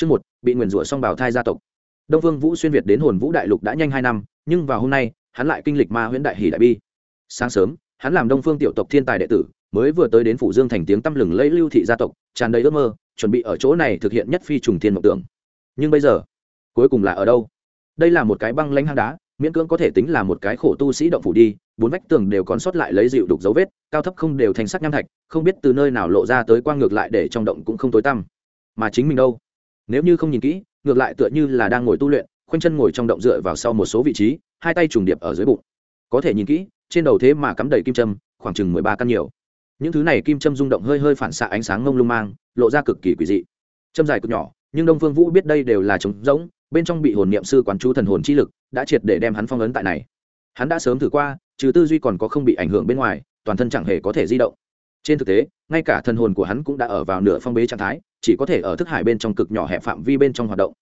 Chương một, bị nguyền rủa xong bảo thai gia tộc. Đông Vương Vũ xuyên việt đến Hồn Vũ Đại Lục đã nhanh hai năm, nhưng vào hôm nay, hắn lại kinh lịch ma huyễn đại hỉ đại bi. Sáng sớm, hắn làm Đông Phương tiểu tộc thiên tài đệ tử, mới vừa tới đến phủ Dương thành tiếng tăm lừng lẫy lưu thị gia tộc, tràn đầy ước mơ, chuẩn bị ở chỗ này thực hiện nhất phi trùng thiên mộng tưởng. Nhưng bây giờ, cuối cùng là ở đâu? Đây là một cái băng lãnh hang đá, miễn cưỡng có thể tính là một cái khổ tu sĩ động phủ đi, bốn vách tường đều còn sót lại lấy dịu đục dấu vết, cao thấp không đều thành sắc nham thạch, không biết từ nơi nào lộ ra tới quang ngược lại để trong động cũng không tối tăm. Mà chính mình đâu? Nếu như không nhìn kỹ, ngược lại tựa như là đang ngồi tu luyện, khoanh chân ngồi trong động dựa vào sau một số vị trí, hai tay trùng điệp ở dưới bụng. Có thể nhìn kỹ, trên đầu thế mà cắm đầy kim châm, khoảng chừng mười ba căn nhiều. Những thứ này kim châm rung động hơi hơi phản xạ ánh sáng ngông lung mang, lộ ra cực kỳ quỷ dị. Châm dài cực nhỏ, nhưng đông phương vũ biết đây đều là trống rỗng, bên trong bị hồn niệm sư quán chú thần hồn chi lực đã triệt để đem hắn phong ấn tại này. Hắn đã sớm thử qua, trừ tư duy còn có không bị ảnh hưởng bên ngoài, toàn thân chẳng hề có thể di động trên thực tế, ngay cả thần hồn của hắn cũng đã ở vào nửa phong bế trạng thái, chỉ có thể ở thức hải bên trong cực nhỏ hẹp phạm vi bên trong hoạt động.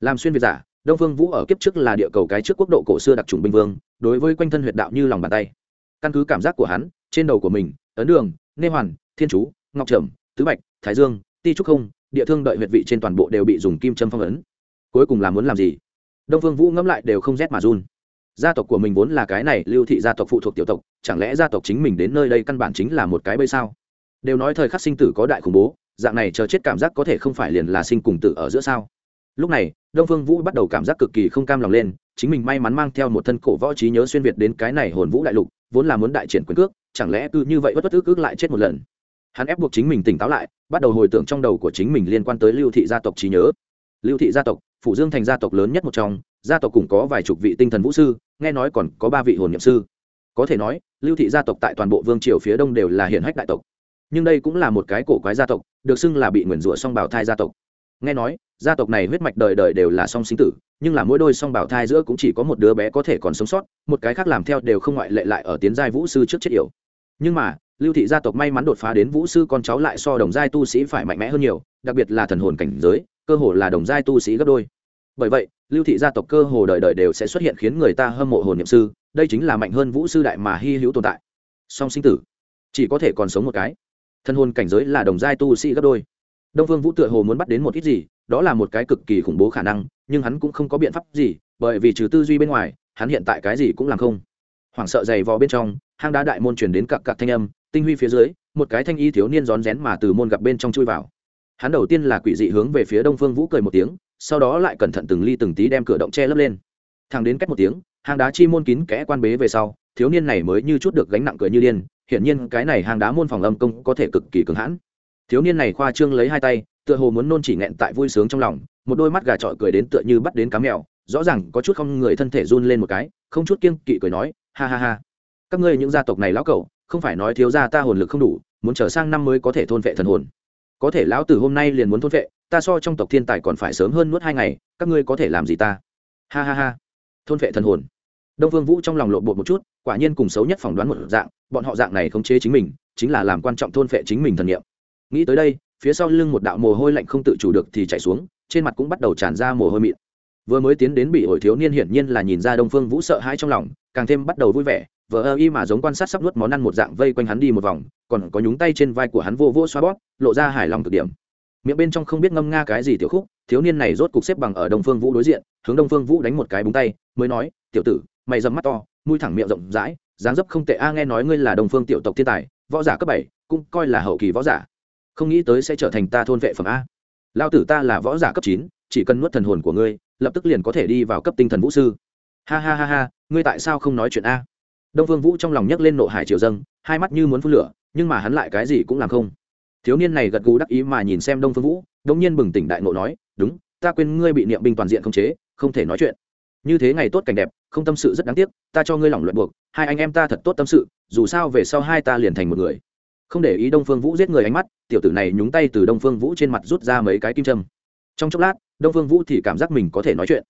Làm xuyên việt giả, đông phương vũ ở kiếp trước là địa cầu cái trước quốc độ cổ xưa đặc trùng binh vương, đối với quanh thân huyệt đạo như lòng bàn tay. Căn cứ cảm giác của hắn, trên đầu của mình, ấn đường, nê hoàn, thiên chú, ngọc trầm, tứ bạch, thái dương, ti trúc không, địa thương đợi huyệt vị trên toàn bộ đều bị dùng kim châm phong ấn. Cuối cùng là muốn làm gì? Đông phương vũ ngẫm lại đều không rét mà run gia tộc của mình vốn là cái này, lưu thị gia tộc phụ thuộc tiểu tộc, chẳng lẽ gia tộc chính mình đến nơi đây căn bản chính là một cái bây sao? Đều nói thời khắc sinh tử có đại khủng bố, dạng này chờ chết cảm giác có thể không phải liền là sinh cùng tử ở giữa sao? Lúc này, đông phương vũ bắt đầu cảm giác cực kỳ không cam lòng lên, chính mình may mắn mang theo một thân cổ võ trí nhớ xuyên việt đến cái này hồn vũ đại lục, vốn là muốn đại triển quyền cước, chẳng lẽ cứ như vậy bất bất ước ước lại chết một lần? Hắn ép buộc chính mình tỉnh táo lại, bắt đầu hồi tưởng trong đầu của chính mình liên quan tới lưu thị gia tộc trí nhớ. Lưu thị gia tộc, phủ dương thành gia tộc lớn nhất một trong, gia tộc cũng có vài chục vị tinh thần vũ sư nghe nói còn có ba vị hồn nhậm sư. Có thể nói, lưu thị gia tộc tại toàn bộ vương triều phía đông đều là hiển hách đại tộc. Nhưng đây cũng là một cái cổ quái gia tộc, được xưng là bị nguyền rủa song bảo thai gia tộc. Nghe nói, gia tộc này huyết mạch đời đời đều là song sinh tử, nhưng là mỗi đôi song bảo thai giữa cũng chỉ có một đứa bé có thể còn sống sót, một cái khác làm theo đều không ngoại lệ lại ở tiến giai vũ sư trước chết yểu. Nhưng mà, lưu thị gia tộc may mắn đột phá đến vũ sư con cháu lại so đồng giai tu sĩ phải mạnh mẽ hơn nhiều, đặc biệt là thần hồn cảnh giới, cơ hồ là đồng giai tu sĩ gấp đôi bởi vậy, lưu thị gia tộc cơ hồ đời đời đều sẽ xuất hiện khiến người ta hâm mộ hồn niệm sư, đây chính là mạnh hơn vũ sư đại mà hy hữu tồn tại. Song sinh tử, chỉ có thể còn sống một cái. Thân hồn cảnh giới là đồng giai tu sĩ gấp đôi. Đông phương vũ tựa hồ muốn bắt đến một ít gì, đó là một cái cực kỳ khủng bố khả năng, nhưng hắn cũng không có biện pháp gì, bởi vì trừ tư duy bên ngoài, hắn hiện tại cái gì cũng làm không. Hoảng sợ dày vò bên trong, hang đá đại môn chuyển đến cặp cặp thanh âm, tinh huy phía dưới, một cái thanh y thiếu niên rón rén mà từ môn gặp bên trong chui vào hắn đầu tiên là quỷ dị hướng về phía đông phương vũ cười một tiếng, sau đó lại cẩn thận từng ly từng tí đem cửa động che lấp lên. Thang đến cách một tiếng, hang đá chi môn kín kẽ quan bế về sau, thiếu niên này mới như chút được gánh nặng cười như điên, hiển nhiên cái này hang đá môn phòng âm công có thể cực kỳ cứng hãn. Thiếu niên này khoa trương lấy hai tay, tựa hồ muốn nôn chỉ nghẹn tại vui sướng trong lòng, một đôi mắt gà trọi cười đến tựa như bắt đến cá mèo, rõ ràng có chút không người thân thể run lên một cái, không chút kiêng kỵ cười nói, ha ha ha. Các ngươi những gia tộc này lão cẩu, không phải nói thiếu gia ta hồn lực không đủ, muốn trở sang năm mới có thể thôn vệ thần hồn có thể lão tử hôm nay liền muốn thôn vệ, ta so trong tộc thiên tài còn phải sớm hơn nuốt hai ngày, các ngươi có thể làm gì ta? Ha ha ha. Thôn vệ thần hồn. Đông Vương vũ trong lòng lộ bột một chút, quả nhiên cùng xấu nhất phỏng đoán một dạng, bọn họ dạng này không chế chính mình, chính là làm quan trọng thôn vệ chính mình thần niệm. nghĩ tới đây, phía sau lưng một đạo mồ hôi lạnh không tự chủ được thì chảy xuống, trên mặt cũng bắt đầu tràn ra mồ hôi mịn. Vừa mới tiến đến bị ổi thiếu niên hiển nhiên là nhìn ra đông phương vũ sợ hãi trong lòng càng thêm bắt đầu vui vẻ, vờ ơ y mà giống quan sát sắp nuốt món ăn một dạng vây quanh hắn đi một vòng, còn có nhúng tay trên vai của hắn vô vô xoa bóp, lộ ra hài lòng cực điểm. Miệng bên trong không biết ngâm nga cái gì tiểu khúc, thiếu niên này rốt cục xếp bằng ở đông phương vũ đối diện, hướng đông phương vũ đánh một cái búng tay, mới nói, tiểu tử, mày dầm mắt to, mũi thẳng miệng rộng rãi, dáng dấp không tệ a, nghe nói ngươi là đồng phương tiểu tộc thiên tài, võ giả cấp bảy, cũng coi là hậu kỳ võ giả. Không nghĩ tới sẽ trở thành ta thôn vệ phẩm a. Lao tử ta là võ giả cấp chín, chỉ cần nuốt thần hồn của ngươi, lập tức liền có thể đi vào cấp tinh thần vũ sư. Ha ha ha ha ngươi tại sao không nói chuyện a? Đông phương vũ trong lòng nhấc lên nộ hải triều dâng, hai mắt như muốn phun lửa, nhưng mà hắn lại cái gì cũng làm không. Thiếu niên này gật gù đắc ý mà nhìn xem đông phương vũ đông nhiên bừng tỉnh đại nộ nói, đúng, ta quên ngươi bị niệm binh toàn diện không chế, không thể nói chuyện. Như thế ngày tốt cảnh đẹp, không tâm sự rất đáng tiếc, ta cho ngươi lỏng luận buộc, hai anh em ta thật tốt tâm sự, dù sao về sau hai ta liền thành một người. Không để ý đông phương vũ giết người ánh mắt, tiểu tử này nhúng tay từ đông phương vũ trên mặt rút ra mấy cái kim châm. Trong chốc lát, đông phương vũ thì cảm giác mình có thể nói chuyện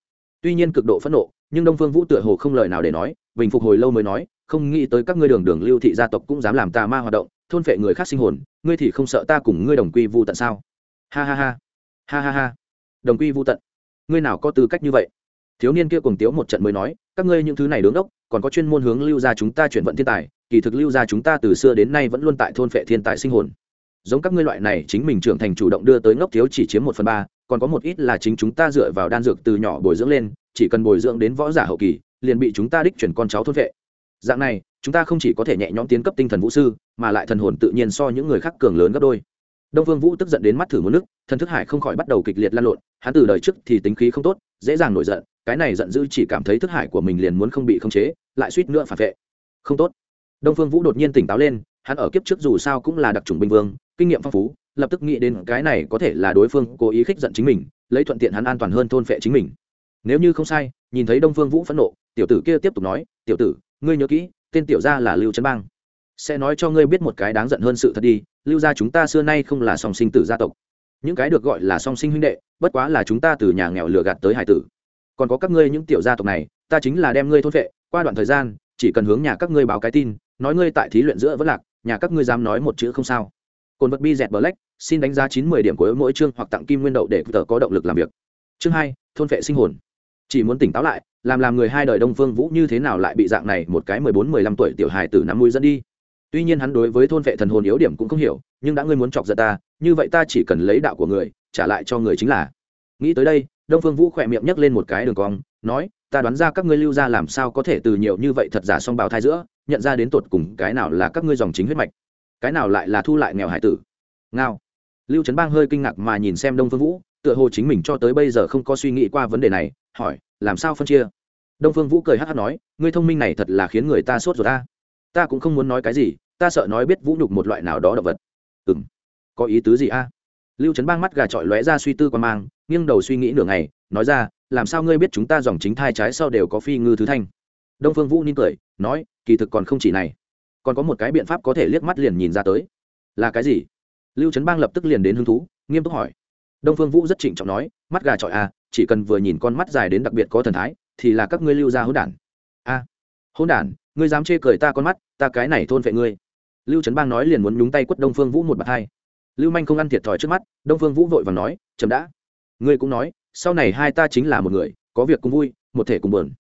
tuy nhiên cực độ phẫn nộ, nhưng đông phương vũ tựa hồ không lời nào để nói, bình phục hồi lâu mới nói, không nghĩ tới các ngươi đường đường lưu thị gia tộc cũng dám làm tà ma hoạt động, thôn phệ người khác sinh hồn, ngươi thì không sợ ta cùng ngươi đồng quy vu tận sao? Ha ha ha. Ha ha ha. Đồng quy vu tận. Ngươi nào có tư cách như vậy? Thiếu niên kia cùng tiếu một trận mới nói, các ngươi những thứ này đứng đốc, còn có chuyên môn hướng lưu ra chúng ta chuyển vận thiên tài, kỳ thực lưu ra chúng ta từ xưa đến nay vẫn luôn tại thôn phệ thiên tài sinh hồn. Giống các ngươi loại này chính mình trưởng thành chủ động đưa tới ngốc thiếu chỉ chiếm một phần ba còn có một ít là chính chúng ta dựa vào đan dược từ nhỏ bồi dưỡng lên, chỉ cần bồi dưỡng đến võ giả hậu kỳ, liền bị chúng ta đích chuyển con cháu thốt vệ. Dạng này, chúng ta không chỉ có thể nhẹ nhõm tiến cấp tinh thần vũ sư, mà lại thần hồn tự nhiên so những người khác cường lớn gấp đôi. Đông vương vũ tức giận đến mắt thử một nước, thần thức hải không khỏi bắt đầu kịch liệt lan lộn, hắn từ đời trước thì tính khí không tốt, dễ dàng nổi giận, cái này giận dữ chỉ cảm thấy thức hải của mình liền muốn không bị khống chế, lại suýt nữa phản vệ. Không tốt. Đông phương vũ đột nhiên tỉnh táo lên, hắn ở kiếp trước dù sao cũng là đặc trùng binh vương, kinh nghiệm phong phú lập tức nghĩ đến cái này có thể là đối phương cố ý khích giận chính mình, lấy thuận tiện hắn an toàn hơn thôn phệ chính mình. Nếu như không sai, nhìn thấy đông phương vũ phẫn nộ, tiểu tử kia tiếp tục nói, tiểu tử, ngươi nhớ kỹ, tên tiểu gia là lưu trấn bang. Sẽ nói cho ngươi biết một cái đáng giận hơn sự thật đi, lưu gia chúng ta xưa nay không là song sinh tử gia tộc. Những cái được gọi là song sinh huynh đệ, bất quá là chúng ta từ nhà nghèo lừa gạt tới hải tử. Còn có các ngươi những tiểu gia tộc này, ta chính là đem ngươi thôn vệ qua đoạn thời gian, chỉ cần hướng nhà các ngươi báo cái tin, nói ngươi tại thí luyện giữa vẫn lạc, nhà các ngươi dám nói một chữ không sao. Cồn vật bi dẹt black xin đánh giá chín mươi điểm của mỗi chương hoặc tặng kim nguyên đậu để tờ có động lực làm việc. Chương hai, thôn vệ sinh hồn. Chỉ muốn tỉnh táo lại, làm làm người hai đời đông phương vũ như thế nào lại bị dạng này một cái mười bốn, mười lăm tuổi tiểu hài tử nắm mũi dẫn đi. Tuy nhiên hắn đối với thôn vệ thần hồn yếu điểm cũng không hiểu, nhưng đã ngươi muốn chọc giận ta, như vậy ta chỉ cần lấy đạo của người, trả lại cho người chính là. Nghĩ tới đây, đông phương vũ khỏe miệng nhấc lên một cái đường cong, nói, ta đoán ra các ngươi lưu ra làm sao có thể từ nhiều như vậy thật giả song bào thai giữa, nhận ra đến tột cùng cái nào là các ngươi dòng chính huyết mạch, cái nào lại là thu lại nghèo hải tử. Ngao lưu trấn bang hơi kinh ngạc mà nhìn xem đông phương vũ, tựa hồ chính mình cho tới bây giờ không có suy nghĩ qua vấn đề này, hỏi, làm sao phân chia? Đông phương vũ cười hát hát nói, ngươi thông minh này thật là khiến người ta sốt rồi ta. Ta cũng không muốn nói cái gì, ta sợ nói biết vũ nhục một loại nào đó động vật. Ừ m có ý tứ gì a? Lưu trấn bang mắt gà trọi lóe ra suy tư qua mang, nghiêng đầu suy nghĩ nửa ngày, nói ra, làm sao ngươi biết chúng ta dòng chính thai trái sau đều có phi ngư thứ thanh? Đông phương vũ nín cười, nói, kỳ thực còn không chỉ này. Còn có một cái biện pháp có thể liếc mắt liền nhìn ra tới. Là cái gì? Lưu trấn bang lập tức liền đến hứng thú, nghiêm túc hỏi. Đông phương vũ rất trịnh trọng nói, mắt gà trọi a à, chỉ cần vừa nhìn con mắt dài đến đặc biệt có thần thái, thì là các ngươi lưu ra hỗn đản. A, hỗn đản, ngươi dám chê cười ta con mắt, ta cái này thôn vệ ngươi. Lưu trấn bang nói liền muốn nhúng tay quất đông phương vũ một bạt hai. Lưu manh không ăn thiệt thòi trước mắt, đông phương vũ vội và nói, chấm đã. Ngươi cũng nói, sau này hai ta chính là một người, có việc cùng vui, một thể cùng buồn.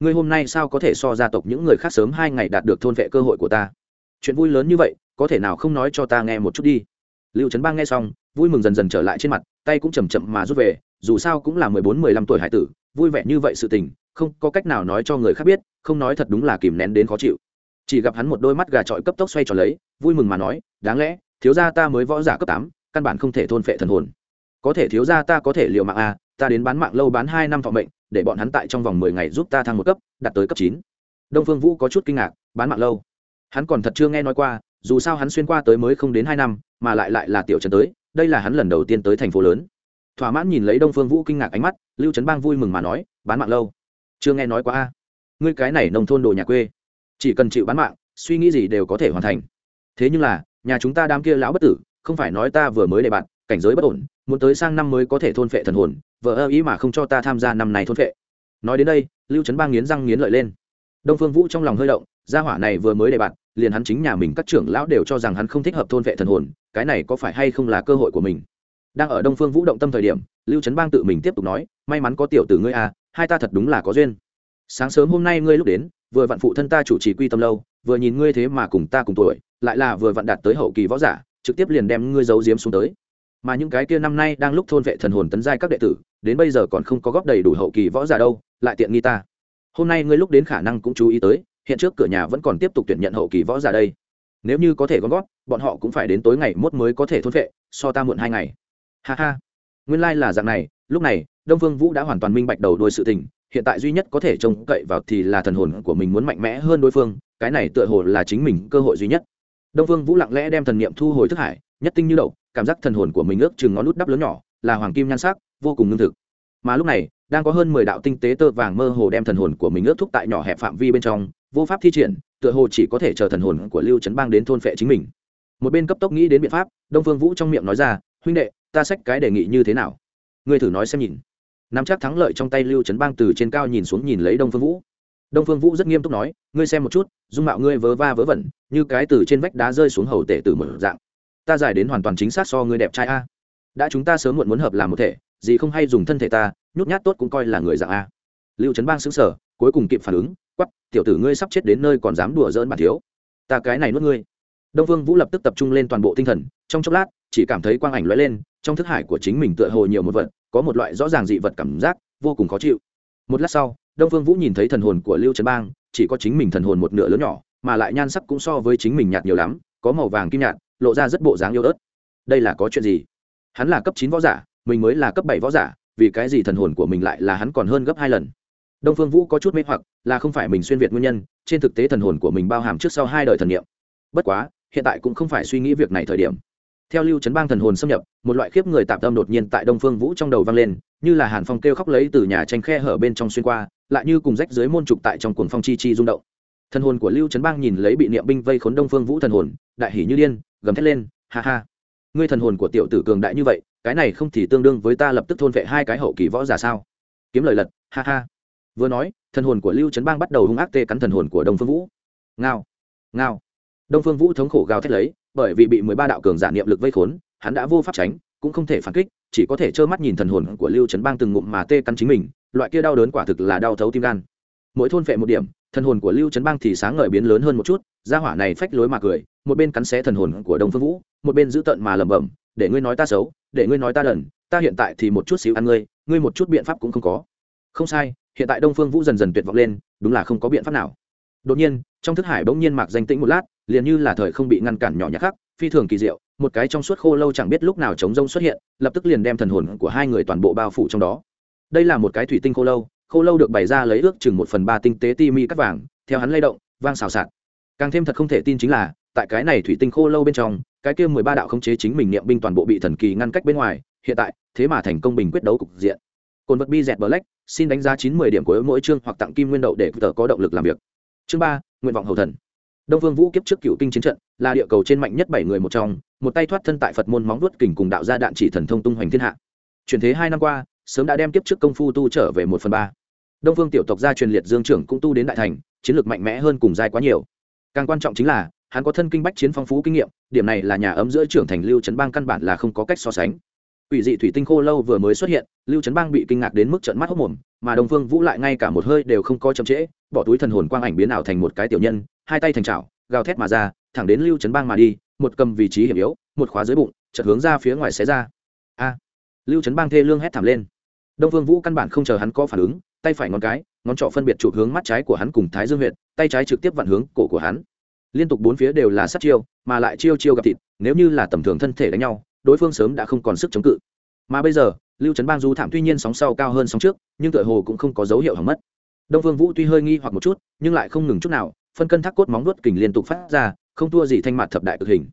Ngươi hôm nay sao có thể so gia tộc những người khác sớm hai ngày đạt được thôn vệ cơ hội của ta? Chuyện vui lớn như vậy, có thể nào không nói cho ta nghe một chút đi lưu trấn bang nghe xong, vui mừng dần dần trở lại trên mặt, tay cũng chầm chậm mà rút về, dù sao cũng là mười bốn, mười lăm tuổi hải tử, vui vẻ như vậy sự tình, không có cách nào nói cho người khác biết, không nói thật đúng là kìm nén đến khó chịu. Chỉ gặp hắn một đôi mắt gà trọi cấp tốc xoay tròn lấy, vui mừng mà nói, đáng lẽ, thiếu gia ta mới võ giả cấp tám, căn bản không thể thôn phệ thần hồn. Có thể thiếu gia ta có thể liều mạng a ta đến bán mạng lâu bán hai năm thọ mệnh, để bọn hắn tại trong vòng mười ngày giúp ta thăng một cấp, đạt tới cấp chín. Đông phương vũ có chút kinh ngạc, bán mạng lâu? Hắn còn thật chưa nghe nói qua, dù sao hắn xuyên qua tới mới không đến hai năm mà lại lại là tiểu trần tới, đây là hắn lần đầu tiên tới thành phố lớn. Thỏa mãn nhìn lấy đông phương vũ kinh ngạc ánh mắt, lưu trấn bang vui mừng mà nói, bán mạng lâu. Chưa nghe nói quá a. Ngươi cái này nông thôn đồ nhà quê. Chỉ cần chịu bán mạng, suy nghĩ gì đều có thể hoàn thành. Thế nhưng là, nhà chúng ta đám kia lão bất tử, không phải nói ta vừa mới đề bạn, cảnh giới bất ổn, muốn tới sang năm mới có thể thôn phệ thần hồn, vợ ơ ý mà không cho ta tham gia năm này thôn phệ. Nói đến đây, lưu trấn bang nghiến răng nghiến lợi lên. Đông phương vũ trong lòng hơi động, gia hỏa này vừa mới đề bạn liền hắn chính nhà mình các trưởng lão đều cho rằng hắn không thích hợp thôn vệ thần hồn, cái này có phải hay không là cơ hội của mình? Đang ở đông phương vũ động tâm thời điểm, lưu trấn bang tự mình tiếp tục nói, may mắn có tiểu tử ngươi à hai ta thật đúng là có duyên. Sáng sớm hôm nay ngươi lúc đến, vừa vặn phụ thân ta chủ trì quy tâm lâu, vừa nhìn ngươi thế mà cùng ta cùng tuổi, lại là vừa vặn đạt tới hậu kỳ võ giả, trực tiếp liền đem ngươi giấu giếm xuống tới. Mà những cái kia năm nay đang lúc thôn vệ thần hồn tấn giai các đệ tử, đến bây giờ còn không có góp đầy đủ hậu kỳ võ giả đâu, lại tiện nghi ta. Hôm nay ngươi lúc đến khả năng cũng chú ý tới hiện trước cửa nhà vẫn còn tiếp tục tuyển nhận hậu kỳ võ giả đây. Nếu như có thể gom góp, bọn họ cũng phải đến tối ngày mốt mới có thể thôn vệ, so ta muộn hai ngày. Ha ha. Nguyên lai、like、là dạng này, lúc này, đông phương vũ đã hoàn toàn minh bạch đầu đuôi sự tình, hiện tại duy nhất có thể trông cậy vào thì là thần hồn của mình muốn mạnh mẽ hơn đối phương, cái này tựa hồ là chính mình cơ hội duy nhất. Đông phương vũ lặng lẽ đem thần niệm thu hồi thức hải, nhất tinh như đậu, cảm giác thần hồn của mình ước chừng ngón nút đắp lớn nhỏ, là hoàng kim nhan sắc, vô cùng ngưng thực. Mà lúc này, đang có hơn mười đạo tinh tế tơ vàng mơ hồ đem thần hồn của mình ước thúc tại nhỏ hẹp phạm vi bên trong vô pháp thi triển, tựa hồ chỉ có thể chờ thần hồn của lưu trấn bang đến thôn phệ chính mình. Một bên cấp tốc nghĩ đến biện pháp, đông phương vũ trong miệng nói ra, huynh đệ, ta xách cái đề nghị như thế nào? Ngươi thử nói xem nhìn. Nắm chắc thắng lợi trong tay lưu trấn bang từ trên cao nhìn xuống nhìn lấy đông phương vũ. Đông phương vũ rất nghiêm túc nói, ngươi xem một chút, dung mạo ngươi vớ va vớ vẩn, như cái từ trên vách đá rơi xuống hầu tể từ một dạng. Ta giải đến hoàn toàn chính xác so ngươi đẹp trai a. Đã chúng ta sớm muộn muốn hợp làm một thể, gì không hay dùng thân thể ta, nhút nhát tốt cũng coi là người dạng a. Lưu trấn bang xứng sở cuối cùng kịp phản ứng quắp tiểu tử ngươi sắp chết đến nơi còn dám đùa dỡn bản thiếu. Ta cái này nuốt ngươi. Đông vương vũ lập tức tập trung lên toàn bộ tinh thần, trong chốc lát, chỉ cảm thấy quang ảnh lóe lên, trong thức hải của chính mình tựa hồ nhiều một vật, có một loại rõ ràng dị vật cảm giác, vô cùng khó chịu. Một lát sau, đông phương vũ nhìn thấy thần hồn của lưu trấn bang, chỉ có chính mình thần hồn một nửa lớn nhỏ, mà lại nhan sắc cũng so với chính mình nhạt nhiều lắm, có màu vàng kim nhạt, lộ ra rất bộ dáng yêu ớt. Đây là có chuyện gì? Hắn là cấp chín võ giả, mình mới là cấp bảy võ giả, vì cái gì thần hồn của mình lại là hắn còn hơn gấp hai lần? Đông phương vũ có chút mê hoặc, là không phải mình xuyên việt nguyên nhân, trên thực tế thần hồn của mình bao hàm trước sau hai đời thần niệm. Bất quá, hiện tại cũng không phải suy nghĩ việc này thời điểm. Theo lưu trấn bang thần hồn xâm nhập, một loại khiếp người tạm tâm đột nhiên tại đông phương vũ trong đầu vang lên, như là hàn phong kêu khóc lấy từ nhà tranh khe hở bên trong xuyên qua, lại như cùng rách dưới môn trục tại trong cuồng phong chi chi rung động. Thần hồn của lưu trấn bang nhìn lấy bị niệm binh vây khốn đông phương vũ thần hồn, đại hỉ như điên, gầm thét lên, ha ha, ngươi thần hồn của tiểu tử cường đại như vậy, cái này không thì tương đương với ta lập tức thôn vệ hai cái hậu kỳ võ giả sao? Kiếm lời lật, ha ha vừa nói, thần hồn của lưu trấn bang bắt đầu hung ác tê cắn thần hồn của đông phương vũ. Ngao ngao. Đông phương vũ thống khổ gào thét lấy, bởi vì bị mười ba đạo cường giả niệm lực vây khốn, hắn đã vô pháp tránh, cũng không thể phản kích, chỉ có thể trơ mắt nhìn thần hồn của lưu trấn bang từng ngụm mà tê cắn chính mình, loại kia đau đớn quả thực là đau thấu tim gan. Mỗi thôn vệ một điểm, thần hồn của lưu trấn bang thì sáng ngời biến lớn hơn một chút, gia hỏa này phách lối mà cười, một bên cắn xé thần hồn của đông phương vũ, một bên giữ tận mà lẩm bẩm, để ngươi nói ta xấu, để ngươi nói ta đần, ta hiện tại thì một chút xíu ăn ngươi ngươi một chút biện pháp cũng không có không sai, hiện tại đông phương vũ dần dần tuyệt vọng lên, đúng là không có biện pháp nào. Đột nhiên, trong thức hải bỗng nhiên mạc danh tĩnh một lát, liền như là thời không bị ngăn cản nhỏ nhặt khác, phi thường kỳ diệu, một cái trong suốt khô lâu chẳng biết lúc nào chống rông xuất hiện, lập tức liền đem thần hồn của hai người toàn bộ bao phủ trong đó. Đây là một cái thủy tinh khô lâu khô lâu được bày ra lấy ước chừng một phần ba tinh tế ti mi cắt vàng, theo hắn lay động, vang xào xạc. Càng thêm thật không thể tin chính là, tại cái này thủy tinh khô lâu bên trong, cái kia mười ba đạo khống chế chính mình niệm binh toàn bộ bị thần kỳ ngăn cách bên ngoài, hiện tại, thế mà thành công bình quyết đấu cục diện cồn vật bi dẹt black, xin đánh giá chín mười điểm của mỗi chương hoặc tặng kim nguyên đậu để tờ có động lực làm việc. Chương ba, nguyện vọng hầu thần. Đông vương vũ kiếp trước cựu kinh chiến trận, là địa cầu trên mạnh nhất bảy người một trong, một tay thoát thân tại phật môn móng vuốt kình cùng đạo gia đạn chỉ thần thông tung hoành thiên hạ. Chuyển thế hai năm qua, sớm đã đem kiếp trước công phu tu trở về một phần ba. Đông vương tiểu tộc gia truyền liệt dương trưởng cũng tu đến đại thành, chiến lược mạnh mẽ hơn cùng giai quá nhiều. Càng quan trọng chính là, hắn có thân kinh bách chiến phong phú kinh nghiệm, điểm này là nhà ấm giữa trưởng thành lưu trấn bang căn bản là không có cách so sánh. Quỷ dị thủy tinh khô lâu vừa mới xuất hiện, Lưu Trấn Bang bị kinh ngạc đến mức trợn mắt hốt mồm, mà Đông Phương Vũ lại ngay cả một hơi đều không có chậm trễ, bỏ túi thần hồn quang ảnh biến ảo thành một cái tiểu nhân, hai tay thành chảo, gào thét mà ra, thẳng đến Lưu Trấn Bang mà đi, một cầm vị trí hiểm yếu, một khóa dưới bụng, chợt hướng ra phía ngoài xé ra. A! Lưu Trấn Bang thê lương hét thảm lên. Đông Phương Vũ căn bản không chờ hắn có phản ứng, tay phải ngón cái, ngón trỏ phân biệt chụp hướng mắt trái của hắn cùng Thái Dương huyệt, tay trái trực tiếp vặn hướng cổ của hắn. Liên tục bốn phía đều là sát chiêu, mà lại chiêu chiêu gặp thịt, nếu như là tầm thường thân thể đánh nhau, đối phương sớm đã không còn sức chống cự. Mà bây giờ, lưu trấn bang du thảm tuy nhiên sóng sau cao hơn sóng trước, nhưng tựa hồ cũng không có dấu hiệu hỏng mất. Đông vương vũ tuy hơi nghi hoặc một chút, nhưng lại không ngừng chút nào, phân cân thác cốt móng vuốt kình liên tục phát ra, không thua gì thanh mặt thập đại cực hình.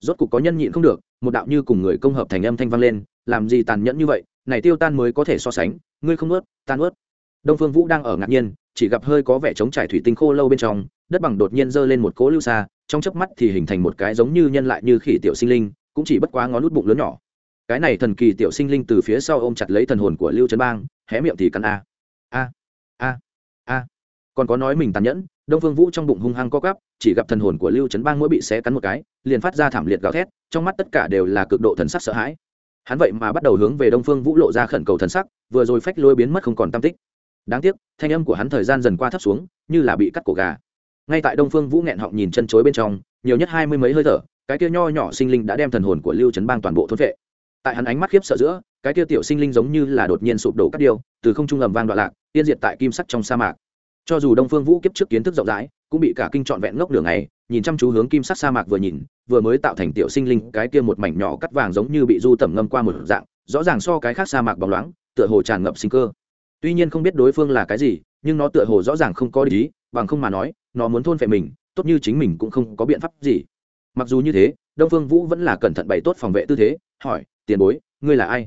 Rốt cục có nhân nhịn không được, một đạo như cùng người công hợp thành âm thanh vang lên, làm gì tàn nhẫn như vậy, này tiêu tan mới có thể so sánh, ngươi không ướt tan ướt đông phương vũ đang ở ngạc nhiên, chỉ gặp hơi có vẻ chống trải thủy tinh khô lâu bên trong, đất bằng đột nhiên giơ lên một cỗ lưu xa, trong chớp mắt thì hình thành một cái giống như nhân lại như khỉ tiểu sinh linh cũng chỉ bất quá ngón nút bụng lớn nhỏ. Cái này thần kỳ tiểu sinh linh từ phía sau ôm chặt lấy thần hồn của lưu trấn bang, hé miệng thì cắn a. A a a. Còn có nói mình tàn nhẫn, đông phương vũ trong bụng hung hăng co cắp chỉ gặp thần hồn của lưu trấn bang mỗi bị xé cắn một cái, liền phát ra thảm liệt gào thét, trong mắt tất cả đều là cực độ thần sắc sợ hãi. Hắn vậy mà bắt đầu hướng về đông phương vũ lộ ra khẩn cầu thần sắc, vừa rồi phách lôi biến mất không còn tam tích. Đáng tiếc, thanh âm của hắn thời gian dần qua thấp xuống, như là bị cắt cổ gà. Ngay tại đông phương vũ nghẹn họng nhìn chân chối bên trong, nhiều nhất hai mươi mấy hơi thở cái kia nho nhỏ sinh linh đã đem thần hồn của lưu trấn bang toàn bộ thôn vệ. Tại hắn ánh mắt khiếp sợ giữa, cái kia tiểu sinh linh giống như là đột nhiên sụp đổ các điều từ không trung ầm vang đoạn lạc tiên diệt tại kim sắc trong sa mạc. Cho dù đông phương vũ kiếp trước kiến thức rộng rãi, cũng bị cả kinh trọn vẹn ngốc đường này nhìn chăm chú hướng kim sắc sa mạc vừa nhìn, vừa mới tạo thành tiểu sinh linh, cái kia một mảnh nhỏ cắt vàng giống như bị du tẩm ngâm qua một dạng, rõ ràng so cái khác sa mạc bóng loáng, tựa hồ tràn ngập sinh cơ. Tuy nhiên không biết đối phương là cái gì, nhưng nó tựa hồ rõ ràng không có lý, bằng không mà nói, nó muốn thôn phệ mình, tốt như chính mình cũng không có biện pháp gì mặc dù như thế, đông phương vũ vẫn là cẩn thận bày tốt phòng vệ tư thế, hỏi, tiền bối, ngươi là ai?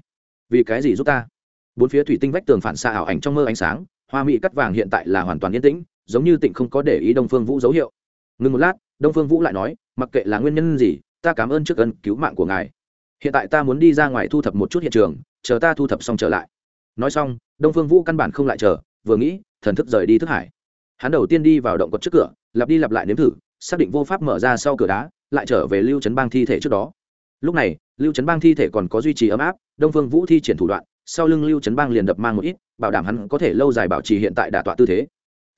Vì cái gì giúp ta? Bốn phía thủy tinh vách tường phản xạ ảo ảnh trong mơ ánh sáng, hoa mỹ cắt vàng hiện tại là hoàn toàn yên tĩnh, giống như tịnh không có để ý đông phương vũ dấu hiệu. Ngừng một lát, đông phương vũ lại nói, mặc kệ là nguyên nhân gì, ta cảm ơn trước ân cứu mạng của ngài. Hiện tại ta muốn đi ra ngoài thu thập một chút hiện trường, chờ ta thu thập xong trở lại. Nói xong, đông phương vũ căn bản không lại chờ, vừa nghĩ, thần thức rời đi thức hải. Hắn đầu tiên đi vào động cột trước cửa, lặp đi lặp lại nếm thử, xác định vô pháp mở ra sau cửa đá lại trở về lưu trấn bang thi thể trước đó. Lúc này lưu trấn bang thi thể còn có duy trì ấm áp đông phương vũ thi triển thủ đoạn sau lưng lưu trấn bang liền đập mang một ít bảo đảm hắn có thể lâu dài bảo trì hiện tại đả tọa tư thế.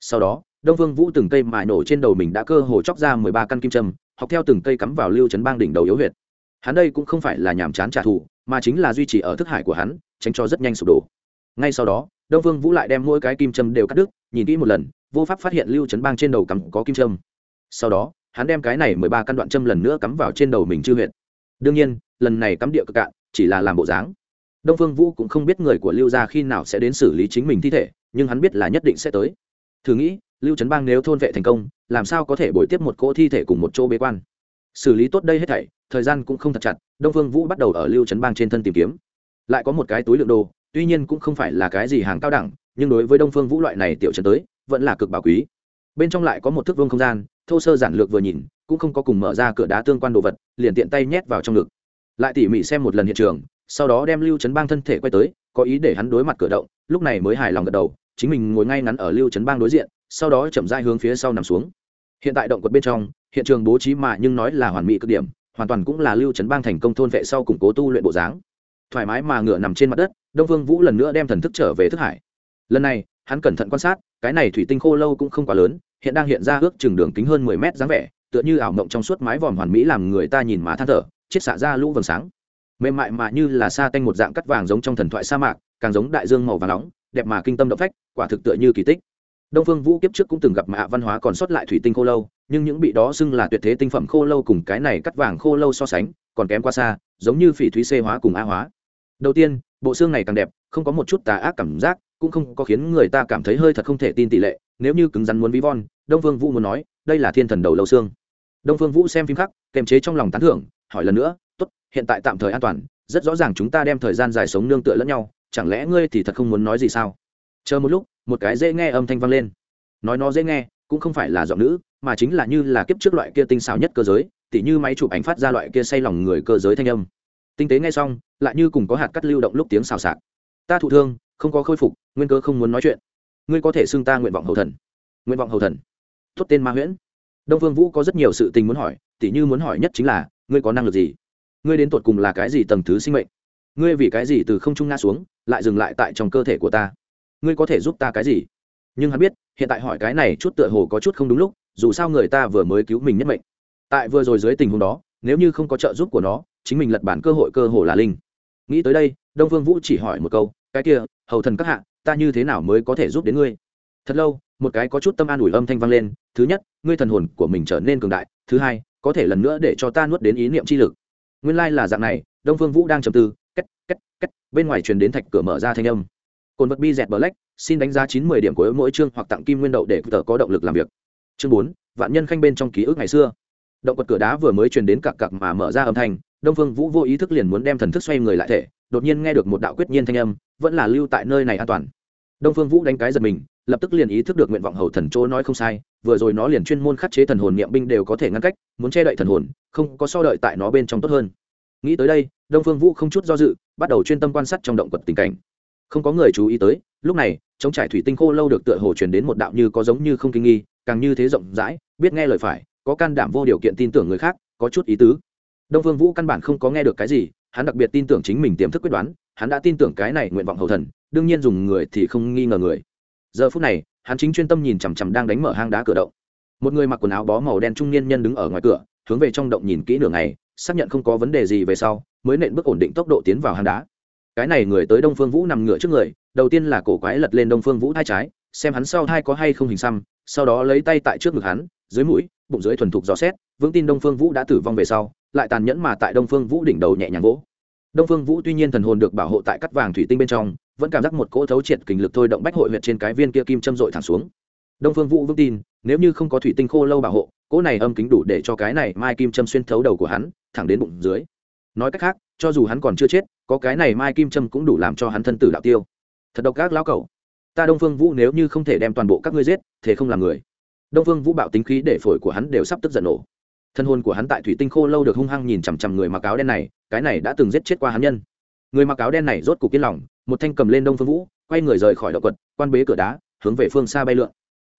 Sau đó đông phương vũ từng cây mài nổ trên đầu mình đã cơ hồ chóc ra mười ba căn kim trâm, học theo từng cây cắm vào lưu trấn bang đỉnh đầu yếu huyệt. Hắn đây cũng không phải là nhàm chán trả thù mà chính là duy trì ở thức hải của hắn tránh cho rất nhanh sụp đổ. Ngay sau đó đông phương vũ lại đem mỗi cái kim trâm đều cắt đứt nhìn kỹ một lần vô pháp phát hiện lưu chấn bang trên đầu cắm có kim trâm. sau đó hắn đem cái này mười ba căn đoạn châm lần nữa cắm vào trên đầu mình chư huyện đương nhiên, lần này cắm địa cực cạn, chỉ là làm bộ dáng. Đông phương vũ cũng không biết người của lưu gia khi nào sẽ đến xử lý chính mình thi thể, nhưng hắn biết là nhất định sẽ tới. Thử nghĩ, lưu trấn bang nếu thôn vệ thành công, làm sao có thể bồi tiếp một cỗ thi thể cùng một chỗ bế quan? Xử lý tốt đây hết thảy, thời gian cũng không thật chặt, đông phương vũ bắt đầu ở lưu trấn bang trên thân tìm kiếm. Lại có một cái túi lượng đồ, tuy nhiên cũng không phải là cái gì hàng cao đẳng, nhưng đối với đông phương vũ loại này tiểu trấn tới, vẫn là cực bảo quý bên trong lại có một thước vương không gian, thô sơ giản lược vừa nhìn, cũng không có cùng mở ra cửa đá tương quan đồ vật, liền tiện tay nhét vào trong ngực. Lại tỉ mỉ xem một lần hiện trường, sau đó đem lưu trấn bang thân thể quay tới, có ý để hắn đối mặt cửa động, lúc này mới hài lòng gật đầu, chính mình ngồi ngay ngắn ở lưu trấn bang đối diện, sau đó chậm rãi hướng phía sau nằm xuống. Hiện tại động quật bên trong, hiện trường bố trí mà nhưng nói là hoàn mỹ cực điểm, hoàn toàn cũng là lưu trấn bang thành công thôn vệ sau củng cố tu luyện bộ dáng. Thoải mái mà ngựa nằm trên mặt đất, đông vương vũ lần nữa đem thần thức trở về thức hải. Lần này, hắn cẩn thận quan sát, cái này thủy tinh khô lâu cũng không quá lớn hiện đang hiện ra ước chừng đường kính hơn mười mét dáng vẻ, tựa như ảo mộng trong suốt mái vòm hoàn mỹ làm người ta nhìn má than thở chiết xạ ra lũ vầng sáng. Mềm mại mà như là sa tanh một dạng cắt vàng giống trong thần thoại sa mạc, càng giống đại dương màu vàng nóng, đẹp mà kinh tâm động phách, quả thực tựa như kỳ tích. Đông phương vũ kiếp trước cũng từng gặp mạ văn hóa còn sót lại thủy tinh khô lâu, nhưng những bị đó xưng là tuyệt thế tinh phẩm khô lâu cùng cái này cắt vàng khô lâu so sánh, còn kém qua xa, giống như phỉ thúy xê hóa cùng a hóa. Đầu tiên, bộ xương này càng đẹp, không có một chút tà ác cảm giác, cũng không có khiến người ta cảm thấy hơi thật không thể tin tỷ lệ, nếu như cứng rắn muốn ví von đông phương vũ muốn nói, đây là thiên thần đầu lâu xương. Đông phương vũ xem phim khác kềm chế trong lòng tán thưởng, hỏi lần nữa, tốt, hiện tại tạm thời an toàn, rất rõ ràng chúng ta đem thời gian dài sống nương tựa lẫn nhau, chẳng lẽ ngươi thì thật không muốn nói gì sao? Chờ một lúc, một cái dễ nghe âm thanh vang lên. Nói nó dễ nghe, cũng không phải là giọng nữ, mà chính là như là kiếp trước loại kia tinh xảo nhất cơ giới, tỉ như máy chụp ảnh phát ra loại kia say lòng người cơ giới thanh âm. Tinh tế nghe xong, lại như cùng có hạt cắt lưu động lúc tiếng xào xạc. Ta thụ thương, không có khôi phục, nguyên cơ không muốn nói chuyện. Ngươi có thể xưng ta nguyện vọng hầu thần. Nguyện vọng hầu thần tốt tên ma huyễn. Đông phương vũ có rất nhiều sự tình muốn hỏi, tỉ như muốn hỏi nhất chính là, ngươi có năng lực gì? Ngươi đến tột cùng là cái gì tầng thứ sinh mệnh? Ngươi vì cái gì từ không trung nga xuống, lại dừng lại tại trong cơ thể của ta? Ngươi có thể giúp ta cái gì? Nhưng hắn biết, hiện tại hỏi cái này chút tựa hồ có chút không đúng lúc, dù sao người ta vừa mới cứu mình nhất mệnh. Tại vừa rồi dưới tình huống đó, nếu như không có trợ giúp của nó, chính mình lật bản cơ hội cơ hồ là linh. Nghĩ tới đây, đông phương vũ chỉ hỏi một câu, cái kia, hầu thần các hạ, ta như thế nào mới có thể giúp đến ngươi? Thật lâu một cái có chút tâm an ủi âm thanh vang lên, thứ nhất, ngươi thần hồn của mình trở nên cường đại. Thứ hai, có thể lần nữa để cho ta nuốt đến ý niệm chi lực. Nguyên lai là dạng này, đông phương vũ đang trầm tư cách cách cách bên ngoài truyền đến thạch cửa mở ra thanh âm. Cồn vật bi dẹt bờ lách xin đánh giá chín mươi điểm của mỗi chương hoặc tặng kim nguyên đậu để tờ có động lực làm việc. Chương bốn, vạn nhân khanh bên trong ký ức ngày xưa. Động quật cửa đá vừa mới truyền đến cặc cặc mà mở ra âm thanh, đông phương vũ vô ý thức liền muốn đem thần thức xoay người lại thể, đột nhiên nghe được một đạo quyết nhiên thanh âm, vẫn là lưu tại nơi này an toàn. Đông phương vũ đánh cái giật mình lập tức liền ý thức được nguyện vọng hầu thần chỗ nói không sai, vừa rồi nó liền chuyên môn khắc chế thần hồn niệm binh đều có thể ngăn cách, muốn che đậy thần hồn, không có so đợi tại nó bên trong tốt hơn. Nghĩ tới đây, đông phương vũ không chút do dự, bắt đầu chuyên tâm quan sát trong động quật tình cảnh. Không có người chú ý tới, lúc này chống trải thủy tinh khô lâu được tựa hồ truyền đến một đạo như có giống như không kinh nghi, càng như thế rộng rãi, biết nghe lời phải, có can đảm vô điều kiện tin tưởng người khác, có chút ý tứ. Đông phương vũ căn bản không có nghe được cái gì, hắn đặc biệt tin tưởng chính mình tiềm thức quyết đoán, hắn đã tin tưởng cái này nguyện vọng hầu thần, đương nhiên dùng người thì không nghi ngờ người giờ phút này, hắn chính chuyên tâm nhìn chằm chằm đang đánh mở hang đá cửa động. Một người mặc quần áo bó màu đen trung niên nhân đứng ở ngoài cửa, hướng về trong động nhìn kỹ nửa ngày, xác nhận không có vấn đề gì về sau, mới nện bước ổn định tốc độ tiến vào hang đá. Cái này người tới đông phương vũ nằm ngửa trước người, đầu tiên là cổ quái lật lên đông phương vũ hai trái, xem hắn sau hai có hay không hình xăm, sau đó lấy tay tại trước ngực hắn, dưới mũi, bụng dưới thuần thục dò xét, vững tin đông phương vũ đã tử vong về sau, lại tàn nhẫn mà tại đông phương vũ đỉnh đầu nhẹ nhàng vỗ. Đông phương vũ tuy nhiên thần hồn được bảo hộ tại cắt vàng thủy tinh bên trong vẫn cảm giác một cỗ thấu triệt kình lực thôi động bách hội huyệt trên cái viên kia kim châm dội thẳng xuống. Đông phương vũ vững tin, nếu như không có thủy tinh khô lâu bảo hộ, cỗ này âm kính đủ để cho cái này mai kim châm xuyên thấu đầu của hắn, thẳng đến bụng dưới. Nói cách khác, cho dù hắn còn chưa chết, có cái này mai kim châm cũng đủ làm cho hắn thân tử đạo tiêu. Thật độc ác lão cẩu. Ta đông phương vũ nếu như không thể đem toàn bộ các ngươi giết, thế không làm người. Đông phương vũ bạo tính khí để phổi của hắn đều sắp tức giận nổ. Thân hồn của hắn tại thủy tinh khô lâu được hung hăng nhìn chằm chằm người mặc áo đen này, cái này đã từng giết chết qua hắn nhân người mặc áo đen này rốt cục yên lòng, một thanh cầm lên đông phương vũ, quay người rời khỏi động quật, quan bế cửa đá, hướng về phương xa bay lượn.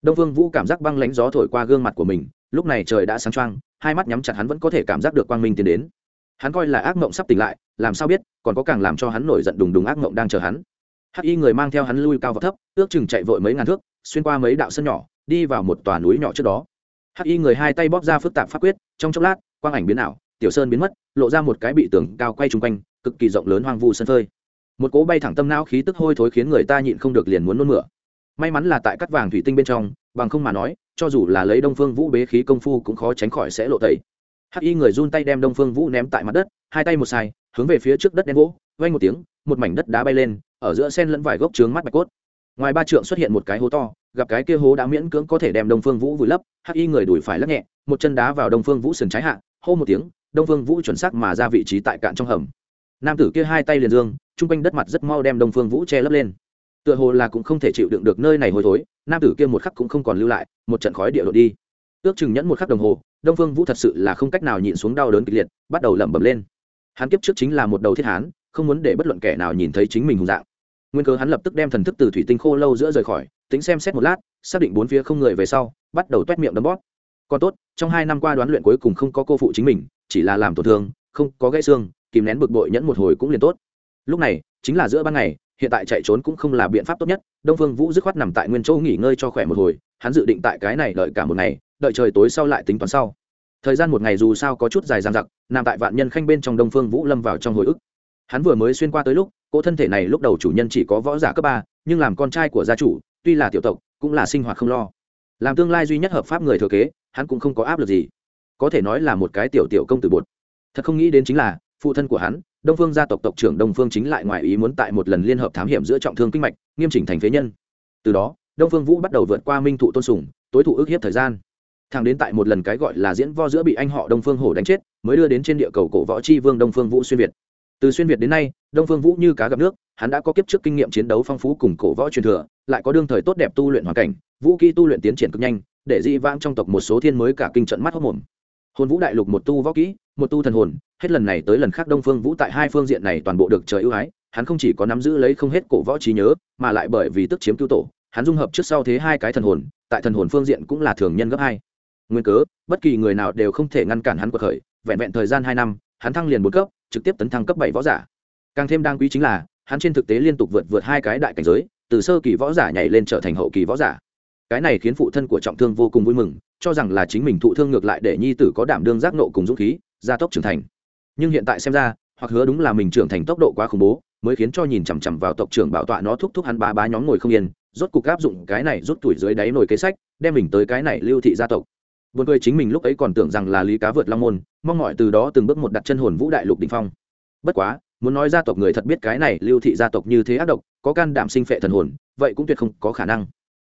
Đông phương vũ cảm giác băng lánh gió thổi qua gương mặt của mình, lúc này trời đã sáng trăng hai mắt nhắm chặt hắn vẫn có thể cảm giác được quang minh tiến đến. Hắn coi là ác mộng sắp tỉnh lại, làm sao biết, còn có càng làm cho hắn nổi giận đùng đùng ác mộng đang chờ hắn. Hắc y người mang theo hắn lui cao và thấp, ước chừng chạy vội mấy ngàn thước, xuyên qua mấy đạo sân nhỏ, đi vào một tòa núi nhỏ trước đó. Hắc y người hai tay bóp ra phức tạp pháp quyết, trong chốc lát, quang ảnh biến ảo, tiểu sơn biến mất, lộ ra một cái bị tường cao quay chung quanh cực kỳ rộng lớn hoang vu sân phơi. Một cỗ bay thẳng tâm não khí tức hôi thối khiến người ta nhịn không được liền muốn nôn mửa. May mắn là tại cắt vàng thủy tinh bên trong, bằng không mà nói, cho dù là lấy đông phương vũ bế khí công phu cũng khó tránh khỏi sẽ lộ tẩy. Hắc y người run tay đem đông phương vũ ném tại mặt đất, hai tay một sai hướng về phía trước đất đen gỗ vay một tiếng, một mảnh đất đá bay lên, ở giữa sen lẫn vài gốc trướng mắt bạch cốt. Ngoài ba trượng xuất hiện một cái hố to, gặp cái kia hố đã miễn cưỡng có thể đem đông phương vũ vùi lấp, hắc y người đùi phải lắc nhẹ, một chân đá vào đông phương vũ sườn trái hạ, hô một tiếng, đông phương vũ chuẩn xác mà ra vị trí tại cạn trong hầm nam tử kia hai tay liền dương, chung quanh đất mặt rất mau đem đông phương vũ che lấp lên. Tựa hồ là cũng không thể chịu đựng được nơi này hồi thối, nam tử kia một khắc cũng không còn lưu lại, một trận khói địa lộ đi. Ước chừng nhẫn một khắc đồng hồ, đông phương vũ thật sự là không cách nào nhịn xuống đau đớn kịch liệt, bắt đầu lẩm bẩm lên. Hắn kiếp trước chính là một đầu thiết hán, không muốn để bất luận kẻ nào nhìn thấy chính mình hùng dạng. Nguyên cớ hắn lập tức đem thần thức từ thủy tinh khô lâu giữa rời khỏi, tính xem xét một lát, xác định bốn phía không người về sau, bắt đầu t u é t miệng đấm bóp. Còn tốt, trong hai năm qua đoán luyện cuối cùng không có cô phụ chính mình, chỉ là làm tổn thương, không có gãy xương kìm nén bực bội nhẫn một hồi cũng liền tốt. Lúc này, chính là giữa ban ngày, hiện tại chạy trốn cũng không là biện pháp tốt nhất, đông phương vũ dứt khoát nằm tại nguyên châu nghỉ ngơi cho khỏe một hồi, hắn dự định tại cái này đợi cả một ngày, đợi trời tối sau lại tính toán sau. Thời gian một ngày dù sao có chút dài dằng dặc, nằm tại vạn nhân khanh bên trong đông phương vũ lâm vào trong hồi ức. Hắn vừa mới xuyên qua tới lúc, cỗ thân thể này lúc đầu chủ nhân chỉ có võ giả cấp ba, nhưng làm con trai của gia chủ, tuy là tiểu tộc, cũng là sinh hoạt không lo. Làm tương lai duy nhất hợp pháp người thừa kế, hắn cũng không có áp lực gì. Có thể nói là một cái tiểu tiểu công tử bột. Thật không nghĩ đến chính là phụ thân của hắn, đông phương gia tộc tộc trưởng đông phương chính lại ngoài ý muốn tại một lần liên hợp thám hiểm giữa trọng thương kinh mạch, nghiêm chỉnh thành phế nhân. Từ đó, đông phương vũ bắt đầu vượt qua minh thụ tôn sùng, tối thụ ước hiếp thời gian. Thằng đến tại một lần cái gọi là diễn vo giữa bị anh họ đông phương hổ đánh chết, mới đưa đến trên địa cầu cổ võ tri vương đông phương vũ xuyên việt. Từ xuyên việt đến nay, đông phương vũ như cá gặp nước, hắn đã có kiếp trước kinh nghiệm chiến đấu phong phú cùng cổ võ truyền thừa, lại có đương thời tốt đẹp tu luyện hoàn cảnh, vũ kỹ tu luyện tiến triển cực nhanh, để dị vãng trong tộc một số thiên mới cả kinh trận mắt hốc mồm. Hồn vũ đại lục một tu võ kỹ một tu thần hồn, hết lần này tới lần khác đông phương vũ tại hai phương diện này toàn bộ được trời ưu ái, hắn không chỉ có nắm giữ lấy không hết cổ võ trí nhớ, mà lại bởi vì tức chiếm cứu tổ, hắn dung hợp trước sau thế hai cái thần hồn, tại thần hồn phương diện cũng là thường nhân gấp hai. Nguyên cớ, bất kỳ người nào đều không thể ngăn cản hắn cuộc khởi, vẹn vẹn thời gian hai năm, hắn thăng liền bốn cấp, trực tiếp tấn thăng cấp bảy võ giả. Càng thêm đáng quý chính là, hắn trên thực tế liên tục vượt vượt hai cái đại cảnh giới, từ sơ kỳ võ giả nhảy lên trở thành hậu kỳ võ giả. Cái này khiến phụ thân của trọng thương vô cùng vui mừng, cho rằng là chính mình thụ thương ngược lại để nhi tử có đảm đương giác nộ cùng dũng khí gia tốc trưởng thành nhưng hiện tại xem ra hoặc hứa đúng là mình trưởng thành tốc độ quá khủng bố mới khiến cho nhìn chằm chằm vào tộc trưởng bảo tọa nó thúc thúc hắn bá bá nhóm ngồi không yên rốt cục áp dụng cái này rút tuổi dưới đáy nồi kế sách đem mình tới cái này lưu thị gia tộc Buồn cười chính mình lúc ấy còn tưởng rằng là lý cá vượt long môn, mong mỏi từ đó từng bước một đặt chân hồn vũ đại lục đỉnh phong. Bất quá, muốn nói gia tộc người thật biết cái này lưu thị gia tộc như thế ác độc, có can đảm sinh phệ thần hồn, vậy cũng tuyệt không có khả năng.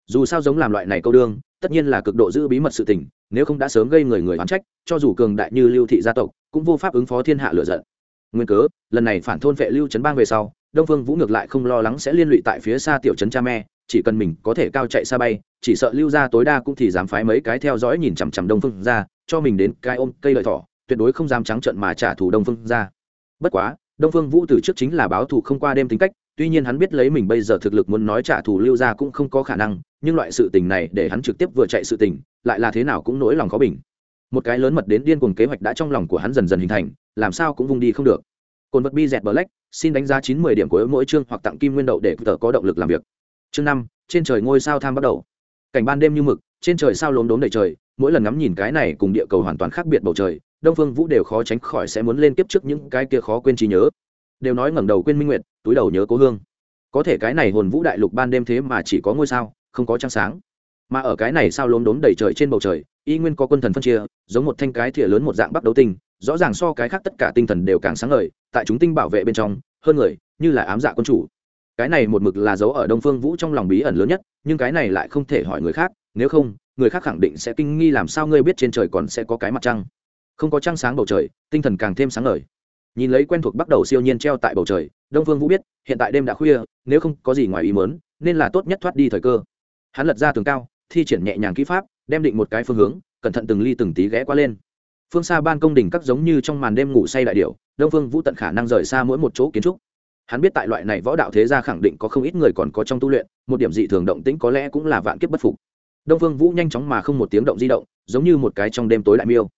Dù sao giống làm loại này câu đương, tất nhiên là cực độ giữ bí mật sự tình, nếu không đã sớm gây người người oán trách, cho dù cường đại như lưu thị gia tộc, cũng vô pháp ứng phó thiên hạ lửa giận. Nguyên cớ, lần này phản thôn vệ lưu trấn bang về sau, Đông Phương Vũ ngược lại không lo lắng sẽ liên lụy tại phía xa tiểu trấn Cha Me, chỉ cần mình có thể cao chạy xa bay chỉ sợ lưu ra tối đa cũng thì dám phái mấy cái theo dõi nhìn chằm chằm đông phương ra cho mình đến cái ôm cây lợi thỏ tuyệt đối không dám trắng trận mà trả thù đông phương ra bất quá đông phương vũ từ trước chính là báo thù không qua đêm tính cách tuy nhiên hắn biết lấy mình bây giờ thực lực muốn nói trả thù lưu ra cũng không có khả năng, nhưng loại sự tình này để hắn trực tiếp vừa chạy sự tình, lại là thế nào cũng nỗi lòng khó bình. Một cái lớn mật đến điên cuồng kế hoạch đã trong lòng của hắn dần dần hình thành, làm sao cũng vung đi không được. Cồn vật bi dẹt black, xin đánh giá chín mươi điểm của mỗi chương hoặc tặng kim nguyên đậu để tờ có động lực làm việc. Chương năm, trên trời ngôi sao tham bắt đầu. Cảnh ban đêm như mực, trên trời sao lốm đốm đầy trời, mỗi lần ngắm nhìn cái này cùng địa cầu hoàn toàn khác biệt bầu trời, đông phương vũ đều khó tránh khỏi sẽ muốn lên tiếp trước những cái kia khó quên trí nhớ. Đều nói ngẩng đầu quên minh nguyệt túi đầu nhớ cố hương. Có thể cái này hồn vũ đại lục ban đêm thế mà chỉ có ngôi sao, không có trăng sáng. Mà ở cái này sao lốm đốm đầy trời trên bầu trời, y nguyên có quân thần phân chia, giống một thanh cái thìa lớn một dạng bắc đấu tinh, rõ ràng so cái khác tất cả tinh thần đều càng sáng ngời, tại chúng tinh bảo vệ bên trong, hơn người, như là ám dạ quân chủ. Cái này một mực là dấu ở đông phương vũ trong lòng bí ẩn lớn nhất, nhưng cái này lại không thể hỏi người khác, nếu không, người khác khẳng định sẽ kinh nghi làm sao ngươi biết trên trời còn sẽ có cái mặt trăng. Không có trăng sáng bầu trời, tinh thần càng thêm sáng ngời nhìn lấy quen thuộc bắt đầu siêu nhiên treo tại bầu trời, đông phương vũ biết, hiện tại đêm đã khuya, nếu không có gì ngoài ý mớn nên là tốt nhất thoát đi thời cơ. Hắn lật ra tường cao, thi triển nhẹ nhàng kỹ pháp, đem định một cái phương hướng, cẩn thận từng ly từng tí ghé qua lên. Phương xa ban công đỉnh các giống như trong màn đêm ngủ say đại điệu đông phương vũ tận khả năng rời xa mỗi một chỗ kiến trúc. Hắn biết tại loại này võ đạo thế gia khẳng định có không ít người còn có trong tu luyện, một điểm dị thường động tĩnh có lẽ cũng là vạn kiếp bất phục. Đông phương vũ nhanh chóng mà không một tiếng động di động, giống như một cái trong đêm tối đại miêu.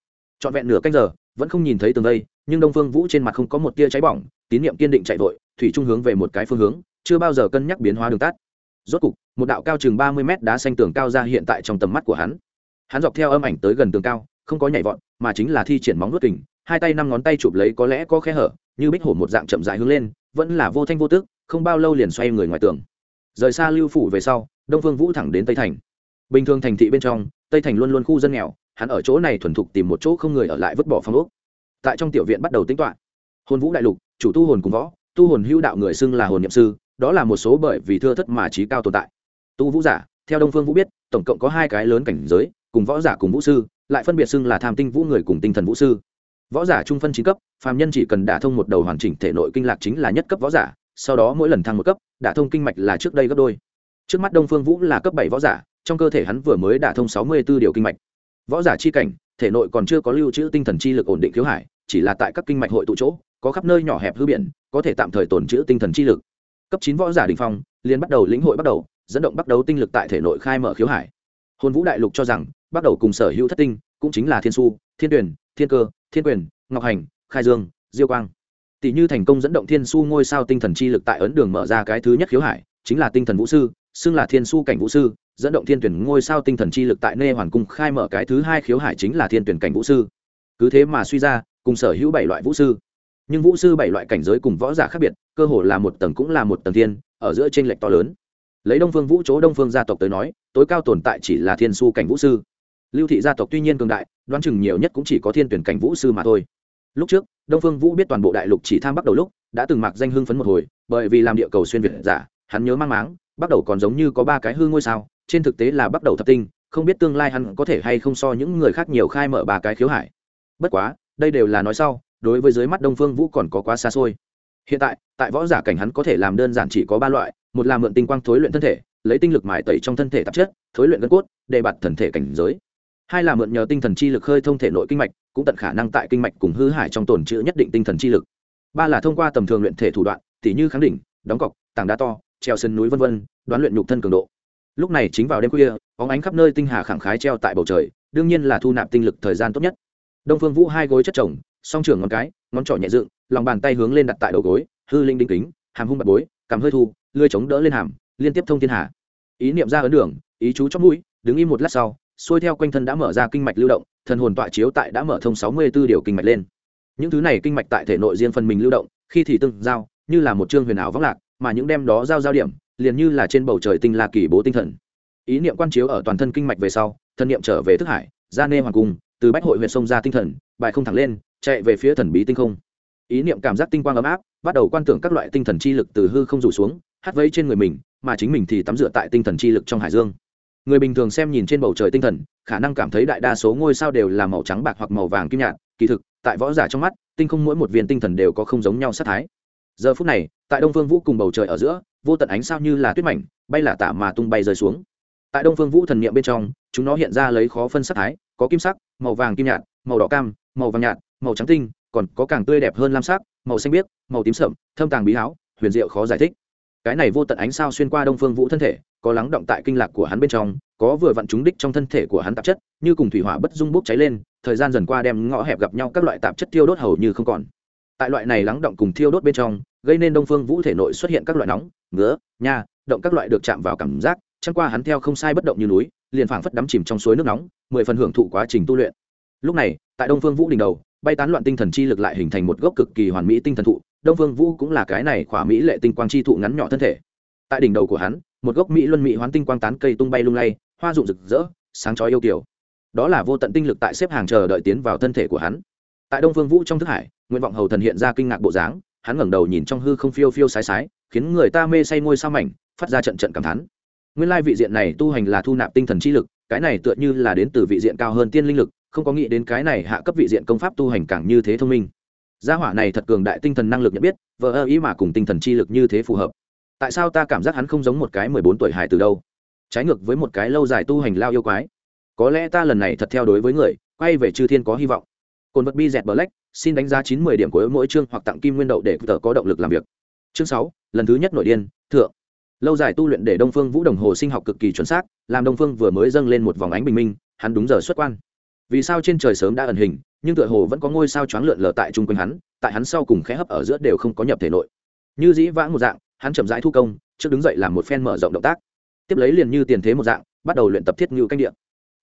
Trọn vẹn nửa canh giờ, vẫn không nhìn thấy tường đây nhưng đông phương vũ trên mặt không có một tia cháy bỏng, tín nhiệm kiên định chạy vội, thủy trung hướng về một cái phương hướng, chưa bao giờ cân nhắc biến hóa đường tắt. Rốt cục, một đạo cao chừng ba mươi mét đá xanh tường cao ra hiện tại trong tầm mắt của hắn. Hắn dọc theo âm ảnh tới gần tường cao, không có nhảy vọt, mà chính là thi triển móng nuốt kình, hai tay năm ngón tay chụp lấy có lẽ có khe hở, như bích hổ một dạng chậm rãi hướng lên, vẫn là vô thanh vô tức, không bao lâu liền xoay người ngoài tường. Rời xa lưu phủ về sau, đông phương vũ thẳng đến tây thành. Bình thường thành thị bên trong, tây thành luôn luôn khu dân nghèo, hắn ở chỗ này thuần thục tìm một chỗ không người ở lại vứt bỏ phong ốc tại trong tiểu viện bắt đầu tính toán. Hồn vũ đại lục, chủ tu hồn cùng võ, tu hồn hữu đạo người xưng là hồn nhậm sư, đó là một số bởi vì thưa thất mà trí cao tồn tại. Tu vũ giả, theo đông phương vũ biết, tổng cộng có hai cái lớn cảnh giới, cùng võ giả cùng vũ sư, lại phân biệt xưng là tham tinh vũ người cùng tinh thần vũ sư. Võ giả trung phân chín cấp, phàm nhân chỉ cần đả thông một đầu hoàn chỉnh thể nội kinh lạc chính là nhất cấp võ giả, sau đó mỗi lần thăng một cấp, đả thông kinh mạch là trước đây gấp đôi. Trước mắt đông phương vũ là cấp bảy võ giả, trong cơ thể hắn vừa mới đả thông sáu mươi b ố điều kinh mạch. Võ giả chi cảnh, thể nội còn chưa có lưu trữ tinh thần chi lực ổn định khiếu hải chỉ là tại các kinh mạch hội tụ chỗ, có khắp nơi nhỏ hẹp hư biển, có thể tạm thời tồn trữ tinh thần chi lực. Cấp chín võ giả đình phong, liền bắt đầu lĩnh hội bắt đầu, dẫn động bắt đầu tinh lực tại thể nội khai mở khiếu hải. Hồn vũ đại lục cho rằng bắt đầu cùng sở hữu thất tinh, cũng chính là thiên su, thiên tuyển, thiên cơ, thiên quyền, ngọc hành, khai dương, diêu quang. Tỷ như thành công dẫn động thiên su ngôi sao tinh thần chi lực tại ấn đường mở ra cái thứ nhất khiếu hải, chính là tinh thần vũ sư, xưng là thiên su cảnh vũ sư, dẫn động thiên tuyển ngôi sao tinh thần chi lực tại nê hoàn cung khai mở cái thứ hai khiếu hải chính là thiên tuyển cảnh vũ sư. Cứ thế mà suy ra cùng sở hữu bảy loại vũ sư. Nhưng vũ sư bảy loại cảnh giới cùng võ giả khác biệt, cơ hồ là một tầng cũng là một tầng thiên, ở giữa t r ê n lệch to lớn. Lấy đông phương vũ chỗ đông phương gia tộc tới nói, tối cao tồn tại chỉ là thiên su cảnh vũ sư. Lưu thị gia tộc tuy nhiên cường đại, đoán chừng nhiều nhất cũng chỉ có thiên tuyển cảnh vũ sư mà thôi. Lúc trước, đông phương vũ biết toàn bộ đại lục chỉ tham bắt đầu lúc, đã từng mặc danh hưng phấn một hồi, bởi vì làm địa cầu xuyên việt giả, hắn nhớ mang máng bắt đầu còn giống như có ba cái hư ngôi sao, trên thực tế là bắt đầu thập tinh, không biết tương lai hắn có thể hay không so những người khác nhiều khai mở ba cái khiếu hải. Bất quá đây đều là nói sau, đối với dưới mắt đông phương vũ còn có quá xa xôi. Hiện tại tại võ giả cảnh hắn có thể làm đơn giản chỉ có ba loại, một là mượn tinh quang thối luyện thân thể, lấy tinh lực mài tẩy trong thân thể tạp chất, thối luyện gân cốt, để bạt thần thể cảnh giới. Hai là mượn nhờ tinh thần chi lực hơi thông thể nội kinh mạch, cũng tận khả năng tại kinh mạch cùng hư hải trong tồn chữ nhất định tinh thần chi lực. Ba là thông qua tầm thường luyện thể thủ đoạn, tỉ như kháng đỉnh, đóng cọc, tảng đá to, treo sân núi vân vân, đoán luyện nhục thân cường độ. Lúc này chính vào đêm khuya, bóng ánh khắp nơi tinh hà khẳng khái treo tại bầu trời, đương nhiên là thu nạp tinh lực thời gian tốt nhất đông phương vũ hai gối chất chồng song trưởng ngón cái ngón trỏ nhẹ dựng lòng bàn tay hướng lên đặt tại đầu gối hư linh đinh kính hàm hung bạc bối cảm hơi thu lươi chống đỡ lên hàm liên tiếp thông thiên hạ, ý niệm ra ấn đường ý chú chót mũi đứng im một lát sau xuôi theo quanh thân đã mở ra kinh mạch lưu động thần hồn tọa chiếu tại đã mở thông sáu mươi 64 điều kinh mạch lên. Những thứ này kinh mạch tại thể nội riêng phần mình lưu động khi thì tương giao như là một chương huyền ảo vắng lạc mà những đem đó giao giao điểm liền như là trên bầu trời tinh la kỳ bố tinh thần. Ý niệm quan chiếu ở toàn thân kinh mạch về sau thân niệm trở về thức hải ra nê hoàng cung từ bách hội huyện sông ra tinh thần, bài không thẳng lên, chạy về phía thần bí tinh không. Ý niệm cảm giác tinh quang ấm áp, bắt đầu quan tưởng các loại tinh thần chi lực từ hư không rủ xuống, hát vây trên người mình, mà chính mình thì tắm rửa tại tinh thần chi lực trong hải dương. Người bình thường xem nhìn trên bầu trời tinh thần, khả năng cảm thấy đại đa số ngôi sao đều là màu trắng bạc hoặc màu vàng kim nhạt, kỳ thực, tại võ giả trong mắt, tinh không mỗi một viên tinh thần đều có không giống nhau sát thái. Giờ phút này, tại đông phương vũ cùng bầu trời ở giữa, vô tận ánh sao như là tuyết mảnh, bay là tả mà tung bay rơi xuống tại đông phương vũ thần niệm bên trong, chúng nó hiện ra lấy khó phân sắc thái, có kim sắc, màu vàng kim nhạt, màu đỏ cam, màu vàng nhạt, màu trắng tinh, còn có càng tươi đẹp hơn lam sắc, màu xanh biếc, màu tím sậm, thâm tàng bí háo, huyền diệu khó giải thích. Cái này vô tận ánh sao xuyên qua đông phương vũ thân thể, có lắng động tại kinh lạc của hắn bên trong, có vừa vặn trúng đích trong thân thể của hắn tạp chất, như cùng thủy hỏa bất dung bốc cháy lên, thời gian dần qua đem ngõ hẹp gặp nhau các loại tạp chất tiêu đốt hầu như không còn. Tại loại này lắng động cùng thiêu đốt bên trong, gây nên đông phương vũ thể nội xuất hiện các loại nóng, ngứa, nha, động các loại được chạm vào cảm giác chẳng qua hắn theo không sai bất động như núi, liền phảng phất đắm chìm trong suối nước nóng, mười phần hưởng thụ quá trình tu luyện. Lúc này, tại đông phương vũ đỉnh đầu, bay tán loạn tinh thần chi lực lại hình thành một gốc cực kỳ hoàn mỹ tinh thần thụ, đông phương vũ cũng là cái này khỏa mỹ lệ tinh quang chi thụ ngắn nhỏ thân thể. Tại đỉnh đầu của hắn, một gốc mỹ luân mỹ hoán tinh quang tán cây tung bay lung lay, hoa rụng rực rỡ, sáng chói yêu kiều. Đó là vô tận tinh lực tại xếp hàng chờ đợi tiến vào thân thể của hắn. Tại đông phương vũ trong thức hải, nguyện vọng hầu thần hiện ra kinh ngạc bộ dáng, hắn ngẩng đầu nhìn trong hư không phiêu phiêu sái sái, khiến người ta mê say ngôi sao mảnh, phát ra trận trận cảm thán nguyên lai vị diện này tu hành là thu nạp tinh thần chi lực, cái này tựa như là đến từ vị diện cao hơn tiên linh lực, không có nghĩ đến cái này hạ cấp vị diện công pháp tu hành càng như thế thông minh. Gia hỏa này thật cường đại tinh thần năng lực nhận biết vợ ơ ý mà cùng tinh thần chi lực như thế phù hợp. Tại sao ta cảm giác hắn không giống một cái mười bốn tuổi hài từ đâu? Trái ngược với một cái lâu dài tu hành lao yêu quái. Có lẽ ta lần này thật theo đối với người, quay về chư thiên có hy vọng. Cồn vật bi dẹt black xin đánh giá chín mươi điểm của mỗi chương hoặc tặng kim nguyên đậu để tờ có động lực làm việc. Chương sáu, lần thứ nhất nội điên, thượng lâu dài tu luyện để đông phương vũ đồng hồ sinh học cực kỳ chuẩn xác, làm đông phương vừa mới dâng lên một vòng ánh bình minh, hắn đúng giờ xuất quan. Vì sao trên trời sớm đã ẩn hình, nhưng tựa hồ vẫn có ngôi sao choáng lượn lờ tại chung quanh hắn, tại hắn sau cùng khẽ hấp ở giữa đều không có nhập thể nội. Như dĩ vãng một dạng, hắn chậm rãi thu công, trước đứng dậy làm một phen mở rộng động tác. Tiếp lấy liền như tiền thế một dạng, bắt đầu luyện tập thiết ngưu canh điện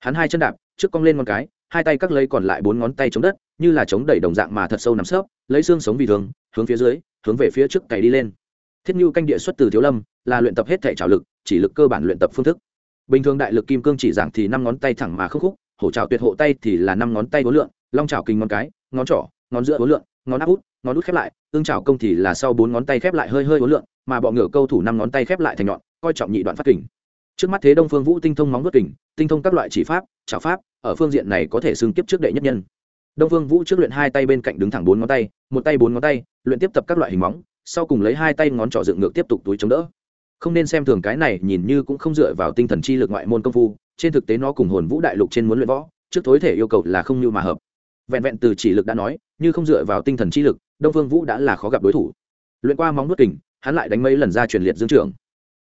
hắn hai chân đạp, trước cong lên ngón cái, hai tay cắt lấy còn lại bốn ngón tay chống đất, như là chống đẩy đồng dạng mà thật sâu nằm sấp, lấy xương sống vì thường, hướng phía dưới, hướng về phía trước cày đi lên thiết như canh địa xuất từ thiếu lâm, là luyện tập hết thể trào lực, chỉ lực cơ bản luyện tập phương thức. Bình thường đại lực kim cương chỉ giảng thì năm ngón tay thẳng mà khúc khúc, hổ trào tuyệt hộ tay thì là năm ngón tay vốn lượn, long trào kinh ngón cái, ngón trỏ, ngón giữa vốn lượn, ngón áp út, ngón út khép lại, ương trào công thì là sau bốn ngón tay khép lại hơi hơi vốn lượn, mà bọ ngựa câu thủ năm ngón tay khép lại thành nhọn, coi trọng nhị đoạn phát kình. Trước mắt thế đông phương vũ tinh thông móng vớt kình, tinh thông các loại chỉ pháp trào pháp, ở phương diện này có thể xưng kiếp trước đệ nhất nhân. Đông phương vũ trước luyện hai tay bên cạnh đứng thẳng bốn ngón tay, một tay bốn ngón tay, luyện tiếp tập các loại hình móng sau cùng lấy hai tay ngón trỏ dựng ngược tiếp tục túi chống đỡ. Không nên xem thường cái này, nhìn như cũng không dựa vào tinh thần chi lực ngoại môn công phu, trên thực tế nó cùng hồn vũ đại lục trên muốn luyện võ, trước thối thể yêu cầu là không như mà hợp. Vẹn vẹn từ chỉ lực đã nói, như không dựa vào tinh thần chi lực, đông phương vũ đã là khó gặp đối thủ. Luyện qua móng nuốt kình, hắn lại đánh mấy lần ra truyền liệt dương trường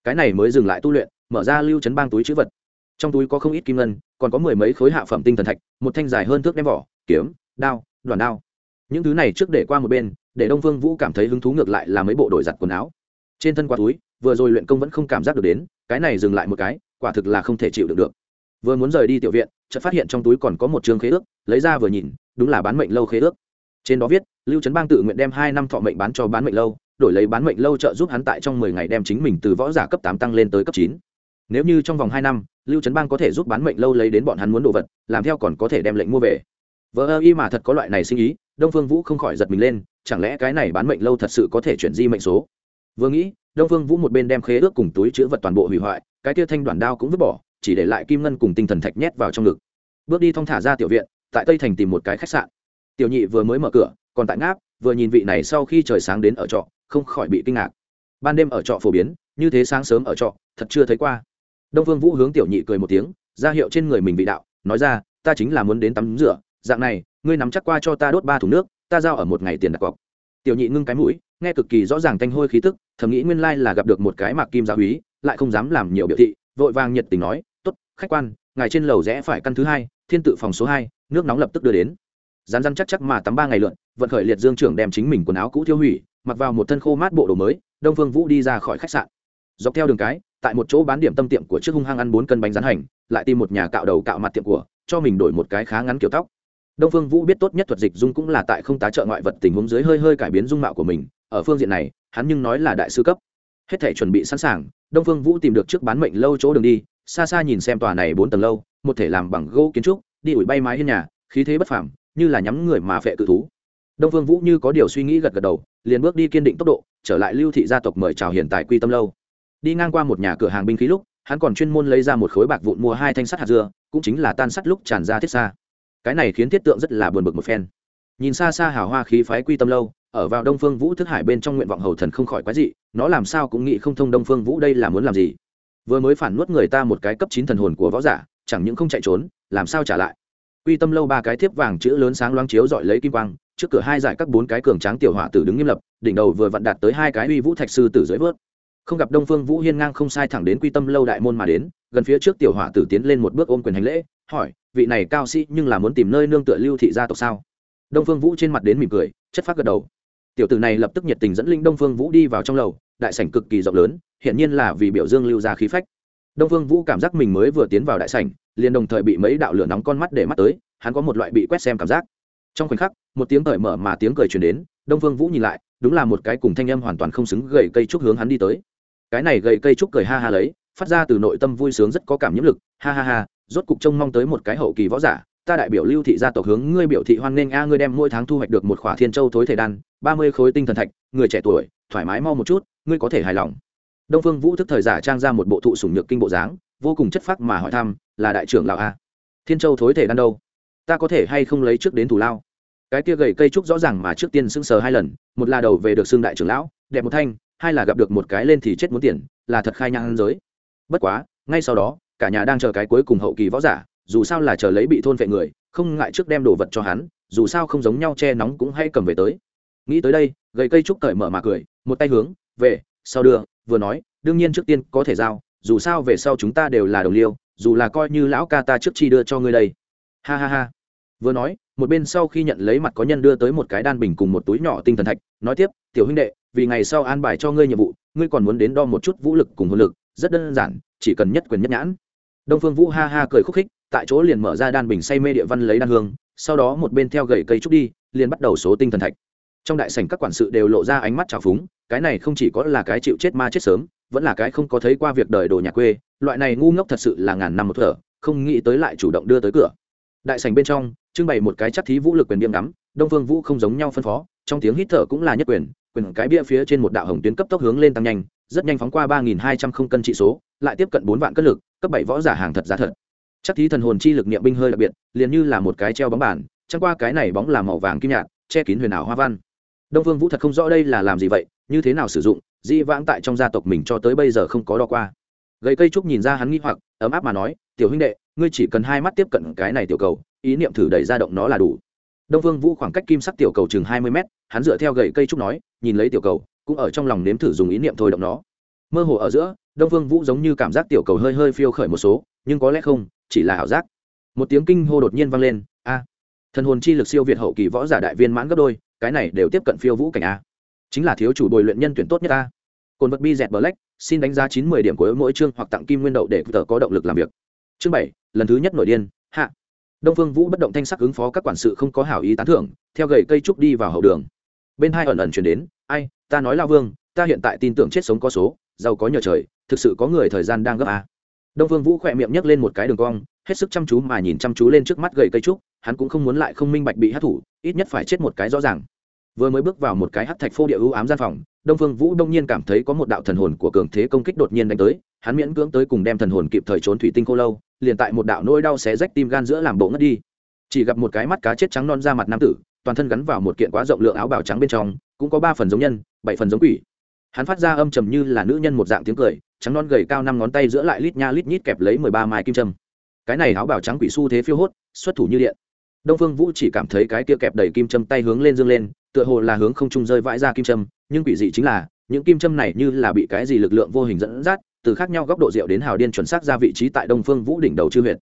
cái này mới dừng lại tu luyện, mở ra lưu chấn bang túi chữ vật. Trong túi có không ít kim ngân, còn có mười mấy khối hạ phẩm tinh thần thạch, một thanh dài hơn thước đem vỏ, kiếm, đao, đoàn đao. Những thứ này trước để qua một bên để đông phương vũ cảm thấy hứng thú ngược lại là mấy bộ đổi giặt quần áo. Trên thân qua túi, vừa rồi luyện công vẫn không cảm giác được đến, cái này dừng lại một cái, quả thực là không thể chịu được được. Vừa muốn rời đi tiểu viện, chợt phát hiện trong túi còn có một chương khế ước, lấy ra vừa nhìn, đúng là bán mệnh lâu khế ước. Trên đó viết, lưu trấn bang tự nguyện đem hai năm thọ mệnh bán cho bán mệnh lâu, đổi lấy bán mệnh lâu trợ giúp hắn tại trong mười ngày đem chính mình từ võ giả cấp tám tăng lên tới cấp chín. Nếu như trong vòng hai năm, lưu trấn bang có thể giúp bán mệnh lâu lấy đến bọn hắn muốn đồ vật, làm theo còn có thể đem lệnh mua về. Vợ ơ y mà thật có loại này sinh ý, đông phương vũ không khỏi giật mình lên chẳng lẽ cái này bán mệnh lâu thật sự có thể chuyển di mệnh số? Vừa nghĩ, đông phương vũ một bên đem khế ước cùng túi chữ vật toàn bộ hủy hoại, cái tia thanh đoàn đao cũng vứt bỏ, chỉ để lại kim ngân cùng tinh thần thạch nhét vào trong ngực. Bước đi thong thả ra tiểu viện, tại tây thành tìm một cái khách sạn. Tiểu nhị vừa mới mở cửa, còn tại ngáp, vừa nhìn vị này sau khi trời sáng đến ở trọ, không khỏi bị kinh ngạc. Ban đêm ở trọ phổ biến, như thế sáng sớm ở trọ, thật chưa thấy qua. Đông phương vũ hướng tiểu nhị cười một tiếng, ra hiệu trên người mình vị đạo, nói ra, ta chính là muốn đến tắm rửa, dạng này, ngươi nắm chắc qua cho ta đốt ba thùng nước ta giao ở một ngày tiền đặt cọc. Tiểu nhị ngưng cái mũi, nghe cực kỳ rõ ràng tanh hôi khí tức, thầm nghĩ nguyên lai là gặp được một cái mạc kim gia úy lại không dám làm nhiều biểu thị, vội vàng nhiệt tình nói, tốt, khách quan, ngài trên lầu rẽ phải căn thứ hai, thiên tự phòng số hai, nước nóng lập tức đưa đến. Rán rán chắc chắc mà tắm ba ngày lượn, vận khởi liệt dương trưởng đem chính mình quần áo cũ thiêu hủy, mặc vào một thân khô mát bộ đồ mới, đông phương vũ đi ra khỏi khách sạn. Dọc theo đường cái, tại một chỗ bán điểm tâm tiệm của trước hung hăng ăn bốn cân bánh rán hành, lại tìm một nhà cạo đầu cạo mặt tiệm của, cho mình đổi một cái khá ngắn kiểu tóc đông phương vũ biết tốt nhất thuật dịch dung cũng là tại không tá trợ ngoại vật tình huống dưới hơi hơi cải biến dung mạo của mình, ở phương diện này, hắn nhưng nói là đại sư cấp. Hết thể chuẩn bị sẵn sàng, đông phương vũ tìm được trước bán mệnh lâu chỗ đường đi, xa xa nhìn xem tòa này bốn tầng lâu, một thể làm bằng gỗ kiến trúc, đi ủi bay mái hiên nhà, khí thế bất phẳng như là nhắm người mà phệ cự thú. Đông phương vũ như có điều suy nghĩ gật gật đầu, liền bước đi kiên định tốc độ, trở lại lưu thị gia tộc mời chào hiện tại quy tâm lâu. Đi ngang qua một nhà cửa hàng binh khí lúc, hắn còn chuyên môn lấy ra một khối bạc vụn mua hai thanh sắt hạt dưa, cũng chính là tan sắt lúc tràn ra thiết xa cái này khiến thiết tượng rất là buồn bực một phen. Nhìn xa xa hào hoa khí phái quy tâm lâu, ở vào đông phương vũ thức hải bên trong nguyện vọng hầu thần không khỏi quái dị, nó làm sao cũng nghĩ không thông đông phương vũ đây là muốn làm gì. Vừa mới phản nuốt người ta một cái cấp chín thần hồn của võ giả, chẳng những không chạy trốn, làm sao trả lại? Quy tâm lâu ba cái thiếp vàng chữ lớn sáng loáng chiếu dọi lấy kim quang, trước cửa hai giải các bốn cái cường tráng tiểu hỏa tử đứng nghiêm lập, đỉnh đầu vừa vặn đạt tới hai cái uy vũ thạch sư tử dưới vớt. Không gặp đông phương vũ hiên ngang không sai thẳng đến quy tâm lâu đại môn mà đến, gần phía trước tiểu hỏa tử tiến lên một bước ôm quyền hành lễ, hỏi vị này cao sĩ nhưng là muốn tìm nơi nương tựa lưu thị gia tộc sao? Đông phương vũ trên mặt đến mỉm cười, chất phát gật đầu. Tiểu tử này lập tức nhiệt tình dẫn linh đông phương vũ đi vào trong lầu, đại sảnh cực kỳ rộng lớn hiện nhiên là vì biểu dương lưu ra khí phách. Đông phương vũ cảm giác mình mới vừa tiến vào đại sảnh, liền đồng thời bị mấy đạo lửa nóng con mắt để mắt tới, hắn có một loại bị quét xem cảm giác. Trong khoảnh khắc, một tiếng cởi mở mà tiếng cười truyền đến, đông phương vũ nhìn lại, đúng là một cái cùng thanh âm hoàn toàn không xứng gậy cây trúc hướng hắn đi tới. Cái này gậy cây trúc cười ha ha lấy, phát ra từ nội tâm vui sướng rất có cảm nhiễm lực, ha ha ha rốt cục trông mong tới một cái hậu kỳ võ giả. Ta đại biểu lưu thị gia tộc hướng ngươi biểu thị hoan nghênh a, ngươi đem mỗi tháng thu hoạch được một khỏa thiên châu thối thể đan, ba mươi khối tinh thần thạch, người trẻ tuổi, thoải mái mau một chút, ngươi có thể hài lòng. Đông phương vũ thức thời giả trang ra một bộ thụ sủng nhược kinh bộ dáng, vô cùng chất phác mà hỏi thăm, là đại trưởng lão a? Thiên châu thối thể đan đâu? Ta có thể hay không lấy trước đến thủ lao? Cái kia gầy cây trúc rõ ràng mà trước tiên sững sờ hai lần, một là đầu về được xương đại trưởng lão, đẹp một thanh, hai là gặp được một cái lên thì chết muốn tiền, là thật khai nhang giới. Bất quá, ngay sau đó cả nhà đang chờ cái cuối cùng hậu kỳ võ giả, dù sao là chờ lấy bị thôn vệ người, không ngại trước đem đồ vật cho hắn, dù sao không giống nhau che nóng cũng hay cầm về tới. Nghĩ tới đây, gầy cây trúc cởi mở mà cười, một tay hướng về sau đưa, vừa nói, đương nhiên trước tiên có thể giao, dù sao về sau chúng ta đều là đồng liêu, dù là coi như lão ca ta trước chi đưa cho ngươi đây. Ha ha ha. Vừa nói, một bên sau khi nhận lấy mặt có nhân đưa tới một cái đan bình cùng một túi nhỏ tinh thần thạch, nói tiếp, tiểu huynh đệ, vì ngày sau an bài cho ngươi nhiệm vụ, ngươi còn muốn đến đo một chút vũ lực cùng hồn lực, rất đơn giản, chỉ cần nhất quyền nhất nhãn đông phương vũ ha ha cười khúc khích, tại chỗ liền mở ra đan bình say mê địa văn lấy đan hương, sau đó một bên theo gậy cây trúc đi, liền bắt đầu số tinh thần thạch. Trong đại sảnh các quản sự đều lộ ra ánh mắt trào phúng, cái này không chỉ có là cái chịu chết ma chết sớm, vẫn là cái không có thấy qua việc đời đồ nhà quê, loại này ngu ngốc thật sự là ngàn năm một thở, không nghĩ tới lại chủ động đưa tới cửa. Đại sảnh bên trong, trưng bày một cái chắc thí vũ lực quyền biếm ngắm, đông phương vũ không giống nhau phân phó, trong tiếng hít thở cũng là nhất quyền quyền cái bia phía trên một đạo hồng tuyến cấp tốc hướng lên tăng nhanh rất nhanh phóng qua ba nghìn hai trăm không cân trị số, lại tiếp cận bốn vạn cân lực, cấp bảy võ giả hàng thật giá thật. Chắc thí thần hồn chi lực niệm binh hơi đặc biệt, liền như là một cái treo bóng bàn, chẳng qua cái này bóng là màu vàng kim nhạt, che kín huyền ảo hoa văn. Đông phương vũ thật không rõ đây là làm gì vậy, như thế nào sử dụng, di vãng tại trong gia tộc mình cho tới bây giờ không có đo qua. Gậy cây trúc nhìn ra hắn nghi hoặc, ấm áp mà nói, tiểu huynh đệ, ngươi chỉ cần hai mắt tiếp cận cái này tiểu cầu, ý niệm thử đẩy ra động nó là đủ. Đông phương vũ khoảng cách kim sắc tiểu cầu chừng hai mươi mét, hắn dựa theo gậy cây trúc nói, nhìn lấy tiểu cầu cũng ở trong lòng nếm thử dùng ý niệm thôi động nó. Mơ hồ ở giữa, đông phương vũ giống như cảm giác tiểu cầu hơi hơi phiêu khởi một số, nhưng có lẽ không, chỉ là ảo giác. Một tiếng kinh hô đột nhiên vang lên, a, thần hồn chi lực siêu việt hậu kỳ võ giả đại viên mãn gấp đôi, cái này đều tiếp cận phiêu vũ cảnh a. Chính là thiếu chủ bồi luyện nhân tuyển tốt nhất a. Cồn vật bi dẹt black, xin đánh giá chín mươi điểm của mỗi chương hoặc tặng kim nguyên đậu để tờ có động lực làm việc. Chương bảy, lần thứ nhất nội điên, hạ. Đông phương vũ bất động thanh sắc ứng phó các quản sự không có hảo ý tán thưởng, theo gậy cây trúc đi vào hậu đường. Bên hai ẩn ẩn chuyển đến, ai ta nói lao vương, ta hiện tại tin tưởng chết sống có số, giàu có nhờ trời, thực sự có người thời gian đang gấp à? đông vương vũ khỏe miệng nhấc lên một cái đường cong, hết sức chăm chú mà nhìn chăm chú lên trước mắt gậy cây trúc, hắn cũng không muốn lại không minh bạch bị hát thủ, ít nhất phải chết một cái rõ ràng vừa mới bước vào một cái hát thạch phô địa ưu ám gian phòng, đông phương vũ đông nhiên cảm thấy có một đạo thần hồn của cường thế công kích đột nhiên đánh tới, hắn miễn cưỡng tới cùng đem thần hồn kịp thời trốn thủy tinh cô lâu, liền tại một đạo nỗi đau xé rách tim gan giữa làm bộ ngất đi chỉ gặp một cái mắt cá chết trắng non ra mặt nam tử, toàn thân gắn vào một kiện quá rộng lượng áo bào trắng bên trong cũng có ba phần giống nhân bảy phần giống quỷ. Hắn phát ra âm trầm như là nữ nhân một dạng tiếng cười trắng non gầy cao năm ngón tay giữa lại lít nha lít nhít kẹp lấy mười ba mai kim trâm cái này áo bảo trắng quỷ xu thế phiêu hốt xuất thủ như điện. Đông phương vũ chỉ cảm thấy cái kia kẹp đầy kim trâm tay hướng lên dương lên tựa hồ là hướng không trung rơi vãi ra kim trâm, nhưng quỷ dị chính là những kim trâm này như là bị cái gì lực lượng vô hình dẫn dắt từ khác nhau góc độ rượu đến hào điên chuẩn xác ra vị trí tại đông phương vũ đỉnh đầu chư huyện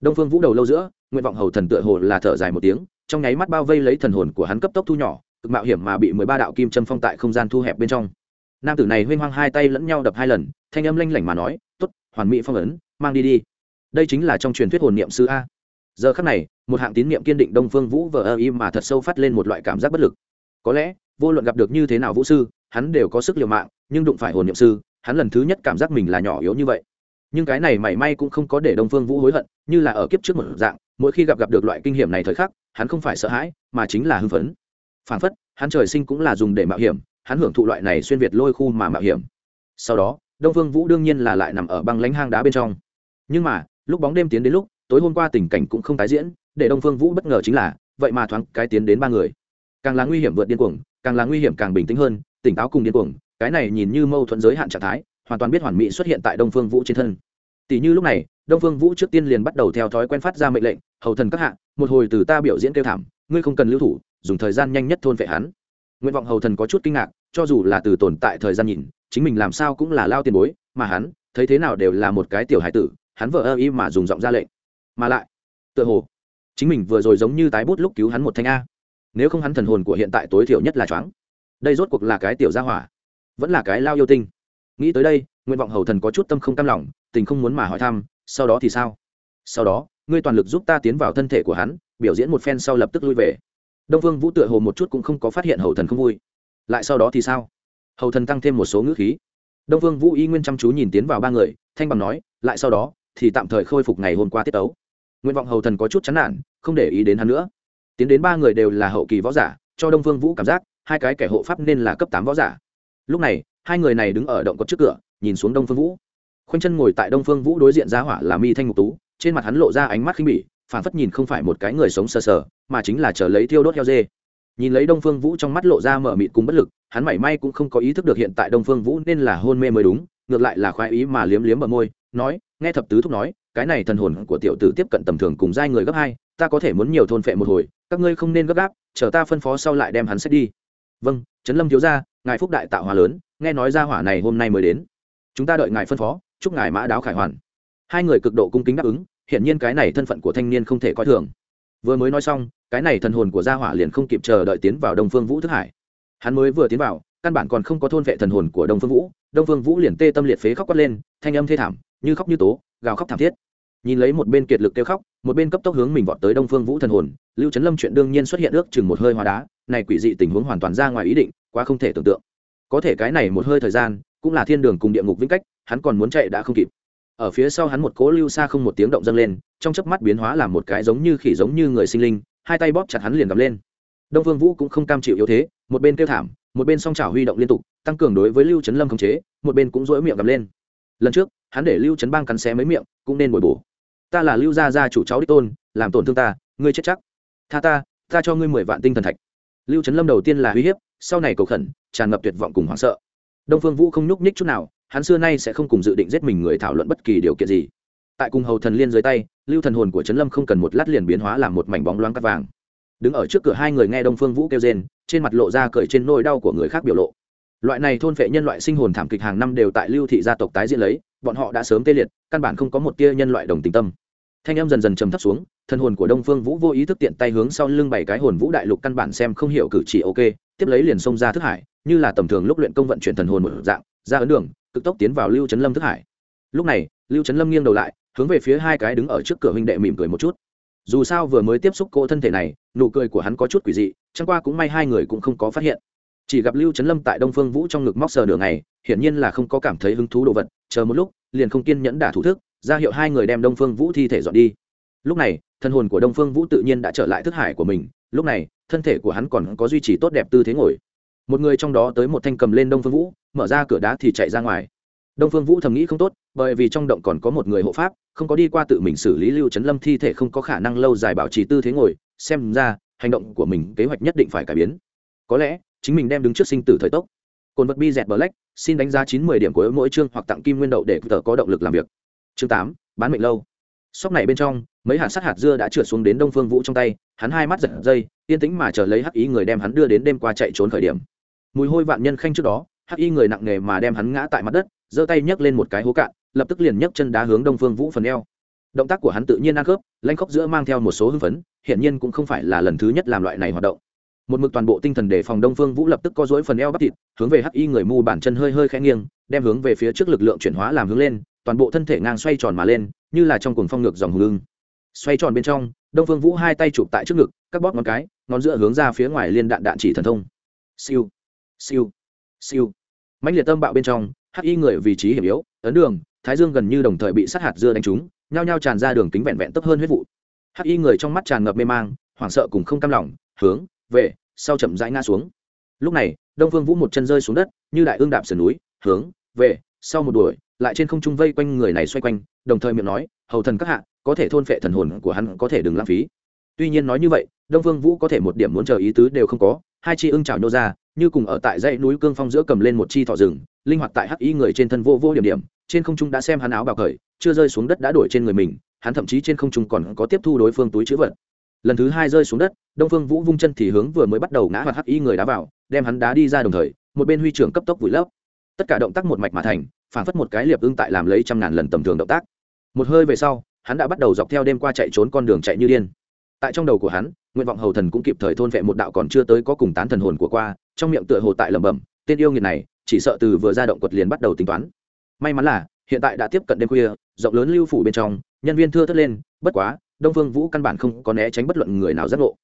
đông phương vũ đầu lâu giữa nguyện vọng hầu thần tựa hồ là thở dài một tiếng trong nháy mắt bao vây lấy thần hồn của hắn cấp tốc thu nhỏ cực mạo hiểm mà bị mười ba đạo kim châm phong tại không gian thu hẹp bên trong. Nam tử này huyên hoang hai tay lẫn nhau đập hai lần, thanh âm lanh lảnh mà nói t ố t hoàn mỹ phong ấn, mang đi đi. Đây chính là trong truyền thuyết hồn niệm sư a. Giờ khắc này, một hạng tín niệm kiên định đông phương vũ vờ ơ y mà thật sâu phát lên một loại cảm giác bất lực. Có lẽ, vô luận gặp được như thế nào vũ sư, hắn đều có sức liều mạng, nhưng đụng phải hồn niệm sư, hắn lần thứ nhất cảm giác mình là nhỏ yếu như vậy. Nhưng cái này mảy may cũng không có để đông phương vũ hối hận, như là ở kiếp trước một dạng, mỗi khi gặp gặp được loại kinh hiểm này thời khắc, hắn không phải sợ hãi, mà chính là hưng phấn phản phất, hắn trời sinh cũng là dùng để mạo hiểm, hắn hưởng thụ loại này xuyên việt lôi khu mà mạo hiểm. Sau đó, đông phương vũ đương nhiên là lại nằm ở băng lánh hang đá bên trong. Nhưng mà, lúc bóng đêm tiến đến lúc, tối hôm qua tình cảnh cũng không tái diễn, để đông phương vũ bất ngờ chính là, vậy mà thoáng cái tiến đến ba người. Càng là nguy hiểm vượt điên cuồng, càng là nguy hiểm càng bình tĩnh hơn, tỉnh táo cùng điên cuồng, cái này nhìn như mâu thuẫn giới hạn trạng thái, hoàn toàn biết hoàn mỹ xuất hiện tại đông phương vũ trên thân. Tỷ như lúc này, đông phương vũ trước tiên liền bắt đầu theo thói quen phát ra mệnh lệnh, hầu thần các hạ, một hồi từ ta biểu diễn kêu thảm, ngươi không cần lưu thủ dùng thời gian nhanh nhất thôn vệ hắn. Nguyện vọng hầu thần có chút kinh ngạc, cho dù là từ tồn tại thời gian nhìn, chính mình làm sao cũng là lao tiền bối, mà hắn, thấy thế nào đều là một cái tiểu hải tử, hắn vợ ơ y mà dùng giọng ra lệnh. Mà lại, tựa hồ, chính mình vừa rồi giống như tái bút lúc cứu hắn một thanh a. Nếu không hắn thần hồn của hiện tại tối thiểu nhất là choáng. Đây rốt cuộc là cái tiểu gia hỏa, vẫn là cái lao yêu tinh. Nghĩ tới đây, nguyện vọng hầu thần có chút tâm không cam lòng, tình không muốn mà hỏi thăm, sau đó thì sao? Sau đó, ngươi toàn lực giúp ta tiến vào thân thể của hắn, biểu diễn một phen sau lập tức lui về đông phương vũ tựa hồ một chút cũng không có phát hiện hầu thần không vui. Lại sau đó thì sao? Hầu thần tăng thêm một số ngữ khí. Đông phương vũ y nguyên chăm chú nhìn tiến vào ba người, thanh bằng nói, lại sau đó, thì tạm thời khôi phục ngày hôm qua tiết tấu. Nguyện vọng hầu thần có chút chán nản, không để ý đến hắn nữa. Tiến đến ba người đều là hậu kỳ võ giả, cho đông phương vũ cảm giác, hai cái kẻ hộ pháp nên là cấp tám võ giả. Lúc này, hai người này đứng ở động cột trước cửa, nhìn xuống đông phương vũ. Khoanh chân ngồi tại đông phương vũ đối diện giá hỏa là mi thanh ngục tú, trên mặt hắn lộ ra ánh mắt khinh bỉ phản phất nhìn không phải một cái người sống sờ sờ, mà chính là chờ lấy thiêu đốt heo dê. Nhìn lấy đông phương vũ trong mắt lộ ra mở mịt cùng bất lực, hắn mảy may cũng không có ý thức được hiện tại đông phương vũ nên là hôn mê mới đúng, ngược lại là khoái ý mà liếm liếm bờ môi, nói, nghe thập tứ thúc nói, cái này thần hồn của tiểu tử tiếp cận tầm thường cùng giai người gấp hai, ta có thể muốn nhiều thôn phệ một hồi, các ngươi không nên gấp gáp, chờ ta phân phó sau lại đem hắn xét đi. Vâng trấn lâm thiếu gia, ngài phúc đại tạo hòa lớn, nghe nói ra hỏa này hôm nay mới đến. Chúng ta đợi ngài phân phó, chúc ngài mã đáo khải hoàn. Hai người cực độ cung kính đáp ứng hiển nhiên cái này thân phận của thanh niên không thể coi thường. Vừa mới nói xong, cái này thần hồn của gia hỏa liền không kịp chờ đợi tiến vào đông phương vũ thức hải. Hắn mới vừa tiến vào, căn bản còn không có thôn vệ thần hồn của đông phương vũ, đông phương vũ liền tê tâm liệt phế khóc quát lên, thanh âm thê thảm, như khóc như tố, gào khóc thảm thiết. Nhìn lấy một bên kiệt lực kêu khóc, một bên cấp tốc hướng mình vọt tới đông phương vũ thần hồn, lưu trấn lâm chuyện đương nhiên xuất hiện ước chừng một hơi hóa đá, này quỷ dị tình huống hoàn toàn ra ngoài ý định, quá không thể tưởng tượng. Có thể cái này một hơi thời gian, cũng là thiên đường cùng địa ngục vĩnh cách, hắn còn muốn chạy đã không kịp ở phía sau hắn một cố lưu xa không một tiếng động dâng lên, trong chớp mắt biến hóa làm một cái giống như khỉ giống như người sinh linh, hai tay bóp chặt hắn liền cầm lên. Đông vương vũ cũng không cam chịu yếu thế, một bên kêu thảm, một bên song chảo huy động liên tục, tăng cường đối với lưu trấn lâm khống chế, một bên cũng rỗi miệng cầm lên. Lần trước, hắn để lưu trấn bang cắn xé mấy miệng, cũng nên bồi bổ. Ta là lưu gia gia chủ cháu đích tôn, làm tổn thương ta, ngươi chết chắc. Tha ta ta cho ngươi mười vạn tinh thần thạch. Lưu trấn lâm đầu tiên là uy hiếp, sau này cầu khẩn, tràn ngập tuyệt vọng cùng hoảng sợ. Đông phương vũ không nhúc nhích chút nào hắn xưa nay sẽ không cùng dự định giết mình người thảo luận bất kỳ điều kiện gì. Tại cùng hầu thần liên dưới tay, lưu thần hồn của trấn lâm không cần một lát liền biến hóa làm một mảnh bóng loáng cắt vàng. Đứng ở trước cửa hai người nghe đông phương vũ kêu rên, trên mặt lộ ra cởi trên nỗi đau của người khác biểu lộ. Loại này thôn phệ nhân loại sinh hồn thảm kịch hàng năm đều tại lưu thị gia tộc tái diễn lấy, bọn họ đã sớm tê liệt, căn bản không có một tia nhân loại đồng tình tâm. Thanh em dần dần trầm thấp xuống thân hồn của đông phương vũ vô ý thức tiện tay hướng sau lưng bảy cái hồn vũ đại lục căn bản xem không hiểu cử chỉ ok, tiếp lấy liền xông ra thức hải, như là tầm thường lúc luyện công vận chuyển thần hồn một dạng, ra ấn đường cực tốc tiến vào lưu trấn lâm thức hải. Lúc này, lưu trấn lâm nghiêng đầu lại, hướng về phía hai cái đứng ở trước cửa huynh đệ mỉm cười một chút. Dù sao vừa mới tiếp xúc cô thân thể này, nụ cười của hắn có chút quỷ dị, chẳng qua cũng may hai người cũng không có phát hiện. Chỉ gặp lưu trấn lâm tại đông phương vũ trong ngực móc sờ nửa ngày, hiển nhiên là không có cảm thấy hứng thú đồ vật, chờ một lúc, liền không kiên nhẫn đả thủ thức, ra hiệu hai người đem đông phương vũ thi thể dọn đi. Lúc này, thân hồn của đông phương vũ tự nhiên đã trở lại thức hải của mình, lúc này, thân thể của hắn còn có duy trì tốt đẹp tư thế ngồi một người trong đó tới một thanh cầm lên đông phương vũ, mở ra cửa đá thì chạy ra ngoài. Đông phương vũ thầm nghĩ không tốt, bởi vì trong động còn có một người hộ pháp, không có đi qua tự mình xử lý lưu trấn lâm thi thể không có khả năng lâu dài bảo trì tư thế ngồi, xem ra, hành động của mình kế hoạch nhất định phải cải biến. Có lẽ, chính mình đem đứng trước sinh tử thời tốc. Cồn vật bi dẹt bờ lách xin đánh giá chín mươi điểm của mỗi chương hoặc tặng kim nguyên đậu để tờ có động lực làm việc. Chương tám, bán mệnh lâu. Sóc này bên trong, mấy hạt sắt hạt dưa đã trượt xuống đến đông phương vũ trong tay, hắn hai mắt giật dây, yên tĩnh mà chờ lấy hắc ý người đem hắn đưa đến đêm qua chạy trốn khởi điểm mùi hôi vạn nhân khanh trước đó, hắc y người nặng nề mà đem hắn ngã tại mặt đất, giơ tay nhấc lên một cái hố cạn, lập tức liền nhấc chân đá hướng đông phương vũ phần eo. Động tác của hắn tự nhiên ăn khớp, lanh khóc giữa mang theo một số hưng phấn, hiển nhiên cũng không phải là lần thứ nhất làm loại này hoạt động. Một mực toàn bộ tinh thần để phòng đông phương vũ lập tức co dối phần eo bắp thịt, hướng về hắc y người mu bản chân hơi hơi khẽ nghiêng, đem hướng về phía trước lực lượng chuyển hóa làm hướng lên, toàn bộ thân thể ngang xoay tròn mà lên, như là trong cuồng phong ngược dòng hùng lưng xoay tròn bên trong, đông phương vũ hai tay chụp tại trước ngực, các bóp ngón cái, ngón giữa hướng ra phía ngoài liên đạn đạn chỉ thần thông. Siêu siêu. Siêu. Mãnh liệt tâm bạo bên trong, hắc y người vị trí hiểm yếu, ấn đường, thái dương gần như đồng thời bị sát hạt dưa đánh trúng, nhao nhao tràn ra đường kính vẹn vẹn tấp hơn huyết vụ. Hắc y người trong mắt tràn ngập mê mang, hoảng sợ cùng không cam lòng, hướng, về, sau chậm rãi ngã xuống. Lúc này, đông phương vũ một chân rơi xuống đất, như đại ương đạp sườn núi, hướng, về, sau một đuổi, lại trên không trung vây quanh người này xoay quanh, đồng thời miệng nói, hầu thần các hạ, có thể thôn phệ thần hồn của hắn có thể đừng lãng phí. Tuy nhiên nói như vậy, đông phương vũ có thể một điểm muốn chờ ý tứ đều không có, hai chi ưng chảo nhô ra như cùng ở tại dãy núi cương phong giữa cầm lên một chi thọ rừng, linh hoạt tại hắc y người trên thân vô vô điểm điểm, trên không trung đã xem hắn áo bào cởi, chưa rơi xuống đất đã đổi trên người mình, hắn thậm chí trên không trung còn có tiếp thu đối phương túi chữ vật. Lần thứ hai rơi xuống đất, đông phương vũ vung chân thì hướng vừa mới bắt đầu ngã hoặc hắc y người đá vào, đem hắn đá đi ra đồng thời, một bên huy trưởng cấp tốc vùi lấp. Tất cả động tác một mạch mà thành phản phất một cái liệp ưng tại làm lấy trăm ngàn lần tầm thường động tác. Một hơi về sau, hắn đã bắt đầu dọc theo đêm qua chạy trốn con đường chạy như điên. Tại trong đầu của hắn, nguyện vọng hầu thần cũng kịp thời thôn vệ một đạo còn chưa tới có cùng tán thần hồn của qua trong miệng tựa hồ tại lẩm bẩm, tên yêu nghiệt này, chỉ sợ từ vừa ra động quật liền bắt đầu tính toán. May mắn là, hiện tại đã tiếp cận đêm khuya, rộng lớn lưu phủ bên trong, nhân viên thưa thất lên, bất quá, đông phương vũ căn bản không có né tránh bất luận người nào giác ngộ.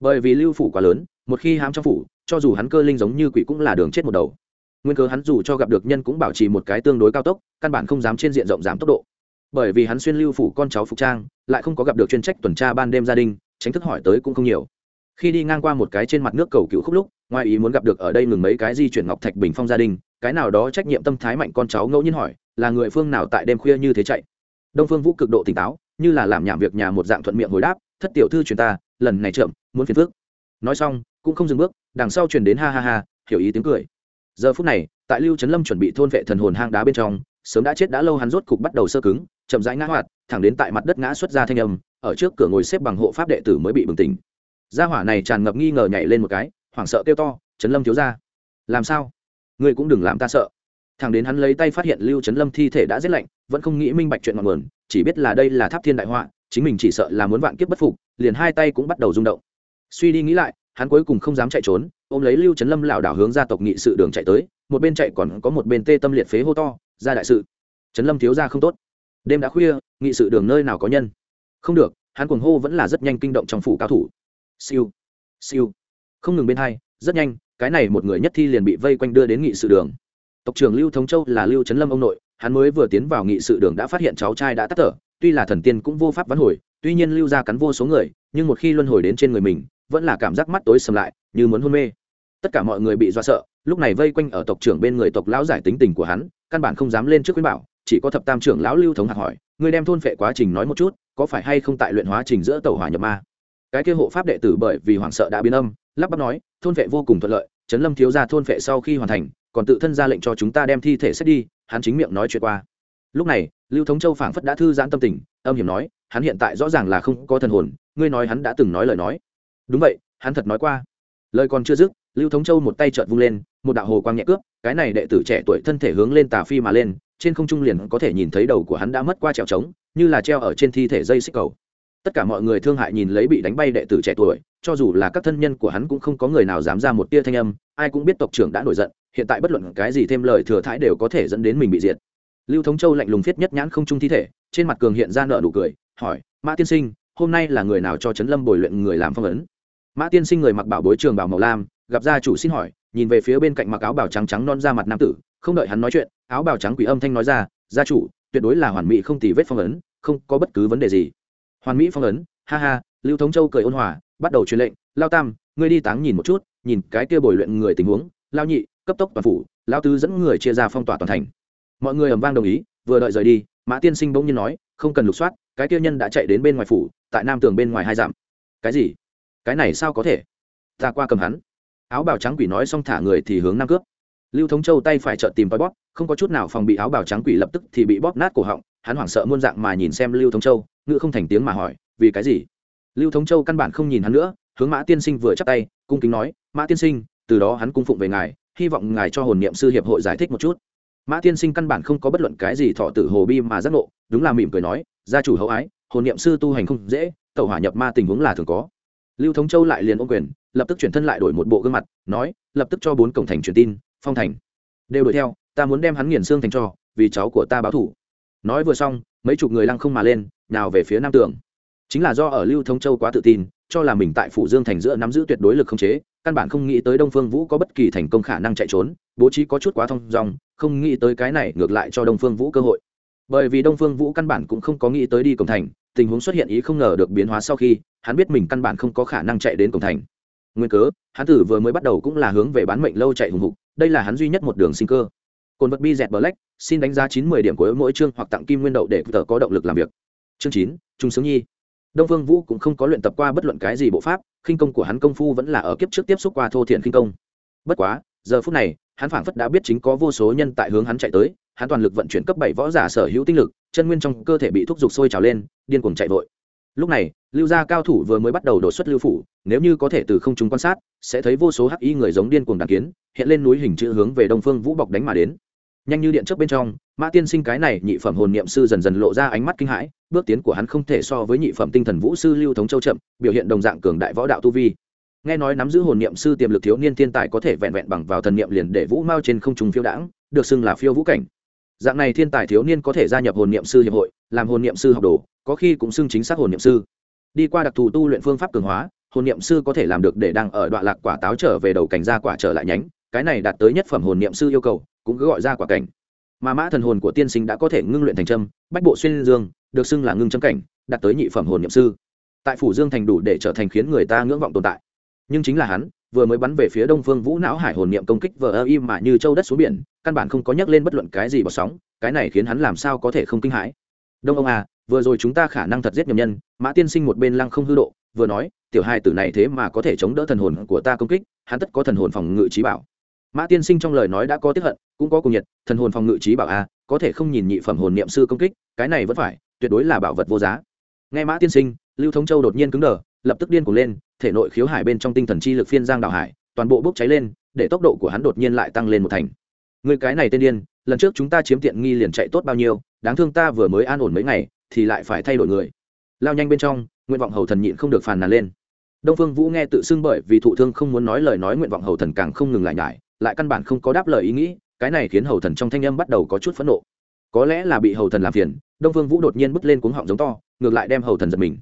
Bởi vì lưu phủ quá lớn, một khi hám trong phủ, cho dù hắn cơ linh giống như quỷ cũng là đường chết một đầu. Nguyên cơ hắn dù cho gặp được nhân cũng bảo trì một cái tương đối cao tốc, căn bản không dám trên diện rộng giảm tốc độ. Bởi vì hắn xuyên lưu phủ con cháu phục trang, lại không có gặp được chuyên trách tuần tra ban đêm gia đình, tránh thức hỏi tới cũng không nhiều khi đi ngang qua một cái trên mặt nước cầu cựu khúc lúc, ngoài ý muốn gặp được ở đây ngừng mấy cái di chuyển ngọc thạch bình phong gia đình, cái nào đó trách nhiệm tâm thái mạnh con cháu ngẫu nhiên hỏi, là người phương nào tại đêm khuya như thế chạy? Đông phương vũ cực độ tỉnh táo, như là làm nhảm việc nhà một dạng thuận miệng hồi đáp, thất tiểu thư truyền ta, lần này chậm, muốn phiền phước nói xong, cũng không dừng bước, đằng sau truyền đến ha ha ha, hiểu ý tiếng cười. Giờ phút này, tại lưu trấn lâm chuẩn bị thôn vệ thần hồn hang đá bên trong, sớm đã chết đã lâu hắn rốt cục bắt đầu sơ cứng, chậm rãi ngã hoạt, thẳng đến tại mặt đất ngã xuất ra thanh âm, ở trước cửa ngồi xếp bằng hộ pháp đệ tử mới bị bừng tỉnh gia hỏa này tràn ngập nghi ngờ nhảy lên một cái, hoảng sợ kêu to, trấn lâm thiếu ra làm sao? Ngươi cũng đừng làm ta sợ. Thằng đến hắn lấy tay phát hiện lưu trấn lâm thi thể đã rét lạnh, vẫn không nghĩ minh bạch chuyện ngọn nguồn, chỉ biết là đây là tháp thiên đại họa, chính mình chỉ sợ là muốn vạn kiếp bất phục, liền hai tay cũng bắt đầu rung động. Suy đi nghĩ lại, hắn cuối cùng không dám chạy trốn, ôm lấy lưu trấn lâm lảo đảo hướng gia tộc nghị sự đường chạy tới, một bên chạy còn có một bên tê tâm liệt phế hô to, ra đại sự. Trấn lâm thiếu ra không tốt. Đêm đã khuya, nghị sự đường nơi nào có nhân? Không được, hắn cuồng hô vẫn là rất nhanh kinh động trong phủ cao thủ siêu. Siêu. Không ngừng bên hai, rất nhanh, cái này một người nhất thi liền bị vây quanh đưa đến nghị sự đường. Tộc trưởng lưu thống châu là lưu trấn lâm ông nội, hắn mới vừa tiến vào nghị sự đường đã phát hiện cháu trai đã tắt thở, tuy là thần tiên cũng vô pháp vắn hồi, tuy nhiên lưu ra cắn vô số người, nhưng một khi luân hồi đến trên người mình, vẫn là cảm giác mắt tối sầm lại, như muốn hôn mê. Tất cả mọi người bị do sợ, lúc này vây quanh ở tộc trưởng bên người tộc lão giải tính tình của hắn, căn bản không dám lên trước khuyên bảo, chỉ có thập tam trưởng lão lưu thống hạc hỏi người đem thôn phệ quá trình nói một chút, có phải hay không tại luyện hóa trình giữa tàu hỏa nhập ma? Cái kia hộ pháp đệ tử bởi vì hoảng sợ đã biến âm, lắp bắp nói, thôn vệ vô cùng thuận lợi, trấn lâm thiếu ra thôn vệ sau khi hoàn thành, còn tự thân ra lệnh cho chúng ta đem thi thể xét đi, hắn chính miệng nói chuyện qua. Lúc này, lưu thống châu phảng phất đã thư giãn tâm tình, âm hiểm nói, hắn hiện tại rõ ràng là không có thần hồn, ngươi nói hắn đã từng nói lời nói. Đúng vậy, hắn thật nói qua. Lời còn chưa dứt, lưu thống châu một tay trợn vung lên, một đạo hồ quang nhẹ cướp, cái này đệ tử trẻ tuổi thân thể hướng lên tà phi mà lên, trên không trung liền có thể nhìn thấy đầu của hắn đã mất qua trèo trống, như là treo ở trên thi thể dây xích cầu tất cả mọi người thương hại nhìn lấy bị đánh bay đệ tử trẻ tuổi, cho dù là các thân nhân của hắn cũng không có người nào dám ra một tia thanh âm, ai cũng biết tộc trưởng đã nổi giận, hiện tại bất luận cái gì thêm lời thừa thãi đều có thể dẫn đến mình bị diệt. Lưu thống châu lạnh lùng viết nhất nhãn không trung thi thể, trên mặt cường hiện ra nợ nụ cười, hỏi, mã tiên sinh, hôm nay là người nào cho trấn lâm bồi luyện người làm phong ấn? Mã tiên sinh người mặc bảo bối trường bảo màu lam, gặp gia chủ xin hỏi, nhìn về phía bên cạnh mặc áo bào trắng trắng non ra mặt nam tử, không đợi hắn nói chuyện, áo bào trắng quỷ âm thanh nói ra, gia chủ, tuyệt đối là hoàn mỹ không tì vết phong ấn, không có bất cứ vấn đề gì hoàn mỹ phong ấn, ha ha, lưu thống châu cười ôn hòa, bắt đầu truyền lệnh, lao tam, ngươi đi táng nhìn một chút, nhìn cái kia bồi luyện người tình huống, lao nhị, cấp tốc toàn phủ, lao tứ dẫn người chia ra phong tỏa toàn thành. Mọi người ầm vang đồng ý, vừa đợi rời đi, mã tiên sinh bỗng nhiên nói, không cần lục soát, cái kia nhân đã chạy đến bên ngoài phủ, tại nam tường bên ngoài hai dặm. Cái gì? Cái này sao có thể? Ta qua cầm hắn. Áo bào trắng quỷ nói xong thả người thì hướng nam cướp. Lưu thống châu tay phải trợn tìm voi bóp, không có chút nào phòng bị áo bào trắng quỷ lập tức thì bị bóp nát cổ họng hắn hoảng sợ muôn dạng mà nhìn xem lưu thống châu ngự không thành tiếng mà hỏi, vì cái gì? Lưu thống châu căn bản không nhìn hắn nữa, hướng mã tiên sinh vừa chắp tay, cung kính nói, mã tiên sinh, từ đó hắn cung phụng về ngài, hy vọng ngài cho hồn niệm sư hiệp hội giải thích một chút. Mã tiên sinh căn bản không có bất luận cái gì thọ tử hồ bi mà giác ngộ, đúng là mỉm cười nói, gia chủ hậu ái, hồn niệm sư tu hành không dễ, tẩu hỏa nhập ma tình huống là thường có. Lưu thống châu lại liền ôm quyền, lập tức chuyển thân lại đổi một bộ gương mặt, nói, lập tức cho bốn cổng thành truyền tin, phong thành. Đều đuổi theo, ta muốn đem hắn nghiền xương thành cho vì cháu của ta báo thủ nói vừa xong, mấy chục người lăng không mà lên, nào về phía nam tường. Chính là do ở lưu Thông châu quá tự tin, cho là mình tại phủ dương thành giữa nắm giữ tuyệt đối lực không chế, căn bản không nghĩ tới đông phương vũ có bất kỳ thành công khả năng chạy trốn, bố trí có chút quá thông dòng không nghĩ tới cái này ngược lại cho đông phương vũ cơ hội. Bởi vì đông phương vũ căn bản cũng không có nghĩ tới đi cổng thành, tình huống xuất hiện ý không ngờ được biến hóa sau khi, hắn biết mình căn bản không có khả năng chạy đến cổng thành. Nguyên cớ, hắn tử vừa mới bắt đầu cũng là hướng về bán mệnh lâu chạy hùng hục, đây là hắn duy nhất một đường sinh cơ. Cồn vật bi dẹt black xin đánh giá chín mươi điểm của mỗi chương hoặc tặng kim nguyên đậu để tờ có động lực làm việc. Chương chín, trung sướng nhi. Đông phương vũ cũng không có luyện tập qua bất luận cái gì bộ pháp, khinh công của hắn công phu vẫn là ở kiếp trước tiếp xúc qua thô thiện khinh công. Bất quá, giờ phút này, hắn phảng phất đã biết chính có vô số nhân tại hướng hắn chạy tới, hắn toàn lực vận chuyển cấp bảy võ giả sở hữu tinh lực, chân nguyên trong cơ thể bị thúc giục sôi trào lên, điên cuồng chạy vội. Lúc này, lưu gia cao thủ vừa mới bắt đầu đổ xuất lưu phủ, nếu như có thể từ không trung quan sát, sẽ thấy vô số hắc y người giống điên cuồng đàn kiến, hiện lên núi hình chữ hướng về đông phương vũ bọc đánh mà đến nhanh như điện trước bên trong, mã tiên sinh cái này nhị phẩm hồn niệm sư dần dần lộ ra ánh mắt kinh hãi, bước tiến của hắn không thể so với nhị phẩm tinh thần vũ sư lưu thống châu chậm, biểu hiện đồng dạng cường đại võ đạo tu vi. Nghe nói nắm giữ hồn niệm sư tiềm lực thiếu niên thiên tài có thể vẹn vẹn bằng vào thần niệm liền để vũ mao trên không trung phiêu đãng, được xưng là phiêu vũ cảnh. Dạng này thiên tài thiếu niên có thể gia nhập hồn niệm sư hiệp hội, làm hồn niệm sư học đồ, có khi cũng xưng chính xác hồn niệm sư. Đi qua đặc thù tu luyện phương pháp cường hóa, hồn niệm sư có thể làm được để đang ở đoạn lạc quả táo trở về đầu cảnh ra quả trở lại nhánh, cái này đạt tới nhất phẩm hồn niệm sư yêu cầu cũng cứ gọi ra quả cảnh. Mà mã thần hồn của tiên sinh đã có thể ngưng luyện thành trâm bách bộ xuyên dương, được xưng là ngưng châm cảnh, đạt tới nhị phẩm hồn niệm sư. Tại phủ dương thành đủ để trở thành khiến người ta ngưỡng vọng tồn tại. Nhưng chính là hắn, vừa mới bắn về phía đông phương vũ não hải hồn niệm công kích vờ ơ im mà như châu đất xuống biển, căn bản không có nhắc lên bất luận cái gì bọt sóng, cái này khiến hắn làm sao có thể không kinh hãi. Đông ông à vừa rồi chúng ta khả năng thật giết nhầm nhân, mã tiên sinh một bên lăng không hư độ, vừa nói, tiểu hai tử này thế mà có thể chống đỡ thần hồn của ta công kích, hắn tất có thần hồn phòng ngự trí bảo mã tiên sinh trong lời nói đã có tiếp hận cũng có cùng nhiệt thần hồn phòng ngự trí bảo a à, có thể không nhìn nhị phẩm hồn niệm sư công kích cái này vẫn phải tuyệt đối là bảo vật vô giá. Nghe mã tiên sinh lưu thống châu đột nhiên cứng đờ lập tức điên cuồng lên thể nội khiếu hải bên trong tinh thần chi lực phiên giang đảo hải toàn bộ bốc cháy lên để tốc độ của hắn đột nhiên lại tăng lên một thành. Người cái này tên điên lần trước chúng ta chiếm tiện nghi liền chạy tốt bao nhiêu đáng thương ta vừa mới an ổn mấy ngày thì lại phải thay đổi người. Lao nhanh bên trong nguyện vọng hầu thần nhịn không được phàn nàn lên. Đông phương vũ nghe tự xưng bởi vì thụ thương không muốn nói lời nói nguyện vọng hầu thần càng không ngừng lại nhải lại căn bản không có đáp lời ý nghĩ, cái này khiến hầu thần trong thanh âm bắt đầu có chút phẫn nộ. Có lẽ là bị hầu thần làm phiền, đông phương vũ đột nhiên bứt lên cuống họng giống to, ngược lại đem hầu thần giật mình.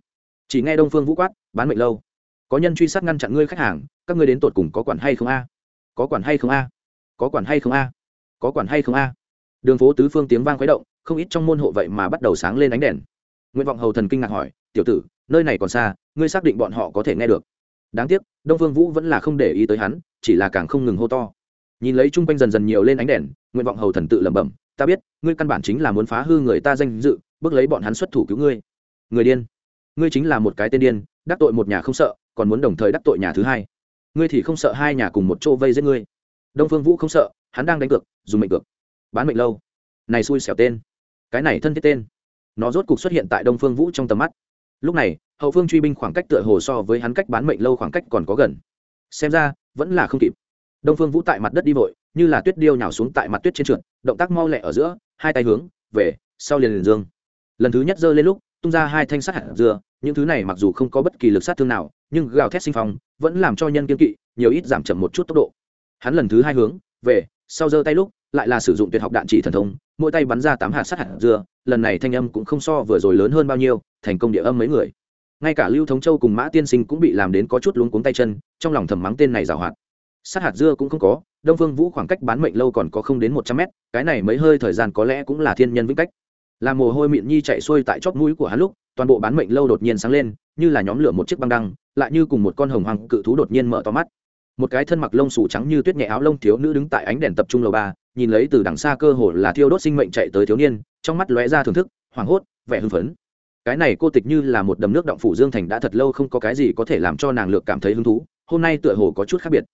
Chỉ nghe đông phương vũ quát, bán mệnh lâu, có nhân truy sát ngăn chặn ngươi khách hàng, các ngươi đến tột cùng có quản hay không a? Có quản hay không a? Có quản hay không a? Có quản hay không a? Đường phố tứ phương tiếng vang khuấy động, không ít trong môn hộ vậy mà bắt đầu sáng lên ánh đèn. Nguyện vọng hầu thần kinh ngạc hỏi, tiểu tử, nơi này còn xa, ngươi xác định bọn họ có thể nghe được. Đáng tiếc, đông phương vũ vẫn là không để ý tới hắn, chỉ là càng không ngừng hô to nhìn lấy chung quanh dần dần nhiều lên ánh đèn, nguyện vọng hầu thần tự lẩm bẩm, ta biết, ngươi căn bản chính là muốn phá hư người ta danh dự, bước lấy bọn hắn xuất thủ cứu ngươi. Người điên. Ngươi chính là một cái tên điên, đắc tội một nhà không sợ, còn muốn đồng thời đắc tội nhà thứ hai. Ngươi thì không sợ hai nhà cùng một chỗ vây giết ngươi. Đông phương vũ không sợ, hắn đang đánh cược, dùng mệnh cược. Bán mệnh lâu. Này xui xẻo tên. Cái này thân thiết tên. Nó rốt cục xuất hiện tại đông phương vũ trong tầm mắt. Lúc này, hậu phương truy binh khoảng cách tựa hồ so với hắn cách bán mệnh lâu khoảng cách còn có gần. Xem ra, vẫn là không kịp đông phương vũ tại mặt đất đi vội, như là tuyết điêu nhào xuống tại mặt tuyết trên trượt, động tác mau lẹ ở giữa, hai tay hướng, về, sau liền liền dương. Lần thứ nhất giơ lên lúc, tung ra hai thanh sắt hạt dưa những thứ này mặc dù không có bất kỳ lực sát thương nào, nhưng gào thét sinh phong, vẫn làm cho nhân kiên kỵ, nhiều ít giảm chậm một chút tốc độ. Hắn lần thứ hai hướng, về, sau giơ tay lúc, lại là sử dụng tuyệt học đạn chỉ thần thông, mỗi tay bắn ra tám hạt sắt hạt dưa lần này thanh âm cũng không so vừa rồi lớn hơn bao nhiêu, thành công địa âm mấy người. Ngay cả lưu thống châu cùng mã tiên sinh cũng bị làm đến có chút luống cuống tay chân, trong lòng thầm mắng tên này giảo hoạt sát hạt dưa cũng không có, đông phương vũ khoảng cách bán mệnh lâu còn có không đến một trăm mét, cái này mấy hơi thời gian có lẽ cũng là thiên nhân vĩnh cách. Làm mồ hôi miệng nhi chạy xuôi tại chót mũi của hắn lúc, toàn bộ bán mệnh lâu đột nhiên sáng lên, như là nhóm lửa một chiếc băng đăng, lại như cùng một con hồng hoàng cự thú đột nhiên mở to mắt. Một cái thân mặc lông xù trắng như tuyết nhẹ áo lông thiếu nữ đứng tại ánh đèn tập trung lầu ba, nhìn lấy từ đằng xa cơ hồ là thiêu đốt sinh mệnh chạy tới thiếu niên, trong mắt lóe ra thưởng thức, hoảng hốt, vẻ hưng phấn. Cái này cô tịch như là một đầm nước động phủ dương thành đã thật lâu không có cái gì có thể làm cho nàng lược cảm thấy hứng thú, hôm nay tựa hồ có chút khác biệt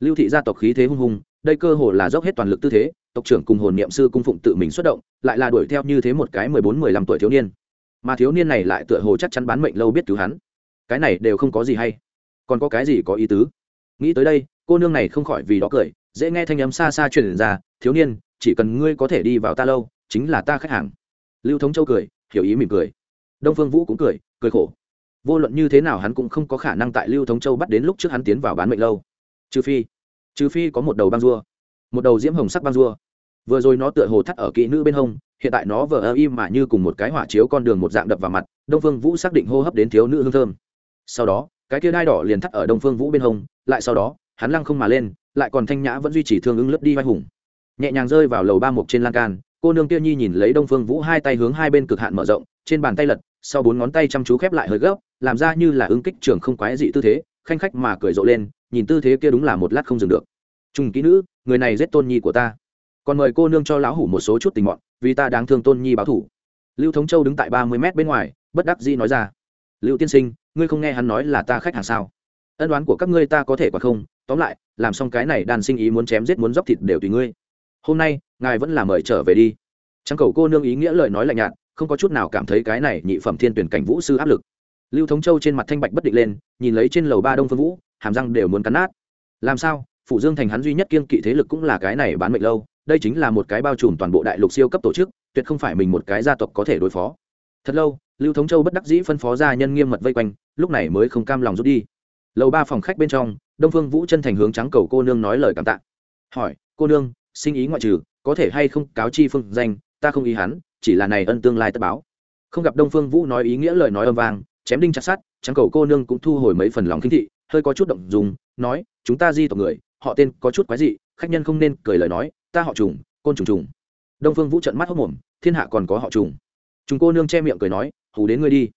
lưu thị gia tộc khí thế hung hùng đây cơ hồ là dốc hết toàn lực tư thế, tộc trưởng cùng hồn niệm sư cung phụng tự mình xuất động, lại là đuổi theo như thế một cái mười bốn mười lăm tuổi thiếu niên. Mà thiếu niên này lại tựa hồ chắc chắn bán mệnh lâu biết cứu hắn. Cái này đều không có gì hay. Còn có cái gì có ý tứ? Nghĩ tới đây, cô nương này không khỏi vì đó cười, dễ nghe thanh âm xa xa truyền ra, thiếu niên, chỉ cần ngươi có thể đi vào ta lâu, chính là ta khách hàng. Lưu thống châu cười, hiểu ý mỉm cười. Đông phương vũ cũng cười cười khổ. Vô luận như thế nào hắn cũng không có khả năng tại lưu thống châu bắt đến lúc trước hắn tiến vào bán mệnh lâu trừ phi trừ phi có một đầu băng rua, một đầu diễm hồng sắc băng rua. Vừa rồi nó tựa hồ thắt ở kỹ nữ bên hông, hiện tại nó vờ ơ im mà như cùng một cái hỏa chiếu con đường một dạng đập vào mặt, đông phương vũ xác định hô hấp đến thiếu nữ hương thơm. Sau đó, cái kia đai đỏ liền thắt ở đông phương vũ bên hông, lại sau đó, hắn lăng không mà lên, lại còn thanh nhã vẫn duy trì thương ứng lướt đi vai hùng. Nhẹ nhàng rơi vào lầu ba mục trên lan can, cô nương kia nhi nhìn lấy đông phương vũ hai tay hướng hai bên cực hạn mở rộng, trên bàn tay lật, sau bốn ngón tay chăm chú khép lại hơi gấp, làm ra như là ứng kích trường không quái dị tư thế, khanh khách mà cười rộ lên nhìn tư thế kia đúng là một lát không dừng được. Trung kỹ nữ, người này giết tôn nhi của ta. Còn mời cô nương cho lão hủ một số chút tình mọn, vì ta đáng thương tôn nhi báo thủ. Lưu thống châu đứng tại ba mươi mét bên ngoài, bất đắc dĩ nói ra. Lưu tiên sinh, ngươi không nghe hắn nói là ta khách hàng sao? Ân đoán của các ngươi ta có thể quả không? Tóm lại, làm xong cái này đàn sinh ý muốn chém giết muốn dóc thịt đều tùy ngươi. Hôm nay, ngài vẫn là mời trở về đi. Trắng cầu cô nương ý nghĩa lời nói lạnh nhạt, không có chút nào cảm thấy cái này nhị phẩm thiên tuyển cảnh vũ sư áp lực. Lưu thống châu trên mặt thanh bạch bất định lên, nhìn lấy trên lầu ba đông phương vũ hàm răng đều muốn cắn nát. Làm sao? Phụ dương thành hắn duy nhất kiên kỵ thế lực cũng là cái này bán mệnh lâu, đây chính là một cái bao trùm toàn bộ đại lục siêu cấp tổ chức, tuyệt không phải mình một cái gia tộc có thể đối phó. Thật lâu, lưu thống châu bất đắc dĩ phân phó gia nhân nghiêm mật vây quanh, lúc này mới không cam lòng rút đi. Lầu ba phòng khách bên trong, đông phương vũ chân thành hướng trắng cầu cô nương nói lời cảm tạ. Hỏi, cô nương sinh ý ngoại trừ, có thể hay không cáo chi phương danh, ta không ý hắn, chỉ là này ân tương lai tất báo. Không gặp đông phương vũ nói ý nghĩa lời nói âm vang, chém đinh chặt sát trắng cầu cô nương cũng thu hồi mấy phần lòng kính thị hơi có chút động dùng nói, chúng ta di tộc người, họ tên có chút quái dị, khách nhân không nên cười lời nói, ta họ trùng, côn trùng trùng. Đông phương vũ trận mắt hốc mồm thiên hạ còn có họ trùng. Chúng cô nương che miệng cười nói, hù đến ngươi đi.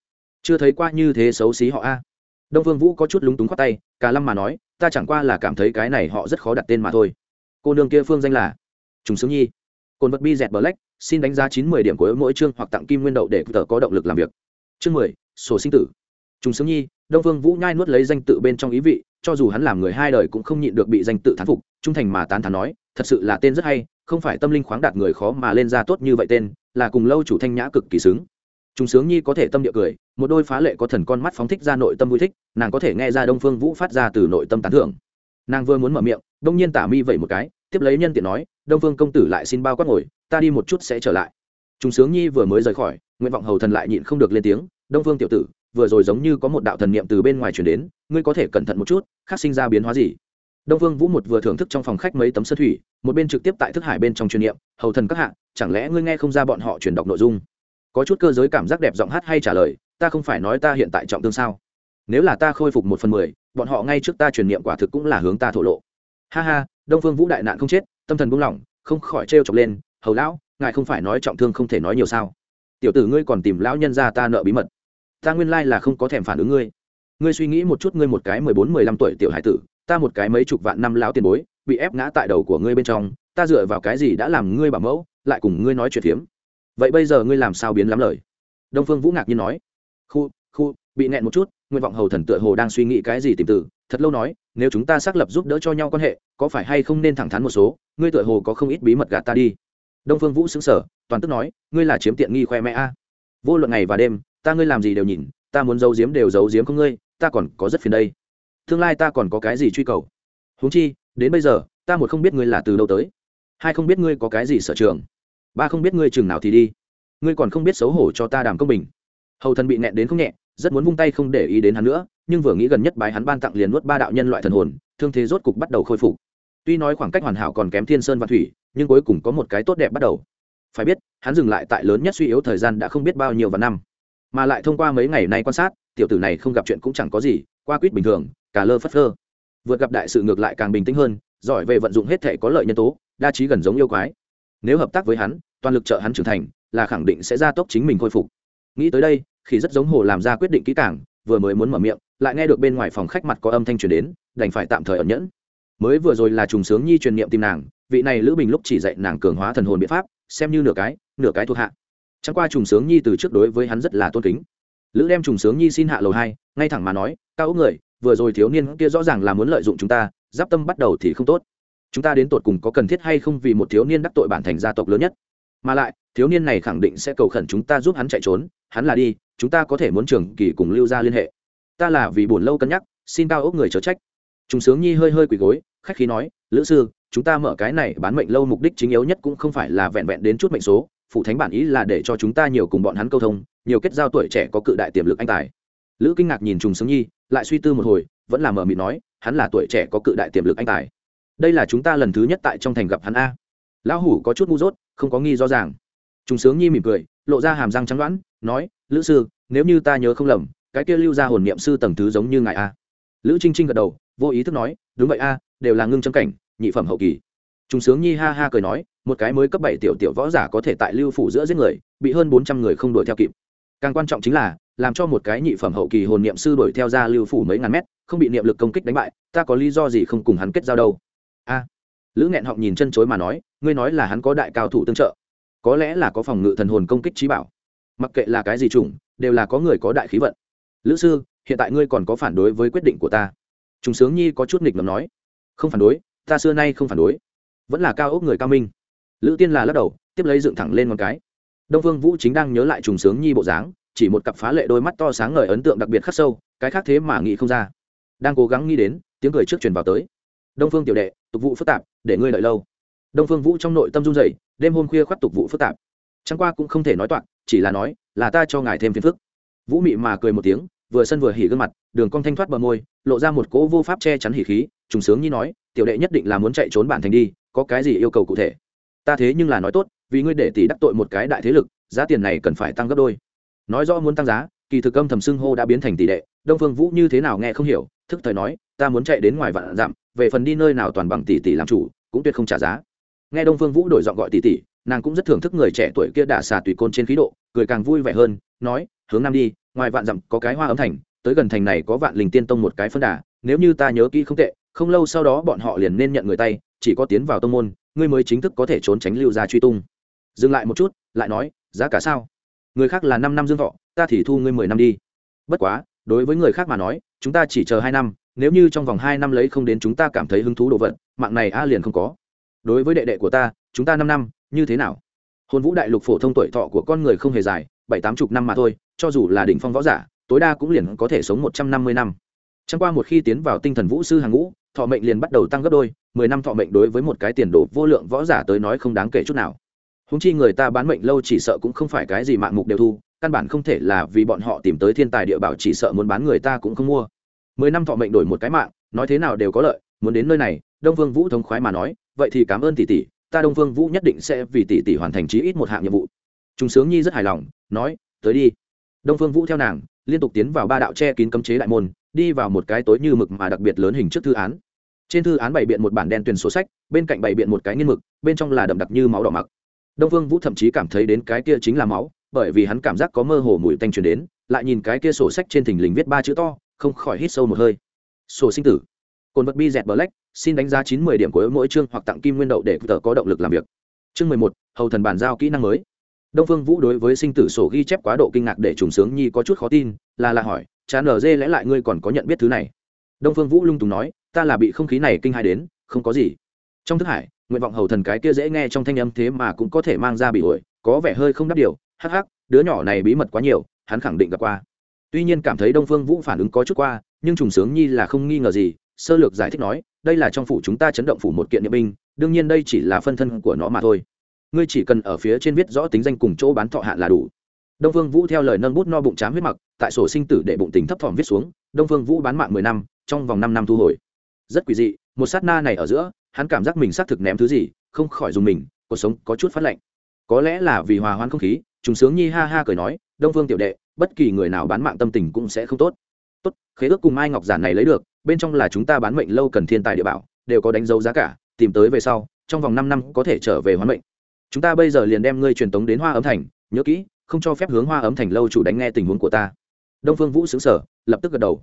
Chưa thấy qua như thế xấu xí họ a. Đông phương vũ có chút lúng túng khoát tay cả lâm mà nói, ta chẳng qua là cảm thấy cái này họ rất khó đặt tên mà thôi. Cô nương kia phương danh là trùng sướng nhi. Cồn vật bi dẹt bờ lách xin đánh giá chín mươi điểm của mỗi chương hoặc tặng kim nguyên đậu để tờ có động lực làm việc. Chương mười, sổ sinh tử. Trùng sướng nhi đông phương vũ nhai nuốt lấy danh tự bên trong ý vị cho dù hắn làm người hai đời cũng không nhịn được bị danh tự thán phục trung thành mà tán thán nói thật sự là tên rất hay không phải tâm linh khoáng đạt người khó mà lên ra tốt như vậy tên là cùng lâu chủ thanh nhã cực kỳ xứng Trung sướng nhi có thể tâm địa cười, một đôi phá lệ có thần con mắt phóng thích ra nội tâm vui thích, nàng có thể nghe ra Đông Phương Vũ phát ra từ nội tâm tán thưởng. Nàng vừa muốn mở miệng, đông nhiên Tả Mi vẩy một cái, tiếp lấy nhân tiện nói, Đông Phương công tử lại xin bao quát ngồi, ta đi một chút sẽ trở lại. Trung sướng nhi vừa mới rời khỏi, nguyện vọng hầu thần lại nhịn không được lên tiếng, Đông Phương tiểu tử, vừa rồi giống như có một đạo thần niệm từ bên ngoài truyền đến, ngươi có thể cẩn thận một chút, khác sinh ra biến hóa gì? Đông Vương Vũ một vừa thưởng thức trong phòng khách mấy tấm sơ thủy, một bên trực tiếp tại thức hải bên trong truyền niệm, hầu thần các hạ, chẳng lẽ ngươi nghe không ra bọn họ truyền đọc nội dung? có chút cơ giới cảm giác đẹp giọng hát hay trả lời ta không phải nói ta hiện tại trọng thương sao nếu là ta khôi phục một phần mười bọn họ ngay trước ta truyền niệm quả thực cũng là hướng ta thổ lộ ha ha đông phương vũ đại nạn không chết tâm thần buông lỏng không khỏi trêu chọc lên hầu lão ngài không phải nói trọng thương không thể nói nhiều sao tiểu tử ngươi còn tìm lão nhân ra ta nợ bí mật ta nguyên lai là không có thèm phản ứng ngươi. Ngươi suy nghĩ một chút ngươi một cái mười bốn, mười lăm tuổi tiểu hải tử, ta một cái mấy chục vạn năm lão tiền bối, bị ép ngã tại đầu của ngươi bên trong, ta dựa vào cái gì đã làm ngươi bảo mẫu, lại cùng ngươi nói chuyện phiếm? Vậy bây giờ ngươi làm sao biến lắm lời? Đông phương vũ ngạc nhiên nói. Khu khu, bị nẹn một chút, nguyện vọng hầu thần tựa hồ đang suy nghĩ cái gì tìm từ, thật lâu nói, nếu chúng ta xác lập giúp đỡ cho nhau quan hệ, có phải hay không nên thẳng thắn một số, ngươi tựa hồ có không ít bí mật gạt ta đi. Đông phương vũ xứng sở toàn tức nói, ngươi là chiếm tiện nghi khoe mẹ a. Vô luận ngày và đêm ta ngươi làm gì đều nhìn, ta muốn giấu giếm đều giấu giếm không ngươi, ta còn có rất phiền đây. Tương lai ta còn có cái gì truy cầu? Huống chi, đến bây giờ, ta một không biết ngươi là từ đâu tới. Hai không biết ngươi có cái gì sở trường. Ba không biết ngươi chừng nào thì đi. Ngươi còn không biết xấu hổ cho ta đàm công bình. Hầu thần bị nẹn đến không nhẹ, rất muốn vung tay không để ý đến hắn nữa, nhưng vừa nghĩ gần nhất bái hắn ban tặng liền nuốt ba đạo nhân loại thần hồn, thương thế rốt cục bắt đầu khôi phục. Tuy nói khoảng cách hoàn hảo còn kém thiên sơn và thủy, nhưng cuối cùng có một cái tốt đẹp bắt đầu. Phải biết, hắn dừng lại tại lớn nhất suy yếu thời gian đã không biết bao nhiêu và năm mà lại thông qua mấy ngày nay quan sát, tiểu tử này không gặp chuyện cũng chẳng có gì, qua quýt bình thường, cả lơ phất lơ vượt gặp đại sự ngược lại càng bình tĩnh hơn, giỏi về vận dụng hết thể có lợi nhân tố, đa trí gần giống yêu quái. Nếu hợp tác với hắn, toàn lực trợ hắn trưởng thành, là khẳng định sẽ gia tốc chính mình khôi phục. Nghĩ tới đây, khi rất giống hồ làm ra quyết định kỹ càng, vừa mới muốn mở miệng, lại nghe được bên ngoài phòng khách mặt có âm thanh truyền đến, đành phải tạm thời ẩn nhẫn. Mới vừa rồi là trùng sướng nhi truyền niệm tìm nàng, vị này lữ bình lúc chỉ dạy nàng cường hóa thần hồn biện pháp, xem như nửa cái nửa cái thuộc hạ chẳng qua trùng sướng nhi từ trước đối với hắn rất là tôn kính. Lữ đem trùng sướng nhi xin hạ lầu hai, ngay thẳng mà nói, cao ốc người, vừa rồi thiếu niên kia rõ ràng là muốn lợi dụng chúng ta, giáp tâm bắt đầu thì không tốt. Chúng ta đến tột cùng có cần thiết hay không vì một thiếu niên đắc tội bản thành gia tộc lớn nhất? Mà lại, thiếu niên này khẳng định sẽ cầu khẩn chúng ta giúp hắn chạy trốn, hắn là đi, chúng ta có thể muốn trường kỳ cùng lưu ra liên hệ. Ta là vì buồn lâu cân nhắc, xin cao ốc người chớ trách. Chúng sướng nhi hơi hơi quỳ gối, khách khí nói, lữ sư, chúng ta mở cái này bán mệnh lâu mục đích chính yếu nhất cũng không phải là vẹn vẹn đến chút mệnh số phụ thánh bản ý là để cho chúng ta nhiều cùng bọn hắn câu thông, nhiều kết giao tuổi trẻ có cự đại tiềm lực anh tài. Lữ kinh ngạc nhìn trùng sướng nhi, lại suy tư một hồi, vẫn là mờ mịt nói, hắn là tuổi trẻ có cự đại tiềm lực anh tài. Đây là chúng ta lần thứ nhất tại trong thành gặp hắn a. Lão hủ có chút ngu dốt, không có nghi rõ ràng. Trùng sướng nhi mỉm cười, lộ ra hàm răng trắng đoãn nói, lữ sư, nếu như ta nhớ không lầm, cái kia lưu ra hồn niệm sư tầng thứ giống như ngài a. Lữ trinh trinh gật đầu, vô ý thức nói, đúng vậy a, đều là ngưng châm cảnh, nhị phẩm hậu kỳ. Trung sướng nhi ha ha cười nói, một cái mới cấp bảy tiểu tiểu võ giả có thể tại lưu phủ giữa giết người, bị hơn bốn trăm người không đuổi theo kịp. Càng quan trọng chính là, làm cho một cái nhị phẩm hậu kỳ hồn niệm sư đuổi theo ra lưu phủ mấy ngàn mét, không bị niệm lực công kích đánh bại, ta có lý do gì không cùng hắn kết giao đâu? A. Lữ nghẹn họng nhìn chân chối mà nói, ngươi nói là hắn có đại cao thủ tương trợ. Có lẽ là có phòng ngự thần hồn công kích trí bảo. Mặc kệ là cái gì chủng, đều là có người có đại khí vận. Lữ sư, hiện tại ngươi còn có phản đối với quyết định của ta. Trung sướng nhi có chút nghịch ngầm nói, không phản đối, ta xưa nay không phản đối vẫn là cao ốc người cao minh. Lữ tiên là lắc đầu, tiếp lấy dựng thẳng lên một cái. Đông phương vũ chính đang nhớ lại trùng sướng nhi bộ dáng, chỉ một cặp phá lệ đôi mắt to sáng ngời ấn tượng đặc biệt khắc sâu, cái khác thế mà nghĩ không ra. Đang cố gắng nghĩ đến, tiếng cười trước truyền vào tới. Đông phương tiểu đệ, tục vụ phức tạp, để ngươi đợi lâu. Đông phương vũ trong nội tâm run dày đêm hôm khuya khoác tục vụ phức tạp. Chẳng qua cũng không thể nói toạc, chỉ là nói, là ta cho ngài thêm phiền phức. Vũ mị mà cười một tiếng vừa sân vừa hỉ gương mặt, đường cong thanh thoát bờ môi, lộ ra một cỗ vô pháp che chắn hỉ khí, trùng sướng như nói, tiểu đệ nhất định là muốn chạy trốn bản thành đi, có cái gì yêu cầu cụ thể? Ta thế nhưng là nói tốt, vì ngươi để tỷ đắc tội một cái đại thế lực, giá tiền này cần phải tăng gấp đôi. Nói rõ muốn tăng giá, kỳ thực âm thầm xưng hô đã biến thành tỷ đệ đông phương vũ như thế nào nghe không hiểu, thức thời nói, ta muốn chạy đến ngoài vạn dặm, về phần đi nơi nào toàn bằng tỷ tỷ làm chủ, cũng tuyệt không trả giá. Nghe đông phương vũ đổi giọng gọi tỷ tỷ, nàng cũng rất thưởng thức người trẻ tuổi kia đả xà tùy côn trên khí độ, cười càng vui vẻ hơn, nói, hướng nam đi ngoài vạn dặm có cái hoa ấm thành, tới gần thành này có vạn linh tiên tông một cái phân đà, nếu như ta nhớ kỹ không tệ, không lâu sau đó bọn họ liền nên nhận người tay, chỉ có tiến vào tông môn, ngươi mới chính thức có thể trốn tránh lưu gia truy tung. Dừng lại một chút, lại nói, giá cả sao? Người khác là năm năm dương thọ, ta thì thu ngươi mười năm đi. Bất quá, đối với người khác mà nói, chúng ta chỉ chờ hai năm, nếu như trong vòng hai năm lấy không đến chúng ta cảm thấy hứng thú đồ vật, mạng này a liền không có. Đối với đệ đệ của ta, chúng ta năm năm, như thế nào? Hồn vũ đại lục phổ thông tuổi thọ của con người không hề dài, bảy tám chục năm mà thôi cho dù là đỉnh phong võ giả, tối đa cũng liền có thể sống một trăm năm mươi năm. Chẳng qua một khi tiến vào tinh thần vũ sư hàng ngũ, thọ mệnh liền bắt đầu tăng gấp đôi, mười năm thọ mệnh đối với một cái tiền đồ vô lượng võ giả tới nói không đáng kể chút nào. Húng chi người ta bán mệnh lâu chỉ sợ cũng không phải cái gì mạng mục đều thu, căn bản không thể là vì bọn họ tìm tới thiên tài địa bảo chỉ sợ muốn bán người ta cũng không mua. Mười năm thọ mệnh đổi một cái mạng, nói thế nào đều có lợi, muốn đến nơi này, đông vương vũ thống khoái mà nói, vậy thì cảm ơn tỷ tỷ, ta đông vương vũ nhất định sẽ vì tỷ tỷ hoàn thành chí ít một hạng nhiệm vụ. Trung sướng nhi rất hài lòng, nói, tới đi đông phương vũ theo nàng, liên tục tiến vào ba đạo che kín cấm chế đại môn, đi vào một cái tối như mực mà đặc biệt lớn hình trước thư án. Trên thư án bày biện một bản đen tuyển sổ sách, bên cạnh bày biện một cái nghiên mực, bên trong là đậm đặc như máu đỏ mặc. Đông phương vũ thậm chí cảm thấy đến cái kia chính là máu, bởi vì hắn cảm giác có mơ hồ mùi tanh truyền đến, lại nhìn cái kia sổ sách trên thình lình viết ba chữ to, không khỏi hít sâu một hơi. Sổ sinh tử. Cồn vật bi dẹt black, xin đánh giá chín mươi điểm của mỗi chương hoặc tặng kim nguyên đậu để tờ có động lực làm việc. Chương mười một, hầu thần bàn giao kỹ năng mới đông phương vũ đối với sinh tử sổ ghi chép quá độ kinh ngạc để trùng sướng nhi có chút khó tin, là là hỏi, chán ở dê lẽ lại ngươi còn có nhận biết thứ này? Đông phương vũ lung tùng nói, ta là bị không khí này kinh hai đến, không có gì. Trong thức hải, nguyện vọng hầu thần cái kia dễ nghe trong thanh âm thế mà cũng có thể mang ra bị ổi, có vẻ hơi không đáp điều, hắc hắc, đứa nhỏ này bí mật quá nhiều, hắn khẳng định gặp qua. Tuy nhiên cảm thấy đông phương vũ phản ứng có chút qua, nhưng trùng sướng nhi là không nghi ngờ gì, sơ lược giải thích nói, đây là trong phủ chúng ta chấn động phủ một kiện nhiệm binh, đương nhiên đây chỉ là phân thân của nó mà thôi ngươi chỉ cần ở phía trên viết rõ tính danh cùng chỗ bán thọ hạn là đủ. Đông phương vũ theo lời nâng bút no bụng chám huyết mặc, tại sổ sinh tử để bụng tính thấp thỏm viết xuống, đông phương vũ bán mạng mười năm, trong vòng năm năm thu hồi. Rất quỷ dị, một sát na này ở giữa, hắn cảm giác mình xác thực ném thứ gì, không khỏi dùng mình, cuộc sống có chút phát lạnh. Có lẽ là vì hòa hoan không khí, trùng sướng nhi ha ha cười nói, đông phương tiểu đệ, bất kỳ người nào bán mạng tâm tình cũng sẽ không tốt. Tốt, khế ước cùng mai ngọc giản này lấy được, bên trong là chúng ta bán mệnh lâu cần thiên tài địa bảo, đều có đánh dấu giá cả, tìm tới về sau, trong vòng năm năm có thể trở về hoán mệnh chúng ta bây giờ liền đem ngươi truyền tống đến hoa ấm thành, nhớ kỹ, không cho phép hướng hoa ấm thành lâu chủ đánh nghe tình huống của ta. Đông phương vũ xứng sở lập tức gật đầu.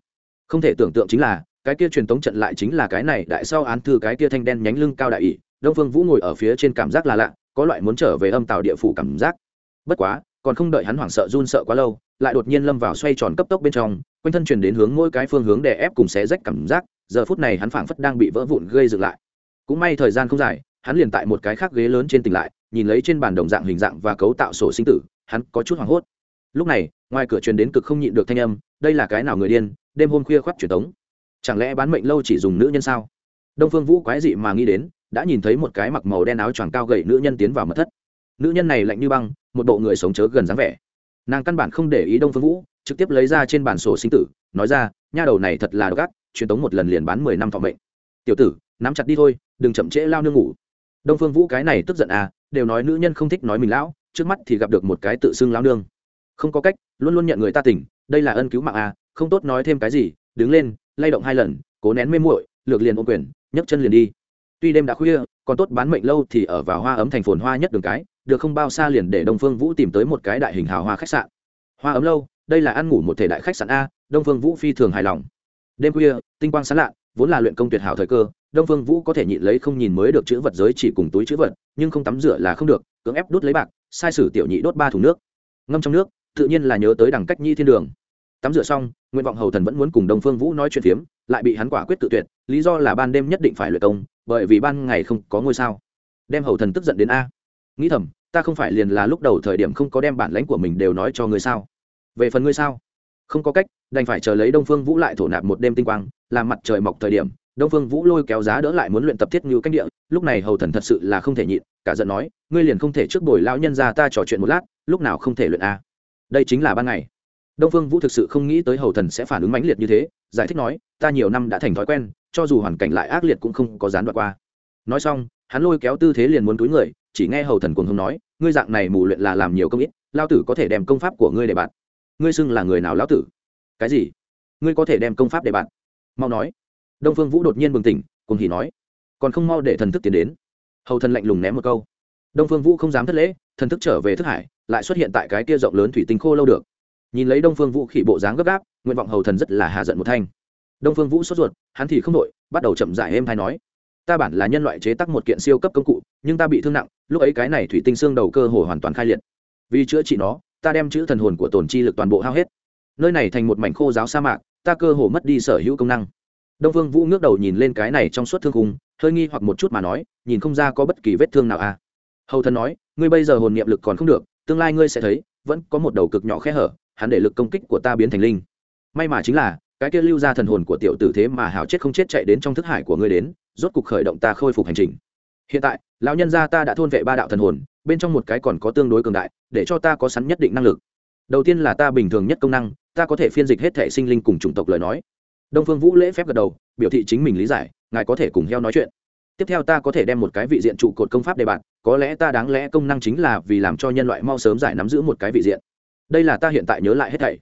Không thể tưởng tượng chính là, cái kia truyền tống trận lại chính là cái này đại sau án thư cái kia thanh đen nhánh lưng cao đại ỵ đông phương vũ ngồi ở phía trên cảm giác là lạ, có loại muốn trở về âm tàu địa phủ cảm giác. Bất quá, còn không đợi hắn hoảng sợ run sợ quá lâu, lại đột nhiên lâm vào xoay tròn cấp tốc bên trong, quanh thân truyền đến hướng mỗi cái phương hướng để ép cùng xé rách cảm giác, giờ phút này hắn phảng phất đang bị vỡ vụn gây dựng lại. Cũng may thời gian không dài, hắn liền tại một cái khác ghế lớn trên tỉnh lại nhìn lấy trên bàn đồng dạng hình dạng và cấu tạo sổ sinh tử, hắn có chút hoảng hốt. Lúc này, ngoài cửa truyền đến cực không nhịn được thanh âm, đây là cái nào người điên, đêm hôm khuya khoác truyền tống. Chẳng lẽ bán mệnh lâu chỉ dùng nữ nhân sao? Đông phương vũ quái dị mà nghĩ đến, đã nhìn thấy một cái mặc màu đen áo choàng cao gậy nữ nhân tiến vào mật thất. Nữ nhân này lạnh như băng, một bộ người sống chớ gần dáng vẻ. Nàng căn bản không để ý đông phương vũ, trực tiếp lấy ra trên bản sổ sinh tử, nói ra, nha đầu này thật là độc ác, truyền tống một lần liền bán mười năm phòng mệnh. Tiểu tử, nắm chặt đi thôi, đừng chậm trễ lao nương ngủ đông phương vũ cái này tức giận à đều nói nữ nhân không thích nói mình lão, trước mắt thì gặp được một cái tự xưng lao nương. Không có cách, luôn luôn nhận người ta tỉnh, đây là ân cứu mạng à không tốt nói thêm cái gì, đứng lên, lay động hai lần, cố nén mê muội, lược liền ôm quyền, nhấc chân liền đi. Tuy đêm đã khuya, còn tốt bán mệnh lâu thì ở vào hoa ấm thành phồn hoa nhất đường cái, được không bao xa liền để đông phương vũ tìm tới một cái đại hình hào hoa khách sạn. Hoa ấm lâu, đây là ăn ngủ một thể đại khách sạn a, đông phương vũ phi thường hài lòng. Đêm khuya, tinh quang sán lạ vốn là luyện công tuyệt hảo thời cơ, đông phương vũ có thể nhịn lấy không nhìn mới được chữ vật giới chỉ cùng túi chữ vật, nhưng không tắm rửa là không được, cưỡng ép đốt lấy bạc, sai sử tiểu nhị đốt ba thùng nước. Ngâm trong nước, tự nhiên là nhớ tới đẳng cách nhi thiên đường. Tắm rửa xong nguyện vọng hầu thần vẫn muốn cùng đông phương vũ nói chuyện phiếm, lại bị hắn quả quyết tự tuyệt, lý do là ban đêm nhất định phải luyện công, bởi vì ban ngày không có ngôi sao. Đem hầu thần tức giận đến a. Nghĩ thầm, ta không phải liền là lúc đầu thời điểm không có đem bản lãnh của mình đều nói cho ngươi sao? Về phần ngươi sao? Không có cách, đành phải chờ lấy đông phương vũ lại thổ nạp một đêm tinh quang, làm mặt trời mọc thời điểm, đông phương vũ lôi kéo giá đỡ lại muốn luyện tập thiết ngưu cách địa, lúc này hầu thần thật sự là không thể nhịn, cả giận nói, ngươi liền không thể trước bồi lão nhân ra ta trò chuyện một lát, lúc nào không thể luyện a? Đây chính là ban ngày. Đông phương vũ thực sự không nghĩ tới hầu thần sẽ phản ứng mãnh liệt như thế, giải thích nói, ta nhiều năm đã thành thói quen, cho dù hoàn cảnh lại ác liệt cũng không có gián đoạn qua. Nói xong, hắn lôi kéo tư thế liền muốn túi người, chỉ nghe hầu thần cuồng hùng nói, ngươi dạng này mù luyện là làm nhiều công ít lao tử có thể đem công pháp của ngươi để bạn ngươi xưng là người nào lão tử? Cái gì? Ngươi có thể đem công pháp để bạn? Mau nói. Đông phương vũ đột nhiên bừng tỉnh cùng hỉ nói. Còn không mau để thần thức tiến đến. Hầu thần lạnh lùng ném một câu. Đông phương vũ không dám thất lễ, thần thức trở về thức hải, lại xuất hiện tại cái kia rộng lớn thủy tinh khô lâu được. Nhìn lấy đông phương vũ khỉ bộ dáng gấp gáp, nguyện vọng hầu thần rất là hạ giận một thanh. Đông phương vũ sốt ruột, hắn thì không đội bắt đầu chậm dại êm hay nói. Ta bản là nhân loại chế tác một kiện siêu cấp công cụ, nhưng ta bị thương nặng, lúc ấy cái này thủy tinh xương đầu cơ hồ hoàn toàn khai liệt. Vì chữa trị nó ta đem chữ thần hồn của tổn chi lực toàn bộ hao hết. Nơi này thành một mảnh khô giáo sa mạc, ta cơ hồ mất đi sở hữu công năng. Đông vương vũ ngước đầu nhìn lên cái này trong suốt thương khung, hơi nghi hoặc một chút mà nói, nhìn không ra có bất kỳ vết thương nào à? Hầu thần nói, ngươi bây giờ hồn niệm lực còn không được, tương lai ngươi sẽ thấy, vẫn có một đầu cực nhỏ khe hở, hắn để lực công kích của ta biến thành linh. May mà chính là, cái kia lưu ra thần hồn của tiểu tử thế mà hảo chết không chết chạy đến trong thức hải của ngươi đến, rốt cục khởi động ta khôi phục hành trình. Hiện tại, lão nhân gia ta đã thôn vệ ba đạo thần hồn bên trong một cái còn có tương đối cường đại, để cho ta có sẵn nhất định năng lực. Đầu tiên là ta bình thường nhất công năng, ta có thể phiên dịch hết thể sinh linh cùng chủng tộc lời nói. Đông phương vũ lễ phép gật đầu, biểu thị chính mình lý giải, ngài có thể cùng heo nói chuyện. Tiếp theo ta có thể đem một cái vị diện trụ cột công pháp đề bạt, có lẽ ta đáng lẽ công năng chính là vì làm cho nhân loại mau sớm giải nắm giữ một cái vị diện. Đây là ta hiện tại nhớ lại hết thảy.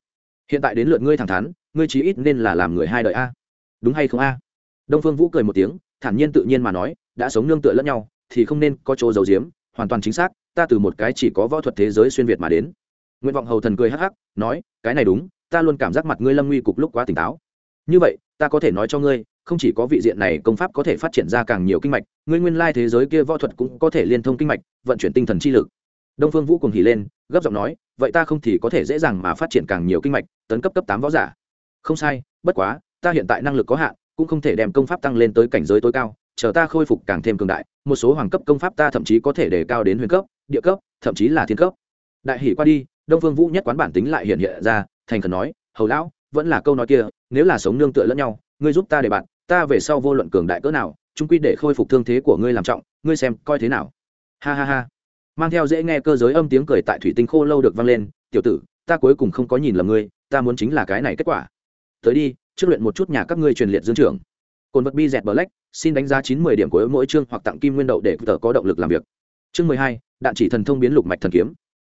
Hiện tại đến lượt ngươi thẳng thắn, ngươi chí ít nên là làm người hai đời a. Đúng hay không a? Đông phương vũ cười một tiếng, thản nhiên tự nhiên mà nói, đã sống nương tựa lẫn nhau, thì không nên có chỗ giấu giếm hoàn toàn chính xác, ta từ một cái chỉ có võ thuật thế giới xuyên việt mà đến. Nguyện vọng hầu thần cười hắc hắc, nói, cái này đúng, ta luôn cảm giác mặt ngươi lâm nguy cục lúc quá tỉnh táo. Như vậy, ta có thể nói cho ngươi, không chỉ có vị diện này công pháp có thể phát triển ra càng nhiều kinh mạch, ngươi nguyên lai thế giới kia võ thuật cũng có thể liên thông kinh mạch, vận chuyển tinh thần chi lực. Đông phương vũ cùng hỉ lên, gấp giọng nói, vậy ta không thì có thể dễ dàng mà phát triển càng nhiều kinh mạch, tấn cấp cấp tám võ giả. Không sai, bất quá, ta hiện tại năng lực có hạn, cũng không thể đem công pháp tăng lên tới cảnh giới tối cao chờ ta khôi phục càng thêm cường đại, một số hoàng cấp công pháp ta thậm chí có thể đề cao đến huyền cấp, địa cấp, thậm chí là thiên cấp. Đại hỷ qua đi, đông phương vũ nhất quán bản tính lại hiện hiện ra, thành khẩn nói, hầu lão, vẫn là câu nói kia, nếu là sống nương tựa lẫn nhau, ngươi giúp ta để bạn, ta về sau vô luận cường đại cỡ nào, chúng quy để khôi phục thương thế của ngươi làm trọng, ngươi xem coi thế nào. Ha ha ha. Mang theo dễ nghe cơ giới âm tiếng cười tại thủy tinh khô lâu được vang lên, tiểu tử, ta cuối cùng không có nhìn lầm ngươi, ta muốn chính là cái này kết quả. Tới đi, trước luyện một chút nhà các ngươi truyền liệt dương trưởng cồn vật bi dẹt black, xin đánh giá chín mươi điểm của mỗi chương hoặc tặng kim nguyên đậu để tờ có động lực làm việc. Chương mười hai, đạn chỉ thần thông biến lục mạch thần kiếm.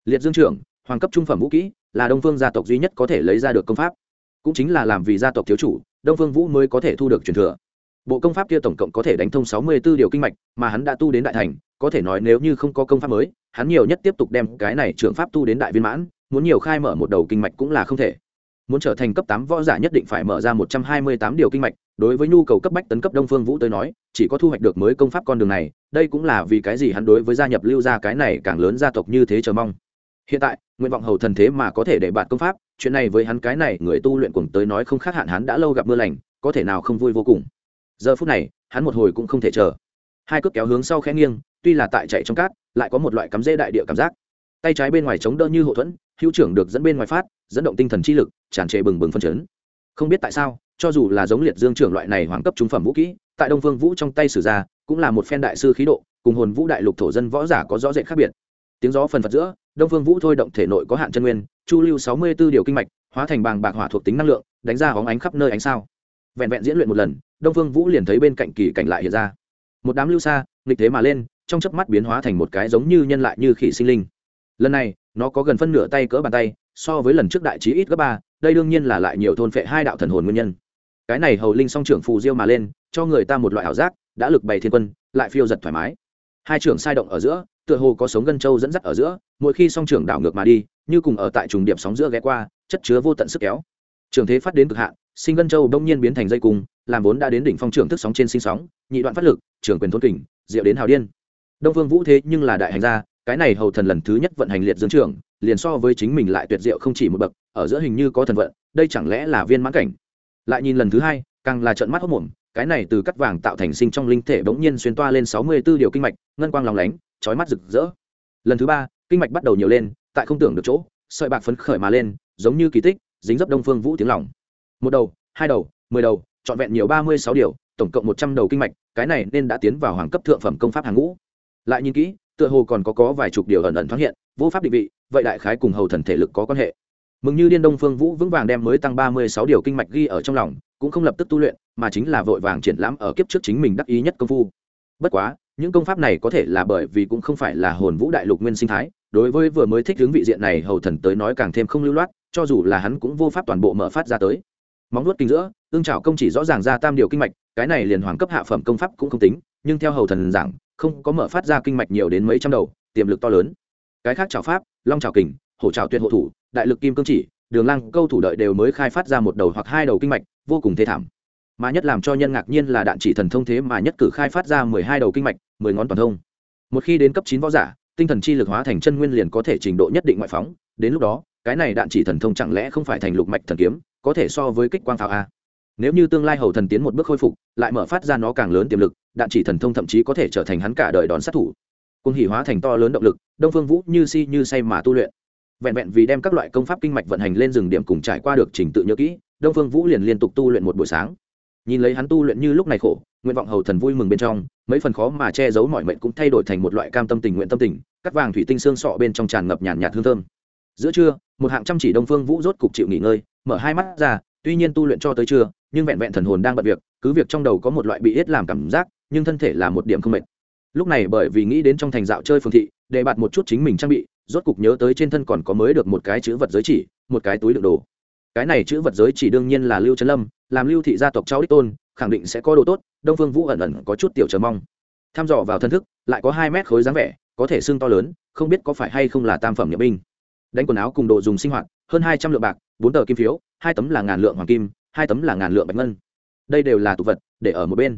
Liệt dương trưởng, hoàng cấp trung phẩm vũ kỹ, là đông phương gia tộc duy nhất có thể lấy ra được công pháp. Cũng chính là làm vì gia tộc thiếu chủ, đông phương vũ mới có thể thu được truyền thừa. Bộ công pháp kia tổng cộng có thể đánh thông sáu mươi b ố điều kinh mạch, mà hắn đã tu đến đại thành, có thể nói nếu như không có công pháp mới, hắn nhiều nhất tiếp tục đem cái này trường pháp tu đến đại viên mãn, muốn nhiều khai mở một đầu kinh mạch cũng là không thể. Muốn trở thành cấp tám võ giả nhất định phải mở ra một trăm hai mươi tám điều kinh mạch đối với nhu cầu cấp bách tấn cấp đông phương vũ tới nói, chỉ có thu hoạch được mới công pháp con đường này, đây cũng là vì cái gì hắn đối với gia nhập lưu gia cái này càng lớn gia tộc như thế chờ mong. Hiện tại, nguyện vọng hầu thần thế mà có thể để bạn công pháp, chuyện này với hắn cái này người tu luyện cùng tới nói không khác hạn hắn đã lâu gặp mưa lành, có thể nào không vui vô cùng. Giờ phút này, hắn một hồi cũng không thể chờ. Hai cước kéo hướng sau khẽ nghiêng, tuy là tại chạy trong cát, lại có một loại cắm rễ đại địa cảm giác. Tay trái bên ngoài chống đỡ như hậu thuẫn, hữu trưởng được dẫn bên ngoài phát, dẫn động tinh thần chi lực, tràn trề bừng bừng phân chấn. Không biết tại sao cho dù là giống liệt dương trưởng loại này hoàng cấp trung phẩm vũ kỹ, tại đông vương vũ trong tay sử ra, cũng là một phen đại sư khí độ, cùng hồn vũ đại lục thổ dân võ giả có rõ rệt khác biệt. Tiếng gió phần phật giữa, đông phương vũ thôi động thể nội có hạn chân nguyên, chu lưu sáu mươi b ố điều kinh mạch, hóa thành bàng bạc hỏa thuộc tính năng lượng, đánh ra hóng ánh khắp nơi ánh sao. Vẹn vẹn diễn luyện một lần, đông phương vũ liền thấy bên cạnh kỳ cảnh lại hiện ra. Một đám lưu xa, nghịch thế mà lên, trong chớp mắt biến hóa thành một cái giống như nhân lại như khỉ sinh linh. Lần này, nó có gần phân nửa tay cỡ bàn tay so với lần trước đại trí ít gấp ba, đây đương nhiên là lại nhiều thôn phệ hai đạo thần hồn nguyên nhân. Cái này hầu linh song trưởng phù diêu mà lên, cho người ta một loại ảo giác, đã lực bày thiên quân, lại phiêu giật thoải mái. Hai trưởng sai động ở giữa, tựa hồ có sống gân châu dẫn dắt ở giữa, mỗi khi song trưởng đảo ngược mà đi, như cùng ở tại trùng điểm sóng giữa ghé qua, chất chứa vô tận sức kéo. Trường thế phát đến cực hạn, sinh gân châu đông nhiên biến thành dây cung, làm vốn đã đến đỉnh phong trưởng thức sóng trên sinh sóng, nhị đoạn phát lực trường quyền thôn kình, diệu đến hào điên. Đông vương vũ thế nhưng là đại hành gia cái này hầu thần lần thứ nhất vận hành liệt dương trưởng liền so với chính mình lại tuyệt diệu không chỉ một bậc, ở giữa hình như có thần vận, đây chẳng lẽ là viên mãn cảnh? Lại nhìn lần thứ hai, càng là trận mắt hốc mồm cái này từ cắt vàng tạo thành sinh trong linh thể bỗng nhiên xuyên toa lên sáu mươi 64 điều kinh mạch, ngân quang lòng lánh, chói mắt rực rỡ. Lần thứ ba, kinh mạch bắt đầu nhiều lên, tại không tưởng được chỗ, sợi bạc phấn khởi mà lên, giống như kỳ tích, dính dấp đông phương vũ tiếng lòng. Một đầu, hai đầu, mười đầu, trọn vẹn nhiều ba mươi sáu điều, tổng cộng một trăm đầu kinh mạch, cái này nên đã tiến vào hoàng cấp thượng phẩm công pháp hàng ngũ. Lại nhìn kỹ tựa hồ còn có có vài chục điều ẩn ẩn thoáng hiện, vô pháp định vị, vậy đại khái cùng hầu thần thể lực có quan hệ. Mừng như điên đông phương vũ vững vàng đem mới tăng ba mươi sáu điều kinh mạch ghi ở trong lòng, cũng không lập tức tu luyện, mà chính là vội vàng triển lãm ở kiếp trước chính mình đắc ý nhất công phu. Bất quá, những công pháp này có thể là bởi vì cũng không phải là hồn vũ đại lục nguyên sinh thái, đối với vừa mới thích hướng vị diện này hầu thần tới nói càng thêm không lưu loát, cho dù là hắn cũng vô pháp toàn bộ mở phát ra tới. Móng nuốt kinh giữa, ương trào công chỉ rõ ràng ra tam điều kinh mạch, cái này liền hoàng cấp hạ phẩm công pháp cũng không tính, nhưng theo hầu thần giảng không có mở phát ra kinh mạch nhiều đến mấy trăm đầu, tiềm lực to lớn. Cái khác trào pháp, long trào kình, hổ trào tuyệt hộ thủ, đại lực kim cương chỉ, đường lăng câu thủ đợi đều mới khai phát ra một đầu hoặc hai đầu kinh mạch, vô cùng thê thảm. Mà nhất làm cho nhân ngạc nhiên là đạn chỉ thần thông thế mà nhất cử khai phát ra mười hai đầu kinh mạch, mười ngón toàn thông. Một khi đến cấp chín võ giả, tinh thần chi lực hóa thành chân nguyên liền có thể trình độ nhất định ngoại phóng. Đến lúc đó, cái này đạn chỉ thần thông chẳng lẽ không phải thành lục mạch thần kiếm, có thể so với kích quang pháo a? Nếu như tương lai hầu thần tiến một bước khôi phục, lại mở phát ra nó càng lớn tiềm lực, đạn chỉ thần thông thậm chí có thể trở thành hắn cả đời đón sát thủ. Cung hỉ hóa thành to lớn động lực, đông phương vũ như si như say mà tu luyện. Vẹn vẹn vì đem các loại công pháp kinh mạch vận hành lên rừng điểm cùng trải qua được trình tự nhớ kỹ, đông phương vũ liền liên tục tu luyện một buổi sáng. Nhìn lấy hắn tu luyện như lúc này khổ, nguyện vọng hầu thần vui mừng bên trong, mấy phần khó mà che giấu mọi mệnh cũng thay đổi thành một loại cam tâm tình nguyện tâm tình, cắt vàng thủy tinh xương sọ bên trong tràn ngập nhàn nhạt hương thơm. Giữa trưa, một hạng chăm chỉ đông phương vũ rốt cục chịu nghỉ ngơi, mở hai mắt ra, tuy nhiên tu luyện cho tới trưa nhưng vẹn vẹn thần hồn đang bận việc, cứ việc trong đầu có một loại bị hết làm cảm giác, nhưng thân thể là một điểm không mệt. Lúc này bởi vì nghĩ đến trong thành dạo chơi phương thị, để bạt một chút chính mình trang bị, rốt cục nhớ tới trên thân còn có mới được một cái chữ vật giới chỉ, một cái túi đựng đồ. Cái này chữ vật giới chỉ đương nhiên là lưu trấn lâm, làm lưu thị gia tộc cháu đích tôn, khẳng định sẽ có đồ tốt, đông phương vũ ẩn ẩn có chút tiểu chờ mong. Tham dò vào thân thức, lại có hai mét khối dáng vẻ, có thể xương to lớn, không biết có phải hay không là tam phẩm nhập binh. Đánh quần áo cùng đồ dùng sinh hoạt, hơn hai trăm lượng bạc, bốn tờ kim phiếu, hai tấm là ngàn lượng hoàng kim hai tấm là ngàn lượng bạch ngân. Đây đều là tục vật, để ở một bên.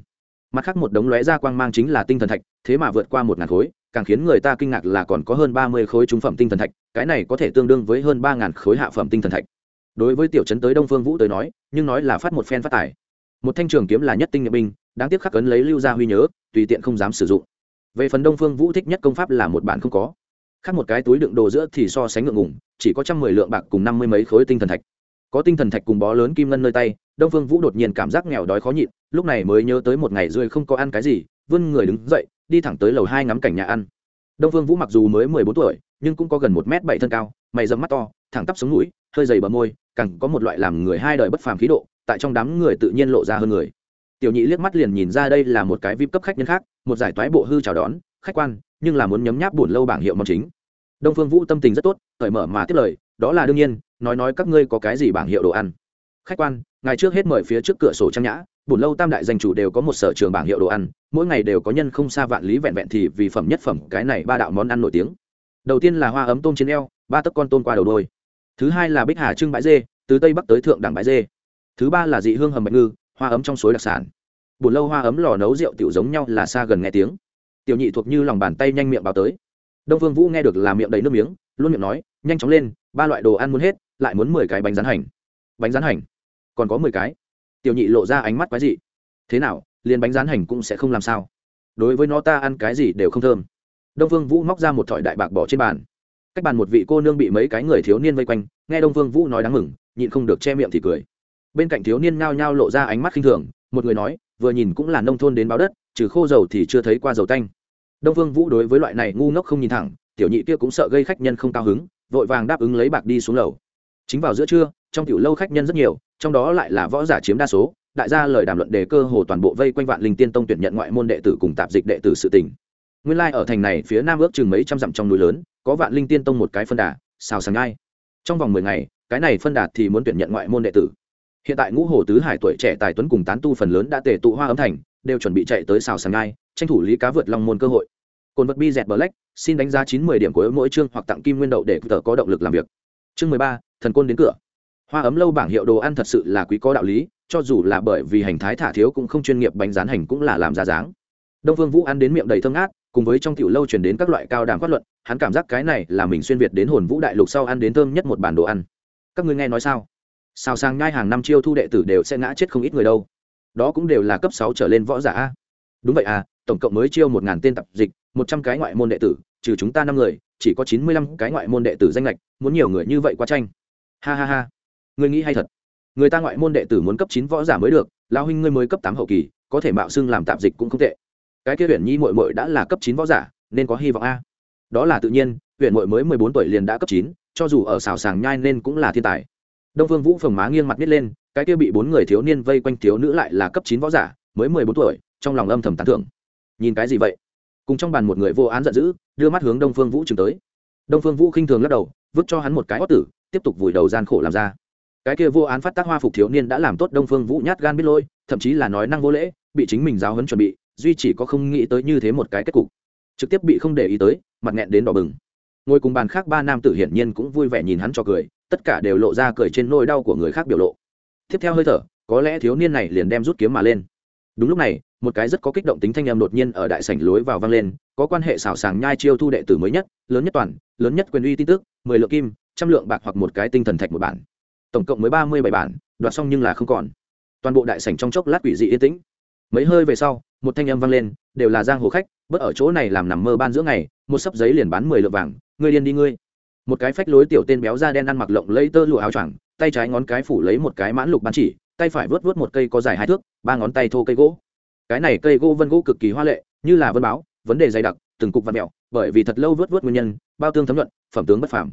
Mặt khác một đống lóe ra quang mang chính là tinh thần thạch, thế mà vượt qua một ngàn khối, càng khiến người ta kinh ngạc là còn có hơn ba mươi khối trung phẩm tinh thần thạch, cái này có thể tương đương với hơn ba ngàn khối hạ phẩm tinh thần thạch. Đối với tiểu trấn tới đông phương vũ tới nói, nhưng nói là phát một phen phát tài. Một thanh trường kiếm là nhất tinh nghệ binh, đáng tiếc khắc cấn lấy lưu gia huy nhớ, tùy tiện không dám sử dụng. Về phần đông phương vũ thích nhất công pháp là một bản không có. Khác một cái túi đựng đồ giữa thì so sánh ngượng ngủng chỉ có trăm mười lượng bạc cùng năm mươi mấy khối tinh thần thạch có tinh thần thạch cùng bó lớn kim ngân nơi tay, đông phương vũ đột nhiên cảm giác nghèo đói khó nhịn, lúc này mới nhớ tới một ngày rơi không có ăn cái gì, vươn người đứng dậy, đi thẳng tới lầu hai ngắm cảnh nhà ăn. Đông phương vũ mặc dù mới mười bốn tuổi, nhưng cũng có gần một m bảy thân cao, mày dầm mắt to, thẳng tắp xuống mũi, hơi dày bờ môi, càng có một loại làm người hai đời bất phàm khí độ, tại trong đám người tự nhiên lộ ra hơn người. Tiểu nhị liếc mắt liền nhìn ra đây là một cái vip cấp khách nhân khác, một giải toái bộ hư chào đón, khách quan, nhưng là muốn nhấm nháp buồn lâu bảng hiệu mong chính. Đông phương vũ tâm tình rất tốt, cởi mở mà tiếp lời, đó là đương nhiên nói nói các ngươi có cái gì bảng hiệu đồ ăn. Khách quan, ngày trước hết mời phía trước cửa sổ trang nhã buồn lâu tam đại danh chủ đều có một sở trường bảng hiệu đồ ăn, mỗi ngày đều có nhân không xa vạn lý vẹn vẹn thì vì phẩm nhất phẩm, cái này ba đạo món ăn nổi tiếng. Đầu tiên là hoa ấm tôm trên eo, ba tấc con tôm qua đầu đôi. Thứ hai là bích hà trưng bãi dê, từ tây bắc tới thượng đẳng bãi dê. Thứ ba là dị hương hầm bạch ngư, hoa ấm trong suối đặc sản. Buồn lâu hoa ấm lò nấu rượu tiểu giống nhau là xa gần nghe tiếng. Tiểu nhị thuộc như lòng bàn tay nhanh miệng báo tới. Đông phương vũ nghe được là miệng đầy nước miếng, luôn miệng nói, nhanh chóng lên, ba loại đồ ăn muốn hết lại muốn mười cái bánh rán hành. Bánh rán hành? Còn có mười cái. Tiểu nhị lộ ra ánh mắt quái dị. Thế nào, liền bánh rán hành cũng sẽ không làm sao? Đối với nó ta ăn cái gì đều không thơm. Đông phương vũ móc ra một thỏi đại bạc bỏ trên bàn. Cách bàn một vị cô nương bị mấy cái người thiếu niên vây quanh, nghe đông phương vũ nói đáng mừng, nhịn không được che miệng thì cười. Bên cạnh thiếu niên nhao nhao lộ ra ánh mắt khinh thường, một người nói, vừa nhìn cũng là nông thôn đến báo đất, trừ khô dầu thì chưa thấy qua dầu tanh. Đông phương vũ đối với loại này ngu ngốc không nhìn thẳng, tiểu nhị kia cũng sợ gây khách nhân không cao hứng, vội vàng đáp ứng lấy bạc đi xuống lầu chính vào giữa trưa, trong tiểu lâu khách nhân rất nhiều, trong đó lại là võ giả chiếm đa số, đại gia lời đàm luận đề cơ hồ toàn bộ vây quanh vạn linh tiên tông tuyển nhận ngoại môn đệ tử cùng tạp dịch đệ tử sự tỉnh nguyên lai ở thành này phía nam ước chừng mấy trăm dặm trong núi lớn, có vạn linh tiên tông một cái phân đà, xào sàng ngay trong vòng mười ngày, cái này phân đạt thì muốn tuyển nhận ngoại môn đệ tử. Hiện tại ngũ hồ tứ hải tuổi trẻ tài tuấn cùng tán tu phần lớn đã tề tụ hoa ấm thành, đều chuẩn bị chạy tới xào sàng ngay tranh thủ lý cá vượt long môn cơ hội. Cồn vật bi dẹt bờ lách xin đánh giá chín mươi điểm của mỗi chương hoặc tặng kim nguyên đậu để tờ có động lực làm việc chương mười ba, thần côn đến cửa. Hoa ấm lâu bảng hiệu đồ ăn thật sự là quý có đạo lý, cho dù là bởi vì hành thái thả thiếu cũng không chuyên nghiệp bánh rán hành cũng là làm ra dáng. Đông phương vũ ăn đến miệng đầy thơm ngát, cùng với trong tiểu lâu truyền đến các loại cao đàm phát luận, hắn cảm giác cái này là mình xuyên việt đến hồn vũ đại lục sau ăn đến thơm nhất một bản đồ ăn. Các ngươi nghe nói sao? Sao sang nhai hàng năm chiêu thu đệ tử đều sẽ ngã chết không ít người đâu. Đó cũng đều là cấp sáu trở lên võ giả a. Đúng vậy à tổng cộng mới chiêu một ngàn tên tập dịch, một trăm cái ngoại môn đệ tử trừ chúng ta năm người, chỉ có chín mươi lăm cái ngoại môn đệ tử danh lệch, muốn nhiều người như vậy quá tranh. Ha ha ha. Người nghĩ hay thật. Người ta ngoại môn đệ tử muốn cấp chín võ giả mới được lao huynh ngươi mới cấp tám hậu kỳ, có thể mạo xưng làm tạp dịch cũng không tệ. Cái kia huyện nhi mội mội đã là cấp chín võ giả, nên có hy vọng a. Đó là tự nhiên huyện mội mới mười bốn tuổi liền đã cấp chín, cho dù ở xào sàng nhai nên cũng là thiên tài. Đông phương vũ phồng má nghiêng mặt nít lên, cái kia bị bốn người thiếu niên vây quanh thiếu nữ lại là cấp chín võ giả, mới mười bốn tuổi, trong lòng âm thầm tán thưởng. Nhìn cái gì vậy? Cùng trong bàn một người vô án giận dữ, đưa mắt hướng đông phương vũ chừng tới. Đông phương vũ khinh thường lắc đầu, vứt cho hắn một cái ót tử, tiếp tục vùi đầu gian khổ làm ra. Cái kia vô án phát tác hoa phục thiếu niên đã làm tốt đông phương vũ nhát gan biết lôi thậm chí là nói năng vô lễ, bị chính mình giáo huấn chuẩn bị, duy chỉ có không nghĩ tới như thế một cái kết cục. Trực tiếp bị không để ý tới, mặt nghẹn đến đỏ bừng. Ngồi cùng bàn khác ba nam tử hiển nhiên cũng vui vẻ nhìn hắn cho cười, tất cả đều lộ ra cười trên nỗi đau của người khác biểu lộ. Tiếp theo hơi thở, có lẽ thiếu niên này liền đem rút kiếm mà lên. Đúng lúc này một cái rất có kích động tính thanh em đột nhiên ở đại sảnh lối vào vang lên, có quan hệ xảo sàng nhai chiêu thu đệ tử mới nhất, lớn nhất toàn, lớn nhất quyền uy tin tức, mười lượng kim, trăm lượng bạc hoặc một cái tinh thần thạch một bản. Tổng cộng mới ba mươi bảy bản, đoạt xong nhưng là không còn. Toàn bộ đại sảnh trong chốc lát quỷ dị yên tĩnh. Mấy hơi về sau, một thanh âm vang lên, đều là giang hồ khách, bớt ở chỗ này làm nằm mơ ban giữa ngày, một sấp giấy liền bán mười lượng vàng, ngươi điên đi ngươi. Một cái phách lối tiểu tên béo da đen ăn mặc lộng lấy tơ lụa áo choàng, tay trái ngón cái phủ lấy một cái mãn lục bán chỉ, tay phải vớt vớt một cây có dài hai thước, ba ngón tay thô cây gỗ cái này cây gỗ vân gỗ cực kỳ hoa lệ, như là vân báo, vấn đề dày đặc, từng cục văn mẹo, bởi vì thật lâu vớt vớt nguyên nhân, bao tương thấm luận phẩm tướng bất phàm.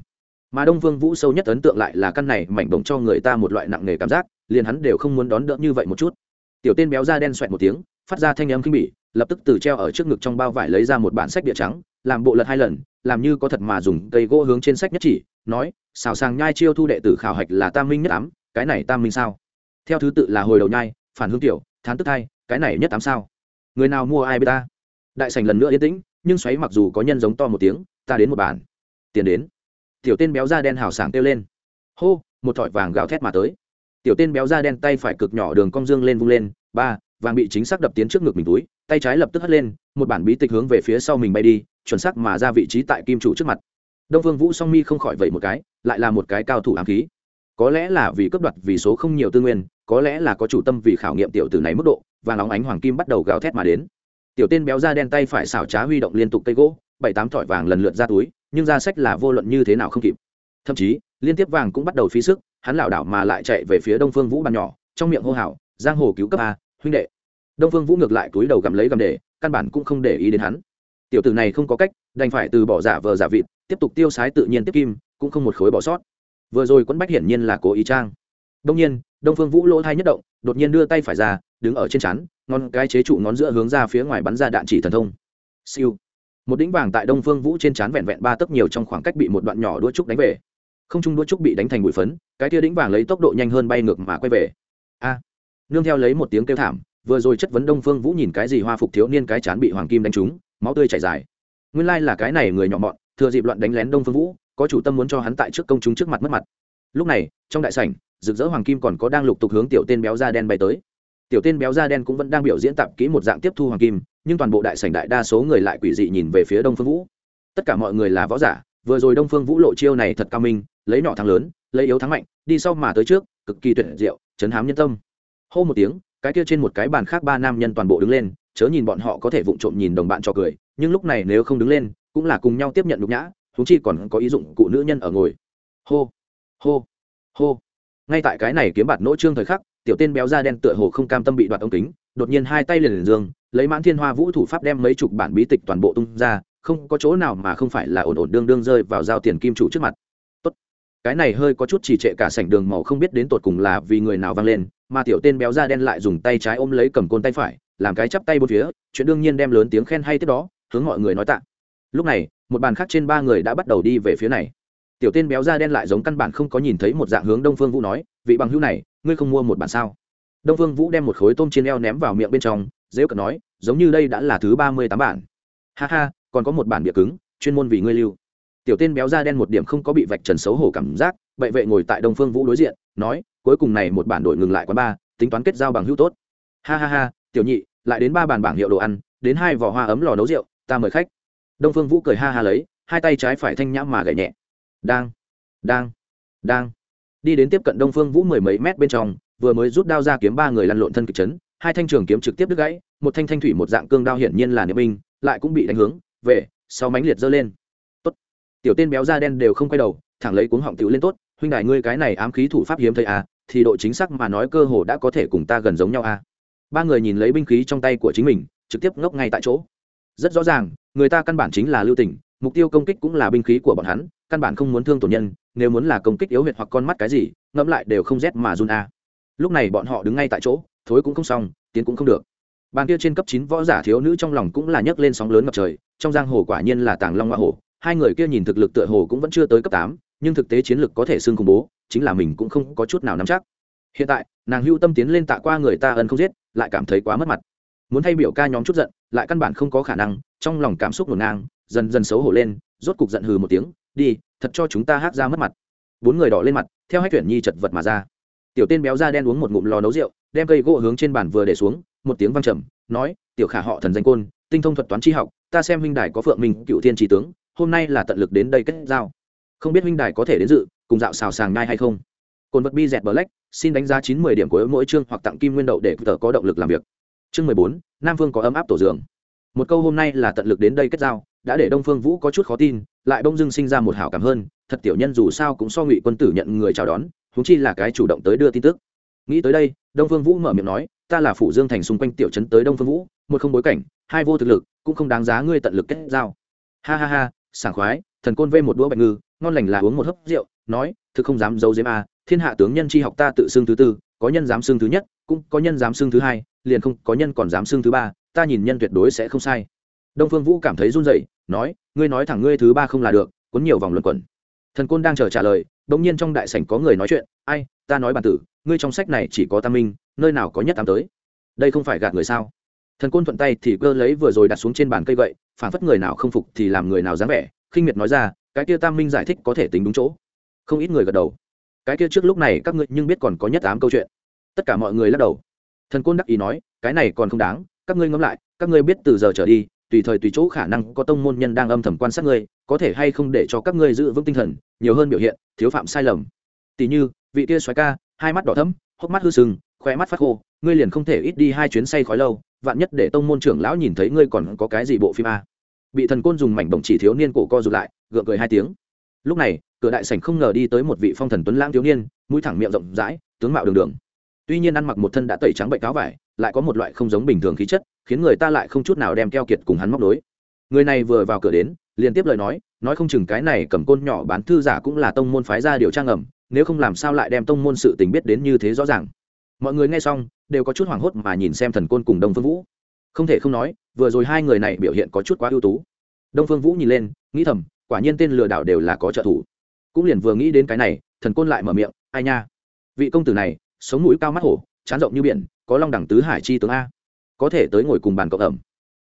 Mà đông vương vũ sâu nhất ấn tượng lại là căn này mảnh bổng cho người ta một loại nặng nề cảm giác, liền hắn đều không muốn đón đỡ như vậy một chút. Tiểu tên béo da đen xoẹt một tiếng, phát ra thanh âm kinh bỉ, lập tức từ treo ở trước ngực trong bao vải lấy ra một bản sách địa trắng, làm bộ lật hai lần, làm như có thật mà dùng cây gỗ hướng trên sách nhất chỉ, nói, xào sàng nhai chiêu thu đệ tử khảo hạch là tam minh nhất ám, cái này tam minh sao? Theo thứ tự là hồi đầu nhai, phản hương tiểu, thán tức thai cái này nhất tám sao? Người nào mua ai biết ta? Đại sành lần nữa yên tĩnh, nhưng xoáy mặc dù có nhân giống to một tiếng, ta đến một bản tiền đến. Tiểu tên béo da đen hào sảng kêu lên. Hô, một thỏi vàng gào thét mà tới. Tiểu tên béo da đen tay phải cực nhỏ đường cong dương lên vung lên. Ba, vàng bị chính xác đập tiến trước ngực mình túi, tay trái lập tức hất lên, một bản bí tịch hướng về phía sau mình bay đi, chuẩn xác mà ra vị trí tại kim chủ trước mặt. Đông vương vũ song mi không khỏi vậy một cái, lại là một cái cao thủ ám khí có lẽ là vì cấp đoạt vì số không nhiều tư nguyên, có lẽ là có chủ tâm vì khảo nghiệm tiểu tử này mức độ, và nóng ánh hoàng kim bắt đầu gào thét mà đến. Tiểu tên béo da đen tay phải xảo trá huy động liên tục cây gỗ, bảy tám thỏi vàng lần lượt ra túi, nhưng ra sách là vô luận như thế nào không kịp. Thậm chí, liên tiếp vàng cũng bắt đầu phí sức, hắn lảo đảo mà lại chạy về phía đông phương vũ bàn nhỏ, trong miệng hô hào, giang hồ cứu cấp a, huynh đệ. Đông phương vũ ngược lại túi đầu gầm lấy gầm để, căn bản cũng không để ý đến hắn. Tiểu tử này không có cách, đành phải từ bỏ giả vờ giả vịt, tiếp tục tiêu sái tự nhiên tiếp kim, cũng không một khối bỏ sót vừa rồi quẫn bách hiển nhiên là cố ý trang. Đông nhiên, đông phương vũ lỗ thai nhất động, đột nhiên đưa tay phải ra, đứng ở trên chắn ngón cái chế trụ ngón giữa hướng ra phía ngoài bắn ra đạn chỉ thần thông. Siêu. Một đĩnh vàng tại đông phương vũ trên chán vẹn vẹn ba tấc nhiều trong khoảng cách bị một đoạn nhỏ đũa trúc đánh về. Không trung đũa trúc bị đánh thành bụi phấn, cái tia đĩnh vàng lấy tốc độ nhanh hơn bay ngược mà quay về. A. Nương theo lấy một tiếng kêu thảm, vừa rồi chất vấn đông phương vũ nhìn cái gì hoa phục thiếu niên cái chán bị hoàng kim đánh trúng, máu tươi chảy dài. Nguyên lai là cái này người nhỏ mọn, thừa dịp loạn đánh lén đông phương vũ có chủ tâm muốn cho hắn tại trước công chúng trước mặt mất mặt. Lúc này, trong đại sảnh, rực rỡ hoàng kim còn có đang lục tục hướng tiểu tên béo da đen bay tới. Tiểu tên béo da đen cũng vẫn đang biểu diễn tạp kỹ một dạng tiếp thu hoàng kim, nhưng toàn bộ đại sảnh đại đa số người lại quỷ dị nhìn về phía đông phương vũ. Tất cả mọi người là võ giả, vừa rồi đông phương vũ lộ chiêu này thật cao minh, lấy nhỏ thắng lớn, lấy yếu thắng mạnh, đi sau mà tới trước, cực kỳ tuyệt diệu, chấn hám nhân tâm. Hô một tiếng, cái kia trên một cái bàn khác ba nam nhân toàn bộ đứng lên, chớ nhìn bọn họ có thể vụng trộm nhìn đồng bạn cho cười, nhưng lúc này nếu không đứng lên, cũng là cùng nhau tiếp nhận nhục nhã chúng chi còn có ý dụng cụ nữ nhân ở ngồi. Hô hô hô. Ngay tại cái này kiếm bạt nỗ trương thời khắc, tiểu tên béo da đen tựa hồ không cam tâm bị đoạt ống kính, đột nhiên hai tay liền liền dương, lấy mãn thiên hoa vũ thủ pháp đem mấy chục bản bí tịch toàn bộ tung ra, không có chỗ nào mà không phải là ổn ổn đương đương rơi vào giao tiền kim chủ trước mặt. Tốt. cái này hơi có chút chỉ trệ cả sảnh đường màu không biết đến tột cùng là vì người nào vang lên, mà tiểu tên béo da đen lại dùng tay trái ôm lấy cầm côn tay phải, làm cái chắp tay bốn phía, chuyện đương nhiên đem lớn tiếng khen hay tiếp đó, hướng mọi người nói tạ lúc này, một bàn khác trên ba người đã bắt đầu đi về phía này. Tiểu tên béo da đen lại giống căn bản không có nhìn thấy một dạng hướng đông phương vũ nói, vị bằng hữu này, ngươi không mua một bản sao? Đông phương vũ đem một khối tôm chiên eo ném vào miệng bên trong, dễ cận nói, giống như đây đã là thứ ba mươi tám bản. Ha ha, còn có một bản bịa cứng, chuyên môn vì ngươi lưu. Tiểu tên béo da đen một điểm không có bị vạch trần xấu hổ cảm giác, vậy vệ ngồi tại đông phương vũ đối diện, nói, cuối cùng này một bản đổi ngừng lại quán ba, tính toán kết giao bằng hữu tốt. Ha ha ha, tiểu nhị, lại đến ba bàn bảng hiệu đồ ăn, đến hai vỏ hoa ấm lò nấu rượu, ta mời khách đông phương vũ cười ha ha lấy, hai tay trái phải thanh nhãm mà gậy nhẹ. Đang đang đang. Đi đến tiếp cận đông phương vũ mười mấy mét bên trong, vừa mới rút đao ra kiếm ba người lăn lộn thân kịch chấn, hai thanh trường kiếm trực tiếp đứt gãy, một thanh thanh thủy một dạng cương đao hiển nhiên là niệm binh, lại cũng bị đánh hướng, về, sau mánh liệt giơ lên. Tốt. Tiểu tên béo da đen đều không quay đầu, thẳng lấy cuống họng tiểu lên tốt, huynh đại ngươi cái này ám khí thủ pháp hiếm thấy à thì độ chính xác mà nói cơ hồ đã có thể cùng ta gần giống nhau à. Ba người nhìn lấy binh khí trong tay của chính mình, trực tiếp ngốc ngay tại chỗ. Rất rõ ràng người ta căn bản chính là lưu tình, mục tiêu công kích cũng là binh khí của bọn hắn, căn bản không muốn thương tổn nhân, nếu muốn là công kích yếu huyệt hoặc con mắt cái gì, ngẫm lại đều không rét mà run a. Lúc này bọn họ đứng ngay tại chỗ, thối cũng không xong, tiến cũng không được. Bàn kia trên cấp chín võ giả thiếu nữ trong lòng cũng là nhấc lên sóng lớn ngập trời, trong giang hồ quả nhiên là tàng long hoa hồ hai người kia nhìn thực lực tựa hồ cũng vẫn chưa tới cấp tám, nhưng thực tế chiến lực có thể xưng khủng bố, chính là mình cũng không có chút nào nắm chắc. Hiện tại, nàng hưu tâm tiến lên tạ qua người ta ân không giết, lại cảm thấy quá mất mặt. Muốn thay biểu ca nhóm chút giận, lại căn bản không có khả năng trong lòng cảm xúc ngổn ngang, dần dần xấu hổ lên, rốt cục giận hừ một tiếng, đi, thật cho chúng ta hát ra mất mặt. Bốn người đỏ lên mặt, theo hai tuyển nhi chật vật mà ra. Tiểu tên béo da đen uống một ngụm lò nấu rượu, đem cây gỗ hướng trên bàn vừa để xuống, một tiếng văng trầm, nói, tiểu khả họ thần danh côn, tinh thông thuật toán tri học, ta xem huynh đài có phượng minh, cựu thiên trí tướng, hôm nay là tận lực đến đây kết giao. Không biết huynh đài có thể đến dự, cùng dạo xào sàng ngai hay không? Cồn vật bi dẹt black, xin đánh giá chín mươi điểm của mỗi chương hoặc tặng kim nguyên đậu để tờ có động lực làm việc. Chương mười bốn, nam vương có ấm áp tổ dường một câu hôm nay là tận lực đến đây kết giao, đã để đông phương vũ có chút khó tin, lại bông dưng sinh ra một hảo cảm hơn, thật tiểu nhân dù sao cũng so ngụy quân tử nhận người chào đón húng chi là cái chủ động tới đưa tin tức. Nghĩ tới đây, đông phương vũ mở miệng nói, ta là phủ dương thành xung quanh tiểu trấn tới đông phương vũ, một không bối cảnh, hai vô thực lực, cũng không đáng giá ngươi tận lực kết giao. Ha ha ha, sảng khoái, thần côn vê một đũa bạch ngư, ngon lành là uống một hớp rượu, nói, thực không dám giấu giếm a thiên hạ tướng nhân chi học ta tự xưng thứ tư, có nhân dám xưng thứ nhất, cũng có nhân dám xưng thứ hai, liền không có nhân còn dám xưng thứ ba ta nhìn nhân tuyệt đối sẽ không sai. Đông phương vũ cảm thấy run rẩy, nói, ngươi nói thẳng ngươi thứ ba không là được, cuốn nhiều vòng luẩn quẩn. Thần côn đang chờ trả lời đ ỗ n g nhiên trong đại sảnh có người nói chuyện, ai, ta nói bản tử, ngươi trong sách này chỉ có tam minh, nơi nào có nhất tám tới? Đây không phải gạt người sao? Thần côn thuận tay thì cơ lấy vừa rồi đặt xuống trên bàn cây gậy, phản phất người nào không phục thì làm người nào dám vẻ, khinh miệt nói ra, cái kia tam minh giải thích có thể tính đúng chỗ. Không ít người gật đầu. Cái kia trước lúc này các ngươi nhưng biết còn có nhất tám câu chuyện. Tất cả mọi người lắc đầu. Thần côn đắc ý nói, cái này còn không đáng các ngươi ngẫm lại các ngươi biết từ giờ trở đi tùy thời tùy chỗ khả năng có tông môn nhân đang âm thầm quan sát ngươi có thể hay không để cho các ngươi giữ vững tinh thần nhiều hơn biểu hiện thiếu phạm sai lầm. Tỷ như vị kia xoáy ca hai mắt đỏ thẫm, hốc mắt hư sừng khoe mắt phát khô ngươi liền không thể ít đi hai chuyến say khói lâu vạn nhất để tông môn trưởng lão nhìn thấy ngươi còn có cái gì bộ phim a? Bị thần côn dùng mảnh bổng chỉ thiếu niên cổ co rụt lại gượng cười hai tiếng. Lúc này cửa đại sảnh không ngờ đi tới một vị phong thần tuấn lãng thiếu niên mũi thẳng miệng rộng rãi tướng mạo đường đường. Tuy nhiên ăn mặc một thân đã tẩy trắng bệnh cáo vải lại có một loại không giống bình thường khí chất, khiến người ta lại không chút nào đem keo kiệt cùng hắn móc đối người này vừa vào cửa đến, liền tiếp lời nói nói không chừng cái này cầm côn nhỏ bán thư giả cũng là tông môn phái ra điều tra ngầm, nếu không làm sao lại đem tông môn sự tình biết đến như thế rõ ràng. Mọi người nghe xong, đều có chút hoảng hốt mà nhìn xem thần côn cùng đông phương vũ. Không thể không nói, vừa rồi hai người này biểu hiện có chút quá ưu tú. Đông phương vũ nhìn lên, nghĩ thầm, quả nhiên tên lừa đảo đều là có trợ thủ. Cũng liền vừa nghĩ đến cái này, thần côn lại mở miệng, ai nha? Vị công tử này, sống mũi cao mắt hổ chán rộng như biển, có long đẳng tứ hải chi tướng a. Có thể tới ngồi cùng bàn cộng ẩm.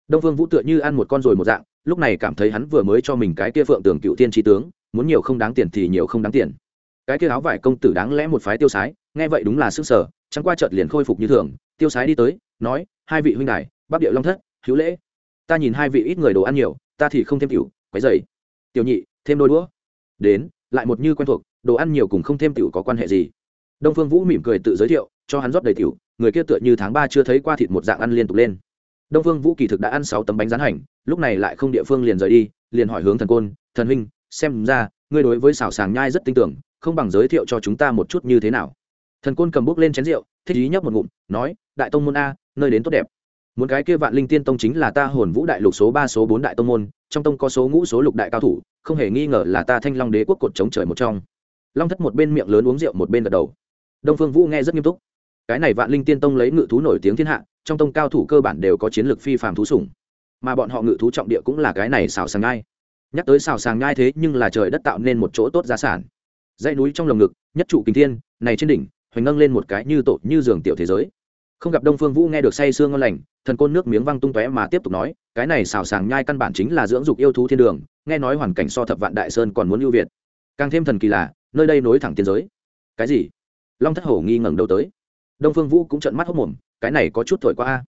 Đông phương vũ tựa như ăn một con rồi một dạng, lúc này cảm thấy hắn vừa mới cho mình cái kia phượng tưởng cựu tiên tri tướng, muốn nhiều không đáng tiền thì nhiều không đáng tiền. Cái kia áo vải công tử đáng lẽ một phái tiêu sái, nghe vậy đúng là sức sở, chẳng qua chợt liền khôi phục như thường, tiêu sái đi tới, nói, hai vị huynh đài, bắc điệu long thất, hữu lễ. Ta nhìn hai vị ít người đồ ăn nhiều, ta thì không thêm tiểu, quấy dày tiểu nhị, thêm đôi đũa. Đến, lại một như quen thuộc, đồ ăn nhiều cùng không thêm tiểu có quan hệ gì? Đông phương vũ mỉm cười tự giới thiệu, cho hắn rót đầy tiểu, người kia tựa như tháng ba chưa thấy qua thịt một dạng ăn liên tục lên. Đông phương vũ kỳ thực đã ăn sáu tấm bánh rán hành, lúc này lại không địa phương liền rời đi, liền hỏi hướng thần côn, thần huynh, xem ra, ngươi đối với xảo sàng nhai rất tin tưởng, không bằng giới thiệu cho chúng ta một chút như thế nào? Thần côn cầm bút lên chén rượu, thích ý nhấp một ngụm, nói, đại tông môn a, nơi đến tốt đẹp. Muốn cái kia vạn linh tiên tông chính là ta hồn vũ đại lục số ba, số bốn đại tông môn, trong tông có số ngũ, số lục đại cao thủ, không hề nghi ngờ là ta thanh long đế quốc cột chống trời một trong. Long thất một bên miệng lớn uống rượu một bên gật đầu đông phương vũ nghe rất nghiêm túc. Cái này vạn linh tiên tông lấy ngự thú nổi tiếng thiên hạ, trong tông cao thủ cơ bản đều có chiến lược phi phàm thú sủng. Mà bọn họ ngự thú trọng địa cũng là cái này xào sàng ngai. Nhắc tới xào sàng ngai thế nhưng là trời đất tạo nên một chỗ tốt giá sản. Dãy núi trong lồng ngực, nhất trụ kinh thiên, này trên đỉnh, hoành ngâng lên một cái như tổ, như giường tiểu thế giới. Không gặp đông phương vũ nghe được say sương ngon lành, thần côn nước miếng văng tung tóe mà tiếp tục nói, cái này xào sàng nhai căn bản chính là dưỡng dục yêu thú thiên đường, nghe nói hoàn cảnh so thập vạn đại sơn còn muốn ưu việt. Càng thêm thần kỳ là, nơi đây nối thẳng tiên giới. Cái gì? Long thất hổ nghi ngẩng đầu tới. Đông phương vũ cũng trợn mắt hốc mồm, cái này có chút thổi qua a.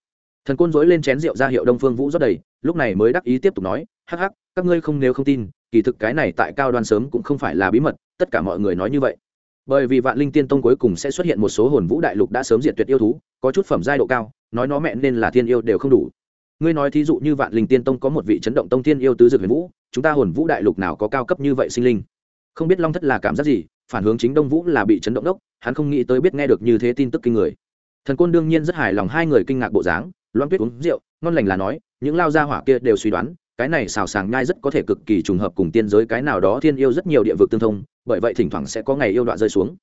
Thần côn dối lên chén rượu ra hiệu đông phương vũ rót đầy, lúc này mới đắc ý tiếp tục nói, hắc hắc, các ngươi không nếu không tin, kỳ thực cái này tại cao đoan sớm cũng không phải là bí mật, tất cả mọi người nói như vậy. Bởi vì vạn linh tiên tông cuối cùng sẽ xuất hiện một số hồn vũ đại lục đã sớm diệt tuyệt yêu thú, có chút phẩm giai độ cao, nói nó mẹ nên là thiên yêu đều không đủ. Ngươi nói thí dụ như vạn linh tiên tông có một vị chấn động tông thiên yêu tứ dược huyền vũ, chúng ta hồn vũ đại lục nào có cao cấp như vậy sinh linh? Không biết long thất là cảm giác gì, phản hướng chính đông vũ là bị chấn động đốc hắn không nghĩ tới biết nghe được như thế tin tức kinh người. Thần côn đương nhiên rất hài lòng hai người kinh ngạc bộ dáng loan tuyết uống rượu, ngon lành là nói, những lao gia hỏa kia đều suy đoán, cái này xào sàng nhai rất có thể cực kỳ trùng hợp cùng tiên giới cái nào đó thiên yêu rất nhiều địa vực tương thông, bởi vậy thỉnh thoảng sẽ có ngày yêu đoạn rơi xuống.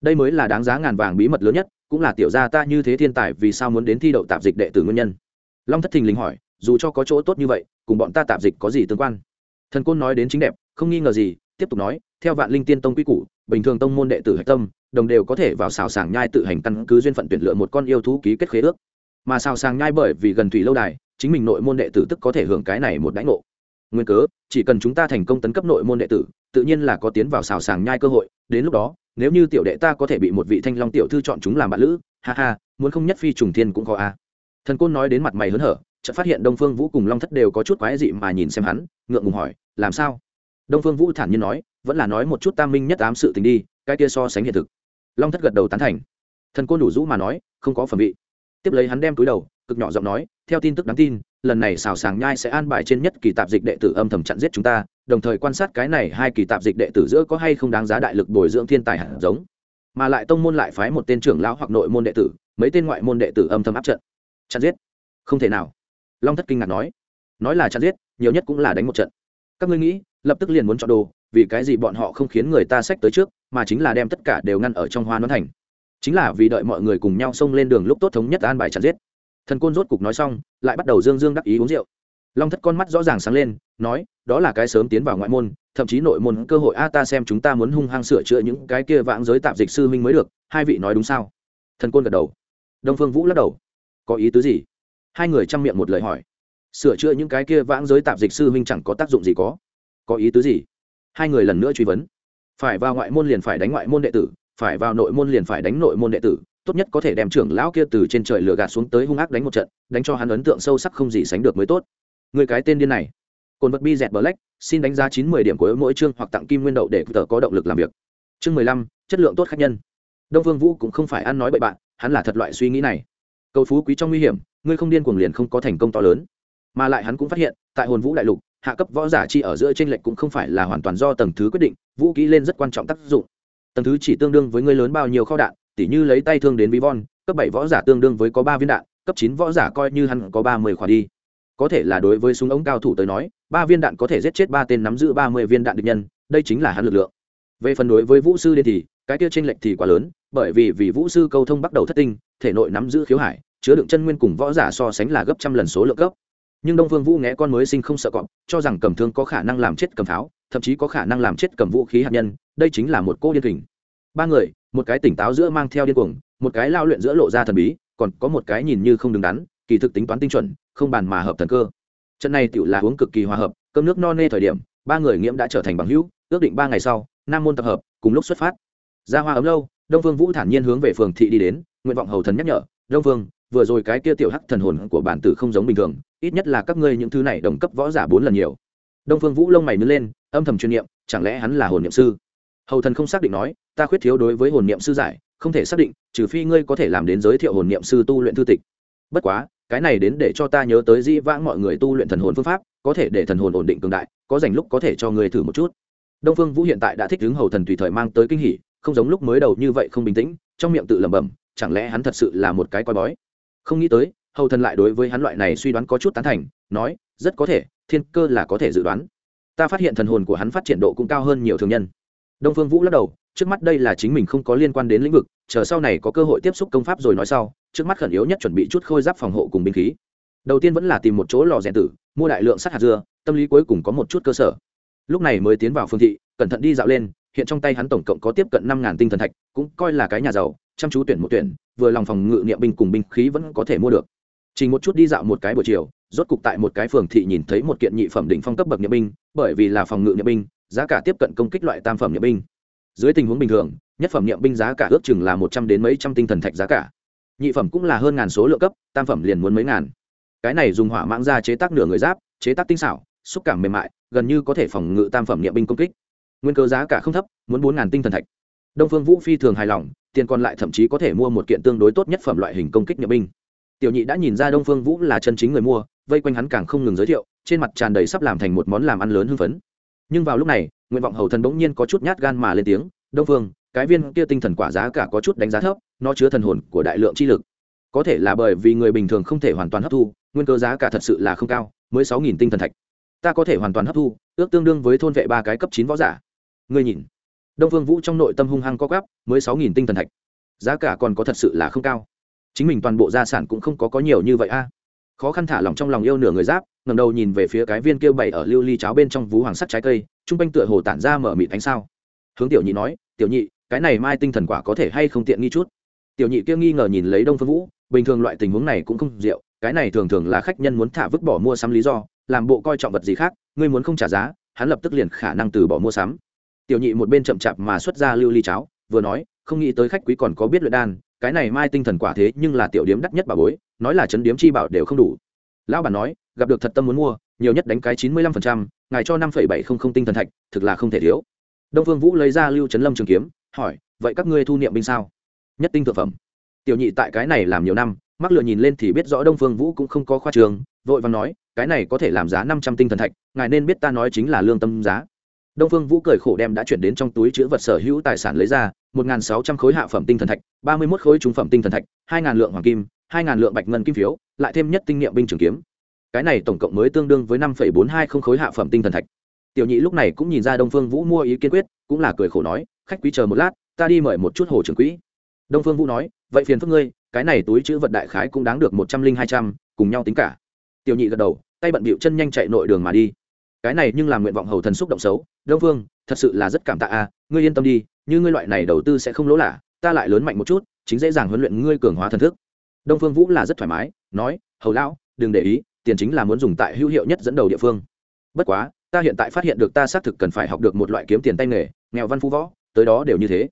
Đây mới là đáng giá ngàn vàng bí mật lớn nhất, cũng là tiểu gia ta như thế thiên tài vì sao muốn đến thi đậu tạp dịch đệ tử nguyên nhân. Long thất thình lình hỏi, dù cho có chỗ tốt như vậy, cùng bọn ta tạp dịch có gì tương quan? Thần côn nói đến chính đẹp, không nghi ngờ gì, tiếp tục nói, theo vạn linh tiên tông quy củ, bình thường tông môn đệ tử hạch tâm đồng đều có thể vào xào sàng nhai tự hành căn cứ duyên phận tuyển lựa một con yêu thú ký kết khế ước. Mà xào sàng nhai bởi vì gần thủy lâu đài, chính mình nội môn đệ tử tức có thể hưởng cái này một đánh ngộ. Nguyên cớ, chỉ cần chúng ta thành công tấn cấp nội môn đệ tử, tự nhiên là có tiến vào xào sàng nhai cơ hội. Đến lúc đó, nếu như tiểu đệ ta có thể bị một vị thanh long tiểu thư chọn chúng làm bạn lữ, ha ha, muốn không nhất phi trùng thiên cũng có a. Thần côn nói đến mặt mày hớn hở, chợt phát hiện đông phương vũ cùng long thất đều có chút quái dị mà nhìn xem hắn, ngượng ngùng hỏi, làm sao? Đông phương vũ thản nhiên nói, vẫn là nói một chút tam minh nhất ám sự tình đi, cái kia so sánh hiện thực long thất gật đầu tán thành. Thần côn đủ rũ mà nói, không có phẩm vị. Tiếp lấy hắn đem túi đầu, cực nhỏ giọng nói, theo tin tức đáng tin, lần này xào sàng nhai sẽ an bài trên nhất kỳ tạp dịch đệ tử âm thầm chặn giết chúng ta, đồng thời quan sát cái này hai kỳ tạp dịch đệ tử giữa có hay không đáng giá đại lực bồi dưỡng thiên tài hạt giống. Mà lại tông môn lại phái một tên trưởng lão hoặc nội môn đệ tử, mấy tên ngoại môn đệ tử âm thầm áp trận. Chặn giết? Không thể nào. Long thất kinh ngạc nói. Nói là chặn giết, nhiều nhất cũng là đánh một trận. Các ngươi nghĩ, lập tức liền muốn chọn đồ vì cái gì bọn họ không khiến người ta xách tới trước, mà chính là đem tất cả đều ngăn ở trong hoa nón thành. Chính là vì đợi mọi người cùng nhau xông lên đường lúc tốt thống nhất an bài chặt giết. Thần côn rốt cục nói xong, lại bắt đầu dương dương đắc ý uống rượu. Long thất con mắt rõ ràng sáng lên, nói, đó là cái sớm tiến vào ngoại môn, thậm chí nội môn cơ hội a, ta xem chúng ta muốn hung hăng sửa chữa những cái kia vãng giới tạp dịch sư minh mới được, hai vị nói đúng sao? Thần côn gật đầu. Đông phương vũ lắc đầu. Có ý tứ gì? Hai người chăm miệng một lời hỏi. Sửa chữa những cái kia vãng giới tạp dịch sư minh chẳng có tác dụng gì có. Có ý tứ gì? Hai người lần nữa truy vấn. Phải vào ngoại môn liền phải đánh ngoại môn đệ tử, phải vào nội môn liền phải đánh nội môn đệ tử, tốt nhất có thể đem trưởng lão kia từ trên trời lửa gạt xuống tới hung ác đánh một trận, đánh cho hắn ấn tượng sâu sắc không gì sánh được mới tốt. Người cái tên điên này. Cồn vật bi dẹt black, xin đánh giá chín mươi điểm của mỗi chương hoặc tặng kim nguyên đậu để tờ có động lực làm việc. Chương mười lăm, chất lượng tốt khách nhân. Đông vương vũ cũng không phải ăn nói bậy bạn, hắn là thật loại suy nghĩ này. Cầu phú quý trong nguy hiểm, ngươi không điên cuồng liền không có thành công to lớn. Mà lại hắn cũng phát hiện, tại hồn vũ đại lục hạ cấp võ giả chi ở giữa tranh lệch cũng không phải là hoàn toàn do tầng thứ quyết định, vũ kỹ lên rất quan trọng tác dụng. Tầng thứ chỉ tương đương với người lớn bao nhiêu kho đạn, tỉ như lấy tay thương đến ví von cấp bảy võ giả tương đương với có ba viên đạn, cấp chín võ giả coi như hắn có ba mươi khỏa đi. Có thể là đối với súng ống cao thủ tới nói, ba viên đạn có thể giết chết ba tên nắm giữ ba mươi viên đạn địch nhân, đây chính là hắn lực lượng. Về phần đối với vũ sư đến thì, cái kia tranh lệch thì quá lớn, bởi vì vì vũ sư câu thông bắt đầu thất tinh, thể nội nắm giữ khiếu hải, chứa đựng chân nguyên cùng võ giả so sánh là gấp trăm lần số lượng cấp nhưng đông phương vũ nghe con mới sinh không sợ cọp, cho rằng cầm thương có khả năng làm chết cầm pháo, thậm chí có khả năng làm chết cầm vũ khí hạt nhân, đây chính là một cô điên kình. Ba người, một cái tỉnh táo giữa mang theo điên cuồng, một cái lao luyện giữa lộ ra thần bí, còn có một cái nhìn như không đứng đắn, kỳ thực tính toán tinh chuẩn, không bàn mà hợp thần cơ. Trận này tựu là uống cực kỳ hòa hợp, cơm nước no nê thời điểm, ba người nghiễm đã trở thành bằng hữu, ước định ba ngày sau, nam môn tập hợp, cùng lúc xuất phát. Ra hoa ấm lâu, đông phương vũ thản nhiên hướng về phường thị đi đến, nguyện vọng hầu thần nhắc nhở, đông phương vừa rồi cái kia tiểu hắc thần hồn của bản tử không giống bình thường, ít nhất là các ngươi những thứ này đồng cấp võ giả bốn lần nhiều. Đông phương vũ lông mày nứt lên, âm thầm chuyên niệm, chẳng lẽ hắn là hồn niệm sư? Hầu thần không xác định nói, ta khuyết thiếu đối với hồn niệm sư giải, không thể xác định, trừ phi ngươi có thể làm đến giới thiệu hồn niệm sư tu luyện thư tịch. Bất quá, cái này đến để cho ta nhớ tới di vãng mọi người tu luyện thần hồn phương pháp, có thể để thần hồn ổn định cường đại, có dành lúc có thể cho ngươi thử một chút. Đông phương vũ hiện tại đã thích ứng hầu thần tùy thời mang tới kinh hỉ, không giống lúc mới đầu như vậy không bình tĩnh, trong miệng tự lẩm bẩm, chẳng lẽ hắn thật sự là một cái coi bói? Không nghĩ tới, hầu thần lại đối với hắn loại này suy đoán có chút tán thành, nói, rất có thể, thiên cơ là có thể dự đoán. Ta phát hiện thần hồn của hắn phát triển độ cũng cao hơn nhiều thường nhân. Đông phương vũ lắc đầu, trước mắt đây là chính mình không có liên quan đến lĩnh vực, chờ sau này có cơ hội tiếp xúc công pháp rồi nói sau, trước mắt khẩn yếu nhất chuẩn bị chút khôi giáp phòng hộ cùng binh khí. Đầu tiên vẫn là tìm một chỗ lò rèn tử, mua đại lượng sắt hạt dưa, tâm lý cuối cùng có một chút cơ sở. Lúc này mới tiến vào phương thị, cẩn thận đi dạo lên, hiện trong tay hắn tổng cộng có tiếp cận năm ngàn tinh thần thạch, cũng coi là cái nhà giàu chăm chú tuyển một tuyển, vừa lòng phòng ngự niệm binh cùng binh khí vẫn có thể mua được. Chỉ một chút đi dạo một cái buổi chiều, rốt cục tại một cái phường thị nhìn thấy một kiện nhị phẩm đỉnh phong cấp bậc niệm binh, bởi vì là phòng ngự niệm binh, giá cả tiếp cận công kích loại tam phẩm niệm binh. Dưới tình huống bình thường, nhất phẩm niệm binh giá cả ước chừng là một trăm đến mấy trăm tinh thần thạch giá cả. Nhị phẩm cũng là hơn ngàn số lượng cấp, tam phẩm liền muốn mấy ngàn. Cái này dùng hỏa mãng ra chế tác nửa người giáp, chế tác tinh xảo, xúc cảm mềm mại, gần như có thể phòng ngự tam phẩm niệm binh công kích. Nguyên cơ giá cả không thấp, muốn bốn ngàn tinh thần thạch đông phương vũ phi thường hài lòng, tiền còn lại thậm chí có thể mua một kiện tương đối tốt nhất phẩm loại hình công kích nhập binh. Tiểu nhị đã nhìn ra đông phương vũ là chân chính người mua, vây quanh hắn càng không ngừng giới thiệu, trên mặt tràn đầy sắp làm thành một món làm ăn lớn hưng phấn. Nhưng vào lúc này, nguyện vọng hầu thần bỗng nhiên có chút nhát gan mà lên tiếng, đông phương, cái viên kia tinh thần quả giá cả có chút đánh giá thấp, nó chứa thần hồn của đại lượng chi lực. Có thể là bởi vì người bình thường không thể hoàn toàn hấp thu, nguyên cơ giá cả thật sự là không cao, mới sáu nghìn tinh thần thạch. Ta có thể hoàn toàn hấp thu, ước tương đương với thôn vệ ba cái cấp chín võ giả. Ngươi nhìn đông phương vũ trong nội tâm hung hăng co gắp mới sáu nghìn tinh thần thạch. Giá cả còn có thật sự là không cao. Chính mình toàn bộ gia sản cũng không có có nhiều như vậy a. Khó khăn thả lòng trong lòng yêu nửa người giáp ngầm đầu nhìn về phía cái viên kêu bày ở lưu ly cháo bên trong vú hoàng sắt trái cây t r u n g quanh tựa hồ tản ra mở mịt ánh sao. Hướng tiểu nhị nói, tiểu nhị, cái này mai tinh thần quả có thể hay không tiện nghi chút? Tiểu nhị kia nghi ngờ nhìn lấy đông phương vũ, bình thường loại tình huống này cũng không rượu, cái này thường thường là khách nhân muốn thả vứt bỏ mua sắm lý do, làm bộ coi trọng vật gì khác, ngươi muốn không trả giá, hắn lập tức liền khả năng từ bỏ mua sắm tiểu nhị một bên chậm chạp mà xuất ra lưu ly cháo, vừa nói, không nghĩ tới khách quý còn có biết luyện đan, cái này mai tinh thần quả thế nhưng là tiểu điếm đắt nhất bà bối, nói là chấn điếm chi bảo đều không đủ. Lão bản nói, gặp được thật tâm muốn mua, nhiều nhất đánh cái chín mươi lăm phần trăm, ngài cho năm phẩy bảy không không tinh thần thạch, thực là không thể thiếu. Đông phương vũ lấy ra lưu trấn lâm trường kiếm, hỏi, vậy các ngươi thu niệm binh sao? Nhất tinh thực phẩm. Tiểu nhị tại cái này làm nhiều năm, mắc lựa nhìn lên thì biết rõ đông phương vũ cũng không có khoa trường, vội vàng nói, cái này có thể làm giá năm trăm tinh thần thạch, ngài nên biết ta nói chính là lương tâm giá đông phương vũ cười khổ đem đã chuyển đến trong túi chữ vật sở hữu tài sản lấy ra, một sáu trăm khối hạ phẩm tinh thần thạch, ba mươi một khối trung phẩm tinh thần thạch, hai lượng hoàng kim, hai lượng bạch ngân kim phiếu, lại thêm nhất tinh nghiệm binh trường kiếm. Cái này tổng cộng mới tương đương với năm bốn hai không khối hạ phẩm tinh thần thạch. Tiểu nhị lúc này cũng nhìn ra đông phương vũ mua ý kiên quyết, cũng là cười khổ nói, khách quý chờ một lát, ta đi mời một chút hồ trưởng quỹ. Đông phương vũ nói, vậy phiền phức ngươi, cái này túi chữ vật đại khái cũng đáng được một trăm linh hai trăm, cùng nhau tính cả. Tiểu nhị gật đầu, tay bận bịu chân nhanh chạy nội đường mà đi cái này nhưng làm nguyện vọng hầu thần xúc động xấu. Đông phương, thật sự là rất cảm tạ a. Ngươi yên tâm đi, như ngươi loại này đầu tư sẽ không lỗ lạ. Ta lại lớn mạnh một chút, chính dễ dàng huấn luyện ngươi cường hóa thần thức. Đông phương vũ là rất thoải mái, nói, hầu lão, đừng để ý, tiền chính là muốn dùng tại hữu hiệu nhất dẫn đầu địa phương. Bất quá, ta hiện tại phát hiện được ta xác thực cần phải học được một loại kiếm tiền tay nghề, nghèo văn phú võ, tới đó đều như thế.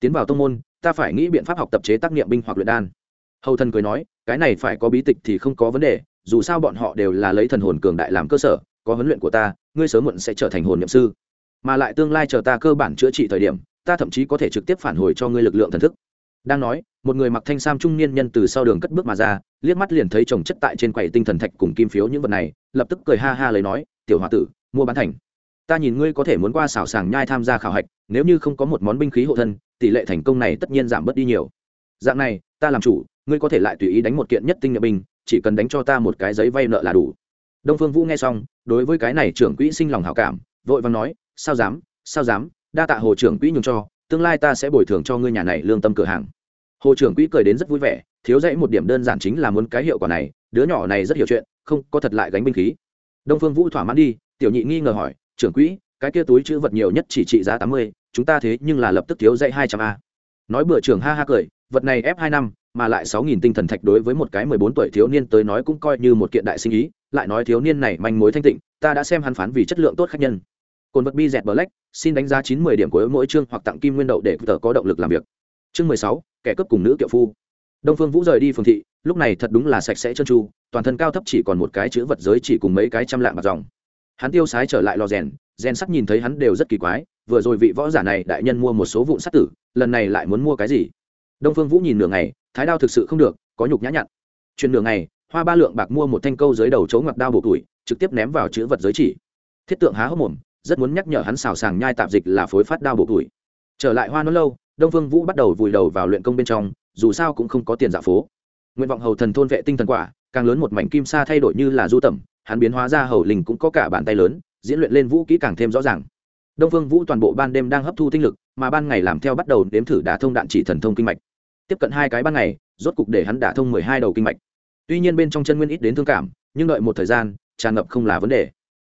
Tiến vào tông môn, ta phải nghĩ biện pháp học tập chế tác niệm binh hoặc luyện đan. Hầu thần cười nói, cái này phải có bí tịch thì không có vấn đề, dù sao bọn họ đều là lấy thần hồn cường đại làm cơ sở có huấn luyện của ta, ngươi sớm muộn sẽ trở thành hồn nhậm sư. Mà lại tương lai chờ ta cơ bản chữa trị thời điểm, ta thậm chí có thể trực tiếp phản hồi cho ngươi lực lượng thần thức. Đang nói, một người mặc thanh sam trung niên nhân từ sau đường cất bước mà ra, liếc mắt liền thấy chồng chất tại trên quầy tinh thần thạch cùng kim phiếu những vật này, lập tức cười ha ha lấy nói, tiểu h o a tử, mua bán thành. Ta nhìn ngươi có thể muốn qua xảo sàng nhai tham gia khảo hạch, nếu như không có một món binh khí hộ thân, tỷ lệ thành công này tất nhiên giảm bớt đi nhiều. Dạng này, ta làm chủ, ngươi có thể lại tùy ý đánh một kiện nhất tinh nhập binh, chỉ cần đánh cho ta một cái giấy vay nợ là đủ. Đông phương vũ nghe xong đối với cái này trưởng quỹ sinh lòng hảo cảm, vội vàng nói, sao dám sao dám, đa tạ hồ trưởng quỹ nhường cho, tương lai ta sẽ bồi thường cho ngươi nhà này lương tâm cửa hàng. Hồ trưởng quỹ cười đến rất vui vẻ, thiếu dãy một điểm đơn giản chính là muốn cái hiệu quả này, đứa nhỏ này rất hiểu chuyện, không có thật lại gánh binh khí. Đông phương vũ thỏa mãn đi, tiểu nhị nghi ngờ hỏi, trưởng quỹ, cái kia túi chữ vật nhiều nhất chỉ trị giá tám mươi, chúng ta thế nhưng là lập tức thiếu dãy hai trăm a. Nói bữa trưởng ha ha cười, vật này ép hai năm, mà lại sáu nghìn tinh thần thạch đối với một cái mười bốn tuổi thiếu niên tới nói cũng coi như một kiện đại sinh ý lại nói thiếu niên này manh mối thanh tịnh, ta đã xem hắn phán vì chất lượng tốt khách nhân. Cồn vật bi dẹt black, xin đánh giá chín mươi điểm của mỗi chương hoặc tặng kim nguyên đậu để tờ có động lực làm việc. Chương mười sáu, kẻ cướp cùng nữ kiệu phu. Đông phương vũ rời đi phường thị, lúc này thật đúng là sạch sẽ trơn tru, toàn thân cao thấp chỉ còn một cái chữ vật giới chỉ cùng mấy cái trăm lạng bạc dòng. Hắn tiêu sái trở lại lò rèn rèn sắt nhìn thấy hắn đều rất kỳ quái, vừa rồi vị võ giả này đại nhân mua một số vụn sắt tử, lần này lại muốn mua cái gì? Đông phương vũ nhìn nửa ngày, thái đao thực sự không được, có nhục nhã nhặn. Chuyện nửa ngày hoa ba lượng bạc mua một thanh câu dưới đầu chấu ngọc đao bổ tuổi, trực tiếp ném vào chữ vật giới chỉ. Thiết tượng há hốc mồm, rất muốn nhắc nhở hắn xào sàng nhai tạp dịch là phối phát đao bổ tuổi. Trở lại hoa nó lâu, đông phương vũ bắt đầu vùi đầu vào luyện công bên trong, dù sao cũng không có tiền giả phố. Nguyện vọng hầu thần thôn vệ tinh thần quả, càng lớn một mảnh kim sa thay đổi như là du tẩm, hắn biến hóa ra hầu linh cũng có cả bàn tay lớn, diễn luyện lên vũ kỹ càng thêm rõ ràng. Đông phương vũ toàn bộ ban đêm đang hấp thu tinh lực, mà ban ngày làm theo bắt đầu đếm thử đả thông đạn chỉ thần thông kinh mạch. Tiếp cận hai cái ban ngày, rốt cục để hắn đả thông mười hai đầu kinh mạch tuy nhiên bên trong chân nguyên ít đến thương cảm, nhưng đợi một thời gian, tràn ngập không là vấn đề.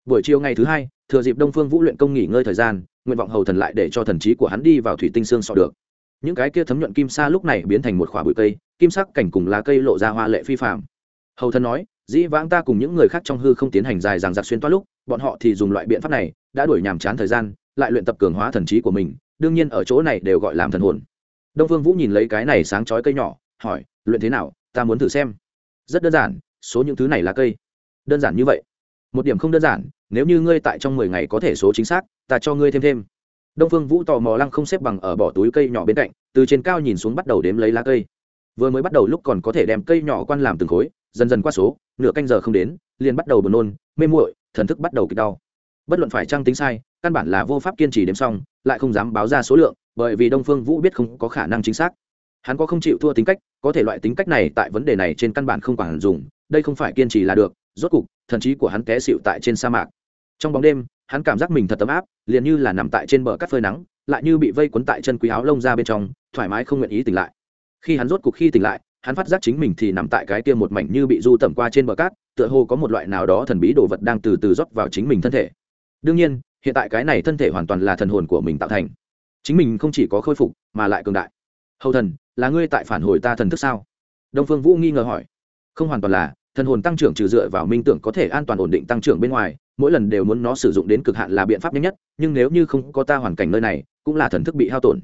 Buổi chiều ngày thứ hai, thừa dịp đông phương vũ luyện công nghỉ ngơi thời gian, nguyện vọng hầu thần lại để cho thần trí của hắn đi vào thủy tinh xương sọ được. Những cái kia thấm nhuận kim sa lúc này biến thành một khỏa bụi cây, kim sắc cảnh cùng lá cây lộ ra hoa lệ phi phạm hầu thần nói, dĩ vãng ta cùng những người khác trong hư không tiến hành dài dàng giặc xuyên toa lúc, bọn họ thì dùng loại biện pháp này, đã đuổi nhàm chán thời gian, lại luyện tập cường hóa thần trí của mình, đương nhiên ở chỗ này đều gọi làm thần hồn. Đông phương vũ nhìn lấy cái này sáng chói cây nhỏ, hỏi, luyện thế nào? Ta muốn thử xem rất đơn giản, số những thứ này là cây. Đơn giản như vậy. Một điểm không đơn giản, nếu như ngươi tại trong mười ngày có thể số chính xác, ta cho ngươi thêm thêm. Đông phương vũ tò mò lăng không xếp bằng ở bỏ túi cây nhỏ bên cạnh, từ trên cao nhìn xuống bắt đầu đếm lấy lá cây. Vừa mới bắt đầu lúc còn có thể đem cây nhỏ quan làm từng khối, dần dần qua số, nửa canh giờ không đến, liền bắt đầu buồn nôn, mê muội, thần thức bắt đầu kịch đau. Bất luận phải trang tính sai, căn bản là vô pháp kiên trì đếm xong, lại không dám báo ra số lượng, bởi vì đông phương vũ biết không có khả năng chính xác hắn có không chịu thua tính cách, có thể loại tính cách này tại vấn đề này trên căn bản không quản dùng, đây không phải kiên trì là được, rốt cục, thần trí của hắn té xịu tại trên sa mạc. Trong bóng đêm, hắn cảm giác mình thật tấm áp, liền như là nằm tại trên bờ cắt phơi nắng, lại như bị vây quấn tại chân quý áo lông ra bên trong, thoải mái không nguyện ý tỉnh lại. Khi hắn rốt cục khi tỉnh lại, hắn phát giác chính mình thì nằm tại cái kia một mảnh như bị du tẩm qua trên bờ cát, tựa hồ có một loại nào đó thần bí đồ vật đang từ từ rót vào chính mình thân thể. Đương nhiên, hiện tại cái này thân thể hoàn toàn là thần hồn của mình tạo thành. Chính mình không chỉ có khôi phục, mà lại cường đại. Hầu thần là ngươi tại phản hồi ta thần thức sao? Đông phương vũ nghi ngờ hỏi. Không hoàn toàn là, thần hồn tăng trưởng trừ dựa vào minh tưởng có thể an toàn ổn định tăng trưởng bên ngoài, mỗi lần đều muốn nó sử dụng đến cực hạn là biện pháp nhanh nhất, nhưng nếu như không có ta hoàn cảnh nơi này, cũng là thần thức bị hao tổn.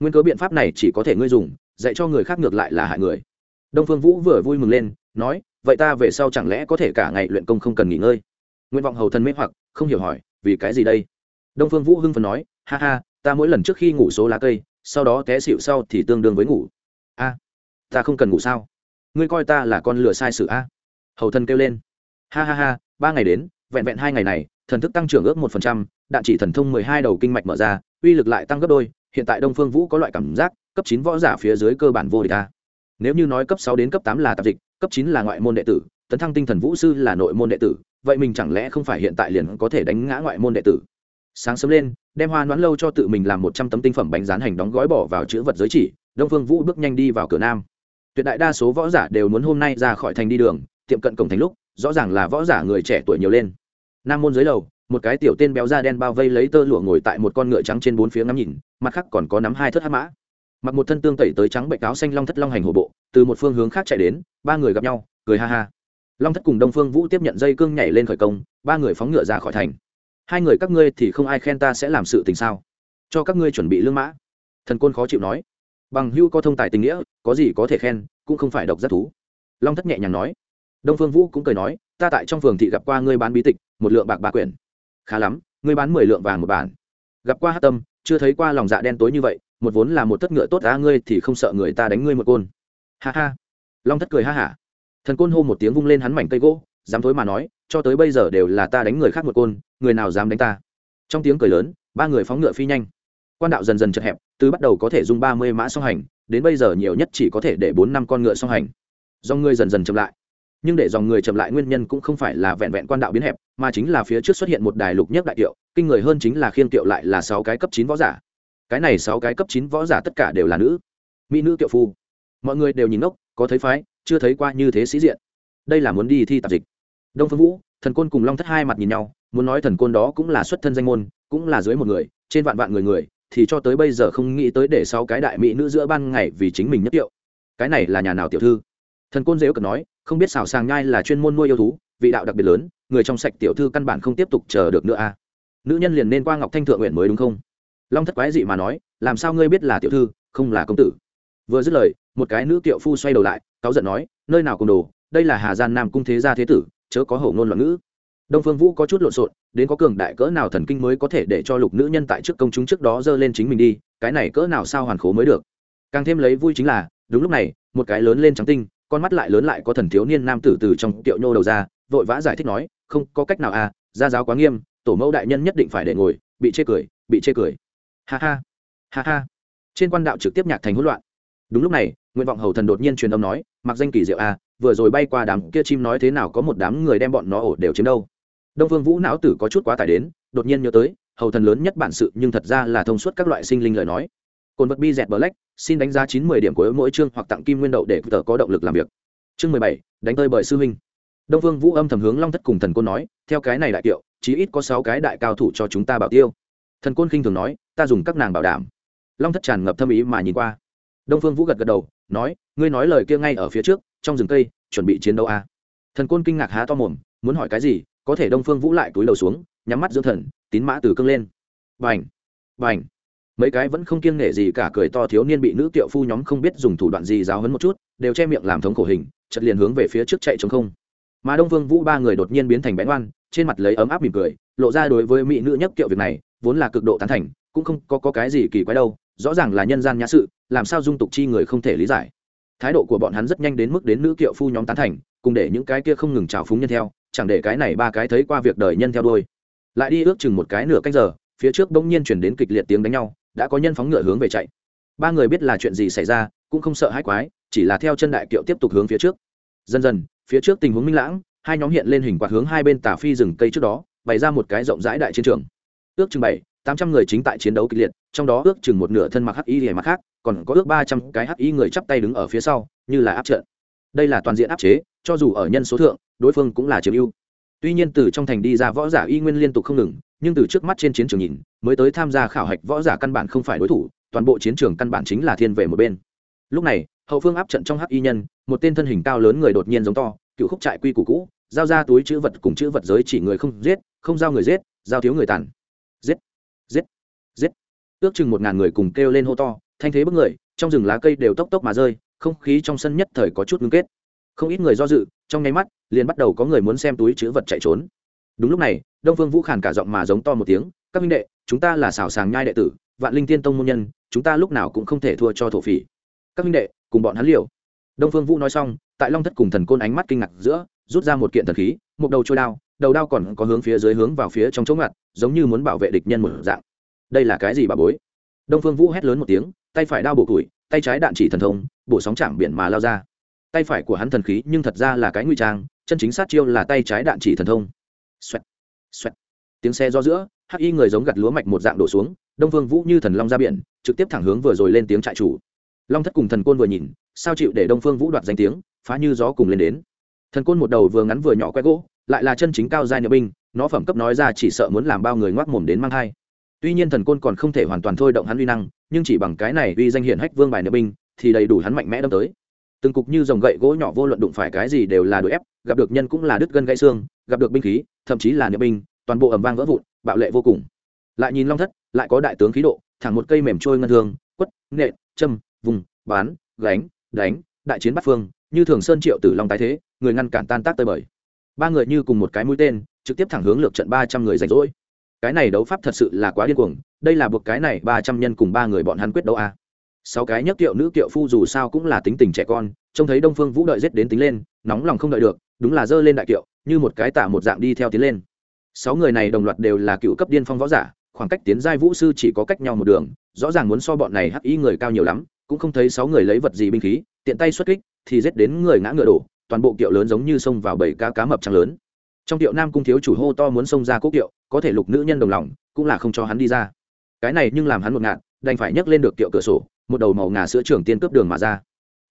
Nguyên cớ biện pháp này chỉ có thể ngươi dùng, dạy cho người khác ngược lại là hại người. Đông phương vũ vừa vui mừng lên, nói, vậy ta về sau chẳng lẽ có thể cả ngày luyện công không cần nghỉ ngơi? Nguyện vọng hầu thần mê hoặc, không hiểu hỏi, vì cái gì đây? Đông phương vũ hưng phần nói, ha ha, ta mỗi lần trước khi ngủ số lá cây sau đó té xịu sau thì tương đương với ngủ. A, ta không cần ngủ sao? Ngươi coi ta là con lừa sai sự a. Hầu thần kêu lên. Ha ha ha, ba ngày đến, vẹn vẹn hai ngày này, thần thức tăng trưởng ước một phần trăm, đạn chỉ thần thông mười hai đầu kinh mạch mở ra, uy lực lại tăng gấp đôi, hiện tại đông phương vũ có loại cảm giác, cấp chín võ giả phía dưới cơ bản vô địch a. Nếu như nói cấp sáu đến cấp tám là tạp dịch, cấp chín là ngoại môn đệ tử, tấn thăng tinh thần vũ sư là nội môn đệ tử, vậy mình chẳng lẽ không phải hiện tại liền có thể đánh ngã ngoại môn đệ tử? Sáng sớm lên, đem hoa nón lâu cho tự mình làm một trăm tấm tinh phẩm bánh rán hành đóng gói bỏ vào chữ vật giới chỉ, đông phương vũ bước nhanh đi vào cửa nam. Tuyệt đại đa số võ giả đều muốn hôm nay ra khỏi thành đi đường, tiệm cận cổng thành lúc, rõ ràng là võ giả người trẻ tuổi nhiều lên. Nam môn dưới lầu, một cái tiểu tên béo da đen bao vây lấy tơ lụa ngồi tại một con ngựa trắng trên bốn phía ngắm nhìn, mặt khác còn có nắm hai thất hát mã. Mặc một thân tương tẩy tới trắng bệnh cáo xanh long thất long hành hổ bộ, từ một phương hướng khác chạy đến, ba người gặp nhau, cười ha ha. Long thất cùng đông phương vũ tiếp nhận dây cương nhảy lên khởi công, ba người phóng ngựa ra khỏi thành hai người các ngươi thì không ai khen ta sẽ làm sự tình sao? Cho các ngươi chuẩn bị lương mã. Thần côn khó chịu nói. Bằng hưu có thông tài tình nghĩa, có gì có thể khen, cũng không phải độc giác thú. Long thất nhẹ nhàng nói. Đông phương vũ cũng cười nói, ta tại trong phường thị gặp qua ngươi bán bí tịch, một lượng bạc ba quyển. Khá lắm, ngươi bán mười lượng vàng một bản. Gặp qua hát tâm, chưa thấy qua lòng dạ đen tối như vậy, một vốn là một tất ngựa tốt á ngươi thì không sợ người ta đánh ngươi một côn. Ha ha. Long thất cười ha hả. Thần côn hô một tiếng vung lên hắn mảnh cây gỗ dám thối mà nói, cho tới bây giờ đều là ta đánh người khác một côn, người nào dám đánh ta? Trong tiếng cười lớn, ba người phóng ngựa phi nhanh. Quan đạo dần dần chật hẹp, từ bắt đầu có thể dùng ba mươi mã song hành, đến bây giờ nhiều nhất chỉ có thể để bốn năm con ngựa song hành. Do ngươi dần dần chậm lại. Nhưng để dòng người chậm lại nguyên nhân cũng không phải là vẹn vẹn quan đạo biến hẹp, mà chính là phía trước xuất hiện một đài lục nhất đại kiệu, kinh người hơn chính là khiên kiệu lại là sáu cái cấp chín võ giả. Cái này sáu cái cấp chín võ giả tất cả đều là nữ. Mỹ nữ kiệu phu. Mọi người đều nhìn ngốc, có thấy phái, chưa thấy qua như thế sĩ diện. Đây là muốn đi thi tạp dịch đông phương vũ, thần côn cùng long thất hai mặt nhìn nhau, muốn nói thần côn đó cũng là xuất thân danh môn, cũng là dưới một người, trên vạn vạn người người, thì cho tới bây giờ không nghĩ tới để sáu cái đại mỹ nữ giữa ban ngày vì chính mình nhất tiệu. Cái này là nhà nào tiểu thư? Thần côn dễu cần nói, không biết xào sàng nhai là chuyên môn nuôi yêu thú, vị đạo đặc biệt lớn, người trong sạch tiểu thư căn bản không tiếp tục chờ được nữa a à. nữ nhân liền nên qua ngọc thanh thượng nguyện mới đúng không? Long thất quái dị mà nói, làm sao ngươi biết là tiểu thư, không là công tử? Vừa dứt lời, một cái nữ tiểu phu xoay đầu lại, cáu giận nói, nơi nào cùng đồ, đây là hà gian nam cung thế gia thế tử chớ có hổ ngôn loạn ngữ. Đông phương vũ có chút lộn xộn, đến có cường đại cỡ nào thần kinh mới có thể để cho lục nữ nhân tại trước công chúng trước đó dơ lên chính mình đi, cái này cỡ nào sao hoàn khố mới được? Càng thêm lấy vui chính là, đúng lúc này, một cái lớn lên trắng tinh, con mắt lại lớn lại có thần thiếu niên nam tử từ trong tiệu nhô đầu ra, vội vã giải thích nói, không, có cách nào à gia giáo quá nghiêm, tổ mẫu đại nhân nhất định phải để ngồi, bị chê cười, bị chê cười. Ha ha ha ha. Trên quan đạo trực tiếp nhạc thành hỗn loạn. Đúng lúc này, nguyện vọng hầu thần đột nhiên truyền âm nói, mặc danh kỳ diệu à vừa rồi bay qua đám kia chim nói thế nào có một đám người đem bọn nó ổ đều chiếm đâu. Đông vương vũ não tử có chút quá tải đến, đột nhiên nhớ tới, hầu thần lớn nhất bản sự nhưng thật ra là thông suốt các loại sinh linh lời nói. Cồn vật bi dẹt black, xin đánh giá chín mươi điểm của mỗi chương hoặc tặng kim nguyên đậu để tờ có động lực làm việc. Chương mười bảy, đánh tơi bởi sư huynh. Đông vương vũ âm thầm hướng long thất cùng thần côn nói, theo cái này đại kiệu, chí ít có sáu cái đại cao thủ cho chúng ta bảo tiêu. Thần côn khinh thường nói, ta dùng các nàng bảo đảm. Long thất tràn ngập thâm ý mà nhìn qua. Đông phương vũ gật gật đầu, nói, ngươi nói lời kia ngay ở phía trước trong rừng cây chuẩn bị chiến đấu à. thần côn kinh ngạc há to mồm muốn hỏi cái gì có thể đông phương vũ lại túi đầu xuống nhắm mắt dưỡng thần tín mã từ cưng lên. Bành! Bành! Mấy cái vẫn không kiêng nể gì cả cười to thiếu niên bị nữ tiệu phu nhóm không biết dùng thủ đoạn gì giáo hấn một chút đều che miệng làm thống khổ hình chật liền hướng về phía trước chạy chống không. Mà đông phương vũ ba người đột nhiên biến thành bén oan trên mặt lấy ấm áp mỉm cười lộ ra đối với mỹ nữ nhất kiệu việc này vốn là cực độ tán thành cũng không có, có cái gì kỳ quái đâu rõ ràng là nhân gian nhã sự làm sao dung tục chi người không thể lý giải thái độ của bọn hắn rất nhanh đến mức đến nữ kiệu phu nhóm tán thành, cùng để những cái kia không ngừng trào phúng nhân theo, chẳng để cái này ba cái thấy qua việc đời nhân theo đôi lại đi ước chừng một cái nửa canh giờ, phía trước bỗng nhiên chuyển đến kịch liệt tiếng đánh nhau, đã có nhân phóng ngựa hướng về chạy. Ba người biết là chuyện gì xảy ra, cũng không sợ hãi quái, chỉ là theo chân đại kiệu tiếp tục hướng phía trước. Dần dần, phía trước tình huống minh lãng, hai nhóm hiện lên hình quạt hướng hai bên tà phi rừng cây trước đó, bày ra một cái rộng rãi đại chiến trường. Ước chừng bảy, tám trăm người chính tại chiến đấu kịch liệt, trong đó ước chừng một nửa thân mặc hắc y hề mặc khác còn có ước ba trăm cái hắc y người chắp tay đứng ở phía sau, như là áp trận. Đây là toàn diện áp chế, cho dù ở nhân số thượng, đối phương cũng là chiếm ưu. Tuy nhiên từ trong thành đi ra võ giả y nguyên liên tục không ngừng, nhưng từ trước mắt trên chiến trường nhìn, mới tới tham gia khảo hạch võ giả căn bản không phải đối thủ, toàn bộ chiến trường căn bản chính là thiên về một bên. Lúc này, hậu phương áp trận trong hắc y nhân, một tên thân hình cao lớn người đột nhiên giống to, cựu khúc trại quy củ cũ, giao ra túi chữ vật cùng chữ vật giới chỉ người không giết, không giao người giết, giao thiếu người tàn. Giết giết giết. Ước chừng một ngàn người cùng kêu lên hô to thanh thế bức người, trong rừng lá cây đều tốc tốc mà rơi, không khí trong sân nhất thời có chút ngưng kết. Không ít người do dự, trong nháy mắt, liền bắt đầu có người muốn xem túi chữ vật chạy trốn. Đúng lúc này, đông phương vũ khàn cả giọng mà giống to một tiếng, các minh đệ, chúng ta là xảo sàng nhai đệ tử, vạn linh tiên tông môn nhân, chúng ta lúc nào cũng không thể thua cho thổ phỉ. Các minh đệ, cùng bọn hắn liều. Đông phương vũ nói xong, tại long thất cùng thần côn ánh mắt kinh ngạc giữa, rút ra một kiện thần khí, một đầu trôi đao, đầu đao còn có hướng phía dưới hướng vào phía trong chỗ ngặt, giống như muốn bảo vệ địch nhân một dạng. Đây là cái gì bà bối? Đông phương vũ hét lớn một tiếng tay phải đao bổ củi tay trái đạn chỉ thần thông bổ sóng chạm biển mà lao ra. Tay phải của hắn thần khí nhưng thật ra là cái nguy trang chân chính sát chiêu là tay trái đạn chỉ thần thông. Xoẹt, xoẹt. tiếng xe do giữa hắc y người giống gặt lúa mạch một dạng đổ xuống đông phương vũ như thần long ra biển trực tiếp thẳng hướng vừa rồi lên tiếng trại chủ. Long thất cùng thần côn vừa nhìn sao chịu để đông phương vũ đoạt danh tiếng phá như gió cùng lên đến. Thần côn một đầu vừa ngắn vừa nhỏ quét gỗ lại là chân chính cao giai niệm binh nó phẩm cấp nói ra chỉ sợ muốn làm bao người ngoác mồm đến mang thai. Tuy nhiên thần côn còn không thể hoàn toàn thôi động hắn uy năng nhưng chỉ bằng cái này uy danh hiển hách vương bài nữ binh, thì đầy đủ hắn mạnh mẽ đâm tới. Từng cục như dòng gậy gỗ nhỏ vô luận đụng phải cái gì đều là đuổi ép, gặp được nhân cũng là đứt gân gãy xương, gặp được binh khí, thậm chí là nữ binh, toàn bộ ầm vang vỡ vụn, bạo lệ vô cùng. Lại nhìn long thất, lại có đại tướng khí độ, thẳng một cây mềm trôi ngân thương, quất, nện, châm, vùng, bán, gánh, đánh, đại chiến bắt phương, như thường sơn triệu tử long tái thế, người ngăn cản tan tác tơi bời. Ba người như cùng một cái mũi tên, trực tiếp thẳng hướng lược trận ba trăm người rảnh rỗi cái này đấu pháp thật sự là quá điên cuồng, đây là buộc cái này ba trăm nhân cùng ba người bọn hắn quyết đấu à. sáu cái nhất kiệu nữ kiệu phu dù sao cũng là tính tình trẻ con, trông thấy đông phương vũ đợi rét đến tính lên, nóng lòng không đợi được, đúng là dơ lên đại kiệu, như một cái tả một dạng đi theo tiến lên sáu người này đồng loạt đều là cựu cấp điên phong võ giả, khoảng cách tiến giai vũ sư chỉ có cách nhau một đường, rõ ràng muốn so bọn này hắc y người cao nhiều lắm, cũng không thấy sáu người lấy vật gì binh khí, tiện tay xuất kích, thì giết đến người ngã ngựa đổ, toàn bộ kiệu lớn giống như xông vào bảy cá cá mập trắng lớn trong tiệu nam cung thiếu chủ hô to muốn xông ra cố kiệu, có thể lục nữ nhân đồng lòng, cũng là không cho hắn đi ra. Cái này nhưng làm hắn một ngạn đành phải nhấc lên được tiệu cửa sổ, một đầu màu ngà sữa trường tiên cướp đường mà ra.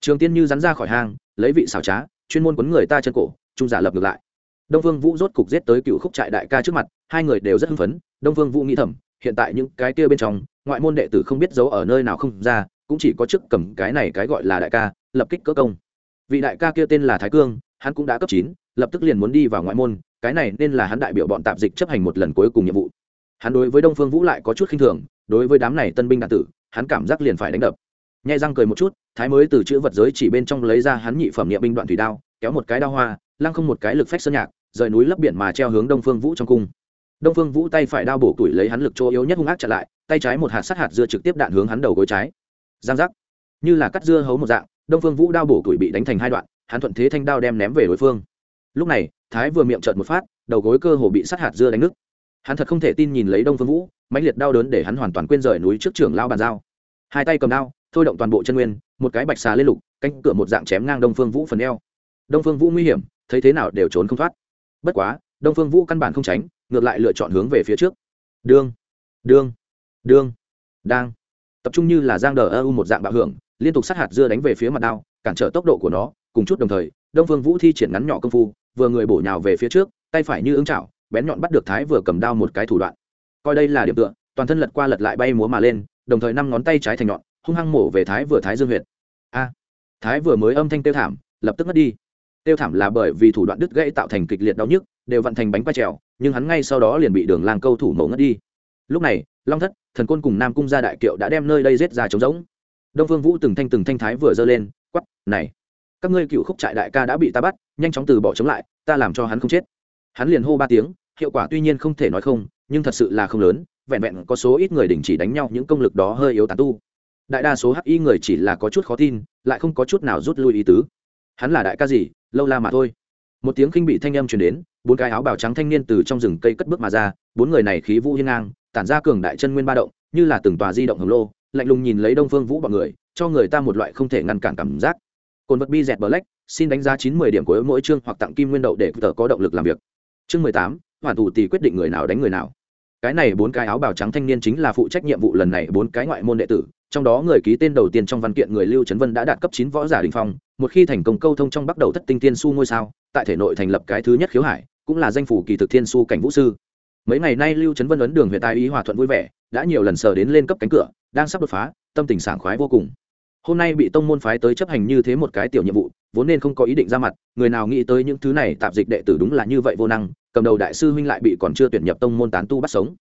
Trường tiên như rắn ra khỏi hang, lấy vị xào trá, chuyên môn quấn người ta chân cổ, trung giả lập ngược lại. Đông phương vũ rốt cục giết tới cựu khúc trại đại ca trước mặt, hai người đều rất hưng phấn, đông phương vũ nghĩ thầm, hiện tại những cái kia bên trong, ngoại môn đệ tử không biết giấu ở nơi nào không ra, cũng chỉ có chức cầm cái này cái gọi là đại ca, lập kích cỡ công. Vị đại ca kia tên là thái cương, hắn cũng đã cấp chín, lập tức liền muốn đi vào ngoại môn cái này nên là hắn đại biểu bọn tạp dịch chấp hành một lần cuối cùng nhiệm vụ. Hắn đối với đông phương vũ lại có chút khinh thường, đối với đám này tân binh đạn tử, hắn cảm giác liền phải đánh đập. Nhai răng cười một chút, thái mới từ chữ vật giới chỉ bên trong lấy ra hắn nhị phẩm niệm binh đoạn thủy đao, kéo một cái đao hoa, lăng không một cái lực phách sơn nhạc, rời núi lấp biển mà treo hướng đông phương vũ trong cung. Đông phương vũ tay phải đao bổ tuổi lấy hắn lực chỗ yếu nhất hung ác chặn lại, tay trái một hạt sát hạt dưa trực tiếp đạn hướng hắn đầu gối trái. Giang giác. Như là cắt dưa hấu một dạng, đông phương vũ đao bổ tuổi bị đánh thành hai đoạn, hắn thuận thế thanh đao đem ném về đối phương. Lúc này thái vừa miệng trợn một phát, đầu gối cơ hồ bị sát hạt dưa đánh nứt. Hắn thật không thể tin nhìn lấy đông phương vũ, mãnh liệt đau đớn để hắn hoàn toàn quên rời núi trước trưởng lao bàn giao. Hai tay cầm đao, thôi động toàn bộ chân nguyên, một cái bạch xà lên lục, cánh cửa một dạng chém ngang đông phương vũ phần eo. Đông phương vũ nguy hiểm, thấy thế nào đều trốn không thoát. Bất quá, đông phương vũ căn bản không tránh, ngược lại lựa chọn hướng về phía trước. Đương đương đương đang. Tập trung như là giang đờ ơ u một dạng bạo hưởng, liên tục sát hạt dưa đánh về phía mặt đao, cản trở tốc độ của nó, cùng chút đồng thời, đông phương vũ thi triển ngắn nhỏ công phu vừa người bổ nhào về phía trước, tay phải như ứng chảo, bén nhọn bắt được thái vừa cầm đao một cái thủ đoạn. Coi đây là điểm tựa, toàn thân lật qua lật lại bay múa mà lên, đồng thời năm ngón tay trái thành nhọn, hung hăng mổ về thái vừa thái dương huyệt. A! Thái vừa mới âm thanh tiêu thảm, lập tức mất đi. Tiêu thảm là bởi vì thủ đoạn đứt gãy tạo thành kịch liệt đau nhức, đều vận thành bánh quay trèo, nhưng hắn ngay sau đó liền bị đường làng câu thủ mổ ngất đi. Lúc này, long thất, thần côn cùng nam cung gia đại kiệu đã đem nơi đây giết ra trống rỗng. Đông phương vũ từng thanh từng thanh thái vừa giơ lên quắp này các ngươi cựu khúc trại đại ca đã bị ta bắt, nhanh chóng từ bỏ chống lại, ta làm cho hắn không chết. Hắn liền hô ba tiếng, hiệu quả tuy nhiên không thể nói không, nhưng thật sự là không lớn, vẹn vẹn có số ít người đình chỉ đánh nhau, những công lực đó hơi yếu tán tu. Đại đa số hắc y người chỉ là có chút khó tin, lại không có chút nào rút lui ý tứ. Hắn là đại ca gì? Lâu la mà thôi. Một tiếng khinh bị thanh âm truyền đến, bốn cái áo bào trắng thanh niên từ trong rừng cây cất bước mà ra, bốn người này khí vũ hiên ngang, tản ra cường đại chân nguyên ba động, như là từng tòa di động hồng lô, lạnh lùng nhìn lấy đông phương vũ bọn người, cho người ta một loại không thể ngăn cản cảm giác cồn vật bi dẹt black, xin đánh giá chín mươi điểm của mỗi chương hoặc tặng kim nguyên đậu để tờ có động lực làm việc. Chương mười tám, hoàn thủ tỷ quyết định người nào đánh người nào. Cái này bốn cái áo bào trắng thanh niên chính là phụ trách nhiệm vụ lần này bốn cái ngoại môn đệ tử, trong đó người ký tên đầu tiên trong văn kiện người lưu trấn vân đã đạt cấp chín võ giả đình phong, một khi thành công câu thông trong bắt đầu thất tinh tiên su ngôi sao, tại thể nội thành lập cái thứ nhất khiếu hải, cũng là danh phủ kỳ thực thiên su cảnh vũ sư. Mấy ngày nay lưu trấn vân ấn đường huyện tài ý hòa thuận vui vẻ, đã nhiều lần sờ đến lên cấp cánh cửa, đang sắp đột phá, tâm tình sảng khoái vô cùng hôm nay bị tông môn phái tới chấp hành như thế một cái tiểu nhiệm vụ, vốn nên không có ý định ra mặt, người nào nghĩ tới những thứ này tạp dịch đệ tử đúng là như vậy vô năng, cầm đầu đại sư huynh lại bị còn chưa tuyển nhập tông môn tán tu bắt sống.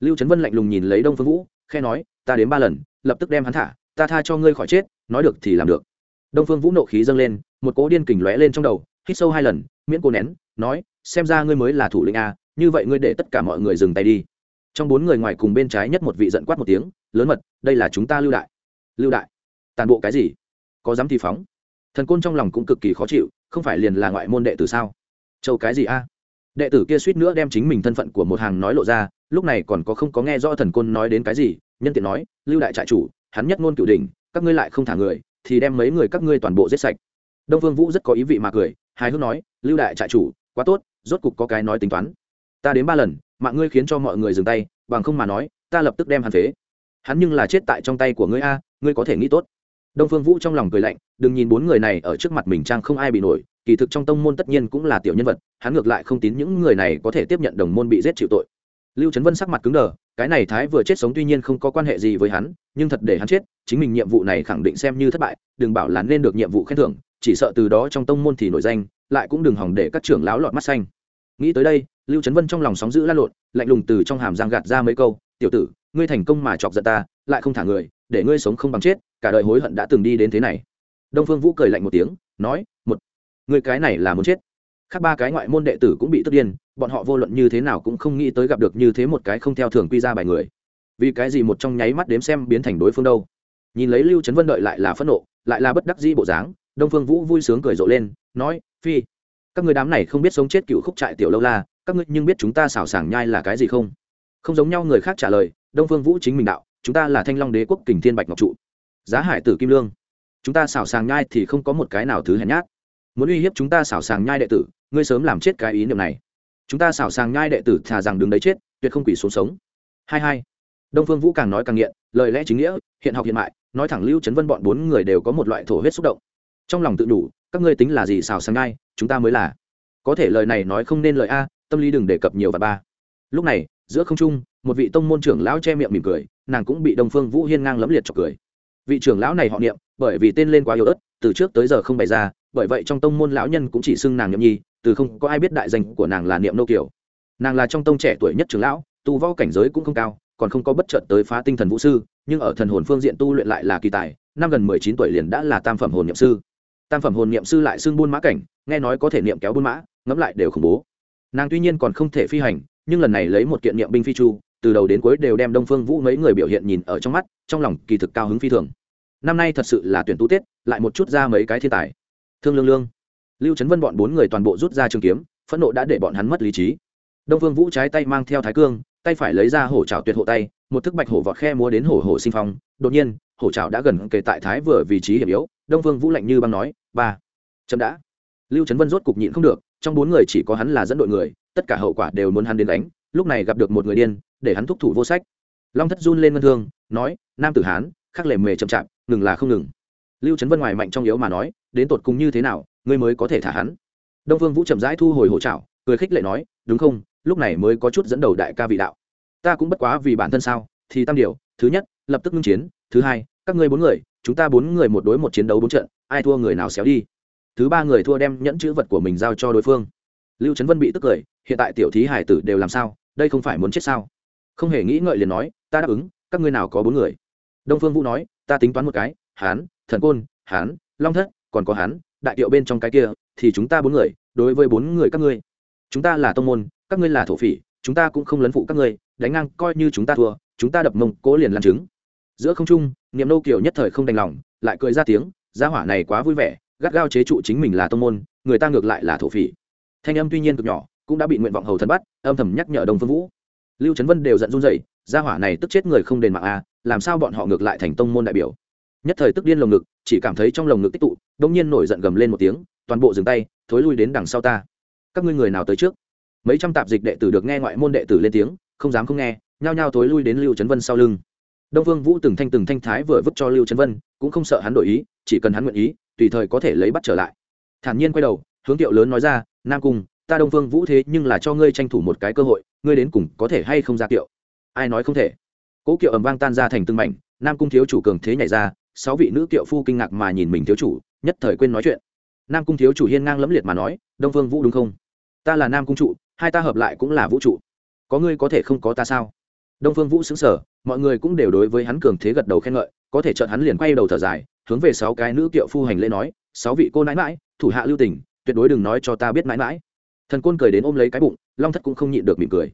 Lưu trấn vân lạnh lùng nhìn lấy đông phương vũ khe nói, ta đến ba lần, lập tức đem hắn thả, ta tha cho ngươi khỏi chết, nói được thì làm được. Đông phương vũ nộ khí dâng lên, một cỗ điên kình lóe lên trong đầu, hít sâu hai lần, miễn cô nén, nói, xem ra ngươi mới là thủ lĩnh a, như vậy ngươi để tất cả mọi người dừng tay đi. Trong bốn người ngoài cùng bên trái nhất một vị giận quát một tiếng, lớn mật, đây là chúng ta lưu đại. Lưu đại tàn bộ cái gì? Có dám thì phóng. Thần côn trong lòng cũng cực kỳ khó chịu, không phải liền là ngoại môn đệ tử sao? Châu cái gì a? Đệ tử kia suýt nữa đem chính mình thân phận của một hàng nói lộ ra, lúc này còn có không có nghe rõ thần côn nói đến cái gì, nhân tiện nói, lưu đại trại chủ, hắn nhất ngôn cửu đình các ngươi lại không thả người, thì đem mấy người các ngươi toàn bộ giết sạch. Đông vương vũ rất có ý vị mà cười, hài hước nói, lưu đại trại chủ, quá tốt, rốt cục có cái nói tính toán. Ta đến ba lần, mạng ngươi khiến cho mọi người dừng tay, bằng không mà nói, ta lập tức đem hắn phế. Hắn nhưng là chết tại trong tay của ngươi a, ngươi có thể nghĩ tốt đông phương vũ trong lòng cười lạnh, đừng nhìn bốn người này ở trước mặt mình trang không ai bị nổi, kỳ thực trong tông môn tất nhiên cũng là tiểu nhân vật, hắn ngược lại không tín những người này có thể tiếp nhận đồng môn bị giết chịu tội. Lưu trấn vân sắc mặt cứng đờ, cái này thái vừa chết sống tuy nhiên không có quan hệ gì với hắn, nhưng thật để hắn chết, chính mình nhiệm vụ này khẳng định xem như thất bại, đừng bảo là nên được nhiệm vụ khen thưởng, chỉ sợ từ đó trong tông môn thì nổi danh, lại cũng đừng hỏng để các trưởng lão lọt mắt xanh. Nghĩ tới đây, lưu trấn vân trong lòng sóng giữ lan lộn, lạnh lùng từ trong hàm giang gạt ra mấy câu, tiểu tử, ngươi thành công mà chọc giận ta, lại không thả người, để ngươi sống không bằng chết cả đời hối hận đã từng đi đến thế này. Đông phương vũ cười lạnh một tiếng, nói, một, người cái này là muốn chết. Khác ba cái ngoại môn đệ tử cũng bị tức điên, bọn họ vô luận như thế nào cũng không nghĩ tới gặp được như thế một cái không theo thường quy ra bài người. Vì cái gì một trong nháy mắt đếm xem biến thành đối phương đâu? Nhìn lấy lưu trấn vân đợi lại là phẫn nộ, lại là bất đắc dĩ bộ dáng, đông phương vũ vui sướng cười rộ lên, nói, phi, các người đám này không biết sống chết cựu khúc trại tiểu lâu la, các ngươi nhưng biết chúng ta xảo sảng nhai là cái gì không? Không giống nhau người khác trả lời, đông phương vũ chính mình đạo, chúng ta là thanh long đế quốc kình thiên bạch ngọc trụ giá hải tử kim lương. Chúng ta xảo sàng nhai thì không có một cái nào thứ hèn nhát. Muốn uy hiếp chúng ta xảo sàng nhai đệ tử, ngươi sớm làm chết cái ý niệm này. Chúng ta xảo sàng nhai đệ tử thà rằng đứng đấy chết, tuyệt không quỷ xuống sống. Hai hai. Đông phương vũ càng nói càng nghiện, lời lẽ chính nghĩa, hiện học hiện mại, nói thẳng lưu chấn vân bọn bốn người đều có một loại thổ huyết xúc động. Trong lòng tự đủ, các ngươi tính là gì xào sàng nhai, chúng ta mới là. Có thể lời này nói không nên lời a, tâm lý đừng đề cập nhiều và ba. Lúc này, giữa không trung, một vị tông môn trưởng lão che miệng mỉm cười, nàng cũng bị đông phương vũ hiên ngang lẫm liệt chọc cười vị trưởng lão này họ niệm, bởi vì tên lên quá yếu ớt, từ trước tới giờ không bày ra, bởi vậy trong tông môn lão nhân cũng chỉ xưng nàng nhậm nhi, từ không có ai biết đại danh của nàng là niệm nô kiều. Nàng là trong tông trẻ tuổi nhất trưởng lão, tu võ cảnh giới cũng không cao, còn không có bất chợt tới phá tinh thần vũ sư, nhưng ở thần hồn phương diện tu luyện lại là kỳ tài, năm gần mười chín tuổi liền đã là tam phẩm hồn niệm sư. Tam phẩm hồn niệm sư lại xưng buôn mã cảnh, nghe nói có thể niệm kéo buôn mã, ngẫm lại đều khủng bố. Nàng tuy nhiên còn không thể phi hành, nhưng lần này lấy một kiện niệm binh phi chu từ đầu đến cuối đều đem đông phương vũ mấy người biểu hiện nhìn ở trong mắt, trong lòng kỳ thực cao hứng phi thường. Năm nay thật sự là tuyển tú tết, lại một chút ra mấy cái thiên tài. Thương lương lương, lưu trấn vân bọn bốn người toàn bộ rút ra trường kiếm, phẫn nộ đã để bọn hắn mất lý trí. Đông phương vũ trái tay mang theo thái cương, tay phải lấy ra hổ trào tuyệt hộ tay, một thức bạch hổ vọt khe múa đến hổ hổ sinh phong. Đột nhiên, hổ trào đã gần kề tại thái vừa vị trí hiểm yếu, đông phương vũ lạnh như băng nói, ba, chậm đã. Lưu trấn vân rốt cục nhịn không được, trong bốn người chỉ có hắn là dẫn đội người, tất cả hậu quả đều muốn hắn đến đánh lúc này gặp được một người điên để hắn thúc thủ vô sách. Long thất run lên ngân thương, nói, nam tử hán, khắc lệ mề chậm chạp, ngừng là không ngừng. Lưu trấn vân ngoài mạnh trong yếu mà nói, đến tột cùng như thế nào, ngươi mới có thể thả hắn? Đông phương vũ chậm rãi thu hồi hộ trảo, cười khích lệ nói, đúng không, lúc này mới có chút dẫn đầu đại ca vị đạo. Ta cũng bất quá vì bản thân sao, thì tam điều, thứ nhất, lập tức ngưng chiến, thứ hai, các ngươi bốn người, chúng ta bốn người một đối một chiến đấu bốn trận, ai thua người nào xéo đi. Thứ ba người thua đem nhẫn chữ vật của mình giao cho đối phương. Lưu trấn vân bị tức cười, hiện tại tiểu thí hải tử đều làm sao, đây không phải muốn chết sao? Không hề nghĩ ngợi liền nói, ta đáp ứng, các ngươi nào có bốn người? Đông phương vũ nói, ta tính toán một cái, hán, thần côn, hán, long thất, còn có hán, đại tiệu bên trong cái kia, thì chúng ta bốn người, đối với bốn người các ngươi. Chúng ta là tông môn, các ngươi là thổ phỉ, chúng ta cũng không lấn phụ các ngươi, đánh ngang coi như chúng ta thua, chúng ta đập mông, cố liền làm chứng. Giữa không trung, niệm nô kiểu nhất thời không đành lòng, lại cười ra tiếng, gia hỏa này quá vui vẻ, gắt gao chế trụ chính mình là tông môn, người ta ngược lại là thổ phỉ. Thanh âm tuy nhiên cực nhỏ, cũng đã bị nguyện vọng hầu thần bắt, âm thầm nhắc nhở đồng phương vũ lưu trấn vân đều giận run dậy gia hỏa này tức chết người không đền mạng a à, làm sao bọn họ ngược lại thành tông môn đại biểu? Nhất thời tức điên lồng ngực chỉ cảm thấy trong lồng ngực tích tụ đông nhiên nổi giận gầm lên một tiếng toàn bộ dừng tay thối lui đến đằng sau ta. Các ngươi người nào tới trước? Mấy trăm tạp dịch đệ tử được nghe ngoại môn đệ tử lên tiếng không dám không nghe nhao nhao thối lui đến lưu trấn vân sau lưng. Đông vương vũ từng thanh từng thanh thái vừa vứt cho lưu trấn vân cũng không sợ hắn đổi ý chỉ cần hắn nguyện ý tùy thời có thể lấy bắt trở lại. Thản nhiên quay đầu hướng tiệu lớn nói ra nam cung ta đông vương vũ thế nhưng là cho ngươi tranh thủ một cái cơ hội, ngươi đến cùng có thể hay không ra kiệu? Ai nói không thể? Cố kiệu ầm vang tan ra thành từng mảnh, nam cung thiếu chủ cường thế nhảy ra, sáu vị nữ kiệu phu kinh ngạc mà nhìn mình thiếu chủ, nhất thời quên nói chuyện. Nam cung thiếu chủ hiên ngang lẫm liệt mà nói, đông vương vũ đúng không? Ta là nam cung trụ, hai ta hợp lại cũng là vũ trụ. Có ngươi có thể không có ta sao? Đông phương vũ xứng sở mọi người cũng đều đối với hắn cường thế gật đầu khen ngợi, có thể chợt hắn liền quay đầu thở dài, hướng về sáu cái nữ kiệu phu hành lễ nói, sáu vị cô nãi mãi, thủ hạ lưu tình, tuyệt đối đừng nói cho ta biết mãi mãi thần côn cười đến ôm lấy cái bụng long thất cũng không nhịn được mỉm cười.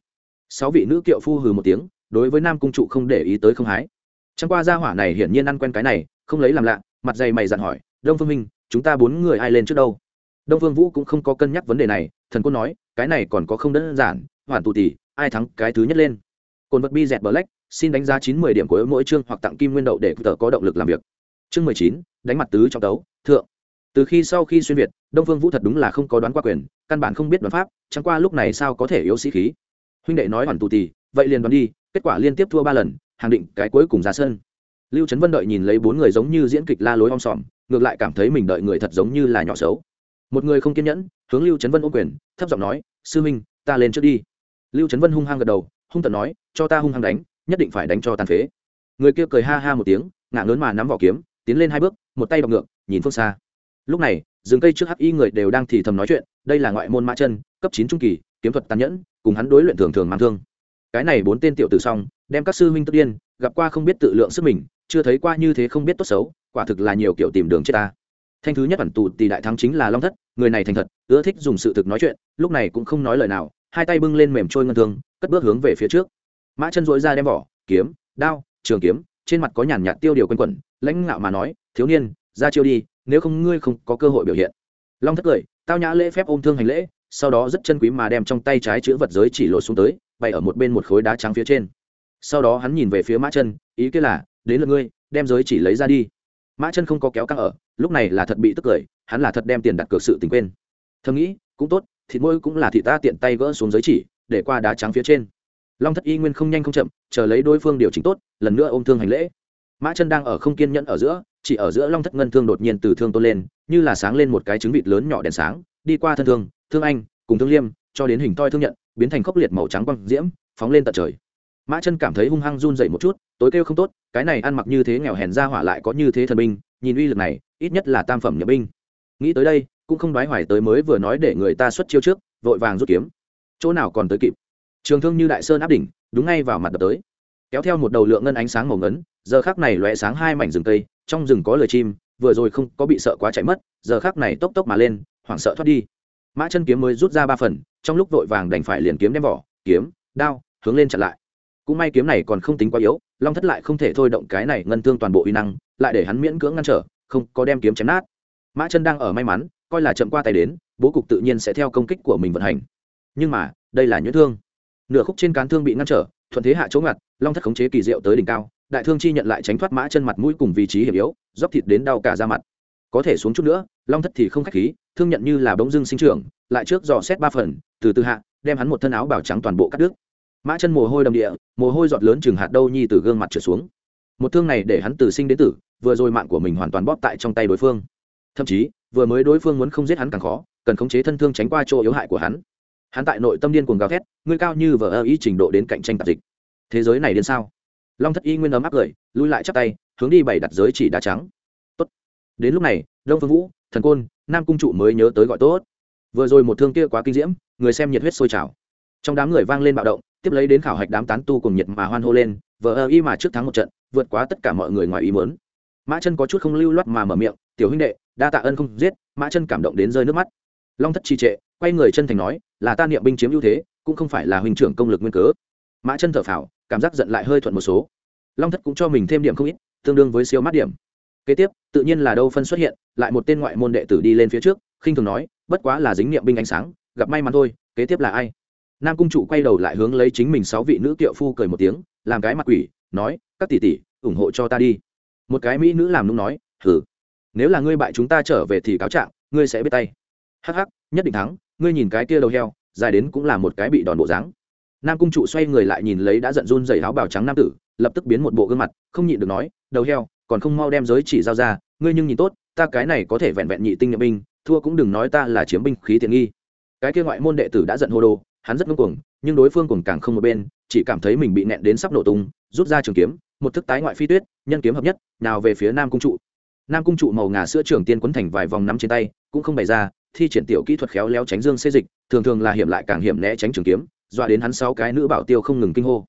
Sáu vị nữ kiệu phu hừ một tiếng đối với nam cung trụ không để ý tới không hái. Chẳng qua gia hỏa này hiển nhiên ăn quen cái này không lấy làm lạ mặt dày mày dặn hỏi đông phương minh chúng ta bốn người ai lên trước đâu? Đông phương vũ cũng không có cân nhắc vấn đề này thần côn nói cái này còn có không đơn giản hoàn tù tỷ ai thắng cái thứ nhất lên? Cồn vật bi dẹt bờ lách, xin đánh giá chín mười điểm của mỗi chương hoặc tặng kim nguyên đậu để tờ có động lực làm việc. Chương mười chín đánh mặt tứ trong tấu thượng từ khi sau khi xuyên việt, đông phương vũ thật đúng là không có đoán qua quyền, căn bản không biết đoán pháp, chẳng qua lúc này sao có thể yếu sĩ khí. Huynh đệ nói hoàn tù tỷ vậy liền đoán đi, kết quả liên tiếp thua ba lần, hàng định cái cuối cùng ra sân. Lưu trấn vân đợi nhìn lấy bốn người giống như diễn kịch la lối om sòm, ngược lại cảm thấy mình đợi người thật giống như là nhỏ xấu. Một người không kiên nhẫn, hướng lưu trấn vân ôm quyền, thấp giọng nói, sư minh ta lên trước đi. Lưu trấn vân hung hăng gật đầu, hung tận nói, cho ta hung hăng đánh, nhất định phải đánh cho tàn phế. Người kia cười ha ha một tiếng ngã lớn mà nắm vỏ kiếm, tiến lên hai bước, một tay đọc ngược, nhìn phương xa lúc này, rừng cây trước hắc y người đều đang thì thầm nói chuyện, đây là ngoại môn mã chân, cấp chín trung kỳ, kiếm thuật tàn nhẫn, cùng hắn đối luyện thường thường mang thương. Cái này bốn tên tiểu tử xong, đem các sư huynh tức điên, gặp qua không biết tự lượng sức mình, chưa thấy qua như thế không biết tốt xấu, quả thực là nhiều kiểu tìm đường chết ta. Thanh thứ nhất bản tù tỷ đại thắng chính là long thất, người này thành thật, ưa thích dùng sự thực nói chuyện, lúc này cũng không nói lời nào, hai tay bưng lên mềm trôi ngân thương, cất bước hướng về phía trước. Mã chân dối ra đem vỏ, kiếm, đao, trường kiếm, trên mặt có nhàn nhạt tiêu điều quanh quẩn, lãnh ngạo mà nói, thiếu niên, ra chiêu đi nếu không ngươi không có cơ hội biểu hiện. Long thất cười, tao nhã lễ phép ôm thương hành lễ, sau đó rất chân quý mà đem trong tay trái chữ vật giới chỉ lột xuống tới, bày ở một bên một khối đá trắng phía trên. Sau đó hắn nhìn về phía mã chân, ý kia là, đến lượt ngươi, đem giới chỉ lấy ra đi. Mã chân không có kéo căng ở, lúc này là thật bị tức cười, hắn là thật đem tiền đặt cược sự tình quên. Thầm nghĩ, cũng tốt, thịt môi cũng là thị ta tiện tay gỡ xuống giới chỉ, để qua đá trắng phía trên. Long thất y nguyên không nhanh không chậm, chờ lấy đối phương điều chỉnh tốt, lần nữa ôm thương hành lễ. Mã chân đang ở không kiên nhẫn ở giữa chỉ ở giữa long thất ngân thương đột nhiên từ thương tôn lên, như là sáng lên một cái trứng vịt lớn nhỏ đèn sáng, đi qua thân thương thương anh, cùng thương liêm, cho đến hình toi thương nhận, biến thành khốc liệt màu trắng quăng diễm, phóng lên tận trời. Mã chân cảm thấy hung hăng run dậy một chút, tối kêu không tốt, cái này ăn mặc như thế nghèo hèn ra hỏa lại có như thế thần binh, nhìn uy lực này, ít nhất là tam phẩm nhập binh. Nghĩ tới đây, cũng không đoái hoài tới mới vừa nói để người ta xuất chiêu trước, vội vàng rút kiếm. Chỗ nào còn tới kịp? Trường thương như đại sơn áp đỉnh, đúng ngay vào mặt đập tới. Kéo theo một đầu lượng ngân ánh sáng màu ngấn, giờ khác này lóe sáng hai mảnh rừng cây trong rừng có lời chim, vừa rồi không có bị sợ quá chạy mất, giờ khác này tốc tốc mà lên, hoảng sợ thoát đi. Mã chân kiếm mới rút ra ba phần, trong lúc vội vàng đành phải liền kiếm đem vỏ, kiếm, đao, hướng lên chặn lại. Cũng may kiếm này còn không tính quá yếu, long thất lại không thể thôi động cái này ngân thương toàn bộ uy năng, lại để hắn miễn cưỡng ngăn trở, không có đem kiếm chém nát. Mã chân đang ở may mắn, coi là chậm qua tay đến, bố cục tự nhiên sẽ theo công kích của mình vận hành. Nhưng mà, đây là nhuyễn thương. Nửa khúc trên cán thương bị ngăn trở, thuận thế hạ chỗ ngặt, long thất khống chế kỳ diệu tới đỉnh cao đại thương chi nhận lại tránh thoát mã chân mặt mũi cùng vị trí hiểm yếu, dốc thịt đến đau cả da mặt. Có thể xuống chút nữa, long thất thì không khách khí, thương nhận như là bỗng dưng sinh trưởng, lại trước dò xét ba phần, từ từ hạ, đem hắn một thân áo bảo trắng toàn bộ cắt đứt. Mã chân mồ hôi đầm địa, mồ hôi giọt lớn chừng hạt đâu nhi từ gương mặt trở xuống. Một thương này để hắn từ sinh đến tử, vừa rồi mạng của mình hoàn toàn bóp tại trong tay đối phương. Thậm chí, vừa mới đối phương muốn không giết hắn càng khó, cần khống chế thân thương tránh qua chỗ yếu hại của hắn. Hắn tại nội tâm điên cuồng gào thét, ngươi cao như vờ ơ ý trình độ đến cạnh tranh tạp dịch. Thế giới này điên sao? Long thất y nguyên ấm áp cười lui lại chắp tay, hướng đi bảy đặt giới chỉ đá trắng. Tốt. đến lúc này, đông phương vũ, thần côn, nam cung trụ mới nhớ tới gọi tốt. Vừa rồi một thương kia quá kinh diễm, người xem nhiệt huyết sôi trào. Trong đám người vang lên bạo động, tiếp lấy đến khảo hạch đám tán tu cùng nhiệt mà hoan hô lên, vờ ơ y mà trước thắng một trận, vượt quá tất cả mọi người ngoài ý mớn mã chân có chút không lưu loát mà mở miệng, tiểu huynh đệ, đa tạ ân không giết. Mã chân cảm động đến rơi nước mắt. Long thất trì trệ, quay người chân thành nói, là ta niệm binh chiếm ưu thế, cũng không phải là huynh trưởng công lực nguyên cớ mã chân thở phào, cảm giác giận lại hơi thuận một số. Long thất cũng cho mình thêm điểm không ít, tương đương với siêu mát điểm. Kế tiếp, tự nhiên là đâu phân xuất hiện, lại một tên ngoại môn đệ tử đi lên phía trước, khinh thường nói, bất quá là dính niệm binh ánh sáng, gặp may mắn thôi, kế tiếp là ai? Nam cung chủ quay đầu lại hướng lấy chính mình sáu vị nữ kiệu phu cười một tiếng, làm cái mặt quỷ, nói, các tỷ tỷ, ủng hộ cho ta đi. Một cái mỹ nữ làm nung nói hử nếu là ngươi bại chúng ta trở về thì cáo trạng, ngươi sẽ biết tay. Hắc hắc, nhất định thắng, ngươi nhìn cái kia đầu heo, dài đến cũng là một cái bị đòn bộ dáng nam cung trụ xoay người lại nhìn lấy đã giận run dày áo bào trắng nam tử, lập tức biến một bộ gương mặt, không nhịn được nói, đầu heo, còn không mau đem giới chỉ giao ra, ngươi nhưng nhìn tốt, ta cái này có thể vẹn vẹn nhị tinh nhập binh, thua cũng đừng nói ta là chiếm binh khí tiện nghi. Cái kia ngoại môn đệ tử đã giận hô đồ, hắn rất ngưng cuồng, nhưng đối phương cùng càng không một bên, chỉ cảm thấy mình bị nẹn đến sắp nổ tung, rút ra trường kiếm, một thức tái ngoại phi tuyết, nhân kiếm hợp nhất, nào về phía nam cung trụ. Nam cung trụ màu ngà sữa trường tiên quấn thành vài vòng nắm trên tay, cũng không bày ra, thi triển tiểu kỹ thuật khéo léo tránh dương xê dịch, thường thường là hiểm lại càng hiểm né tránh trường kiếm dọa đến hắn sáu cái nữ bảo tiêu không ngừng kinh hô.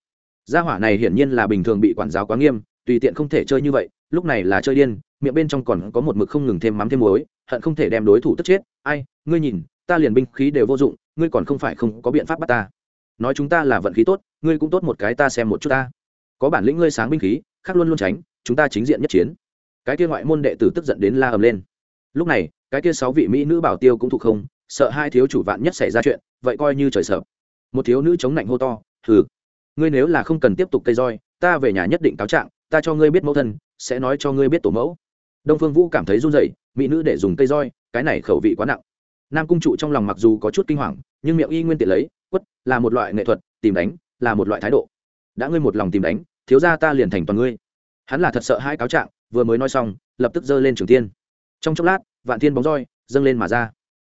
Gia hỏa này hiển nhiên là bình thường bị quản giáo quá nghiêm, tùy tiện không thể chơi như vậy, lúc này là chơi điên, miệng bên trong còn có một mực không ngừng thêm mắm thêm muối, hận không thể đem đối thủ tức chết. Ai, ngươi nhìn, ta liền binh khí đều vô dụng, ngươi còn không phải không có biện pháp bắt ta. Nói chúng ta là vận khí tốt, ngươi cũng tốt một cái ta xem một chút ta. Có bản lĩnh ngươi sáng binh khí, khác luôn luôn tránh, chúng ta chính diện nhất chiến. Cái kia ngoại môn đệ tử tức giận đến la ầm lên. Lúc này, cái kia sáu vị mỹ nữ bảo tiêu cũng thuộc không, sợ hai thiếu chủ vạn nhất xảy ra chuyện, vậy coi như trời sợ một thiếu nữ chống lạnh hô to, hừ, ngươi nếu là không cần tiếp tục cây roi, ta về nhà nhất định cáo trạng, ta cho ngươi biết mẫu thân, sẽ nói cho ngươi biết tổ mẫu. Đông phương vũ cảm thấy run rẩy, mỹ nữ để dùng cây roi, cái này khẩu vị quá nặng. Nam cung trụ trong lòng mặc dù có chút kinh hoàng, nhưng miệng y nguyên tiện lấy, quất, là một loại nghệ thuật, tìm đánh, là một loại thái độ. Đã ngươi một lòng tìm đánh, thiếu ra ta liền thành toàn ngươi. Hắn là thật sợ hai cáo trạng, vừa mới nói xong, lập tức giơ lên trường tiên. Trong chốc lát, vạn thiên bóng roi dâng lên mà ra.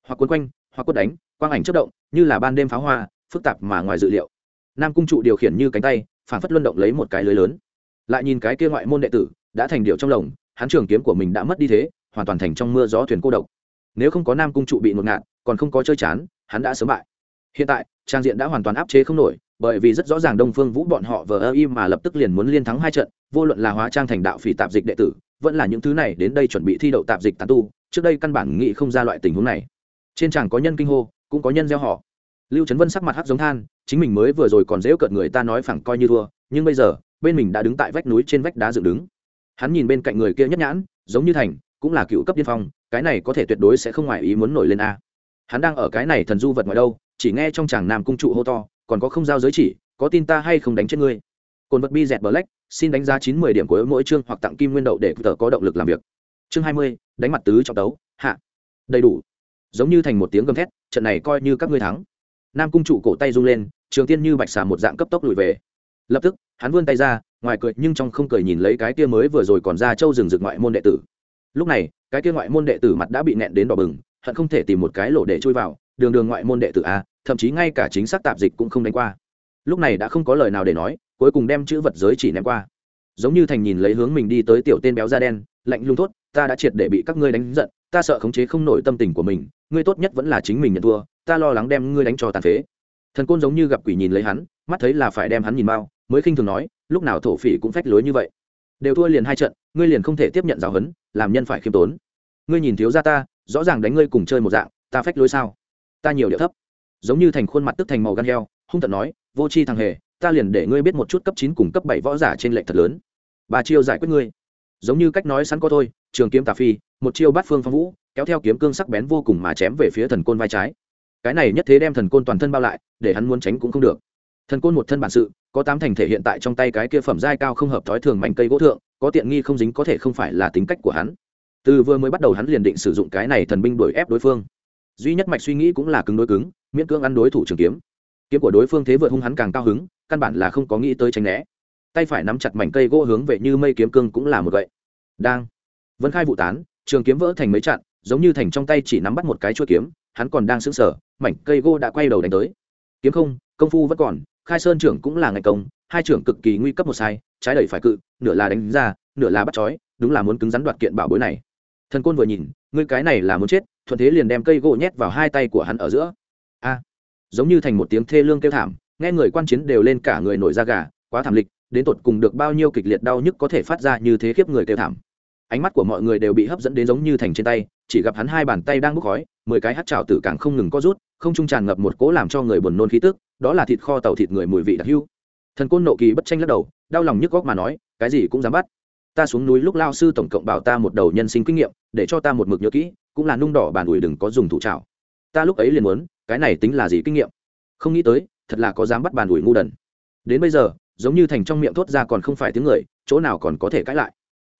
Hoặc cuốn quanh, hoặc quất đánh, quang ảnh chất động, như là ban đêm pháo hoa phức tạp mà ngoài dự liệu. Nam cung trụ điều khiển như cánh tay phản phất luân động lấy một cái lưới lớn. Lại nhìn cái kia ngoại môn đệ tử, đã thành điệu trong lồng hắn trường kiếm của mình đã mất đi thế, hoàn toàn thành trong mưa gió thuyền cô độc. Nếu không có nam cung trụ bị ngột ngạt, còn không có chơi chán, hắn đã sớm bại. Hiện tại, trang diện đã hoàn toàn áp chế không nổi, bởi vì rất rõ ràng đông phương vũ bọn họ vờ ơ im mà lập tức liền muốn liên thắng hai trận, vô luận là hóa trang thành đạo phỉ tạp dịch đệ tử, vẫn là những thứ này đến đây chuẩn bị thi đậu tạp dịch tán tu, trước đây căn bản nghĩ không ra loại tình huống này. Trên tràng có nhân kinh hô, cũng có nhân gieo họ lưu trấn vân sắc mặt hắc giống than, chính mình mới vừa rồi còn dễu cợt người ta nói phẳng coi như thua, nhưng bây giờ, bên mình đã đứng tại vách núi trên vách đá dựng đứng. Hắn nhìn bên cạnh người kia nhất nhãn, giống như thành, cũng là cựu cấp điên phong, cái này có thể tuyệt đối sẽ không ngoài ý muốn nổi lên a. Hắn đang ở cái này thần du vật ngoài đâu, chỉ nghe trong chàng nam cung trụ hô to, còn có không giao giới chỉ, có tin ta hay không đánh chết ngươi? Cồn vật bi dẹt black xin đánh giá chín mươi điểm của mỗi chương hoặc tặng kim nguyên đậu để tờ có động lực làm việc. Chương hai mươi, đánh mặt tứ trọng tấu, hạ. Đầy đủ. Giống như thành một tiếng gầm thét, trận này coi như các ngươi thắng nam cung trụ cổ tay rung lên, trường tiên như bạch xà một dạng cấp tốc lùi về. Lập tức, hắn vươn tay ra, ngoài cười nhưng trong không cười nhìn lấy cái kia mới vừa rồi còn ra châu rừng rực ngoại môn đệ tử. Lúc này, cái kia ngoại môn đệ tử mặt đã bị nẹn đến đỏ bừng, hận không thể tìm một cái lỗ để chui vào, đường đường ngoại môn đệ tử a, thậm chí ngay cả chính xác tạp dịch cũng không đánh qua. Lúc này đã không có lời nào để nói, cuối cùng đem chữ vật giới chỉ ném qua. Giống như thành nhìn lấy hướng mình đi tới tiểu tên béo da đen, lạnh lung thốt, ta đã triệt để bị các ngươi đánh giận, ta sợ khống chế không nổi tâm tình của mình, ngươi tốt nhất vẫn là chính mình nhận thua ta lo lắng đem ngươi đánh cho tàn phế. Thần côn giống như gặp quỷ nhìn lấy hắn, mắt thấy là phải đem hắn nhìn bao mới khinh thường nói, lúc nào thổ phỉ cũng phách lối như vậy. Đều thua liền hai trận, ngươi liền không thể tiếp nhận giáo huấn, làm nhân phải khiêm tốn. Ngươi nhìn thiếu gia ta, rõ ràng đánh ngươi cùng chơi một dạng, ta phách lối sao? Ta nhiều điệu thấp. Giống như thành khuôn mặt tức thành màu gan heo, hung tận nói, vô c h i thằng hề, ta liền để ngươi biết một chút cấp chín cùng cấp bảy võ giả trên lệnh thật lớn. Ba chiêu giải quyết ngươi. Giống như cách nói sẵn có thôi, trường kiếm tà phi, một chiêu bát phương phong vũ, kéo theo kiếm cương sắc bén vô cùng mà chém về phía thần côn vai trái cái này nhất thế đem thần côn toàn thân bao lại, để hắn muốn tránh cũng không được. Thần côn một thân bản sự, có tám thành thể hiện tại trong tay cái kia phẩm giai cao không hợp thói thường mảnh cây gỗ thượng, có tiện nghi không dính có thể không phải là tính cách của hắn. Từ vừa mới bắt đầu hắn liền định sử dụng cái này thần binh đuổi ép đối phương. Duy nhất mạch suy nghĩ cũng là cứng đối cứng, miễn cưỡng ăn đối thủ trường kiếm. Kiếm của đối phương thế vượt hung hắn càng cao hứng, căn bản là không có nghĩ tới tránh né. Tay phải nắm chặt mảnh cây gỗ hướng về như mây kiếm cương cũng là một vậy đang. Vân khai vụ tán, trường kiếm vỡ thành mấy chặn, giống như thành trong tay chỉ nắm bắt một cái chuôi kiếm hắn còn đang sững sờ, mảnh cây gỗ đã quay đầu đánh tới. Kiếm không, công phu vẫn còn, khai sơn trưởng cũng là ngày công, hai trưởng cực kỳ nguy cấp một sai, trái đẩy phải cự, nửa là đánh ra, nửa là bắt chói, đúng là muốn cứng rắn đoạt kiện bảo bối này. Thần côn vừa nhìn, ngươi cái này là muốn chết, thuận thế liền đem cây gỗ nhét vào hai tay của hắn ở giữa. A, giống như thành một tiếng thê lương kêu thảm, nghe người quan chiến đều lên cả người nổi da gà, quá thảm lịch, đến tột cùng được bao nhiêu kịch liệt đau nhức có thể phát ra như thế khiếp người kêu thảm ánh mắt của mọi người đều bị hấp dẫn đến giống như thành trên tay, chỉ gặp hắn hai bàn tay đang bốc khói, mười cái hát trào tử càng không ngừng có rút, không trung tràn ngập một cỗ làm cho người buồn nôn khí tức, đó là thịt kho tàu thịt người mùi vị đặc hưu thần côn nộ kỳ bất tranh lắc đầu, đau lòng nhức góc mà nói, cái gì cũng dám bắt. Ta xuống núi lúc lao sư tổng cộng bảo ta một đầu nhân sinh kinh nghiệm, để cho ta một mực nhớ kỹ, cũng là nung đỏ bàn ủi đừng có dùng thủ trào ta lúc ấy liền muốn, cái này tính là gì kinh nghiệm? Không nghĩ tới, thật là có dám bắt bàn ủi ngu đần. Đến bây giờ, giống như thành trong miệng thốt ra còn không phải tiếng người, chỗ nào còn có thể cãi lại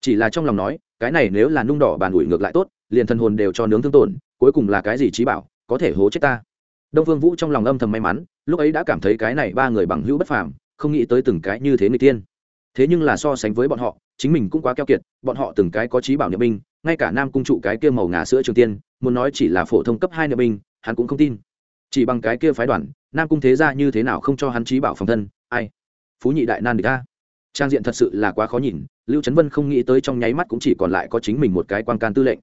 chỉ là trong lòng nói, cái này nếu là nung đỏ bàn ủi ngược lại tốt, liền thần hồn đều cho nướng thương tổn, cuối cùng là cái gì trí bảo, có thể hố chết ta. Đông phương vũ trong lòng âm thầm may mắn, lúc ấy đã cảm thấy cái này ba người bằng hữu bất phàm, không nghĩ tới từng cái như thế người tiên. Thế nhưng là so sánh với bọn họ, chính mình cũng quá keo kiệt, bọn họ từng cái có trí bảo niệm binh, ngay cả nam cung trụ cái kia màu ngà sữa trường tiên, muốn nói chỉ là phổ thông cấp hai niệm binh, hắn cũng không tin. Chỉ bằng cái kia phái đoàn, nam cung thế ra như thế nào không cho hắn trí bảo phòng thân, ai? Phú nhị đại nan địch ta trang diện thật sự là quá khó nhìn lưu trấn vân không nghĩ tới trong nháy mắt cũng chỉ còn lại có chính mình một cái quan can tư lệnh.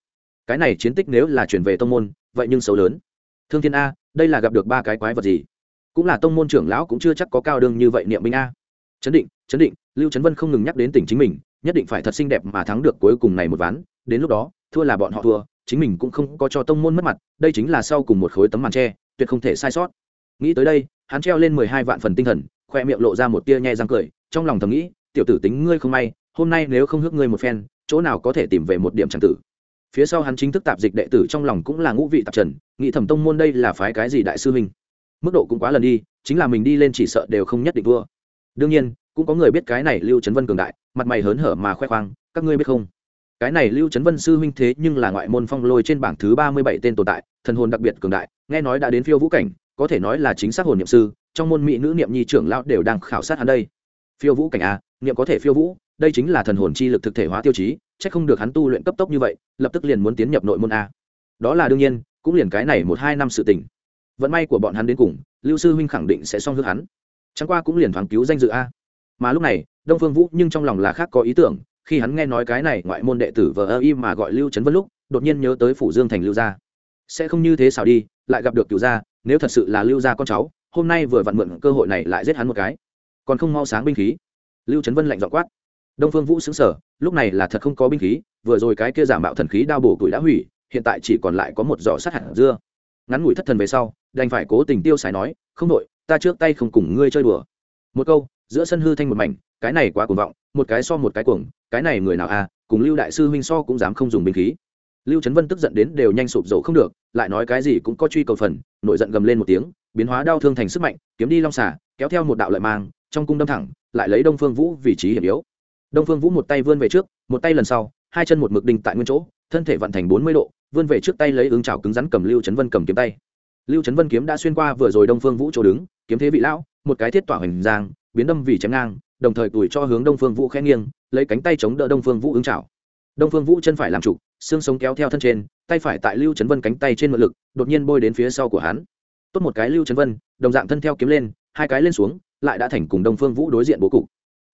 Cái này chiến tích nếu là chuyển về tông môn, vậy nhưng xấu lớn. Thương thiên a, đây là gặp được ba cái quái vật gì? Cũng là tông môn trưởng lão cũng chưa chắc có cao đương như vậy niệm binh a. Chấn định chấn định, lưu trấn vân không ngừng nhắc đến tỉnh chính mình, nhất định phải thật xinh đẹp mà thắng được cuối cùng này một ván. Đến lúc đó, thua là bọn họ thua, chính mình cũng không có cho tông môn mất mặt, đây chính là sau cùng một khối tấm màn tre, tuyệt không thể sai sót. Nghĩ tới đây, hắn treo lên mười hai vạn phần tinh thần, khoe miệng lộ ra một tia nhẹ răng cười, trong lòng thầm nghĩ, tiểu tử tính ngươi không may hôm nay nếu không hước ngươi một phen, chỗ nào có thể tìm về một điểm tràng tử. Phía sau hắn chính thức tạp dịch đệ tử trong lòng cũng là ngũ vị tạp trần nghị thẩm tông môn đây là phái cái gì đại sư huynh. Mức độ cũng quá lần đi, chính là mình đi lên chỉ sợ đều không nhất định vua. đương nhiên, cũng có người biết cái này lưu trấn vân cường đại, mặt mày hớn hở mà khoe khoang, các ngươi biết không? Cái này lưu trấn vân sư huynh thế nhưng là ngoại môn phong lôi trên bảng thứ ba mươi bảy tên tồn tại, thần hồn đặc biệt cường đại, nghe nói đã đến phiêu vũ cảnh, có thể nói là chính xác hồn niệm sư, trong môn mỹ nữ niệm nhi trưởng lão đều đang khảo sát hắn đây. Phiêu vũ cảnh a niệm có thể phiêu vũ đây chính là thần hồn chi lực thực thể hóa tiêu chí chắc không được hắn tu luyện cấp tốc như vậy, lập tức liền muốn tiến nhập nội môn a. Đó là đương nhiên, cũng liền cái này một hai năm sự tình. Vận may của bọn hắn đến cùng, lưu sư huynh khẳng định sẽ xong hước hắn. Chẳng qua cũng liền thoáng cứu danh dự a. Mà lúc này, đông phương vũ nhưng trong lòng là khác có ý tưởng, khi hắn nghe nói cái này ngoại môn đệ tử vờ ơ y mà gọi lưu trấn vân lúc, đột nhiên nhớ tới phủ dương thành lưu gia. Sẽ không như thế xảo đi, lại gặp được cựu gia, nếu thật sự là lưu gia con cháu, hôm nay vừa vặn mượn cơ hội này lại giết hắn một cái. Còn không mau sáng binh khí. Lưu trấn vân lạnh dọ quát đông phương vũ xứng sở lúc này là thật không có binh khí, vừa rồi cái kia giả mạo thần khí đao bổ tuổi đã hủy, hiện tại chỉ còn lại có một giỏ sắt hạt dưa. Ngắn ngủi thất thần về sau, đành phải cố tình tiêu xài nói, không đội, ta trước tay không cùng ngươi chơi đùa. Một câu, giữa sân hư thanh một mảnh, cái này quá cuồng vọng, một cái so một cái cuồng, cái này người nào à cùng lưu đại sư huynh so cũng dám không dùng binh khí. Lưu trấn vân tức giận đến đều nhanh sụp rổ không được, lại nói cái gì cũng có truy cầu phần nội giận gầm lên một tiếng, biến hóa đau thương thành sức mạnh, kiếm đi long xả kéo theo một đạo lợi mang, trong cung đâm thẳng, lại lấy đông phương vũ vị trí hiểm yếu đông phương vũ một tay vươn về trước, một tay lần sau, hai chân một mực đinh tại nguyên chỗ, thân thể vận thành bốn mươi độ, vươn về trước tay lấy ứng trào cứng rắn cầm lưu trấn vân cầm kiếm tay. Lưu trấn vân kiếm đã xuyên qua vừa rồi đông phương vũ chỗ đứng, kiếm thế vị lão, một cái thiết tỏa hoành giang, biến đâm vì chém ngang, đồng thời tuổi cho hướng đông phương vũ khẽ nghiêng, lấy cánh tay chống đỡ đông phương vũ ứng trào đông phương vũ chân phải làm trụ, xương sống kéo theo thân trên, tay phải tại lưu trấn vân cánh tay trên mượn lực, đột nhiên bôi đến phía sau của hắn. Tốt một cái lưu trấn vân, đồng dạng thân theo kiếm lên, hai cái lên xuống, lại đã thành cùng đông phương vũ đối diện bố cục.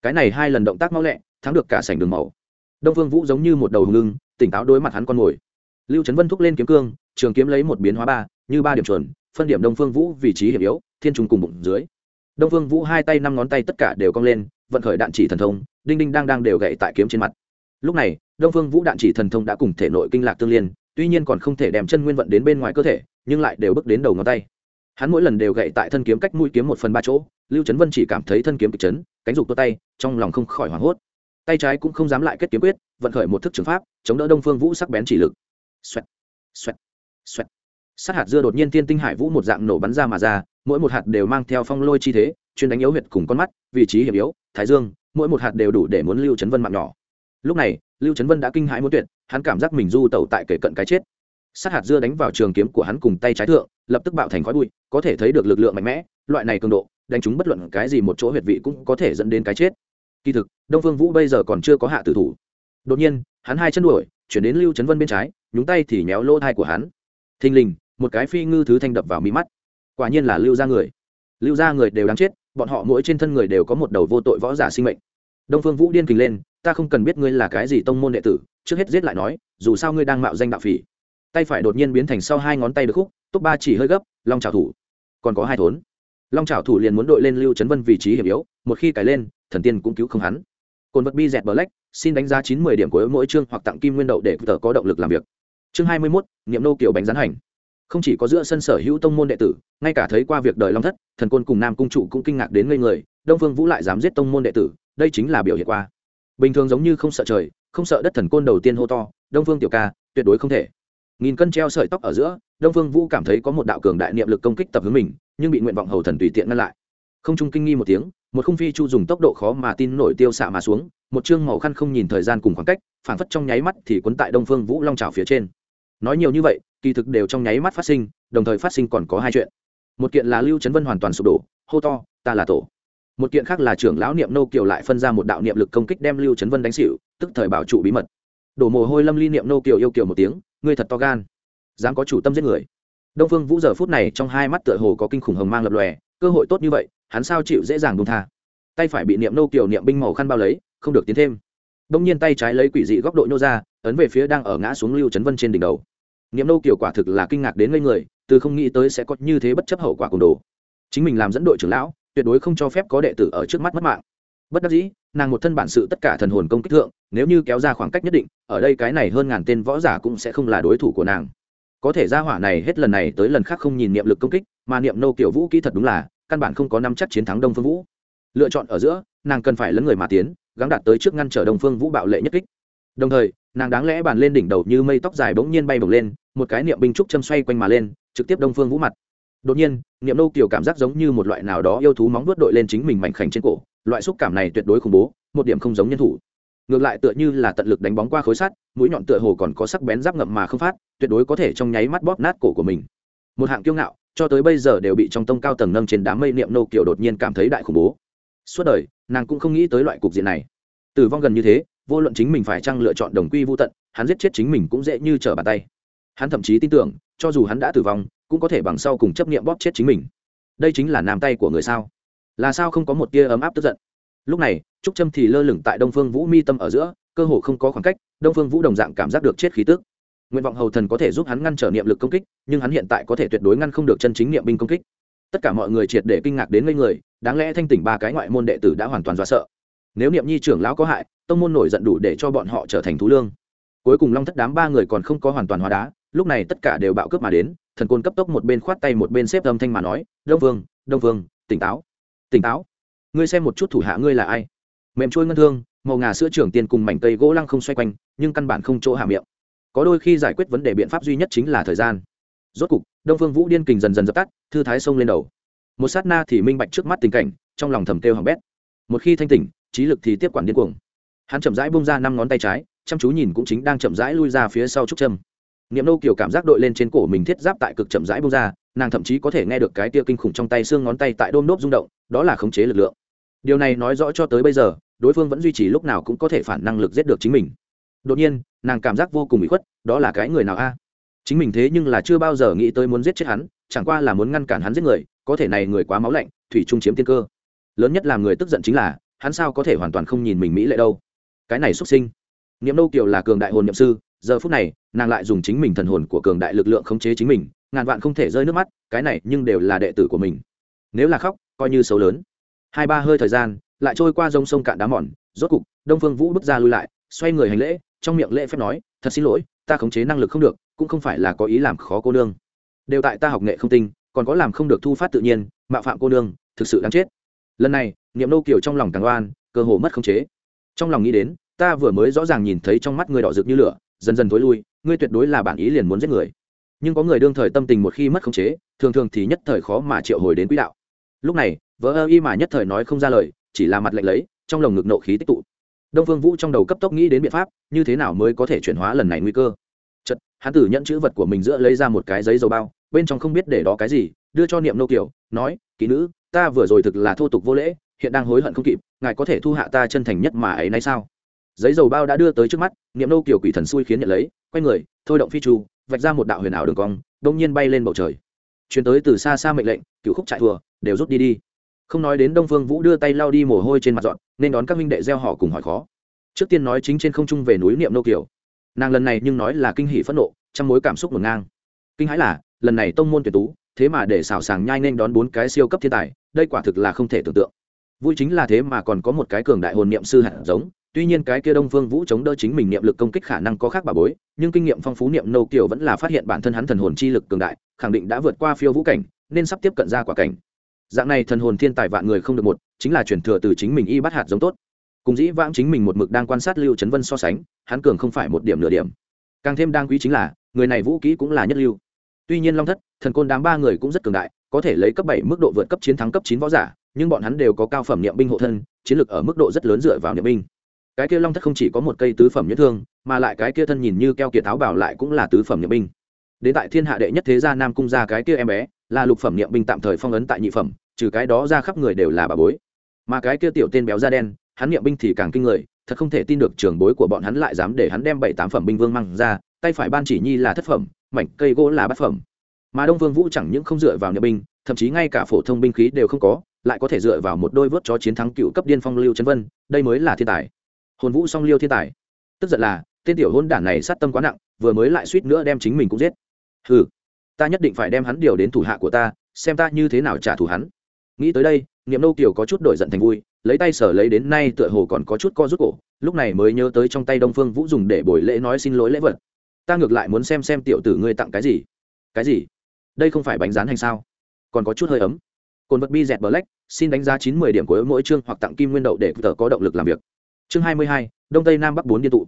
Cái này hai lần động tác mau lẹ thắng được cả sảnh đường màu. Đông phương vũ giống như một đầu hùng lưng tỉnh táo đối mặt hắn con mồi. Lưu trấn vân thúc lên kiếm cương, trường kiếm lấy một biến hóa ba, như ba điểm chuẩn, phân điểm đông phương vũ vị trí hiểm yếu, thiên trùng cùng bụng dưới. Đông phương vũ hai tay năm ngón tay tất cả đều cong lên, vận khởi đạn chỉ thần thông, đinh đinh đang đang đều gậy tại kiếm trên mặt. Lúc này, đông phương vũ đạn chỉ thần thông đã cùng thể nội kinh lạc tương liên, tuy nhiên còn không thể đem chân nguyên vận đến bên ngoài cơ thể, nhưng lại đều bước đến đầu ngón tay. Hắn mỗi lần đều gậy tại thân kiếm cách mũi kiếm một phần ba chỗ, lưu trấn vân chỉ cảm thấy thân kiếm kịch chấn, cánh dục tua tay, trong lòng không khỏi hoảng hốt tay trái cũng không dám lại kết kiếm quyết vận khởi một thức trường pháp chống đỡ đông phương vũ sắc bén chỉ lực. Xoẹt, xoẹt, xoẹt. sát hạt dưa đột nhiên tiên tinh hải vũ một dạng nổ bắn ra mà ra mỗi một hạt đều mang theo phong lôi chi thế chuyên đánh yếu huyệt cùng con mắt vị trí hiểm yếu thái dương mỗi một hạt đều đủ để muốn lưu trấn vân mạng nhỏ. Lúc này lưu trấn vân đã kinh hãi muốn tuyệt hắn cảm giác mình du tẩu tại kể cận cái chết. Sát hạt dưa đánh vào trường kiếm của hắn cùng tay trái thượng lập tức bạo thành khói bụi có thể thấy được lực lượng mạnh mẽ loại này cường độ đánh chúng bất luận cái gì một chỗ huyệt vị cũng có thể dẫn đến cái chết kỳ thực, đông phương vũ bây giờ còn chưa có hạ tử thủ. Đột nhiên, hắn hai chân đuổi, chuyển đến lưu trấn vân bên trái, nhúng tay thì méo lỗ thai của hắn. Thình lình, một cái phi ngư thứ thanh đập vào mí mắt. Quả nhiên là lưu ra người. Lưu ra người đều đáng chết, bọn họ mỗi trên thân người đều có một đầu vô tội võ giả sinh mệnh. Đông phương vũ điên kình lên, ta không cần biết ngươi là cái gì tông môn đệ tử, trước hết giết lại nói, dù sao ngươi đang mạo danh đạo phỉ. Tay phải đột nhiên biến thành sau hai ngón tay được khúc top ba chỉ hơi gấp, long trào thủ. Còn có hai thốn. Long trào thủ liền muốn đội lên lưu trấn vân vị trí hiểm yếu, một khi cài lên thần tiên cũng cứu không hắn. Cồn vật bi dẹt black, xin đánh giá chín mươi điểm của mỗi chương hoặc tặng kim nguyên đậu để tờ có động lực làm việc. Chương hai mươi mốt, niệm nô kiểu bánh rán hành. Không chỉ có giữa sân sở hữu tông môn đệ tử, ngay cả thấy qua việc đời long thất, thần côn cùng nam cung trụ cũng kinh ngạc đến ngây người, đông phương vũ lại dám giết tông môn đệ tử, đây chính là biểu hiện qua. Bình thường giống như không sợ trời, không sợ đất thần côn đầu tiên hô to, đông phương tiểu ca, tuyệt đối không thể. Nghìn cân treo sợi tóc ở giữa, đông phương vũ cảm thấy có một đạo cường đại niệm lực công kích tập hướng mình, nhưng bị nguyện vọng hầu thần tùy tiện ngăn lại không trung kinh nghi một tiếng, một khung phi chu dùng tốc độ khó mà tin nổi tiêu xạ mà xuống, một chương màu khăn không nhìn thời gian cùng khoảng cách, phản phất trong nháy mắt thì cuốn tại đông phương vũ long trào phía trên. Nói nhiều như vậy, kỳ thực đều trong nháy mắt phát sinh, đồng thời phát sinh còn có hai chuyện. Một kiện là lưu trấn vân hoàn toàn sụp đổ, hô to, ta là tổ. Một kiện khác là trưởng lão niệm nô kiều lại phân ra một đạo niệm lực công kích đem lưu trấn vân đánh xỉu, tức thời bảo trụ bí mật. Đổ mồ hôi lâm ly niệm nô kiều yêu kiều một tiếng, ngươi thật to gan, dám có chủ tâm giết người. Đông phương vũ giờ phút này trong hai mắt tựa hồ có kinh khủng hồng mang lập lòe, cơ hội tốt như vậy hắn sao chịu dễ dàng buông tha? Tay phải bị niệm nô kiều niệm binh màu khăn bao lấy, không được tiến thêm. Đông nhiên tay trái lấy quỷ dị góc độ nhô ra, ấn về phía đang ở ngã xuống lưu trấn vân trên đỉnh đầu. Niệm nô kiều quả thực là kinh ngạc đến ngây người, từ không nghĩ tới sẽ có như thế bất chấp hậu quả cùng đồ. Chính mình làm dẫn đội trưởng lão, tuyệt đối không cho phép có đệ tử ở trước mắt mất mạng. Bất đắc dĩ, nàng một thân bản sự tất cả thần hồn công kích thượng, nếu như kéo ra khoảng cách nhất định, ở đây cái này hơn ngàn tên võ giả cũng sẽ không là đối thủ của nàng. Có thể ra hỏa này hết lần này tới lần khác không nhìn niệm lực công kích, mà niệm nô kiểu vũ kỹ thật đúng là căn bản không có năm chắc chiến thắng đông phương vũ. Lựa chọn ở giữa, nàng cần phải lấn người mà tiến, gắng đạt tới trước ngăn trở đông phương vũ bạo lệ nhất kích. Đồng thời, nàng đáng lẽ bàn lên đỉnh đầu như mây tóc dài bỗng nhiên bay bổng lên, một cái niệm binh trúc châm xoay quanh mà lên, trực tiếp đông phương vũ mặt. Đột nhiên, niệm nô kiều cảm giác giống như một loại nào đó yêu thú móng vuốt đội lên chính mình mảnh khảnh trên cổ, loại xúc cảm này tuyệt đối khủng bố, một điểm không giống nhân thủ. Ngược lại tựa như là tận lực đánh bóng qua khối sắt, mũi nhọn tựa hồ còn có sắc bén giáp ngậm mà không phát, tuyệt đối có thể trong nháy mắt bóp nát cổ của mình một hạng kiêu ngạo, cho tới bây giờ đều bị trong tông cao tầng nâng trên đám mây niệm nô kiều đột nhiên cảm thấy đại khủng bố. Suốt đời, nàng cũng không nghĩ tới loại cục diện này. Tử vong gần như thế, vô luận chính mình phải chăng lựa chọn đồng quy vô tận, hắn giết chết chính mình cũng dễ như trở bàn tay. Hắn thậm chí tin tưởng, cho dù hắn đã tử vong, cũng có thể bằng sau cùng chấp nghiệm bóp chết chính mình. Đây chính là nam tay của người sao? Là sao không có một tia ấm áp tức giận? Lúc này, trúc trâm thì lơ lửng tại đông phương vũ mi tâm ở giữa, cơ hồ không có khoảng cách, đông phương vũ đồng dạng cảm giác được chết khí tức nguyện vọng hầu thần có thể giúp hắn ngăn trở niệm lực công kích, nhưng hắn hiện tại có thể tuyệt đối ngăn không được chân chính niệm binh công kích. Tất cả mọi người triệt để kinh ngạc đến ngây người, đáng lẽ thanh tỉnh ba cái ngoại môn đệ tử đã hoàn toàn dọa sợ. Nếu niệm nhi trưởng lão có hại, tông môn nổi giận đủ để cho bọn họ trở thành thú lương. Cuối cùng long thất đám ba người còn không có hoàn toàn hóa đá, lúc này tất cả đều bạo cướp mà đến, thần côn cấp tốc một bên khoát tay một bên xếp âm thanh mà nói, đông vương đông vương, tỉnh táo tỉnh táo. Ngươi xem một chút thủ hạ ngươi là ai. Mềm trôi ngân thương, màu ngà sữa trưởng tiền cùng mảnh cây gỗ lăng không xoay quanh, nhưng căn bản không chỗ hạ miệng có đôi khi giải quyết vấn đề biện pháp duy nhất chính là thời gian. Rốt cục, đông phương vũ điên kình dần dần dập tắt, thư thái sông lên đầu. Một sát na thì minh bạch trước mắt tình cảnh, trong lòng thầm kêu hỏng bét. Một khi thanh tỉnh, trí lực thì tiếp quản điên cuồng. Hắn chậm rãi bung ra năm ngón tay trái, chăm chú nhìn cũng chính đang chậm rãi lui ra phía sau trúc châm. Niệm nâu kiểu cảm giác đội lên trên cổ mình thiết giáp tại cực chậm rãi bung ra, nàng thậm chí có thể nghe được cái tia kinh khủng trong tay xương ngón tay tại đôm nốt rung động, đó là khống chế lực lượng. Điều này nói rõ cho tới bây giờ, đối phương vẫn duy trì lúc nào cũng có thể phản năng lực giết được chính mình đột nhiên, nàng cảm giác vô cùng bị khuất, đó là cái người nào a? Chính mình thế nhưng là chưa bao giờ nghĩ tới muốn giết chết hắn, chẳng qua là muốn ngăn cản hắn giết người, có thể này người quá máu lạnh, thủy trung chiếm tiên cơ. Lớn nhất làm người tức giận chính là, hắn sao có thể hoàn toàn không nhìn mình mỹ lệ đâu? Cái này xuất sinh. Niệm nâu kiều là cường đại hồn nhậm sư, giờ phút này, nàng lại dùng chính mình thần hồn của cường đại lực lượng khống chế chính mình, ngàn vạn không thể rơi nước mắt, cái này nhưng đều là đệ tử của mình. Nếu là khóc, coi như xấu lớn. Hai ba hơi thời gian, lại trôi qua dông sông cạn đá mòn, rốt cục, đông phương vũ bước ra lui lại, xoay người hành lễ trong miệng lễ phép nói, thật xin lỗi, ta khống chế năng lực không được, cũng không phải là có ý làm khó cô nương. Đều tại ta học nghệ không tinh, còn có làm không được thu phát tự nhiên, mạo phạm cô nương, thực sự đáng chết. Lần này, niệm nô kiều trong lòng càng oan, cơ hồ mất khống chế. Trong lòng nghĩ đến, ta vừa mới rõ ràng nhìn thấy trong mắt người đỏ rực như lửa, dần dần tối lui, ngươi tuyệt đối là bản ý liền muốn giết người. Nhưng có người đương thời tâm tình một khi mất khống chế, thường thường thì nhất thời khó mà triệu hồi đến quỹ đạo. Lúc này, vỡ ơ y mà nhất thời nói không ra lời, chỉ là mặt lạnh lấy, trong lồng ngực nộ khí tích tụ đông phương vũ trong đầu cấp tốc nghĩ đến biện pháp, như thế nào mới có thể chuyển hóa lần này nguy cơ. Chật hắn tử nhận chữ vật của mình giữa lấy ra một cái giấy dầu bao, bên trong không biết để đó cái gì, đưa cho niệm nô kiều, nói, kỹ nữ, ta vừa rồi thực là thô tục vô lễ, hiện đang hối hận không kịp, ngài có thể thu hạ ta chân thành nhất mà ấy nay sao? Giấy dầu bao đã đưa tới trước mắt, niệm nô kiều quỷ thần xui khiến nhận lấy, quay người, thôi động phi chu vạch ra một đạo huyền ảo đường cong, đông nhiên bay lên bầu trời. Chuyến tới từ xa xa mệnh lệnh, cựu khúc trại thừa đều rút đi đi không nói đến đông phương vũ đưa tay lao đi mồ hôi trên mặt dọn, nên đón các minh đệ gieo họ cùng hỏi khó. Trước tiên nói chính trên không trung về núi niệm nô kiều. Nàng lần này nhưng nói là kinh hỷ phẫn nộ trong mối cảm xúc ngổn ngang. Kinh hãi là, lần này tông môn tuyển tú, thế mà để xào sàng nhai nên đón bốn cái siêu cấp thiên tài, đây quả thực là không thể tưởng tượng. Vui chính là thế mà còn có một cái cường đại hồn niệm sư hạt giống, tuy nhiên cái kia đông phương vũ chống đỡ chính mình niệm lực công kích khả năng có khác bà bối, nhưng kinh nghiệm phong phú niệm nô kiều vẫn là phát hiện bản thân hắn thần hồn chi lực cường đại, khẳng định đã vượt qua phiêu vũ cảnh, nên sắp tiếp cận ra quả cảnh dạng này thần hồn thiên tài vạn người không được một, chính là chuyển thừa từ chính mình y bắt hạt giống tốt. Cùng dĩ vãng chính mình một mực đang quan sát lưu trấn vân so sánh, hắn cường không phải một điểm nửa điểm. Càng thêm đáng quý chính là, người này vũ kỹ cũng là nhất lưu. Tuy nhiên long thất, thần côn đám ba người cũng rất cường đại, có thể lấy cấp bảy mức độ vượt cấp chiến thắng cấp chín võ giả, nhưng bọn hắn đều có cao phẩm niệm binh hộ thân, chiến lược ở mức độ rất lớn dựa vào niệm binh. Cái kia long thất không chỉ có một cây tứ phẩm nhất thương, mà lại cái kia thân nhìn như keo kiệt tháo bảo lại cũng là tứ phẩm niệm binh. Đến tại thiên hạ đệ nhất thế gia nam cung gia cái kia em bé là lục phẩm niệm binh tạm thời phong ấn tại nhị phẩm, trừ cái đó ra khắp người đều là bà bối. Mà cái kia tiểu tên béo da đen, hắn niệm binh thì càng kinh người, thật không thể tin được trường bối của bọn hắn lại dám để hắn đem bảy tám phẩm binh vương mang ra, tay phải ban chỉ nhi là thất phẩm, mảnh cây gỗ là bát phẩm. Mà đông vương vũ chẳng những không dựa vào niệm binh, thậm chí ngay cả phổ thông binh khí đều không có, lại có thể dựa vào một đôi vớt cho chiến thắng cựu cấp điên phong lưu trấn vân, đây mới là thiên tài. Hồn vũ song liêu thiên tài. Tức giận là, tên tiểu hôn đản này sát tâm quá nặng, vừa mới lại suýt nữa đem chính mình cũng giết. Hừ ta nhất định phải đem hắn điều đến thủ hạ của ta, xem ta như thế nào trả thù hắn. Nghĩ tới đây, niệm nâu kiều có chút đổi giận thành vui, lấy tay sở lấy đến nay tựa hồ còn có chút co rút cổ, lúc này mới nhớ tới trong tay đông phương vũ dùng để bồi lễ nói xin lỗi lễ vật. Ta ngược lại muốn xem xem tiểu tử ngươi tặng cái gì. Cái gì? Đây không phải bánh rán hành sao? Còn có chút hơi ấm. Cồn vật bi dẹt black, xin đánh giá chín mươi điểm của mỗi chương hoặc tặng kim nguyên đậu để tờ có động lực làm việc. Chương hai mươi hai, đông tây nam bắc bốn điên tụ.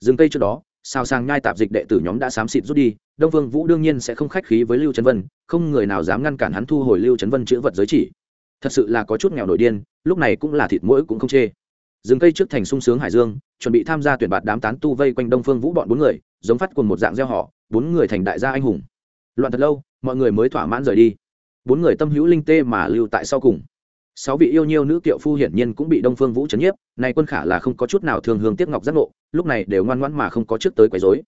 Dừng cây trước đó sao sang nhai tạp dịch đệ tử nhóm đã xám xịt rút đi, đông vương vũ đương nhiên sẽ không khách khí với lưu trấn vân, không người nào dám ngăn cản hắn thu hồi lưu trấn vân chữ vật giới chỉ. Thật sự là có chút nghèo nổi điên, lúc này cũng là thịt mũi cũng không chê. Dừng cây trước thành sung sướng hải dương, chuẩn bị tham gia tuyển bạt đám tán tu vây quanh đông phương vũ bọn bốn người, giống phát cùng một dạng gieo họ, bốn người thành đại gia anh hùng. Loạn thật lâu, mọi người mới thỏa mãn rời đi. Bốn người tâm hữu linh tê mà lưu tại sau cùng sáu vị yêu nhiêu nữ kiệu phu hiển nhiên cũng bị đông phương vũ chấn nhiếp này quân khả là không có chút nào thường hương tiếp ngọc giác ngộ, lúc này đều ngoan ngoãn mà không có trước tới quấy rối.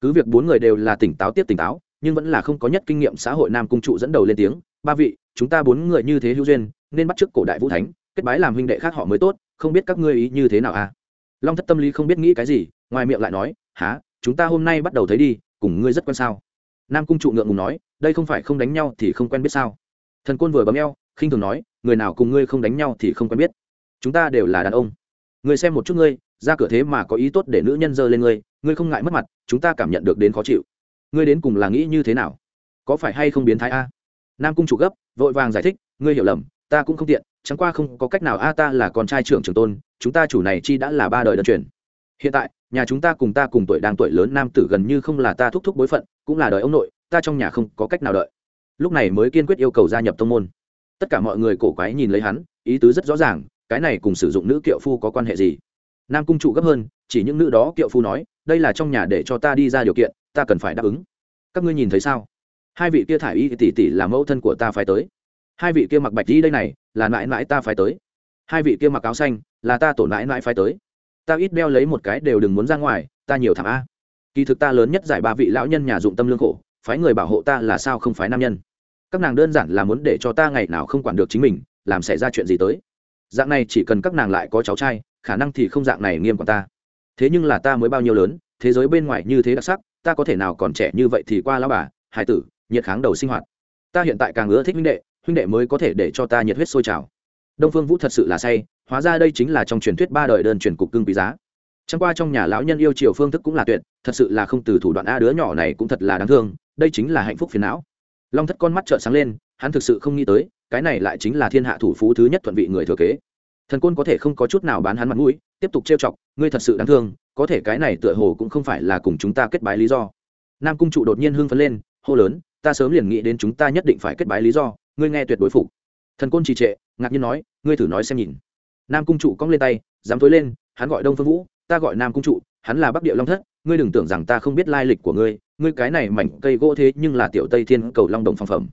Cứ việc bốn người đều là tỉnh táo tiếp tỉnh táo, nhưng vẫn là không có nhất kinh nghiệm xã hội nam cung trụ dẫn đầu lên tiếng, ba vị, chúng ta bốn người như thế hữu duyên, nên bắt chước cổ đại vũ thánh, kết bái làm huynh đệ khác họ mới tốt, không biết các ngươi ý như thế nào à? Long thất tâm lý không biết nghĩ cái gì, ngoài miệng lại nói há chúng ta hôm nay bắt đầu thấy đi, cùng ngươi rất quen sao? Nam cung trụ ngượng ngùng nói, đây không phải không đánh nhau thì không quen biết sao? Thần côn vừa bấm eo, khinh thường nói người nào cùng ngươi không đánh nhau thì không quen biết. Chúng ta đều là đàn ông. Ngươi xem một chút ngươi, ra cửa thế mà có ý tốt để nữ nhân dơ lên ngươi ngươi không ngại mất mặt, chúng ta cảm nhận được đến khó chịu. Ngươi đến cùng là nghĩ như thế nào? Có phải hay không biến thái a? Nam cung chủ gấp, vội vàng giải thích, ngươi hiểu lầm, ta cũng không tiện, chẳng qua không có cách nào a, ta là con trai trưởng trường tôn, chúng ta chủ này chi đã là ba đời đơn truyền. Hiện tại, nhà chúng ta cùng ta cùng tuổi đang tuổi lớn nam tử gần như không là ta thúc thúc bối phận, cũng là đời ông nội, ta trong nhà không có cách nào đợi. Lúc này mới kiên quyết yêu cầu gia nhập tông môn tất cả mọi người cổ quái nhìn lấy hắn, ý tứ rất rõ ràng, cái này cùng sử dụng nữ kiệu phu có quan hệ gì? Nam cung trụ gấp hơn, chỉ những nữ đó kiệu phu nói, đây là trong nhà để cho ta đi ra điều kiện, ta cần phải đáp ứng. Các ngươi nhìn thấy sao? Hai vị kia thả y tỷ tỷ là mẫu thân của ta phải tới. Hai vị kia mặc bạch đi đây này, là mãi mãi ta phải tới. Hai vị kia mặc áo xanh, là ta tổn mãi mãi phải tới. Ta ít đeo lấy một cái đều đừng muốn ra ngoài, ta nhiều thảm a. Kỳ thực ta lớn nhất giải ba vị lão nhân nhà dụng tâm lương khổ, phái người bảo hộ ta là sao không phái nam nhân? Các nàng đơn giản là muốn để cho ta ngày nào không quản được chính mình, làm xảy ra chuyện gì tới. Dạng này chỉ cần các nàng lại có cháu trai, khả năng thì không dạng này nghiêm quản ta. Thế nhưng là ta mới bao nhiêu lớn, thế giới bên ngoài như thế đặc sắc, ta có thể nào còn trẻ như vậy thì qua lao bà hải tử, nhiệt kháng đầu sinh hoạt. Ta hiện tại càng ưa thích huynh đệ huynh đệ mới có thể để cho ta nhiệt huyết sôi trào. Đông phương vũ thật sự là say, hóa ra đây chính là trong truyền thuyết ba đời đơn truyền cục cưng quý giá. Chẳng qua trong nhà lão nhân yêu chiều phương thức cũng là tuyệt, thật sự là không từ thủ đoạn a, đứa nhỏ này cũng thật là đáng thương, đây chính là hạnh phúc phiền não long thất con mắt trợn sáng lên, hắn thực sự không nghĩ tới, cái này lại chính là thiên hạ thủ phú thứ nhất thuận vị người thừa kế. Thần côn có thể không có chút nào bán hắn mặt mũi, tiếp tục trêu chọc, ngươi thật sự đáng thương, có thể cái này tựa hồ cũng không phải là cùng chúng ta kết bái lý do. Nam cung trụ đột nhiên hưng phấn lên, hô lớn, ta sớm liền nghĩ đến chúng ta nhất định phải kết bái lý do, ngươi nghe tuyệt đối phục. Thần côn trì trệ, ngạc nhiên nói, ngươi thử nói xem nhìn. Nam cung trụ cong lên tay, dám tối lên, hắn gọi đông phương vũ, ta gọi nam cung trụ, hắn là bắc địa long thất, ngươi đừng tưởng rằng ta không biết lai lịch của ngươi ngươi cái này mảnh cây gỗ thế nhưng là tiểu tây thiên cầu long đồng phong phẩm.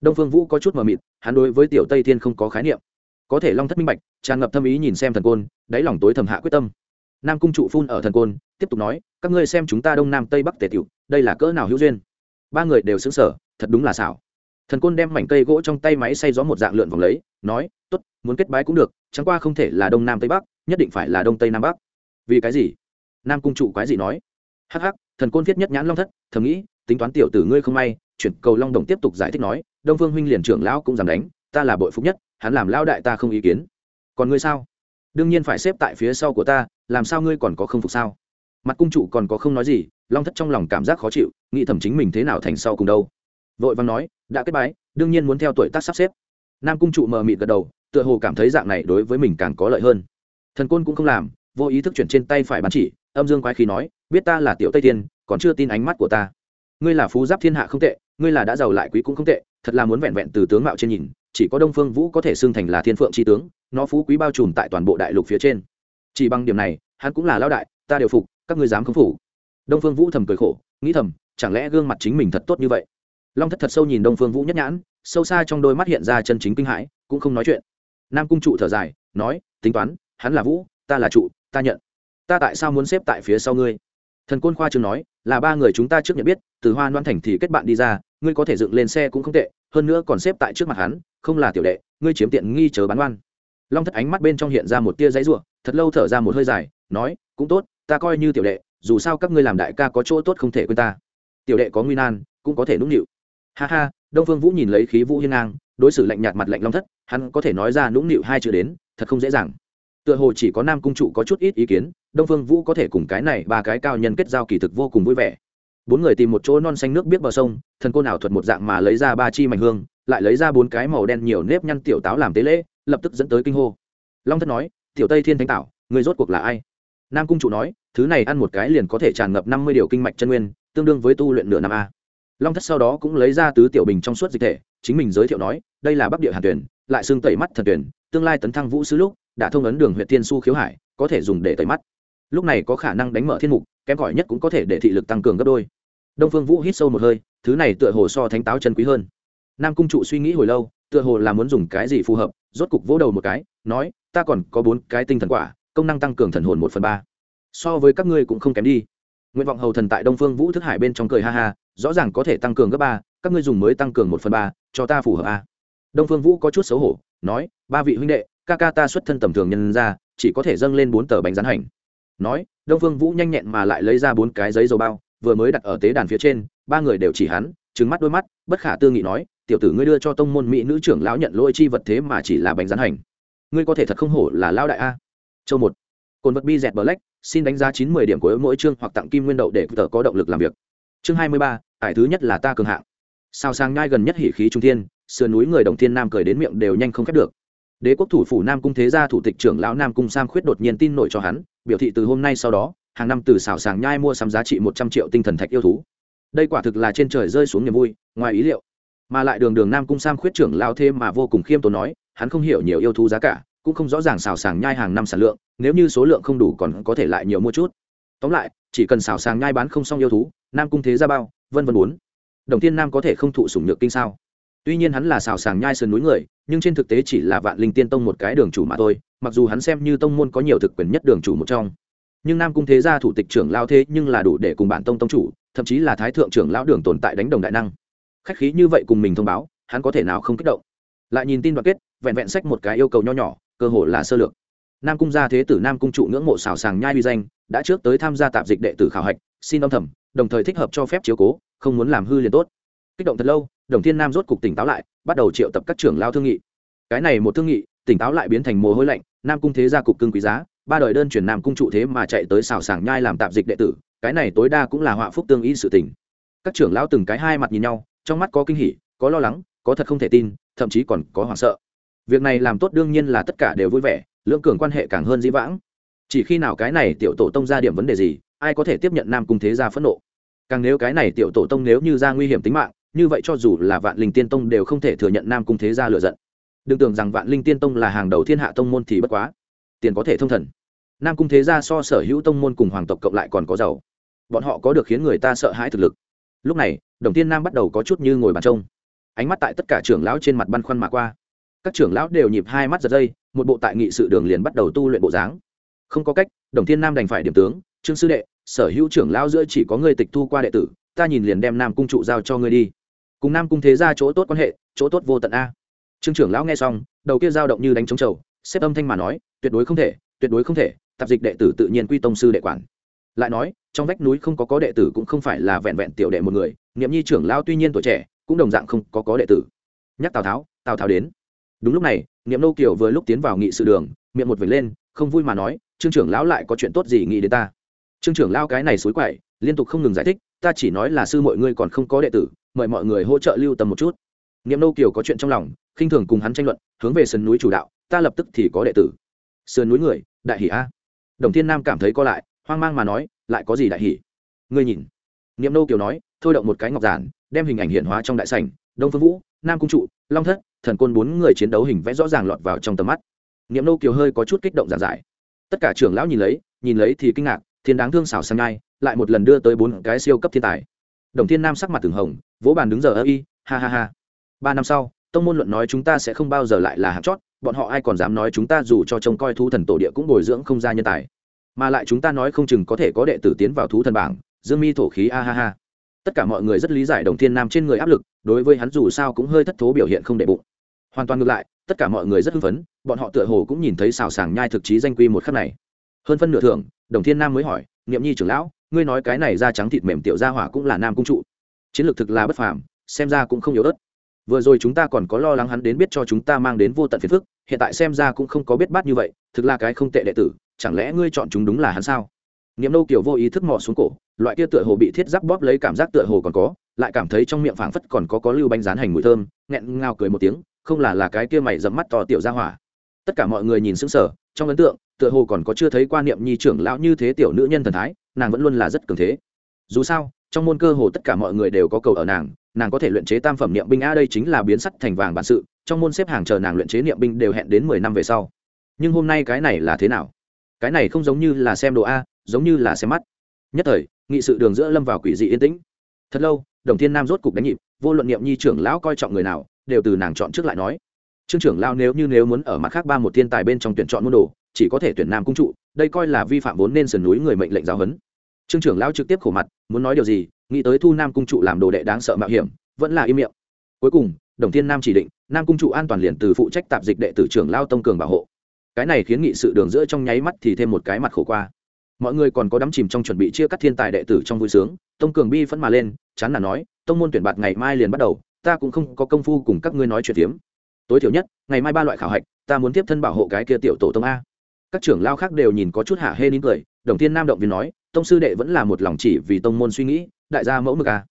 Đông phương vũ có chút mờ mịt, hắn đối với tiểu tây thiên không có khái niệm. Có thể long thất minh bạch, tràn ngập thâm ý nhìn xem thần côn, đáy lòng tối thầm hạ quyết tâm. Nam cung trụ phun ở thần côn, tiếp tục nói, các ngươi xem chúng ta đông nam tây bắc tề tiểu, đây là cỡ nào hữu duyên? Ba người đều xứng sở thật đúng là xảo. Thần côn đem mảnh cây gỗ trong tay máy xay gió một dạng lượn vòng lấy, nói t ố t muốn kết bái cũng được, chẳng qua không thể là đông nam tây bắc, nhất định phải là đông tây nam bắc. Vì cái gì? Nam cung trụ quái gì nói. Hắc hắc thần côn viết nhất nhãn long thất, thầm nghĩ, tính toán tiểu tử ngươi không may, chuyển cầu long đồng tiếp tục giải thích nói, đông phương huynh liền trưởng lão cũng dám đánh, ta là bội phúc nhất, hắn làm lao đại ta không ý kiến. Còn ngươi sao? Đương nhiên phải xếp tại phía sau của ta, làm sao ngươi còn có không phục sao? Mặt cung trụ còn có không nói gì, long thất trong lòng cảm giác khó chịu, nghĩ thầm chính mình thế nào thành sau cùng đâu. Vội văn nói, đã kết bái, đương nhiên muốn theo tuổi tác sắp xếp. Nam cung trụ mờ mịt gật đầu, tựa hồ cảm thấy dạng này đối với mình càng có lợi hơn. Thần côn cũng không làm vô ý thức chuyển trên tay phải bắn chỉ, âm dương quái khí nói, biết ta là tiểu tây tiên, còn chưa tin ánh mắt của ta. Ngươi là phú giáp thiên hạ không tệ, ngươi là đã giàu lại quý cũng không tệ, thật là muốn vẹn vẹn từ tướng mạo trên nhìn, chỉ có đông phương vũ có thể xưng thành là thiên phượng tri tướng, nó phú quý bao trùm tại toàn bộ đại lục phía trên. Chỉ bằng điểm này, hắn cũng là lao đại, ta đều phục, các ngươi dám không phủ đông phương vũ thầm cười khổ, nghĩ thầm, chẳng lẽ gương mặt chính mình thật tốt như vậy? Long thất thật sâu nhìn đông phương vũ nhất nhãn, sâu xa trong đôi mắt hiện ra chân chính kinh hãi, cũng không nói chuyện. Nam cung trụ thở dài, nói, tính toán, hắn là vũ, ta là trụ ta nhận. Ta tại sao muốn xếp tại phía sau ngươi? Thần côn khoa chương nói, là ba người chúng ta trước nhận biết, từ hoa loan thành thì kết bạn đi ra, ngươi có thể dựng lên xe cũng không tệ, hơn nữa còn xếp tại trước mặt hắn, không là tiểu đệ, ngươi chiếm tiện nghi chờ bán oan. Long thất ánh mắt bên trong hiện ra một tia giấy ruộng thật lâu thở ra một hơi dài, nói, cũng tốt, ta coi như tiểu đệ, dù sao các ngươi làm đại ca có chỗ tốt không thể quên ta. Tiểu đệ có nguy nan, cũng có thể nũng nịu. Ha ha, đông phương vũ nhìn lấy khí vũ hiên ngang, đối xử lạnh nhạt mặt lạnh long thất, hắn có thể nói ra nũng nịu hai chữ đến, thật không dễ dàng tựa hồ chỉ có nam cung trụ có chút ít ý kiến, đông phương vũ có thể cùng cái này ba cái cao nhân kết giao kỳ thực vô cùng vui vẻ. Bốn người tìm một chỗ non xanh nước biết bờ sông, thần cô nào thuật một dạng mà lấy ra ba chi mảnh hương, lại lấy ra bốn cái màu đen nhiều nếp nhăn tiểu táo làm tế lễ, lập tức dẫn tới kinh hô. Long thất nói, tiểu tây thiên thánh tảo, người rốt cuộc là ai? Nam cung trụ nói, thứ này ăn một cái liền có thể tràn ngập năm mươi điều kinh mạch chân nguyên, tương đương với tu luyện nửa năm a. Long thất sau đó cũng lấy ra tứ tiểu bình trong suốt dịch thể, chính mình giới thiệu nói, đây là bắc địa hàn tuyển, lại xương tẩy mắt thần tuyển, tương lai tấn thăng vũ sứ lúc đã thông ấn đường huyện tiên su khiếu hải, có thể dùng để tẩy mắt. Lúc này có khả năng đánh mở thiên mục, kém cỏi nhất cũng có thể để thị lực tăng cường gấp đôi. Đông phương vũ hít sâu một hơi, thứ này tựa hồ so thánh táo chân quý hơn. Nam cung trụ suy nghĩ hồi lâu, tựa hồ là muốn dùng cái gì phù hợp, rốt cục vỗ đầu một cái, nói, ta còn có bốn cái tinh thần quả, công năng tăng cường thần hồn một phần ba. So với các ngươi cũng không kém đi. Nguyện vọng hầu thần tại đông phương vũ thức hải bên trong cười ha ha, rõ ràng có thể tăng cường gấp ba, các ngươi dùng mới tăng cường một phần ba, cho ta phù hợp a. Đông phương vũ có chút xấu hổ, nói, ba vị huynh đệ ca ca ta xuất thân tầm thường nhân ra chỉ có thể dâng lên bốn tờ bánh rán hành. Nói, đông phương vũ nhanh nhẹn mà lại lấy ra bốn cái giấy dầu bao, vừa mới đặt ở tế đàn phía trên, ba người đều chỉ hắn trứng mắt đôi mắt, bất khả tư nghị nói, tiểu tử ngươi đưa cho tông môn mỹ nữ trưởng lão nhận lỗi chi vật thế mà chỉ là bánh rán hành. Ngươi có thể thật không hổ là lao đại a. Châu một cồn vật bi dẹt black, xin đánh giá chín mươi điểm của mỗi chương hoặc tặng kim nguyên đậu để tờ có động lực làm việc. Chương hai mươi ba, ải thứ nhất là ta cường hạng. Sao sang nhai gần nhất hỉ khí trung thiên, sườn núi người đồng thiên nam cười đến miệng đều nhanh không khép được đế quốc thủ phủ nam cung thế gia thủ tịch trưởng lão nam cung sam khuyết đột nhiên tin nổi cho hắn, biểu thị từ hôm nay sau đó, hàng năm từ xào sàng nhai mua sắm giá trị một trăm triệu tinh thần thạch yêu thú. Đây quả thực là trên trời rơi xuống niềm vui, ngoài ý liệu. Mà lại đường đường nam cung sam khuyết trưởng lao thêm mà vô cùng khiêm tốn nói, hắn không hiểu nhiều yêu thú giá cả, cũng không rõ ràng xào sàng nhai hàng năm sản lượng, nếu như số lượng không đủ còn có thể lại nhiều mua chút. Tóm lại, chỉ cần xào sàng nhai bán không xong yêu thú, nam cung thế ra bao, vân vân bốn đồng tiên nam có thể không thụ sủng nhược kinh sao? Tuy nhiên hắn là xào sàng nhai sườn núi người nhưng trên thực tế chỉ là vạn linh tiên tông một cái đường chủ mà thôi, mặc dù hắn xem như tông môn có nhiều thực quyền nhất đường chủ một trong. Nhưng nam cung thế gia thủ tịch trưởng lao thế nhưng là đủ để cùng bản tông tông chủ, thậm chí là thái thượng trưởng lão đường tồn tại đánh đồng đại năng. Khách khí như vậy cùng mình thông báo, hắn có thể nào không kích động? Lại nhìn tin đoạn kết, vẹn vẹn sách một cái yêu cầu nho nhỏ, cơ hội là sơ lược. Nam cung gia thế tử nam cung trụ ngưỡng mộ xào sàng nhai uy danh, đã trước tới tham gia tạp dịch đệ tử khảo hạch, xin âm thầm, đồng thời thích hợp cho phép chiếu cố, không muốn làm hư liền tốt. Kích động thật lâu đồng thiên nam rốt cục tỉnh táo lại, bắt đầu triệu tập các trưởng lao thương nghị. Cái này một thương nghị, tỉnh táo lại biến thành mồ hôi lạnh, nam cung thế gia cục cưng quý giá, ba đời đơn chuyển nam cung trụ thế mà chạy tới xào sảng nhai làm tạp dịch đệ tử, cái này tối đa cũng là họa phúc tương y sự tình. Các trưởng lão từng cái hai mặt nhìn nhau, trong mắt có kinh hỉ, có lo lắng, có thật không thể tin, thậm chí còn có hoảng sợ. Việc này làm tốt đương nhiên là tất cả đều vui vẻ, lưỡng cường quan hệ càng hơn dĩ vãng. Chỉ khi nào cái này tiểu tổ tông ra điểm vấn đề gì, ai có thể tiếp nhận nam cung thế gia phẫn nộ? Càng nếu cái này tiểu tổ tông nếu như ra nguy hiểm tính mạng như vậy cho dù là vạn linh tiên tông đều không thể thừa nhận nam cung thế gia lựa giận. Đừng tưởng rằng vạn linh tiên tông là hàng đầu thiên hạ tông môn thì bất quá, tiền có thể thông thần. Nam cung thế gia so sở hữu tông môn cùng hoàng tộc cộng lại còn có giàu. Bọn họ có được khiến người ta sợ hãi thực lực. Lúc này, đồng tiên nam bắt đầu có chút như ngồi bàn trông. Ánh mắt tại tất cả trưởng lão trên mặt băn khoăn mà qua. Các trưởng lão đều nhịp hai mắt giật dây, một bộ tại nghị sự đường liền bắt đầu tu luyện bộ dáng. Không có cách, đồng tiên nam đành phải điểm tướng. Trương sư đệ, sở hữu trưởng lão giữa chỉ có người tịch thu qua đệ tử ta nhìn liền đem nam cung trụ giao cho ngươi đi. Cùng nam cung thế ra chỗ tốt quan hệ, chỗ tốt vô tận a. Trương trưởng lão nghe xong, đầu kia dao động như đánh trống trầu, xếp âm thanh mà nói, tuyệt đối không thể, tuyệt đối không thể, tạp dịch đệ tử tự nhiên quy tông sư đệ quản. Lại nói, trong vách núi không có có đệ tử cũng không phải là vẹn vẹn tiểu đệ một người nghiệm nhi trưởng lão tuy nhiên tuổi trẻ, cũng đồng dạng không có có đệ tử. Nhắc tào tháo tào tháo đến. Đúng lúc này nghiệm nô kiều vừa lúc tiến vào nghị sự đường, miệng một vệt lên, không vui mà nói, trương trưởng lão lại có chuyện tốt gì nghĩ đến ta? Trương trưởng lão cái này xối quậy liên tục không ngừng giải thích, ta chỉ nói là sư mọi ngươi còn không có đệ tử, mời mọi người hỗ trợ lưu tâm một chút. Nghiệm nô kiều có chuyện trong lòng, khinh thường cùng hắn tranh luận, hướng về sườn núi chủ đạo, ta lập tức thì có đệ tử. Sườn núi người, đại hỷ a. Đồng thiên nam cảm thấy co lại, hoang mang mà nói, lại có gì đại hỷ ngươi nhìn. Nghiệm nô kiều nói, thôi động một cái ngọc giản, đem hình ảnh hiện hóa trong đại sảnh, đông phương vũ, nam cung trụ, long thất, thần côn bốn người chiến đấu hình vẽ rõ ràng lọt vào trong tầm mắt. Nghiệm nô kiều hơi có chút kích động giản giải. Tất cả trưởng lão nhìn lấy nhìn lấy thì kinh ngạc, thiên đáng thương xảo sang ngai lại một lần đưa tới bốn cái siêu cấp thiên tài. Đồng thiên nam sắc mặt từng hồng, vỗ bàn đứng giờ, ơ y, ha ha ha. Ba năm sau, tông môn luận nói chúng ta sẽ không bao giờ lại là hạt chót, bọn họ ai còn dám nói chúng ta dù cho trông coi thú thần tổ địa cũng bồi dưỡng không ra nhân tài. Mà lại chúng ta nói không chừng có thể có đệ tử tiến vào thú thần bảng, dương mi thổ khí, a, ha ha. Tất cả mọi người rất lý giải đồng thiên nam trên người áp lực, đối với hắn dù sao cũng hơi thất thố biểu hiện không đệ bụng. Hoàn toàn ngược lại, tất cả mọi người rất hưng phấn, bọn họ tựa hồ cũng nhìn thấy xào sàng nhai thực chí danh quy một khắc này. Hơn phân nửa thưởng, đồng thiên nam mới hỏi, niệm nhi trưởng lão ngươi nói cái này da trắng thịt mềm tiểu gia hỏa cũng là nam cung trụ. Chiến lược thực là bất phàm, xem ra cũng không yếu ớt. Vừa rồi chúng ta còn có lo lắng hắn đến biết cho chúng ta mang đến vô tận phiền phức, hiện tại xem ra cũng không có biết bát như vậy, thực là cái không tệ đệ tử, chẳng lẽ ngươi chọn chúng đúng là hắn sao? Niệm nâu kiểu vô ý thức mò xuống cổ, loại kia tựa hồ bị thiết giáp bóp lấy cảm giác tựa hồ còn có, lại cảm thấy trong miệng phảng phất còn có có lưu bánh rán hành mùi thơm, nghẹn ngào cười một tiếng, không là là cái kia mày dẫm mắt to tiểu ra hỏa. Tất cả mọi người nhìn sững sờ trong ấn tượng, tựa hồ còn có chưa thấy quan niệm nhi trưởng lão như thế tiểu nữ nhân thần thái, nàng vẫn luôn là rất cường thế. Dù sao, trong môn cơ hồ tất cả mọi người đều có cầu ở nàng nàng có thể luyện chế tam phẩm niệm binh, a, đây chính là biến sắt thành vàng bản sự, trong môn xếp hàng chờ nàng luyện chế niệm binh đều hẹn đến mười năm về sau. Nhưng hôm nay cái này là thế nào? Cái này không giống như là xem đồ, a, giống như là xem mắt. Nhất thời, nghị sự đường giữa lâm vào quỷ dị yên tĩnh. Thật lâu, đồng thiên nam rốt cục đánh nhịp, vô luận niệm nhi trưởng lão coi trọng người nào, đều từ nàng chọn trước lại nói trương trưởng lao nếu như nếu muốn ở mặt khác ba một thiên tài bên trong tuyển chọn môn đồ, chỉ có thể tuyển nam cung trụ, đây coi là vi phạm vốn nên sườn núi người mệnh lệnh giáo huấn. Trương trưởng lao trực tiếp khổ mặt, muốn nói điều gì, nghĩ tới thu nam cung trụ làm đồ đệ đáng sợ mạo hiểm, vẫn là im miệng. Cuối cùng, đồng thiên nam chỉ định, nam cung trụ an toàn liền từ phụ trách tạp dịch đệ tử trưởng lao tông cường bảo hộ. Cái này khiến nghị sự đường giữa trong nháy mắt thì thêm một cái mặt khổ qua. Mọi người còn có đắm chìm trong chuẩn bị chia cắt thiên tài đệ tử trong vui sướng, tông cường bi phẫn mà lên, chán là nói, tông môn tuyển bạt ngày mai liền bắt đầu, ta cũng không có công phu cùng các ngươi nói chuyện tiếm tối thiểu nhất, ngày mai ba loại khảo hạch, ta muốn tiếp thân bảo hộ cái kia tiểu tổ tông a. Các trưởng lao khác đều nhìn có chút hạ hê nín cười, đồng thiên nam động viên nói, tông sư đệ vẫn là một lòng chỉ vì tông môn suy nghĩ, đại gia mẫu mực a.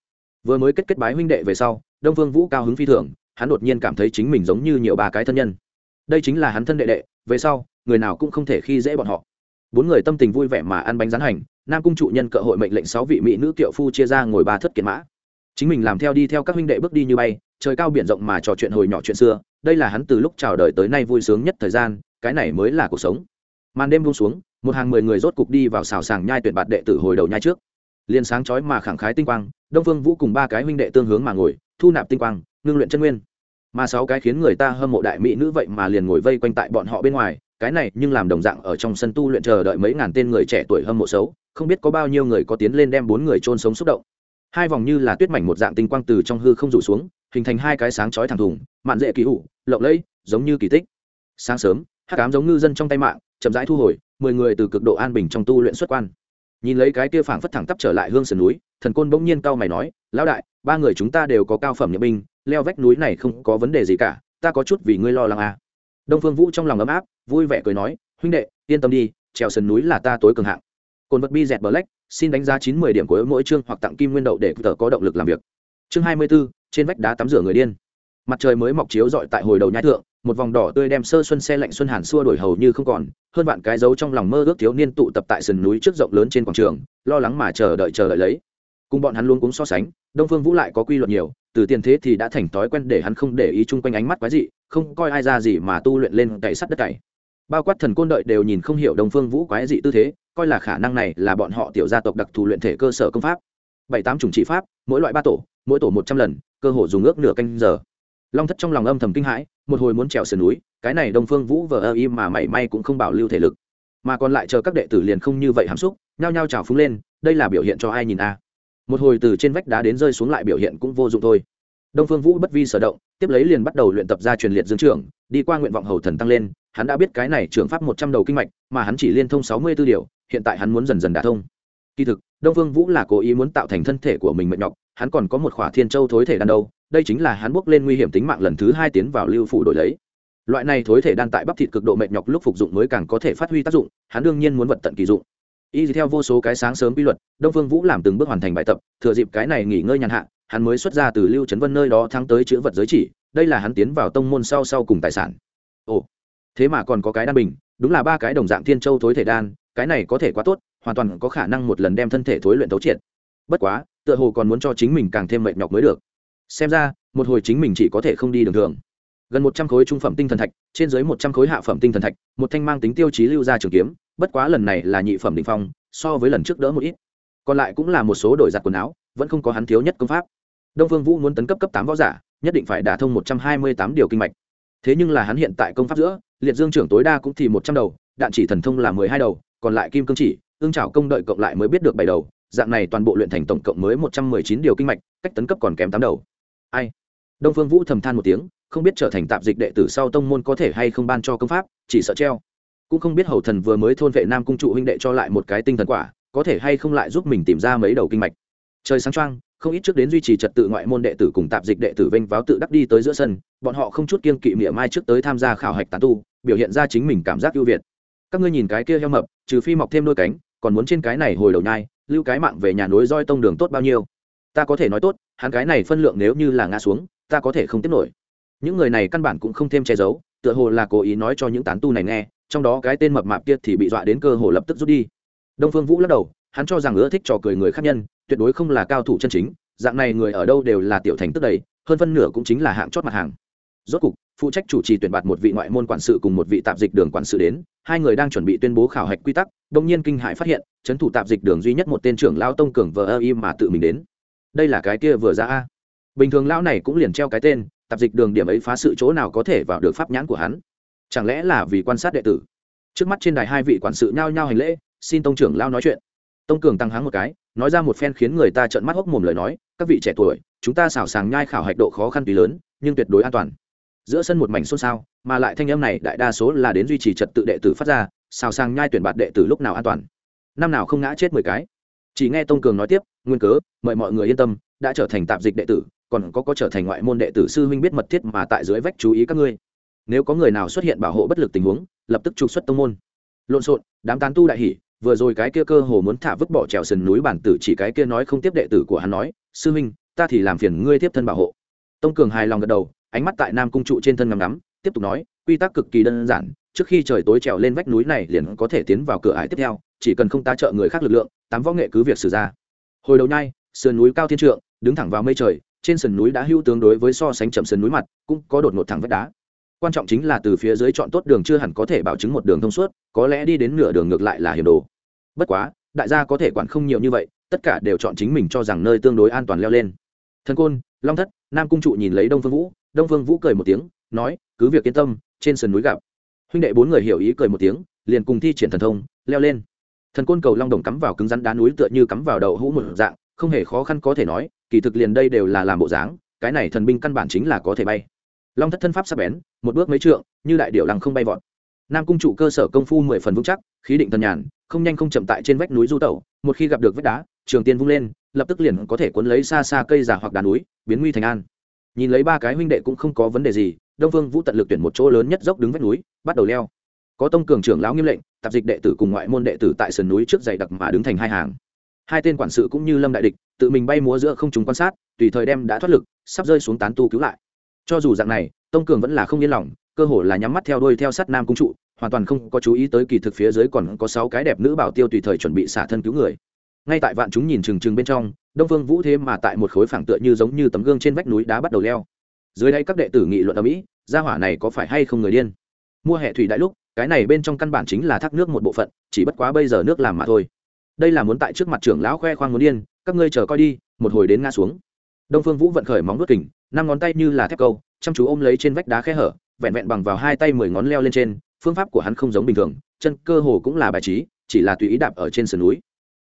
Vừa mới kết kết bái huynh đệ về sau, đông vương vũ cao hứng phi thường, hắn đột nhiên cảm thấy chính mình giống như nhiều ba cái thân nhân. Đây chính là hắn thân đệ đệ, về sau, người nào cũng không thể khi dễ bọn họ. Bốn người tâm tình vui vẻ mà ăn bánh rán hành, nam cung trụ nhân cỡ hội mệnh lệnh sáu vị mỹ nữ kiệu phu chia ra ngồi ba thất kiệt mã. Chính mình làm theo đi theo các huynh đệ bước đi như bay trời cao biển rộng mà trò chuyện hồi nhỏ chuyện xưa, đây là hắn từ lúc chào đời tới nay vui sướng nhất thời gian, cái này mới là cuộc sống. Màn đêm buông xuống, một hàng mười người rốt cục đi vào xào sàng nhai tuyển bạt đệ tử hồi đầu nhai trước. Liền sáng chói mà khẳng khái tinh quang, đông phương vũ cùng ba cái huynh đệ tương hướng mà ngồi, thu nạp tinh quang, ngưng luyện chân nguyên. Mà sáu cái khiến người ta hâm mộ đại mỹ nữ vậy mà liền ngồi vây quanh tại bọn họ bên ngoài, cái này nhưng làm đồng dạng ở trong sân tu luyện chờ đợi mấy ngàn tên người trẻ tuổi hâm mộ xấu, không biết có bao nhiêu người có tiến lên đem bốn người chôn sống xúc động. Hai vòng như là tuyết mảnh một dạng tinh quang từ trong hư không rủ xuống hình thành hai cái sáng chói thẳng thùng mạn dễ kỳ hụ lộng lẫy giống như kỳ tích. Sáng sớm hắc ám giống ngư dân trong tay mạng chậm rãi thu hồi mười người từ cực độ an bình trong tu luyện xuất quan. Nhìn lấy cái kia phảng phất thẳng tắp trở lại hương sườn núi thần côn bỗng nhiên cao mày nói lão đại ba người chúng ta đều có cao phẩm nhập binh leo vách núi này không có vấn đề gì cả ta có chút vì ngươi lo lắng à. đông phương vũ trong lòng ấm áp vui vẻ cười nói huynh đệ yên tâm đi trèo sườn núi là ta tối cường hạng. Cồn vật bi dẹt bờ lách, xin đánh giá chín mươi điểm của mỗi chương hoặc tặng kim nguyên đậu để tờ có động lực làm việc. Chương hai mươi 24, trên vách đá tắm rửa người điên. Mặt trời mới mọc chiếu rọi tại hồi đầu nhai thượng, một vòng đỏ tươi đem sơ xuân xe lạnh xuân hàn xua đổi hầu như không còn, hơn vạn cái dấu trong lòng mơ ước thiếu niên tụ tập tại sườn núi trước rộng lớn trên quảng trường, lo lắng mà chờ đợi chờ đợi lấy. Cùng bọn hắn luôn cũng so sánh, đông phương vũ lại có quy luật nhiều, từ tiền thế thì đã thành thói quen để hắn không để ý chung quanh ánh mắt quái dị, không coi ai ra gì mà tu luyện lên cậy sắt đất cày. Bao quát thần côn đợi đều nhìn không hiểu đông phương vũ quái dị tư thế, coi là khả năng này là bọn họ tiểu gia tộc đặc thù luyện thể cơ sở công pháp. Bảy tám chủng trị pháp, mỗi loại ba tổ, mỗi tổ một trăm lần cơ hội dùng ước nửa canh giờ. Long thất trong lòng âm thầm kinh hãi, một hồi muốn trèo sườn núi, cái này đông phương vũ vờ ơ im mà mảy may cũng không bảo lưu thể lực. Mà còn lại chờ các đệ tử liền không như vậy hàm xúc, nhao nhao trào phúng lên, đây là biểu hiện cho ai nhìn a? Một hồi từ trên vách đá đến rơi xuống lại biểu hiện cũng vô dụng thôi. Đông phương vũ bất vi sở động, tiếp lấy liền bắt đầu luyện tập ra truyền liệt dương trưởng, đi qua nguyện vọng hầu thần tăng lên, hắn đã biết cái này trưởng pháp một trăm đầu kinh mạch, mà hắn chỉ liên thông sáu mươi b ố điều, hiện tại hắn muốn dần dần đả thông. Kỳ thực, đông phương vũ là cố ý muốn tạo thành thân thể của mình mệt nhọc hắn còn có một khỏa thiên châu thối thể đan đâu, đây chính là hắn bước lên nguy hiểm tính mạng lần thứ hai tiến vào lưu phủ đổi lấy. Loại này thối thể đan tại bắp thịt cực độ mệt nhọc lúc phục dụng mới càng có thể phát huy tác dụng, hắn đương nhiên muốn vật tận kỳ dụng. Y theo vô số cái sáng sớm quy luật, đông phương vũ làm từng bước hoàn thành bài tập, thừa dịp cái này nghỉ ngơi nhàn hạ, hắn mới xuất ra từ lưu trấn vân nơi đó thắng tới chữ vật giới chỉ, đây là hắn tiến vào tông môn sau sau cùng tài sản. Ồ, thế mà còn có cái đan bình, đúng là ba cái đồng dạng thiên châu thối thể đan, cái này có thể quá tốt, hoàn toàn có khả năng một lần đem thân thể thối luyện thấu triệt bất quá, tựa hồ còn muốn cho chính mình càng thêm mệt nhọc mới được. Xem ra, một hồi chính mình chỉ có thể không đi đường thường. Gần một trăm khối trung phẩm tinh thần thạch, trên dưới một trăm khối hạ phẩm tinh thần thạch, một thanh mang tính tiêu chí lưu ra trường kiếm, bất quá lần này là nhị phẩm định phong, so với lần trước đỡ một ít. Còn lại cũng là một số đổi giặt quần áo, vẫn không có hắn thiếu nhất công pháp. Đông phương vũ muốn tấn cấp cấp tám võ giả, nhất định phải đả thông một trăm hai mươi tám điều kinh mạch. Thế nhưng là hắn hiện tại công pháp giữa, liệt dương trưởng tối đa cũng thì một trăm đầu, đạn chỉ thần thông là mười hai đầu, còn lại kim cương chỉ, ương trảo công đợi cộng lại mới biết được bảy đầu dạng này toàn bộ luyện thành tổng cộng mới một trăm mười chín điều kinh mạch, cách tấn cấp còn kém tám đầu. Ai? Đông phương vũ thầm than một tiếng, không biết trở thành tạp dịch đệ tử sau tông môn có thể hay không ban cho công pháp, chỉ sợ treo. Cũng không biết hầu thần vừa mới thôn vệ nam cung trụ huynh đệ cho lại một cái tinh thần quả, có thể hay không lại giúp mình tìm ra mấy đầu kinh mạch. Trời sáng trăng không ít trước đến duy trì trật tự ngoại môn đệ tử cùng tạp dịch đệ tử vênh váo tự đắc đi tới giữa sân, bọn họ không chút kiên kỵ mỉa mai trước tới tham gia khảo hạch tán tu, biểu hiện ra chính mình cảm giác ưu việt. Các ngươi nhìn cái kia heo mập, trừ phi mọc thêm đôi cánh, còn muốn trên cái này hồi đầu nhai lưu cái mạng về nhà nối roi tông đường tốt bao nhiêu? Ta có thể nói tốt, hắn cái này phân lượng nếu như là ngã xuống, ta có thể không tiếp nổi. Những người này căn bản cũng không thêm che giấu, tựa hồ là cố ý nói cho những tán tu này nghe, trong đó cái tên mập mạp kia thì bị dọa đến cơ hồ lập tức rút đi. Đông phương vũ lắc đầu, hắn cho rằng ưa thích trò cười người khác nhân, tuyệt đối không là cao thủ chân chính, dạng này người ở đâu đều là tiểu thành tức đầy, hơn phân nửa cũng chính là hạng chót mặt hàng rốt cục, phụ trách chủ trì tuyển bạt một vị ngoại môn quản sự cùng một vị tạp dịch đường quản sự đến, hai người đang chuẩn bị tuyên bố khảo hạch quy tắc, đông nhiên kinh hãi phát hiện trấn thủ tạp dịch đường duy nhất một tên trưởng lao tông cường vờ ơ im mà tự mình đến. Đây là cái kia vừa ra a. Bình thường lão này cũng liền treo cái tên, tạp dịch đường điểm ấy phá sự chỗ nào có thể vào được pháp nhãn của hắn. Chẳng lẽ là vì quan sát đệ tử? Trước mắt trên đài hai vị quản sự nhao nhao hành lễ, xin tông trưởng lao nói chuyện. Tông cường tăng háng một cái, nói ra một phen khiến người ta trợn mắt hốc mồm lời nói, các vị trẻ tuổi, chúng ta xảo sàng nhai khảo hạch độ khó khăn tùy lớn, nhưng tuyệt đối an toàn giữa sân một mảnh xôn xao, mà lại thanh âm này đại đa số là đến duy trì trật tự đệ tử phát ra, xào sang nhai tuyển bạt đệ tử lúc nào an toàn. Năm nào không ngã chết mười cái. Chỉ nghe tông cường nói tiếp, nguyên cớ, mời mọi người yên tâm, đã trở thành tạp dịch đệ tử, còn có có trở thành ngoại môn đệ tử sư huynh biết mật thiết mà tại dưới vách chú ý các ngươi. Nếu có người nào xuất hiện bảo hộ bất lực tình huống, lập tức trục xuất tông môn. Lộn xộn, đám tán tu đại hỉ, vừa rồi cái kia cơ hồ muốn thả vứt bỏ trèo sườn núi bản tử chỉ cái kia nói không tiếp đệ tử của hắn nói, sư huynh, ta thì làm phiền ngươi tiếp thân bảo hộ. Tông cường hài lòng gật đầu ánh mắt tại nam cung trụ trên thân ngắm ngắm, tiếp tục nói, quy tắc cực kỳ đơn giản, trước khi trời tối trèo lên vách núi này liền có thể tiến vào cửa ải tiếp theo, chỉ cần không ta trợ người khác lực lượng, tám võ nghệ cứ việc xử ra. Hồi đầu nhai, sườn núi cao thiên trượng, đứng thẳng vào mây trời, trên sườn núi đã hưu tướng đối với so sánh chậm sườn núi mặt, cũng có đột ngột thẳng vách đá. Quan trọng chính là từ phía dưới chọn tốt đường chưa hẳn có thể bảo chứng một đường thông suốt, có lẽ đi đến nửa đường ngược lại là hiểm đồ. Bất quá, đại gia có thể quản không nhiều như vậy, tất cả đều chọn chính mình cho rằng nơi tương đối an toàn leo lên. Thần côn, long thất, nam cung trụ nhìn lấy đông phương vũ đông phương vũ cười một tiếng, nói, cứ việc yên tâm, trên sườn núi gặp. Huynh đệ bốn người hiểu ý cười một tiếng, liền cùng thi triển thần thông, leo lên. Thần côn cầu long đồng cắm vào cứng rắn đá núi tựa như cắm vào đầu hũ một dạng, không hề khó khăn có thể nói, kỳ thực liền đây đều là làm bộ dáng, cái này thần binh căn bản chính là có thể bay. Long thất thân pháp sắp bén, một bước mấy trượng, như đại điệu lăng không bay vọt. Nam cung trụ cơ sở công phu mười phần vững chắc, khí định thần nhàn, không nhanh không chậm tại trên vách núi du tẩu, một khi gặp được vách đá, trường tiên vung lên, lập tức liền có thể cuốn lấy xa xa cây giả hoặc đá núi, biến nguy thành an nhìn lấy ba cái huynh đệ cũng không có vấn đề gì, đông vương vũ tận lực tuyển một chỗ lớn nhất dốc đứng vách núi, bắt đầu leo. Có tông cường trưởng lão nghiêm lệnh, tạp dịch đệ tử cùng ngoại môn đệ tử tại sườn núi trước dày đặc mà đứng thành hai hàng. Hai tên quản sự cũng như lâm đại địch, tự mình bay múa giữa không chúng quan sát, tùy thời đem đã thoát lực, sắp rơi xuống tán tu cứu lại. Cho dù dạng này, tông cường vẫn là không yên lòng, cơ hồ là nhắm mắt theo đuôi theo sát nam cung trụ, hoàn toàn không có chú ý tới kỳ thực phía dưới còn có sáu cái đẹp nữ bảo tiêu tùy thời chuẩn bị xả thân cứu người. Ngay tại vạn chúng nhìn trừng trừng bên trong đông phương vũ thế mà tại một khối phẳng tựa như giống như tấm gương trên vách núi đá bắt đầu leo. Dưới đây các đệ tử nghị luận ở mỹ, gia hỏa này có phải hay không người điên? Mua hệ thủy đại lúc, cái này bên trong căn bản chính là thác nước một bộ phận, chỉ bất quá bây giờ nước làm mà thôi. Đây là muốn tại trước mặt trưởng lão khoe khoang muốn điên, các ngươi chờ coi đi, một hồi đến ngã xuống. Đông phương vũ vận khởi móng đốt kình, năm ngón tay như là thép câu, chăm chú ôm lấy trên vách đá khe hở, vẹn vẹn bằng vào hai tay mười ngón leo lên trên, phương pháp của hắn không giống bình thường, chân cơ hồ cũng là bài trí, chỉ là tùy ý đạp ở trên sườn núi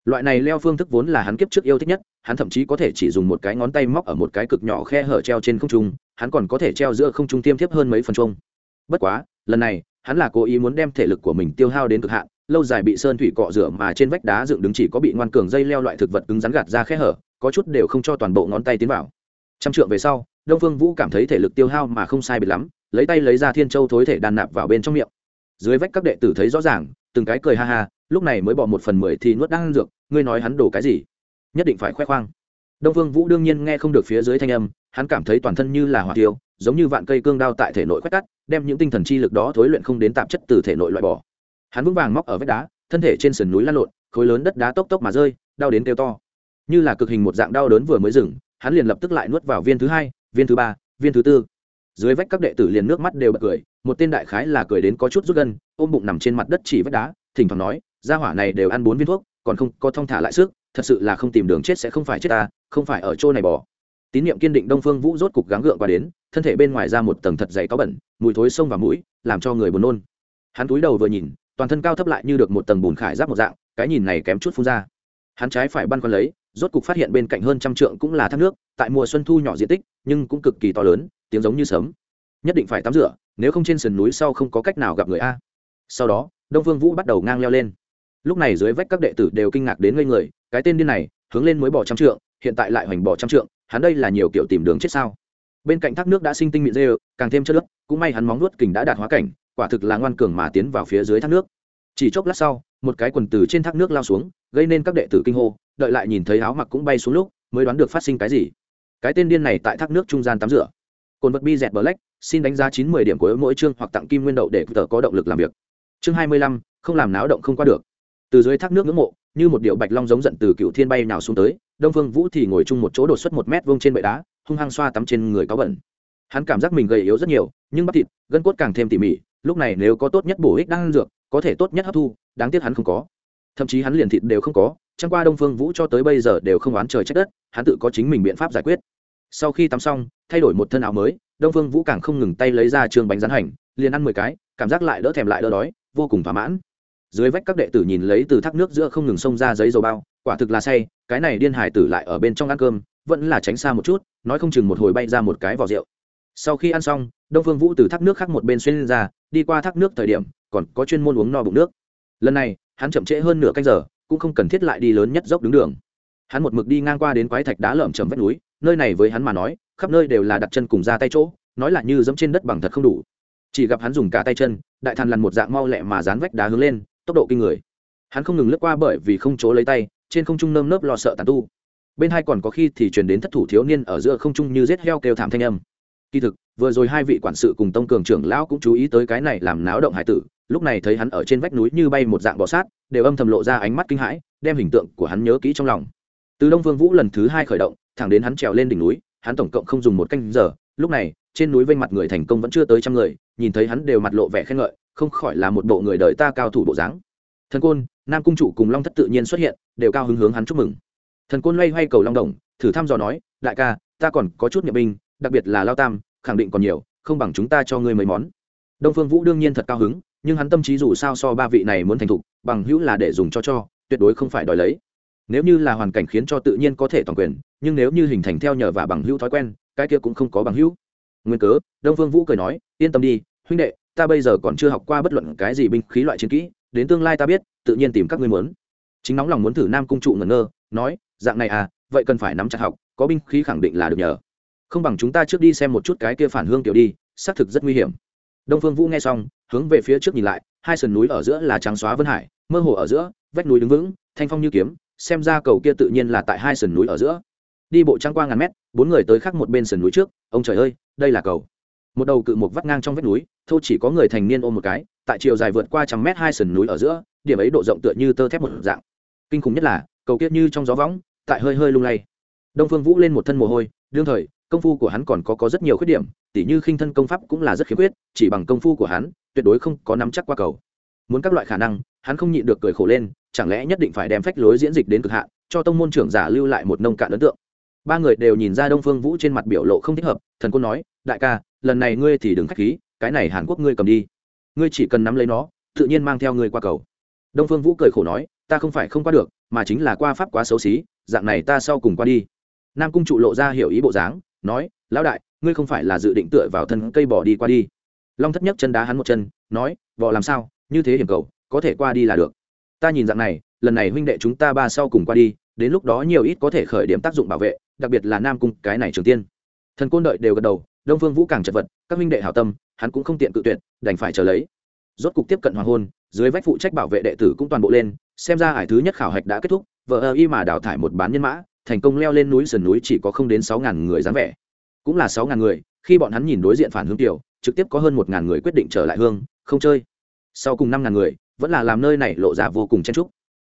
loại này leo phương thức vốn là hắn kiếp trước yêu thích nhất, hắn thậm chí có thể chỉ dùng một cái ngón tay móc ở một cái cực nhỏ khe hở treo trên không trung, hắn còn có thể treo giữa không trung tiêm thiếp hơn mấy phần trung bất quá, lần này, hắn là cố ý muốn đem thể lực của mình tiêu hao đến cực hạn, lâu dài bị sơn thủy cọ rửa mà trên vách đá dựng đứng chỉ có bị ngoan cường dây leo loại thực vật cứng rắn gạt ra khe hở, có chút đều không cho toàn bộ ngón tay tiến vào. Trăm trượng về sau, đông phương vũ cảm thấy thể lực tiêu hao mà không sai biệt lắm, lấy tay lấy ra thiên châu thối thể đàn nạp vào bên trong miệng. Dưới vách các đệ tử thấy rõ ràng từng cái cười ha ha, lúc này mới bỏ một phần mười thì nuốt đang dược, ngươi nói hắn đổ cái gì? Nhất định phải khoe khoang. Đông phương vũ đương nhiên nghe không được phía dưới thanh âm, hắn cảm thấy toàn thân như là hỏa tiêu giống như vạn cây cương đao tại thể nội quét cắt đem những tinh thần chi lực đó thối luyện không đến tạp chất từ thể nội loại bỏ. Hắn vững vàng móc ở vách đá, thân thể trên sườn núi lăn lộn, khối lớn đất đá tốc tốc mà rơi, đau đến kêu to. Như là cực hình một dạng đau đớn vừa mới dừng, hắn liền lập tức lại nuốt vào viên thứ hai, viên thứ ba, viên thứ tư dưới vách các đệ tử liền nước mắt đều bật cười, một tên đại khái là cười đến có chút rút gân, ôm bụng nằm trên mặt đất chỉ vách đá, thỉnh thoảng nói, gia hỏa này đều ăn bốn viên thuốc, còn không có thong thả lại sức, thật sự là không tìm đường chết sẽ không phải chết ta, không phải ở chỗ này bỏ. Tín nhiệm kiên định đông phương vũ rốt cục gắng gượng qua đến, thân thể bên ngoài ra một tầng thật dày có bẩn, mùi thối sông và mũi, làm cho người buồn nôn. Hắn túi đầu vừa nhìn, toàn thân cao thấp lại như được một tầng bùn khải giáp một dạng, cái nhìn này kém chút phun ra. Hắn trái phải băn khoăn lấy, rốt cục phát hiện bên cạnh hơn trăm trượng cũng là thác nước, tại mùa xuân thu nhỏ diện tích, nhưng cũng cực kỳ to lớn tiếng giống như sớm nhất định phải tắm rửa, nếu không trên sườn núi sau không có cách nào gặp người a. Sau đó, đông phương vũ bắt đầu ngang leo lên. Lúc này dưới vách các đệ tử đều kinh ngạc đến ngây người, cái tên điên này, hướng lên mới bỏ trăm trượng, hiện tại lại hoành bỏ trăm trượng, hắn đây là nhiều kiểu tìm đường chết sao? Bên cạnh thác nước đã sinh tinh mịn dê càng thêm chất nước cũng may hắn móng nuốt kình đã đạt hóa cảnh, quả thực là ngoan cường mà tiến vào phía dưới thác nước. Chỉ chốc lát sau, một cái quần từ trên thác nước lao xuống, gây nên các đệ tử kinh hô, đợi lại nhìn thấy áo mặc cũng bay xuống lúc, mới đoán được phát sinh cái gì. Cái tên điên này tại thác nước trung gian tắm rửa cồn vật bi dẹt black, xin đánh giá chín mươi điểm của mỗi chương hoặc tặng kim nguyên đậu để tờ có động lực làm việc. Chương hai mươi lăm, không làm náo động không qua được. Từ dưới thác nước ngưỡng mộ, như một điệu bạch long giống giận từ cựu thiên bay nào xuống tới, đông phương vũ thì ngồi chung một chỗ đột xuất một mét vuông trên bệ đá, hung hăng xoa tắm trên người cáo bẩn. Hắn cảm giác mình gầy yếu rất nhiều, nhưng bắp thịt, gân cốt càng thêm tỉ mỉ, lúc này nếu có tốt nhất bổ ích đang dược, có thể tốt nhất hấp thu, đáng tiếc hắn không có. Thậm chí hắn liền thịt đều không có, chẳng qua đông phương vũ cho tới bây giờ đều không oán trời trách đất, hắn tự có chính mình biện pháp giải quyết sau khi tắm xong, thay đổi một thân áo mới, đông phương vũ càng không ngừng tay lấy ra trường bánh rán hành, liền ăn mười cái, cảm giác lại đỡ thèm lại đỡ đói, vô cùng thỏa mãn. Dưới vách các đệ tử nhìn lấy từ thác nước giữa không ngừng xông ra giấy dầu bao, quả thực là say, cái này điên hải tử lại ở bên trong ăn cơm, vẫn là tránh xa một chút, nói không chừng một hồi bay ra một cái vỏ rượu. Sau khi ăn xong, đông phương vũ từ thác nước khác một bên xuyên lên ra, đi qua thác nước thời điểm, còn có chuyên môn uống no bụng nước. Lần này, hắn chậm trễ hơn nửa canh giờ, cũng không cần thiết lại đi lớn nhất dốc đứng đường. Hắn một mực đi ngang qua đến quái thạch đá lởm chầm vách núi nơi này với hắn mà nói, khắp nơi đều là đặt chân cùng ra tay chỗ, nói là như dẫm trên đất bằng thật không đủ. Chỉ gặp hắn dùng cả tay chân, đại thần lằn một dạng mau lẹ mà dán vách đá hướng lên, tốc độ kinh người. Hắn không ngừng lướt qua bởi vì không chỗ lấy tay, trên không trung nơm nớp lo sợ tàn tu. Bên hai còn có khi thì chuyển đến thất thủ thiếu niên ở giữa không trung như rết heo kêu thảm thanh âm. Kỳ thực, vừa rồi hai vị quản sự cùng tông cường trưởng lão cũng chú ý tới cái này làm náo động hải tử, lúc này thấy hắn ở trên vách núi như bay một dạng bọ sát, đều âm thầm lộ ra ánh mắt kinh hãi, đem hình tượng của hắn nhớ kỹ trong lòng. Từ đông vương vũ lần thứ hai khởi động thẳng đến hắn trèo lên đỉnh núi, hắn tổng cộng không dùng một canh giờ. Lúc này, trên núi vênh mặt người thành công vẫn chưa tới trăm người, nhìn thấy hắn đều mặt lộ vẻ khen ngợi, không khỏi là một bộ người đời ta cao thủ bộ dáng. Thần côn, nam cung chủ cùng long thất tự nhiên xuất hiện, đều cao hứng hướng hắn chúc mừng. Thần côn loay hoay cầu long đồng, thử thăm dò nói, đại ca, ta còn có chút nghiệp binh, đặc biệt là lao tam, khẳng định còn nhiều, không bằng chúng ta cho ngươi mấy món. Đông phương vũ đương nhiên thật cao hứng, nhưng hắn tâm trí dù sao so ba vị này muốn thành thục, bằng hữu là để dùng cho cho, tuyệt đối không phải đòi lấy nếu như là hoàn cảnh khiến cho tự nhiên có thể toàn quyền, nhưng nếu như hình thành theo nhờ và bằng hữu thói quen, cái kia cũng không có bằng hữu. Nguyên cớ, đông phương vũ cười nói, yên tâm đi, huynh đệ, ta bây giờ còn chưa học qua bất luận cái gì binh khí loại chiến kỹ, đến tương lai ta biết, tự nhiên tìm các ngươi muốn. Chính nóng lòng muốn thử nam cung trụ ngẩn ngơ, nói, dạng này à vậy cần phải nắm chặt học, có binh khí khẳng định là được nhờ. Không bằng chúng ta trước đi xem một chút cái kia phản hương tiểu đi, xác thực rất nguy hiểm. Đông phương vũ nghe xong, hướng về phía trước nhìn lại, hai sườn núi ở giữa là trắng xóa vân hải, mơ hồ ở giữa, vách núi đứng vững, thanh phong như kiếm xem ra cầu kia tự nhiên là tại hai sườn núi ở giữa. Đi bộ trăng qua ngàn mét, bốn người tới khắc một bên sườn núi trước, ông trời ơi, đây là cầu. Một đầu cự một vắt ngang trong vách núi, thô chỉ có người thành niên ôm một cái, tại chiều dài vượt qua trăm mét hai sườn núi ở giữa, điểm ấy độ rộng tựa như tơ thép một dạng. Kinh khủng nhất là, cầu kiết như trong gió võng tại hơi hơi lung lay. Đông phương vũ lên một thân mồ hôi, đương thời, công phu của hắn còn có có rất nhiều khuyết điểm, tỉ như khinh thân công pháp cũng là rất khiếm khuyết, chỉ bằng công phu của hắn, tuyệt đối không có nắm chắc qua cầu. Muốn các loại khả năng, hắn không nhịn được cười khổ lên chẳng lẽ nhất định phải đem phách lối diễn dịch đến cực hạn, cho tông môn trưởng giả lưu lại một nông cạn ấn tượng? Ba người đều nhìn ra đông phương vũ trên mặt biểu lộ không thích hợp, thần côn nói, đại ca, lần này ngươi thì đừng k h á c h khí, cái này hàn quốc ngươi cầm đi. Ngươi chỉ cần nắm lấy nó, tự nhiên mang theo ngươi qua cầu. Đông phương vũ cười khổ nói, ta không phải không qua được, mà chính là qua pháp quá xấu xí, dạng này ta sau cùng qua đi. Nam cung trụ lộ ra hiểu ý bộ dáng, nói, lão đại, ngươi không phải là dự định tựa vào thân cây bỏ đi qua đi. Long thất nhất chân đá hắn một chân, nói vò làm sao? Như thế hiểm cầu, có thể qua đi là được ta nhìn dạng này, lần này huynh đệ chúng ta ba sau cùng qua đi, đến lúc đó nhiều ít có thể khởi điểm tác dụng bảo vệ, đặc biệt là nam cung, cái này trường tiên. Thần côn đợi đều gật đầu, đông phương vũ càng chật vật, các huynh đệ hảo tâm, hắn cũng không tiện cự tuyệt, đành phải chờ lấy. Rốt cục tiếp cận hoàng hôn, dưới vách phụ trách bảo vệ đệ tử cũng toàn bộ lên, xem ra hải thứ nhất khảo hạch đã kết thúc vợ ơ y mà đào thải một bán nhân mã, thành công leo lên núi sườn núi chỉ có không đến sáu ngàn người dáng vẻ. Cũng là sáu ngàn người, khi bọn hắn nhìn đối diện phản hương tiểu, trực tiếp có hơn một ngàn người quyết định trở lại hương, không chơi. Sau cùng năm ngàn người vẫn là làm nơi này lộ ra vô cùng chen trúc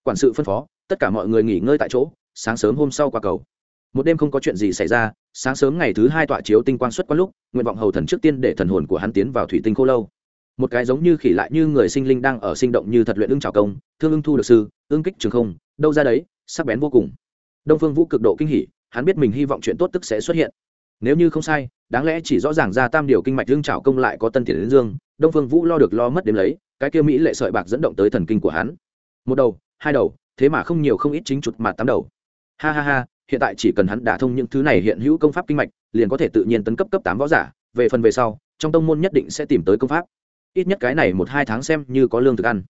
quản sự phân phó, tất cả mọi người nghỉ ngơi tại chỗ, sáng sớm hôm sau qua cầu. Một đêm không có chuyện gì xảy ra, sáng sớm ngày thứ hai tọa chiếu tinh quang xuất quan lúc, nguyện vọng hầu thần trước tiên để thần hồn của hắn tiến vào thủy tinh khô lâu. Một cái giống như khỉ lại như người sinh linh đang ở sinh động như thật luyện ưng trào công, thương ưng thu được sư, ưng kích trường không, đâu ra đấy, sắc bén vô cùng. Đông phương vũ cực độ kinh hỉ, hắn biết mình hy vọng chuyện tốt tức sẽ xuất hiện. Nếu như không sai, đáng lẽ chỉ rõ ràng ra tam điều kinh mạch ưng trào công lại có tân tiền đến dương, đông phương vũ lo được lo mất đếm lấy cái kia mỹ lệ sợi bạc dẫn động tới thần kinh của hắn. Một đầu, hai đầu, thế mà không nhiều không ít chính chuột mà tám đầu. Ha ha ha, hiện tại chỉ cần hắn đả thông những thứ này hiện hữu công pháp kinh mạch, liền có thể tự nhiên tấn cấp cấp tám võ giả, về phần về sau, trong tông môn nhất định sẽ tìm tới công pháp. Ít nhất cái này một hai tháng xem như có lương thực ăn.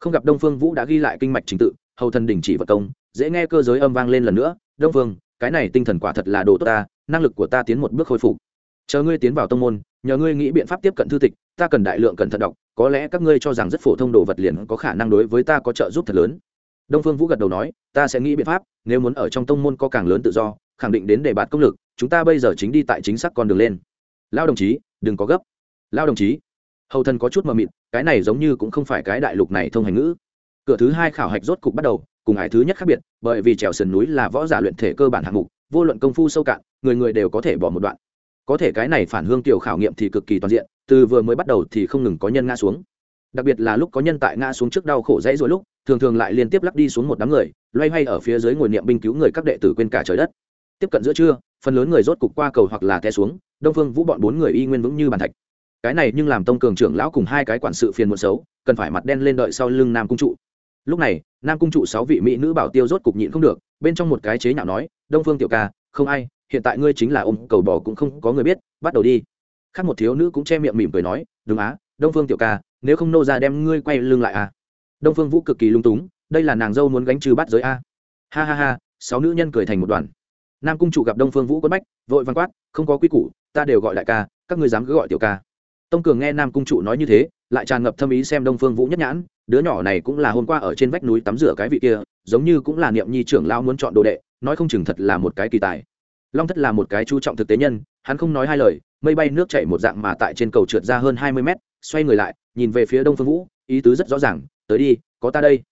Không gặp đông phương vũ đã ghi lại kinh mạch trình tự, hầu thần đình chỉ vật công, dễ nghe cơ giới âm vang lên lần nữa, đông phương, cái này tinh thần quả thật là đồ tốt ta, năng lực của ta tiến một bước khôi phục. Chờ ngươi tiến vào tông môn, nhờ ngươi nghĩ biện pháp tiếp cận thư tịch, ta cần đại lượng cẩn thận đọc có lẽ các ngươi cho rằng rất phổ thông đồ vật liền có khả năng đối với ta có trợ giúp thật lớn. Đông phương vũ gật đầu nói, ta sẽ nghĩ biện pháp, nếu muốn ở trong tông môn có càng lớn tự do, khẳng định đến để bạt công lực, chúng ta bây giờ chính đi tại chính xác con đường lên. Lao đồng chí, đừng có gấp. Lao đồng chí, hầu thần có chút mờ mịt, cái này giống như cũng không phải cái đại lục này thông hành ngữ. Cửa thứ hai khảo hạch rốt cục bắt đầu, cùng hải thứ nhất khác biệt, bởi vì trèo sườn núi là võ giả luyện thể cơ bản hạng mục, vô luận công phu sâu cạn, người người đều có thể bỏ một đoạn có thể cái này phản hương tiểu khảo nghiệm thì cực kỳ toàn diện, từ vừa mới bắt đầu thì không ngừng có nhân ngã xuống. Đặc biệt là lúc có nhân tại ngã xuống trước đau khổ dãy rồi lúc, thường thường lại liên tiếp lắc đi xuống một đám người, loay hoay ở phía dưới ngồi niệm binh cứu người các đệ tử quên cả trời đất. Tiếp cận giữa trưa, phần lớn người rốt cục qua cầu hoặc là té xuống, đông phương vũ bọn bốn người y nguyên vững như bàn thạch. Cái này nhưng làm tông cường trưởng lão cùng hai cái quản sự phiền muộn xấu, cần phải mặt đen lên đợi sau lưng nam cung trụ. Lúc này, nam cung trụ sáu vị mỹ nữ bảo tiêu rốt cục nhịn không được, bên trong một cái chế nhạo nói, đông phương tiểu ca, không ai hiện tại ngươi chính là ông cầu bò cũng không có người biết, bắt đầu đi. Khác một thiếu nữ cũng che miệng mỉm cười nói, đúng á, đông phương tiểu ca, nếu không nô ra đem ngươi quay lưng lại à? Đông phương vũ cực kỳ lung túng, đây là nàng dâu muốn gánh trừ bắt giới a. Ha ha ha, sáu nữ nhân cười thành một đoàn. Nam cung trụ gặp đông phương vũ quất bách, vội văn quát, không có quy củ, ta đều gọi đại ca, các ngươi dám cứ gọi tiểu ca. Tông cường nghe nam cung trụ nói như thế, lại tràn ngập thâm ý xem đông phương vũ nhất nhãn, đứa nhỏ này cũng là hôm qua ở trên vách núi tắm rửa cái vị kia, giống như cũng là niệm nhi trưởng lao muốn chọn đồ đệ, nói không chừng thật là một cái kỳ tài long thất là một cái chú trọng thực tế nhân, hắn không nói hai lời, mây bay nước chảy một dạng mà tại trên cầu trượt ra hơn hai mươi mét, xoay người lại, nhìn về phía đông phương vũ, ý tứ rất rõ ràng, tới đi, có ta đây.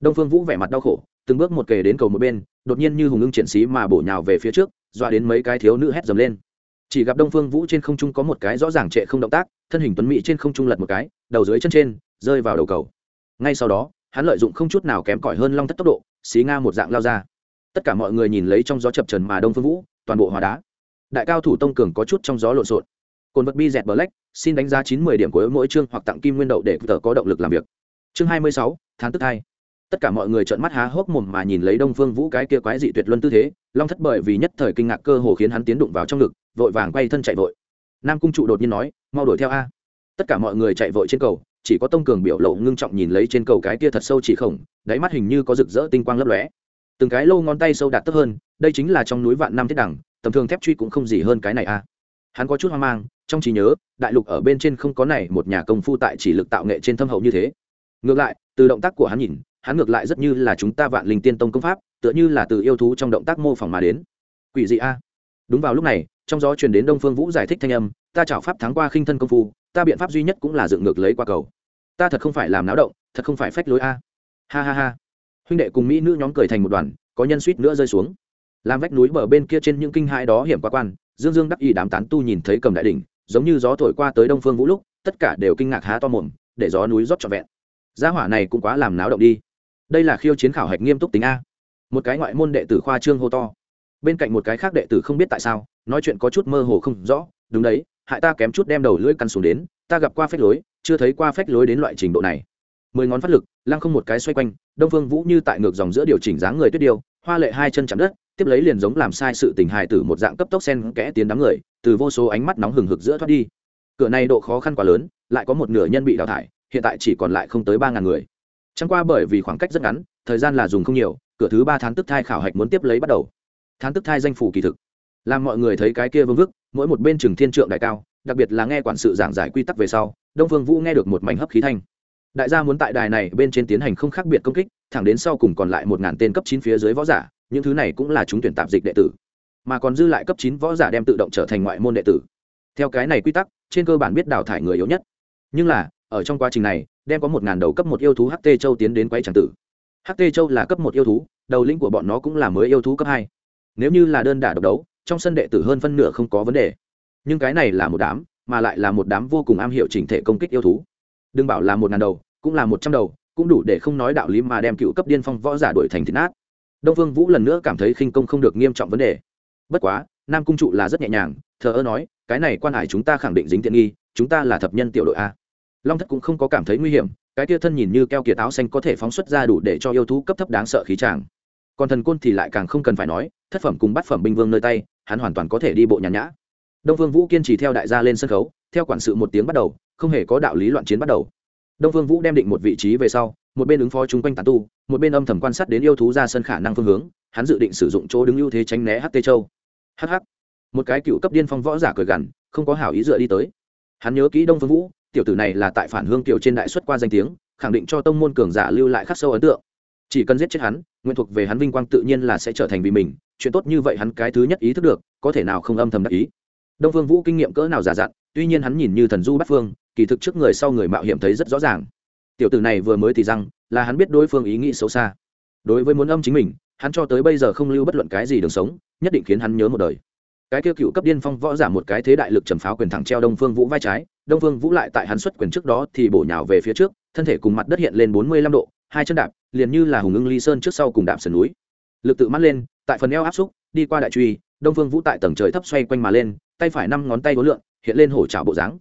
Đông phương vũ vẻ mặt đau khổ, từng bước một kề đến cầu một bên, đột nhiên như hùng ưng triển xí mà bổ nhào về phía trước, dọa đến mấy cái thiếu nữ hét dầm lên. Chỉ gặp đông phương vũ trên không trung có một cái rõ ràng trệ không động tác, thân hình tuấn mỹ trên không trung lật một cái, đầu dưới chân trên, rơi vào đầu cầu. Ngay sau đó, hắn lợi dụng không chút nào kém cỏi hơn long thất tốc độ, xí nga một dạng lao ra. Tất cả mọi người nhìn lấy trong gió chập trần mà đông phương vũ toàn bộ hóa đá. Đại cao thủ tông cường có chút trong gió lộn xộn. Cồn vật bi dẹt black xin đánh giá chín mươi điểm của mỗi chương hoặc tặng kim nguyên đậu để tờ có động lực làm việc. Chương hai mươi sáu, tháng tức hai. Tất cả mọi người trợn mắt há hốc mồm mà nhìn lấy đông phương vũ cái kia quái dị tuyệt luân tư thế, long thất bởi vì nhất thời kinh ngạc cơ hồ khiến hắn tiến đụng vào trong ngực, vội vàng quay thân chạy vội. Nam cung trụ đột nhiên nói, mau đuổi theo a. Tất cả mọi người chạy vội trên cầu, chỉ có tông cường biểu lộ ngưng trọng nhìn lấy trên cầu cái kia thật sâu chỉ khổng, đáy mắt hình như có rực rỡ tinh quang lấp lóe. Từng cái lâu ngón tay sâu đạt tấp hơn đây chính là trong núi vạn năm thiết đẳng, tầm thường thép truy cũng không gì hơn cái này a hắn có chút hoang mang, trong trí nhớ, đại lục ở bên trên không có này một nhà công phu tại chỉ lực tạo nghệ trên thâm hậu như thế. Ngược lại, từ động tác của hắn nhìn, hắn ngược lại rất như là chúng ta vạn linh tiên tông công pháp, tựa như là từ yêu thú trong động tác mô phỏng mà đến. Quỷ dị a. Đúng vào lúc này, trong gió truyền đến đông phương vũ giải thích thanh âm, ta chảo pháp thắng qua khinh thân công phu, ta biện pháp duy nhất cũng là dựng ngược lấy qua cầu. Ta thật không phải làm náo động, thật không phải phách lối a. Ha ha ha. Huynh đệ cùng mỹ nữ nhóm cười thành một đoàn, có nhân suýt nữa rơi xuống làm vách núi bờ bên kia trên những kinh hãi đó hiểm quá quan, dương dương đắc ý đám tán tu nhìn thấy cầm đại đỉnh, giống như gió thổi qua tới đông phương vũ lúc, tất cả đều kinh ngạc há to mồm, để gió núi rót trọn vẹn. Gia hỏa này cũng quá làm náo động đi. Đây là khiêu chiến khảo hạch nghiêm túc tính a. Một cái ngoại môn đệ tử khoa trương hô to. Bên cạnh một cái khác đệ tử không biết tại sao, nói chuyện có chút mơ hồ không rõ, đúng đấy, hại ta kém chút đem đầu lưỡi căn xuống đến, ta gặp qua phách lối, chưa thấy qua phách lối đến loại trình độ này. Mười ngón phát lực, lăng không một cái xoay quanh, đông phương vũ như tại ngược dòng giữa điều chỉnh dáng người tuyết điêu, hoa lệ hai chân chạm đất tiếp lấy liền giống làm sai sự tình hài tử một dạng cấp tốc sen kẽ tiến đám người, từ vô số ánh mắt nóng hừng hực giữa thoát đi. Cửa này độ khó khăn quá lớn, lại có một nửa nhân bị đào thải, hiện tại chỉ còn lại không tới ba ngàn người. Chẳng qua bởi vì khoảng cách rất ngắn, thời gian là dùng không nhiều, cửa thứ ba tháng tức thai khảo hạch muốn tiếp lấy bắt đầu. Tháng tức thai danh phủ kỳ thực. Làm mọi người thấy cái kia vương vức, mỗi một bên trường thiên trượng đại cao, đặc biệt là nghe quản sự giảng giải quy tắc về sau, đông phương vũ nghe được một mảnh hấp khí thanh. Đại gia muốn tại đài này bên trên tiến hành không khác biệt công kích, thẳng đến sau cùng còn lại một ngàn tên cấp chín phía dưới võ giả những thứ này cũng là chúng tuyển tạp dịch đệ tử, mà còn dư lại cấp chín võ giả đem tự động trở thành ngoại môn đệ tử. Theo cái này quy tắc, trên cơ bản biết đào thải người yếu nhất. Nhưng là, ở trong quá trình này, đem có một ngàn đầu cấp một yêu thú ht châu tiến đến quay tràng tử. Ht châu là cấp một yêu thú, đầu lĩnh của bọn nó cũng là mới yêu thú cấp hai. Nếu như là đơn đả độc đấu, trong sân đệ tử hơn phân nửa không có vấn đề. Nhưng cái này là một đám, mà lại là một đám vô cùng am hiểu chỉnh thể công kích yêu thú. Đừng bảo là một ngàn đầu, cũng là một trăm đầu, cũng đủ để không nói đạo lý mà đem cựu cấp điên phong võ giả đổi thành thịt nát đông vương vũ lần nữa cảm thấy khinh công không được nghiêm trọng vấn đề. Bất quá, nam cung trụ là rất nhẹ nhàng, thờ ơ nói, cái này quan hải chúng ta khẳng định dính tiện nghi, chúng ta là thập nhân tiểu đội a. Long thất cũng không có cảm thấy nguy hiểm, cái tia thân nhìn như keo kiệt áo xanh có thể phóng xuất ra đủ để cho yêu thú cấp thấp đáng sợ khí tràng còn thần côn thì lại càng không cần phải nói, thất phẩm cùng bát phẩm binh vương nơi tay, hắn hoàn toàn có thể đi bộ nhàn nhã. Đông vương vũ kiên trì theo đại gia lên sân khấu, theo quản sự một tiếng bắt đầu, không hề có đạo lý loạn chiến bắt đầu. Đông vương vũ đem định một vị trí về sau một bên ứng phó chung quanh tán tu, một bên âm thầm quan sát đến yêu thú ra sân khả năng phương hướng, hắn dự định sử dụng chỗ đứng ưu thế tránh né ht châu. Hh một cái cựu cấp điên phong võ giả cười gằn, không có hảo ý dựa đi tới. Hắn nhớ kỹ đông Phương vũ, tiểu tử này là tại phản hương tiểu trên đại xuất qua danh tiếng, khẳng định cho tông môn cường giả lưu lại khắc sâu ấn tượng. Chỉ cần giết chết hắn, nguyện thuộc về hắn vinh quang tự nhiên là sẽ trở thành vì mình, chuyện tốt như vậy hắn cái thứ nhất ý thức được, có thể nào không âm thầm đắc ý. Đông phương vũ kinh nghiệm cỡ nào giả dặn, tuy nhiên hắn nhìn như thần du bắt phương, kỳ thực trước người sau người mạo hiểm thấy rất rõ ràng tiểu tử này vừa mới thì rằng, là hắn biết đối phương ý nghĩ xấu xa. Đối với muốn âm chính mình, hắn cho tới bây giờ không lưu bất luận cái gì đường sống, nhất định khiến hắn nhớ một đời. Cái kêu cựu cấp điên phong võ giả một cái thế đại lực trầm pháo quyền thẳng treo đông phương vũ vai trái, đông phương vũ lại tại hắn xuất quyền trước đó thì bổ nhào về phía trước, thân thể cùng mặt đất hiện lên bốn mươi lăm độ, hai chân đạp, liền như là hùng ưng ly sơn trước sau cùng đạp sườn núi. Lực tự mắt lên, tại phần eo áp xúc, đi qua đại truy, đông phương vũ tại tầng trời thấp xoay quanh mà lên, tay phải năm ngón tay gối lượn hiện lên hổ trào bộ dáng.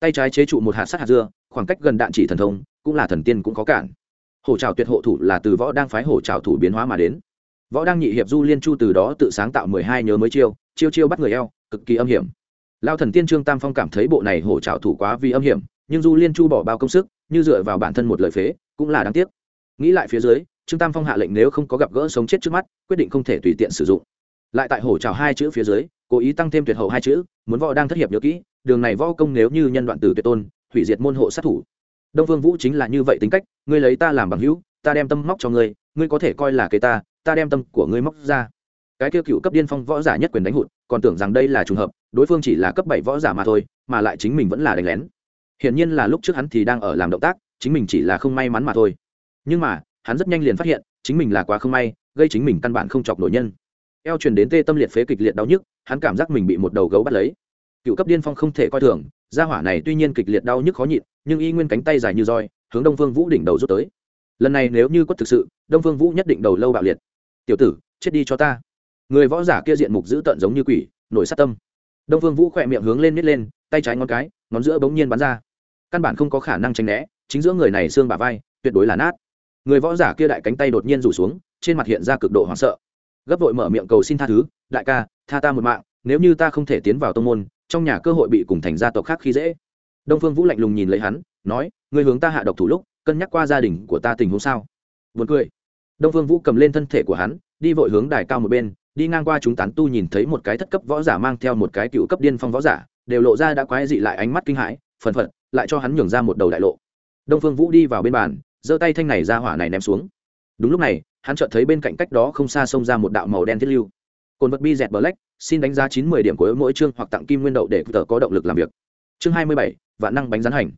Tay trái chế trụ một hạt sắt hạt dưa, khoảng cách gần đạn chỉ thần thông cũng là thần tiên cũng có cản. Hổ trào tuyệt hộ thủ là từ võ đang phái hổ trào thủ biến hóa mà đến. Võ đang nhị hiệp du liên chu từ đó tự sáng tạo mười hai nhớ mới chiêu chiêu chiêu bắt người eo, cực kỳ âm hiểm. Lao thần tiên trương tam phong cảm thấy bộ này hổ trào thủ quá vì âm hiểm, nhưng du liên chu bỏ bao công sức, như dựa vào bản thân một lời phế, cũng là đáng tiếc. Nghĩ lại phía dưới, trương tam phong hạ lệnh nếu không có gặp gỡ sống chết trước mắt, quyết định không thể tùy tiện sử dụng. Lại tại hổ trào hai chữ phía dưới, cố ý tăng thêm tuyệt hậu hai chữ, muốn võ đang thất hiệp nhớ kỹ, đường này võ công nếu như nhân đoạn từ tuyệt tôn, hủy diệt môn hộ sát thủ đông vương vũ chính là như vậy tính cách, ngươi lấy ta làm bằng hữu, ta đem tâm móc cho ngươi ngươi có thể coi là kế ta ta đem tâm của ngươi móc ra. Cái kia cựu cấp điên phong võ giả nhất quyền đánh hụt, còn tưởng rằng đây là trùng hợp, đối phương chỉ là cấp bảy võ giả mà thôi, mà lại chính mình vẫn là đánh lén. Hiển nhiên là lúc trước hắn thì đang ở làm động tác, chính mình chỉ là không may mắn mà thôi. Nhưng mà, hắn rất nhanh liền phát hiện, chính mình là quá không may, gây chính mình căn bản không chọc nổi nhân. Eo truyền đến tê tâm liệt phế kịch liệt đau nhức, hắn cảm giác mình bị một đầu gấu bắt lấy. Cựu cấp điên phong không thể coi thường, gia hỏa này tuy nhiên kịch liệt đau nhức khó nhịn nhưng y nguyên cánh tay dài như roi, hướng đông phương vũ đỉnh đầu rút tới. Lần này nếu như quất thực sự, đông phương vũ nhất định đầu lâu bạo liệt. Tiểu tử, chết đi cho ta. Người võ giả kia diện mục dữ tợn giống như quỷ, nổi sát tâm. Đông phương vũ khỏe miệng hướng lên nít lên, tay trái ngón cái, ngón giữa bỗng nhiên bắn ra. Căn bản không có khả năng tránh né, chính giữa người này xương bả vai, tuyệt đối là nát. Người võ giả kia đại cánh tay đột nhiên rủ xuống, trên mặt hiện ra cực độ hoảng sợ. Gấp vội mở miệng cầu xin tha thứ, đại ca, tha ta một mạng, nếu như ta không thể tiến vào tông môn, trong nhà cơ hội bị cùng thành gia tộc khác khi dễ đông phương vũ lạnh lùng nhìn lấy hắn, nói, Ngươi hướng ta hạ độc thủ lúc, cân nhắc qua gia đình của ta tình huống sao? Vượt cười. Đông phương vũ cầm lên thân thể của hắn, đi vội hướng đài cao một bên, đi ngang qua chúng tán tu nhìn thấy một cái thất cấp võ giả mang theo một cái cựu cấp điên phong võ giả, đều lộ ra đã quái dị lại ánh mắt kinh hãi, phần phật, lại cho hắn nhường ra một đầu đại lộ. Đông phương vũ đi vào bên bàn, giơ tay thanh này ra hỏa này ném xuống. Đúng lúc này, hắn chợt thấy bên cạnh cách đó không xa xông ra một đạo màu đen thiết lưu. Cồn vật bi dẹt black, xin đánh giá chín mươi điểm của mỗi chương hoặc tặng kim nguyên đậu để tờ có động lực làm việc. Chương hai mươi bảy và năng bánh rán hành.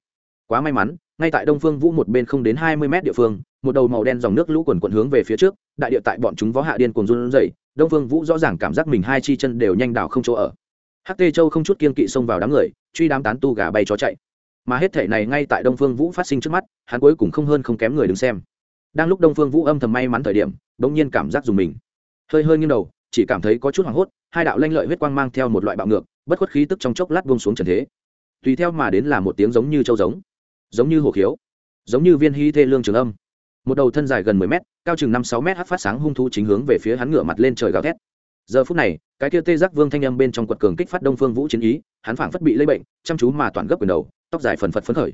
Quá may mắn, ngay tại đông phương vũ một bên không đến hai mươi mét địa phương, một đầu màu đen dòng nước lũ quần quần hướng về phía trước, đại địa tại bọn chúng vó hạ điên cuồng run rẩy, đông phương vũ rõ ràng cảm giác mình hai chi chân đều nhanh đảo không chỗ ở. Hắc Tê châu không chút kiên kỵ xông vào đám người, truy đám tán tu gà bay chó chạy. Mà hết thể này ngay tại đông phương vũ phát sinh trước mắt, hắn cuối cùng không hơn không kém người đứng xem. Đang lúc đông phương vũ âm thầm may mắn thời điểm đ ỗ n g nhiên cảm giác dùng mình. Hơi hơi nghiêng đầu, chỉ cảm thấy có chút hoảng hốt, hai đạo lanh lợi huyết quang mang theo một loại bạo ngược, bất khuất khí tức trong chốc lát buông xuống trần thế tùy theo mà đến là một tiếng giống như châu giống giống như hồ khiếu, giống như viên hy thê lương trường âm. Một đầu thân dài gần mười mét, cao chừng năm sáu mét hát phát sáng hung thú chính hướng về phía hắn ngửa mặt lên trời gào thét. Giờ phút này, cái kia tê giác vương thanh âm bên trong quật cường kích phát đông phương vũ chiến ý, hắn phảng phất bị lây bệnh, chăm chú mà toàn gấp quyền đầu, tóc dài phần phật phấn khởi.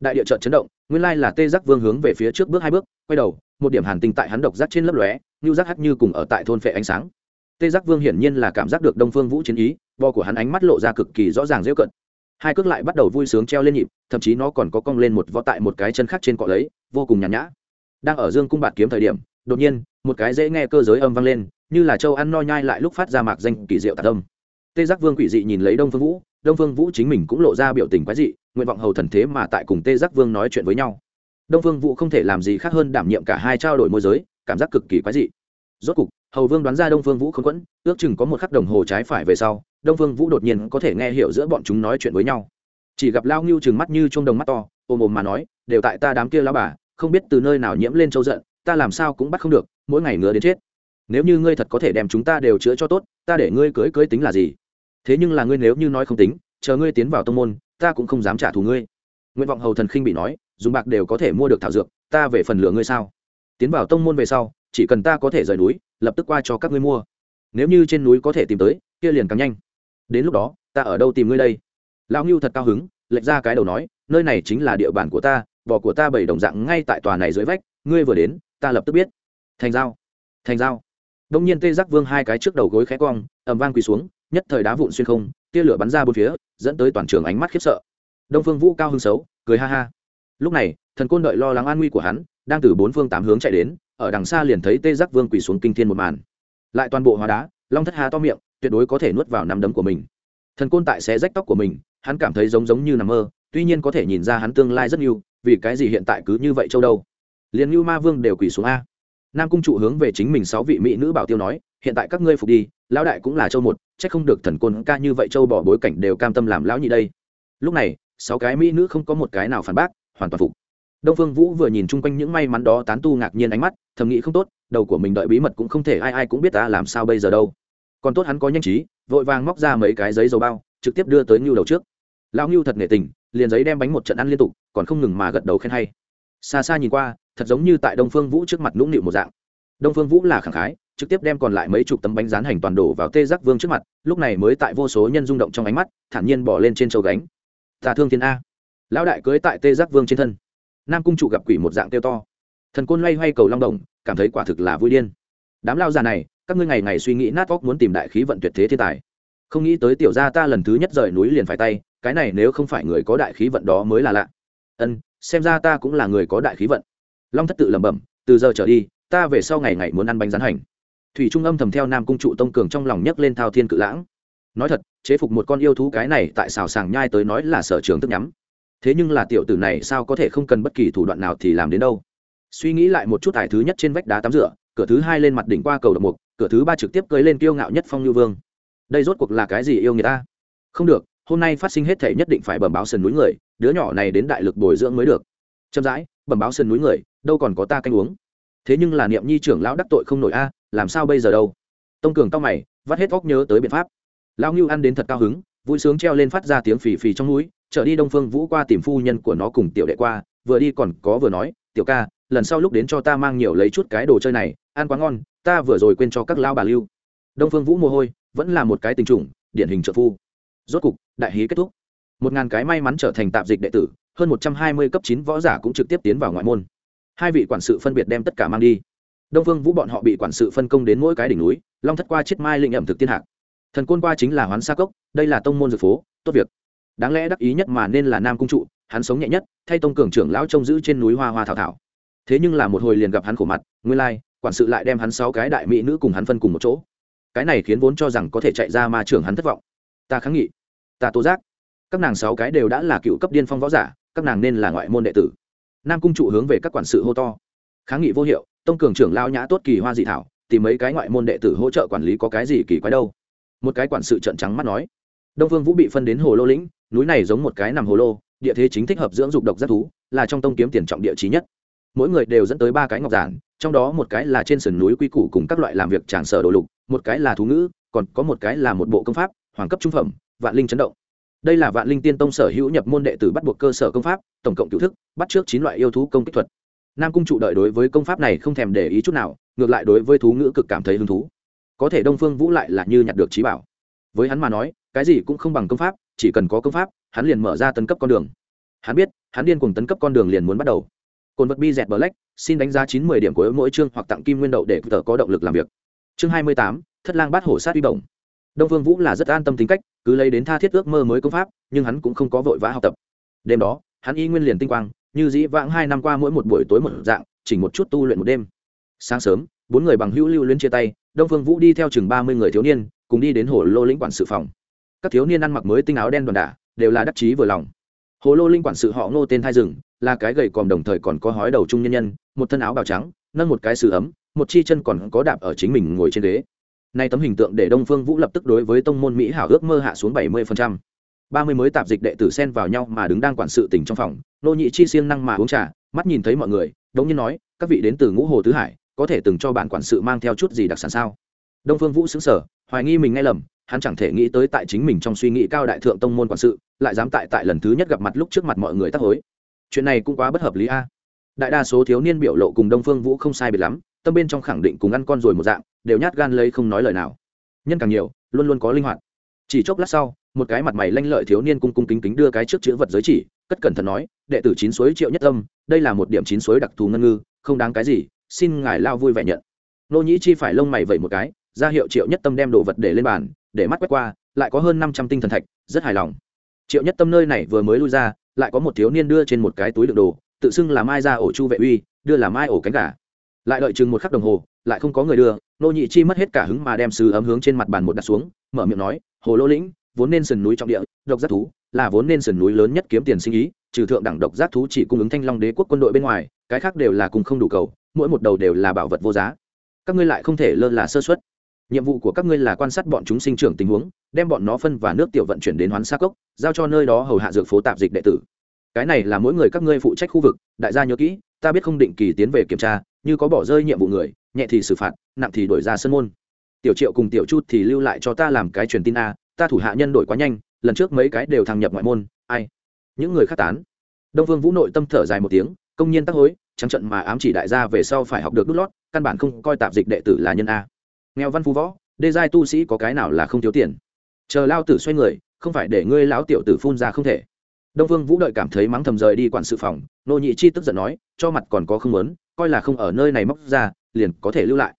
Đại địa trận chấn động, nguyên lai là tê giác vương hướng về phía trước bước hai bước, quay đầu, một điểm hàn tinh tại hắn độc giác trên lớp lóe, như giác hắt như cùng ở tại thôn phệ ánh sáng. Tê giác vương hiển nhiên là cảm giác được đông phương vũ chiến ý bo của hắn ánh mắt lộ ra cực kỳ rõ ràng dễ cận hai cước lại bắt đầu vui sướng treo lên nhịp, thậm chí nó còn có cong lên một võ tại một cái chân khác trên cọ lấy, vô cùng nhàn nhã. Đang ở dương cung bạt kiếm thời điểm, đột nhiên, một cái dễ nghe cơ giới âm vang lên, như là châu ăn no nhai lại lúc phát ra mạc danh kỳ diệu tạc âm. Tê giác vương quỷ dị nhìn lấy đông phương vũ, đông phương vũ chính mình cũng lộ ra biểu tình quái dị, nguyện vọng hầu thần thế mà tại cùng tê giác vương nói chuyện với nhau. Đông phương vũ không thể làm gì khác hơn đảm nhiệm cả hai trao đổi môi giới, cảm giác cực kỳ quái dị. Rốt cục, hầu vương đoán ra đông phương vũ không quẫn, ước chừng có một khắc đồng hồ trái phải về sau đông phương vũ đột nhiên có thể nghe hiểu giữa bọn chúng nói chuyện với nhau. Chỉ gặp lao ngưu chừng mắt như chuông đồng mắt to ôm ôm mà nói, đều tại ta đám kia lao bà, không biết từ nơi nào nhiễm lên châu giận, ta làm sao cũng bắt không được, mỗi ngày ngứa đến chết. Nếu như ngươi thật có thể đem chúng ta đều chữa cho tốt, ta để ngươi cưới cưới tính là gì? Thế nhưng là ngươi nếu như nói không tính, chờ ngươi tiến vào tông môn, ta cũng không dám trả thù ngươi. Nguyện vọng hầu thần khinh bị nói, dùng bạc đều có thể mua được thảo dược, ta về phần lửa ngươi sao? Tiến vào tông môn về sau, chỉ cần ta có thể rời núi, lập tức qua cho các ngươi mua. Nếu như trên núi có thể tìm tới, kia liền càng nhanh đến lúc đó, ta ở đâu tìm ngươi đây? Lão ngưu thật cao hứng, lệch ra cái đầu nói, nơi này chính là địa bàn của ta bò của ta bảy đồng dạng ngay tại tòa này dưới vách, ngươi vừa đến, ta lập tức biết. Thành giao thành giao. Đông nhiên tê giác vương hai cái trước đầu gối khẽ cong, ầm vang quỳ xuống, nhất thời đá vụn xuyên không, tia lửa bắn ra bốn phía, dẫn tới toàn trường ánh mắt khiếp sợ. Đông phương vũ cao hưng xấu, cười ha ha. Lúc này, thần côn đợi lo lắng an nguy của hắn, đang từ bốn phương tám hướng chạy đến, ở đằng xa liền thấy tê giác vương quỳ xuống kinh thiên một màn. Lại toàn bộ hóa đá, long thất hà to miệng tuyệt đối có thể nuốt vào nắm đấm của mình. Thần côn tại xé rách tóc của mình, hắn cảm thấy giống giống như nằm mơ, tuy nhiên có thể nhìn ra hắn tương lai rất nhiều vì cái gì hiện tại cứ như vậy châu đâu? Liền như ma vương đều quỳ xuống a. Nam cung trụ hướng về chính mình sáu vị mỹ nữ bảo tiêu nói, hiện tại các ngươi phục đi, lão đại cũng là châu một c h ắ c không được thần côn ca như vậy châu bỏ bối cảnh đều cam tâm làm lão nhị đây. Lúc này, sáu cái mỹ nữ không có một cái nào phản bác, hoàn toàn phục. Đông phương vũ vừa nhìn chung quanh những may mắn đó tán tu ngạc nhiên ánh mắt, thầm nghĩ không tốt, đầu của mình đợi bí mật cũng không thể, ai ai cũng biết ta làm sao bây giờ đâu còn tốt hắn có nhanh trí, vội vàng móc ra mấy cái giấy dầu bao, trực tiếp đưa tới ngưu đầu trước. Lão ngưu thật nghệ tình, liền giấy đem bánh một trận ăn liên tục, còn không ngừng mà gật đầu khen hay. Xa xa nhìn qua, thật giống như tại đông phương vũ trước mặt nũng nịu một dạng. Đông phương vũ là khẳng khái, trực tiếp đem còn lại mấy chục tấm bánh rán hành toàn đổ vào tê giác vương trước mặt, lúc này mới tại vô số nhân rung động trong ánh mắt, thản nhiên bỏ lên trên châu gánh. Tà thương thiên a. Lão đại cưới tại tê giác vương trên thân. Nam cung trụ gặp quỷ một dạng kêu to. Thần côn loay hoay cầu long đồng, cảm thấy quả thực là vui điên. Đám lao già này các ngươi ngày ngày suy nghĩ nát óc muốn tìm đại khí vận tuyệt thế thiên tài. Không nghĩ tới tiểu gia ta lần thứ nhất rời núi liền phải tay, cái này nếu không phải người có đại khí vận đó mới là lạ. Ân, xem ra ta cũng là người có đại khí vận. Long thất tự lẩm bẩm, từ giờ trở đi, ta về sau ngày ngày muốn ăn bánh rán hành. Thủy trung âm thầm theo nam cung trụ tông cường trong lòng nhấc lên thao thiên cự lãng. Nói thật, chế phục một con yêu thú cái này tại xào sàng nhai tới nói là sở trường tức nhắm. Thế nhưng là tiểu tử này sao có thể không cần bất kỳ thủ đoạn nào thì làm đến đâu? Suy nghĩ lại một chút tài thứ nhất trên vách đá tắm rửa, cửa thứ hai lên mặt đỉnh qua cầu độc mục cửa thứ ba trực tiếp cưới lên kiêu ngạo nhất phong lưu vương. Đây rốt cuộc là cái gì yêu người ta? Không được, hôm nay phát sinh hết thể nhất định phải bẩm báo sườn núi người, đứa nhỏ này đến đại lực bồi dưỡng mới được. Chậm rãi, bẩm báo sườn núi người, đâu còn có ta canh uống. Thế nhưng là niệm nhi trưởng lão đắc tội không nổi a, làm sao bây giờ đâu? Tông cường tao mày, vắt hết óc nhớ tới biện pháp. Lão ngưu ăn đến thật cao hứng, vui sướng treo lên phát ra tiếng phì phì trong núi, trở đi đông phương vũ qua tìm phu nhân của nó cùng tiểu đệ qua, vừa đi còn có vừa nói, tiểu ca, lần sau lúc đến cho ta mang nhiều lấy chút cái đồ chơi này, ăn quá ngon ta vừa rồi quên cho các lao bà lưu. Đông phương vũ mồ hôi, vẫn là một cái tình trùng, điển hình trợ phu. Rốt cục, đại hí kết thúc. Một ngàn cái may mắn trở thành tạp dịch đệ tử, hơn một trăm hai mươi cấp chín võ giả cũng trực tiếp tiến vào ngoại môn. Hai vị quản sự phân biệt đem tất cả mang đi. Đông phương vũ bọn họ bị quản sự phân công đến mỗi cái đỉnh núi, long thất qua chiết mai lĩnh ẩm thực tiên hạc. Thần côn qua chính là hoán sa cốc, đây là tông môn dược phố, tốt việc. Đáng lẽ đắc ý nhất mà nên là nam cung trụ, hắn sống nhẹ nhất, thay tông cường trưởng lão trông giữ trên núi hoa hoa thảo thảo. Thế nhưng là một hồi liền gặp hắn khổ mặt, nguyên lai quản sự lại đem hắn sáu cái đại mỹ nữ cùng hắn phân cùng một chỗ. Cái này khiến vốn cho rằng có thể chạy ra ma trưởng hắn thất vọng. Ta kháng nghị. Ta tố giác. Các nàng sáu cái đều đã là cựu cấp điên phong võ giả, các nàng nên là ngoại môn đệ tử. Nam cung trụ hướng về các quản sự hô to. Kháng nghị vô hiệu, tông cường trưởng lao nhã tốt kỳ hoa dị thảo, tìm mấy cái ngoại môn đệ tử hỗ trợ quản lý có cái gì kỳ quái đâu. Một cái quản sự trận trắng mắt nói. Đông phương vũ bị phân đến hồ lô lĩnh, núi này giống một cái nằm hồ lô, địa thế chính thích hợp dưỡng dục độc giác thú, là trong tông kiếm tiền trọng địa trí nhất mỗi người đều dẫn tới ba cái ngọc giản, trong đó một cái là trên sườn núi quy củ cùng các loại làm việc tràn sở đồ lục, một cái là thú ngữ, còn có một cái là một bộ công pháp, hoàng cấp trung phẩm, vạn linh chấn động. Đây là vạn linh tiên tông sở hữu nhập môn đệ tử bắt buộc cơ sở công pháp, tổng cộng cựu thức, bắt trước chín loại yêu thú công kích thuật. Nam cung trụ đợi đối với công pháp này không thèm để ý chút nào, ngược lại đối với thú ngữ cực cảm thấy hứng thú. Có thể đông phương vũ lại là như nhặt được trí bảo. Với hắn mà nói, cái gì cũng không bằng công pháp, chỉ cần có công pháp, hắn liền mở ra tấn cấp con đường. Hắn biết, hắn điên cùng tấn cấp con đường liền muốn bắt đầu cồn vật bi dẹt black, xin đánh giá chín mươi điểm của mỗi chương hoặc tặng kim nguyên đậu để tờ có động lực làm việc. Chương hai mươi tám, thất lang bát hổ sát uy bổng. Đông phương vũ là rất an tâm tính cách, cứ lấy đến tha thiết ước mơ mới công pháp, nhưng hắn cũng không có vội vã học tập. Đêm đó, hắn y nguyên liền tinh quang, như dĩ vãng hai năm qua mỗi một buổi tối một dạng chỉ một chút tu luyện một đêm. Sáng sớm, bốn người bằng hữu lưu luyến chia tay, đông phương vũ đi theo chừng ba mươi người thiếu niên, cùng đi đến hồ lô lĩnh quản sự phòng. Các thiếu niên ăn mặc mới tinh áo đen đoàn đả, đều là đắc chí vừa lòng. Hồ lô linh quản sự họ ngô tên thai rừng là cái gầy còm đồng thời còn có hói đầu trung nhân nhân, một thân áo bào trắng, nâng một cái sứ ấm, một chi chân còn có đạp ở chính mình ngồi trên ghế. Nay tấm hình tượng để đông phương vũ lập tức đối với tông môn mỹ hảo ước mơ hạ xuống bảy mươi ba mươi mới tạp dịch đệ tử xen vào nhau mà đứng đang quản sự tỉnh trong phòng, nô nhị chi siêng năng mà uống trà, mắt nhìn thấy mọi người, đống nhiên nói, các vị đến từ ngũ hồ tứ hải, có thể từng cho bản quản sự mang theo chút gì đặc sản sao? Đông phương vũ xứng sở hoài nghi mình nghe lầm, hắn chẳng thể nghĩ tới tại chính mình trong suy nghĩ cao đại thượng tông môn quản sự, lại dám tại tại lần thứ nhất gặp mặt lúc trước mặt mọi người tắc hối chuyện này cũng quá bất hợp lý a. Đại đa số thiếu niên biểu lộ cùng đông phương vũ không sai biệt lắm, tâm bên trong khẳng định cùng ăn con rồi một dạng, đều nhát gan lấy không nói lời nào. Nhân càng nhiều, luôn luôn có linh hoạt. Chỉ chốc lát sau, một cái mặt mày lanh lợi thiếu niên cung cung kính kính đưa cái trước chữ vật giới chỉ, cất cẩn thận nói, đệ tử chín suối triệu nhất tâm đây là một điểm chín suối đặc thù ngân ngư, không đáng cái gì, xin ngài lao vui vẻ nhận. Nô nhĩ chi phải lông mày vẩy một cái, ra hiệu triệu nhất tâm đem đồ vật để lên bàn, để mắt quét qua, lại có hơn năm trăm tinh thần thạch, rất hài lòng. Triệu nhất tâm nơi này vừa mới lui ra lại có một thiếu niên đưa trên một cái túi đựng đồ, tự xưng là mai ra ổ chu vệ uy, đưa là mai ổ cánh gà. Lại đợi chừng một khắc đồng hồ, lại không có người đưa, nô nhị chi mất hết cả hứng mà đem sứ ấm hướng trên mặt bàn một đặt xuống, mở miệng nói, hồ lô lĩnh, vốn nên sườn núi trọng địa, độc giác thú, là vốn nên sườn núi lớn nhất kiếm tiền sinh ý, trừ thượng đẳng độc giác thú chỉ cung ứng thanh long đế quốc quân đội bên ngoài, cái khác đều là cùng không đủ cầu, mỗi một đầu đều là bảo vật vô giá. Các ngươi lại không thể lơ là sơ xuất nhiệm vụ của các ngươi là quan sát bọn chúng sinh trưởng tình huống, đem bọn nó phân và nước tiểu vận chuyển đến hoán xa cốc, giao cho nơi đó hầu hạ dược phố tạp dịch đệ tử. Cái này là mỗi người các ngươi phụ trách khu vực, đại gia nhớ kỹ, ta biết không định kỳ tiến về kiểm tra, như có bỏ rơi nhiệm vụ người, nhẹ thì xử phạt, nặng thì đổi ra sân môn. Tiểu triệu cùng tiểu chút thì lưu lại cho ta làm cái truyền tin a, ta thủ hạ nhân đổi quá nhanh, lần trước mấy cái đều thăng nhập ngoại môn, ai? Những người khác tán. Đông vương vũ nội tâm thở dài một tiếng, công nhiên tắc hối, trắng trận mà ám chỉ đại gia về sau phải học được đút lót, căn bản không coi tạp dịch đệ tử là nhân a nghèo văn phú võ, đê giai tu sĩ có cái nào là không thiếu tiền? Chờ lao tử xoay người, không phải để ngươi lão tiểu tử phun ra không thể. Đông vương vũ đợi cảm thấy mắng thầm rời đi quản sự phòng, nô nhị chi tức giận nói, cho mặt còn có không lớn coi là không ở nơi này móc ra, liền có thể lưu lại.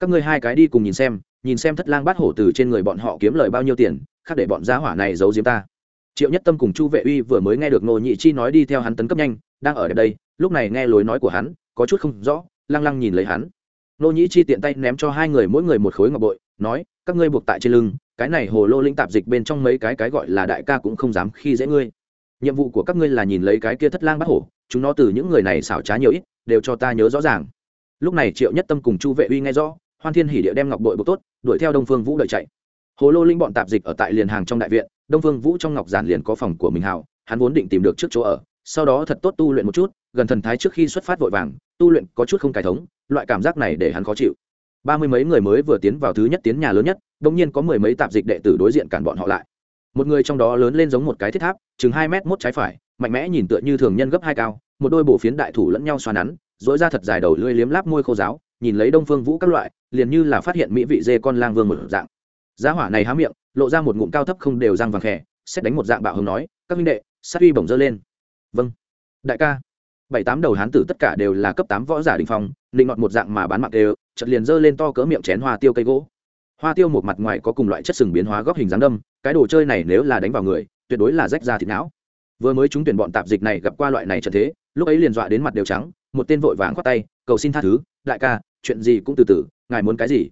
Các ngươi hai cái đi cùng nhìn xem nhìn xem thất lang bát hổ từ trên người bọn họ kiếm lời bao nhiêu tiền, khác để bọn gia hỏa này giấu giếm ta. Triệu nhất tâm cùng chu vệ uy vừa mới nghe được nô nhị chi nói đi theo hắn tấn cấp nhanh, đang ở đây, lúc này nghe lối nói của hắn, có chút không rõ, lăng lăng nhìn lấy hắn nô Nhĩ chi tiện tay ném cho hai người mỗi người một khối ngọc bội, nói, các ngươi buộc tại trên lưng, cái này hồ lô linh tạp dịch bên trong mấy cái cái gọi là đại ca cũng không dám khi dễ ngươi. Nhiệm vụ của các ngươi là nhìn lấy cái kia thất lang bắt hổ, chúng nó từ những người này xảo trá nhiều ít, đều cho ta nhớ rõ ràng. Lúc này triệu nhất tâm cùng chu vệ uy nghe rõ, hoan thiên hỉ địa đem ngọc bội bột tốt, đuổi theo đông phương vũ đợi chạy. Hồ lô linh bọn tạp dịch ở tại liền hàng trong đại viện, đông phương vũ trong ngọc giản liền có phòng của mình hào, hắn vốn định tìm được trước chỗ ở, sau đó thật tốt tu luyện một chút, gần thần thái trước khi xuất phát vội vàng tu luyện có chút không cải thống, loại cảm giác này để hắn khó chịu. Ba mươi mấy người mới vừa tiến vào thứ nhất tiến nhà lớn nhất đông nhiên có mười mấy tạp dịch đệ tử đối diện cản bọn họ lại. Một người trong đó lớn lên giống một cái thiết tháp, chừng hai mét mốt trái phải, mạnh mẽ nhìn tựa như thường nhân gấp hai cao, một đôi bổ phiến đại thủ lẫn nhau xoa nắn dỗi ra thật dài đầu lưỡi liếm láp môi khô giáo nhìn lấy đông phương vũ các loại, liền như là phát hiện mỹ vị dê con lang vương một dạng. Giá hỏa này há miệng, lộ ra một ngụm cao thấp không đều răng vàng khẽ xét đánh một dạng bạo hứng nói, các minh đệ, sát uy bổng dơ lên. Vâng. Đại ca bảy tám đầu hán tử tất cả đều là cấp tám võ giả đình phong định ngọt một dạng mà bán mặc đều chật liền giơ lên to cỡ miệng chén hoa tiêu cây gỗ. Hoa tiêu một mặt ngoài có cùng loại chất sừng biến hóa góc hình dáng đâm, cái đồ chơi này nếu là đánh vào người, tuyệt đối là rách ra thịt não. Vừa mới chúng tuyển bọn tạp dịch này gặp qua loại này trận thế, lúc ấy liền dọa đến mặt đều trắng, một tên vội vàng khoát tay, cầu xin tha thứ, đại ca, chuyện gì cũng từ từ, ngài muốn cái gì?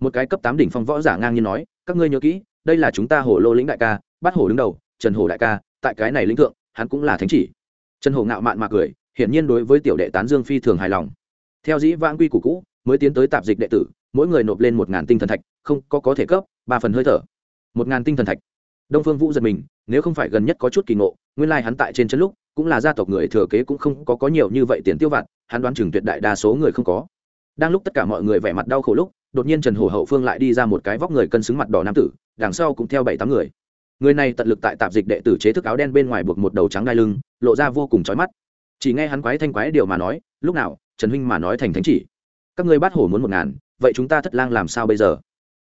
Một cái cấp tám đỉnh phong võ giả ngang nhiên nói, các ngươi nhớ kỹ, đây là chúng ta hổ lô lĩnh đại ca, bắt hổ đứng đầu, trần hổ đại ca, tại cái này lĩnh thượng, hắn cũng là thánh chỉ. Trần hổ ngạo mạn mà cười hiển nhiên đối với tiểu đệ tán dương phi thường hài lòng. Theo dĩ vãng quy củ cũ, mới tiến tới tạp dịch đệ tử, mỗi người nộp lên một ngàn tinh thần thạch, không có có thể cấp, ba phần hơi thở. Một ngàn tinh thần thạch. Đông phương vũ giật mình, nếu không phải gần nhất có chút kỳ ngộ, nguyên lai、like、hắn tại trên chân lúc, cũng là gia tộc người thừa kế cũng không có có nhiều như vậy tiền tiêu vặt, hắn đoán chừng tuyệt đại đa số người không có. Đang lúc tất cả mọi người vẻ mặt đau khổ lúc, đột nhiên trần hồ hậu phương lại đi ra một cái vóc người cân xứng mặt đỏ nam tử, đằng sau cũng theo bảy tám người. Người này tận lực tại tạp dịch đệ tử chế thức áo đen bên ngoài buộc một đầu trắng đai lưng, lộ ra vô cùng trói mắt chỉ nghe hắn quái thanh quái điều mà nói, lúc nào, trần huynh mà nói thành thánh chỉ? Các ngươi bắt hổ muốn một ngàn, vậy chúng ta thất lang làm sao bây giờ?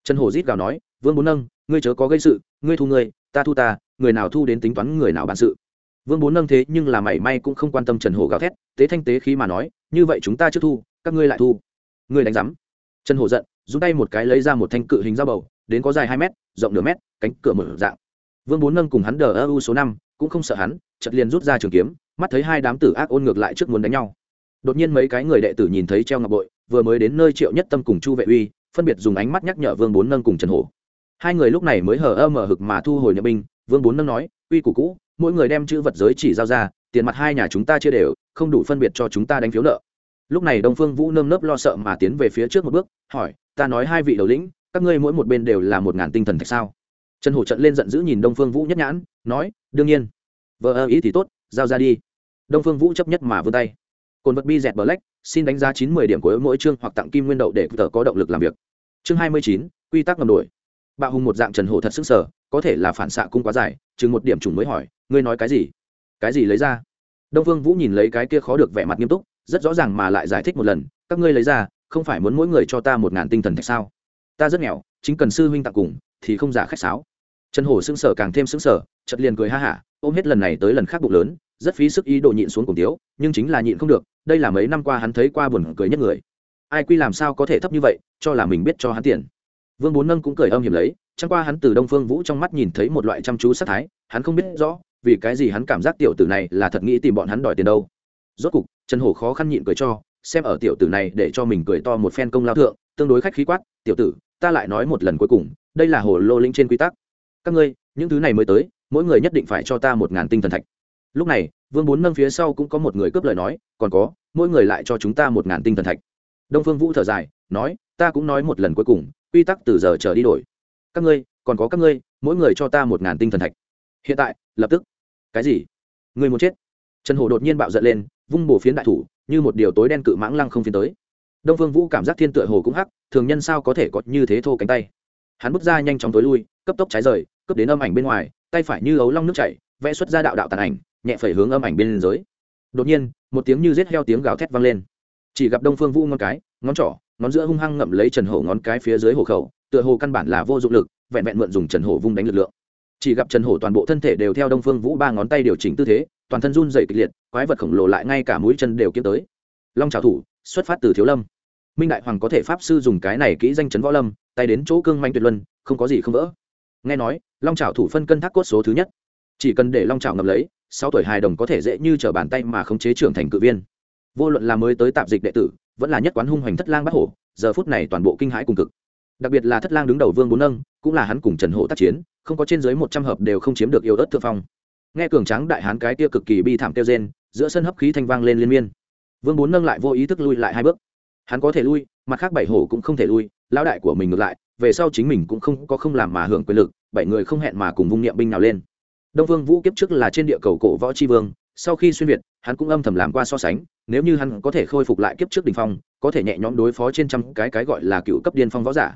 Trần hổ rít gào nói, vương bốn nâng, ngươi chớ có gây sự, ngươi thu ngươi, ta thu ta, người nào thu đến tính toán người nào bàn sự. Vương bốn nâng thế nhưng là mảy may cũng không quan tâm trần hổ gào thét, tế thanh tế khí mà nói, như vậy chúng ta chưa thu, các ngươi lại thu. Ngươi đánh rắm trần hổ giận dùng tay một cái lấy ra một thanh cự hình dao bầu, đến có dài hai mét, rộng nửa mét, cánh cửa mở dạng. Vương bốn nâng cùng hắn đờ ơ u số năm, cũng không sợ hắn chật liền rút ra trường kiếm mắt thấy hai đám tử ác ôn ngược lại trước muốn đánh nhau. Đột nhiên mấy cái người đệ tử nhìn thấy treo ngọc bội, vừa mới đến nơi triệu nhất tâm cùng chu vệ uy, phân biệt dùng ánh mắt nhắc nhở vương bốn nâng cùng trần hổ. Hai người lúc này mới hờ ơ mở hực mà thu hồi nhập binh, vương bốn nâng nói, uy củ cũ, mỗi người đem chữ vật giới chỉ giao ra, tiền mặt hai nhà chúng ta chia đều, không đủ phân biệt cho chúng ta đánh phiếu nợ. Lúc này đông phương vũ nơm nớp lo sợ mà tiến về phía trước một bước, hỏi, ta nói hai vị đầu lĩnh, các ngươi mỗi một bên đều là một ngàn tinh thần thạch sao? Trần hổ trận lên giận dữ nhìn đông phương vũ nhất nhãn, nói, đương nhiên. Vợ ơ, ý thì tốt, giao ra đi đông phương vũ chấp nhất mà vươn tay. Cồn vật bi dẹt black xin đánh giá chín mươi điểm của mỗi chương hoặc tặng kim nguyên đậu để tờ có động lực làm việc. Chương hai mươi chín, quy tắc ngầm đổi. Bạo hùng một dạng trần hổ thật sức sở có thể là phản xạ cung quá dài, chừng một điểm trùng mới hỏi, ngươi nói cái gì? Cái gì lấy ra? Đông phương vũ nhìn lấy cái kia khó được vẻ mặt nghiêm túc, rất rõ ràng mà lại giải thích một lần, các ngươi lấy ra, không phải muốn mỗi người cho ta một ngàn tinh thần thạch sao? Ta rất nghèo, chính cần sư huynh tặng cùng, thì không giả khách sáo trần hổ sững sở càng thêm sững sở chật liền cười ha hả, ôm hết lần này tới lần khác bụng lớn, rất phí sức ý đồ nhịn xuống cùng tiếu, nhưng chính là nhịn không được, đây là mấy năm qua hắn thấy qua buồn cười nhất người. Ai quy làm sao có thể thấp như vậy, cho là mình biết cho hắn tiền. Vương bốn nâng cũng cười âm hiểm lấy, chẳng qua hắn từ đông phương vũ trong mắt nhìn thấy một loại chăm chú sát thái, hắn không biết rõ, vì cái gì hắn cảm giác tiểu tử này là thật nghĩ tìm bọn hắn đòi tiền đâu. Rốt cục, trần hổ khó khăn nhịn cười cho, xem ở tiểu tử này để cho mình cười to một phen công lao thượng, tương đối khách khí quát, tiểu tử, ta lại nói một lần cuối cùng, đây là hồ lô linh trên quy tắc các ngươi, những thứ này mới tới, mỗi người nhất định phải cho ta một ngàn tinh thần thạch. Lúc này, vương bốn nâng phía sau cũng có một người cướp lời nói, còn có, mỗi người lại cho chúng ta một ngàn tinh thần thạch. Đông phương vũ thở dài, nói, ta cũng nói một lần cuối cùng, quy tắc từ giờ trở đi đổi. Các ngươi, còn có các ngươi, mỗi người cho ta một ngàn tinh thần thạch. Hiện tại, lập tức. Cái gì? Người muốn chết. Trần hồ đột nhiên bạo giận lên, vung bổ phiến đại thủ, như một điều tối đen cự mãng lăng không phiến tới. Đông phương vũ cảm giác thiên tựa hồ cũng hắc, thường nhân sao có thể có như thế thô cánh tay. Hắn bước ra nhanh chóng tối lui, cấp tốc trái rời cướp đến âm ảnh bên ngoài, tay phải như ấu long nước chảy, vẽ xuất ra đạo đạo tàn ảnh, nhẹ phẩy hướng âm ảnh bên giới đột nhiên, một tiếng như rết heo tiếng gào thét vang lên. Chỉ gặp đông phương vũ ngón cái, ngón trỏ, ngón giữa hung hăng ngậm lấy trần hổ ngón cái phía dưới hổ khẩu, tựa hồ căn bản là vô dụng lực, vẹn vẹn mượn dùng trần hổ vung đánh lực lượng. Chỉ gặp trần hổ toàn bộ thân thể đều theo đông phương vũ ba ngón tay điều chỉnh tư thế, toàn thân run dày kịch liệt, quái vật khổng lồ lại ngay cả mũi chân đều kiếm tới. Long trào thủ, xuất phát từ thiếu lâm. Minh đại hoàng có thể pháp sư dùng cái này kỹ danh chấn võ lâm, tay đến chỗ cương manh tuyệt luân, không có gì không vỡ. Nghe nói long trào thủ phân cân thác cốt số thứ nhất. Chỉ cần để long trào ngầm lấy, sau tuổi hài đồng có thể dễ như t r ở bàn tay mà khống chế trưởng thành cự viên. Vô luận là mới tới tạp dịch đệ tử, vẫn là nhất quán hung hoành thất lang bắt hổ, giờ phút này toàn bộ kinh hãi cùng cực. Đặc biệt là thất lang đứng đầu vương bốn nâng, cũng là hắn cùng trần hộ tác chiến, không có trên dưới một trăm hợp đều không chiếm được yêu ớt thượng phong. Nghe cường tráng đại hán cái kia cực kỳ bi thảm kêu rên, giữa sân hấp khí thanh vang lên liên miên. Vương bốn nâng lại vô ý thức lui lại hai bước. Hắn có thể lui, mặt khác bảy hổ cũng không thể lui, lão đại của mình ngược lại về sau chính mình cũng không có không làm mà hưởng quyền lực bảy người không hẹn mà cùng vung niệm binh nào lên. Đông vương vũ kiếp trước là trên địa cầu cổ võ tri vương sau khi xuyên việt hắn cũng âm thầm làm qua so sánh nếu như hắn có thể khôi phục lại kiếp trước đỉnh phong có thể nhẹ nhõm đối phó trên trăm cái cái gọi là cựu cấp điên phong võ giả.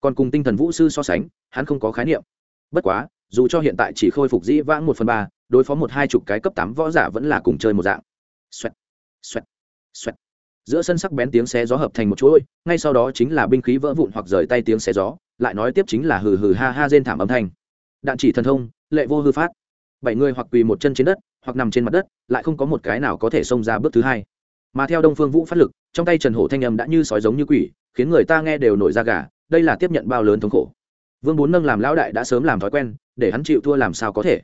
Còn cùng tinh thần vũ sư so sánh hắn không có khái niệm. Bất quá dù cho hiện tại chỉ khôi phục dĩ vãng một phần ba đối phó một hai chục cái cấp tám võ giả vẫn là cùng chơi một dạng. Xoẹt, xoẹt, xoẹt giữa sân sắc bén tiếng xé gió hợp thành một chuỗi, ngay sau đó chính là binh khí vỡ vụn hoặc rời tay tiếng xé gió, lại nói tiếp chính là hừ hừ ha ha rên thảm âm thanh. Đạn chỉ thần thông, lệ vô hư phát. Bảy người hoặc quỳ một chân trên đất, hoặc nằm trên mặt đất, lại không có một cái nào có thể xông ra bước thứ hai. Mà theo đông phương vũ phát lực, trong tay trần hổ thanh âm đã như sói giống như quỷ, khiến người ta nghe đều nổi da gà, đây là tiếp nhận bao lớn thống khổ. Vương bốn nâng làm lão đại đã sớm làm thói quen, để hắn chịu thua làm sao có thể.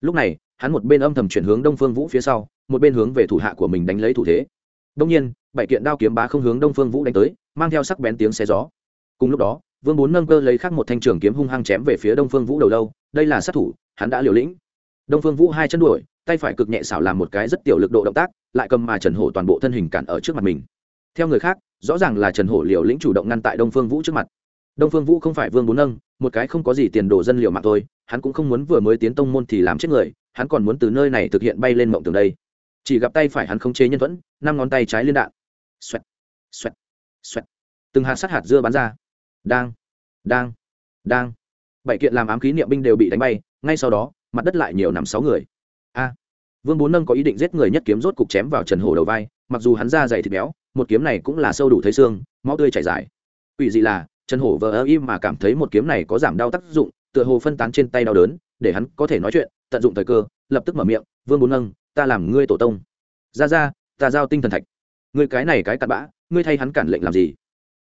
Lúc này, hắn một bên âm thầm chuyển hướng đông phương vũ phía sau, một bên hướng về thủ hạ của mình đánh lấy thủ thế đông nhiên, bảy kiện đao kiếm bá không hướng đông phương vũ đánh tới, mang theo sắc bén tiếng xé gió. Cùng lúc đó, vương bốn nâng cơ lấy khắc một thanh trường kiếm hung hăng chém về phía đông phương vũ đầu lâu, đây là sát thủ, hắn đã liều lĩnh. Đông phương vũ hai chân đuổi, tay phải cực nhẹ xảo làm một cái rất tiểu lực độ động tác, lại cầm mà trần hổ toàn bộ thân hình cản ở trước mặt mình. Theo người khác, rõ ràng là trần hổ liều lĩnh chủ động ngăn tại đông phương vũ trước mặt. Đông phương vũ không phải vương bốn nâng, một cái không có gì tiền đồ dân liều mạng thôi, hắn cũng không muốn vừa mới tiến tông môn thì làm chết người, hắn còn muốn từ nơi này thực hiện bay lên mộng tường đây chỉ gặp tay phải hắn không chế nhân thuẫn, năm ngón tay trái liên đạn. Xoẹt xoẹt xoẹt. Từng hạt sát hạt dưa bắn ra. Đang đang đang. Bảy kiện làm ám khí niệm binh đều bị đánh bay, ngay sau đó, mặt đất lại nhiều nằm sáu người. A. Vương bốn nâng có ý định giết người nhất kiếm rốt cục chém vào trần hổ đầu vai, mặc dù hắn da dày thịt béo, một kiếm này cũng là sâu đủ thấy xương, máu tươi chảy dài. Ủy dị là, trần hổ vờ ơ im mà cảm thấy một kiếm này có giảm đau tác dụng, tựa hồ phân tán trên tay đau đớn, để hắn có thể nói chuyện, tận dụng thời cơ, lập tức mở miệng, vương bốn nâng ta làm ngươi tổ tông. Ra ra, ta giao tinh thần thạch. Ngươi cái này cái cặn bã, ngươi thay hắn cản lệnh làm gì?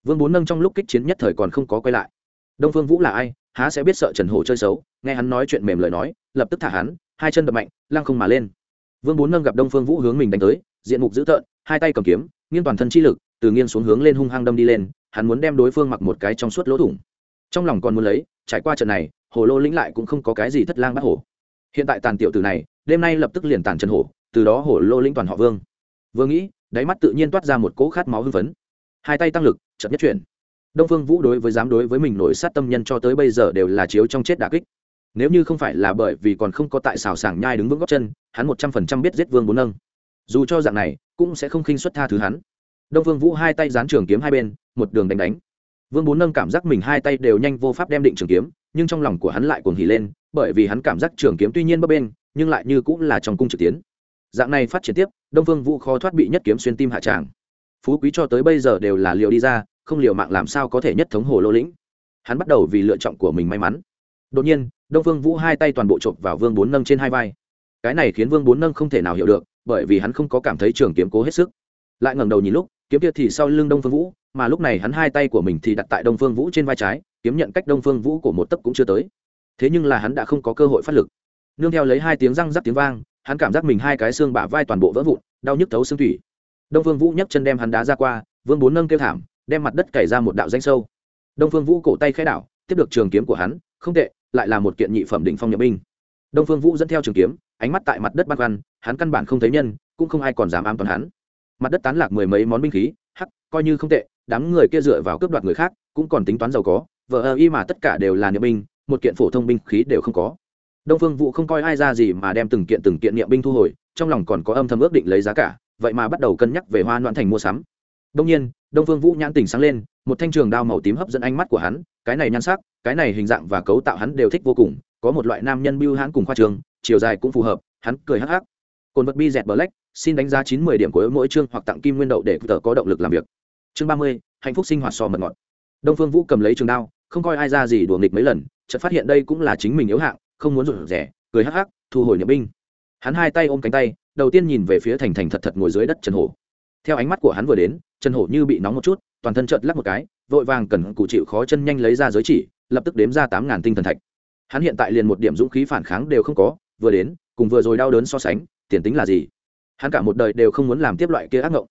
Vương bốn nâng trong lúc kích chiến nhất thời còn không có quay lại. Đông phương vũ là ai? Há sẽ biết sợ trần hổ chơi xấu? Nghe hắn nói chuyện mềm lời nói, lập tức thả hắn, hai chân đập mạnh, lăng không mà lên. Vương bốn nâng gặp đông phương vũ hướng mình đánh tới, diện mục dữ tợn, hai tay cầm kiếm, nghiêng toàn thân chi lực, từ nghiêng xuống hướng lên hung hăng đâm đi lên, hắn muốn đem đối phương mặc một cái trong suốt lỗ thủng. Trong lòng còn muốn lấy, trải qua trận này, hồ lô lĩnh lại cũng không có cái gì thất lang bắt hổ. Hiện tại tàn tiểu tử này đêm nay lập tức liền tàn trần hổ, từ đó hổ lô linh toàn họ vương. Vừa nghĩ, đáy mắt tự nhiên toát ra một cỗ khát máu hưng phấn. Hai tay tăng lực chậm nhất chuyển. Đông phương vũ đối với dám đối với mình nổi sát tâm nhân cho tới bây giờ đều là chiếu trong chết đà kích. Nếu như không phải là bởi vì còn không có tại xào sảng nhai đứng vững góc chân, hắn một trăm phần trăm biết giết vương bốn nâng. Dù cho dạng này, cũng sẽ không khinh xuất tha thứ hắn. Đông phương vũ hai tay dán trường kiếm hai bên, một đường đánh đánh. Vương bốn nâng cảm giác mình hai tay đều nhanh vô pháp đem định trường kiếm, nhưng trong lòng của hắn lại cuồng hỉ lên, bởi vì hắn cảm giác trường kiếm tuy nhiên bấp bên nhưng lại như cũng là trong cung trực tiến. Dạng này phát triển tiếp, đông phương vũ khó thoát bị nhất kiếm xuyên tim hạ tràng. Phú quý cho tới bây giờ đều là liều đi ra, không liều mạng làm sao có thể nhất thống hồ lô lĩnh. Hắn bắt đầu vì lựa chọn của mình may mắn. Đột nhiên, đông phương vũ hai tay toàn bộ chộp vào vương bốn nâng trên hai vai. Cái này khiến vương bốn nâng không thể nào hiểu được, bởi vì hắn không có cảm thấy trường kiếm cố hết sức. Lại ngẩng đầu nhìn lúc, kiếm kia thì sau lưng đông phương vũ, mà lúc này hắn hai tay của mình thì đặt tại đông phương vũ trên vai trái, kiếm nhận cách đông phương vũ của một tấc cũng chưa tới. Thế nhưng là hắn đã không có cơ hội phát lực nương theo lấy hai tiếng răng rắc tiếng vang, hắn cảm giác mình hai cái xương bả vai toàn bộ vỡ vụn, đau nhức thấu xương thủy. Đông phương vũ nhấc chân đem hắn đá ra qua, vương bốn nâng kêu thảm, đem mặt đất cày ra một đạo danh sâu. Đông phương vũ cổ tay khai đảo, tiếp được trường kiếm của hắn, không tệ, lại là một kiện nhị phẩm đỉnh phong nhập binh. Đông phương vũ dẫn theo trường kiếm, ánh mắt tại mặt đất băn khoăn, hắn căn bản không thấy nhân, cũng không ai còn dám ám toàn hắn. Mặt đất tán lạc mười mấy món binh khí, hắc, coi như không tệ, đám người kia dựa vào cướp đoạt người khác, cũng còn tính toán giàu có vợ ơ y mà tất cả đều là niệm binh, một kiện phổ thông binh khí đều không có đông phương vũ không coi ai ra gì mà đem từng kiện từng kiện niệm binh thu hồi, trong lòng còn có âm thầm ước định lấy giá cả, vậy mà bắt đầu cân nhắc về hoa loạn thành mua sắm. Đông nhiên, đông phương vũ nhãn tình sáng lên, một thanh trường đao màu tím hấp dẫn ánh mắt của hắn, cái này nhan sắc, cái này hình dạng và cấu tạo hắn đều thích vô cùng, có một loại nam nhân bưu hãn cùng khoa trường, chiều dài cũng phù hợp, hắn cười hắc hắc. Cồn vật bi dẹt black, xin đánh giá chín mươi điểm của mỗi chương hoặc tặng kim nguyên đậu để tờ có động lực làm việc. Chương ba mươi, hạnh phúc sinh hoạt so mật ngọt. Đông phương vũ cầm lấy trường đao, không coi ai ra gì đùa nghịch mấy lần, chợt phát hiện đây cũng là chính mình yếu hạng không muốn rụt rẻ cười hắc hắc, thu hồi niệm binh. Hắn hai tay ôm cánh tay, đầu tiên nhìn về phía thành thành thật thật ngồi dưới đất trần hổ. Theo ánh mắt của hắn vừa đến, trần hổ như bị nóng một chút, toàn thân trợt lắc một cái, vội vàng cần cụ chịu khó chân nhanh lấy ra giới chỉ, lập tức đếm ra tám ngàn tinh thần thạch. Hắn hiện tại liền một điểm dũng khí phản kháng đều không có, vừa đến, cùng vừa rồi đau đớn so sánh, tiền tính là gì? Hắn cả một đời đều không muốn làm tiếp loại kia ác ngộng.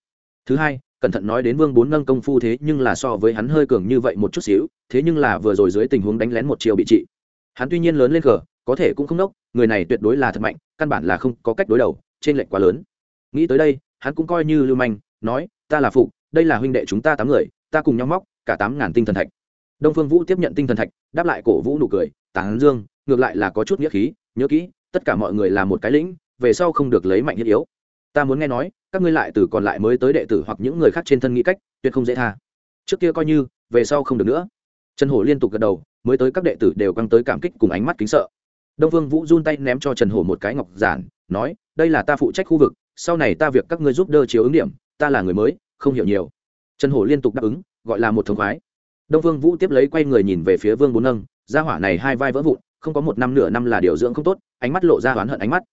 Thứ hai, cẩn thận nói đến vương bốn nâng công phu thế nhưng là so với hắn hơi cường như vậy một chút xíu, thế nhưng là vừa rồi dưới tình huống đánh lén một chiều bị trị. Hắn tuy nhiên lớn lên cờ có thể cũng không đốc người này tuyệt đối là thật mạnh, căn bản là không có cách đối đầu, trên lệnh quá lớn. Nghĩ tới đây, hắn cũng coi như lưu manh, nói, ta là phụ đây là huynh đệ chúng ta tám người, ta cùng nhau móc cả tám ngàn tinh thần thạch. Đông phương vũ tiếp nhận tinh thần thạch, đáp lại cổ vũ nụ cười, tán dương, ngược lại là có chút nghĩa khí, nhớ kỹ, tất cả mọi người là một cái lĩnh, về sau không được lấy mạnh thiết yếu. Ta muốn nghe nói, các ngươi lại từ còn lại mới tới đệ tử hoặc những người khác trên thân nghĩ cách, tuyệt không dễ tha. Trước kia coi như, về sau không được nữa. Trần hổ liên tục gật đầu, mới tới các đệ tử đều căng tới cảm kích cùng ánh mắt kính sợ đông vương vũ run tay ném cho trần hổ một cái ngọc giản, nói, đây là ta phụ trách khu vực, sau này ta việc các ngươi giúp đỡ chiếu ứng điểm, ta là người mới, không hiểu nhiều. Trần hổ liên tục đáp ứng, gọi là một thống khoái. Đông vương vũ tiếp lấy quay người nhìn về phía vương bốn nâng, gia hỏa này hai vai vỡ vụn, không có một năm nửa năm là điều dưỡng không tốt, ánh mắt lộ ra oán hận ánh mắt.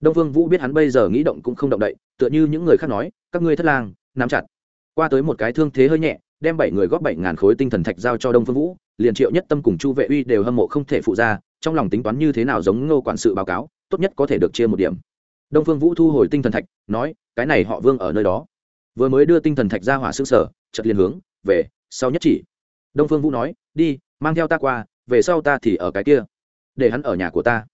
Đông vương vũ biết hắn bây giờ nghĩ động cũng không động đậy, tựa như những người khác nói, các ngươi thất lang, nắm chặt. Qua tới một cái thương thế hơi nhẹ, đem bảy người góp bảy ngàn khối tinh thần thạch giao cho đông phương vũ, liền triệu nhất tâm cùng chu vệ uy đều hâm mộ không thể phụ ra trong lòng tính toán như thế nào giống ngô quản sự báo cáo, tốt nhất có thể được chia một điểm. Đông phương vũ thu hồi tinh thần thạch, nói, cái này họ vương ở nơi đó. Vừa mới đưa tinh thần thạch ra hỏa xương sở chật liền hướng, về, sau nhất chỉ. Đông phương vũ nói, đi, mang theo ta qua, về sau ta thì ở cái kia. Để hắn ở nhà của ta.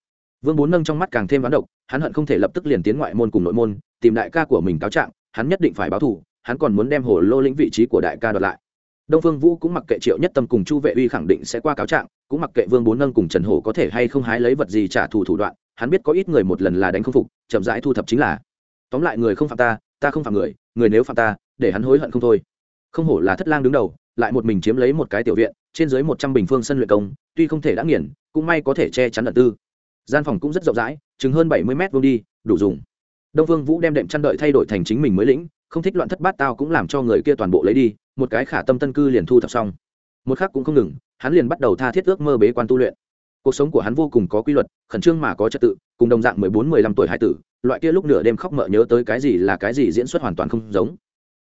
Vương bốn nâng trong mắt càng thêm ván độc, hắn hận không thể lập tức liền tiến ngoại môn cùng nội môn, tìm đại ca của mình cáo trạng, hắn nhất định phải báo thù, hắn còn muốn đem hồ lô lĩnh vị trí của đại ca đoạt lại. Đông phương vũ cũng mặc kệ triệu nhất tâm cùng chu vệ uy khẳng định sẽ qua cáo trạng cũng mặc kệ vương bốn nâng cùng trần hổ có thể hay không hái lấy vật gì trả thù thủ đoạn, hắn biết có ít người một lần là đánh không phục, chậm rãi thu thập chính là. Tóm lại người không phạm ta ta không phạm người người nếu phạm ta, để hắn hối hận không thôi. Không hổ là thất lang đứng đầu, lại một mình chiếm lấy một cái tiểu viện, trên dưới một trăm bình phương sân luyện công, tuy không thể đã nghiền, cũng may có thể che chắn đợt tư. Gian phòng cũng rất rộng rãi, chừng hơn bảy mươi mét vuông đi, đủ dùng. Đông vương vũ đem đệm chăn đợi thay đổi thành chính mình mới lĩnh, không thích loạn thất bát tao cũng làm cho người kia toàn bộ lấy đi, một cái khả tâm tân cư liền thu thập xong một khắc cũng không ngừng, hắn liền bắt đầu tha thiết ước mơ bế quan tu luyện. Cuộc sống của hắn vô cùng có quy luật, khẩn trương mà có trật tự, cùng đồng dạng mười bốn, mười lăm tuổi hải tử, loại kia lúc nửa đêm khóc mợ nhớ tới cái gì là cái gì diễn xuất hoàn toàn không giống.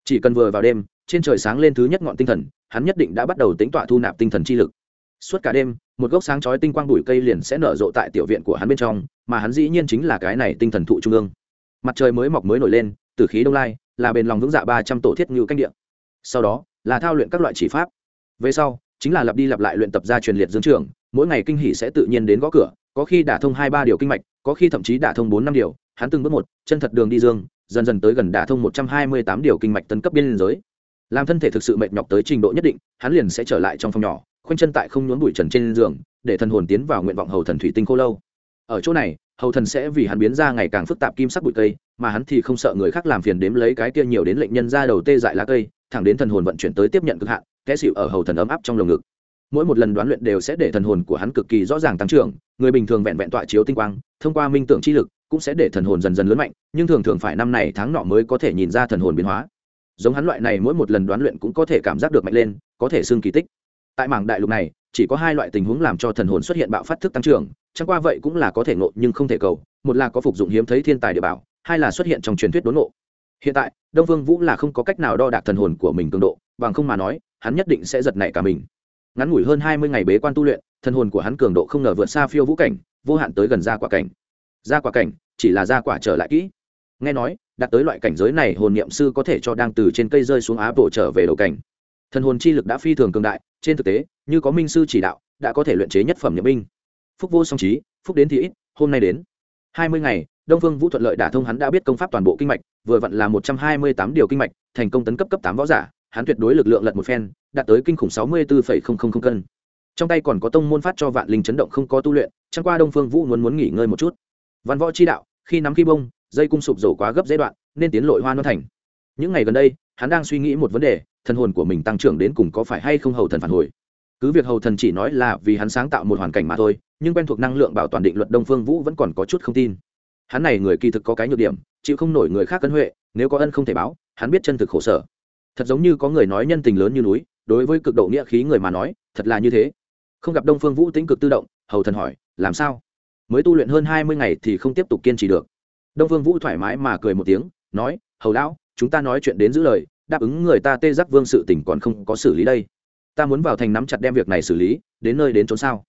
Chỉ cần vừa vào đêm, trên trời sáng lên thứ nhất ngọn tinh thần, hắn nhất định đã bắt đầu tính tọa thu nạp tinh thần chi lực. Suốt cả đêm, một gốc sáng chói tinh quang bụi cây liền sẽ nở rộ tại tiểu viện của hắn bên trong, mà hắn dĩ nhiên chính là cái này tinh thần thụ trung ương. Mặt trời mới mọc mới nổi lên từ khí đông lai, là bền lòng vững dạ ba trăm tổ thiết ngự canh điện sau đó, là thao luyện các loại chỉ pháp về sau, chính là lặp đi lặp lại luyện tập ra truyền liệt dương trường, mỗi ngày kinh hỷ sẽ tự nhiên đến gõ cửa, có khi đả thông hai ba điều kinh mạch, có khi thậm chí đả thông bốn năm điều, hắn từng bước một, chân thật đường đi dương, dần dần tới gần đả thông một trăm hai mươi tám điều kinh mạch tân cấp biên giới. Làm thân thể thực sự mệt nhọc tới trình độ nhất định, hắn liền sẽ trở lại trong phòng nhỏ, khoanh chân tại không nhốn bụi trần trên giường, để thần hồn tiến vào nguyện vọng hầu thần thủy tinh khô lâu. Ở chỗ này, hầu thần sẽ vì hắn biến ra ngày càng phức tạp kim sắc bụi cây, mà hắn thì không sợ người khác làm phiền đếm lấy cái kia nhiều đến lệnh nhân ra đầu tê dại lá cây, thẳng đến thần hồn vận chuyển tới tiếp nhận cực hạn kẽ xịu ở hầu thần ấm áp trong lồng ngực. Mỗi một lần đoán luyện đều sẽ để thần hồn của hắn cực kỳ rõ ràng tăng trưởng, người bình thường vẹn vẹn tọa chiếu tinh quang, thông qua minh tưởng chi lực, cũng sẽ để thần hồn dần dần lớn mạnh, nhưng thường thường phải năm này tháng nọ mới có thể nhìn ra thần hồn biến hóa. Giống hắn loại này mỗi một lần đoán luyện cũng có thể cảm giác được mạnh lên, có thể xưng kỳ tích. Tại mảng đại lục này, chỉ có hai loại tình huống làm cho thần hồn xuất hiện bạo phát thức tăng trưởng, chẳng qua vậy cũng là có thể ngộ nhưng không thể cầu. Một là có phục dụng hiếm thấy thiên tài địa bảo, hai là xuất hiện trong truyền thuyết đốn ngộ. Hiện tại, đông vương vũ là không có cách nào đo đạc thần hồn của mình cường độ, bằng không mà nói hắn nhất định sẽ giật nảy cả mình. Ngắn ngủi hơn hai mươi ngày bế quan tu luyện, thân hồn của hắn cường độ không ngờ vượt xa phiêu vũ cảnh, vô hạn tới gần ra quả cảnh. Ra quả cảnh, chỉ là ra quả trở lại kỹ. Nghe nói, đạt tới loại cảnh giới này hồn niệm sư có thể cho đang từ trên cây rơi xuống áp bộ trở về đầu cảnh. Thần hồn chi lực đã phi thường cường đại, trên thực tế, như có minh sư chỉ đạo, đã có thể luyện chế nhất phẩm nhậm binh. Phúc vô song trí, phúc đến thì ít, hôm nay đến. Hai mươi ngày, đông phương vũ thuận lợi đả thông hắn đã biết công pháp toàn bộ kinh mạch, vừa vặn là một trăm hai mươi tám điều kinh mạch, thành công tấn cấp cấp tám võ giả hắn tuyệt đối lực lượng lật một phen, đạt tới kinh khủng sáu mươi bốn cân. Trong tay còn có tông môn phát cho vạn linh chấn động không có tu luyện, chẳng qua đông phương vũ muốn muốn nghỉ ngơi một chút. Văn võ chi đạo, khi nắm khi bông, dây cung sụp đổ quá gấp giai đoạn, nên tiến lội hoa nó thành. Những ngày gần đây, hắn đang suy nghĩ một vấn đề, thần hồn của mình tăng trưởng đến cùng có phải hay không hầu thần phản hồi. Cứ việc hầu thần chỉ nói là vì hắn sáng tạo một hoàn cảnh mà thôi, nhưng quen thuộc năng lượng bảo toàn định luật đông phương vũ vẫn còn có chút không tin. Hắn này người kỳ thực có cái nhược điểm, chịu không nổi người khác cân huệ, nếu có ân không thể báo, hắn biết chân thực khổ sở thật giống như có người nói nhân tình lớn như núi, đối với cực độ nghĩa khí người mà nói, thật là như thế. Không gặp đông phương vũ tính cực tự động, hầu thần hỏi, làm sao? Mới tu luyện hơn hai mươi ngày thì không tiếp tục kiên trì được? Đông phương vũ thoải mái mà cười một tiếng, nói, hầu lão, chúng ta nói chuyện đến giữ lời, đáp ứng người ta tê giác vương sự tỉnh còn không có xử lý đây. Ta muốn vào thành nắm chặt đem việc này xử lý, đến nơi đến trốn sao?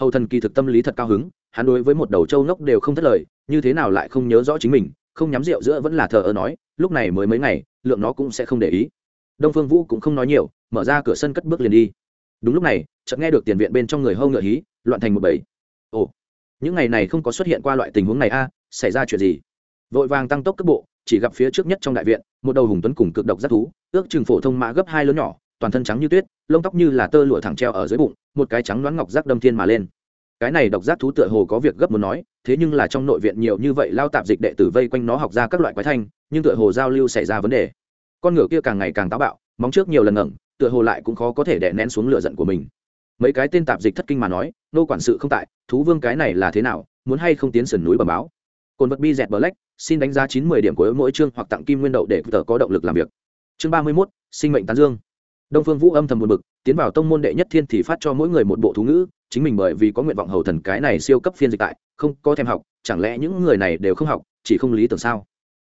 Hầu thần kỳ thực tâm lý thật cao hứng, hắn đối với một đầu trâu ngốc đều không thất lời, như thế nào lại không nhớ rõ chính mình, không nhắm rượu giữa vẫn là thờ ơ nói, lúc này mới mấy ngày, lượng nó cũng sẽ không để ý đông phương vũ cũng không nói nhiều, mở ra cửa sân cất bước liền đi. Đúng lúc này, chợt nghe được tiền viện bên trong người hâu ngựa hí, loạn thành một bầy. Ồ, những ngày này không có xuất hiện qua loại tình huống này a, xảy ra chuyện gì? Vội vàng tăng tốc cấp bộ, chỉ gặp phía trước nhất trong đại viện, một đầu hùng tuấn cùng cực độc giác thú, ước chừng phổ thông mã gấp hai lớn nhỏ, toàn thân trắng như tuyết, lông tóc như là tơ lụa thẳng treo ở dưới bụng, một cái trắng đoán ngọc giác đâm thiên mà lên. Cái này độc giác thú tựa hồ có việc gấp muốn nói, thế nhưng là trong nội viện nhiều như vậy lao tạp dịch đệ tử vây quanh nó học ra các loại quái thanh, nhưng tựa hồ giao lưu xảy ra vấn đề con ngựa kia càng ngày càng táo bạo, móng trước nhiều lần ngẩng, tựa hồ lại cũng khó có thể đè nén xuống lửa giận của mình. Mấy cái tên tạp dịch thất kinh mà nói, nô quản sự không tại, thú vương cái này là thế nào, muốn hay không tiến sườn núi bẩm báo? Cồn vật bi dẹt black, xin đánh giá chín mươi điểm của mỗi chương hoặc tặng kim nguyên đậu để tờ có động lực làm việc. Chương ba mươi mốt, sinh mệnh tán dương. Đông phương vũ âm thầm buồn bực, tiến vào tông môn đệ nhất thiên thì phát cho mỗi người một bộ thú ngữ, chính mình bởi vì có nguyện vọng hầu thần cái này siêu cấp phiên dịch tại, không có thèm học, chẳng lẽ những người này đều không học, chỉ không lý tưởng sao?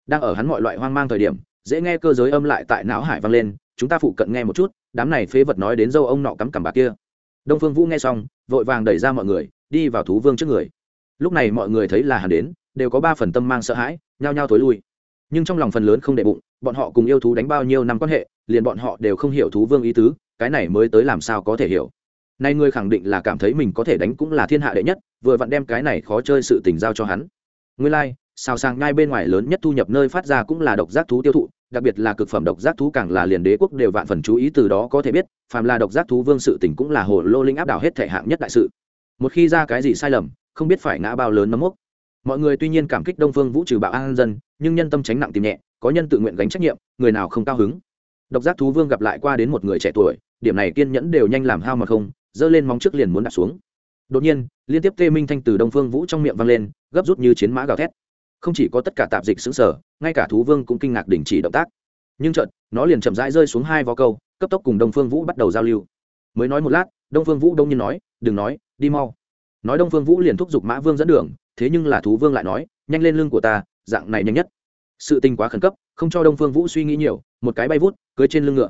Đang ở hắn mọi loại hoang mang thời điểm dễ nghe cơ giới âm lại tại não hải vang lên chúng ta phụ cận nghe một chút đám này phế vật nói đến dâu ông nọ cắm cằm bà kia. Đông phương vũ nghe xong vội vàng đẩy ra mọi người đi vào thú vương trước người. Lúc này mọi người thấy là hàn đến đều có ba phần tâm mang sợ hãi nhao nhao thối lui. Nhưng trong lòng phần lớn không đệ bụng bọn họ cùng yêu thú đánh bao nhiêu năm quan hệ liền bọn họ đều không hiểu thú vương ý tứ cái này mới tới làm sao có thể hiểu. Nay ngươi khẳng định là cảm thấy mình có thể đánh cũng là thiên hạ đệ nhất vừa vặn đem cái này khó chơi sự tình giao cho hắn. Nguyên lai、like, sao sang ngay bên ngoài lớn nhất thu nhập nơi phát ra cũng là độc giác thú tiêu thụ đặc biệt là cực phẩm độc giác thú càng là liền đế quốc đều vạn phần chú ý từ đó có thể biết, phàm là độc giác thú vương sự tình cũng là hồ lô linh áp đảo hết thể hạng nhất đại sự. Một khi ra cái gì sai lầm, không biết phải ngã bao lớn nấm mốc. Mọi người tuy nhiên cảm kích đông phương vũ trừ bạo an dân, nhưng nhân tâm tránh nặng tìm nhẹ, có nhân tự nguyện gánh trách nhiệm, người nào không cao hứng. Độc giác thú vương gặp lại qua đến một người trẻ tuổi, điểm này kiên nhẫn đều nhanh làm hao mà không, giơ lên móng trước liền muốn đặt xuống. Đột nhiên, liên tiếp tê minh thanh từ đông phương vũ trong miệng vang lên, gấp rút như chiến mã gào thét không chỉ có tất cả tạp dịch xứng sở, ngay cả thú vương cũng kinh ngạc đình chỉ động tác. Nhưng chợt, nó liền chậm rãi rơi xuống hai vó câu, cấp tốc cùng đông phương vũ bắt đầu giao lưu. Mới nói một lát, đông phương vũ đông nhiên nói, đừng nói, đi mau. Nói đông phương vũ liền thúc giục mã vương dẫn đường, thế nhưng là thú vương lại nói, nhanh lên lưng của ta, dạng này nhanh nhất. Sự tình quá khẩn cấp, không cho đông phương vũ suy nghĩ nhiều, một cái bay vút, cưới trên lưng ngựa.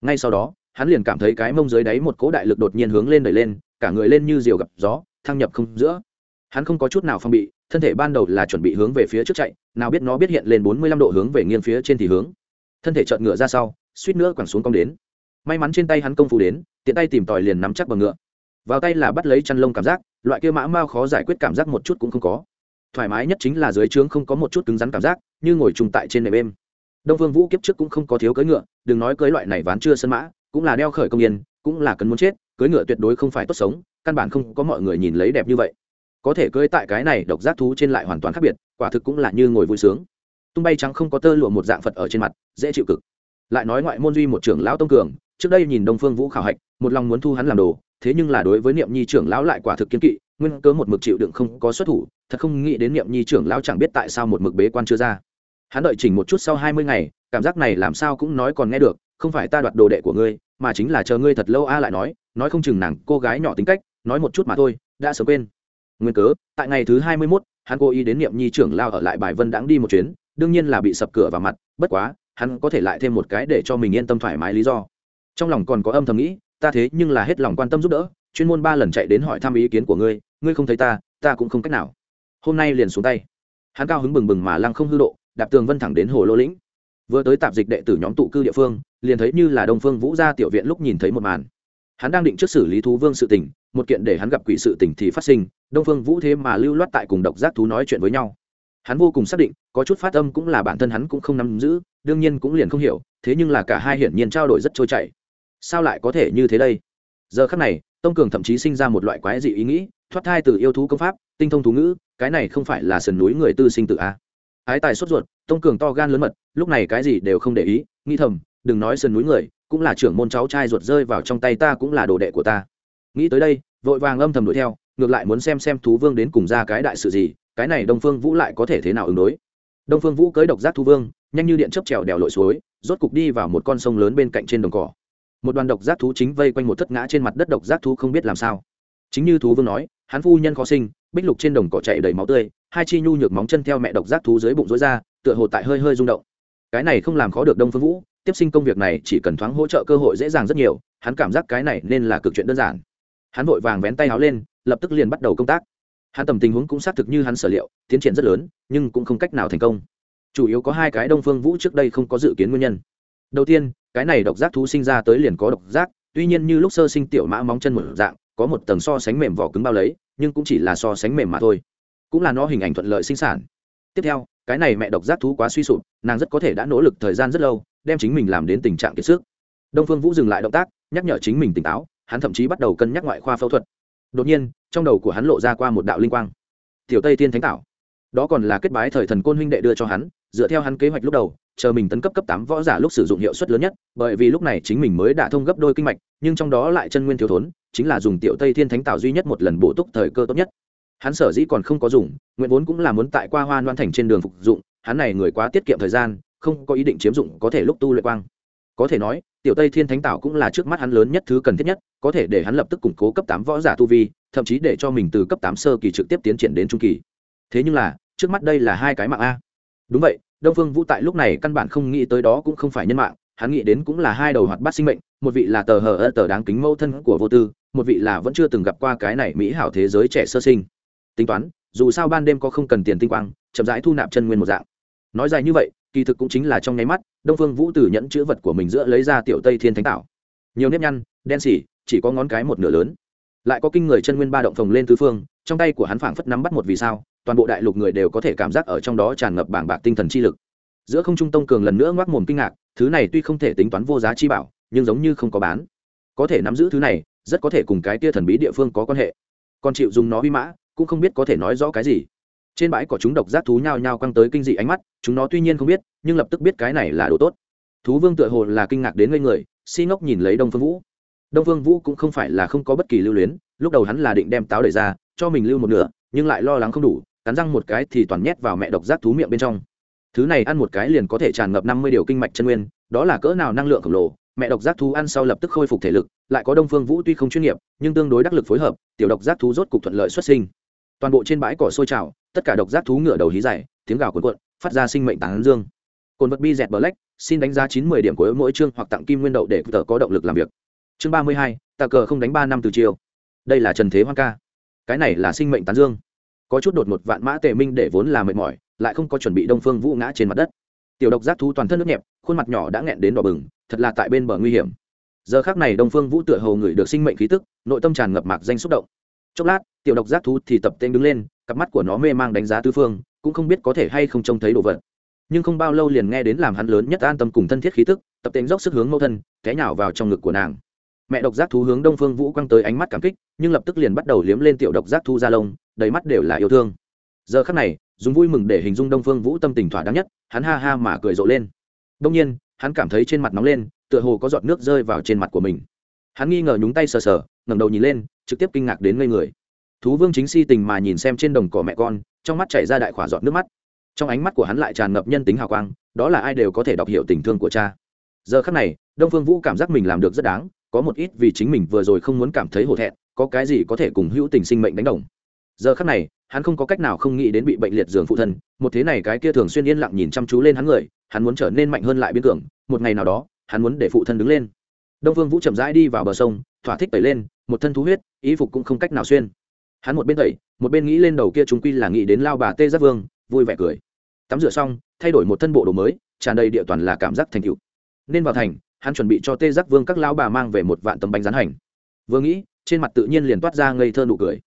Ngay sau đó, hắn liền cảm thấy cái mông dưới đáy một cỗ đại lực đột nhiên hướng lên đẩy lên, cả người lên như diều gặp gió, thăng nhập không giữa. Hắn không có chút nào phong bị thân thể ban đầu là chuẩn bị hướng về phía trước chạy, nào biết nó biết hiện lên bốn mươi lăm độ hướng về nghiêng phía trên thì hướng. Thân thể chợt ngựa ra sau, suýt nữa quẳng xuống cong đến. May mắn trên tay hắn công phu đến, tiện tay tìm tòi liền nắm chắc bằng ngựa. Vào tay là bắt lấy chăn lông cảm giác, loại kia mã mao khó giải quyết cảm giác một chút cũng không có. Thoải mái nhất chính là dưới trướng không có một chút cứng rắn cảm giác, như ngồi trùng tại trên nệm êm. Đông vương vũ kiếp trước cũng không có thiếu cưỡi ngựa, đừng nói cưỡi loại này ván chưa sân mã, cũng là đeo khởi công yên, cũng là cấn muốn chết, cưỡi ngựa tuyệt đối không phải tốt sống, căn bản không có mọi người nhìn lấy đẹp như vậy có thể cưỡi tại cái này độc giác thú trên lại hoàn toàn khác biệt, quả thực cũng là như ngồi vui sướng. Tung bay trắng không có tơ lụa một dạng phật ở trên mặt, dễ chịu cực. Lại nói ngoại môn duy một trưởng lão tông cường, trước đây nhìn đông phương vũ khảo hạch, một lòng muốn thu hắn làm đồ, thế nhưng là đối với niệm nhi trưởng lão lại quả thực kiên kỵ, nguyên cớ một mực chịu đựng không có xuất thủ, thật không nghĩ đến niệm nhi trưởng lão chẳng biết tại sao một mực bế quan chưa ra. Hắn đợi chỉnh một chút sau hai mươi ngày, cảm giác này làm sao cũng nói còn nghe được, không phải ta đoạt đồ đệ của ngươi, mà chính là chờ ngươi thật lâu a lại nói nói không chừng nàng cô gái nhỏ tính cách, nói một chút mà thôi, đã sớm quên nguyên cớ, tại ngày thứ hai mươi mốt, hắn cố ý đến niệm nhi trưởng lao ở lại bài vân đãng đi một chuyến, đương nhiên là bị sập cửa vào mặt, bất quá, hắn có thể lại thêm một cái để cho mình yên tâm thoải mái lý do. Trong lòng còn có âm thầm nghĩ, ta thế nhưng là hết lòng quan tâm giúp đỡ, chuyên môn ba lần chạy đến hỏi thăm ý kiến của ngươi ngươi không thấy ta ta cũng không cách nào. Hôm nay liền xuống tay. Hắn cao hứng bừng bừng mà lăng không hư độ, đạp tường vân thẳng đến hồ lô lĩnh. Vừa tới tạp dịch đệ tử nhóm tụ cư địa phương, liền thấy như là đông phương vũ gia tiểu viện lúc nhìn thấy một màn. Hắn đang định trước xử lý thú vương sự tình một kiện để hắn gặp quỷ sự tình thì phát sinh, đông phương vũ thế mà lưu loát tại cùng độc giác thú nói chuyện với nhau. Hắn vô cùng xác định, có chút phát âm cũng là bản thân hắn cũng không nắm giữ, đương nhiên cũng liền không hiểu, thế nhưng là cả hai hiển nhiên trao đổi rất trôi chảy. Sao lại có thể như thế đây? Giờ khắc này, tông cường thậm chí sinh ra một loại quái dị ý nghĩ, thoát thai từ yêu thú công pháp, tinh thông thú ngữ, cái này không phải là sườn núi người tư sinh tự a. Ái tài sốt ruột, tông cường to gan lớn mật, lúc này cái gì đều không để ý, nghĩ thầm, đừng nói sườn núi người, cũng là trưởng môn cháu trai ruột rơi vào trong tay ta cũng là đồ đệ của ta nghĩ tới đây, vội vàng âm thầm đuổi theo, ngược lại muốn xem xem thú vương đến cùng ra cái đại sự gì, cái này đông phương vũ lại có thể thế nào ứng đối. Đông phương vũ cưới độc giác thú vương, nhanh như điện chấp trèo đèo lội suối, rốt cục đi vào một con sông lớn bên cạnh trên đồng cỏ. Một đoàn độc giác thú chính vây quanh một thất ngã trên mặt đất, độc giác thú không biết làm sao. Chính như thú vương nói, hắn phu nhân khó sinh, bích lục trên đồng cỏ chạy đầy máu tươi, hai chi nhu nhược móng chân theo mẹ độc giác thú dưới bụng rối ra, tựa hồ tại hơi hơi rung động. Cái này không làm khó được đông phương vũ, tiếp sinh công việc này chỉ cần thoáng hỗ trợ cơ hội dễ dàng rất nhiều, hắn cảm giác cái này nên là cực chuyện đơn giản hắn vội vàng vén tay áo lên, lập tức liền bắt đầu công tác. Hắn tầm tình huống cũng xác thực như hắn sở liệu, tiến triển rất lớn, nhưng cũng không cách nào thành công. Chủ yếu có hai cái đông phương vũ trước đây không có dự kiến nguyên nhân. Đầu tiên, cái này độc giác thú sinh ra tới liền có độc giác, tuy nhiên như lúc sơ sinh tiểu mã móng chân một dạng, có một tầng so sánh mềm vỏ cứng bao lấy, nhưng cũng chỉ là so sánh mềm mà thôi. Cũng là nó hình ảnh thuận lợi sinh sản. Tiếp theo, cái này mẹ độc giác thú quá suy sụp, nàng rất có thể đã nỗ lực thời gian rất lâu, đem chính mình làm đến tình trạng kiệt sức. Đông phương vũ dừng lại động tác, nhắc nhở chính mình tỉnh táo hắn thậm chí bắt đầu cân nhắc ngoại khoa phẫu thuật. Đột nhiên, trong đầu của hắn lộ ra qua một đạo linh quang. Tiểu tây tiên thánh tảo đó còn là kết bái thời thần côn huynh đệ đưa cho hắn, dựa theo hắn kế hoạch lúc đầu, chờ mình tấn cấp cấp tám võ giả lúc sử dụng hiệu suất lớn nhất, bởi vì lúc này chính mình mới đã thông gấp đôi kinh mạch, nhưng trong đó lại chân nguyên thiếu thốn, chính là dùng tiểu tây thiên thánh tạo duy nhất một lần bổ túc thời cơ tốt nhất. Hắn sở dĩ còn không có dùng, nguyện vốn cũng là muốn tại qua hoa loan thành trên đường phục dụng, hắn này người quá tiết kiệm thời gian, không có ý định chiếm dụng có thể lúc tu luyện quang có thể nói, tiểu tây thiên thánh tạo cũng là trước mắt hắn lớn nhất thứ cần thiết nhất, có thể để hắn lập tức củng cố cấp tám võ giả tu vi, thậm chí để cho mình từ cấp tám sơ kỳ trực tiếp tiến triển đến trung kỳ. Thế nhưng là, trước mắt đây là hai cái mạng a. Đúng vậy, đông phương vũ tại lúc này căn bản không nghĩ tới đó cũng không phải nhân mạng, hắn nghĩ đến cũng là hai đầu hoạt bát sinh mệnh, một vị là tờ hờ ơ tờ đáng kính mẫu thân của vô tư, một vị là vẫn chưa từng gặp qua cái này mỹ hảo thế giới trẻ sơ sinh. Tính toán, dù sao ban đêm có không cần tiền tinh quang, chậm rãi thu nạp chân nguyên một dạng. Nói dài như vậy kỳ thực cũng chính là trong nháy mắt, đông phương vũ từ nhẫn chữ vật của mình giữa lấy ra tiểu tây thiên thánh tạo nhiều nếp nhăn, đen xỉ, chỉ có ngón cái một nửa lớn. Lại có kinh người chân nguyên ba động phồng lên tứ phương, trong tay của hắn phảng phất nắm bắt một vì sao, toàn bộ đại lục người đều có thể cảm giác ở trong đó tràn ngập bảng bạc tinh thần chi lực. Giữa không trung tông cường lần nữa ngoác mồm kinh ngạc, thứ này tuy không thể tính toán vô giá chi bảo, nhưng giống như không có bán. Có thể nắm giữ thứ này, rất có thể cùng cái tia thần bí địa phương có quan hệ. Còn chịu dùng nó huy mã, cũng không biết có thể nói rõ cái gì trên bãi cỏ chúng độc giác thú nhao nhao quăng tới kinh dị ánh mắt, chúng nó tuy nhiên không biết, nhưng lập tức biết cái này là đồ tốt. Thú vương tựa hồ là kinh ngạc đến ngây người, si ngốc nhìn lấy đông phương vũ. Đông phương vũ cũng không phải là không có bất kỳ lưu luyến, lúc đầu hắn là định đem táo đẩy ra, cho mình lưu một nửa, nhưng lại lo lắng không đủ, cắn răng một cái thì toàn nhét vào mẹ độc giác thú miệng bên trong. Thứ này ăn một cái liền có thể tràn ngập năm mươi điều kinh mạch chân nguyên, đó là cỡ nào năng lượng khổng lồ, mẹ độc giác thú ăn sau lập tức khôi phục thể lực, lại có đông phương vũ tuy không chuyên nghiệp, nhưng tương đối đắc lực phối hợp, tiểu độc giác thú rốt cục thuận lợi xuất sinh. Toàn bộ trên bãi cỏ sôi trào tất cả độc giác thú ngựa đầu hí dài, tiếng gào cuộn cuộn, phát ra sinh mệnh tán dương. Cồn vật bi dẹt black, xin đánh giá chín mươi điểm của mỗi chương hoặc tặng kim nguyên đậu để tờ có động lực làm việc. Chương ba mươi hai, tà cờ không đánh ba năm từ chiều. Đây là trần thế hoang ca. Cái này là sinh mệnh tán dương. Có chút đột một vạn mã tề minh để vốn là mệt mỏi, lại không có chuẩn bị đông phương vũ ngã trên mặt đất. Tiểu độc giác thú toàn thân nước nhẹp, khuôn mặt nhỏ đã nghẹn đến đỏ bừng, thật là tại bên bờ nguy hiểm. Giờ khác này đông phương vũ tựa hầu ngửi được sinh mệnh khí tức, nội tâm tràn ngập mạc danh xúc động. Chốc lát, tiểu độc giác thú thì tập tên đứng lên cặp mắt của nó mê mang đánh giá tư phương, cũng không biết có thể hay không trông thấy đồ vật. Nhưng không bao lâu liền nghe đến làm hắn lớn nhất an tâm cùng thân thiết khí tức, tập tên dốc sức hướng mẫu thân, té nhào vào trong ngực của nàng. Mẹ độc giác thú hướng đông phương vũ quăng tới ánh mắt cảm kích, nhưng lập tức liền bắt đầu liếm lên tiểu độc giác thu ra lông, đầy mắt đều là yêu thương. Giờ khắc này, dùng vui mừng để hình dung đông phương vũ tâm tình thỏa đáng nhất, hắn ha ha mà cười rộ lên. Đông nhiên, hắn cảm thấy trên mặt nóng lên, tựa hồ có giọt nước rơi vào trên mặt của mình. Hắn nghi ngờ nhúng tay sờ sờ, ngẩng đầu nhìn lên, trực tiếp kinh ngạc đến ngây người thú vương chính si tình mà nhìn xem trên đồng cỏ mẹ con, trong mắt chảy ra đại khỏa giọt nước mắt. Trong ánh mắt của hắn lại tràn ngập nhân tính hào quang, đó là ai đều có thể đọc hiểu tình thương của cha. Giờ khắc này, đông phương vũ cảm giác mình làm được rất đáng, có một ít vì chính mình vừa rồi không muốn cảm thấy hổ thẹn, có cái gì có thể cùng hữu tình sinh mệnh đánh đồng. Giờ khắc này, hắn không có cách nào không nghĩ đến bị bệnh liệt giường phụ thân, một thế này cái kia thường xuyên yên lặng nhìn chăm chú lên hắn người, hắn muốn trở nên mạnh hơn lại biên cường, một ngày nào đó, hắn muốn để phụ thân đứng lên. Đông phương vũ chậm rãi đi vào bờ sông, thỏa thích tẩy lên, một thân thú huyết ý phục cũng không cách nào xuyên hắn một bên tẩy, một bên nghĩ lên đầu kia chúng quy là nghĩ đến lao bà tê giác vương, vui vẻ cười. Tắm rửa xong, thay đổi một thân bộ đồ mới, tràn đầy địa toàn là cảm giác thành cựu nên vào thành, hắn chuẩn bị cho tê giác vương các lão bà mang về một vạn tấm bánh rán hành. Vừa nghĩ, trên mặt tự nhiên liền toát ra ngây thơ nụ cười.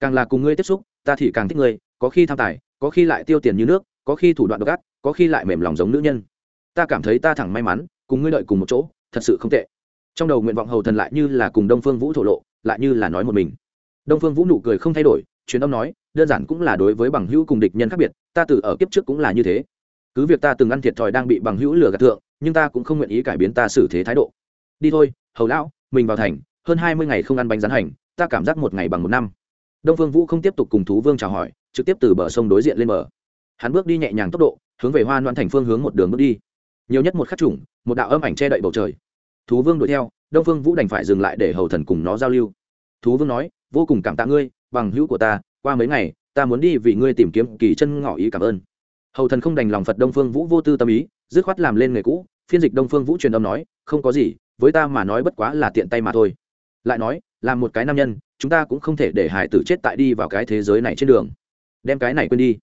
Càng là cùng ngươi tiếp xúc, ta thì càng thích ngươi, có khi tham tài, có khi lại tiêu tiền như nước, có khi thủ đoạn độc ác, có khi lại mềm lòng giống nữ nhân. Ta cảm thấy ta thẳng may mắn, cùng ngươi đợi cùng một chỗ, thật sự không tệ. Trong đầu nguyện vọng hầu thần lại như là cùng đông phương vũ thổ lộ, lại như là nói một mình đông phương vũ nụ cười không thay đổi, truyền âm nói, đơn giản cũng là đối với bằng hữu cùng địch nhân khác biệt, ta từ ở kiếp trước cũng là như thế. Cứ việc ta từng ăn thiệt thòi đang bị bằng hữu lừa gạt thượng, nhưng ta cũng không nguyện ý cải biến ta xử thế thái độ. Đi thôi, hầu lão, mình vào thành, hơn hai mươi ngày không ăn bánh rán hành, ta cảm giác một ngày bằng một năm. Đông phương vũ không tiếp tục cùng thú vương chào hỏi, trực tiếp từ bờ sông đối diện lên bờ. Hắn bước đi nhẹ nhàng tốc độ, hướng về hoa loan thành phương hướng một đường bước đi. Nhiều nhất một khắc chủng một đạo âm ảnh che đậy bầu trời. Thú vương đuổi theo, đông phương vũ đành phải dừng lại để hầu thần cùng nó giao lưu. Thú vương nói vô cùng cảm tạ ngươi, bằng hữu của ta, qua mấy ngày, ta muốn đi vì ngươi tìm kiếm kỳ chân ngỏ ý cảm ơn. Hầu thần không đành lòng phật đông phương vũ vô tư tâm ý, dứt khoát làm lên nghề cũ, phiên dịch đông phương vũ truyền âm nói, không có gì, với ta mà nói bất quá là tiện tay mà thôi. Lại nói làm một cái nam nhân, chúng ta cũng không thể để hải tử chết tại đi vào cái thế giới này trên đường. Đem cái này quên đi.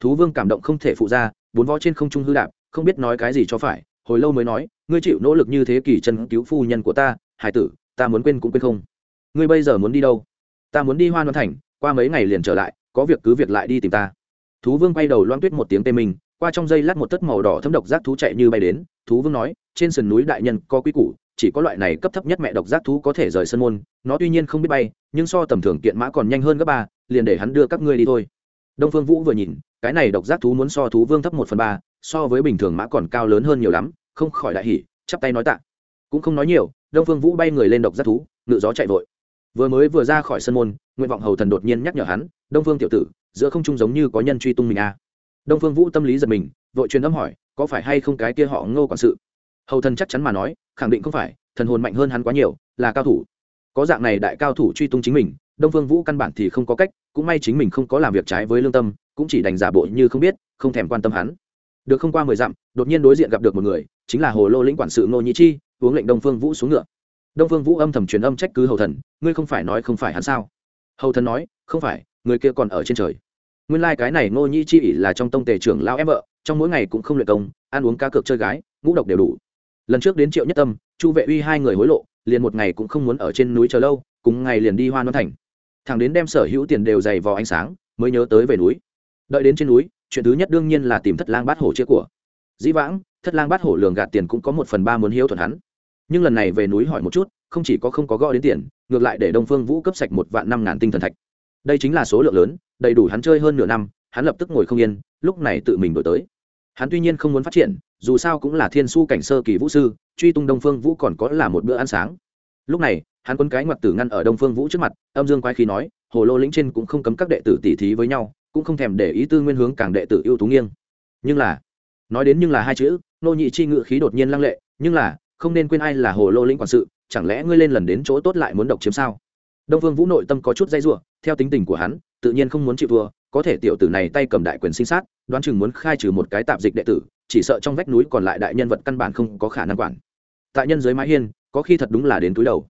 Thú vương cảm động không thể phụ ra, bốn vó trên không trung hư đạp, không biết nói cái gì cho phải, hồi lâu mới nói, ngươi chịu nỗ lực như thế kỷ chân cứu phu nhân của ta hải tử, ta muốn quên cũng quên không. Ngươi bây giờ muốn đi đâu? Ta muốn đi hoa loan thành, qua mấy ngày liền trở lại, có việc cứ việc lại đi tìm ta. Thú vương quay đầu loan tuyết một tiếng tê mình qua trong dây lát một tấc màu đỏ thấm độc giác thú chạy như bay đến. Thú vương nói, trên sườn núi đại nhân có quy củ, chỉ có loại này cấp thấp nhất mẹ độc giác thú có thể rời sân môn, nó tuy nhiên không biết bay, nhưng so tầm thường kiện mã còn nhanh hơn gấp ba, liền để hắn đưa các ngươi đi thôi. Đông phương vũ vừa nhìn, cái này độc giác thú muốn so thú vương thấp một phần ba, so với bình thường mã còn cao lớn hơn nhiều lắm, không khỏi đại hỉ, chắp tay nói tạ. Cũng không nói nhiều, đông phương vũ bay người lên độc giác thú, ngự gió chạy vội vừa mới vừa ra khỏi sân môn nguyện vọng hầu thần đột nhiên nhắc nhở hắn, đông phương tiểu tử, giữa không trung giống như có nhân truy tung mình à. đông phương vũ tâm lý giật mình, vội truyền âm hỏi, có phải hay không cái kia họ ngô quản sự? Hầu thần chắc chắn mà nói, khẳng định không phải, thần hồn mạnh hơn hắn quá nhiều, là cao thủ. Có dạng này đại cao thủ truy tung chính mình, đông phương vũ căn bản thì không có cách, cũng may chính mình không có làm việc trái với lương tâm, cũng chỉ đành giả bộ như không biết, không thèm quan tâm hắn. Được không qua mười dặm, đột nhiên đối diện gặp được một người, chính là hồ lô lĩnh quản sự ngô nhị chi, uống lệnh đông phương vũ xuống ngựa đông phương vũ âm thầm truyền âm trách cứ hầu thần, ngươi không phải nói không phải hắn sao? Hầu thần nói, không phải, người kia còn ở trên trời. Nguyên lai、like、cái này ngô Nhi chi ỉ là trong tông tề trưởng lao em vợ, trong mỗi ngày cũng không luyện công, ăn uống cá cược chơi gái, ngũ độc đều đủ. Lần trước đến triệu nhất tâm, chu vệ uy hai người hối lộ, liền một ngày cũng không muốn ở trên núi chờ lâu, cùng ngày liền đi hoa non thành. Thằng đến đem sở hữu tiền đều dày vò ánh sáng, mới nhớ tới về núi. Đợi đến trên núi, chuyện thứ nhất đương nhiên là tìm thất lang bát hổ chia của. Dĩ vãng, thất lang bát hổ lường gạt tiền cũng có một phần ba muốn hiếu thuận hắn nhưng lần này về núi hỏi một chút, không chỉ có không có gõ đến tiền, ngược lại để đông phương vũ cấp sạch một vạn năm ngàn tinh thần thạch. Đây chính là số lượng lớn, đầy đủ hắn chơi hơn nửa năm, hắn lập tức ngồi không yên, lúc này tự mình đổi tới. Hắn tuy nhiên không muốn phát triển, dù sao cũng là thiên su cảnh sơ kỳ vũ sư, truy tung đông phương vũ còn có là một bữa ăn sáng. Lúc này, hắn quân cái ngoặt tử ngăn ở đông phương vũ trước mặt, âm dương quái khí nói, hồ lô lĩnh trên cũng không cấm các đệ tử tỉ thí với nhau, cũng không thèm để ý tư nguyên hướng càng đệ tử ưu tú nghiêng. Nhưng là, nói đến nhưng là hai chữ, nô nhị chi ngự khí đột nhiên lăng lệ, nhưng là không nên quên ai là hồ lô lĩnh quản sự, chẳng lẽ ngươi lên lần đến chỗ tốt lại muốn độc chiếm sao? Đông vương vũ nội tâm có chút dây ruộng theo tính tình của hắn, tự nhiên không muốn chịu thua, có thể tiểu tử này tay cầm đại quyền sinh sát, đoán chừng muốn khai trừ một cái tạp dịch đệ tử, chỉ sợ trong vách núi còn lại đại nhân vật căn bản không có khả năng quản. Tại nhân giới mái hiên, có khi thật đúng là đến túi đầu.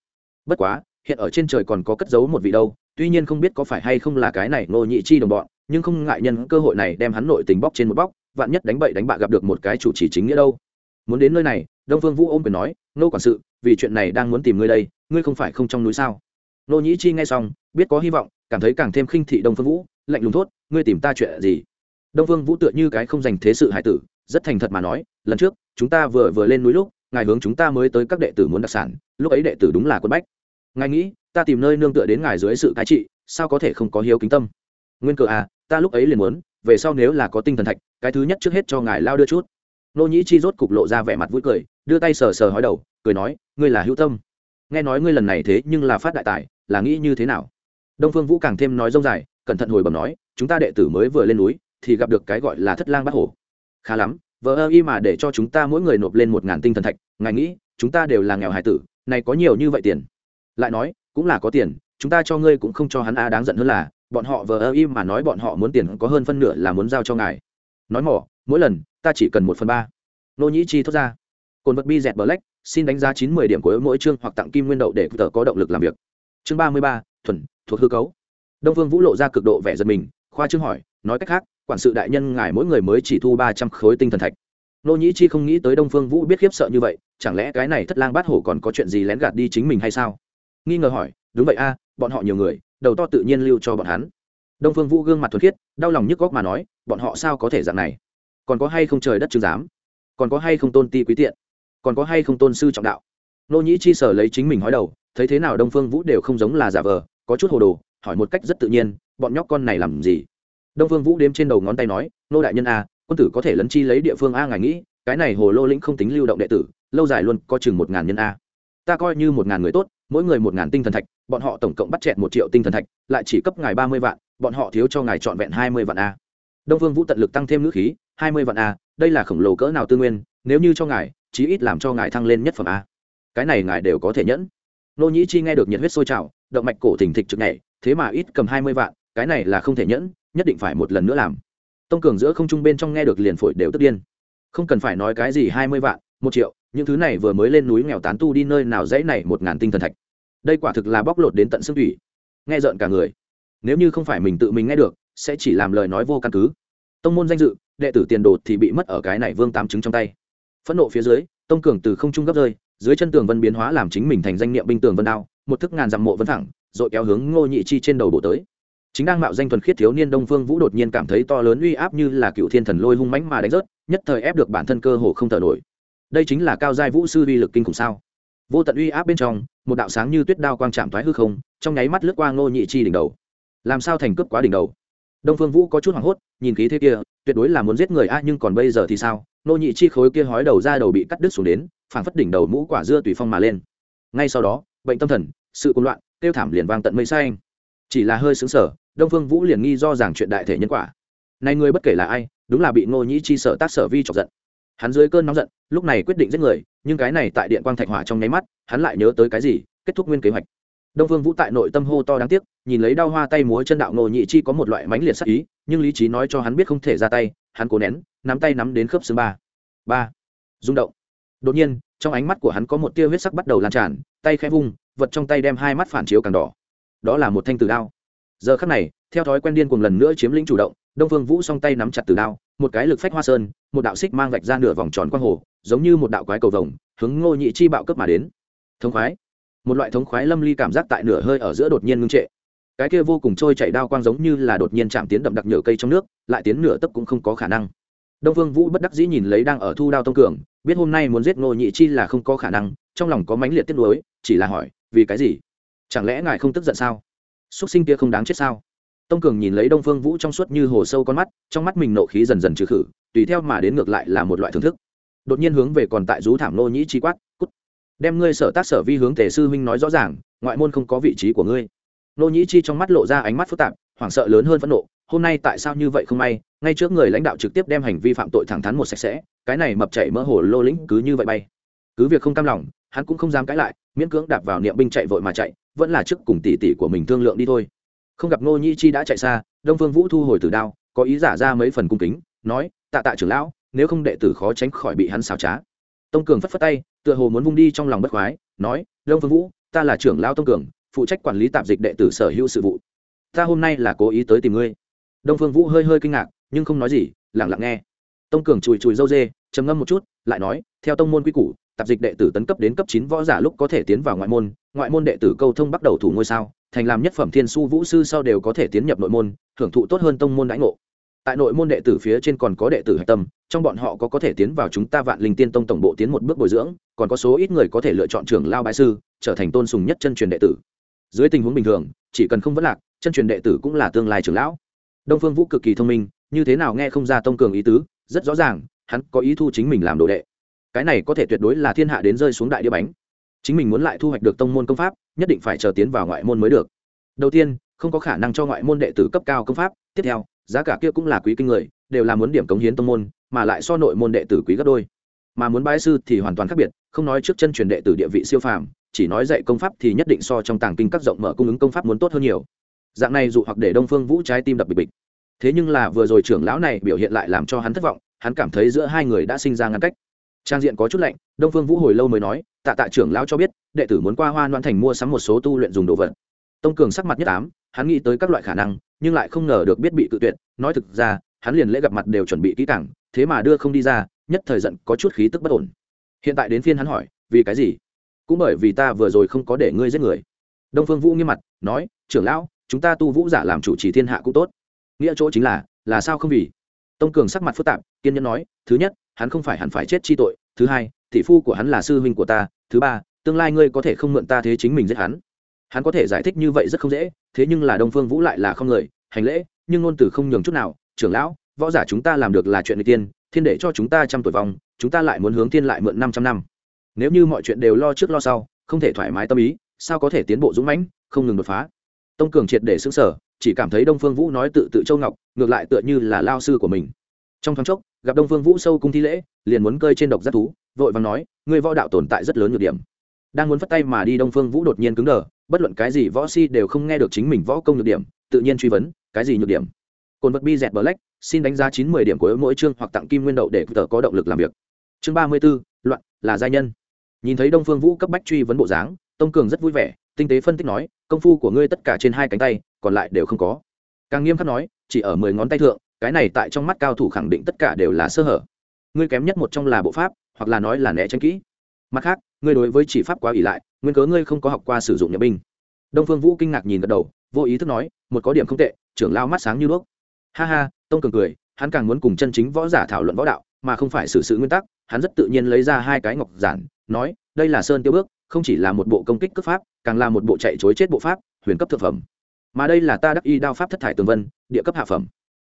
Bất quá, hiện ở trên trời còn có cất giấu một vị đâu, tuy nhiên không biết có phải hay không là cái này ngô nhị chi đồng bọn, nhưng không ngại nhân cơ hội này đem hắn nội tình bóc trên một bóc, vạn nhất đánh bậy đánh bạ gặp được một cái chủ chỉ chính nghĩa đâu. Muốn đến nơi này đông phương vũ ôm quyền nói, nô quản sự, vì chuyện này đang muốn tìm ngươi đây, ngươi không phải không trong núi sao? Nô nhĩ chi nghe xong, biết có hy vọng, cảm thấy càng thêm khinh thị đông phương vũ, lạnh lùng thốt, ngươi tìm ta chuyện gì? Đông phương vũ tựa như cái không dành thế sự hải tử, rất thành thật mà nói, lần trước, chúng ta vừa vừa lên núi lúc, ngài hướng chúng ta mới tới các đệ tử muốn đặc sản, lúc ấy đệ tử đúng là quân bách. Ngài nghĩ, ta tìm nơi nương tựa đến ngài dưới sự cai trị, sao có thể không có hiếu kính tâm? Nguyên cờ à ta lúc ấy liền muốn, về sau nếu là có tinh thần thạch, cái thứ nhất trước hết cho ngài lao đưa chút. Nô nhĩ chi rốt cục lộ ra vẻ mặt vui cười đưa tay sờ sờ hói đầu, cười nói, ngươi là hữu tâm. Nghe nói ngươi lần này thế nhưng là phát đại tài, là nghĩ như thế nào? Đông phương vũ càng thêm nói rông dài, cẩn thận hồi bẩm nói, chúng ta đệ tử mới vừa lên núi, thì gặp được cái gọi là thất lang bát hổ. Khá lắm vợ ơ y mà để cho chúng ta mỗi người nộp lên một ngàn tinh thần thạch, ngài nghĩ, chúng ta đều là nghèo hải tử, này có nhiều như vậy tiền? Lại nói, cũng là có tiền, chúng ta cho ngươi cũng không cho hắn a đáng giận hơn là, bọn họ vờ ơ y mà nói bọn họ muốn tiền có hơn phân nửa là muốn giao cho ngài. Nói mỏ, mỗi lần, ta chỉ cần một phần ba. Nô nhĩ chi thốt ra cồn vật bi dẹt black, xin đánh giá chín mươi điểm của mỗi chương hoặc tặng kim nguyên đậu để tờ có động lực làm việc. Chương ba mươi ba, thuần, thuộc hư cấu. Đông phương vũ lộ ra cực độ vẻ giật mình, khoa trương hỏi, nói cách khác, quản sự đại nhân ngài mỗi người mới chỉ thu ba trăm khối tinh thần thạch. Nô nhĩ chi không nghĩ tới đông phương vũ biết khiếp sợ như vậy, chẳng lẽ cái này thất lang bát hổ còn có chuyện gì lén gạt đi chính mình hay sao? Nghi ngờ hỏi, đúng vậy a, bọn họ nhiều người, đầu to tự nhiên lưu cho bọn hắn. Đông phương vũ gương mặt thuật khiết, đau lòng nhức góc mà nói, bọn họ sao có thể dạng này? Còn có hay không trời đất chứng giám? Còn có hay không tôn ti quý tiện? Còn có hay không tôn sư trọng đạo? Nô nhĩ chi sở lấy chính mình hói đầu, thấy thế nào đông phương vũ đều không giống là giả vờ, có chút hồ đồ, hỏi một cách rất tự nhiên, bọn nhóc con này làm gì? Đông phương vũ đếm trên đầu ngón tay nói, nô đại nhân a quân tử có thể lấn chi lấy địa phương a ngài nghĩ, cái này hồ lô lĩnh không tính lưu động đệ tử, lâu dài luôn có chừng một ngàn nhân a. Ta coi như một ngàn người tốt, mỗi người một ngàn tinh thần thạch, bọn họ tổng cộng bắt chẹt một triệu tinh thần thạch, lại chỉ cấp ngài ba mươi vạn, bọn họ thiếu cho ngài trọn vẹn hai mươi vạn a. Đông Phương vũ tận lực tăng thêm nữ khí, hai mươi vạn a, đây là khổng lồ cỡ nào tư nguyên, nếu như cho ngài chí ít làm cho ngài thăng lên nhất phẩm a. Cái này ngài đều có thể nhẫn. Nô nhĩ chi nghe được nhiệt huyết sôi trào, động mạch cổ thình thịch trực nhảy, thế mà ít cầm hai mươi vạn, cái này là không thể nhẫn, nhất định phải một lần nữa làm. Tông cường giữa không trung bên trong nghe được liền phổi đều tức điên. Không cần phải nói cái gì hai mươi vạn, một triệu, những thứ này vừa mới lên núi nghèo tán tu đi nơi nào dãy này một ngàn tinh thần thạch. Đây quả thực là bóc lột đến tận xương thủy nghe rợn cả người. Nếu như không phải mình tự mình nghe được, sẽ chỉ làm lời nói vô căn cứ. Tông môn danh dự, đệ tử tiền đột thì bị mất ở cái này vương tám trứng trong tay phẫn nộ phía dưới, tông cường từ không trung gấp rơi, dưới chân tường vân biến hóa làm chính mình thành danh niệm binh tường vân đao, một thức ngàn dặm mộ vân thẳng, rồi kéo hướng ngô nhị chi trên đầu bộ tới. Chính đang mạo danh thuần khiết thiếu niên đông phương vũ đột nhiên cảm thấy to lớn uy áp như là cựu thiên thần lôi hung mãnh mà đánh rớt, nhất thời ép được bản thân cơ hồ không thở nổi. Đây chính là cao giai vũ sư uy lực kinh khủng sao? Vô tận uy áp bên trong, một đạo sáng như tuyết đao quang chạm thoái hư không, trong nháy mắt lướt qua ngô nhị chi đỉnh đầu. Làm sao thành cướp quá đỉnh đầu? Đông phương vũ có chút hoảng hốt, nhìn khí thế kia, tuyệt đối là muốn giết người a, nhưng còn bây giờ thì sao? Nô nhị chi khối kia hói đầu ra đầu bị cắt đứt xuống đến, phảng phất đỉnh đầu mũ quả dưa tùy phong mà lên. Ngay sau đó, bệnh tâm thần, sự cuồng loạn, tiêu thảm liền vang tận mây xanh. Chỉ là hơi xứng sở đông phương vũ liền nghi do rằng chuyện đại thể nhân quả. Này người bất kể là ai, đúng là bị ngô nhĩ chi sở tác sở vi chọc giận. Hắn dưới cơn nóng giận, lúc này quyết định giết người, nhưng cái này tại điện quang thạch hỏa trong nháy mắt, hắn lại nhớ tới cái gì, kết thúc nguyên kế hoạch. Đông phương vũ tại nội tâm hô to đáng tiếc, nhìn lấy đau hoa tay múa chân đạo ngô nhị chi có một loại mãnh liệt sắc ý, nhưng lý trí nói cho hắn biết không thể ra tay, hắn cố nén nắm tay nắm đến khớp xương ba. Ba. Rung động. Đột nhiên, trong ánh mắt của hắn có một tia huyết sắc bắt đầu lan tràn, tay khẽ vung, vật trong tay đem hai mắt phản chiếu càng đỏ. Đó là một thanh từ đao. Giờ khắc này, theo thói quen điên cùng lần nữa chiếm lĩnh chủ động, đông phương vũ song tay nắm chặt từ đao, một cái lực phách hoa sơn, một đạo xích mang vạch ra nửa vòng tròn quang hồ, giống như một đạo quái cầu vồng, hướng ngô nhị chi bạo cấp mà đến. Thống khoái. Một loại thống khoái lâm ly cảm giác tại nửa hơi ở giữa đột nhiên ngưng trệ. Cái kia vô cùng trôi chảy đao quang giống như là đột nhiên chạm tiến đậm đặc nhựa cây trong nước, lại tiến nửa tấp cũng không có khả năng đông phương vũ bất đắc dĩ nhìn lấy đang ở thu đao tông cường, biết hôm nay muốn giết ngô nhị chi là không có khả năng, trong lòng có mãnh liệt tiếc nuối, chỉ là hỏi, vì cái gì? Chẳng lẽ ngài không tức giận sao? Xuất sinh kia không đáng chết sao? Tông cường nhìn lấy đông phương vũ trong suốt như hồ sâu con mắt, trong mắt mình nộ khí dần dần trừ khử, tùy theo mà đến ngược lại là một loại thưởng thức. Đột nhiên hướng về còn tại rú thảm nô nhĩ chi quát, cút! Đem ngươi sở tác sở vi hướng tề sư huynh nói rõ ràng, ngoại môn không có vị trí của ngươi. Nô nhĩ chi trong mắt lộ ra ánh mắt phức tạp, hoảng sợ lớn hơn phẫn nộ, hôm nay tại sao như vậy không may? Ngay trước người lãnh đạo trực tiếp đem hành vi phạm tội thẳng thắn một sạch sẽ, cái này mập chảy mỡ hồ lô lĩnh cứ như vậy bay. Cứ việc không cam lòng, hắn cũng không dám cãi lại, miễn cưỡng đạp vào niệm binh chạy vội mà chạy, vẫn là trước cùng tỷ tỷ của mình thương lượng đi thôi. Không gặp ngô nhĩ chi đã chạy xa, đông phương vũ thu hồi từ đao, có ý giả ra mấy phần cung kính, nói, tạ tạ trưởng lão, nếu không đệ tử khó tránh khỏi bị hắn xào trá. Tông cường phất phất tay, tựa hồ muốn vung đi trong lòng bất khoái, nói, đông phương vũ, ta là trưởng lão tông cường, phụ trách quản lý tạp dịch đệ tử sở hữu sự vụ. Ta hôm nay là cố ý tới tìm ngươi. Đông phương vũ hơi hơi kinh ngạc nhưng không nói gì lặng lặng nghe. Tông cường chùi chùi dâu dê, trầm ngâm một chút, lại nói, theo tông môn quy củ, tạp dịch đệ tử tấn cấp đến cấp chín võ giả lúc có thể tiến vào ngoại môn ngoại môn đệ tử câu thông bắt đầu thủ ngôi sao, thành làm nhất phẩm thiên su vũ sư sau đều có thể tiến nhập nội môn, hưởng thụ tốt hơn tông môn đãi ngộ. Tại nội môn đệ tử phía trên còn có đệ tử hạch tâm, trong bọn họ có có thể tiến vào chúng ta vạn linh tiên tông tổng bộ tiến một bước bồi dưỡng, còn có số ít người có thể lựa chọn trưởng lao bái sư, trở thành tôn sùng nhất chân truyền đệ tử. Dưới tình huống bình thường, chỉ cần không vấn lạc, chân truyền đệ tử cũng là tương lai trưởng lão. Đông phương vũ cực kỳ thông minh như thế nào nghe không ra tông cường ý tứ, rất rõ ràng, hắn có ý thu chính mình làm đồ đệ. Cái này có thể tuyệt đối là thiên hạ đến rơi xuống đại đĩa bánh. Chính mình muốn lại thu hoạch được tông môn công pháp, nhất định phải chờ tiến vào ngoại môn mới được. Đầu tiên, không có khả năng cho ngoại môn đệ tử cấp cao công pháp. Tiếp theo, giá cả kia cũng là quý kinh người, đều là muốn điểm cống hiến tông môn, mà lại so nội môn đệ tử quý gấp đôi. Mà muốn bái sư thì hoàn toàn khác biệt, không nói trước chân truyền đệ tử địa vị siêu phàm, chỉ nói dạy công pháp thì nhất định so trong tàng kinh các rộng mở cung ứng công pháp muốn tốt hơn nhiều. Dạng này dụ hoặc để đông phương vũ trái tim đập bịch bịch thế nhưng là vừa rồi trưởng lão này biểu hiện lại làm cho hắn thất vọng, hắn cảm thấy giữa hai người đã sinh ra ngăn cách. Trang diện có chút lạnh, đông phương vũ hồi lâu mới nói, tạ tạ trưởng lão cho biết, đệ tử muốn qua hoa loan thành mua sắm một số tu luyện dùng đồ vật. Tông cường sắc mặt nhất ám, hắn nghĩ tới các loại khả năng, nhưng lại không ngờ được biết bị cự tuyệt, nói thực ra, hắn liền lễ gặp mặt đều chuẩn bị kỹ càng, thế mà đưa không đi ra, nhất thời giận có chút khí tức bất ổn. Hiện tại đến phiên hắn hỏi, vì cái gì? Cũng bởi vì ta vừa rồi không có để ngươi giết người. Đông phương vũ nghiêm mặt, nói, trưởng lão, chúng ta tu vũ giả làm chủ trì thiên hạ cũng tốt nghĩa chỗ chính là là sao không vì? Tông cường sắc mặt phức tạp, kiên nhẫn nói, thứ nhất, hắn không phải hẳn phải chết chi tội. Thứ hai thị phu của hắn là sư huynh của ta. Thứ ba, tương lai ngươi có thể không mượn ta thế chính mình giết hắn. Hắn có thể giải thích như vậy rất không dễ, thế nhưng là đông phương vũ lại là không người. Hành lễ, nhưng ngôn từ không nhường chút nào. Trưởng lão, võ giả chúng ta làm được là chuyện người tiên, thiên để cho chúng ta trăm tuổi vòng chúng ta lại muốn hướng tiên lại mượn năm trăm năm. Nếu như mọi chuyện đều lo trước lo sau, không thể thoải mái tâm ý, sao có thể tiến bộ dũng mãnh, không ngừng đột phá? Tông cường triệt để xứng sở chỉ cảm thấy đông phương vũ nói tự tự châu ngọc, ngược lại tựa như là lao sư của mình. Trong thoáng chốc, gặp đông phương vũ sâu cung thi lễ, liền muốn cơi trên độc giác thú, vội vàng nói người võ đạo tồn tại rất lớn nhược điểm. Đang muốn phất tay mà đi, đông phương vũ đột nhiên cứng đờ, bất luận cái gì võ si đều không nghe được chính mình võ công nhược điểm, tự nhiên truy vấn, cái gì nhược điểm? Cồn vật bi dẹt black, xin đánh giá chín mươi điểm của mỗi chương hoặc tặng kim nguyên đậu để tờ có động lực làm việc. Chương ba mươi b ố loạn, là gia nhân. Nhìn thấy đông phương vũ cấp bách truy vấn bộ dáng, tông cường rất vui vẻ tinh tế phân tích nói, công phu của ngươi tất cả trên hai cánh tay, còn lại đều không có. Càng nghiêm khắc nói, chỉ ở mười ngón tay thượng, cái này tại trong mắt cao thủ khẳng định tất cả đều là sơ hở. Ngươi kém nhất một trong là bộ pháp, hoặc là nói là né tránh kỹ. Mặt khác, ngươi đối với chỉ pháp quá ỷ lại, nguyên cớ ngươi không có học qua sử dụng nhập binh. Đông phương vũ kinh ngạc nhìn gật đầu, vô ý thức nói, một có điểm không tệ, trưởng lao mắt sáng như đuốc. Ha ha, tông cường cười, hắn càng muốn cùng chân chính võ giả thảo luận võ đạo, mà không phải xử sự nguyên tắc, hắn rất tự nhiên lấy ra hai cái ngọc giản, nói, đây là sơn tiêu bước không chỉ là một bộ công kích cấp pháp, càng là một bộ chạy chối chết bộ pháp, huyền cấp thực phẩm. Mà đây là ta đắc y đao pháp thất thải tường vân, địa cấp hạ phẩm.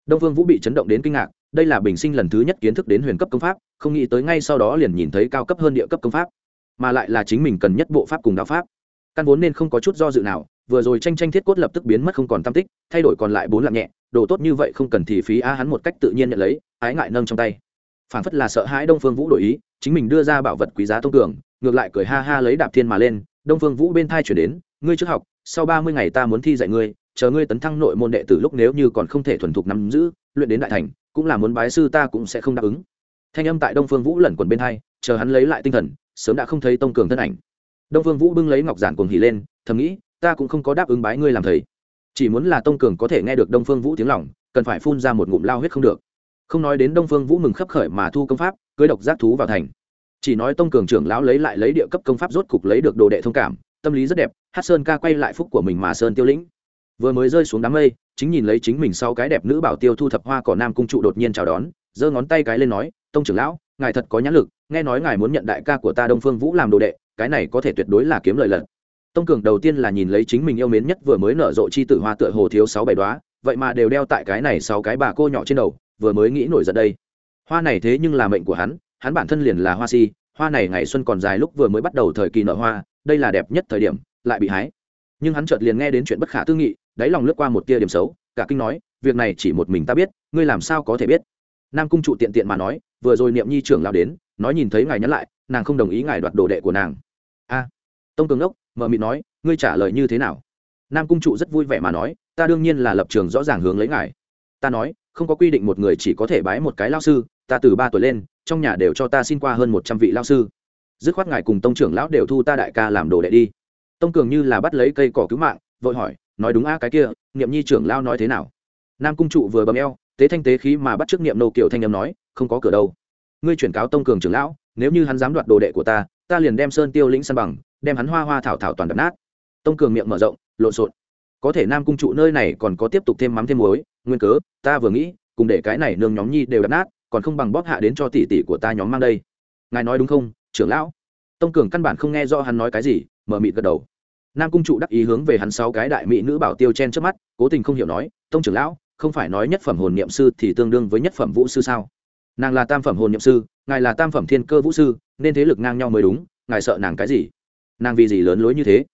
Đông phương vũ bị chấn động đến kinh ngạc, đây là bình sinh lần thứ nhất kiến thức đến huyền cấp công pháp, không nghĩ tới ngay sau đó liền nhìn thấy cao cấp hơn địa cấp công pháp. Mà lại là chính mình cần nhất bộ pháp cùng đạo pháp. Căn vốn nên không có chút do dự nào, vừa rồi tranh tranh thiết cốt lập tức biến mất không còn tam tích, thay đổi còn lại bốn lạng nhẹ, đồ tốt như vậy không cần thì phí a hắn một cách tự nhiên nhận lấy, ái ngại nâng trong tay. Phản phất là sợ hãi đông phương vũ đổi ý, chính mình đưa ra bảo vật quý giá tông cường ngược lại cười ha ha lấy đạp thiên mà lên, đông phương vũ bên thai chuyển đến, ngươi trước học, sau ba mươi ngày ta muốn thi dạy ngươi, chờ ngươi tấn thăng nội môn đệ tử lúc nếu như còn không thể thuần thục nắm giữ, luyện đến đại thành, cũng là muốn bái sư ta cũng sẽ không đáp ứng. Thanh âm tại đông phương vũ lẩn quẩn bên thai chờ hắn lấy lại tinh thần, sớm đã không thấy tông cường thân ảnh. Đông phương vũ bưng lấy ngọc giản cuồng hỉ lên, thầm nghĩ, ta cũng không có đáp ứng bái ngươi làm thầy. Chỉ muốn là tông cường có thể nghe được đông phương vũ tiếng lòng, cần phải phun ra một ngụm lao huyết không được. Không nói đến đông phương vũ mừng khấp khởi mà thu công pháp, cưới độc giác thú vào thành chỉ nói tông cường trưởng lão lấy lại lấy địa cấp công pháp rốt cục lấy được đồ đệ thông cảm, tâm lý rất đẹp, hát sơn ca quay lại phúc của mình mà sơn tiêu lĩnh. Vừa mới rơi xuống đám mây, chính nhìn lấy chính mình sau cái đẹp nữ bảo tiêu thu thập hoa cỏ nam cung trụ đột nhiên chào đón, giơ ngón tay cái lên nói, tông trưởng lão, ngài thật có nhãn lực, nghe nói ngài muốn nhận đại ca của ta đông phương vũ làm đồ đệ, cái này có thể tuyệt đối là kiếm lời lận tông cường đầu tiên là nhìn lấy chính mình yêu mến nhất vừa mới nở rộ chi tử hoa tựa hồ thiếu sáu bảy đoá, vậy mà đều đeo tại cái này sáu cái bà cô nhỏ trên đầu, vừa mới nghĩ nổi giận đây. Hoa này thế nhưng là mệnh của hắn hắn bản thân liền là hoa si, hoa này ngày xuân còn dài lúc vừa mới bắt đầu thời kỳ nở hoa, đây là đẹp nhất thời điểm, lại bị hái. Nhưng hắn chợt liền nghe đến chuyện bất khả tư nghị, đáy lòng lướt qua một tia điểm xấu, cả kinh nói, việc này chỉ một mình ta biết, ngươi làm sao có thể biết? Nam cung trụ tiện tiện mà nói, vừa rồi niệm nhi trưởng lao đến, nói nhìn thấy ngài nhắn lại, nàng không đồng ý ngài đoạt đồ đệ của nàng. A, tông cường đốc mợ mịt nói, ngươi trả lời như thế nào? Nam cung trụ rất vui vẻ mà nói, ta đương nhiên là lập trường rõ ràng hướng lấy ngài. Ta nói, không có quy định một người chỉ có thể bái một cái lao sư, ta từ ba tuổi lên trong nhà đều cho ta xin qua hơn một trăm vị lao sư. Dứt khoát ngài cùng tông trưởng lão đều thu ta đại ca làm đồ đệ đi. Tông cường như là bắt lấy cây cỏ cứu mạng, vội hỏi, nói đúng a, cái kia, niệm nhi trưởng lao nói thế nào? Nam cung trụ vừa bấm eo, tế thanh tế khí mà bắt trước niệm nô kiểu thanh âm nói, không có cửa đâu. Ngươi chuyển cáo tông cường trưởng lão, nếu như hắn dám đoạt đồ đệ của ta ta liền đem sơn tiêu lĩnh săn bằng, đem hắn hoa hoa thảo thảo toàn đập nát. Tông cường miệng mở rộng, lộn xộn. Có thể nam cung trụ nơi này còn có tiếp tục thêm mắm thêm muối, nguyên cớ, ta vừa nghĩ, cùng để cái này nương nhóm nhi đều đập nát còn không bằng bóp hạ đến cho tỷ tỷ của ta nhóm mang đây. Ngài nói đúng không, trưởng lão? Tông cường căn bản không nghe do hắn nói cái gì, mở mịt gật đầu. Nam cung trụ đắc ý hướng về hắn sáu cái đại mỹ nữ bảo tiêu chen trước mắt, cố tình không hiểu nói, tông trưởng lão, không phải nói nhất phẩm hồn niệm sư thì tương đương với nhất phẩm vũ sư sao? Nàng là tam phẩm hồn niệm sư, ngài là tam phẩm thiên cơ vũ sư, nên thế lực ngang nhau mới đúng, ngài sợ nàng cái gì? Nàng vì gì lớn lối như thế?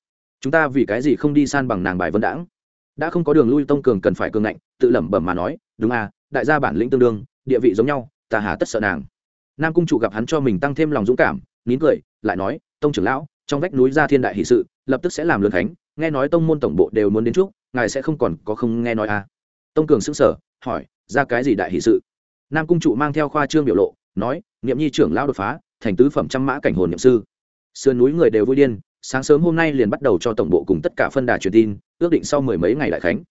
Chúng ta vì cái gì không đi san bằng nàng bài vân đãng? Đã không có đường lui, tông cường cần phải cường ngạnh, tự lẩm bẩm mà nói, đúng à đại gia bản lĩnh tương đương địa vị giống nhau ta hà tất sợ nàng. Nam cung chủ gặp hắn cho mình tăng thêm lòng dũng cảm nín cười lại nói tông trưởng lão trong vách núi ra thiên đại hỷ sự lập tức sẽ làm lớn thánh nghe nói tông môn tổng bộ đều muốn đến trước, ngài sẽ không còn có không nghe nói à? Tông cường xứng sở hỏi ra cái gì đại hỷ sự? Nam cung trụ mang theo khoa trương biểu lộ nói niệm nhi trưởng lão đột phá thành tứ phẩm trăm mã cảnh hồn niệm sư. Sườn núi người đều vui điên sáng sớm hôm nay liền bắt đầu cho tổng bộ cùng tất cả phân đà truyền tin ước định sau mười mấy ngày đại khánh.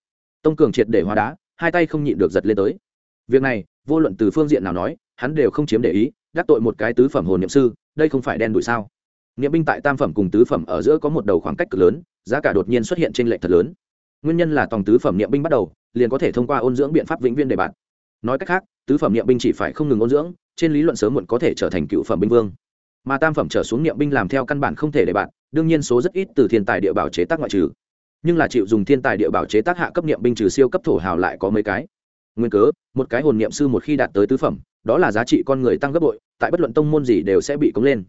Tông cường triệt để hóa đá hai tay không nhịn được giật lên tới. Việc này vô luận từ phương diện nào nói, hắn đều không chiếm để ý đắc tội một cái tứ phẩm hồn niệm sư, đây không phải đen đuổi sao? Niệm binh tại tam phẩm cùng tứ phẩm ở giữa có một đầu khoảng cách cực lớn, giá cả đột nhiên xuất hiện trên lệ thật lớn. Nguyên nhân là tòng tứ phẩm niệm binh bắt đầu, liền có thể thông qua ôn dưỡng biện pháp vĩnh viên để bạn. Nói cách khác, tứ phẩm niệm binh chỉ phải không ngừng ôn dưỡng, trên lý luận sớm muộn có thể trở thành cựu phẩm binh vương. Mà tam phẩm trở xuống niệm binh làm theo căn bản không thể để bạn, đương nhiên số rất ít từ thiên tài địa bảo chế tác ngoại trừ. Nhưng là chịu dùng thiên tài địa bảo chế tác hạ cấp niệm binh trừ siêu cấp thổ hào lại có mấy cái nguyên cớ, một cái hồn niệm sư một khi đạt tới tứ phẩm, đó là giá trị con người tăng gấp bội, tại bất luận tông môn gì đều sẽ bị cống lên.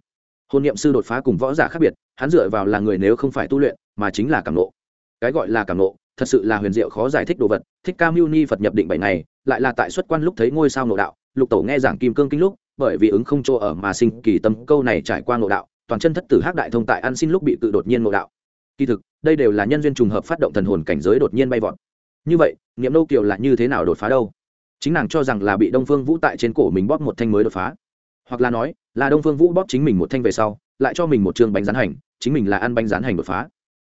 Hồn niệm sư đột phá cùng võ giả khác biệt, hắn dựa vào là người nếu không phải tu luyện, mà chính là cảm nộ cái gọi là cảm nộ thật sự là huyền diệu khó giải thích đồ vật, thích ca mưu ni phật nhập định bảy ngày, lại là tại xuất quan lúc thấy ngôi sao nộ đạo, lục tổ nghe giảng kim cương kinh lúc, bởi vì ứng không chỗ ở mà sinh kỳ tâm, câu này trải qua nộ đạo, toàn chân thất tử hắc đại thông tại ăn xin lúc bị tự đột nhiên nộ đạo. Kỳ thực, đây đều là nhân duyên trùng hợp phát động thần hồn cảnh giới đột nhiên bay vọt như vậy, niệm nô kiều là như thế nào đột phá đâu? Chính nàng cho rằng là bị đông phương vũ tại trên cổ mình bóp một thanh mới đột phá. Hoặc là nói, là đông phương vũ bóp chính mình một thanh về sau, lại cho mình một chương bánh rán hành, chính mình là ăn bánh rán hành đột phá.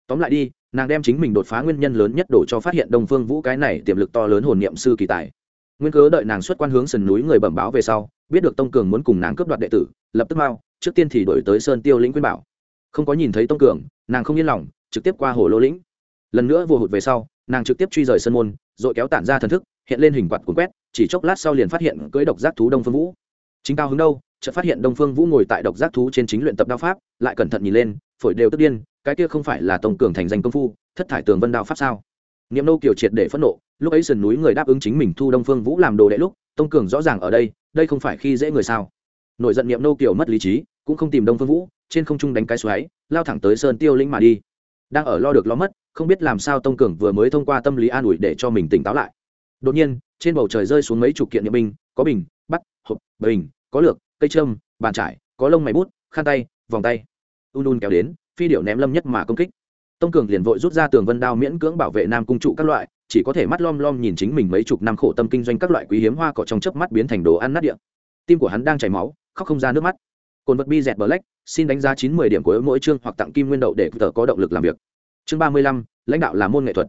Tóm lại đi, nàng đem chính mình đột phá nguyên nhân lớn nhất đổ cho phát hiện đông phương vũ cái này tiềm lực to lớn hồn niệm sư kỳ tài. Nguyên cớ đợi nàng xuất quan hướng sườn núi người bẩm báo về sau, biết được tông cường muốn cùng nàng cướp đoạt đệ tử, lập tức mau, trước tiên thì đổi tới sơn tiêu lĩnh quyên bảo. Không có nhìn thấy tông cường, nàng không yên lòng, trực tiếp qua hồ lô lĩnh. Lần nữa vừa hụt về sau nàng trực tiếp truy rời sân môn, rồi kéo tản ra thần thức, hiện lên hình quạt cuốn quét, chỉ chốc lát sau liền phát hiện cưỡi độc giác thú đông phương vũ. Chính cao hứng đâu, chợt phát hiện đông phương vũ ngồi tại độc giác thú trên chính luyện tập đao pháp, lại cẩn thận nhìn lên, phổi đều tức điên, cái kia không phải là tông cường thành danh công phu, thất thải tường vân đao pháp sao? Niệm nô kiều triệt để phẫn nộ, lúc ấy sườn núi người đáp ứng chính mình thu đông phương vũ làm đồ đệ lúc, tông cường rõ ràng ở đây đây không phải khi dễ người sao? Nổi giận niệm nô kiều mất lý trí, cũng không tìm đông phương vũ, trên không trung đánh cái xoáy, lao thẳng tới sơn tiêu linh mà đi. Đang ở lo được lo mất không biết làm sao tông cường vừa mới thông qua tâm lý an ủi để cho mình tỉnh táo lại. Đột nhiên, trên bầu trời rơi xuống mấy chục kiện nhiệm binh, có bình, bắt, hộp, bình, có lược, cây trâm bàn trải, có lông mày bút, khăn tay, vòng tay. Un un kéo đến, phi điệu ném lâm nhất mà công kích. Tông cường liền vội rút ra tường vân đao miễn cưỡng bảo vệ nam cung trụ các loại, chỉ có thể mắt lom lom nhìn chính mình mấy chục năm khổ tâm kinh doanh các loại quý hiếm hoa cỏ trong chớp mắt biến thành đồ ăn nát điện tim của hắn đang chảy máu, khóc không ra nước mắt. Cồn vật bi dẹt bờ lách xin đánh giá chín mươi điểm của mỗi chương hoặc tặng kim nguyên đậu để tờ có động lực làm việc chương ba mươi lăm, lãnh đạo là môn nghệ thuật.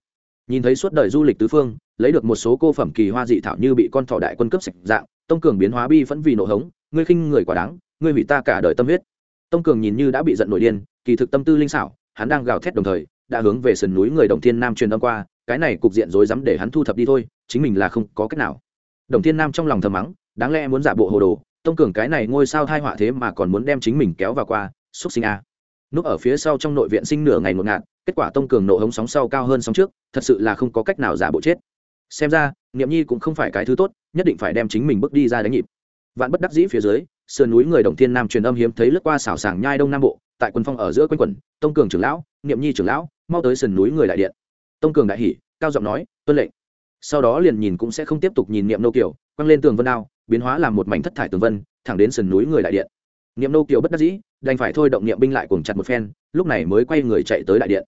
Nhìn thấy suốt đời du lịch tứ phương, lấy được một số cô phẩm kỳ hoa dị thảo như bị con thỏ đại quân cấp sạch dạng, tông cường biến hóa bi vẫn vì nổ hống, ngươi khinh người quả đáng, ngươi hủy ta cả đời tâm huyết. Tông cường nhìn như đã bị giận nổi điên, kỳ thực tâm tư linh xảo, hắn đang gào thét đồng thời, đã hướng về sườn núi người đồng thiên nam truyền âm qua, cái này cục diện rối rắm để hắn thu thập đi thôi, chính mình là không có cách nào. Đồng thiên nam trong lòng thầm mắng, đáng lẽ muốn giả bộ hồ đồ, tông cường cái này ngôi sao thai họa thế mà còn muốn đem chính mình kéo vào qua, xúc sinh a. Núp ở phía sau trong nội viện sinh nửa ngày một ngạt kết quả tông cường nộ hống sóng sau cao hơn sóng trước, thật sự là không có cách nào giả bộ chết. Xem ra, niệm nhi cũng không phải cái thứ tốt, nhất định phải đem chính mình bước đi ra đánh nhịp. Vạn bất đắc dĩ phía dưới, sườn núi người đồng thiên nam truyền âm hiếm thấy lướt qua xảo sảng nhai đông nam bộ, tại quân phong ở giữa quanh quẩn, tông cường trưởng lão, niệm nhi trưởng lão, mau tới sườn núi người đại điện. Tông cường đại hỉ, cao giọng nói, tuân lệnh. Sau đó liền nhìn cũng sẽ không tiếp tục nhìn niệm nô kiều, quăng lên tường vân đao biến hóa làm một mảnh thất thải tường vân, thẳng đến sườn núi người đại điện. Niệm nô kiều bất đắc dĩ, đành phải thôi động niệm binh lại cùng chặt một phen, lúc này mới quay người chạy tới đại điện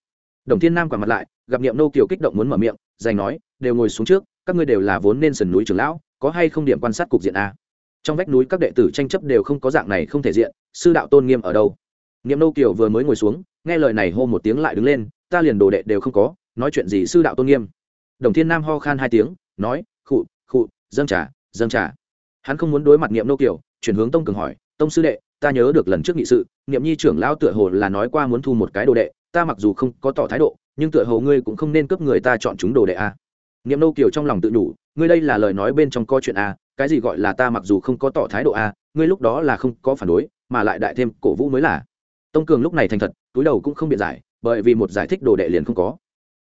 đồng thiên nam quả mặt lại, gặp niệm nô kiều kích động muốn mở miệng, giành nói, đều ngồi xuống trước, các ngươi đều là vốn nên sườn núi trưởng lão, có hay không điểm quan sát cục diện a? Trong vách núi các đệ tử tranh chấp đều không có dạng này không thể diện, sư đạo tôn nghiêm ở đâu? Niệm nô kiều vừa mới ngồi xuống, nghe lời này hô một tiếng lại đứng lên, ta liền đồ đệ đều không có, nói chuyện gì sư đạo tôn nghiêm? Đồng thiên nam ho khan hai tiếng, nói, khụ khụ, dâng trà dâng trà. Hắn không muốn đối mặt niệm nô kiều, chuyển hướng tông cường hỏi, tông sư đệ, ta nhớ được lần trước nghị sự, niệm nhi trưởng lão tựa hồ là nói qua muốn thu một cái đồ đệ ta mặc dù không có tỏ thái độ, nhưng tựa hồ ngươi cũng không nên cướp người ta chọn chúng đồ đệ a. Niệm nô kiều trong lòng tự đủ ngươi đây là lời nói bên trong co chuyện a, cái gì gọi là ta mặc dù không có tỏ thái độ a, ngươi lúc đó là không có phản đối, mà lại đại thêm cổ vũ mới là. Tông cường lúc này thành thật, túi đầu cũng không biện giải, bởi vì một giải thích đồ đệ liền không có.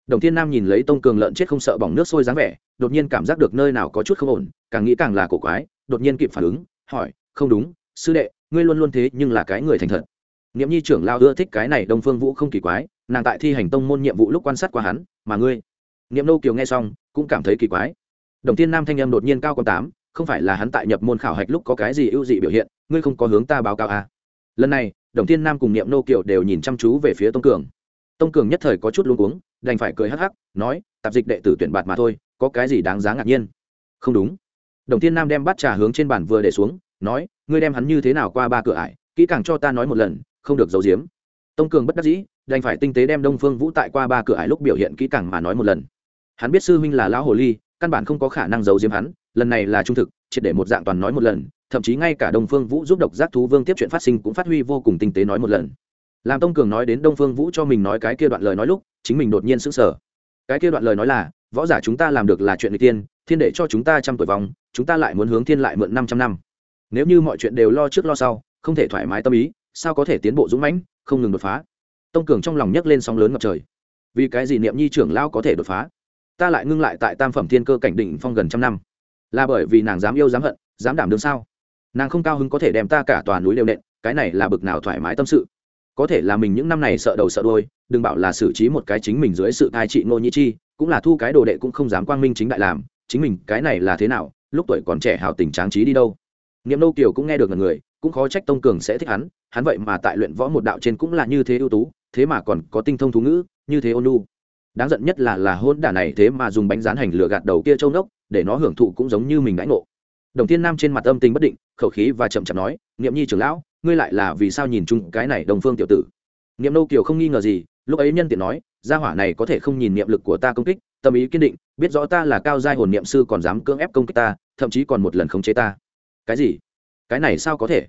Đồng thiên nam nhìn lấy tông cường lợn chết không sợ bỏng nước sôi dáng vẻ, đột nhiên cảm giác được nơi nào có chút không ổn, càng nghĩ càng là cổ quái, đột nhiên kịp phản ứng, hỏi, không đúng, sư đệ, ngươi luôn luôn thế nhưng là cái người thành thật nghiệm nhi trưởng lao ưa thích cái này đông phương vũ không kỳ quái, nàng tại thi hành tông môn nhiệm vụ lúc quan sát qua hắn, mà ngươi? Nghiệm nô kiều nghe xong, cũng cảm thấy kỳ quái. Đồng thiên nam thanh em đột nhiên cao con tám, không phải là hắn tại nhập môn khảo hạch lúc có cái gì ưu dị biểu hiện, ngươi không có hướng ta báo cáo à. lần này, đồng thiên nam cùng niệm nô kiều đều nhìn chăm chú về phía tông cường. Tông cường nhất thời có chút luống cuống, đành phải cười hắc hắc, nói, tạp dịch đệ tử tuyển bạt mà thôi, có cái gì đáng giá ngạc nhiên? Không đúng. Đồng thiên nam đem bát trà hướng trên bàn vừa để xuống, nói, ngươi đem hắn như thế nào qua ba cửa ải, kỹ càng cho ta nói một lần không được giấu giếm. Tông cường bất đắc dĩ, đành phải tinh tế đem đông phương vũ tại qua ba cửa ải lúc biểu hiện kỹ càng mà nói một lần. Hắn biết sư huynh là lão hồ ly, căn bản không có khả năng giấu giếm hắn, lần này là trung thực, triệt để một dạng toàn nói một lần, thậm chí ngay cả đông phương vũ giúp độc giác thú vương tiếp chuyện phát sinh cũng phát huy vô cùng tinh tế nói một lần. Làm tông cường nói đến đông phương vũ cho mình nói cái kia đoạn lời nói lúc, chính mình đột nhiên sững sờ. Cái kia đoạn lời nói là, võ giả chúng ta làm được là chuyện người tiên thiên để cho chúng ta trăm tuổi vòng chúng ta lại muốn hướng thiên lại mượn năm trăm năm. Nếu như mọi chuyện đều lo trước lo sau, không thể thoải mái tâm ý sao có thể tiến bộ dũng mãnh, không ngừng đột phá. Tông cường trong lòng nhấc lên sóng lớn ngập trời. Vì cái gì niệm nhi trưởng lao có thể đột phá? Ta lại ngưng lại tại tam phẩm thiên cơ cảnh đỉnh phong gần trăm năm. Là bởi vì nàng dám yêu dám hận, dám đảm đương sao? Nàng không cao hứng có thể đem ta cả tòa núi đều nện, cái này là bực nào thoải mái tâm sự. Có thể là mình những năm này sợ đầu sợ đôi đừng bảo là xử trí một cái chính mình dưới sự thai trị ngô nhi chi, cũng là thu cái đồ đệ cũng không dám quang minh chính đại làm, chính mình cái này là thế nào, lúc tuổi còn trẻ hào tình tráng trí đi đâu. Niệm nô kiều cũng nghe được người, cũng khó trách tông cường sẽ thích hắn hắn vậy mà tại luyện võ một đạo trên cũng là như thế ưu tú, thế mà còn có tinh thông thú ngữ, như thế ôn lu đáng giận nhất là là hôn đả này thế mà dùng bánh rán hành lửa gạt đầu kia châu nốc, để nó hưởng thụ cũng giống như mình đãi ngộ. Đồng thiên nam trên mặt âm tình bất định, khẩu khí và chậm chậm nói niệm nhi trưởng lão, ngươi lại là vì sao nhìn chung cái này đồng phương tiểu tử? Niệm Nô kiều không nghi ngờ gì, lúc ấy nhân tiện nói, gia hỏa này có thể không nhìn niệm lực của ta công kích, tâm ý kiên định, biết rõ ta là cao giai hồn niệm sư còn dám cưỡng ép công kích ta, thậm chí còn một lần khống chế ta. Cái gì? Cái này sao có thể?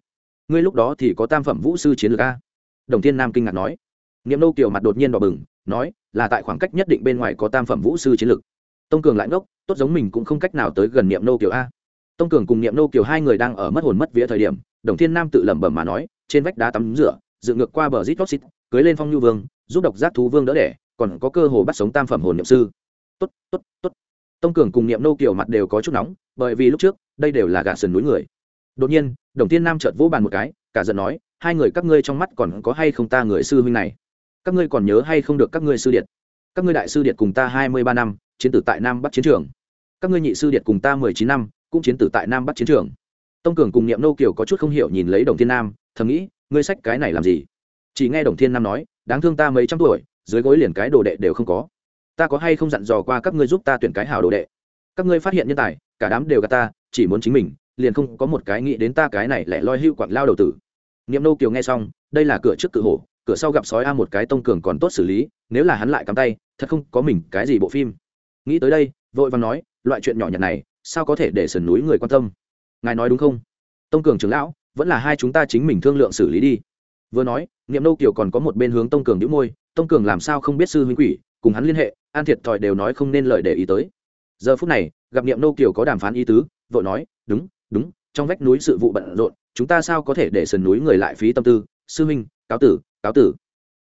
Ngươi lúc đó thì có tam phẩm vũ sư chiến lược a? Đồng thiên nam kinh ngạc nói. Niệm nâu kiều mặt đột nhiên đỏ bừng, nói, là tại khoảng cách nhất định bên ngoài có tam phẩm vũ sư chiến lược. Tông cường lại ngốc, tốt giống mình cũng không cách nào tới gần niệm nâu kiều a. Tông cường cùng niệm nâu kiều hai người đang ở mất hồn mất vía thời điểm, đồng thiên nam tự lẩm bẩm mà nói, trên vách đá tắm rửa, dựng ngược qua bờ rít toxit cưới lên phong nhu vương, giúp độc giác thú vương đỡ đẻ, còn có cơ hồ bắt sống tam phẩm hồn niệm sư. Tốt tốt tốt. Tông cường cùng niệm nâu kiều mặt đều có chút nóng, bởi vì lúc trước, đây đều là gà sườn núi người đột nhiên, đồng thiên nam chợt vỗ bàn một cái, cả giận nói, hai người các ngươi trong mắt còn có hay không ta người sư huynh này? Các ngươi còn nhớ hay không được các ngươi sư điện các ngươi đại sư điện cùng ta hai mươi ba năm, chiến tử tại nam bắc chiến trường. Các ngươi nhị sư điện cùng ta mười chín năm, cũng chiến tử tại nam bắc chiến trường. Tông cường cùng niệm nô kiều có chút không hiểu nhìn lấy đồng thiên nam, thầm nghĩ, ngươi sách cái này làm gì? Chỉ nghe đồng thiên nam nói, đáng thương ta mấy trăm tuổi, dưới gối liền cái đồ đệ đều không có. Ta có hay không dặn dò qua các ngươi giúp ta tuyển cái hảo đồ đệ? Các ngươi phát hiện nhân tài, cả đám đều gạt ta, chỉ muốn chính mình liền không có một cái nghĩ đến ta cái này lại loi hưu quặng lao đầu tử. Niệm nô kiều nghe xong, đây là cửa trước cự hổ, cửa sau gặp sói a một cái tông cường còn tốt xử lý, nếu là hắn lại cắm tay, thật không có mình cái gì bộ phim. Nghĩ tới đây, vội vàng nói, loại chuyện nhỏ nhặt này, sao có thể để sườn núi người quan tâm? Ngài nói đúng không? Tông cường trưởng lão, vẫn là hai chúng ta chính mình thương lượng xử lý đi. Vừa nói, niệm nô kiều còn có một bên hướng tông cường đĩu môi, tông cường làm sao không biết sư huynh quỷ, cùng hắn liên hệ, an thiệt thòi đều nói không nên lời để ý tới. Giờ phút này, gặp niệm nô kiều có đàm phán ý tứ, vội nói, đúng đúng, trong vách núi sự vụ bận rộn, chúng ta sao có thể để sườn núi người lại phí tâm tư? Sư minh cáo tử cáo tử.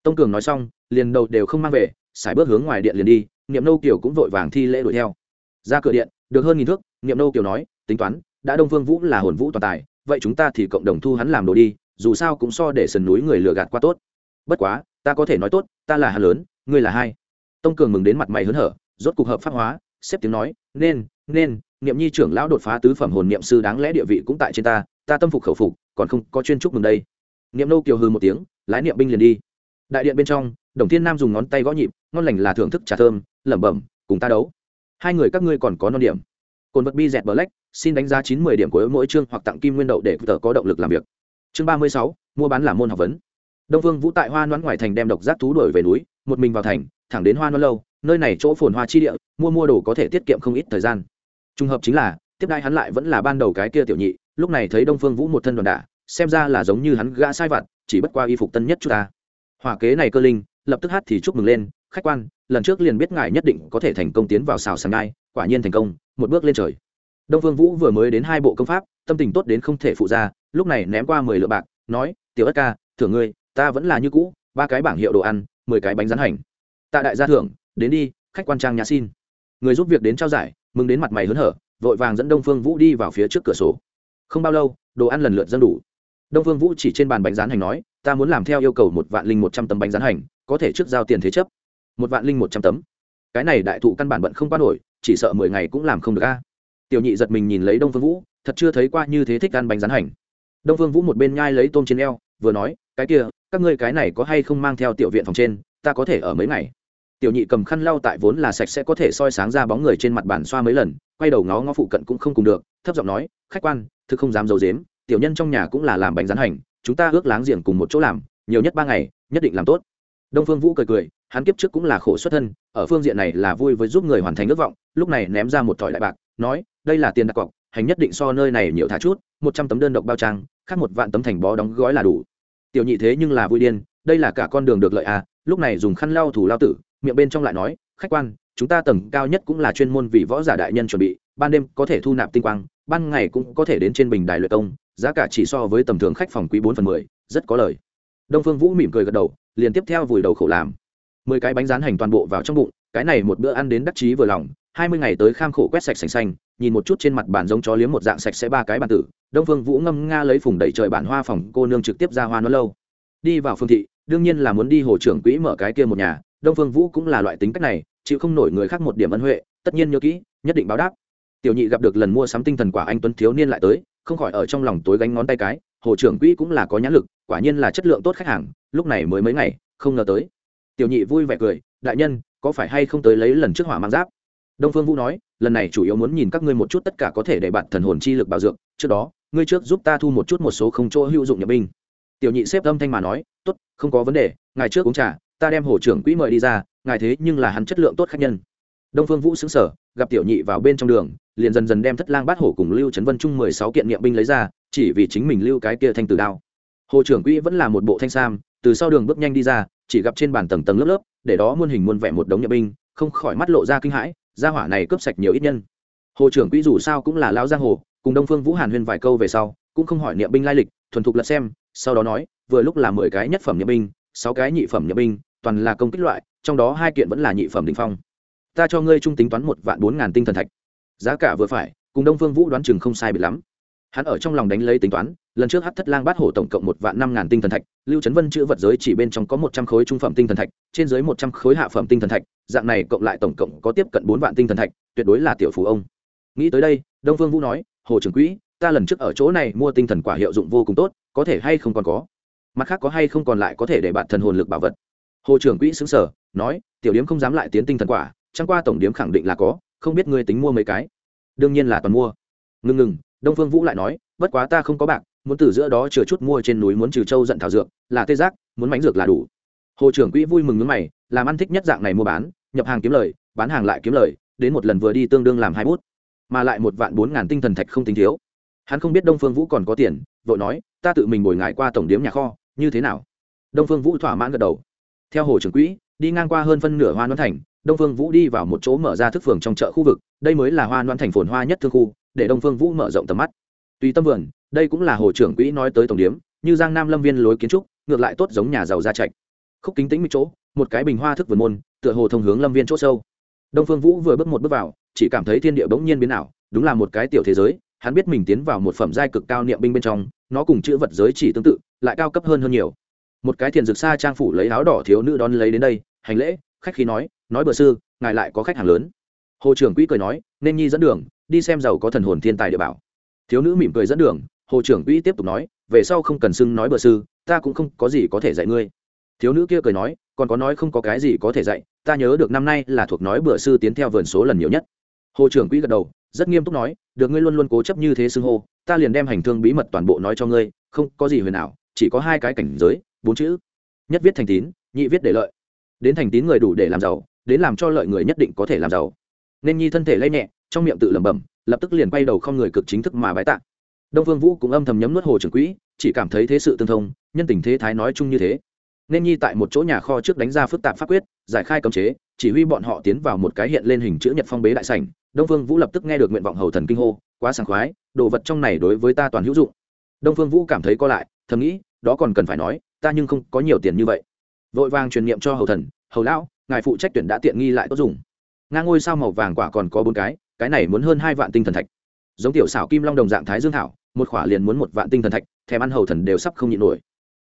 Tông cường nói xong, liền đầu đều không mang về, sải bước hướng ngoài điện liền đi, niệm nâu kiều cũng vội vàng thi lễ đuổi theo. Ra cửa điện, được hơn nghìn thước, niệm nâu kiều nói, tính toán, đã đông vương vũ là hồn vũ toàn tài, vậy chúng ta thì cộng đồng thu hắn làm đồ đi, dù sao cũng so để sườn núi người lừa gạt qua tốt. Bất quá, ta có thể nói tốt, ta là hà lớn, ngươi là hai. Tông cường mừng đến mặt mày hớn hở, rốt cục hợp pháp hóa, xếp tiếng nói, nên nên niệm nhi trưởng lão đột phá tứ phẩm hồn niệm sư đáng lẽ địa vị cũng tại trên ta ta tâm phục khẩu phục, còn không có chuyên trúc mừng đây. Niệm Nô kiều hư một tiếng, lái niệm binh liền đi. Đại điện bên trong, đồng thiên nam dùng ngón tay gõ nhịp, ngon lành là thưởng thức trà thơm, lẩm bẩm, cùng ta đấu. Hai người các ngươi còn có non điểm. Cồn vật bi dẹt black xin đánh giá chín mươi điểm của mỗi chương hoặc tặng kim nguyên đậu để tờ có động lực làm việc. Chương ba mươi sáu, mua bán là môn học vấn. Đông vương vũ tại hoa noãn ngoài thành đem độc giác thú đuổi về núi, một mình vào thành, thẳng đến hoa noãn lâu, nơi này chỗ phồn hoa chi địa, mua mua đồ có thể tiết kiệm không ít thời gian trùng hợp chính là, tiếp đai hắn lại vẫn là ban đầu cái kia tiểu nhị, lúc này thấy đông phương vũ một thân đoàn đả, xem ra là giống như hắn gã sai vặt, chỉ bất qua y phục tân nhất chúng ta. Hỏa kế này cơ linh, lập tức hát thì chúc mừng lên, khách quan, lần trước liền biết ngài nhất định có thể thành công tiến vào xào sàn ngai, quả nhiên thành công, một bước lên trời. Đông phương vũ vừa mới đến hai bộ công pháp, tâm tình tốt đến không thể phụ ra, lúc này ném qua mười lượng bạc, nói, tiểu ất ca, thưởng ngươi, ta vẫn là như cũ, ba cái bảng hiệu đồ ăn, mười cái bánh rán hành. Tạ đại gia thưởng, đến đi, khách quan trang nhà xin. Người giúp việc đến trao giải mừng đến mặt mày hớn hở, vội vàng dẫn đông phương vũ đi vào phía trước cửa sổ. Không bao lâu, đồ ăn lần lượt dân đủ. Đông phương vũ chỉ trên bàn bánh rán hành nói, ta muốn làm theo yêu cầu một vạn linh một trăm tấm bánh rán hành, có thể trước giao tiền thế chấp. Một vạn linh một trăm tấm? Cái này đại thụ căn bản bận không qua nổi, chỉ sợ mười ngày cũng làm không được a. Tiểu nhị giật mình nhìn lấy đông phương vũ, thật chưa thấy qua như thế thích ăn bánh rán hành. Đông phương vũ một bên nhai lấy tôm trên eo, vừa nói, cái kia, các ngươi cái này có hay không mang theo tiểu viện phòng trên, ta có thể ở mấy ngày? Tiểu nhị cầm khăn lau tại vốn là sạch sẽ có thể soi sáng ra bóng người trên mặt bàn xoa mấy lần, quay đầu ngó ngó phụ cận cũng không cùng được, thấp giọng nói, khách quan, thực không dám d i ấ u dếm tiểu nhân trong nhà cũng là làm bánh rán hành, chúng ta ước láng giềng cùng một chỗ làm, nhiều nhất ba ngày, nhất định làm tốt. Đông phương vũ cười cười, hắn kiếp trước cũng là khổ xuất thân, ở phương diện này là vui với giúp người hoàn thành ước vọng, lúc này ném ra một thỏi đại bạc, nói, đây là tiền đặt cọc, hành nhất định so nơi này nhiều thả chút, một trăm tấm đơn độc bao trang, khác một vạn tấm thành bó đóng gói là đủ. Tiểu nhị thế nhưng là vui điên, đây là cả con đường được lợi à lúc này dùng khăn lau thủ lao tử miệng bên trong lại nói, khách quan, chúng ta tầng cao nhất cũng là chuyên môn vì võ giả đại nhân chuẩn bị, ban đêm có thể thu nạp tinh quang, ban ngày cũng có thể đến trên bình đài luyện công, giá cả chỉ so với tầm thường khách phòng quý bốn phần mười, rất có lời. Đông phương vũ mỉm cười gật đầu, liền tiếp theo vùi đầu khổ làm. Mười cái bánh rán hành toàn bộ vào trong bụng, cái này một bữa ăn đến đắc chí vừa lòng, hai mươi ngày tới kham khổ quét sạch sành xanh, nhìn một chút trên mặt bàn giống chó liếm một dạng sạch sẽ ba cái bàn tử, đông phương vũ ngâm nga lấy phùng đẩy trời bản hoa phòng cô nương trực tiếp ra hoa nó lâu. Đi vào phương thị, đương nhiên là muốn đi hồ trưởng quỹ mở cái kia một nhà đông phương vũ cũng là loại tính cách này, chịu không nổi người khác một điểm ân huệ, tất nhiên nhớ kỹ, nhất định báo đáp. Tiểu nhị gặp được lần mua sắm tinh thần quả anh tuấn thiếu niên lại tới, không khỏi ở trong lòng tối gánh ngón tay cái, hồ trưởng quỹ cũng là có nhãn lực, quả nhiên là chất lượng tốt khách hàng, lúc này mới mấy ngày, không ngờ tới. Tiểu nhị vui vẻ cười, đại nhân, có phải hay không tới lấy lần trước hỏa mang giáp? Đông phương vũ nói, lần này chủ yếu muốn nhìn các ngươi một chút tất cả có thể để bạn thần hồn chi lực bảo dưỡng, trước đó, ngươi trước giúp ta thu một chút một số không chỗ hữu dụng nhập binh. Tiểu nhị xếp âm thanh mà nói, tốt, không có vấn đề, ngài trước uống trà ta đem hồ trưởng quỹ mời đi ra, ngài thế nhưng là hắn chất lượng tốt khách nhân. Đông phương vũ xứng sở gặp tiểu nhị vào bên trong đường, liền dần dần đem thất lang bát hổ cùng lưu trấn vân trung mười sáu kiện nghiệm binh lấy ra, chỉ vì chính mình lưu cái kia thanh tử đao. Hồ trưởng quỹ vẫn là một bộ thanh sam, từ sau đường bước nhanh đi ra, chỉ gặp trên bàn tầng tầng lớp lớp, để đó muôn hình muôn vẻ một đống niệm binh, không khỏi mắt lộ ra kinh hãi, gia hỏa này cướp sạch nhiều ít nhân. Hồ trưởng quỹ dù sao cũng là lão giang hồ, cùng đông phương vũ hàn huyên vài câu về sau, cũng không hỏi niệm binh lai lịch, thuần thục lật xem, sau đó nói, vừa lúc là mười cái nhất phẩm niệm binh, sáu cái nhị phẩm niệm binh toàn là công kích loại, trong đó hai kiện vẫn là nhị phẩm đ phong. Ta cho ngươi trung tính toán một vạn bốn ngàn tinh thần thạch. Giá cả vừa phải, cùng đông phương vũ đoán chừng không sai biệt lắm. Hắn ở trong lòng đánh lấy tính toán, lần trước hát thất lang bát hổ tổng cộng một vạn năm ngàn tinh thần thạch, lưu trấn vân chữ vật giới chỉ bên trong có một trăm khối trung phẩm tinh thần thạch, trên dưới một trăm khối hạ phẩm tinh thần thạch, dạng này cộng lại tổng cộng có tiếp cận bốn vạn tinh thần thạch, tuyệt đối là tiểu phú ông. Nghĩ tới đây, đông phương vũ nói, hồ trưởng quỹ, ta lần trước ở chỗ này mua tinh thần quả hiệu dụng vô cùng tốt, có thể hay không còn có? Mặt khác có hay không còn lại có thể để bạn thần hồn lực bảo vật? Hồ trưởng quỹ xứng sở nói, tiểu điếm không dám lại tiến tinh thần quả, chẳng qua tổng điếm khẳng định là có, không biết ngươi tính mua mấy cái. Đương nhiên là toàn mua. Ngừng ngừng, đông phương vũ lại nói, bất quá ta không có bạc, muốn từ giữa đó chừa chút mua trên núi muốn trừ châu giận thảo dược, là tê giác, muốn mánh dược là đủ. Hồ trưởng quỹ vui mừng nước mày, làm ăn thích nhất dạng này mua bán, nhập hàng kiếm lời, bán hàng lại kiếm lời, đến một lần vừa đi tương đương làm hai bút. Mà lại một vạn bốn ngàn tinh thần thạch không tính thiếu. Hắn không biết đông phương vũ còn có tiền, vội nói, ta tự mình ngồi ngại qua tổng điếm nhà kho, như thế nào? Đông phương vũ thỏa mãn gật đầu theo hồ trưởng quỹ, đi ngang qua hơn phân nửa hoa đoán thành, đông phương vũ đi vào một chỗ mở ra thức phường trong chợ khu vực, đây mới là hoa đoán thành phồn hoa nhất thương khu, để đông phương vũ mở rộng tầm mắt. Tùy tâm vườn, đây cũng là hồ trưởng quỹ nói tới tổng điếm, như giang nam lâm viên lối kiến trúc, ngược lại tốt giống nhà giàu gia trạch. Khúc kính tính một chỗ, một cái bình hoa thức vườn môn, tựa hồ thông hướng lâm viên chỗ sâu. Đông phương vũ vừa bước một bước vào, chỉ cảm thấy thiên địa bỗng nhiên biến ảo, đúng là một cái tiểu thế giới, hắn biết mình tiến vào một phẩm giai cực cao niệm binh bên trong, nó cùng chữ vật giới chỉ tương tự, lại cao cấp hơn hơn nhiều một cái thiền dược xa trang phủ lấy áo đỏ thiếu nữ đón lấy đến đây, hành lễ, khách khí nói nói bờ sư, ngài lại có khách hàng lớn. Hồ trưởng quỹ cười nói, nên nhi dẫn đường, đi xem giàu có thần hồn thiên tài địa bảo. Thiếu nữ mỉm cười dẫn đường, hồ trưởng quỹ tiếp tục nói, về sau không cần xưng nói bờ sư, ta cũng không có gì có thể dạy ngươi. Thiếu nữ kia cười nói, còn có nói không có cái gì có thể dạy, ta nhớ được năm nay là thuộc nói bữa sư tiến theo vườn số lần nhiều nhất. Hồ trưởng quỹ gật đầu, rất nghiêm túc nói, được ngươi luôn luôn cố chấp như thế xưng hô, ta liền đem hành thương bí mật toàn bộ nói cho ngươi, không có gì huyền ảo, chỉ có hai cái cảnh giới bốn chữ. Nhất viết thành tín, nhị viết để lợi. Đến thành tín người đủ để làm giàu, đến làm cho lợi người nhất định có thể làm giàu. Nên nhi thân thể lay nhẹ, trong miệng tự lẩm bẩm, lập tức liền quay đầu không người cực chính thức mà bái tạ. Đông vương vũ cũng âm thầm nhấm nuốt hồ trưởng quỹ, chỉ cảm thấy thế sự tương thông, nhân tình thế thái nói chung như thế. Nên nhi tại một chỗ nhà kho trước đánh ra phức tạp pháp quyết, giải khai cấm chế, chỉ huy bọn họ tiến vào một cái hiện lên hình chữ nhật phong bế đại sảnh. Đông vương vũ lập tức nghe được nguyện vọng hầu thần kinh hô, quá sảng khoái, đồ vật trong này đối với ta toàn hữu dụng. Đông vương vũ cảm thấy co lại, thầm nghĩ, đó còn cần phải nói ta nhưng không có nhiều tiền như vậy. Vội vàng truyền niệm cho hầu thần, hầu lão, ngài phụ trách tuyển đã tiện nghi lại tốt dùng. Ngang ngôi sao màu vàng quả còn có bốn cái cái này muốn hơn hai vạn tinh thần thạch. Giống tiểu xảo kim long đồng dạng thái dương thảo, một khỏa liền muốn một vạn tinh thần thạch, thèm ăn hầu thần đều sắp không nhịn nổi.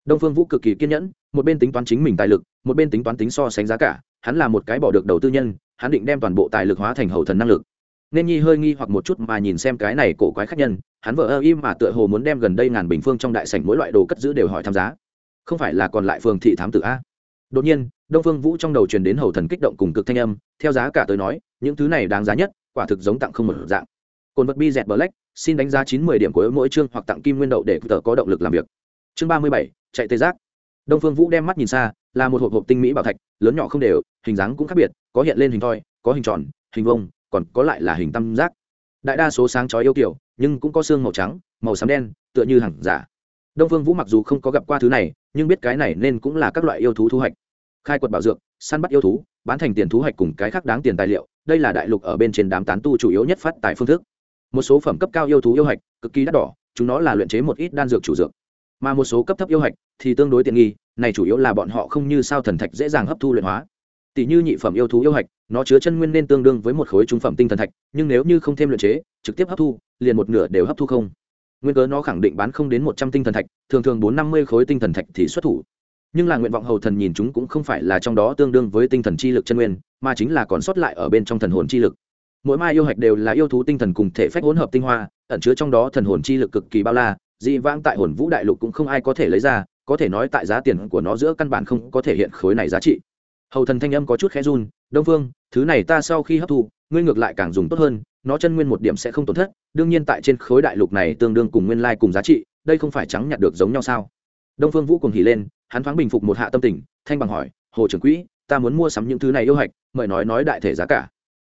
Đông phương vũ cực kỳ kiên nhẫn, một bên tính toán chính mình tài lực, một bên tính toán tính so sánh giá cả, hắn là một cái bỏ được đầu tư nhân, hắn định đem toàn bộ tài lực hóa thành hầu thần năng lực. Nên nhi hơi nghi hoặc một chút mà nhìn xem cái này cổ quái khác nhân, hắn vợ ơ im mà tựa hồ muốn đem gần đây ngàn bình phương trong đại sảnh mỗi loại đồ cất giữ đều hỏi tham giá không phải là còn lại phường thị thám tử a? Đột nhiên, đông phương vũ trong đầu truyền đến hầu thần kích động cùng cực thanh âm, theo giá cả tới nói, những thứ này đáng giá nhất, quả thực giống tặng không một dạng. Cồn vật bi dẹt black, xin đánh giá chín mươi điểm của mỗi chương hoặc tặng kim nguyên đậu để tờ có động lực làm việc. Chương ba mươi bảy, chạy tê giác. Đông phương vũ đem mắt nhìn xa, là một hộp hộp tinh mỹ bảo thạch, lớn nhỏ không đều, hình dáng cũng khác biệt, có hiện lên hình thoi, có hình tròn, hình vông còn có lại là hình tam giác. Đại đa số sáng chói yêu kiểu, nhưng cũng có xương màu trắng, màu xám đen, tựa như hàng giả. Đông phương vũ mặc dù không có gặp qua thứ này nhưng biết cái này nên cũng là các loại yêu thú thu hoạch. Khai quật bảo dược, săn bắt yêu thú, bán thành tiền thu hoạch cùng cái khác đáng tiền tài liệu, đây là đại lục ở bên trên đám tán tu chủ yếu nhất phát tại phương thức. Một số phẩm cấp cao yêu thú yêu hạch cực kỳ đắt đỏ, chúng nó là luyện chế một ít đan dược chủ dược. Mà một số cấp thấp yêu hạch thì tương đối tiện nghi, này chủ yếu là bọn họ không như sao thần thạch dễ dàng hấp thu luyện hóa. Tỷ như nhị phẩm yêu thú yêu hạch nó chứa chân nguyên nên tương đương với một khối trung phẩm tinh thần thạch, nhưng nếu như không thêm luyện chế, trực tiếp hấp thu, liền một nửa đều hấp thu không nguyên cớ nó khẳng định bán không đến một trăm tinh thần thạch, thường thường bốn năm mươi khối tinh thần thạch thì xuất thủ. Nhưng là nguyện vọng hầu thần nhìn chúng cũng không phải là trong đó tương đương với tinh thần chi lực chân nguyên, mà chính là còn sót lại ở bên trong thần hồn chi lực. Mỗi mai yêu hạch đều là yêu thú tinh thần cùng thể phách hỗn hợp tinh hoa, ẩn chứa trong đó thần hồn chi lực cực kỳ bao la, dị vãng tại hồn vũ đại lục cũng không ai có thể lấy ra, có thể nói tại giá tiền của nó giữa căn bản không có thể hiện khối này giá trị. Hầu thần thanh âm có chút khẽ run đông phương, thứ này ta sau khi hấp thu, ngươi ngược lại càng dùng tốt hơn, nó chân nguyên một điểm sẽ không tổn thất, đương nhiên tại trên khối đại lục này tương đương cùng nguyên lai cùng giá trị, đây không phải trắng nhặt được giống nhau sao? Đông phương vũ cùng hỉ lên, hắn thoáng bình phục một hạ tâm tình, thanh bằng hỏi, hồ trưởng quỹ, ta muốn mua sắm những thứ này yêu hạch, mời nói nói đại thể giá cả.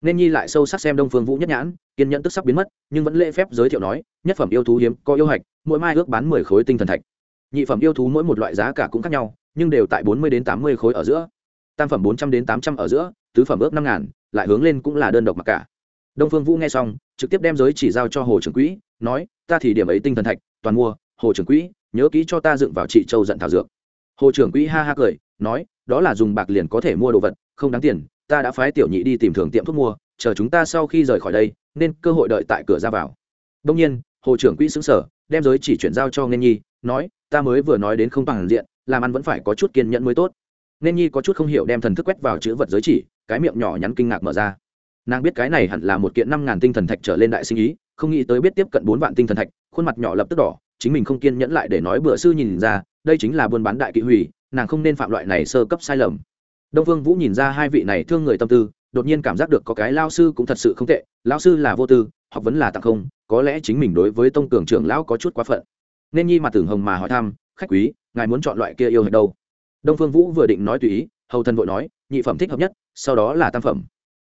Nên nhi lại sâu sắc xem đông phương vũ nhất nhãn, kiên nhẫn tức sắp biến mất, nhưng vẫn lễ phép giới thiệu nói, nhất phẩm yêu thú hiếm, có yêu hạch, mỗi mai ước bán mười khối tinh thần thạch. Nhị phẩm yêu thú mỗi một loại giá cả cũng khác nhau, nhưng đều tại bốn mươi đến tám mươi khối ở giữa tam phẩm bốn trăm đến tám trăm ở giữa, tứ phẩm ước năm ngàn, lại hướng lên cũng là đơn độc mặc cả. Đông phương vũ nghe xong, trực tiếp đem giới chỉ giao cho hồ trưởng quỹ, nói, ta thì điểm ấy tinh thần thạch, toàn mua, hồ trưởng quỹ, nhớ kỹ cho ta dựng vào chị châu giận thảo dược. Hồ trưởng quỹ ha ha cười, nói, đó là dùng bạc liền có thể mua đồ vật, không đáng tiền, ta đã phái tiểu nhị đi tìm thường tiệm thuốc mua, chờ chúng ta sau khi rời khỏi đây, nên cơ hội đợi tại cửa ra vào. Đông nhiên, hồ trưởng quỹ xứng sở đem giới chỉ chuyển giao cho nên nhi, nói, ta mới vừa nói đến không bằng diện, làm ăn vẫn phải có chút kiên nhẫn mới tốt nên nhi có chút không hiểu đem thần thức quét vào chữ vật giới chỉ, cái miệng nhỏ nhắn kinh ngạc mở ra. Nàng biết cái này hẳn là một kiện năm ngàn tinh thần thạch trở lên đại sinh ý, không nghĩ tới biết tiếp cận bốn vạn tinh thần thạch, khuôn mặt nhỏ lập tức đỏ, chính mình không kiên nhẫn lại để nói bữa sư nhìn ra, đây chính là buôn bán đại kỵ hủy, nàng không nên phạm loại này sơ cấp sai lầm. Đông vương vũ nhìn ra hai vị này thương người tâm tư, đột nhiên cảm giác được có cái lao sư cũng thật sự không tệ, lao sư là vô tư, học vấn là tặng không, có lẽ chính mình đối với tông cường trưởng lão có chút quá phận. Nên nhi mặt tưởng hồng mà hỏi thăm, khách quý, ngài muốn chọn loại kia yêu hệt đâu? Đông phương vũ vừa định nói tùy ý, hầu thần vội nói, nhị phẩm thích hợp nhất, sau đó là tam phẩm.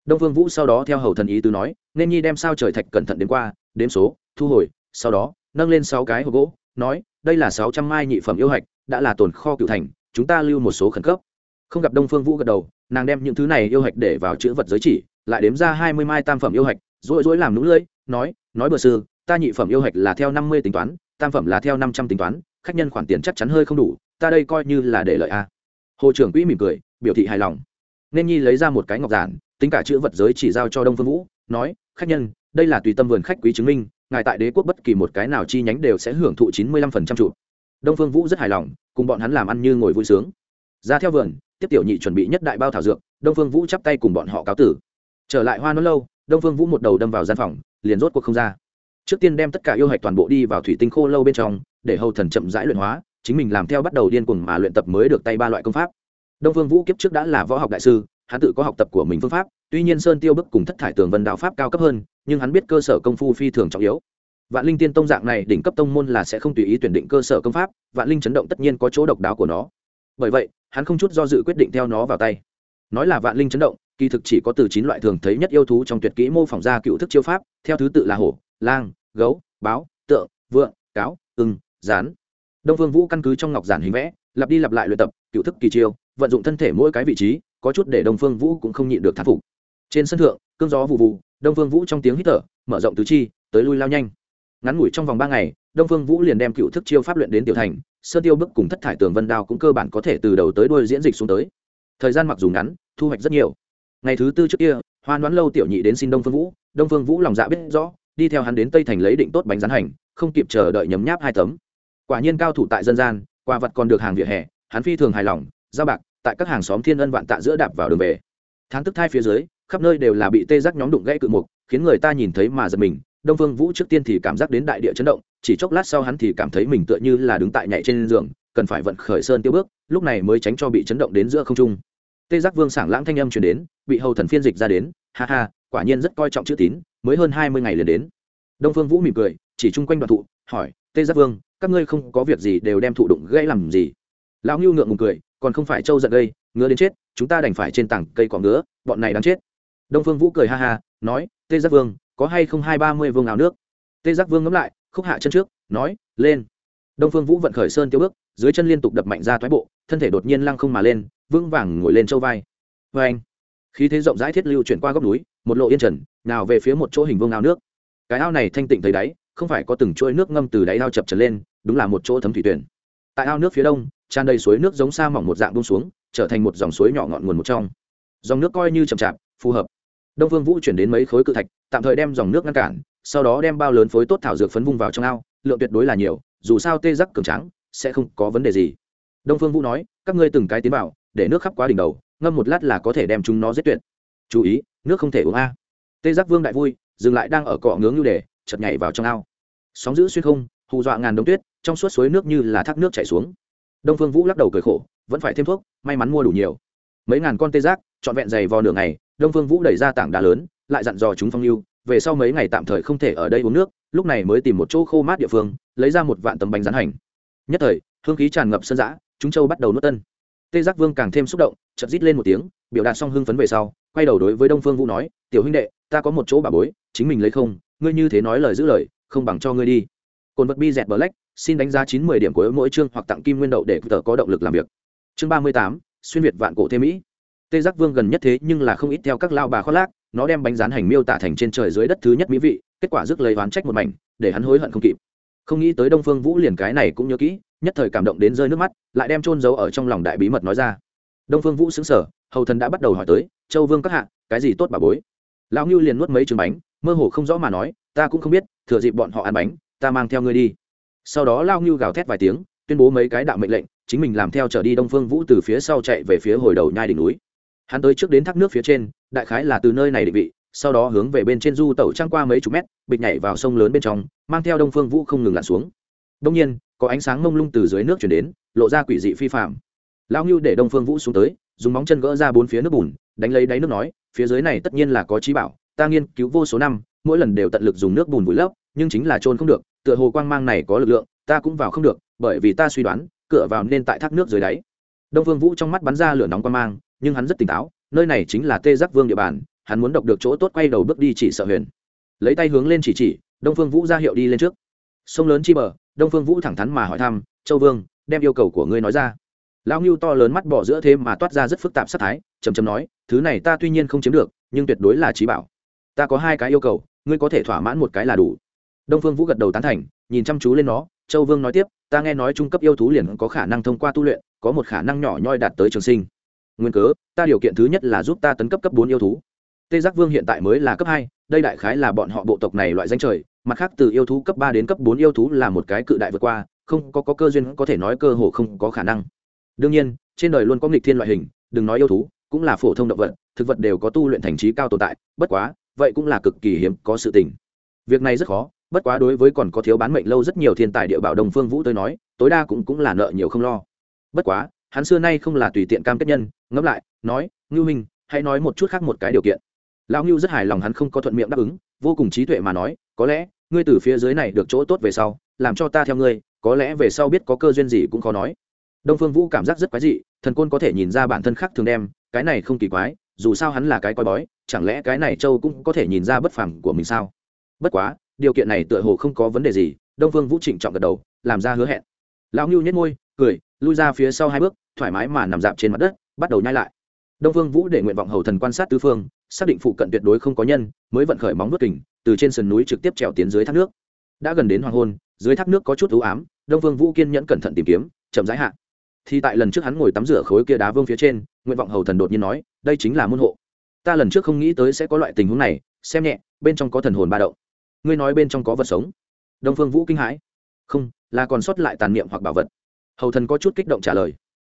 Đông phương vũ sau đó theo hầu thần ý tứ nói, nên nhi đem sao trời thạch cẩn thận đến qua, đếm số, thu hồi, sau đó, nâng lên sáu cái hộp gỗ, nói, đây là sáu trăm mai nhị phẩm yêu hạch, đã là tồn kho cựu thành, chúng ta lưu một số khẩn cấp. Không gặp đông phương vũ gật đầu, nàng đem những thứ này yêu hạch để vào chữ vật giới chỉ, lại đếm ra hai mươi mai tam phẩm yêu hạch rỗi rỗi làm nũng lưỡi, nói nói bờ sư, ta nhị phẩm yêu hạch là theo năm mươi tính toán, tam phẩm là theo năm trăm tính toán, khách nhân khoản tiền chắc chắn hơi không đủ ta đây coi như là để lợi a hồ trưởng quỹ mỉm cười, biểu thị hài lòng. Nên nhi lấy ra một cái ngọc giản, tính cả chữ vật giới chỉ giao cho đông phương vũ, nói, khách nhân, đây là tùy tâm vườn khách quý chứng minh, ngài tại đế quốc bất kỳ một cái nào chi nhánh đều sẽ hưởng thụ chín mươi lăm phần trăm chủ đông phương vũ rất hài lòng, cùng bọn hắn làm ăn như ngồi vui sướng. Ra theo vườn, tiếp tiểu nhị chuẩn bị nhất đại bao thảo dược, đông phương vũ chắp tay cùng bọn họ cáo tử. Trở lại hoa nó lâu, đông phương vũ một đầu đâm vào gian phòng, liền rốt cuộc không ra. Trước tiên đem tất cả yêu hạch toàn bộ đi vào thủy tinh khô lâu bên trong, để hầu thần chậm rãi luyện hóa chính mình làm theo bắt đầu điên cuồng mà luyện tập mới được tay ba loại công pháp. Đông phương vũ kiếp trước đã là võ học đại sư, hắn tự có học tập của mình phương pháp, tuy nhiên sơn tiêu bức cùng thất thải tường vân đạo pháp cao cấp hơn, nhưng hắn biết cơ sở công phu phi thường trọng yếu. Vạn linh tiên tông dạng này đỉnh cấp tông môn là sẽ không tùy ý tuyển định cơ sở công pháp, vạn linh chấn động tất nhiên có chỗ độc đáo của nó. Bởi vậy, hắn không chút do dự quyết định theo nó vào tay. Nói là vạn linh chấn động, kỳ thực chỉ có từ chín loại thường thấy nhất yêu thú trong tuyệt kỹ mô phỏng ra cựu thức chiêu pháp, theo thứ tự là hổ, lang, gấu, báo, tượng, vượng, cáo, ưng, rán đông phương vũ căn cứ trong ngọc giản hình vẽ, lặp đi lặp lại luyện tập, cựu thức kỳ chiêu, vận dụng thân thể mỗi cái vị trí, có chút để đông phương vũ cũng không nhịn được thán phục. Trên sân thượng cơn gió vụ vụ, đông phương vũ trong tiếng hít thở, mở rộng tứ chi, tới lui lao nhanh. Ngắn ngủi trong vòng ba ngày, đông phương vũ liền đem cựu thức chiêu pháp luyện đến tiểu thành, sơ tiêu bức cùng thất thải tường vân đao cũng cơ bản có thể từ đầu tới đuôi diễn dịch xuống tới. Thời gian mặc dù ngắn, thu hoạch rất nhiều. Ngày thứ tư trước kia, hoan đoán lâu tiểu nhị đến xin đông phương vũ, đông phương vũ lòng dạ biết rõ, đi theo hắn đến tây thành lấy định tốt bánh rán hành, không kịp chờ đợi nhấm nháp hai tấm quả nhiên cao thủ tại dân gian, quà vật còn được hàng vỉa hè, hắn phi thường hài lòng giao bạc, tại các hàng xóm thiên ân vạn tạ giữa đạp vào đường về. Tháng tức thai phía dưới, khắp nơi đều là bị tê giác nhóm đụng gãy cự mục, khiến người ta nhìn thấy mà giật mình. Đông phương vũ trước tiên thì cảm giác đến đại địa chấn động, chỉ chốc lát sau hắn thì cảm thấy mình tựa như là đứng tại nhảy trên giường, cần phải vận khởi sơn tiêu bước, lúc này mới tránh cho bị chấn động đến giữa không trung. Tê giác vương sảng lãng thanh âm truyền đến, bị hầu thần phiên dịch ra đến, ha ha, quả nhiên rất coi trọng chữ tín, mới hơn hai mươi ngày liền đến. Đông phương vũ mỉm cười, chỉ chung quanh đoàn thụ, hỏi, tê giác vương các ngươi không có việc gì đều đem thụ đụng gãy làm gì? Lão ngưu ngượng ngùng cười, còn không phải trâu giận gây ngứa đến chết, chúng ta đành phải trên tảng cây cỏ ngứa, bọn này đáng chết. Đông phương vũ cười ha ha, nói, tê giác vương, có hay không hai ba mươi vương áo nước? Tê giác vương ngẫm lại, khúc hạ chân trước, nói, lên. Đông phương vũ vận khởi sơn tiêu bước, dưới chân liên tục đập mạnh ra thoái bộ, thân thể đột nhiên lăng không mà lên, vững vàng ngồi lên châu vai. Vê anh, khí thế rộng rãi thiết lưu chuyển qua góc núi, một lộ yên trần, nào về phía một chỗ hình vương ao nước. Cái ao này thanh tịnh thấy đáy không phải có từng chuỗi nước ngâm từ đáy ao chập trần lên, đúng là một chỗ thấm thủy tuyển. Tại ao nước phía đông, tràn đầy suối nước giống sa mỏng một dạng buông xuống, trở thành một dòng suối nhỏ ngọn nguồn một trong. Dòng nước coi như chậm chạp, phù hợp. Đông phương vũ chuyển đến mấy khối cự thạch, tạm thời đem dòng nước ngăn cản, sau đó đem bao lớn phối tốt thảo dược phấn vung vào trong ao, lượng tuyệt đối là nhiều, dù sao tê giác cường trắng sẽ không có vấn đề gì. Đông phương vũ nói, các ngươi từng cái tiến vào, để nước khắp quá đỉnh đầu, ngâm một lát là có thể đem chúng nó giết tuyệt. Chú ý, nước không thể uống a. Tê giác vương đại vui, dừng lại đang ở cọ ngưỡng như để chật nhảy vào trong ao. Sóng giữ xuyên không, hù dọa ngàn đống tuyết, trong suốt suối nước như là thác nước chảy xuống. Đông phương vũ lắc đầu cười khổ, vẫn phải thêm thuốc, may mắn mua đủ nhiều. Mấy ngàn con tê giác, trọn vẹn dày vò nửa ngày, đông phương vũ đẩy ra tảng đá lớn, lại dặn dò chúng phong lưu, về sau mấy ngày tạm thời không thể ở đây uống nước, lúc này mới tìm một chỗ khô mát địa phương, lấy ra một vạn tấm bánh rán hành. Nhất thời, hương khí tràn ngập sân giã chúng châu bắt đầu nuốt tân. Tê giác vương càng thêm xúc động, chợt rít lên một tiếng, biểu đạt xong hưng phấn về sau, quay đầu đối với đông phương vũ nói tiểu huynh đệ, ta có một chỗ bà bối, chính mình lấy không, ngươi như thế nói lời giữ lời, không bằng cho ngươi đi. Cồn vật bi dẹt bờ lách xin đánh giá chín mươi điểm của mỗi chương hoặc tặng kim nguyên đậu để tờ có động lực làm việc. Chương ba mươi tám, xuyên việt vạn cổ thêm mỹ. Tê giác vương gần nhất thế nhưng là không ít theo các lao bà khoác lác, nó đem bánh rán hành miêu tả thành trên trời dưới đất thứ nhất mỹ vị, kết quả rước lấy oán trách một mảnh, để hắn hối hận không kịp. Không nghĩ tới đông phương vũ liền cái này cũng nhớ kỹ, nhất thời cảm động đến rơi nước mắt, lại đem trôn giấu ở trong lòng đại bí mật nói ra. Đông phương vũ xứng sở hầu thần đã bắt đầu hỏi tới, châu vương các hạ, cái gì tốt bà bối? Lão ngưu liền nuốt mấy trứng bánh, mơ hồ không rõ mà nói, ta cũng không biết, thừa dịp bọn họ ăn bánh, ta mang theo ngươi đi. Sau đó lao ngưu gào thét vài tiếng, tuyên bố mấy cái đạo mệnh lệnh, chính mình làm theo trở đi đông phương vũ từ phía sau chạy về phía hồi đầu nhai đỉnh núi. Hắn tới trước đến thác nước phía trên, đại khái là từ nơi này định vị, sau đó hướng về bên trên du tẩu trăng qua mấy chục mét, bịch nhảy vào sông lớn bên trong, mang theo đông phương vũ không ngừng lặn xuống. Đông nhiên, có ánh sáng mông lung từ dưới nước chuyển đến, lộ ra quỷ dị phi phạm lao ngưu để đông phương vũ xuống tới, dùng móng chân gỡ ra bốn phía nước bùn đánh lấy đáy nước nói, phía dưới này tất nhiên là có trí bảo, ta nghiên cứu vô số năm, mỗi lần đều tận lực dùng nước bùn vùi lấp, nhưng chính là trôn không được, tựa hồ quang mang này có lực lượng, ta cũng vào không được, bởi vì ta suy đoán, cửa vào nên tại thác nước dưới đáy. Đông Vương vũ trong mắt bắn ra lửa nóng quang mang, nhưng hắn rất tỉnh táo, nơi này chính là tê giác vương địa bàn, hắn muốn đọc được chỗ tốt quay đầu bước đi chỉ sợ huyền. Lấy tay hướng lên chỉ chỉ, đông phương vũ ra hiệu đi lên trước. Sông lớn chi bờ, đông phương vũ thẳng thắn mà hỏi thăm, châu vương, đem yêu cầu của ngươi nói ra. Lão ngưu to lớn mắt bỏ giữa thế mà toát ra rất phức tạp sát thái chầm chầm nói thứ này ta tuy nhiên không chiếm được nhưng tuyệt đối là trí bảo. Ta có hai cái yêu cầu ngươi có thể thỏa mãn một cái là đủ. Đông phương vũ gật đầu tán thành nhìn chăm chú lên nó châu vương nói tiếp ta nghe nói trung cấp yêu thú liền có khả năng thông qua tu luyện có một khả năng nhỏ nhoi đạt tới trường sinh. Nguyên cớ ta điều kiện thứ nhất là giúp ta tấn cấp cấp bốn yêu thú. Tê giác vương hiện tại mới là cấp hai đây đại khái là bọn họ bộ tộc này loại danh trời mặt khác từ yêu thú cấp ba đến cấp bốn yêu thú là một cái cự đại vượt qua không có, có cơ duyên có thể nói cơ hồ không có khả năng. Đương nhiên trên đời luôn có nghịch thiên loại hình đừng nói yêu thú cũng là phổ thông động vật, thực vật đều có tu luyện thành trí cao tồn tại, bất quá, vậy cũng là cực kỳ hiếm có sự tình. Việc này rất khó, bất quá đối với còn có thiếu bán mệnh lâu rất nhiều thiên tài địa bảo đồng phương vũ tới nói, tối đa cũng cũng là nợ nhiều không lo. Bất quá, hắn xưa nay không là tùy tiện cam kết nhân, ngẫm lại, nói, ngưu minh hãy nói một chút khác một cái điều kiện. Lão ngưu rất hài lòng hắn không có thuận miệng đáp ứng, vô cùng trí tuệ mà nói, có lẽ, ngươi từ phía dưới này được chỗ tốt về sau, làm cho ta theo ngươi, có lẽ về sau biết có cơ duyên gì cũng khó nói đông phương vũ cảm giác rất quái dị, thần côn có thể nhìn ra bản thân khác thường đem, cái này không kỳ quái, dù sao hắn là cái coi bói, chẳng lẽ cái này châu cũng có thể nhìn ra bất phẳng của mình sao? Bất quá, điều kiện này tựa hồ không có vấn đề gì, đông phương vũ trịnh trọng gật đầu, làm ra hứa hẹn. Lão ngưu nhất ngôi cười, lui ra phía sau hai bước, thoải mái mà nằm dạp trên mặt đất, bắt đầu nhai lại. Đông phương vũ để nguyện vọng hầu thần quan sát tứ phương, xác định phụ cận tuyệt đối không có nhân, mới vận khởi móng nuốt kình, từ trên sườn núi trực tiếp trèo tiến dưới thác nước. Đã gần đến hoàng hôn, dưới thác nước có chút ưu ám, đông phương vũ kiên nhẫn cẩn thận tìm kiếm, chậm rãi hạ thì tại lần trước hắn ngồi tắm rửa khối kia đá vương phía trên nguyện vọng hầu thần đột nhiên nói, đây chính là môn hộ. Ta lần trước không nghĩ tới sẽ có loại tình huống này, xem nhẹ, bên trong có thần hồn ba động. Ngươi nói bên trong có vật sống. Đông phương vũ kinh hãi. Không, là còn sót lại tàn niệm hoặc bảo vật. Hầu thần có chút kích động trả lời.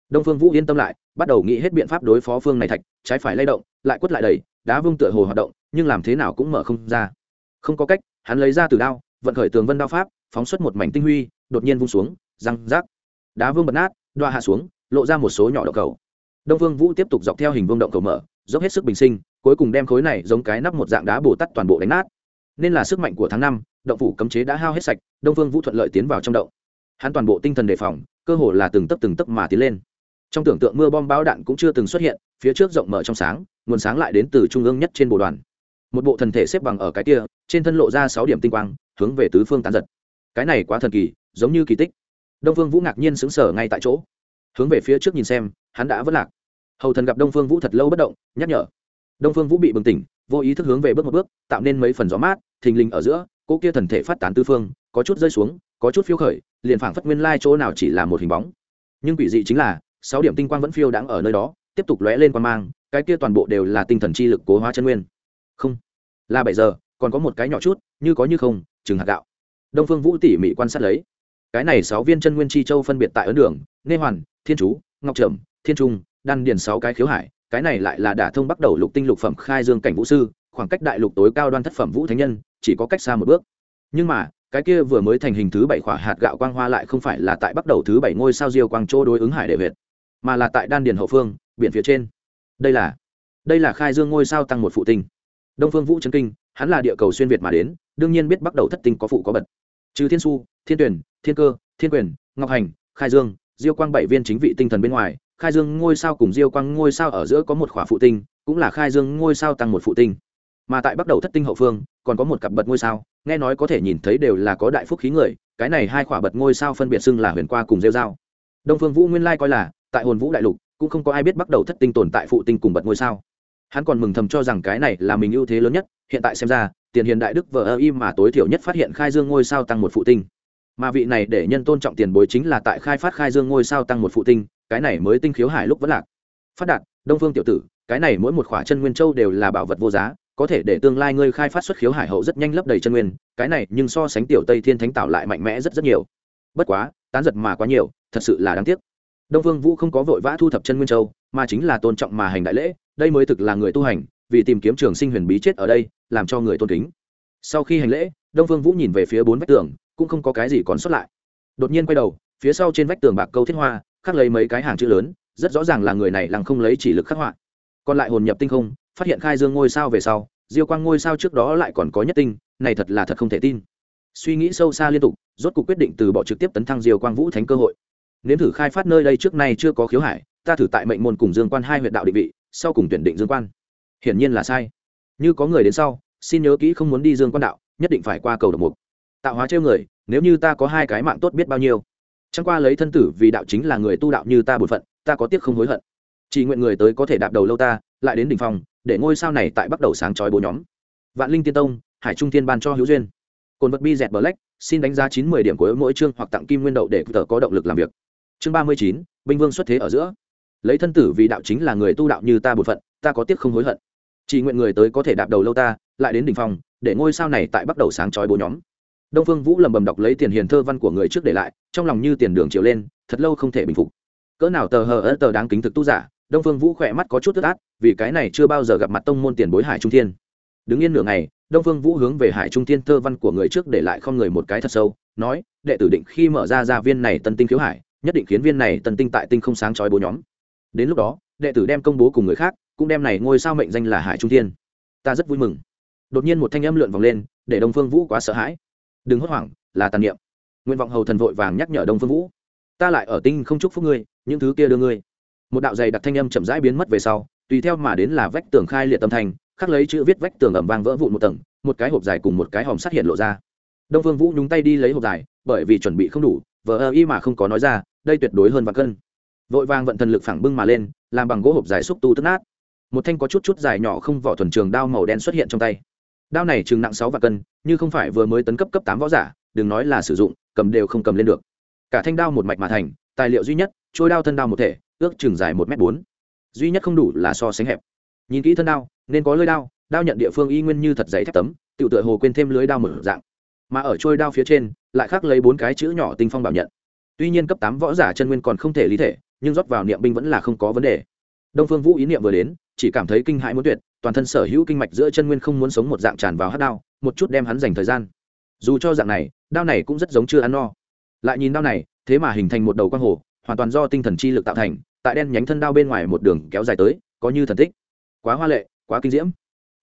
Đông phương vũ yên tâm lại, bắt đầu nghĩ hết biện pháp đối phó phương này thạch, trái phải lay động, lại quất lại đầy đá vương tựa hồ hoạt động, nhưng làm thế nào cũng mở không ra. Không có cách, hắn lấy ra từ đao, vận khởi tường vân đao pháp, phóng xuất một mảnh tinh huy, đột nhiên vung xuống, răng rác. Đá vương bật nát đoa hạ xuống, lộ ra một số nhỏ động cầu. Đông vương vũ tiếp tục dọc theo hình vương động cầu mở, dốc hết sức bình sinh, cuối cùng đem khối này giống cái nắp một dạng đá bồ tắt toàn bộ đánh nát. Nên là sức mạnh của tháng năm, động phủ cấm chế đã hao hết sạch, đông vương vũ thuận lợi tiến vào trong động. Hắn toàn bộ tinh thần đề phòng, cơ hồ là từng tấc từng tấc mà tiến lên. Trong tưởng tượng mưa bom bão đạn cũng chưa từng xuất hiện, phía trước rộng mở trong sáng, nguồn sáng lại đến từ trung ương nhất trên bộ đoàn. Một bộ thần thể xếp bằng ở cái kia, trên thân lộ ra sáu điểm tinh quang, hướng về tứ phương tán giật. Cái này quá thần kỳ, giống như kỳ tích đông phương vũ ngạc nhiên sững sờ ngay tại chỗ. Hướng về phía trước nhìn xem, hắn đã vất lạc. Hầu thần gặp đông phương vũ thật lâu bất động, nhắc nhở. Đông phương vũ bị bừng tỉnh, vô ý thức hướng về bước một bước, tạo nên mấy phần gió mát, thình lình ở giữa, cỗ kia thần thể phát tán tư phương, có chút rơi xuống, có chút phiêu khởi, liền phảng phất nguyên lai chỗ nào chỉ là một hình bóng. Nhưng quỷ dị chính là, sáu điểm tinh quang vẫn phiêu đáng ở nơi đó, tiếp tục lóe lên quan mang, cái kia toàn bộ đều là tinh thần chi lực cố hóa chân nguyên. Không, là bảy giờ, còn có một cái nhỏ chút, như có như không, chừng hạt gạo. Đông phương vũ tỉ mỉ quan sát lấy cái này sáu viên chân nguyên chi châu phân biệt tại ấn đường nê hoàn, thiên chú, ngọc trầm, thiên trung, đan điền sáu cái khiếu hải, cái này lại là đả thông bắt đầu lục tinh lục phẩm khai dương cảnh vũ sư, khoảng cách đại lục tối cao đoan thất phẩm vũ thánh nhân, chỉ có cách xa một bước. Nhưng mà, cái kia vừa mới thành hình thứ bảy khỏa hạt gạo quang hoa lại không phải là tại bắt đầu thứ bảy ngôi sao diêu quang chỗ đối ứng hải đệ việt mà là tại đan điền hậu phương, biển phía trên. Đây là đây là khai dương ngôi sao tăng một phụ tinh. Đông phương vũ trấn kinh, hắn là địa cầu xuyên việt mà đến, đương nhiên biết bắt đầu thất tinh có phụ có bật trừ thiên su, thiên tuyển, thiên cơ, thiên quyền, ngọc hành, khai dương, diêu quang bảy viên chính vị tinh thần bên ngoài, khai dương ngôi sao cùng diêu quang ngôi sao ở giữa có một khỏa phụ tinh, cũng là khai dương ngôi sao tăng một phụ tinh. Mà tại bắt đầu thất tinh hậu phương, còn có một cặp bật ngôi sao, nghe nói có thể nhìn thấy đều là có đại phúc khí người, cái này hai khỏa bật ngôi sao phân biệt xưng là huyền qua cùng rêu dao. Đông phương vũ nguyên lai coi là, tại hồn vũ đại lục, cũng không có ai biết bắt đầu thất tinh tồn tại phụ tinh cùng bật ngôi sao. Hắn còn mừng thầm cho rằng cái này là mình ưu thế lớn nhất, hiện tại xem ra tiền hiền đại đức vờ ơ im mà tối thiểu nhất phát hiện khai dương ngôi sao tăng một phụ tinh. Mà vị này để nhân tôn trọng tiền bối chính là tại khai phát khai dương ngôi sao tăng một phụ tinh, cái này mới tinh khiếu hải lúc vẫn lạc. Phát đạt, đông phương tiểu tử, cái này mỗi một khỏa chân nguyên châu đều là bảo vật vô giá, có thể để tương lai ngươi khai phát xuất khiếu hải hậu rất nhanh lấp đầy chân nguyên, cái này nhưng so sánh tiểu tây thiên thánh tạo lại mạnh mẽ rất rất nhiều. Bất quá, tán giật mà quá nhiều, thật sự là đáng tiếc. Đông phương vũ không có vội vã thu thập chân nguyên châu, mà chính là tôn trọng mà hành đại lễ, đây mới thực là người tu hành vì tìm kiếm trường sinh huyền bí chết ở đây, làm cho người tôn kính. Sau khi hành lễ, đông phương vũ nhìn về phía bốn vách tường, cũng không có cái gì còn sót lại. Đột nhiên quay đầu, phía sau trên vách tường bạc câu thiết hoa, khắc lấy mấy cái hàng chữ lớn, rất rõ ràng là người này lằng không lấy chỉ lực khắc họa. Còn lại hồn nhập tinh không, phát hiện khai dương ngôi sao về sau, diêu quang ngôi sao trước đó lại còn có nhất tinh, này thật là thật không thể tin. Suy nghĩ sâu xa liên tục, rốt cuộc quyết định từ bỏ trực tiếp tấn thăng diêu quang vũ thánh cơ hội. Nếm thử khai phát nơi đây trước nay chưa có khiếu hải, ta thử tại mệnh môn cùng dương quan hai huyện đạo định vị, sau cùng tuyển định dương quan hiển nhiên là sai. Như có người đến sau, xin nhớ kỹ không muốn đi dương quan đạo, nhất định phải qua cầu độc mục. Tạo hóa trêu người, nếu như ta có hai cái mạng tốt biết bao nhiêu. Chẳng qua lấy thân tử vì đạo chính là người tu đạo như ta bổn phận, ta có tiếc không hối hận. Chỉ nguyện người tới có thể đạp đầu lâu ta, lại đến đỉnh phòng, để ngôi sao này tại bắt đầu sáng chói bố nhóm. Vạn linh tiên tông, hải trung tiên ban cho hữu duyên. Cồn vật bi dẹt bờ lách xin đánh giá chín mươi điểm của mỗi chương hoặc tặng kim nguyên đậu để tờ có động lực làm việc. Chương ba mươi chín, binh vương xuất thế ở giữa. Lấy thân tử vì đạo chính là người tu đạo như ta bổn phận, ta có tiếc không hối hận chỉ nguyện người tới có thể đạp đầu lâu ta, lại đến đỉnh phòng, để ngôi sao này tại bắt đầu sáng trói bố nhóm. Đông phương vũ lầm bầm đọc lấy tiền hiền thơ văn của người trước để lại, trong lòng như tiền đường chiều lên, thật lâu không thể bình phục. Cỡ nào tờ hờ ớt tờ đáng kính thực tu giả, đông phương vũ khỏe mắt có chút tức át, vì cái này chưa bao giờ gặp mặt tông môn tiền bối hải trung thiên. Đứng yên nửa ngày, đông phương vũ hướng về hải trung thiên thơ văn của người trước để lại không người một cái thật sâu, nói, đệ tử định khi mở ra ra viên này tân tinh khiếu hải, nhất định khiến viên này tân tinh tại tinh không sáng trói bố nhóm. Đến lúc đó, đệ tử đem công bố cùng người khác cũng đem này ngôi sao mệnh danh là hải trung thiên. Ta rất vui mừng. Đột nhiên một thanh âm lượn vòng lên, để đông phương vũ quá sợ hãi. Đừng hốt hoảng, là tàn niệm. Nguyện vọng hầu thần vội vàng nhắc nhở đông phương vũ. Ta lại ở tinh không chúc phúc ngươi, những thứ kia đưa ngươi. Một đạo dày đặc thanh âm chậm rãi biến mất về sau, tùy theo mà đến là vách tường khai liệt tâm thành khắc lấy chữ viết vách tường ẩm vang vỡ vụn một tầng, một cái hộp dài cùng một cái hòm sắt hiện lộ ra. Đông phương vũ nhúng tay đi lấy hộp dài, bởi vì chuẩn bị không đủ, vờ ơ y mà không có nói ra, đây tuyệt đối hơn và cân. Vội vàng vận thần lực phẳng bưng mà lên, làm bằng gỗ hộp dài xúc tu tức nát một thanh có chút chút dài nhỏ không vỏ thuần trường đao màu đen xuất hiện trong tay. Đao này chừng nặng sáu vạn cân, như không phải vừa mới tấn cấp cấp tám võ giả, đừng nói là sử dụng, cầm đều không cầm lên được. Cả thanh đao một mạch mà thành, tài liệu duy nhất, trôi đao thân đao một thể, ước chừng dài một m bốn. Duy nhất không đủ là so sánh hẹp. Nhìn kỹ thân đao, nên có lưới đao đao nhận địa phương y nguyên như thật giấy thép tấm tự tựa hồ quên thêm lưới đao mở dạng. Mà ở trôi đao phía trên, lại khắc lấy bốn cái chữ nhỏ tinh phong bảo nhận. Tuy nhiên cấp tám võ giả chân nguyên còn không thể lý thể, nhưng rót vào niệm binh vẫn là không có vấn đề. Đông phương vũ ý niệm vừa đến chỉ cảm thấy kinh hãi muốn tuyệt, toàn thân sở hữu kinh mạch giữa chân nguyên không muốn sống một dạng tràn vào hát đao, một chút đem hắn dành thời gian. Dù cho dạng này, đao này cũng rất giống chưa ăn no. Lại nhìn đao này, thế mà hình thành một đầu quang hồ, hoàn toàn do tinh thần chi lực tạo thành, tại đen nhánh thân đao bên ngoài một đường kéo dài tới, có như thần tích. Quá hoa lệ, quá kinh diễm.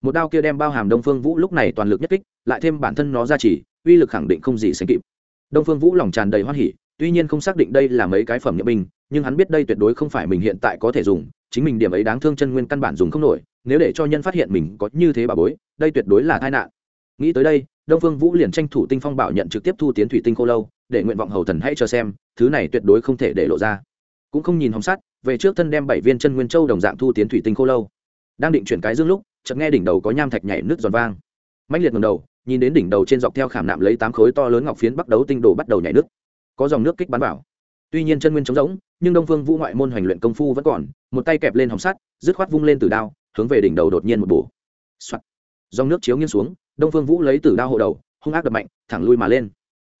Một đao kia đem bao hàm đông phương vũ lúc này toàn lực nhất kích, lại thêm bản thân nó ra chỉ, uy lực khẳng định không gì sánh kịp. Đông phương vũ lòng tràn đầy hoan hỉ, tuy nhiên không xác định đây là mấy cái phẩm nhậm binh nhưng hắn biết đây tuyệt đối không phải mình hiện tại có thể dùng, chính mình điểm ấy đáng thương chân nguyên căn bản dùng không nổi, nếu để cho nhân phát hiện mình có như thế bà bối, đây tuyệt đối là tai nạn. Nghĩ tới đây, đông phương vũ liền tranh thủ tinh phong bảo nhận trực tiếp thu tiến thủy tinh khô lâu, để nguyện vọng hầu thần hãy cho xem, thứ này tuyệt đối không thể để lộ ra. Cũng không nhìn hồng sắt, về trước thân đem bảy viên chân nguyên châu đồng dạng thu tiến thủy tinh khô lâu. Đang định chuyển cái dương lúc, chợt nghe đỉnh đầu có nham thạch nhảy nước giòn vang. Mạnh liệt ngầm đầu, nhìn đến đỉnh đầu trên dọc theo khảm nạm lấy tám khối to lớn ngọc phiến bắt đầu tinh đồ bắt đầu nhảy nước có dòng nước kích bắn vào tuy nhiên chân nguyên trống rỗng, nhưng đông phương vũ ngoại môn hoành luyện công phu vẫn còn, một tay kẹp lên hồng sắt, dứt khoát vung lên từ đao, hướng về đỉnh đầu đột nhiên một bổ、Soạn. dòng nước chiếu nghiêng xuống, đông phương vũ lấy từ đao hộ đầu, hung ác đập mạnh, thẳng lui mà lên.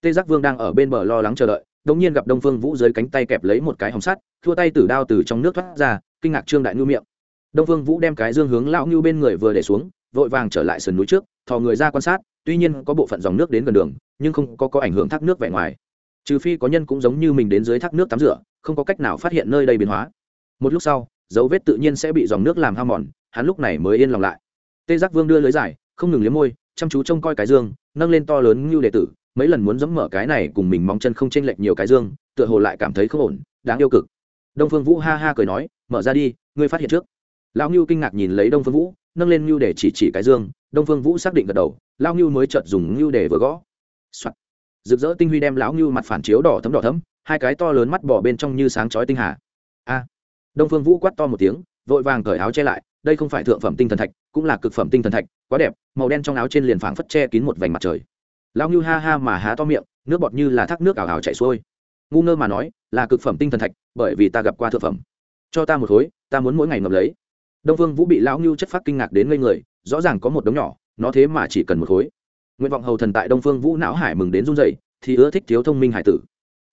Tê giác vương đang ở bên bờ lo lắng chờ đợi, đột nhiên gặp đông phương vũ dưới cánh tay kẹp lấy một cái hồng sắt, thua tay tử đao từ trong nước thoát ra, kinh ngạc trương đại ngưu miệng. Đông phương vũ đem cái dương hướng lão ngưu bên người vừa để xuống, vội vàng trở lại sườn núi trước, thò người ra quan sát, tuy nhiên có bộ phận dòng nước đến gần đường, nhưng không có có ảnh hưởng thác nước vẻ ngoài trừ phi có nhân cũng giống như mình đến dưới thác nước tắm rửa, không có cách nào phát hiện nơi đây biến hóa. Một lúc sau, dấu vết tự nhiên sẽ bị dòng nước làm hao mòn, hắn lúc này mới yên lòng lại. Tê giác vương đưa lưới dài, không ngừng liếm môi, chăm chú trông coi cái dương, nâng lên to lớn như đệ tử, mấy lần muốn dẫm mở cái này cùng mình móng chân không chênh lệch nhiều cái dương, tựa hồ lại cảm thấy không ổn, đáng yêu cực. Đông phương vũ ha ha cười nói, mở ra đi, ngươi phát hiện trước. Lão ngưu kinh ngạc nhìn lấy đông phương vũ, nâng lên ngưu để chỉ chỉ cái dương, đông phương vũ xác định gật đầu, lão ngưu mới chợt dùng ngưu để vừa gõ、Soạn rực rỡ tinh huy đem lão ngưu mặt phản chiếu đỏ thấm đỏ thấm, hai cái to lớn mắt bỏ bên trong như sáng chói tinh hà. A! Đông phương vũ quát to một tiếng, vội vàng cởi áo che lại, đây không phải thượng phẩm tinh thần thạch, cũng là cực phẩm tinh thần thạch, quá đẹp, màu đen trong áo trên liền phảng phất che kín một vành mặt trời. Lão ngưu ha ha mà há to miệng, nước bọt như là thác nước ảo ảo chảy xuôi. Ngu ngơ mà nói, là cực phẩm tinh thần thạch, bởi vì ta gặp qua thượng phẩm. Cho ta một khối, ta muốn mỗi ngày ngập lấy. Đông phương vũ bị lão ngưu chất phát kinh ngạc đến ngây người, rõ ràng có một đống nhỏ, nó thế mà chỉ cần một khối nguyện vọng hầu thần tại đông phương vũ não hải mừng đến run dậy thì ưa thích thiếu thông minh hải tử.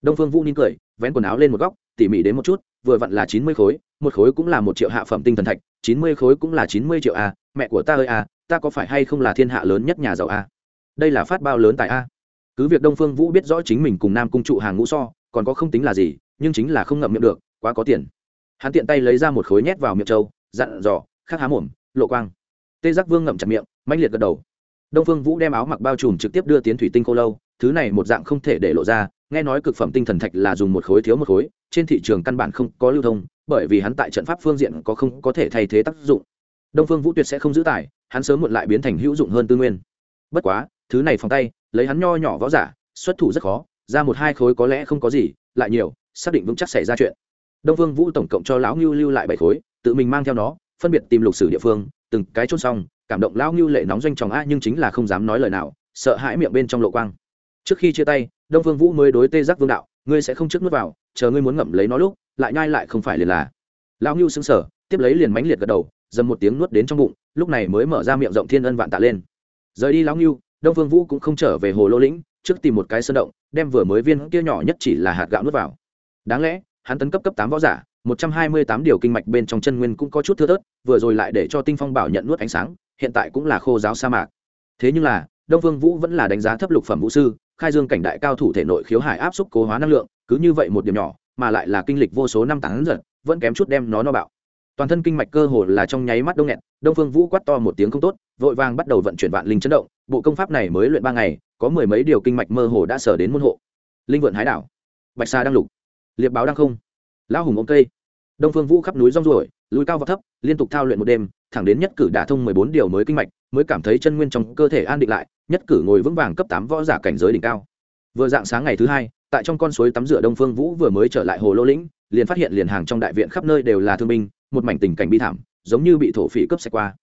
Đông phương vũ nín cười, vén quần áo lên một góc, tỉ mỉ đến một chút, vừa vặn là chín mươi khối, một khối cũng là một triệu hạ phẩm tinh thần thạch, chín mươi khối cũng là chín mươi triệu a, mẹ của ta ơi a, ta có phải hay không là thiên hạ lớn nhất nhà giàu a? Đây là phát bao lớn tại a. Cứ việc đông phương vũ biết rõ chính mình cùng nam cung trụ hàng ngũ so, còn có không tính là gì, nhưng chính là không ngậm miệng được, quá có tiền. Hắn tiện tay lấy ra một khối nhét vào miệng trâu, dặn dò, khắc há mồm, lộ quang. Tê giác vương ngậm chặt miệng manh liệt gật đầu đông phương vũ đem áo mặc bao trùm trực tiếp đưa tiến thủy tinh khô lâu, thứ này một dạng không thể để lộ ra, nghe nói cực phẩm tinh thần thạch là dùng một khối thiếu một khối, trên thị trường căn bản không có lưu thông, bởi vì hắn tại trận pháp phương diện có không có thể thay thế tác dụng. Đông phương vũ tuyệt sẽ không giữ tài hắn sớm muộn lại biến thành hữu dụng hơn tư nguyên. Bất quá, thứ này phòng tay, lấy hắn nho nhỏ võ giả, xuất thủ rất khó, ra một hai khối có lẽ không có gì, lại nhiều, xác định vững chắc xảy ra chuyện. Đông phương vũ tổng cộng cho lão ngưu lưu lại bảy khối, tự mình mang theo nó, phân biệt tìm lục sử địa phương, từng cái chôn xong cảm động lão ngưu lệ nóng doanh tròng a nhưng chính là không dám nói lời nào, sợ hãi miệng bên trong lộ quang. Trước khi chia tay, đông phương vũ mới đối tê giác vương đạo, ngươi sẽ không trước nuốt vào, chờ ngươi muốn ngậm lấy nó lúc, lại nhai lại không phải liền là. Lão ngưu xứng sở tiếp lấy liền mánh liệt gật đầu, dầm một tiếng nuốt đến trong bụng, lúc này mới mở ra miệng rộng thiên ân vạn tạ lên. Rời đi lão ngưu, đông phương vũ cũng không trở về hồ lô lĩnh, trước tìm một cái sơn động, đem vừa mới viên kia nhỏ nhất chỉ là hạt gạo nuốt vào. Đáng lẽ, hắn tấn cấp cấp tám võ giả, một trăm hai mươi tám điều kinh mạch bên trong chân nguyên cũng có chút thưa thớt, vừa rồi lại để cho tinh phong bảo nhận nuốt ánh sáng hiện tại cũng là khô giáo sa mạc. Thế nhưng là, đông vương vũ vẫn là đánh giá thấp lục phẩm vũ sư, khai dương cảnh đại cao thủ thể nội khiếu hải áp xúc cố hóa năng lượng, cứ như vậy một điểm nhỏ, mà lại là kinh lịch vô số năm tán giật, vẫn kém chút đem nó no bạo. Toàn thân kinh mạch cơ hồ là trong nháy mắt đông nghẹt, đông phương vũ quát to một tiếng không tốt, vội vàng bắt đầu vận chuyển vạn linh chấn động, bộ công pháp này mới luyện ba ngày, có mười mấy điều kinh mạch mơ hồ đã sở đến môn hộ. Linh vượn hái đảo. Bạch sa đang lục. Liệp báo đang không. Lão hùng ôm cây. Đông phương vũ khắp núi rong ruổi lùi cao và thấp, liên tục thao luyện một đêm, thẳng đến nhất cử đả thông mười bốn điều mới kinh mạch, mới cảm thấy chân nguyên trong cơ thể an định lại, nhất cử ngồi vững vàng cấp tám võ giả cảnh giới đỉnh cao. Vừa dạng sáng ngày thứ hai, tại trong con suối tắm rửa đông phương vũ vừa mới trở lại hồ lô lĩnh, liền phát hiện liền hàng trong đại viện khắp nơi đều là thương binh, một mảnh tình cảnh bi thảm, giống như bị thổ phỉ cướp xe qua.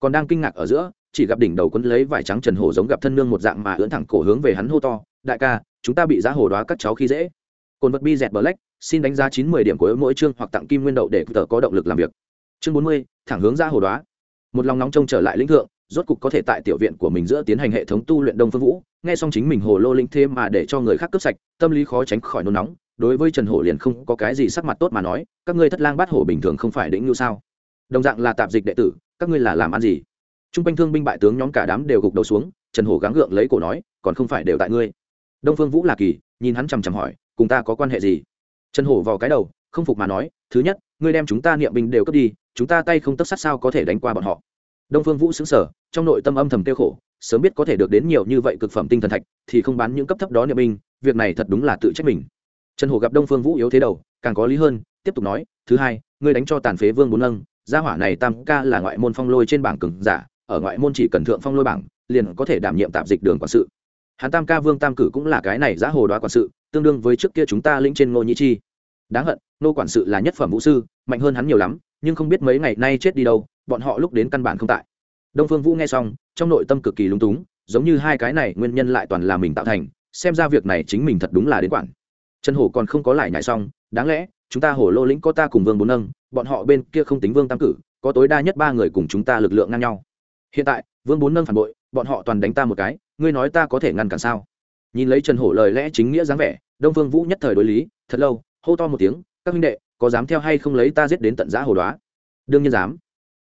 Còn đang kinh ngạc ở giữa, chỉ gặp đỉnh đầu quấn lấy vải trắng trần hổ giống gặp thân nương một dạng mà ưỡn thẳng cổ hướng về hắn hô to, đại ca, chúng ta bị giá hồ đoá các cháu khi dễ. Cồn vật bi dẹt bờ lách xin đánh giá chín mươi điểm của mỗi chương hoặc tặng kim nguyên đậu để tờ có động lực làm việc. Chương bốn mươi, thẳng hướng ra hồ đoá một lòng nóng trông trở lại lĩnh thượng, rốt cục có thể tại tiểu viện của mình giữa tiến hành hệ thống tu luyện đông phương vũ. Nghe xong chính mình hồ lô linh thêm mà để cho người khác cướp sạch, tâm lý khó tránh khỏi nôn nóng. Đối với trần hổ liền không có cái gì sắc mặt tốt mà nói, các ngươi thất lang bát hổ bình thường không phải đĩnh như sao? Đồng dạng là tạp dịch đệ tử, các ngươi là làm ăn gì? T r u n g quanh thương binh bại tướng nhóm cả đám đều gục đầu xuống, trần hổ gắng gượng lấy cổ nói, còn không phải đều tại ngươi. Đông phương vũ là kỳ, nhìn hắn chằm chằm hỏi, cùng ta có quan hệ gì? Trần hổ vào cái đầu, không phục mà nói, thứ nhất, ngươi đem chúng ta niệm binh đều cướp đi, chúng ta tay không tất sát sao có thể đánh qua bọn họ? Đông phương vũ xứng sở trong nội tâm âm thầm tiêu khổ, sớm biết có thể được đến nhiều như vậy cực phẩm tinh thần thạch thì không bán những cấp thấp đó niệm binh, việc này thật đúng là tự trách mình. Trần hổ gặp đông phương vũ yếu thế đầu, càng có lý hơn, tiếp tục nói, thứ hai, ngươi đánh cho tàn phế vương bốn nâng gia hỏa này tam ca là ngoại môn phong lôi trên bảng cường giả, ở ngoại môn chỉ cần thượng phong lôi bảng, liền có thể đảm nhiệm tạp dịch đường quản sự hắn tam ca vương tam cử cũng là cái này giá hồ đoá quản sự, tương đương với trước kia chúng ta lĩnh trên ngô nhĩ chi. Đáng hận nô quản sự là nhất phẩm vũ sư, mạnh hơn hắn nhiều lắm, nhưng không biết mấy ngày nay chết đi đâu, bọn họ lúc đến căn bản không tại. Đông phương vũ nghe xong, trong nội tâm cực kỳ lúng túng, giống như hai cái này nguyên nhân lại toàn là mình tạo thành, xem ra việc này chính mình thật đúng là đến quản. Trần hổ còn không có lại nhảy xong, đáng lẽ, chúng ta hổ lô lĩnh có ta cùng vương bốn nâng, bọn họ bên kia không tính vương tam cử, có tối đa nhất ba người cùng chúng ta lực lượng ngang nhau. Hiện tại, vương bốn nâng phản bội, bọn họ toàn đánh ta một cái ngươi nói ta có thể ngăn cản sao? Nhìn lấy trần hổ lời lẽ chính nghĩa dáng vẻ, đông phương vũ nhất thời đối lý, thật lâu, hô to một tiếng, các huynh đệ, có dám theo hay không lấy ta giết đến tận giã hồ đoá? Đương nhiên dám.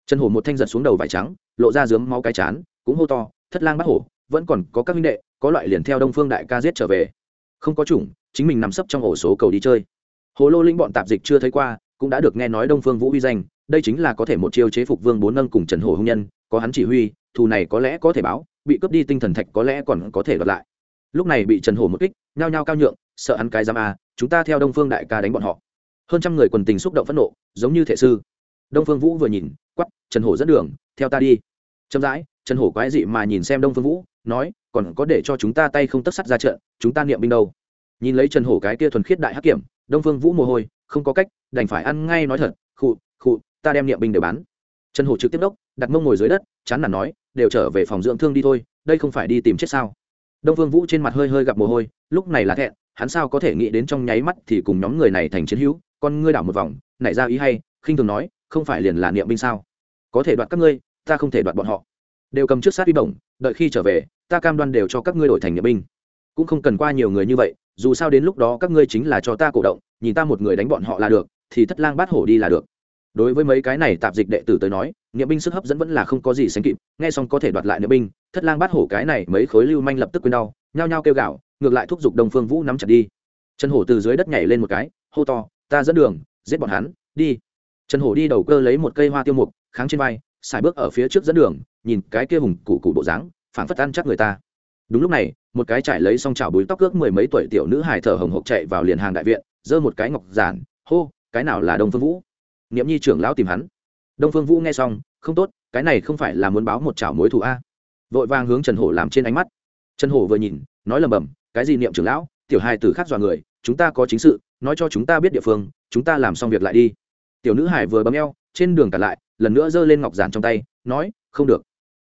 Trần hổ một thanh giật xuống đầu vải trắng, lộ ra dướng máu cái chán, cũng hô to, thất lang bắt hổ, vẫn còn có các huynh đệ, có loại liền theo đông phương đại ca giết trở về. Không có chủng, chính mình nằm sấp trong ổ số cầu đi chơi. Hồ lô linh bọn tạp dịch chưa thấy qua, cũng đã được nghe nói đông phương vũ uy danh, đây chính là có thể một chiêu chế phục vương bốn nâng cùng trần hổ hung nhân, có hắn chỉ huy, thù này có lẽ có thể báo bị cướp đi tinh thần thạch có lẽ còn có thể đoạt lại. Lúc này bị trần hổ một kích, nhao nhao cao nhượng, sợ hắn cái giam a, chúng ta theo đông phương đại ca đánh bọn họ. Hơn trăm người quần tình xúc động phẫn nộ, giống như thể sư. Đông phương vũ vừa nhìn quắp trần hổ dẫn đường, theo ta đi. Chậm rãi, trần hổ quái dị mà nhìn xem đông phương vũ, nói, còn có để cho chúng ta tay không tất sắt ra trận, chúng ta niệm binh đâu? Nhìn lấy trần hổ cái kia thuần khiết đại hắc kiểm, đông phương vũ mồ hôi, không có cách, đành phải ăn ngay nói thật, khụ khụ, ta đem niệm binh để bán. Trần hổ trực tiếp đốc đặt mông ngồi dưới đất, chán nản nói, đều trở về phòng dưỡng thương đi thôi, đây không phải đi tìm chết sao? Đông phương vũ trên mặt hơi hơi gặp mồ hôi, lúc này là thẹn, hắn sao có thể nghĩ đến trong nháy mắt thì cùng nhóm người này thành chiến hữu, con ngươi đảo một vòng, nảy ra ý hay, khinh thường nói, không phải liền là niệm binh sao? Có thể đoạt các ngươi, ta không thể đoạt bọn họ. Đều cầm trước sát uy bổng, đợi khi trở về, ta cam đoan đều cho các ngươi đổi thành niệm binh. Cũng không cần qua nhiều người như vậy, dù sao đến lúc đó các ngươi chính là cho ta cổ động, nhìn ta một người đánh bọn họ là được, thì thất lang bát hổ đi là được đối với mấy cái này tạp dịch đệ tử tới nói, niệm binh sức hấp dẫn vẫn là không có gì sánh kịp, nghe xong có thể đoạt lại niệm binh, thất lang bắt hổ cái này mấy khối lưu manh lập tức quên đau, nhao nhao kêu gạo ngược lại thúc giục đông phương vũ nắm chặt đi. Chân hổ từ dưới đất nhảy lên một cái, hô to, ta dẫn đường, giết bọn hắn, đi. Chân hổ đi đầu cơ lấy một cây hoa tiêu mục, kháng trên vai, xài bước ở phía trước dẫn đường, nhìn cái kia hùng cụ cụ bộ dáng, phảng phất ăn chắc người ta. Đúng lúc này, một cái trải lấy xong chảo búi tóc cước mười mấy tuổi tiểu nữ hài thở hồng hộc chạy vào liền hàng đại viện, giơ một cái ngọc giản, hô, cái nào là đông phương vũ? Niệm nhi trưởng lão tìm hắn. Đông phương vũ nghe xong, không tốt, cái này không phải là muốn báo một chảo mối thù a. Vội vàng hướng trần hổ làm trên ánh mắt. Trần hổ vừa nhìn, nói lầm bầm, cái gì niệm trưởng lão, tiểu hài tử khác dọa người, chúng ta có chính sự, nói cho chúng ta biết địa phương, chúng ta làm xong việc lại đi. Tiểu nữ hải vừa bấm eo, trên đường cả lại, lần nữa giơ lên ngọc giản trong tay, nói, không được.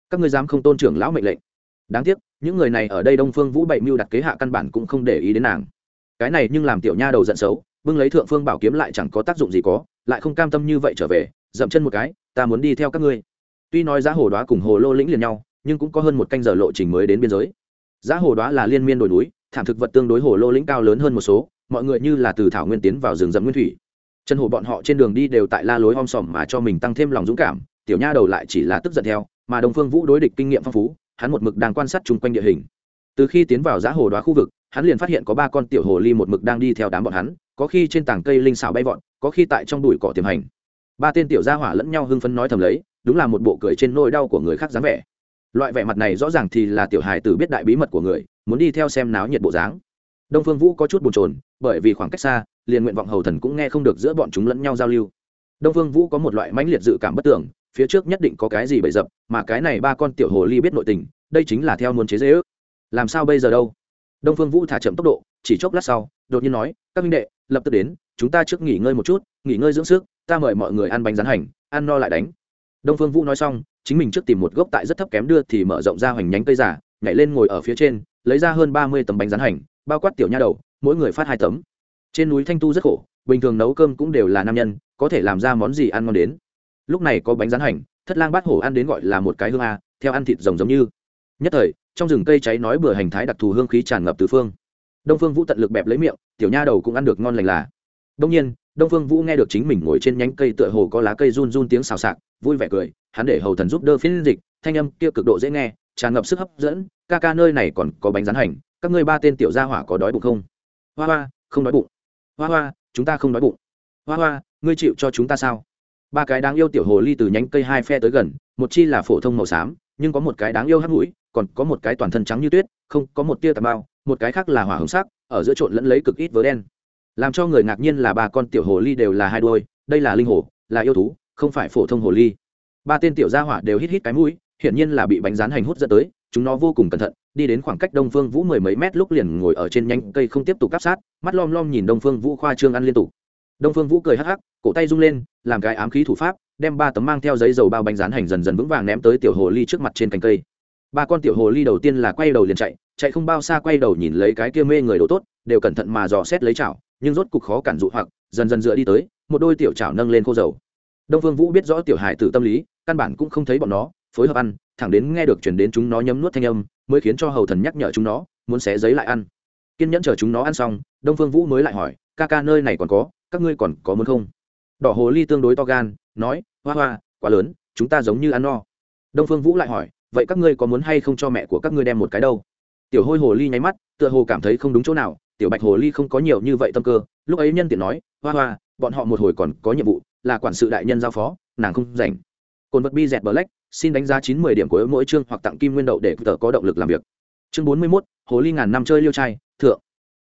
Các ngươi dám không tôn trưởng lão mệnh lệnh. Đáng tiếc, những người này ở đây đông phương vũ bảy mưu đặt kế hạ căn bản cũng không để ý đến nàng. Cái này nhưng làm tiểu nha đầu giận xấu, bưng lấy thượng phương bảo kiếm lại chẳng có tác dụng gì có lại không cam tâm như vậy trở về, dậm chân một cái, ta muốn đi theo các ngươi. Tuy nói giá hồ đoá cùng hồ lô lĩnh liền nhau, nhưng cũng có hơn một canh giờ lộ trình mới đến biên giới. Giá hồ đoá là liên miên đồi núi, thảm thực vật tương đối hồ lô lĩnh cao lớn hơn một số, mọi người như là từ thảo nguyên tiến vào rừng rậm nguyên thủy. Chân hồ bọn họ trên đường đi đều tại la lối om sòm mà cho mình tăng thêm lòng dũng cảm, tiểu nha đầu lại chỉ là tức giận theo, mà đồng phương vũ đối địch kinh nghiệm phong phú, hắn một mực đang quan sát chung quanh địa hình. Từ khi tiến vào giá hồ đoá khu vực, hắn liền phát hiện có ba con tiểu hồ ly một mực đang đi theo đám bọn hắn có khi trên tảng cây linh xảo bay vọt, có khi tại trong đùi cỏ tiềm hành. Ba tên tiểu gia hỏa lẫn nhau hưng phấn nói thầm lấy, đúng là một bộ cười trên nỗi đau của người khác dáng vẻ. Loại vẻ mặt này rõ ràng thì là tiểu hài tử biết đại bí mật của người, muốn đi theo xem náo nhiệt bộ dáng. Đông phương vũ có chút bồn chồn, bởi vì khoảng cách xa, liền nguyện vọng hầu thần cũng nghe không được giữa bọn chúng lẫn nhau giao lưu. Đông phương vũ có một loại mãnh liệt dự cảm bất tưởng, phía trước nhất định có cái gì bậy dập, mà cái này ba con tiểu hồ ly biết nội tình, đây chính là theo muốn chế dễ ước. Làm sao bây giờ đâu? Đông phương vũ thả chậm tốc độ, chỉ chốc lát sau, đột nhiên nói, các minh đệ lập tức đến, chúng ta trước nghỉ ngơi một chút, nghỉ ngơi dưỡng sức, ta mời mọi người ăn bánh rán hành, ăn no lại đánh. Đông phương vũ nói xong, chính mình trước tìm một gốc tại rất thấp kém đưa thì mở rộng ra hoành nhánh cây giả, nhảy lên ngồi ở phía trên, lấy ra hơn ba mươi tấm bánh rán hành, bao quát tiểu nha đầu, mỗi người phát hai tấm. Trên núi thanh tu rất khổ, bình thường nấu cơm cũng đều là nam nhân, có thể làm ra món gì ăn ngon đến. Lúc này có bánh rán hành, thất lang bát hổ ăn đến gọi là một cái hương a, theo ăn thịt rồng giống như. Nhất thời, trong rừng cây cháy nói bừa hành thái đặc thù hương khí tràn ngập từ phương đông phương vũ tận lực bẹp lấy miệng, tiểu nha đầu cũng ăn được ngon lành là. Đông nhiên, đông phương vũ nghe được chính mình ngồi trên nhánh cây tựa hồ có lá cây run run tiếng xào xạc, vui vẻ cười, hắn để hầu thần giúp đỡ phiên dịch, thanh âm kia cực độ dễ nghe, tràn ngập sức hấp dẫn, ca ca nơi này còn có bánh rán hành, các ngươi ba tên tiểu gia hỏa có đói bụng không? Hoa hoa, không đói bụng. Hoa hoa, chúng ta không đói bụng. Hoa hoa, ngươi chịu cho chúng ta sao? Ba cái đáng yêu tiểu hồ ly từ nhánh cây hai phe tới gần, một chi là phổ thông màu xám, nhưng có một cái đáng yêu hắt mũi, còn có một cái toàn thân trắng như tuyết, không có một tia tà bao một cái khác là hỏa hồng sắc, ở giữa trộn lẫn lấy cực ít vớ đen. Làm cho người ngạc nhiên là ba con tiểu hồ ly đều là hai đôi đây là linh hồ, là yêu thú, không phải phổ thông hồ ly. Ba tên tiểu gia hỏa đều hít hít cái mũi, hiển nhiên là bị bánh rán hành hút dẫn tới, chúng nó vô cùng cẩn thận, đi đến khoảng cách đông phương vũ mười mấy mét lúc liền ngồi ở trên nhánh cây không tiếp tục cắp sát, mắt lom lom nhìn đông phương vũ khoa trương ăn liên tục. Đông phương vũ cười hắc hắc, cổ tay rung lên, làm cái ám khí thủ pháp, đem ba tấm mang theo giấy dầu bao bánh rán hành dần dần vững vàng ném tới tiểu hồ ly trước mặt trên cành cây. Ba con tiểu hồ ly đầu tiên là quay đầu liền chạy chạy không bao xa quay đầu nhìn lấy cái kia mê người đồ tốt, đều cẩn thận mà dò xét lấy chảo, nhưng rốt cục khó cản dụ hoặc, dần dần dựa đi tới, một đôi tiểu chảo nâng lên khô dầu. Đông phương vũ biết rõ tiểu hải tử tâm lý, căn bản cũng không thấy bọn nó, phối hợp ăn, thẳng đến nghe được chuyển đến chúng nó nhấm nuốt thanh âm, mới khiến cho hầu thần nhắc nhở chúng nó, muốn xé giấy lại ăn. Kiên nhẫn chờ chúng nó ăn xong, đông phương vũ mới lại hỏi, ca ca nơi này còn có, các ngươi còn có muốn không? Đỏ hồ ly tương đối to gan, nói, hoa hoa, quá lớn, chúng ta giống như ăn no. Đông phương vũ lại hỏi, vậy các ngươi có muốn hay không cho mẹ của các ngươi đem một cái đâu? Tiểu hôi hồ ly nháy mắt, tựa hồ cảm thấy không đúng chỗ nào, tiểu bạch hồ ly không có nhiều như vậy tâm cơ. Lúc ấy nhân tiện nói, hoa hoa, bọn họ một hồi còn có nhiệm vụ, là quản sự đại nhân giao phó, nàng không rảnh. Cồn vật bi dẹt black, xin đánh giá chín mười điểm của mỗi chương hoặc tặng kim nguyên đậu để tờ có động lực làm việc. Chương bốn mươi mốt, hồ ly ngàn năm chơi liêu trai, thượng.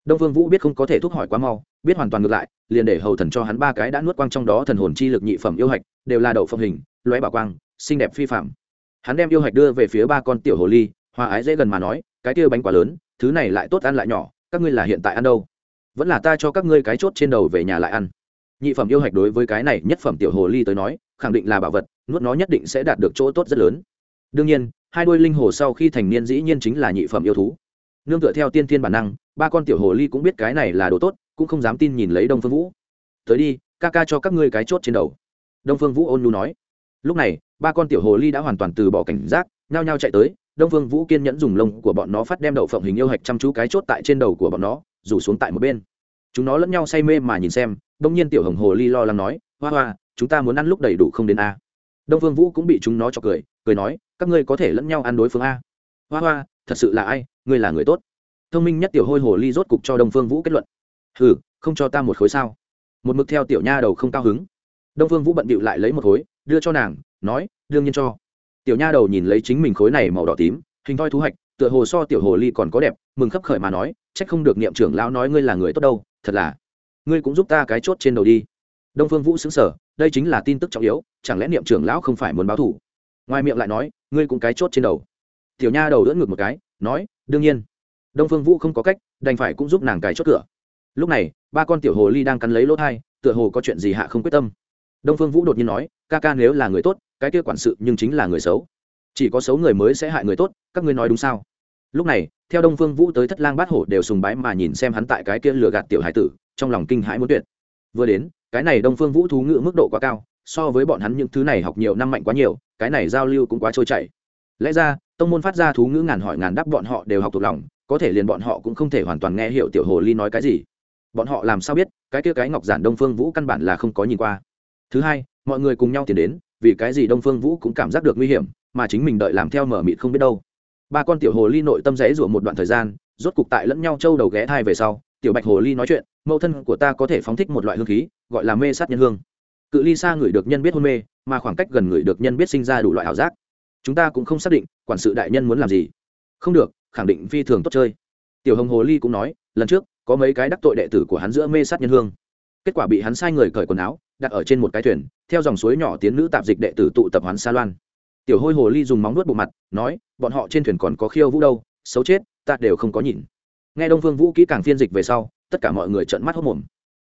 Đông vương vũ biết không có thể thúc hỏi quá mau, biết hoàn toàn ngược lại, liền để hầu thần cho hắn ba cái đã nuốt quang trong đó thần hồn chi lực nhị phẩm yêu hạch, đều là đậu phẩm hình, lóe bảo quang, xinh đẹp phi phạm. Hắn đem yêu hạch đưa về phía ba con tiểu hồ ly hoa ái dễ gần mà nói cái kia bánh quá lớn, thứ này lại tốt ăn lại nhỏ, các ngươi là hiện tại ăn đâu? Vẫn là ta cho các ngươi cái chốt trên đầu về nhà lại ăn. Nhị phẩm yêu hạch đối với cái này nhất phẩm tiểu hồ ly tới nói, khẳng định là bảo vật, nuốt nó nhất định sẽ đạt được chỗ tốt rất lớn. Đương nhiên, hai đôi linh hồ sau khi thành niên dĩ nhiên chính là nhị phẩm yêu thú. Nương tựa theo tiên thiên bản năng, ba con tiểu hồ ly cũng biết cái này là đồ tốt, cũng không dám tin nhìn lấy đông phương vũ. Tới đi, ca ca cho các ngươi cái chốt trên đầu. Đông phương vũ ôn nhu nói. Lúc này, ba con tiểu hồ ly đã hoàn toàn từ bỏ cảnh giác, nhao nhao chạy tới đông Vương vũ kiên nhẫn dùng lông của bọn nó phát đem đậu phộng hình yêu hạch chăm chú cái chốt tại trên đầu của bọn nó, rủ xuống tại một bên. Chúng nó lẫn nhau say mê mà nhìn xem đông nhiên tiểu hồng hồ ly lo lắng nói, hoa hoa, chúng ta muốn ăn lúc đầy đủ không đến a? Đông Vương vũ cũng bị chúng nó cho cười cười nói, các ngươi có thể lẫn nhau ăn đối phương a. Hoa hoa, thật sự là ai? Ngươi là người tốt. Thông minh nhất tiểu hôi hồ ly rốt cục cho đông phương vũ kết luận. Ừ không cho ta một khối sao? Một mực theo tiểu nha đầu không cao hứng. Đông phương vũ bận bịu lại lấy một khối, đưa cho nàng, nói, đương nhiên cho tiểu nha đầu nhìn lấy chính mình khối này màu đỏ tím, hình thoi thú hạch, tựa hồ so tiểu hồ ly còn có đẹp, mừng khấp khởi mà nói, trách không được niệm trưởng lão nói ngươi là người tốt đâu, thật là, ngươi cũng giúp ta cái chốt trên đầu đi. Đông phương vũ xứng sở đây chính là tin tức trọng yếu, chẳng lẽ niệm trưởng lão không phải muốn báo thủ ngoài miệng lại nói, ngươi cũng cái chốt trên đầu. Tiểu nha đầu đỡ ngược một cái, nói, đương nhiên. Đông phương vũ không có cách, đành phải cũng giúp nàng cài chốt cửa. Lúc này, ba con tiểu hồ ly đang cắn lấy lỗ thai, tựa hồ có chuyện gì hạ không quyết tâm. Đông phương vũ đột nhiên nói, ca ca nếu là người tốt cái kia quản sự nhưng chính là người xấu. Chỉ có xấu người mới sẽ hại người tốt, các ngươi nói đúng sao? Lúc này, theo đông phương vũ tới thất lang bát hổ đều sùng bái mà nhìn xem hắn tại cái kia lừa gạt tiểu hải tử, trong lòng kinh hãi muốn tuyệt. Vừa đến, cái này đông phương vũ thú ngữ mức độ quá cao, so với bọn hắn những thứ này học nhiều năm mạnh quá nhiều, cái này giao lưu cũng quá trôi chảy. Lẽ ra, tông môn phát ra thú ngữ ngàn hỏi ngàn đáp bọn họ đều học thuộc lòng, có thể liền bọn họ cũng không thể hoàn toàn nghe hiểu tiểu hồ ly nói cái gì. Bọn họ làm sao biết, cái kia cái ngọc giản đông phương vũ căn bản là không có nhìn qua. Thứ hai, mọi người cùng nhau tiến đến vì cái gì đông phương vũ cũng cảm giác được nguy hiểm, mà chính mình đợi làm theo mở mịt không biết đâu. Ba con tiểu hồ ly nội tâm rẽ rủa một đoạn thời gian, rốt cục tại lẫn nhau trâu đầu ghé thai về sau, tiểu bạch hồ ly nói chuyện, mẫu thân của ta có thể phóng thích một loại hương khí, gọi là mê sát nhân hương. Cự ly xa người được nhân biết hôn mê, mà khoảng cách gần người được nhân biết sinh ra đủ loại ảo giác. Chúng ta cũng không xác định, quản sự đại nhân muốn làm gì. Không được, khẳng định phi thường tốt chơi. Tiểu hồng hồ ly cũng nói, lần trước, có mấy cái đắc tội đệ tử của hắn giữa mê sát nhân hương. Kết quả bị hắn sai người cởi quần áo đặt ở trên một cái thuyền, theo dòng suối nhỏ tiến nữ tạp dịch đệ tử tụ tập hoán xa loan. Tiểu hôi hồ ly dùng móng nuốt bộ mặt, nói, bọn họ trên thuyền còn có khiêu vũ đâu, xấu chết, ta đều không có nhìn. Nghe đông phương vũ kỹ càng phiên dịch về sau, tất cả mọi người trợn mắt hốc mồm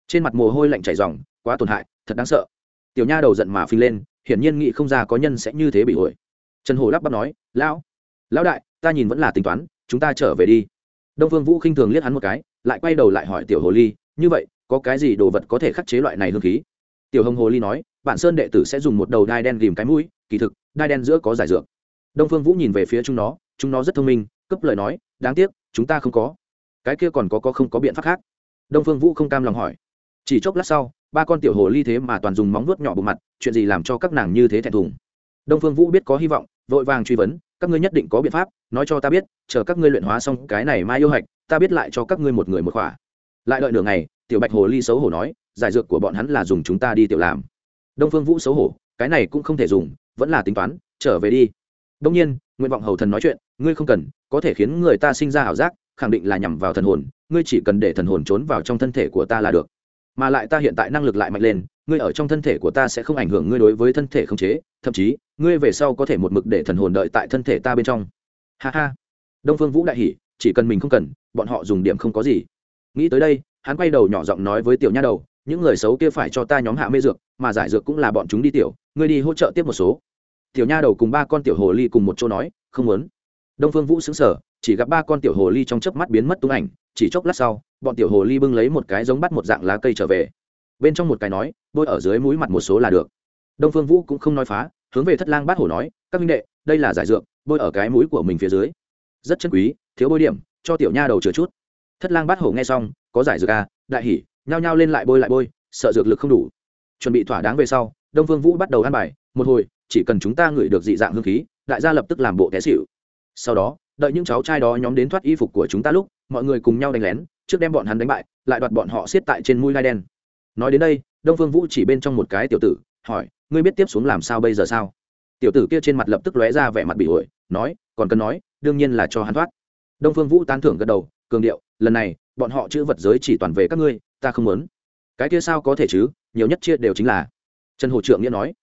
trên mặt mồ hôi lạnh chảy ròng, quá tổn hại, thật đáng sợ. Tiểu nha đầu giận mà phình lên, hiển nhiên nghĩ không ra có nhân sẽ như thế bị ổi trần hồ lắp bắp nói, lão lão đại, ta nhìn vẫn là tính toán, chúng ta trở về đi. Đông phương vũ khinh thường liếc hắn một cái, lại quay đầu lại hỏi tiểu hồ ly, như vậy, có cái gì đồ vật có thể khắc chế loại này hương khí? Tiểu hồng hồ ly nói, bản sơn đệ tử sẽ dùng một đầu đai đen ghìm cái mũi, kỳ thực, đai đen giữa có giải dược. Đông phương vũ nhìn về phía chúng nó chúng nó rất thông minh cấp lời nói, đáng tiếc, chúng ta không có. Cái kia còn có có không có biện pháp khác. Đông phương vũ không cam lòng hỏi. Chỉ chốc lát sau, ba con tiểu hồ ly thế mà toàn dùng móng vuốt nhỏ bộ mặt, chuyện gì làm cho các nàng như thế thẹn thùng? Đông phương vũ biết có hy vọng, vội vàng truy vấn, các ngươi nhất định có biện pháp, nói cho ta biết, chờ các ngươi luyện hóa xong cái này mai yêu hạch, ta biết lại cho các ngươi một người một khỏa lại đợi nửa ngày, tiểu bạch hồ ly xấu hổ nói giải dược của bọn hắn là dùng chúng ta đi tiểu làm. Đông phương vũ xấu hổ, cái này cũng không thể dùng, vẫn là tính toán, trở về đi. Đông nhiên, nguyện vọng hầu thần nói chuyện, ngươi không cần, có thể khiến người ta sinh ra ảo giác, khẳng định là nhằm vào thần hồn, ngươi chỉ cần để thần hồn trốn vào trong thân thể của ta là được. Mà lại ta hiện tại năng lực lại mạnh lên, ngươi ở trong thân thể của ta sẽ không ảnh hưởng ngươi đối với thân thể không chế, thậm chí, ngươi về sau có thể một mực để thần hồn đợi tại thân thể ta bên trong. Ha ha. Đông phương vũ đại hỉ, chỉ cần mình không cần, bọn họ dùng điểm không có gì. Nghĩ tới đây, hắn quay đầu nhỏ giọng nói với tiểu nha đầu những người xấu kia phải cho ta nhóm hạ mê dược, mà giải dược cũng là bọn chúng đi tiểu, ngươi đi hỗ trợ tiếp một số. Tiểu nha đầu cùng ba con tiểu hồ ly cùng một chỗ nói, không muốn. Đông phương vũ xứng sở chỉ gặp ba con tiểu hồ ly trong chớp mắt biến mất tung ảnh, chỉ chốc lát sau, bọn tiểu hồ ly bưng lấy một cái giống bắt một dạng lá cây trở về. Bên trong một cái nói, bôi ở dưới mũi mặt một số là được. Đông phương vũ cũng không nói phá, hướng về thất lang bát hổ nói, các minh đệ, đây là giải dược, bôi ở cái mũi của mình phía dưới. Rất chân quý, thiếu bôi điểm, cho tiểu nha đầu chừa chút. Thất lang bát hổ nghe xong, có giải dược à đại hỉ nhao nhao lên lại bôi lại bôi, sợ dược lực không đủ. Chuẩn bị thỏa đáng về sau, đông phương vũ bắt đầu ăn bài, một hồi, chỉ cần chúng ta ngửi được dị dạng hương khí, đại gia lập tức làm bộ té xịu sau đó, đợi những cháu trai đó nhóm đến thoát y phục của chúng ta lúc, mọi người cùng nhau đánh lén, trước đem bọn hắn đánh bại, lại đoạt bọn họ xiết tại trên mũi lai đen. Nói đến đây, đông phương vũ chỉ bên trong một cái tiểu tử, hỏi, ngươi biết tiếp xuống làm sao bây giờ sao? Tiểu tử kia trên mặt lập tức lóe ra vẻ mặt bị ổi nói, còn cần nói, đương nhiên là cho hắn thoát. Đông phương vũ tán thưởng gật đầu, cường điệu, lần này, bọn họ chữ vật giới chỉ toàn về các ngươi ta không muốn. Cái kia sao có thể chứ? Nhiều nhất chia đều chính là. Trần hồ trượng nghĩa nói.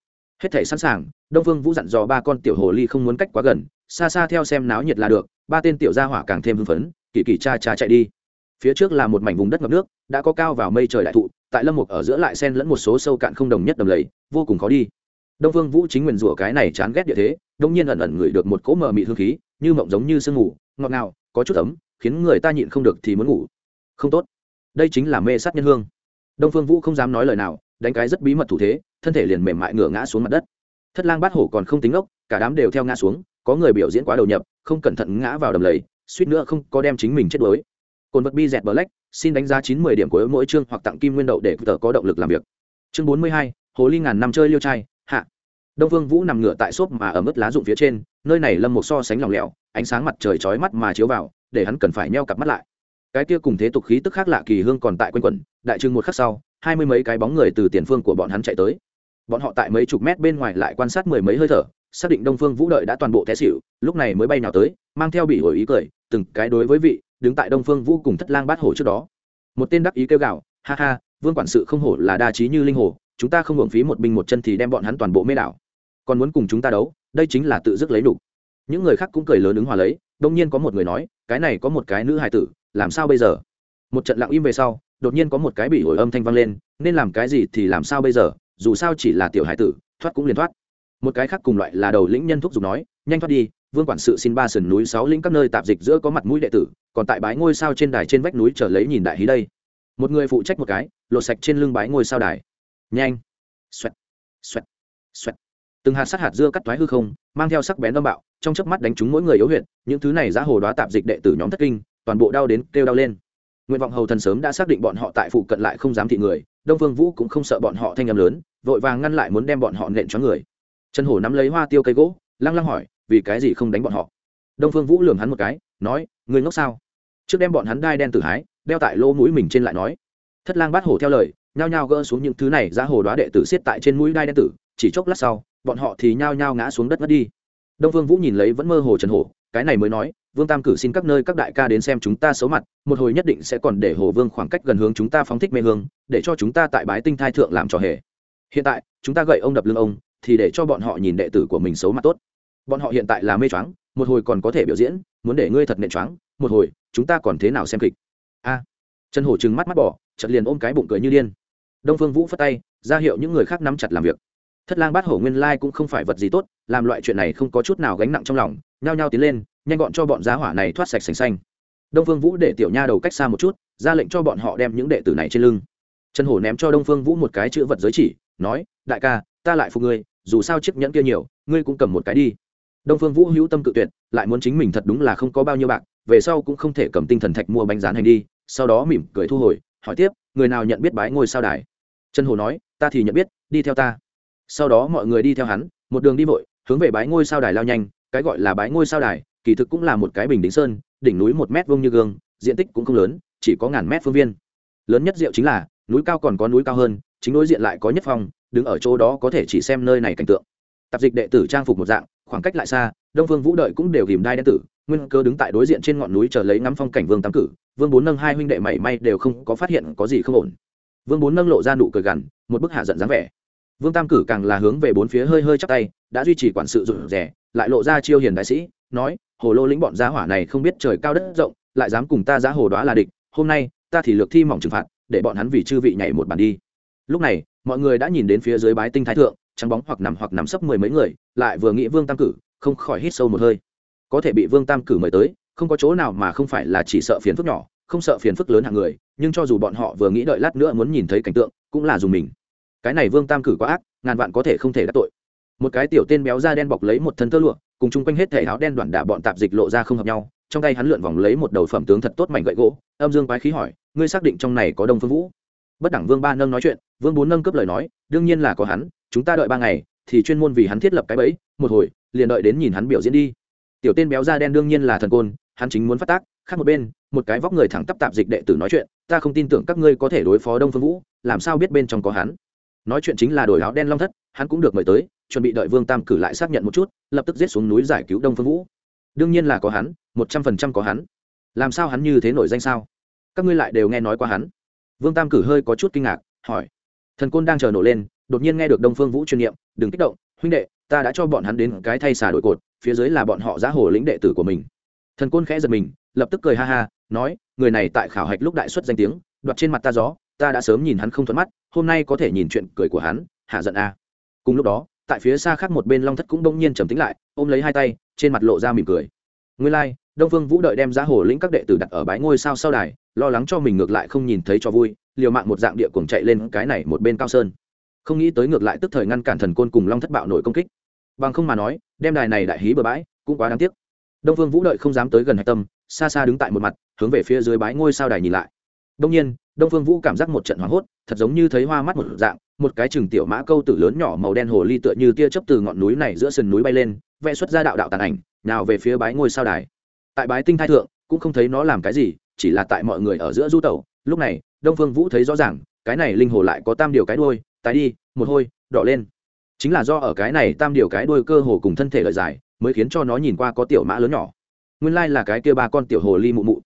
Hết thể sẵn sàng, đông phương vũ dặn dò ba con tiểu hồ ly không muốn cách quá gần, xa xa theo xem náo nhiệt là được, ba tên tiểu gia hỏa càng thêm hưng phấn, kỳ kỳ cha cha chạy đi. Phía trước là một mảnh vùng đất ngập nước, đã có cao vào mây trời đại thụ, tại lâm mục ở giữa lại xen lẫn một số sâu cạn không đồng nhất đầm lầy, vô cùng khó đi. Đông phương vũ chính nguyền rủa cái này chán ghét địa thế, đông nhiên ẩn ẩn ngửi được một cỗ mờ mị hương khí, như mộng giống như sương ngủ ngọt ngào, có chút ấm, khiến người ta nhịn không được thì muốn ngủ. Không tốt đây chính là mê sát nhân hương. Đông phương vũ không dám nói lời nào, đánh cái rất bí mật thủ thế, thân thể liền mềm mại ngửa ngã xuống mặt đất. Thất lang bát hổ còn không tính ốc cả đám đều theo ngã xuống, có người biểu diễn quá đầu nhập, không cẩn thận ngã vào đầm lầy, suýt nữa không có đem chính mình chết đuối. Cồn vật bi dẹt bờ lách xin đánh giá chín mươi điểm của mỗi chương hoặc tặng kim nguyên đậu để tờ có động lực làm việc. Chương bốn mươi hai, hồ ly ngàn năm chơi liêu trai, hạ. Đông vương vũ nằm ngửa tại xốp mà ở mức lá rụng phía trên, nơi này lâm một so sánh lòng lẻo, ánh sáng mặt trời chói mắt mà chiếu vào, để hắn cần phải neo cặp mắt lại cái kia cùng thế tục khí tức khác lạ kỳ hương còn tại quanh quẩn, đại trưng một khắc sau, hai mươi mấy cái bóng người từ tiền phương của bọn hắn chạy tới. Bọn họ tại mấy chục mét bên ngoài lại quan sát mười mấy hơi thở, xác định đông phương vũ đợi đã toàn bộ té xỉu, lúc này mới bay nào tới, mang theo bị ổi ý cười, từng cái đối với vị, đứng tại đông phương vũ cùng thất lang bát hổ trước đó. Một tên đắc ý kêu gào, ha ha, vương quản sự không hổ là đa trí như linh hồ chúng ta không hưởng phí một binh một chân thì đem bọn hắn toàn bộ mê đảo. Còn muốn cùng chúng ta đấu, đây chính là tự dứt lấy đủ. Những người khác cũng cười lớn ứng hòa lấy, đông nhiên có một người nói, cái này có một cái nữ hài tử làm sao bây giờ? Một trận lặng im về sau, đột nhiên có một cái bị hồi âm thanh vang lên, nên làm cái gì thì làm sao bây giờ, dù sao chỉ là tiểu hải tử, thoát cũng liền thoát. Một cái khác cùng loại là đầu lĩnh nhân thúc giục nói, nhanh thoát đi, vương quản sự xin ba sườn núi sáu lĩnh các nơi tạp dịch giữa có mặt mũi đệ tử, còn tại bái ngôi sao trên đài trên vách núi trở lấy nhìn đại hí đây. Một người phụ trách một cái, lột sạch trên lưng bái ngôi sao đài. Nhanh. Xoẹt. Xoẹt. Xoẹt. Từng hạt sát hạt dưa cắt toái hư không, mang theo sắc bén đâm bạo, trong chớp mắt đánh trúng mỗi người yếu huyện những thứ này giá hồ đoá tạp dịch đệ tử nhóm thất kinh toàn bộ đau đến kêu đau lên. Nguyện vọng hầu thần sớm đã xác định bọn họ tại phụ cận lại không dám thị người, đông vương vũ cũng không sợ bọn họ thanh âm lớn, vội vàng ngăn lại muốn đem bọn họ nện cho người. Trần hổ nắm lấy hoa tiêu cây gỗ, lăng lăng hỏi, vì cái gì không đánh bọn họ? Đông phương vũ lườm hắn một cái, nói người ngốc sao? Trước đem bọn hắn đai đen tử hái, đeo tại lỗ mũi mình trên lại nói, thất lang bắt hổ theo lời, nhao nhao gỡ xuống những thứ này ra hồ đoá đệ tử xiết tại trên mũi đai đen tử, chỉ chốc lát sau, bọn họ thì nhao nhao ngã xuống đất mất đi. Đông phương vũ nhìn lấy vẫn mơ hồ trần hổ cái này mới nói, vương tam cử xin các nơi các đại ca đến xem chúng ta xấu mặt, một hồi nhất định sẽ còn để hồ vương khoảng cách gần hướng chúng ta phóng thích mê hương, để cho chúng ta tại bái tinh thai thượng làm trò hề. Hiện tại, chúng ta gậy ông đập lưng ông, thì để cho bọn họ nhìn đệ tử của mình xấu mặt tốt. Bọn họ hiện tại là mê choáng, một hồi còn có thể biểu diễn, muốn để ngươi thật nện choáng, một hồi, chúng ta còn thế nào xem kịch? A. Trần hổ trừng mắt mắt bỏ chật liền ôm cái bụng cười như điên. Đông phương vũ phất tay, ra hiệu những người khác nắm chặt làm việc thất lang bát hổ nguyên lai cũng không phải vật gì tốt, làm loại chuyện này không có chút nào gánh nặng trong lòng, nhao nhao tiến lên, nhanh gọn cho bọn giá hỏa này thoát sạch sành xanh. Đông phương vũ để tiểu nha đầu cách xa một chút, ra lệnh cho bọn họ đem những đệ tử này trên lưng. Trần hổ ném cho đông phương vũ một cái chữ vật giới chỉ, nói, đại ca, ta lại phục ngươi, dù sao chiếc nhẫn kia nhiều, ngươi cũng cầm một cái đi. Đông phương vũ hữu tâm cự tuyệt, lại muốn chính mình thật đúng là không có bao nhiêu bạc, về sau cũng không thể cầm tinh thần thạch mua bánh rán hành đi, sau đó mỉm cười thu hồi, hỏi tiếp, người nào nhận biết bái ngôi sao đài? Trần hồ nói, ta thì nhận biết, đi theo ta sau đó mọi người đi theo hắn, một đường đi vội, hướng về bái ngôi sao đài lao nhanh, cái gọi là bái ngôi sao đài, kỳ thực cũng là một cái bình đính sơn, đỉnh núi một mét vuông như gương, diện tích cũng không lớn, chỉ có ngàn mét phương viên. Lớn nhất diệu chính là, núi cao còn có núi cao hơn, chính đối diện lại có nhất phong đứng ở chỗ đó có thể chỉ xem nơi này cảnh tượng. Tạp dịch đệ tử trang phục một dạng, khoảng cách lại xa, đông phương vũ đợi cũng đều ghìm đai đen tử, nguyên cơ đứng tại đối diện trên ngọn núi chờ lấy ngắm phong cảnh vương tám cử, vương bốn nâng hai huynh đệ mảy may đều không có phát hiện có gì không ổn. Vương bốn nâng lộ ra nụ cười gằn, một bức hạ giận dáng vẻ vương tam cử càng là hướng về bốn phía hơi hơi chắc tay, đã duy trì quản sự rụt rẻ lại lộ ra chiêu hiền đại sĩ, nói, hồ lô lĩnh bọn giá hỏa này không biết trời cao đất rộng, lại dám cùng ta giá hồ đoá là địch, hôm nay, ta thì lược thi mỏng trừng phạt, để bọn hắn vì chư vị nhảy một bàn đi. Lúc này, mọi người đã nhìn đến phía dưới bái tinh thái thượng, trắng bóng hoặc nằm hoặc nằm sấp mười mấy người, lại vừa nghĩ vương tam cử, không khỏi hít sâu một hơi. Có thể bị vương tam cử mời tới, không có chỗ nào mà không phải là chỉ sợ phiền phức nhỏ, không sợ phiền phức lớn hạng người, nhưng cho dù bọn họ vừa nghĩ đợi lát nữa muốn nhìn thấy cảnh tượng, cũng là dùng mình cái này vương tam cử quá ác, ngàn vạn có thể không thể đắc tội. Một cái tiểu tên béo da đen bọc lấy một thân thơ lụa, cùng chung quanh hết thể áo đen đoạn đả bọn tạp dịch lộ ra không hợp nhau, trong tay hắn lượn vòng lấy một đầu phẩm tướng thật tốt mảnh gậy gỗ, âm dương quái khí hỏi, ngươi xác định trong này có đông phương vũ? Bất đẳng vương ba nâng nói chuyện, vương bốn nâng cấp lời nói, đương nhiên là có hắn, chúng ta đợi ba ngày, thì chuyên môn vì hắn thiết lập cái bẫy, một hồi, liền đợi đến nhìn hắn biểu diễn đi. Tiểu tên béo da đen đương nhiên là thần côn, hắn chính muốn phát tác, khác một bên, một cái vóc người thẳng tắp tạp dịch đệ tử nói chuyện, ta không tin tưởng các ngươi có thể đối phó đông phương vũ, làm sao biết bên trong có hắn? Nói chuyện chính là đổi áo đen long thất, hắn cũng được mời tới, chuẩn bị đợi vương tam cử lại xác nhận một chút, lập tức giết xuống núi giải cứu đông phương vũ. Đương nhiên là có hắn, một trăm phần trăm có hắn. Làm sao hắn như thế nổi danh sao? Các ngươi lại đều nghe nói qua hắn. Vương tam cử hơi có chút kinh ngạc, hỏi. Thần côn đang chờ nổ lên, đột nhiên nghe được đông phương vũ chuyên niệm, đừng kích động, huynh đệ, ta đã cho bọn hắn đến cái thay xà đổi cột, phía dưới là bọn họ giá hồ lĩnh đệ tử của mình. Thần côn khẽ giật mình, lập tức cười ha ha, nói, người này tại khảo hạch lúc đại xuất danh tiếng, đoạt trên mặt ta gió ta đã sớm nhìn hắn không thuận mắt hôm nay có thể nhìn chuyện cười của hắn hạ giận a cùng lúc đó tại phía xa khác một bên long thất cũng đông nhiên trầm tính lại ôm lấy hai tay trên mặt lộ ra mỉm cười. Nguyên lai、like, đông phương vũ đợi đem giá hồ lĩnh các đệ tử đặt ở bãi ngôi sao sau đài lo lắng cho mình ngược lại không nhìn thấy cho vui liều mạng một dạng địa cuồng chạy lên cái này một bên cao sơn. Không nghĩ tới ngược lại tức thời ngăn cản thần côn cùng long thất bạo nổi công kích. Bằng không mà nói đem đài này đại hí bừa bãi cũng quá đáng tiếc. Đông phương vũ đợi không dám tới gần hạch tâm xa xa đứng tại một mặt hướng về phía dưới bãi ngôi sao đài nhìn lại đông nhiên, đông phương vũ cảm giác một trận hoảng hốt, thật giống như thấy hoa mắt một dạng, một cái chừng tiểu mã câu tử lớn nhỏ màu đen hồ ly tựa như tia chớp từ ngọn núi này giữa sườn núi bay lên, vẽ xuất ra đạo đạo tàn ảnh, nào về phía bái ngôi sao đài. Tại bái tinh thai thượng, cũng không thấy nó làm cái gì, chỉ là tại mọi người ở giữa du tẩu. Lúc này, đông phương vũ thấy rõ ràng, cái này linh hồ lại có tam điều cái đuôi, tái đi, một hôi, đỏ lên. Chính là do ở cái này tam điều cái đuôi cơ hồ cùng thân thể lợi dài, mới khiến cho nó nhìn qua có tiểu mã lớn nhỏ. Nguyên lai là cái kia ba con tiểu hồ ly mụ mụ.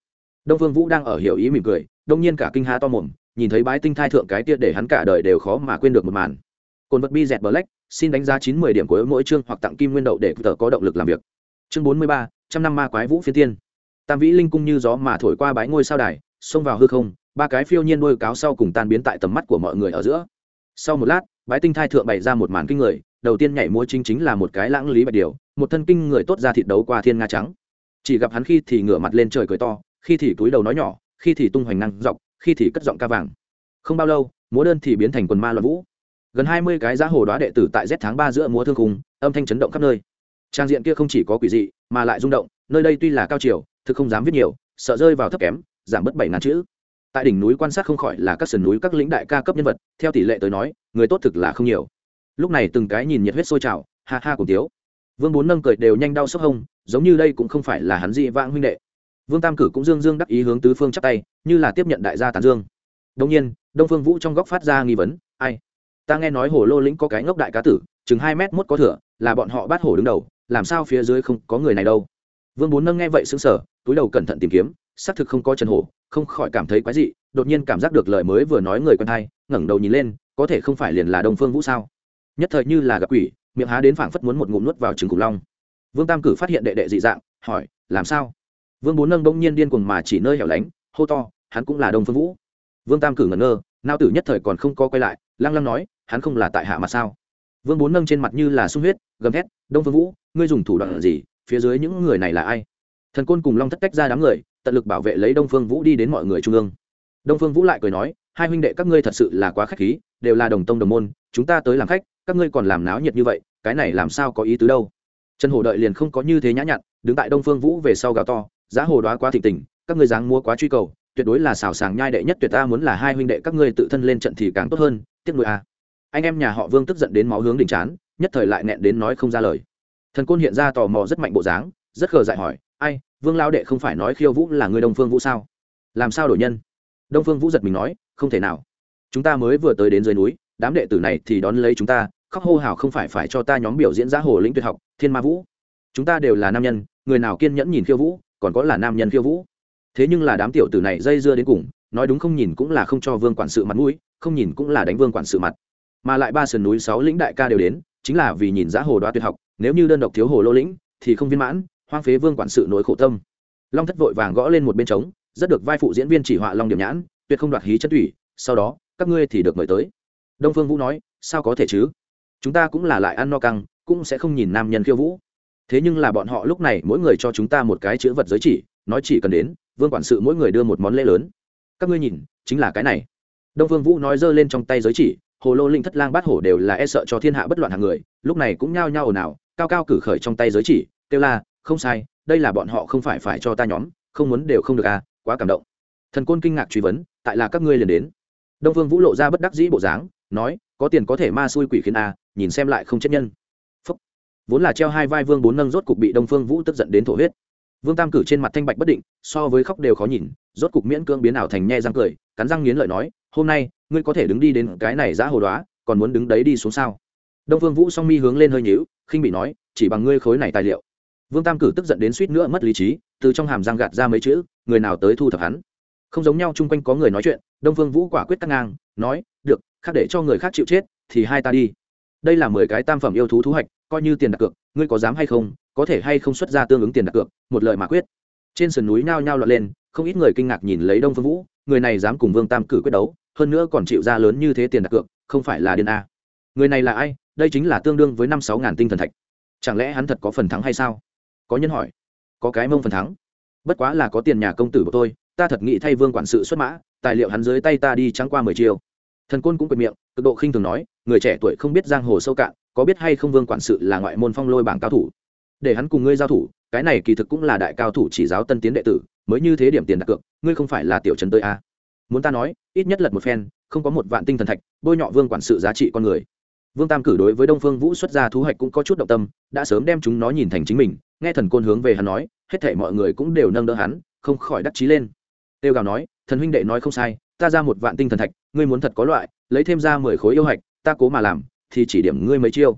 Đông phương vũ đang ở hiểu ý mỉm cười đông nhiên cả kinh ha to mồm, nhìn thấy bái tinh thai thượng cái tiết để hắn cả đời đều khó mà quên được một màn. Cồn vật bi dẹt black, xin đánh giá chín mươi điểm của mỗi chương hoặc tặng kim nguyên đậu để tờ có động lực làm việc. Chương bốn mươi ba, trăm năm ma quái vũ phiên tiên tam vĩ linh cung như gió mà thổi qua bãi ngôi sao đài, xông vào hư không, ba cái phiêu nhiên đôi cáo sau cùng tan biến tại tầm mắt của mọi người ở giữa. Sau một lát, bái tinh thai thượng bày ra một màn kinh người, đầu tiên nhảy múa chính chính là một cái lãng lý bạch điều một thân kinh người tốt ra thịt đấu qua thiên nga trắng. Chỉ gặp hắn khi thì ngửa mặt lên trời cười to, khi thì túi đầu nói nhỏ khi thì tung hoành năng dọc, khi thì cất giọng ca vàng. Không bao lâu, múa đơn thì biến thành quần ma loạn vũ. Gần hai mươi cái giá hồ đoá đệ tử tại z tháng ba giữa múa thương khùng âm thanh chấn động khắp nơi. Trang diện kia không chỉ có quỷ dị, mà lại rung động, nơi đây tuy là cao chiều thực không dám viết nhiều, sợ rơi vào thấp kém, giảm bớt bảy ngàn chữ. Tại đỉnh núi quan sát không khỏi là các sườn núi các lĩnh đại ca cấp nhân vật, theo tỷ lệ tới nói, người tốt thực là không nhiều. Lúc này từng cái nhìn nhiệt huyết sôi trào, ha ha cùng tiếu vương bốn nâng cười đều nhanh đau sốc hông, giống như đây cũng không phải là hắn dị vãng huynh đệ vương tam cử cũng dương dương đắc ý hướng tứ phương chắp tay, như là tiếp nhận đại gia tàn dương. Đông nhiên, đông phương vũ trong góc phát ra nghi vấn, ai? Ta nghe nói hồ lô lĩnh có cái ngốc đại cá tử, chừng hai mét mốt có thửa, là bọn họ bắt hổ đứng đầu, làm sao phía dưới không có người này đâu? Vương bốn nâng nghe vậy xứng sở túi đầu cẩn thận tìm kiếm, xác thực không có trần hổ, không khỏi cảm thấy quái dị, đột nhiên cảm giác được lời mới vừa nói người quen thai ngẩng đầu nhìn lên, có thể không phải liền là đông phương vũ sao? Nhất thời như là gặp quỷ, miệng há đến phảng phất muốn một ngụm nuốt vào trứng khủng long. Vương tam cử phát hiện đệ đệ dị dạng, hỏi, làm sao? Vương bốn nâng bỗng nhiên điên cuồng mà chỉ nơi hẻo lánh, hô to, hắn cũng là đông phương vũ. Vương tam cử ngẩn ngơ, nao tử nhất thời còn không có quay lại, lăng lăng nói, hắn không là tại hạ mà sao? Vương bốn nâng trên mặt như là sung huyết, gầm thét, đông phương vũ, ngươi dùng thủ đoạn gì? Phía dưới những người này là ai? Thần côn cùng long thất cách ra đám người, tận lực bảo vệ lấy đông phương vũ đi đến mọi người trung ương. Đông phương vũ lại cười nói, hai huynh đệ các ngươi thật sự là quá khách khí, đều là đồng tông đồng môn, chúng ta tới làm khách, các ngươi còn làm náo nhiệt như vậy, cái này làm sao có ý tứ đâu? Trần Hổ đợi liền không có như thế nhã nhặn, đứng tại đông phương vũ về sau gào to giá hồ đoá quá thịnh tình, các ngươi dáng mua quá truy cầu, tuyệt đối là xào sàng nhai đệ nhất tuyệt ta muốn là hai huynh đệ các ngươi tự thân lên trận thì càng tốt hơn, tiếc nuôi a à. anh em nhà họ vương tức giận đến máu hướng đỉnh chán, nhất thời lại nghẹn đến nói không ra lời. Thần côn hiện ra tò mò rất mạnh bộ dáng, rất khờ dại hỏi, ai, vương lao đệ không phải nói khiêu vũ là người đông phương vũ sao? Làm sao đổi nhân? Đông phương vũ giật mình nói, không thể nào. Chúng ta mới vừa tới đến dưới núi, đám đệ tử này thì đón lấy chúng ta, khóc hô hào không phải phải cho ta nhóm biểu diễn giá hồ lĩnh tuyệt học, thiên ma vũ. Chúng ta đều là nam nhân, người nào kiên nhẫn nhìn khiêu vũ? Còn có là nam nhân khiêu vũ. Thế nhưng là đám tiểu tử này dây dưa đến cùng, nói đúng không nhìn cũng là không cho vương quản sự mặt mũi, không nhìn cũng là đánh vương quản sự mặt. Mà lại ba sườn núi sáu lĩnh đại ca đều đến, chính là vì nhìn giá hồ đoá tuyệt học, nếu như đơn độc thiếu hồ lô lĩnh, thì không viên mãn, hoang phế vương quản sự nỗi khổ tâm. Long thất vội vàng gõ lên một bên trống, rất được vai phụ diễn viên chỉ họa long điểm nhãn, tuyệt không đoạt hí chất ủy, sau đó, các ngươi thì được mời tới. Đông phương vũ nói, sao có thể chứ? Chúng ta cũng là lại ăn no căng, cũng sẽ không nhìn nam nhân khiêu vũ thế nhưng là bọn họ lúc này, mỗi người cho chúng ta một cái chữ vật giới chỉ, nói chỉ cần đến, vương quản sự mỗi người đưa một món lễ lớn. Các ngươi nhìn, chính là cái này. Đông vương vũ nói giơ lên trong tay giới chỉ, hồ lô linh thất lang bát hổ đều là e sợ cho thiên hạ bất loạn hàng người, lúc này cũng nhao nhao ồn ào, cao cao cử khởi trong tay giới chỉ, kêu la, không sai, đây là bọn họ không phải phải cho ta nhóm, không muốn đều không được à quá cảm động. Thần côn kinh ngạc truy vấn, tại là các ngươi liền đến. Đông vương vũ lộ ra bất đắc dĩ bộ dáng, nói, có tiền có thể ma xui quỷ khiến a nhìn xem lại không chết nhân vốn là treo hai vai vương bốn nâng rốt cục bị đông phương vũ tức giận đến thổ huyết. Vương tam cử trên mặt thanh bạch bất định, so với khóc đều khó nhìn, rốt cục miễn cưỡng biến ảo thành nhe răng cười, cắn răng nghiến lợi nói, hôm nay, ngươi có thể đứng đi đến cái này giã hồ đoá, còn muốn đứng đấy đi xuống sao? Đông phương vũ song mi hướng lên hơi nhíu, khinh bị nói, chỉ bằng ngươi khối này tài liệu. Vương tam cử tức giận đến suýt nữa mất lý trí, từ trong hàm răng gạt ra mấy chữ, người nào tới thu thập hắn? Không giống nhau chung quanh có người nói chuyện, đông phương vũ quả quyết cắt ngang, nói, được, khác để cho người khác chịu chết, thì hai ta đi. Đây là mười cái tam phẩm yêu thú thú hạch coi như tiền đặt cược, ngươi có dám hay không, có thể hay không xuất ra tương ứng tiền đặt cược, một lời mà quyết. Trên sườn núi nhao nhao lọt lên, không ít người kinh ngạc nhìn lấy đông phương vũ, người này dám cùng vương tam cử quyết đấu, hơn nữa còn chịu ra lớn như thế tiền đặt cược, không phải là điên a. Người này là ai? Đây chính là tương đương với năm sáu ngàn tinh thần thạch. Chẳng lẽ hắn thật có phần thắng hay sao? Có nhân hỏi. Có cái mông phần thắng. Bất quá là có tiền nhà công tử của tôi, ta thật nghĩ thay vương quản sự xuất mã, tài liệu hắn dưới tay ta đi trắng qua mười chiều. Thần côn cũng quệt miệng, cực độ khinh thường nói, người trẻ tuổi không biết giang hồ sâu cạn có biết hay không vương quản sự là ngoại môn phong lôi bảng cao thủ? Để hắn cùng ngươi giao thủ, cái này kỳ thực cũng là đại cao thủ chỉ giáo tân tiến đệ tử, mới như thế điểm tiền đặt cược, ngươi không phải là tiểu trần tới a à. muốn ta nói, ít nhất lật một phen, không có một vạn tinh thần thạch, bôi nhọ vương quản sự giá trị con người. Vương tam cử đối với đông phương vũ xuất gia thú hoạch cũng có chút động tâm, đã sớm đem chúng nó nhìn thành chính mình, nghe thần côn hướng về hắn nói, hết thể mọi người cũng đều nâng đỡ hắn, không khỏi đắc chí lên. Tiêu gào nói, thần huynh đệ nói không sai, ta ra một vạn tinh thần thạch, ngươi muốn thật có loại, lấy thêm ra mười khối yêu hạch, ta cố mà làm thì chỉ điểm ngươi mấy chiêu.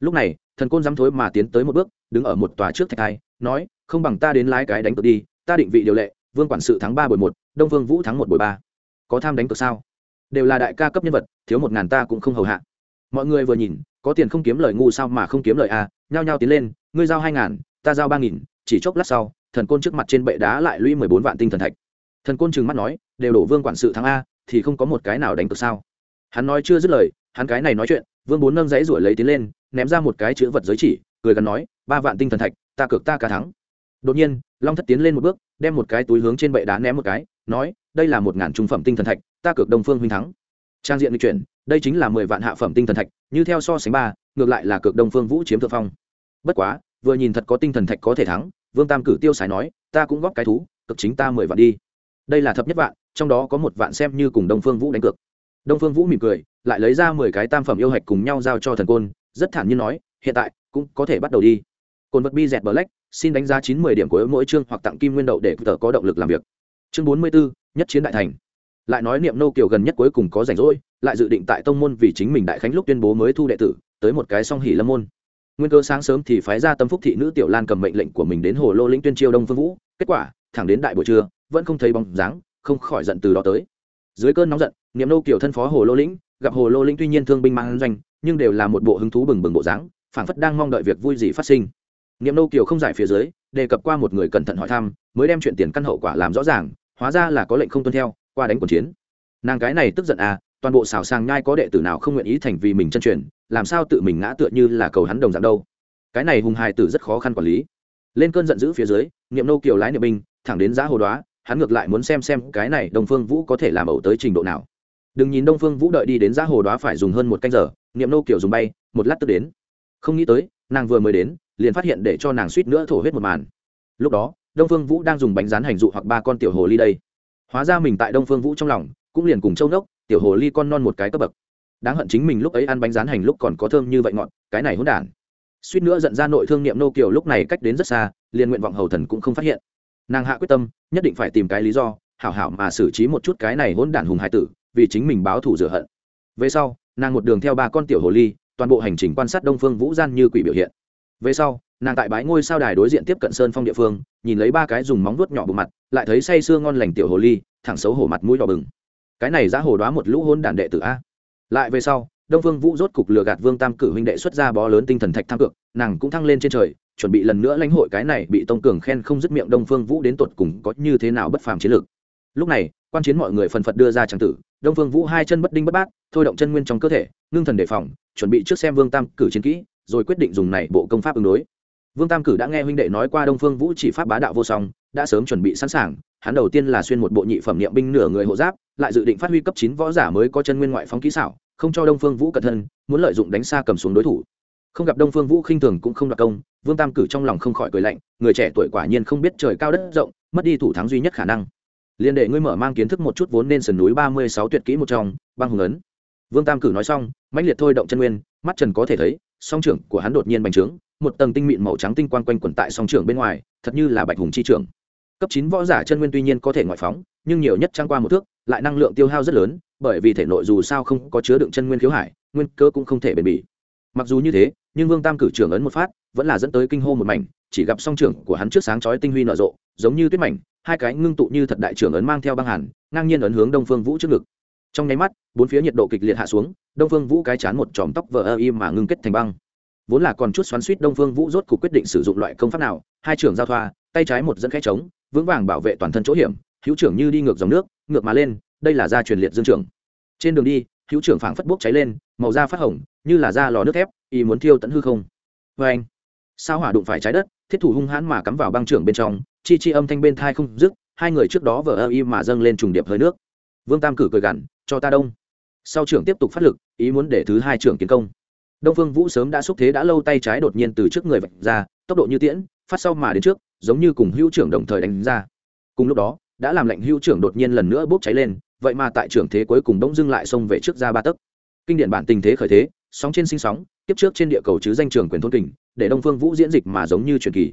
Lúc này thần côn dám thối mà tiến tới một bước đứng ở một tòa trước thạch thai nói không bằng ta đến lái cái đánh cược đi ta định vị điều lệ vương quản sự thắng ba buổi một đông vương vũ thắng một buổi ba. Có tham đánh cược sao? Đều là đại ca cấp nhân vật thiếu một ngàn ta cũng không hầu hạ. Mọi người vừa nhìn có tiền không kiếm lời ngu sao mà không kiếm lời a à, nhao nhao tiến lên ngươi giao hai ngàn ta giao ba nghìn chỉ chốc lát sau thần côn trước mặt trên bệ đá lại lũy mười bốn vạn tinh thần thạch. Thần côn trừng mắt nói đều đổ vương quản sự thắng a thì không có một cái nào đánh cược sao? Hắn nói chưa dứt lời hắn cái này nói chuyện, vương bốn nâng dãy ruổi lấy tiến lên, ném ra một cái chữ vật giới chỉ, cười gắn nói, ba vạn tinh thần thạch, ta cược ta cả thắng. Đột nhiên, long thất tiến lên một bước, đem một cái túi hướng trên bệ đá ném một cái, nói, đây là một ngàn trung phẩm tinh thần thạch, ta cược đông phương huynh thắng. Trang diện lịch chuyển, đây chính là mười vạn hạ phẩm tinh thần thạch, như theo so sánh ba, ngược lại là cược đông phương vũ chiếm thượng phong. Bất quá, vừa nhìn thật có tinh thần thạch có thể thắng, vương tam cử tiêu sái nói, ta cũng góp cái thú cực chính ta mười vạn đi. Đây là thập nhất vạn, trong đó có một vạn xem như cùng đông phương vũ đánh cược đông phương vũ mỉm cười, lại lấy ra mười cái tam phẩm yêu hạch cùng nhau giao cho thần côn, rất thản nhiên nói, hiện tại, cũng có thể bắt đầu đi. Cồn vật bi dẹt black, xin đánh giá chín mươi điểm của mỗi chương hoặc tặng kim nguyên đậu để tờ có động lực làm việc. Chương bốn mươi bốn nhất chiến đại thành. Lại nói niệm nô kiều gần nhất cuối cùng có rảnh rỗi, lại dự định tại tông môn vì chính mình đại khánh lúc tuyên bố mới thu đệ tử, tới một cái song hỉ lâm môn. Nguyên cơ sáng sớm thì phái ra tâm phúc thị nữ tiểu lan cầm mệnh lệnh của mình đến hồ lô lĩnh tuyên chiêu đông phương vũ, kết quả, thẳng đến đại buổi trưa, vẫn không thấy bóng dáng, không khỏi giận từ đó tới dưới cơn nóng giận, niệm nô kiều thân phó hồ lô lĩnh, gặp hồ lô lĩnh tuy nhiên thương binh mang doanh, nhưng đều là một bộ hứng thú bừng bừng bộ dáng, phảng phất đang mong đợi việc vui gì phát sinh. Niệm nô kiều không giải phía dưới, đề cập qua một người cẩn thận hỏi thăm, mới đem chuyện tiền căn hậu quả làm rõ ràng, hóa ra là có lệnh không tuân theo, qua đánh quần chiến. Nàng cái này tức giận à toàn bộ xào sàng nhai có đệ tử nào không nguyện ý thành vì mình chân truyền, làm sao tự mình ngã tựa như là cầu hắn đồng dạng đâu. Cái này hùng hài tử rất khó khăn quản lý. Lên cơn giận dữ phía dưới, niệm nô kiều lái niệm binh, thẳng đến giá hồ đoá hắn ngược lại muốn xem xem cái này đông phương vũ có thể làm ẩu tới trình độ nào. Đừng nhìn đông phương vũ đợi đi đến giá hồ đoá phải dùng hơn một canh giờ, niệm nô kiều dùng bay, một lát tức đến. Không nghĩ tới, nàng vừa mới đến, liền phát hiện để cho nàng suýt nữa thổ huyết một màn. Lúc đó, đông phương vũ đang dùng bánh rán hành dụ hoặc ba con tiểu hồ ly đây. Hóa ra mình tại đông phương vũ trong lòng, cũng liền cùng châu nốc, tiểu hồ ly con non một cái cấp bậc. Đáng hận chính mình lúc ấy ăn bánh rán hành lúc còn có thơm như vậy ngọn cái này hỗn đản. Suýt nữa giận ra nội thương niệm nô kiều lúc này cách đến rất xa, liền nguyện vọng hầu thần cũng không phát hiện nàng hạ quyết tâm, nhất định phải tìm cái lý do, hảo hảo mà xử trí một chút cái này hỗn đản hùng hải tử, vì chính mình báo thù rửa hận. Về sau, nàng một đường theo ba con tiểu hồ ly, toàn bộ hành trình quan sát đông phương vũ gian như quỷ biểu hiện. Về sau, nàng tại bãi ngôi sao đài đối diện tiếp cận sơn phong địa phương, nhìn lấy ba cái dùng móng vuốt nhỏ bộ mặt, lại thấy say sưa ngon lành tiểu hồ ly, thẳng xấu hổ mặt mũi đỏ bừng. Cái này giá hồ đoá một lũ hôn đản đệ tử a. Lại về sau, đông phương vũ rốt cục lừa gạt vương tam cử huynh đệ xuất ra bó lớn tinh thần thạch tham cược, nàng cũng thăng lên trên trời chuẩn bị lần nữa lãnh hội cái này bị tông cường khen không dứt miệng đông phương vũ đến tột cùng có như thế nào bất phàm chiến lược. Lúc này, quan chiến mọi người phần phật đưa ra tràng tử, đông phương vũ hai chân bất đinh bất bát, thôi động chân nguyên trong cơ thể, ngưng thần đề phòng, chuẩn bị trước xem vương tam cử chiến kỹ, rồi quyết định dùng này bộ công pháp ứng đối. Vương tam cử đã nghe huynh đệ nói qua đông phương vũ chỉ pháp bá đạo vô song, đã sớm chuẩn bị sẵn sàng, hắn đầu tiên là xuyên một bộ nhị phẩm niệm binh nửa người hộ giáp, lại dự định phát huy cấp chín võ giả mới có chân nguyên ngoại phóng kỹ xảo, không cho đông phương vũ cẩn thân muốn lợi dụng đánh xa cầm xuống đối thủ không gặp đông phương vũ khinh thường cũng không đoạt công, vương tam cử trong lòng không khỏi cười lạnh, người trẻ tuổi quả nhiên không biết trời cao đất rộng, mất đi thủ thắng duy nhất khả năng. Liên đệ ngươi mở mang kiến thức một chút vốn nên sườn núi ba mươi sáu tuyệt kỹ một trong, băng hùng ấn. Vương tam cử nói xong, mãnh liệt thôi động chân nguyên, mắt trần có thể thấy, song trưởng của hắn đột nhiên bành trướng, một tầng tinh mịn màu trắng tinh quang quanh quẩn tại song trưởng bên ngoài, thật như là bạch hùng chi trưởng. Cấp chín võ giả chân nguyên tuy nhiên có thể ngoại phóng, nhưng nhiều nhất trang qua một thước, lại năng lượng tiêu hao rất lớn, bởi vì thể nội dù sao không có chứa đựng chân nguyên khiếu hải, nguyên cơ cũng không thể bền bỉ mặc dù như thế, nhưng vương tam cử trưởng ấn một phát, vẫn là dẫn tới kinh hô một mảnh, chỉ gặp song trưởng của hắn trước sáng chói tinh huy nở rộ, giống như tuyết mảnh, hai cái ngưng tụ như thật đại trưởng ấn mang theo băng hàn, ngang nhiên ấn hướng đông phương vũ trước ngực. Trong nháy mắt, bốn phía nhiệt độ kịch liệt hạ xuống, đông phương vũ cái chán một chòm tóc vờ ơ im mà ngưng kết thành băng. Vốn là còn chút xoắn suýt đông phương vũ rốt cuộc quyết định sử dụng loại công pháp nào, hai trưởng giao thoa, tay trái một dẫn khẽ trống, vững vàng bảo vệ toàn thân chỗ hiểm, hữu trưởng như đi ngược dòng nước, ngược mà lên, đây là gia truyền liệt dương trưởng. Trên đường đi hữu trưởng phảng phất bốc cháy lên, màu da phát hồng, như là da lò nước thép y muốn thiêu tận hư không. Vê anh, sao hỏa đụng phải trái đất, thiết thủ hung hãn mà cắm vào băng trưởng bên trong, chi chi âm thanh bên thai không dứt, hai người trước đó vờ ơ y mà dâng lên trùng điệp hơi nước. Vương tam cử cười gằn, cho ta đông. Sau trưởng tiếp tục phát lực, ý muốn để thứ hai trưởng kiến công. Đông phương vũ sớm đã xúc thế đã lâu tay trái đột nhiên từ trước người vạch ra, tốc độ như tiễn, phát sau mà đến trước, giống như cùng hữu trưởng đồng thời đánh ra. Cùng lúc đó, đã làm lệnh hữu trưởng đột nhiên lần nữa bốc cháy lên vậy mà tại trưởng thế cuối cùng bỗng dưng lại xông về trước ra ba tấc. Kinh điển bản tình thế khởi thế, sóng trên sinh sóng tiếp trước trên địa cầu chứ danh trường quyền thôn kình, để đông phương vũ diễn dịch mà giống như truyền kỳ.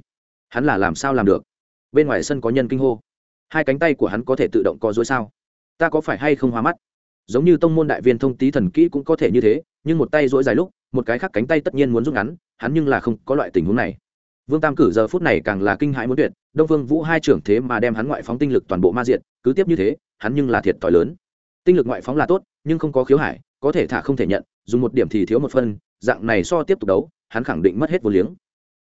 Hắn là làm sao làm được? Bên ngoài sân có nhân kinh hô. Hai cánh tay của hắn có thể tự động co dối sao? Ta có phải hay không hoa mắt? Giống như tông môn đại viên thông tý thần kỹ cũng có thể như thế, nhưng một tay duỗi dài lúc, một cái khác cánh tay tất nhiên muốn rút ngắn, hắn nhưng là không có loại tình huống này vương tam cử giờ phút này càng là kinh hãi muốn tuyệt, đông vương vũ hai trưởng thế mà đem hắn ngoại phóng tinh lực toàn bộ ma diện cứ tiếp như thế, hắn nhưng là thiệt thòi lớn. Tinh lực ngoại phóng là tốt, nhưng không có khiếu hải có thể thả không thể nhận, dùng một điểm thì thiếu một phân dạng này so tiếp tục đấu, hắn khẳng định mất hết vô liếng.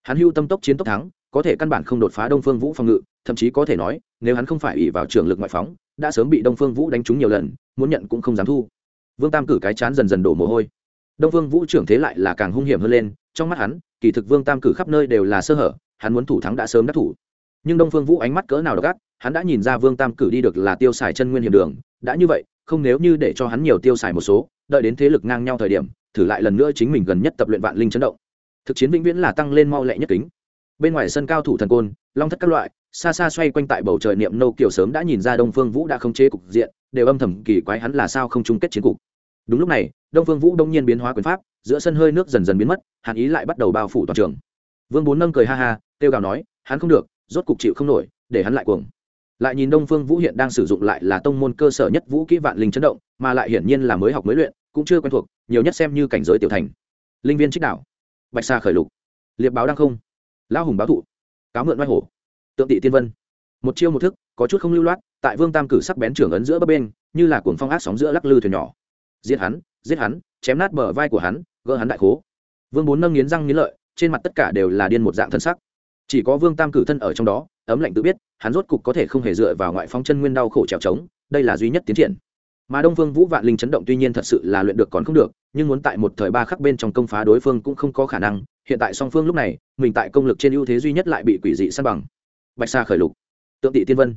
Hắn hưu tâm tốc chiến tốc thắng, có thể căn bản không đột phá đông phương vũ phòng ngự, thậm chí có thể nói, nếu hắn không phải ỉ vào trường lực ngoại phóng, đã sớm bị đông phương vũ đánh trúng nhiều lần, muốn nhận cũng không dám thu. Vương tam cử cái chán dần dần đổ mồ hôi đông Vương vũ trưởng thế lại là càng hung hiểm hơn lên, trong mắt hắn, kỳ thực vương tam cử khắp nơi đều là sơ hở, hắn muốn thủ thắng đã sớm đắc thủ. Nhưng đông phương vũ ánh mắt cỡ nào gắt hắn đã nhìn ra vương tam cử đi được là tiêu xài chân nguyên hiểm đường, đã như vậy, không nếu như để cho hắn nhiều tiêu xài một số, đợi đến thế lực ngang nhau thời điểm, thử lại lần nữa chính mình gần nhất tập luyện vạn linh chấn động. Thực chiến vĩnh viễn là tăng lên mau lẹ nhất kính. bên ngoài sân cao thủ thần côn, long thất các loại, xa xa xoay quanh tại bầu trời niệm nâu kiều sớm đã nhìn ra đông phương vũ đã không chế cục diện, đều âm thầm kỳ quái hắn là sao không chung kết chiến cục. Đúng lúc này đông phương vũ đông nhiên biến hóa quyền pháp, giữa sân hơi nước dần dần biến mất, hàn ý lại bắt đầu bao phủ toàn trường. Vương bốn nâng cười ha ha, kêu gào nói, hắn không được, rốt cục chịu không nổi, để hắn lại cuồng. Lại nhìn đông phương vũ hiện đang sử dụng lại là tông môn cơ sở nhất vũ kỹ vạn linh chấn động, mà lại hiển nhiên là mới học mới luyện, cũng chưa quen thuộc, nhiều nhất xem như cảnh giới tiểu thành. Linh viên trích đạo. Bạch sa khởi lục. Liệp báo đang không. Lão hùng báo thụ. Cáo mượn oai hổ. Tượng tị tiên vân. Một chiêu một thức, có chút không lưu loát, tại vương tam cử sắc bén trưởng ấn giữa bấp bên, như là cuồng phong ác sóng giữa lắc lư thuyền nhỏ. Giết hắn giết hắn, chém nát bờ vai của hắn, gỡ hắn đại khố. Vương bốn nâng nghiến răng nghiến lợi, trên mặt tất cả đều là điên một dạng thân sắc. Chỉ có vương tam cử thân ở trong đó, ấm lạnh tự biết, hắn rốt cục có thể không hề dựa vào ngoại phong chân nguyên đau khổ trèo trống, đây là duy nhất tiến triển. Mà đông phương vũ vạn linh chấn động tuy nhiên thật sự là luyện được còn không được, nhưng muốn tại một thời ba khắc bên trong công phá đối phương cũng không có khả năng, hiện tại song phương lúc này, mình tại công lực trên ưu thế duy nhất lại bị quỷ dị san bằng. Bạch sa khởi lục, tượng tị tiên vân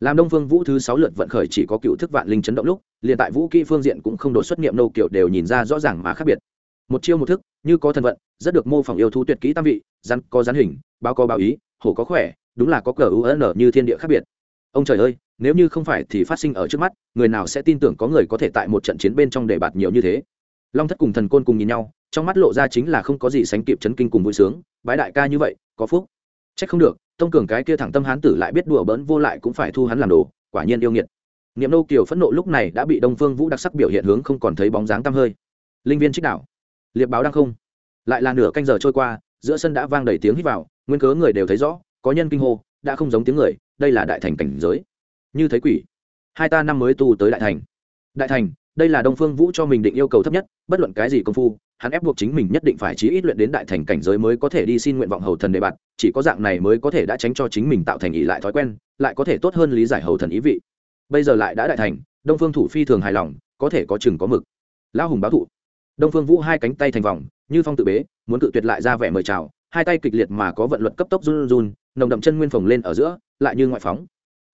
làm đông phương vũ thứ sáu lượt vận khởi chỉ có cựu thức vạn linh chấn động lúc, liền tại vũ kỹ phương diện cũng không đột xuất nghiệm nâu kiểu đều nhìn ra rõ ràng mà khác biệt. Một chiêu một thức, như có thần vận, rất được mô phỏng yêu thú tuyệt kỹ tam vị, rắn có rắn hình bao có bao ý, hổ có khỏe, đúng là có cờ un như thiên địa khác biệt. Ông trời ơi, nếu như không phải thì phát sinh ở trước mắt, người nào sẽ tin tưởng có người có thể tại một trận chiến bên trong để bạt nhiều như thế? Long thất cùng thần côn cùng nhìn nhau, trong mắt lộ ra chính là không có gì sánh kịp chấn kinh cùng vui sướng, bái đại ca như vậy, có phúc. Trách không được tông cường cái kia thẳng tâm hán tử lại biết đùa bỡn vô lại cũng phải thu hắn làm đồ, quả nhiên yêu nghiệt. Niệm nô kiều phẫn nộ lúc này đã bị đông phương vũ đặc sắc biểu hiện hướng không còn thấy bóng dáng tăm hơi. Linh viên trích đạo. Liệp báo đang không. Lại là nửa canh giờ trôi qua, giữa sân đã vang đầy tiếng hít vào, nguyên cớ người đều thấy rõ, có nhân kinh hô, đã không giống tiếng người, đây là đại thành cảnh giới. Như thấy quỷ. Hai ta năm mới tu tới đại thành. Đại thành, đây là đông phương vũ cho mình định yêu cầu thấp nhất, bất luận cái gì công phu hắn ép buộc chính mình nhất định phải chí ít luyện đến đại thành cảnh giới mới có thể đi xin nguyện vọng hầu thần đề bạt, chỉ có dạng này mới có thể đã tránh cho chính mình tạo thành ý lại thói quen, lại có thể tốt hơn lý giải hầu thần ý vị. Bây giờ lại đã đại thành, đông phương thủ phi thường hài lòng, có thể có chừng có mực. Lão hùng báo thụ đông phương vũ hai cánh tay thành vòng, như phong tự bế, muốn cự tuyệt lại ra vẻ mời chào, hai tay kịch liệt mà có vận luật cấp tốc run run, nồng đậm chân nguyên phồng lên ở giữa, lại như ngoại phóng.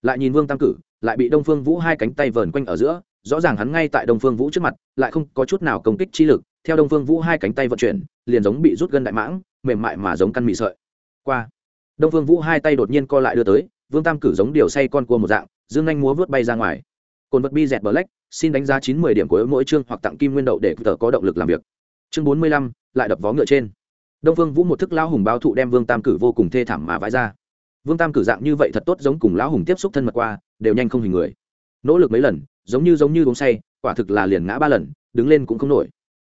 Lại nhìn vương tam cử, lại bị đông phương vũ hai cánh tay vờn quanh ở giữa, rõ ràng hắn ngay tại đông phương vũ trước mặt, lại không có chút nào công kích chi lực theo đông phương vũ hai cánh tay vận chuyển, liền giống bị rút gân đại mãng, mềm mại mà giống căn mì sợi. Qua, đông phương vũ hai tay đột nhiên co lại đưa tới, vương tam cử giống điều say con cua một dạng, dương anh múa vớt bay ra ngoài. Cồn vật bi dẹt black, xin đánh giá chín mươi điểm của mỗi chương hoặc tặng kim nguyên đậu để tờ có động lực làm việc. Chương bốn mươi lăm, lại đập vó ngựa trên. Đông phương vũ một thức lão hùng bao thụ đem vương tam cử vô cùng thê thảm mà vãi ra. Vương tam cử dạng như vậy thật tốt giống cùng lão hùng tiếp xúc thân mật qua, đều nhanh không hình người. Nỗ lực mấy lần, giống như giống như uống say, quả thực là liền ngã ba lần, đứng lên cũng không nổi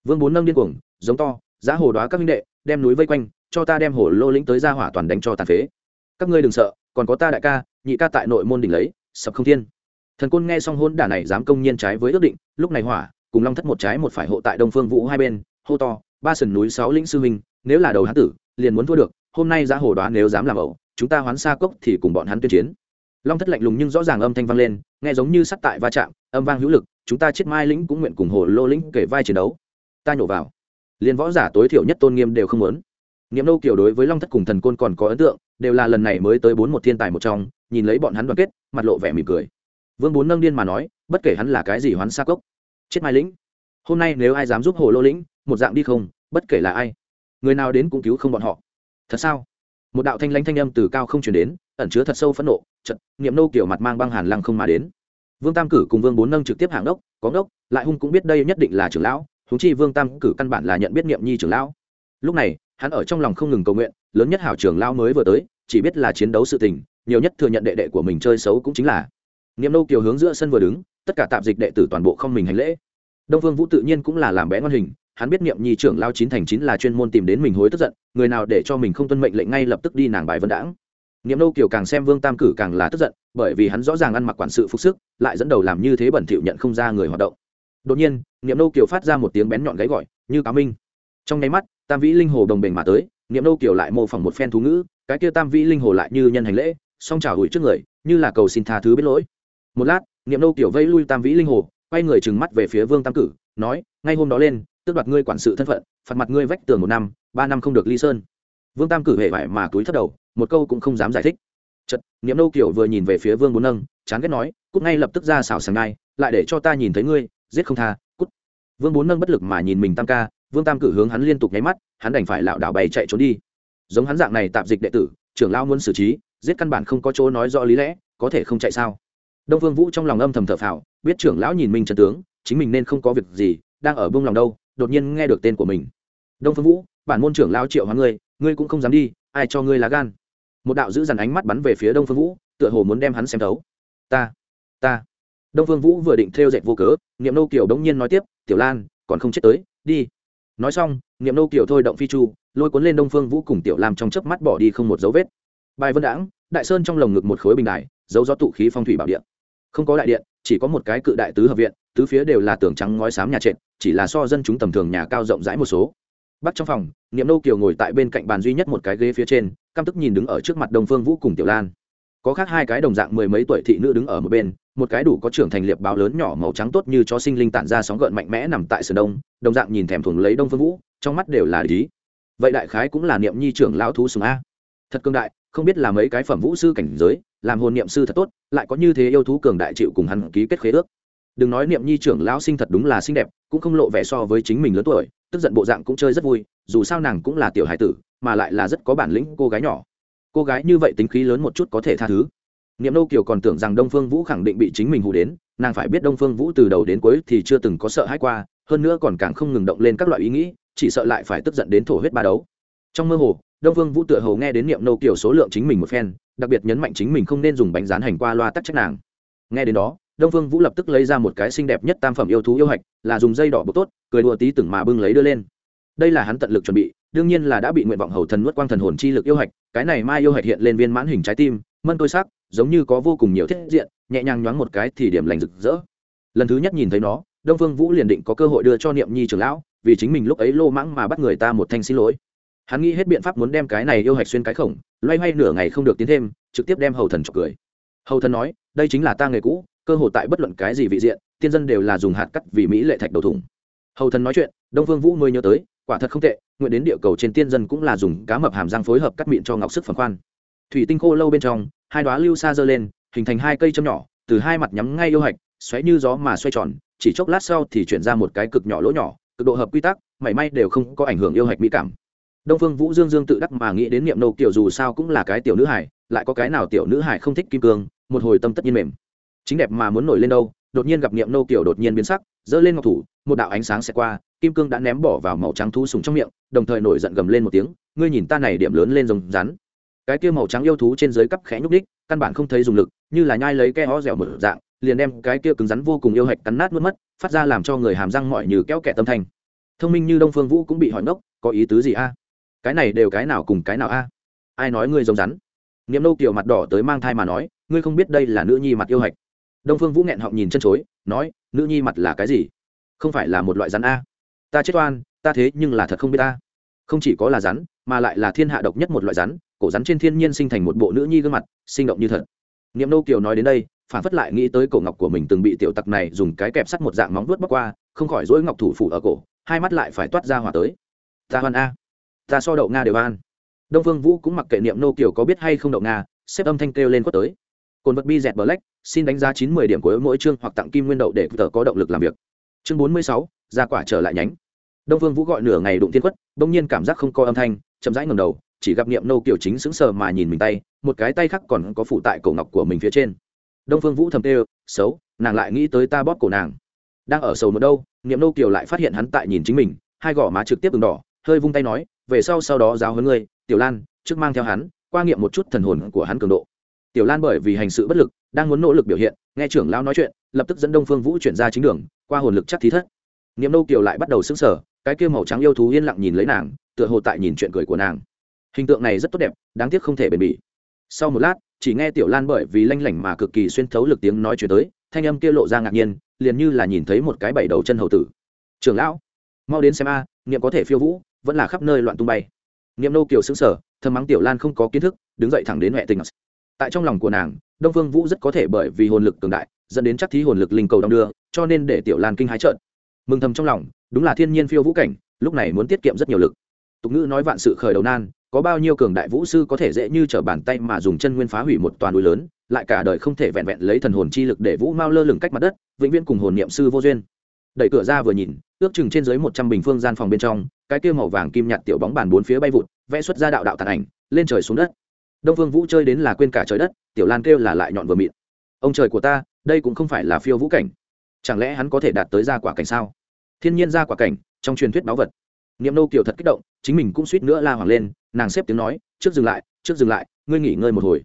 vương bốn nâng điên cuồng, giống to, giá hồ đoá các minh đệ, đem núi vây quanh, cho ta đem hồ lô lĩnh tới ra hỏa toàn đánh cho tàn phế. Các ngươi đừng sợ, còn có ta đại ca, nhị ca tại nội môn đỉnh lấy, sập không thiên. Thần côn nghe xong hôn đả này dám công nhiên trái với ước định, lúc này hỏa, cùng long thất một trái một phải hộ tại đông phương vũ hai bên, hô to, ba sườn núi sáu lĩnh sư minh nếu là đầu hán tử, liền muốn thua được, hôm nay giá hồ đoá nếu dám làm ẩu, chúng ta hoán xa cốc thì cùng bọn hắn tuyên chiến. Long thất lạnh lùng nhưng rõ ràng âm thanh vang lên, nghe giống như sắt tại va chạm, âm vang hữu lực, chúng ta chết mai lĩnh cũng nguyện cùng hồ lô lĩnh kể vai chiến đấu ta nhổ vào. Liền võ giả tối thiểu nhất tôn nghiêm đều không muốn. Niệm nâu kiểu đối với long thất cùng thần côn còn có ấn tượng, đều là lần này mới tới bốn một thiên tài một trong, nhìn lấy bọn hắn đoàn kết, mặt lộ vẻ mỉm cười. Vương bốn nâng điên mà nói, bất kể hắn là cái gì hoán xa cốc, chết mai lĩnh. Hôm nay nếu ai dám giúp hồ lô lĩnh, một dạng đi không, bất kể là ai, người nào đến cũng cứu không bọn họ. Thật sao? Một đạo thanh lãnh thanh âm từ cao không chuyển đến, ẩn chứa thật sâu phẫn nộ trận niệm nâu kiểu mặt mang băng hàn lăng không mà đến. Vương tam cử cùng vương bốn nâng trực tiếp hạng đốc, có đốc, lại hung cũng biết đây nhất định là trưởng lão huống chi vương tam cử căn bản là nhận biết niệm nhi trưởng lão. Lúc này, hắn ở trong lòng không ngừng cầu nguyện, lớn nhất hảo trưởng lão mới vừa tới, chỉ biết là chiến đấu sự tình, nhiều nhất thừa nhận đệ đệ của mình chơi xấu cũng chính là. Niệm nô kiều hướng giữa sân vừa đứng, tất cả tạp dịch đệ tử toàn bộ không mình hành lễ. Đông vương vũ tự nhiên cũng là làm bé ngon hình, hắn biết niệm nhi trưởng lao chín thành chín là chuyên môn tìm đến mình hối tức giận, người nào để cho mình không tuân mệnh lệnh ngay lập tức đi nàng bài vân đãng. Niệm nô kiều càng xem vương tam cử càng là tức giận, bởi vì hắn rõ ràng ăn mặc quản sự phục sức, lại dẫn đầu làm như thế bẩn thỉu nhận không ra người hoạt động đột nhiên, niệm nô kiều phát ra một tiếng bén nhọn gáy gọi, như cá minh. Trong nháy mắt, tam vĩ linh hồ đồng bền mà tới, niệm nô kiều lại mô phỏng một phen thú ngữ, cái kia tam vĩ linh hồ lại như nhân hành lễ, song trào hủi trước người, như là cầu xin tha thứ biết lỗi. Một lát, niệm nô kiều vây lui tam vĩ linh hồ, quay người trừng mắt về phía vương tam cử, nói, ngay hôm đó lên, tước đoạt ngươi quản sự thân phận, phạt mặt ngươi vách tường một năm, ba năm không được ly sơn. Vương tam cử hệ vải mà túi thất đầu, một câu cũng không dám giải thích. Chật niệm nô kiều vừa nhìn về phía vương bốn nâng, chán ghét nói, cút ngay lập tức ra xào sàng ngai lại để cho ta nhìn thấy ngươi giết không tha, cút. Vương bốn nâng bất lực mà nhìn mình tam ca, vương tam cử hướng hắn liên tục nháy mắt, hắn đành phải lảo đảo bày chạy trốn đi. Giống hắn dạng này tạp dịch đệ tử, trưởng lao muốn xử trí, giết căn bản không có chỗ nói rõ lý lẽ, có thể không chạy sao? Đông vương vũ trong lòng âm thầm thở phào, biết trưởng lão nhìn mình trần tướng, chính mình nên không có việc gì, đang ở buông lòng đâu, đột nhiên nghe được tên của mình. Đông phương vũ, bản môn trưởng lao triệu hóa ngươi ngươi cũng không dám đi, ai cho ngươi lá gan? Một đạo giữ dằn ánh mắt bắn về phía đông phương vũ, tựa hồ muốn đem hắn xem thấu. Ta ta đông phương vũ vừa định theo dệt vô cớ, niệm nô kiều đống nhiên nói tiếp, tiểu lan, còn không chết tới, đi. Nói xong, niệm nô kiều thôi động phi chu, lôi cuốn lên đông phương vũ cùng tiểu lam trong chớp mắt bỏ đi không một dấu vết. Bài vân đãng, đại sơn trong lồng ngực một khối bình đài dấu gió tụ khí phong thủy bảo điện không có đại điện, chỉ có một cái cự đại tứ hợp viện, tứ phía đều là tường trắng ngói xám nhà trệt, chỉ là so dân chúng tầm thường nhà cao rộng rãi một số. Bắt trong phòng, niệm nô kiều ngồi tại bên cạnh bàn duy nhất một cái ghế phía trên, căm tức nhìn đứng ở trước mặt Đông phương vũ cùng tiểu lan. Có khác hai cái đồng dạng mười mấy tuổi thị nữ đứng ở một bên một cái đủ có trưởng thành liệp báo lớn nhỏ màu trắng tốt như cho sinh linh tản ra sóng gợn mạnh mẽ nằm tại sườn đông, đồng dạng nhìn thèm thuồng lấy đông phương vũ, trong mắt đều là lý vậy đại khái cũng là niệm nhi trưởng lão thú sùng a. Thật cương đại, không biết là mấy cái phẩm vũ sư cảnh giới, làm hồn niệm sư thật tốt, lại có như thế yêu thú cường đại chịu cùng hắn ký kết khế ước. Đừng nói niệm nhi trưởng lão sinh thật đúng là xinh đẹp, cũng không lộ vẻ so với chính mình lớn tuổi, tức giận bộ dạng cũng chơi rất vui, dù sao nàng cũng là tiểu hải tử, mà lại là rất có bản lĩnh cô gái nhỏ. Cô gái như vậy tính khí lớn một chút có thể tha thứ niệm nô kiều còn tưởng rằng đông phương vũ khẳng định bị chính mình hù đến, nàng phải biết đông phương vũ từ đầu đến cuối thì chưa từng có sợ hãi qua, hơn nữa còn càng không ngừng động lên các loại ý nghĩ, chỉ sợ lại phải tức giận đến thổ huyết ba đấu. Trong mơ hồ, đông phương vũ tựa hồ nghe đến niệm nô kiều số lượng chính mình một phen, đặc biệt nhấn mạnh chính mình không nên dùng bánh rán hành qua loa tắc trách nàng. Nghe đến đó, đông phương vũ lập tức lấy ra một cái xinh đẹp nhất tam phẩm yêu thú yêu hạch, là dùng dây đỏ bột tốt, cười đùa tí từng mà bưng lấy đưa lên. Đây là hắn tận lực chuẩn bị, đương nhiên là đã bị nguyện vọng hầu thần nuốt quang thần hồn chi lực yêu hạch, cái này mai yêu hạch hiện lên viên mãn hình trái tim mân tôi sắc, giống như có vô cùng nhiều thiết diện, nhẹ nhàng nhoáng một cái thì điểm lành rực rỡ. Lần thứ nhất nhìn thấy nó, đông phương vũ liền định có cơ hội đưa cho niệm nhi trưởng lão, vì chính mình lúc ấy lô mãng mà bắt người ta một thanh xin lỗi. Hắn nghĩ hết biện pháp muốn đem cái này yêu hạch xuyên cái khổng, loay hoay nửa ngày không được tiến thêm, trực tiếp đem hầu thần chọc cười. Hầu thần nói, đây chính là ta nghề cũ, cơ hội tại bất luận cái gì vị diện, tiên dân đều là dùng hạt cắt vì mỹ lệ thạch đầu thủng. Hầu thần nói chuyện, đông Phương vũ mới nhớ tới, quả thật không tệ, nguyện đến địa cầu trên tiên dân cũng là dùng cá mập hàm răng phối hợp cắt miệng cho ngọc sức phần khoan. Thủy tinh khô lâu bên trong hai đóa lưu xa dơ lên, hình thành hai cây châm nhỏ, từ hai mặt nhắm ngay yêu hạch, xoáy như gió mà xoay tròn, chỉ chốc lát sau thì chuyển ra một cái cực nhỏ lỗ nhỏ, cực độ hợp quy tắc, mảy may đều không có ảnh hưởng yêu hạch mỹ cảm. Đông phương vũ dương dương tự đắc mà nghĩ đến niệm nô kiểu dù sao cũng là cái tiểu nữ hải lại có cái nào tiểu nữ hải không thích kim cương, một hồi tâm tất nhiên mềm. Chính đẹp mà muốn nổi lên đâu, đột nhiên gặp niệm nô kiểu đột nhiên biến sắc, giơ lên ngọc thủ, một đạo ánh sáng sẽ qua, kim cương đã ném bỏ vào màu trắng thú sùng trong miệng, đồng thời nổi giận gầm lên một tiếng, ngươi nhìn ta này điểm lớn lên rồng rắn cái kia màu trắng yêu thú trên dưới cắp khẽ nhúc đích căn bản không thấy dùng lực, như là nhai lấy ke ho dẻo mở dạng, liền đem cái kia cứng rắn vô cùng yêu hạch cắn nát nuốt mất, phát ra làm cho người hàm răng mọi như kéo kẻ tâm thành thông minh như đông phương vũ cũng bị hỏi ngốc, có ý tứ gì a? Cái này đều cái nào cùng cái nào a? Ai nói ngươi giống rắn? Niệm nâu kiểu mặt đỏ tới mang thai mà nói, ngươi không biết đây là nữ nhi mặt yêu hạch. Đông phương vũ nghẹn họng nhìn chân chối, nói, nữ nhi mặt là cái gì? Không phải là một loại rắn a? Ta chết oan, ta thế nhưng là thật không biết ta. Không chỉ có là rắn, mà lại là thiên hạ độc nhất một loại rắn cổ rắn trên thiên nhiên sinh thành một bộ nữ nhi gương mặt, sinh động như thật. Niệm nô kiều nói đến đây, phản phất lại nghĩ tới cổ ngọc của mình từng bị tiểu tặc này dùng cái kẹp sắt một dạng móng vuốt bóc qua, không khỏi dỗi ngọc thủ phủ ở cổ, hai mắt lại phải toát ra hỏa tới. Ta hoan a. Ta so đậu nga đều an đông phương vũ cũng mặc kệ niệm nô kiều có biết hay không đậu nga, xếp âm thanh kêu lên quất tới. Cồn vật bi dẹt black, xin đánh giá chín mươi điểm của mỗi chương hoặc tặng kim nguyên đậu để tờ có động lực làm việc. Chương bốn mươi sáu, ra quả trở lại nhánh. Đông phương vũ gọi nửa ngày đụng thiên quất, bỗng nhiên cảm giác không có âm thanh, chậm rãi ngầm đầu chỉ gặp niệm nô kiểu chính sững sờ mà nhìn mình tay, một cái tay khác còn có phụ tại cổ ngọc của mình phía trên. Đông phương vũ thầm tê xấu, nàng lại nghĩ tới ta bóp cổ nàng. Đang ở sầu một đâu, niệm nô kiều lại phát hiện hắn tại nhìn chính mình, hai gò má trực tiếp từng đỏ, hơi vung tay nói, về sau sau đó giáo huấn ngươi, tiểu lan, trước mang theo hắn, qua nghiệm một chút thần hồn của hắn cường độ. Tiểu lan bởi vì hành sự bất lực, đang muốn nỗ lực biểu hiện, nghe trưởng lão nói chuyện, lập tức dẫn đông phương vũ chuyển ra chính đường, qua hồn lực chắc thí thất. Niệm nô kiều lại bắt đầu xứng sở cái kia màu trắng yêu thú yên lặng nhìn lấy nàng, tựa hồ tại nhìn chuyện cười của nàng hình tượng này rất tốt đẹp, đáng tiếc không thể bền bỉ. Sau một lát, chỉ nghe tiểu lan bởi vì lanh lảnh mà cực kỳ xuyên thấu lực tiếng nói chuyện tới, thanh âm kia lộ ra ngạc nhiên, liền như là nhìn thấy một cái bảy đầu chân hầu tử. Trưởng lão, mau đến xem a niệm có thể phiêu vũ, vẫn là khắp nơi loạn tung bay. Niệm nô kiều xứng sở thầm mắng tiểu lan không có kiến thức, đứng dậy thẳng đến huệ tình. Tại trong lòng của nàng, đông phương vũ rất có thể bởi vì hồn lực cường đại, dẫn đến chắc thí hồn lực linh cầu đong đưa, cho nên để tiểu lan kinh hái trợn. Mừng thầm trong lòng, đúng là thiên nhiên phiêu vũ cảnh, lúc này muốn tiết kiệm rất nhiều lực. Tục ngữ nói vạn sự khởi đầu nan có bao nhiêu cường đại vũ sư có thể dễ như trở bàn tay mà dùng chân nguyên phá hủy một toàn núi lớn, lại cả đời không thể vẹn vẹn lấy thần hồn chi lực để vũ mao lơ lửng cách mặt đất, vĩnh viễn cùng hồn niệm sư vô duyên. Đẩy cửa ra vừa nhìn, ước chừng trên dưới một trăm bình phương gian phòng bên trong, cái kia màu vàng kim nhạt tiểu bóng bàn bốn phía bay vụt, vẽ xuất ra đạo đạo tàn ảnh, lên trời xuống đất. Đông vương vũ chơi đến là quên cả trời đất, tiểu lan kêu là lại nhọn vừa mịn. Ông trời của ta, đây cũng không phải là phiêu vũ cảnh. Chẳng lẽ hắn có thể đạt tới ra quả cảnh sao? Thiên nhiên ra quả cảnh, trong truyền thuyết báu vật. Niệm nô kiều thật kích động, chính mình cũng suýt nữa la hoàng lên nàng xếp tiếng nói, trước dừng lại, trước dừng lại, ngươi nghỉ ngơi một hồi.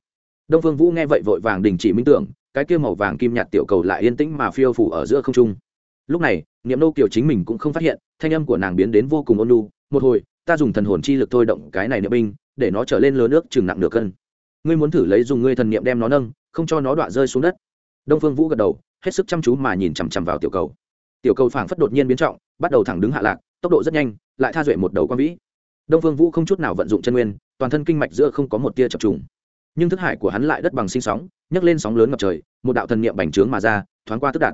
Đông phương vũ nghe vậy vội vàng đình chỉ minh tưởng, cái kia màu vàng kim nhạt tiểu cầu lại yên tĩnh mà phiêu phủ ở giữa không trung. Lúc này, niệm nô kiều chính mình cũng không phát hiện, thanh âm của nàng biến đến vô cùng ôn lu một hồi, ta dùng thần hồn chi lực thôi động cái này niệm binh, để nó trở lên lớn nước chừng nặng nửa cân. Ngươi muốn thử lấy dùng ngươi thần niệm đem nó nâng, không cho nó đọa rơi xuống đất. Đông phương vũ gật đầu, hết sức chăm chú mà nhìn chằm chằm vào tiểu cầu. Tiểu cầu phảng phất đột nhiên biến trọng, bắt đầu thẳng đứng hạ lạc, tốc độ rất nhanh, lại tha duệ một đầu quan vĩ đông phương vũ không chút nào vận dụng chân nguyên, toàn thân kinh mạch giữa không có một tia chập trùng. Nhưng thức hải của hắn lại đất bằng sinh sóng, nhấc lên sóng lớn ngập trời, một đạo thần niệm bành trướng mà ra, thoáng qua tức đạt.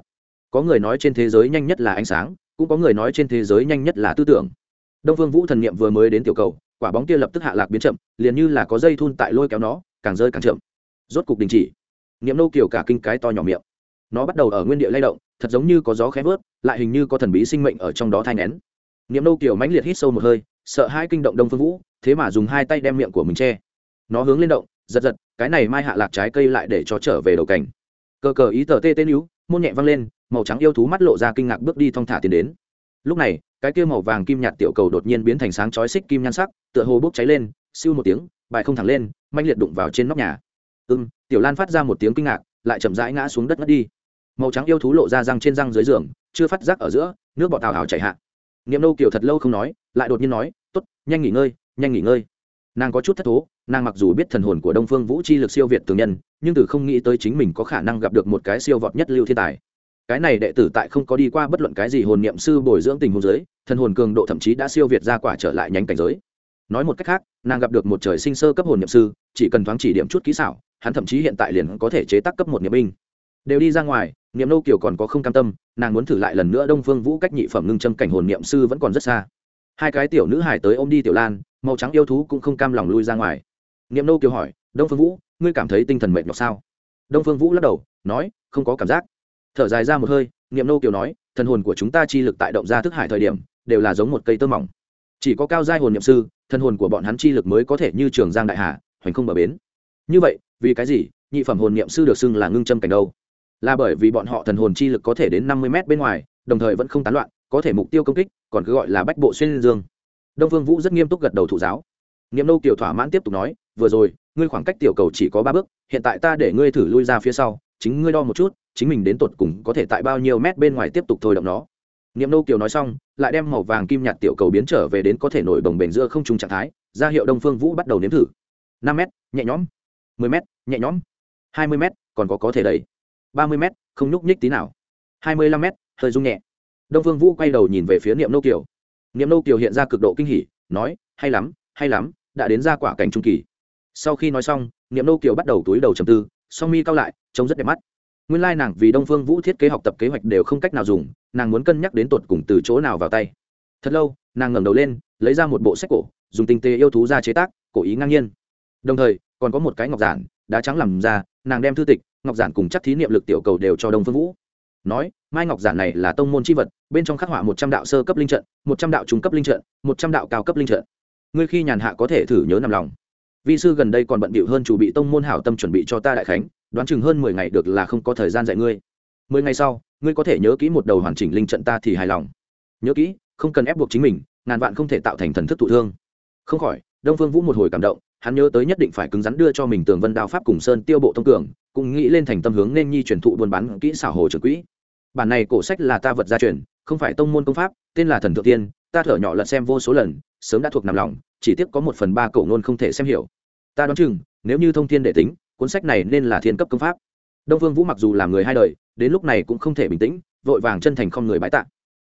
Có người nói trên thế giới nhanh nhất là ánh sáng, cũng có người nói trên thế giới nhanh nhất là tư tưởng. Đông phương vũ thần niệm vừa mới đến tiểu cầu, quả bóng kia lập tức hạ lạc biến chậm, liền như là có dây thun tại lôi kéo nó, càng rơi càng chậm. Rốt cục đình chỉ. Niệm nô kiểu cả kinh cái to nhỏ miệng. Nó bắt đầu ở nguyên địa lay động, thật giống như có gió khẽ vớt, lại hình như có thần bí sinh mệnh ở trong đó thai nén niệm nô kiểu mãnh liệt hít sâu một hơi sợ hai kinh động đông phương vũ, thế mà dùng hai tay đem miệng của mình che. Nó hướng lên động, giật giật, cái này mai hạ lạc trái cây lại để cho trở về đầu cảnh. Cờ cờ ý tờ tê tê níu, môn nhẹ văng lên, màu trắng yêu thú mắt lộ ra kinh ngạc bước đi thong thả tiến đến. Lúc này, cái kia màu vàng kim nhạt tiểu cầu đột nhiên biến thành sáng chói xích kim nhan sắc, tựa hồ bốc cháy lên, siêu một tiếng, bài không thẳng lên manh liệt đụng vào trên nóc nhà. Ưng tiểu lan phát ra một tiếng kinh ngạc, lại chậm rãi ngã xuống đất ngất đi. Màu trắng yêu thú lộ ra răng trên răng dưới giường, chưa phát giác ở giữa, nước bọt tào hào chảy hạ niệm nâu kiều thật lâu không nói, lại đột nhiên nói, tốt, nhanh nghỉ ngơi, nhanh nghỉ ngơi. Nàng có chút thất thố, nàng mặc dù biết thần hồn của đông phương vũ chi lực siêu việt tường nhân, nhưng từ không nghĩ tới chính mình có khả năng gặp được một cái siêu vọt nhất lưu thiên tài. Cái này đệ tử tại không có đi qua bất luận cái gì hồn niệm sư bồi dưỡng tình hồn giới thần hồn cường độ thậm chí đã siêu việt ra quả trở lại nhánh cảnh giới. Nói một cách khác, nàng gặp được một trời sinh sơ cấp hồn niệm sư, chỉ cần thoáng chỉ điểm chút kỹ xảo, hắn thậm chí hiện tại liền có thể chế tác cấp một niệm binh đều đi ra ngoài, niệm nô kiều còn có không cam tâm, nàng muốn thử lại lần nữa đông phương vũ cách nhị phẩm ngưng châm cảnh hồn niệm sư vẫn còn rất xa. Hai cái tiểu nữ hải tới ôm đi tiểu lan, màu trắng yêu thú cũng không cam lòng lui ra ngoài. Niệm nô kiều hỏi, đông phương vũ, ngươi cảm thấy tinh thần mệt nhọc sao? Đông phương vũ lắc đầu, nói, không có cảm giác. Thở dài ra một hơi, niệm nô kiều nói, thần hồn của chúng ta chi lực tại động ra thức hải thời điểm, đều là giống một cây tơ mỏng. Chỉ có cao giai hồn Niệm sư thân hồn của bọn hắn chi lực mới có thể như trường giang đại hà, hoành không bờ bến. Như vậy, vì cái gì nhị phẩm hồn Niệm sư được xưng là ngưng châm cảnh đâu? Là bởi vì bọn họ thần hồn chi lực có thể đến năm mươi m bên ngoài, đồng thời vẫn không tán loạn, có thể mục tiêu công kích, còn cứ gọi là bách bộ xuyên dương. Đông phương vũ rất nghiêm túc gật đầu thụ giáo. Niệm nô kiều thỏa mãn tiếp tục nói, vừa rồi, ngươi khoảng cách tiểu cầu chỉ có ba bước, hiện tại ta để ngươi thử lui ra phía sau, chính ngươi đo một chút, chính mình đến tột cùng có thể tại bao nhiêu mét bên ngoài tiếp tục thôi động nó. Niệm nô kiều nói xong, lại đem màu vàng kim nhạt tiểu cầu biến trở về đến có thể nổi bồng bềnh giữa không trung trạng thái, ra hiệu đông phương vũ bắt đầu nếm thử. năm m nhẹ nhõm, mười m nhẹ nhõm, hai mươi m còn có có thể đầy ba mươi m không nhúc nhích tí nào. hai mươi lăm m hơi rung nhẹ. Đông phương vũ quay đầu nhìn về phía niệm nô kiều. Niệm nô kiều hiện ra cực độ kinh hỉ, nói, hay lắm hay lắm, đã đến ra quả cảnh trung kỳ. Sau khi nói xong, niệm nô kiều bắt đầu túi đầu trầm tư, song mi cao lại, trông rất đẹp mắt. Nguyên lai nàng vì đông phương vũ thiết kế học tập kế hoạch đều không cách nào dùng, nàng muốn cân nhắc đến tột cùng từ chỗ nào vào tay. Thật lâu, nàng ngẩng đầu lên, lấy ra một bộ sách cổ, dùng tinh tế yêu thú ra chế tác cổ ý ngang nhiên. Đồng thời, còn có một cái ngọc giản, đá trắng làm ra nàng đem thư tịch, ngọc giản cùng chắc thí niệm lực tiểu cầu đều cho đông phương vũ. Nói, mai ngọc giản này là tông môn c h i vật, bên trong khắc họa một trăm đạo sơ cấp linh trận, một trăm đạo trung cấp linh trận, một trăm đạo cao cấp linh trận. Ngươi khi nhàn hạ có thể thử nhớ nằm lòng. Vi sư gần đây còn bận bịu hơn chủ bị tông môn hảo tâm chuẩn bị cho ta đại khánh, đoán chừng hơn mười ngày được là không có thời gian dạy ngươi. Mười ngày sau, ngươi có thể nhớ kỹ một đầu hoàn chỉnh linh trận ta thì hài lòng. Nhớ kỹ, không cần ép buộc chính mình, ngàn vạn không thể tạo thành thần thức thụ thương. Không khỏi, đông phương vũ một hồi cảm động hắn nhớ tới nhất định phải cứng rắn đưa cho mình tường vân đao pháp cùng sơn tiêu bộ thông cường, cũng nghĩ lên thành tâm hướng nên nhi truyền thụ buôn bán kỹ xảo hồ trưởng quỹ. Bản này cổ sách là ta vật gia truyền, không phải tông môn công pháp, tên là thần thượng tiên, ta thở nhỏ lật xem vô số lần, sớm đã thuộc nằm lòng, chỉ tiếc có một phần ba cổ nôn không thể xem hiểu. Ta đoán chừng, nếu như thông thiên để tính, cuốn sách này nên là thiên cấp công pháp. Đông vương vũ mặc dù làm người hai đời, đến lúc này cũng không thể bình tĩnh, vội vàng chân thành không người bái tạ.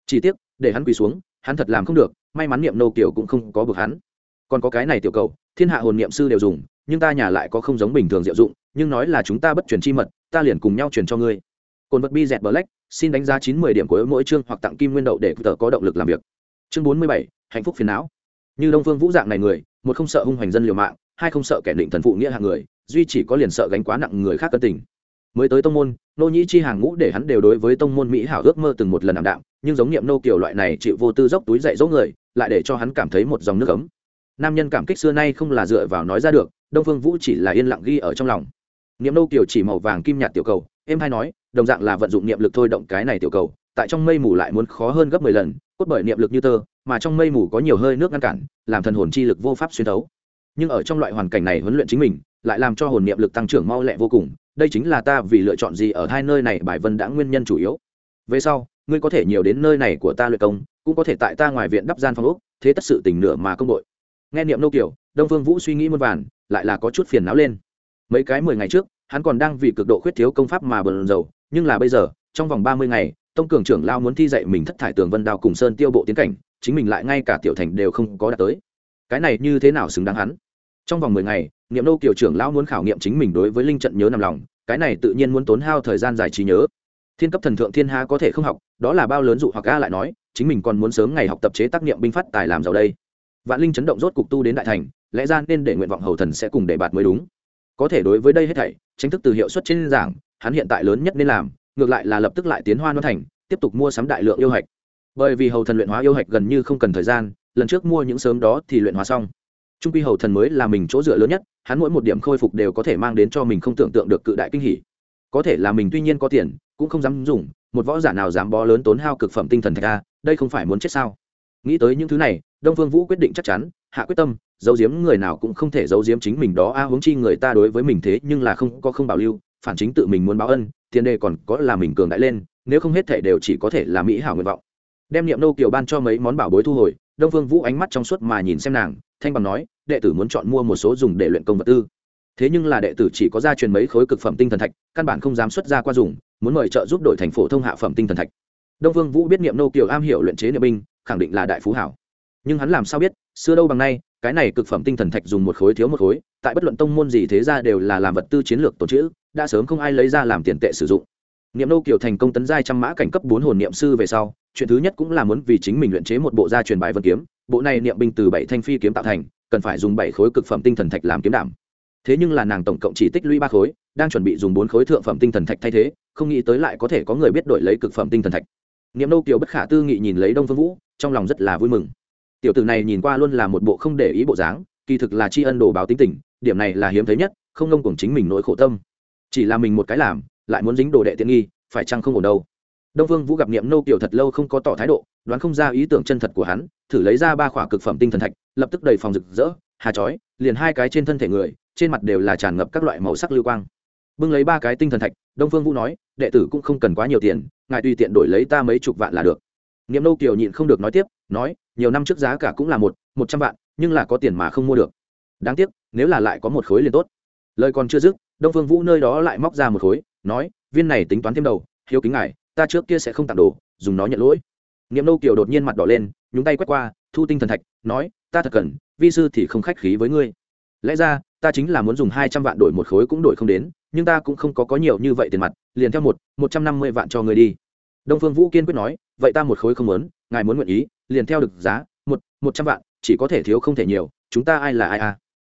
Chỉ tiếc, để hắn quỳ xuống, hắn thật làm không được, may mắn niệm nô kiều cũng không có bực hắn còn có cái này tiểu cầu, thiên hạ hồn niệm sư đều dùng, nhưng ta nhà lại có không giống bình thường diệu dụng, nhưng nói là chúng ta bất truyền chi mật, ta liền cùng nhau truyền cho ngươi. Cồn vật bi dẹt black, xin đánh giá chín mươi điểm của mỗi chương hoặc tặng kim nguyên đậu để tờ có động lực làm việc. Chương bốn mươi bảy, hạnh phúc phiền não. Như đông phương vũ dạng này người, một không sợ hung hoành dân liều mạng, hai không sợ kẻ định thần phụ nghĩa hạng người, duy chỉ có liền sợ gánh quá nặng người khác cân tình. Mới tới tông môn, nô nhĩ chi hàng ngũ để hắn đều đối với tông môn mỹ hảo ước mơ từng một lần ảm đạm, nhưng giống niệm nô kiều loại này chịu vô tư dốc túi dạy dỗ người, lại để cho hắn cảm thấy một dòng nước ấm nam nhân cảm kích xưa nay không là dựa vào nói ra được, đông phương vũ chỉ là yên lặng ghi ở trong lòng. Niệm nâu kiểu chỉ màu vàng kim nhạt tiểu cầu em hay nói, đồng dạng là vận dụng niệm lực thôi động cái này tiểu cầu, tại trong mây mù lại muốn khó hơn gấp mười lần, cốt bởi niệm lực như tơ, mà trong mây mù có nhiều hơi nước ngăn cản, làm thần hồn chi lực vô pháp xuyên thấu. Nhưng ở trong loại hoàn cảnh này huấn luyện chính mình, lại làm cho hồn niệm lực tăng trưởng mau lẹ vô cùng, đây chính là ta vì lựa chọn gì ở hai nơi này bài vân đã nguyên nhân chủ yếu. Về sau, ngươi có thể nhiều đến nơi này của ta luyện công, cũng có thể tại ta ngoài viện đắp gian phòng úc thế tất sự tình nửa mà công đội nghe niệm nô kiểu, đông phương vũ suy nghĩ muôn vàn, lại là có chút phiền não lên. Mấy cái mười ngày trước, hắn còn đang vì cực độ khuyết thiếu công pháp mà bờn dầu nhưng là bây giờ, trong vòng ba mươi ngày, tông cường trưởng lao muốn thi dạy mình thất thải tường vân đào cùng sơn tiêu bộ tiến cảnh, chính mình lại ngay cả tiểu thành đều không có đạt tới. Cái này như thế nào xứng đáng hắn? Trong vòng mười ngày, niệm nô kiểu trưởng lão muốn khảo nghiệm chính mình đối với linh trận nhớ nằm lòng, cái này tự nhiên muốn tốn hao thời gian dài trí nhớ. Thiên cấp thần thượng thiên ha có thể không học, đó là bao lớn dụ hoặc a lại nói, chính mình còn muốn sớm ngày học tập chế tác niệm binh phát tài làm giàu đây vạn linh chấn động rốt cục tu đến đại thành, lẽ ra nên để nguyện vọng hầu thần sẽ cùng để bạt mới đúng. Có thể đối với đây hết thảy tranh thức từ hiệu suất trên giảng, hắn hiện tại lớn nhất nên làm, ngược lại là lập tức lại tiến hoa nó thành, tiếp tục mua sắm đại lượng yêu hạch. Bởi vì hầu thần luyện hóa yêu hạch gần như không cần thời gian, lần trước mua những sớm đó thì luyện hóa xong. Trung quy hầu thần mới là mình chỗ dựa lớn nhất, hắn mỗi một điểm khôi phục đều có thể mang đến cho mình không tưởng tượng được cự đại kinh hỉ. Có thể là mình tuy nhiên có tiền, cũng không dám dùng, một võ giả nào dám bó lớn tốn hao cực phẩm tinh thần thạch a, đây không phải muốn chết sao? Nghĩ tới những thứ này, đông phương vũ quyết định chắc chắn, hạ quyết tâm, giấu giếm người nào cũng không thể giấu giếm chính mình đó. A, huống chi người ta đối với mình thế nhưng là không có không bảo lưu, phản chính tự mình muốn báo ân, tiền đề còn có là mình cường đại lên, nếu không hết thể đều chỉ có thể là mỹ hảo nguyện vọng. Đem niệm nô kiều ban cho mấy món bảo bối thu hồi, đông phương vũ ánh mắt trong suốt mà nhìn xem nàng, thanh bằng nói, đệ tử muốn chọn mua một số dùng để luyện công vật tư. Thế nhưng là đệ tử chỉ có gia truyền mấy khối cực phẩm tinh thần thạch, căn bản không dám xuất ra qua dùng, muốn mời trợ giúp đội thành phố thông hạ phẩm tinh thần thạch. Đông phương vũ biết niệm nô kiều am hiểu luyện chế niệm binh khẳng định là đại phú hảo. Nhưng hắn làm sao biết, xưa đâu bằng nay, cái này cực phẩm tinh thần thạch dùng một khối thiếu một khối, tại bất luận tông môn gì thế ra đều là làm vật tư chiến lược tồn chữ, đã sớm không ai lấy ra làm tiền tệ sử dụng. Niệm nô kiều thành công tấn giai trăm mã cảnh cấp bốn hồn niệm sư về sau, chuyện thứ nhất cũng là muốn vì chính mình luyện chế một bộ gia truyền bài vân kiếm, bộ này niệm binh từ bảy thanh phi kiếm tạo thành, cần phải dùng bảy khối cực phẩm tinh thần thạch làm kiếm đảm. Thế nhưng là nàng tổng cộng chỉ tích lũy ba khối, đang chuẩn bị dùng bốn khối thượng phẩm tinh thần thạch thay thế, không nghĩ tới lại có thể có người biết đổi lấy cực phẩm tinh thần thạch niệm Nô kiều bất khả tư nghị nhìn lấy đông phương vũ, trong lòng rất là vui mừng. Tiểu tử này nhìn qua luôn là một bộ không để ý bộ dáng, kỳ thực là tri ân đồ báo tính tình, điểm này là hiếm thấy nhất, không ngông cùng chính mình nỗi khổ tâm. Chỉ là mình một cái làm, lại muốn dính đồ đệ tiện nghi, phải chăng không ổn đâu? Đông phương vũ gặp niệm Nô kiều thật lâu không có tỏ thái độ, đoán không ra ý tưởng chân thật của hắn, thử lấy ra ba khỏa cực phẩm tinh thần thạch, lập tức đầy phòng rực rỡ, hà chói, liền hai cái trên thân thể người, trên mặt đều là tràn ngập các loại màu sắc lưu quang. Bưng lấy ba cái tinh thần thạch, đông phương vũ nói, đệ tử cũng không cần quá nhiều tiền ngài tùy tiện đổi lấy ta mấy chục vạn là được. Niệm nâu kiều nhịn không được nói tiếp, nói, nhiều năm trước giá cả cũng là một một trăm vạn, nhưng là có tiền mà không mua được. Đáng tiếc, nếu là lại có một khối liền tốt. Lời còn chưa dứt, đông phương vũ nơi đó lại móc ra một khối, nói, viên này tính toán thêm đầu, hiếu kính ngài, ta trước kia sẽ không tặng đồ, dùng nó nhận lỗi. Niệm nâu kiều đột nhiên mặt đỏ lên, nhúng tay quét qua, thu tinh thần thạch, nói, ta thật cần, vi sư thì không khách khí với ngươi. Lẽ ra, ta chính là muốn dùng hai trăm vạn đổi một khối cũng đổi không đến nhưng ta cũng không có có nhiều như vậy tiền mặt, liền theo một một trăm năm mươi vạn cho ngươi đi. Đông phương vũ kiên quyết nói, vậy ta một khối không muốn, ngài muốn nguyện ý, liền theo được giá, một một trăm vạn, chỉ có thể thiếu không thể nhiều, chúng ta ai là ai à?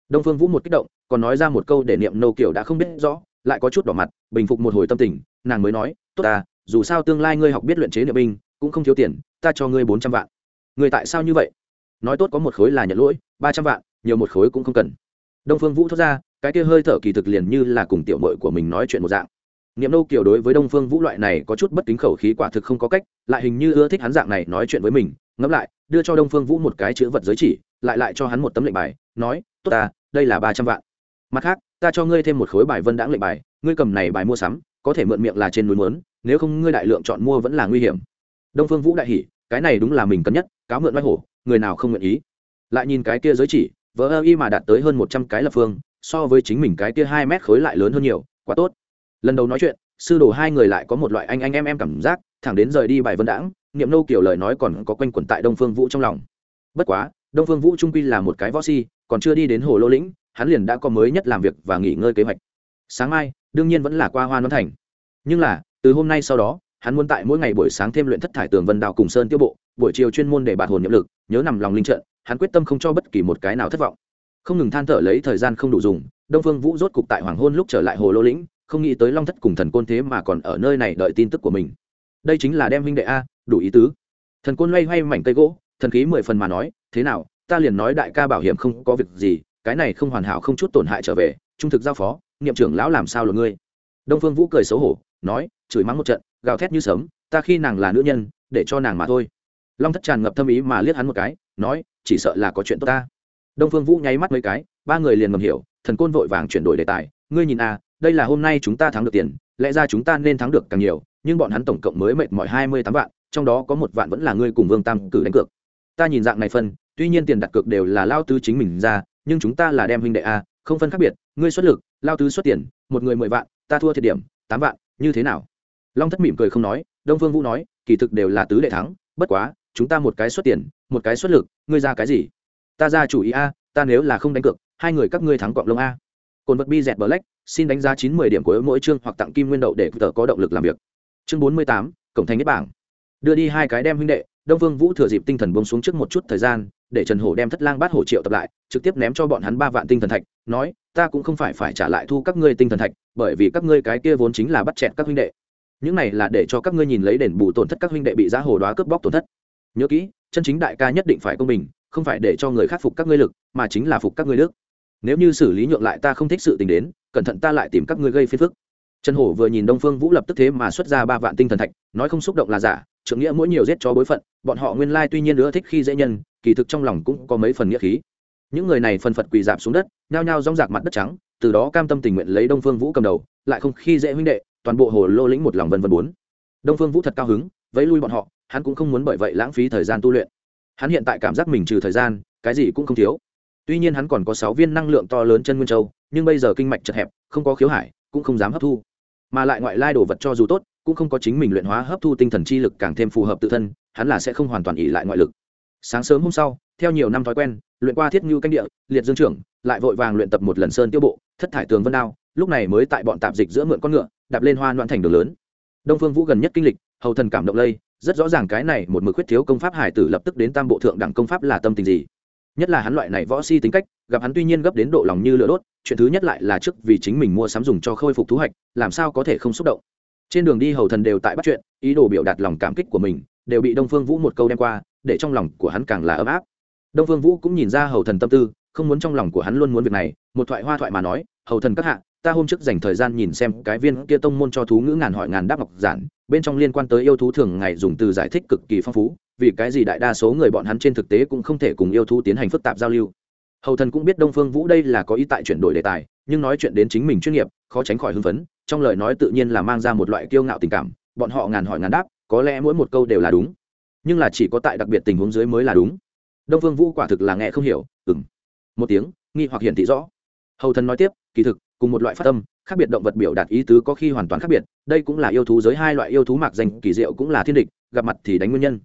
Đông phương vũ một kích động, còn nói ra một câu để niệm nâu kiểu đã không biết rõ, lại có chút đỏ mặt, bình phục một hồi tâm tình, nàng mới nói, tốt ta, dù sao tương lai ngươi học biết luyện chế niệm binh, cũng không thiếu tiền, ta cho ngươi bốn trăm vạn. Người tại sao như vậy? Nói tốt có một khối là nhận lỗi, ba trăm vạn, nhiều một khối cũng không cần. Đông phương vũ thốt ra cái kia hơi thở kỳ thực liền như là cùng tiểu mội của mình nói chuyện một dạng. Niệm nô kiều đối với đông phương vũ loại này có chút bất kính khẩu khí quả thực không có cách, lại hình như ưa thích hắn dạng này nói chuyện với mình, ngẫm lại, đưa cho đông phương vũ một cái chữ vật giới chỉ, lại lại cho hắn một tấm lệnh bài, nói, tốt ta, đây là ba trăm vạn. Mặt khác, ta cho ngươi thêm một khối bài vân đãng lệnh bài, ngươi cầm này bài mua sắm, có thể mượn miệng là trên núi mướn nếu không ngươi đại lượng chọn mua vẫn là nguy hiểm. Đông phương vũ đại hỉ, cái này đúng là mình cân nhất, cáo mượn vai hổ, người nào không nguyện ý. Lại nhìn cái kia giới chỉ vỡ ơ y mà đạt tới hơn một trăm cái lập phương so với chính mình cái kia hai mét khối lại lớn hơn nhiều, quá tốt. Lần đầu nói chuyện, sư đồ hai người lại có một loại anh anh em em cảm giác, thẳng đến rời đi bài vân đãng, niệm nâu kiểu lời nói còn có quanh quẩn tại đông phương vũ trong lòng. Bất quá, đông phương vũ trung quy là một cái võ si, còn chưa đi đến hồ lô lĩnh, hắn liền đã có mới nhất làm việc và nghỉ ngơi kế hoạch. Sáng mai, đương nhiên vẫn là qua hoa nón thành. Nhưng là, từ hôm nay sau đó, hắn muốn tại mỗi ngày buổi sáng thêm luyện thất thải tường vân đào cùng sơn tiêu bộ, buổi chiều chuyên môn để bạt hồn nhiệm lực, nhớ nằm lòng linh trận, hắn quyết tâm không cho bất kỳ một cái nào thất vọng không ngừng than thở lấy thời gian không đủ dùng, đông phương vũ rốt cục tại hoàng hôn lúc trở lại hồ lô lĩnh, không nghĩ tới long thất cùng thần côn thế mà còn ở nơi này đợi tin tức của mình. Đây chính là đem huynh đệ a, đủ ý tứ. Thần côn loay hoay mảnh cây gỗ, thần khí mười phần mà nói, thế nào, ta liền nói đại ca bảo hiểm không có việc gì, cái này không hoàn hảo không chút tổn hại trở về, trung thực giao phó, niệm trưởng lão làm sao là ngươi? Đông phương vũ cười xấu hổ, nói, chửi mắng một trận, gào thét như sớm ta khi nàng là nữ nhân, để cho nàng mà thôi. Long thất tràn ngập thâm ý mà liếc hắn một cái, nói, chỉ sợ là có chuyện tốt ta đông phương vũ nháy mắt mấy cái, ba người liền ngầm hiểu, thần côn vội vàng chuyển đổi đề tài. Ngươi nhìn a, đây là hôm nay chúng ta thắng được tiền, lẽ ra chúng ta nên thắng được càng nhiều, nhưng bọn hắn tổng cộng mới mệt mỏi hai mươi tám vạn, trong đó có một vạn vẫn là ngươi cùng vương tam cử đánh cược. Ta nhìn dạng này phân, tuy nhiên tiền đặt cược đều là lao tứ chính mình ra, nhưng chúng ta là đem huynh đệ a, không phân khác biệt, ngươi xuất lực, lao tứ xuất tiền, một người mười vạn, ta thua thiệt điểm, tám vạn, như thế nào? Long thất mỉm cười không nói, đông phương vũ nói, kỳ thực đều là tứ đệ thắng, bất quá, chúng ta một cái xuất tiền, một cái xuất lực, ngươi ra cái gì? Ta ra chủ ý a, ta nếu là không đánh cược, hai người các ngươi thắng cọp lông a. Cồn vật bi dẹt black, xin đánh giá chín mươi điểm của mỗi chương hoặc tặng kim nguyên đậu để tờ có động lực làm việc. Chương bốn mươi tám, cổng thành nhất bảng đưa đi hai cái đem huynh đệ, đông vương vũ thừa dịp tinh thần bông xuống trước một chút thời gian, để trần hổ đem thất lang bát hổ triệu tập lại, trực tiếp ném cho bọn hắn ba vạn tinh thần thạch, nói, ta cũng không phải phải trả lại thu các ngươi tinh thần thạch, bởi vì các ngươi cái kia vốn chính là bắt chẹn các huynh đệ. Những này là để cho các ngươi nhìn lấy đền bù tổn thất các huynh đệ bị giá hồ đoá cướp bóc tổn thất. Nhớ kỹ, chân chính đại ca nhất định phải công bình không phải để cho người khắc phục các ngươi lực, mà chính là phục các ngươi đức. Nếu như xử lý nhượng lại ta không thích sự tình đến, cẩn thận ta lại tìm các ngươi gây phiền phức. Trần hổ vừa nhìn đông phương vũ lập tức thế mà xuất ra ba vạn tinh thần thạch, nói không xúc động là giả, trưởng nghĩa mỗi nhiều giết cho bối phận, bọn họ nguyên lai tuy nhiên nữa thích khi dễ nhân, kỳ thực trong lòng cũng có mấy phần nghĩa khí. Những người này phần phật quỳ dạp xuống đất, nhao nhao rong rạc mặt đất trắng, từ đó cam tâm tình nguyện lấy đông phương vũ cầm đầu, lại không khi dễ huynh đệ, toàn bộ hồ lô lĩnh một lòng vân vân bốn. Đông phương vũ thật cao hứng, vẫy lui bọn họ, hắn cũng không muốn bởi vậy lãng phí thời gian tu luyện hắn hiện tại cảm giác mình trừ thời gian, cái gì cũng không thiếu. Tuy nhiên hắn còn có sáu viên năng lượng to lớn chân nguyên châu, nhưng bây giờ kinh mạch chật hẹp, không có khiếu hải, cũng không dám hấp thu. Mà lại ngoại lai đồ vật cho dù tốt, cũng không có chính mình luyện hóa hấp thu tinh thần chi lực càng thêm phù hợp tự thân, hắn là sẽ không hoàn toàn ỉ lại ngoại lực. Sáng sớm hôm sau, theo nhiều năm thói quen, luyện qua thiết ngưu canh địa, liệt dương trưởng, lại vội vàng luyện tập một lần sơn tiêu bộ, thất thải tường vân đao, lúc này mới tại bọn tạp dịch giữa mượn con ngựa, đạp lên hoa loạn thành đường lớn. Đông phương vũ gần nhất kinh lịch, hầu thần cảm động lây rất rõ ràng cái này một mực khuyết thiếu công pháp hải tử lập tức đến tam bộ thượng đẳng công pháp là tâm tình gì. Nhất là hắn loại này võ si tính cách, gặp hắn tuy nhiên gấp đến độ lòng như lửa đốt, chuyện thứ nhất lại là trước vì chính mình mua sắm dùng cho khôi phục thu hoạch, làm sao có thể không xúc động. Trên đường đi hầu thần đều tại bắt chuyện, ý đồ biểu đạt lòng cảm kích của mình, đều bị đông phương vũ một câu đem qua, để trong lòng của hắn càng là ấm áp. Đông phương vũ cũng nhìn ra hầu thần tâm tư, không muốn trong lòng của hắn luôn muốn việc này, một thoại hoa thoại mà nói, hầu thần các hạ ta hôm trước dành thời gian nhìn xem cái viên kia tông môn cho thú ngữ ngàn hỏi ngàn đáp ngọc giản, bên trong liên quan tới yêu thú thường ngày dùng từ giải thích cực kỳ phong phú, vì cái gì đại đa số người bọn hắn trên thực tế cũng không thể cùng yêu thú tiến hành phức tạp giao lưu. Hầu thần cũng biết đông phương vũ đây là có ý tại chuyển đổi đề tài, nhưng nói chuyện đến chính mình chuyên nghiệp, khó tránh khỏi hưng phấn, trong lời nói tự nhiên là mang ra một loại kiêu ngạo tình cảm, bọn họ ngàn hỏi ngàn đáp, có lẽ mỗi một câu đều là đúng, nhưng là chỉ có tại đặc biệt tình huống dưới mới là đúng. Đông phương vũ quả thực là nghe không hiểu ừng một tiếng, nghi hoặc hiển thị rõ. Hầu thần nói tiếp, kỳ thực cùng một loại phát tâm, khác biệt động vật biểu đạt ý tứ có khi hoàn toàn khác biệt, đây cũng là yêu thú giới hai loại yêu thú mạc danh, kỳ diệu cũng là thiên địch, gặp mặt thì đánh nguyên nhân.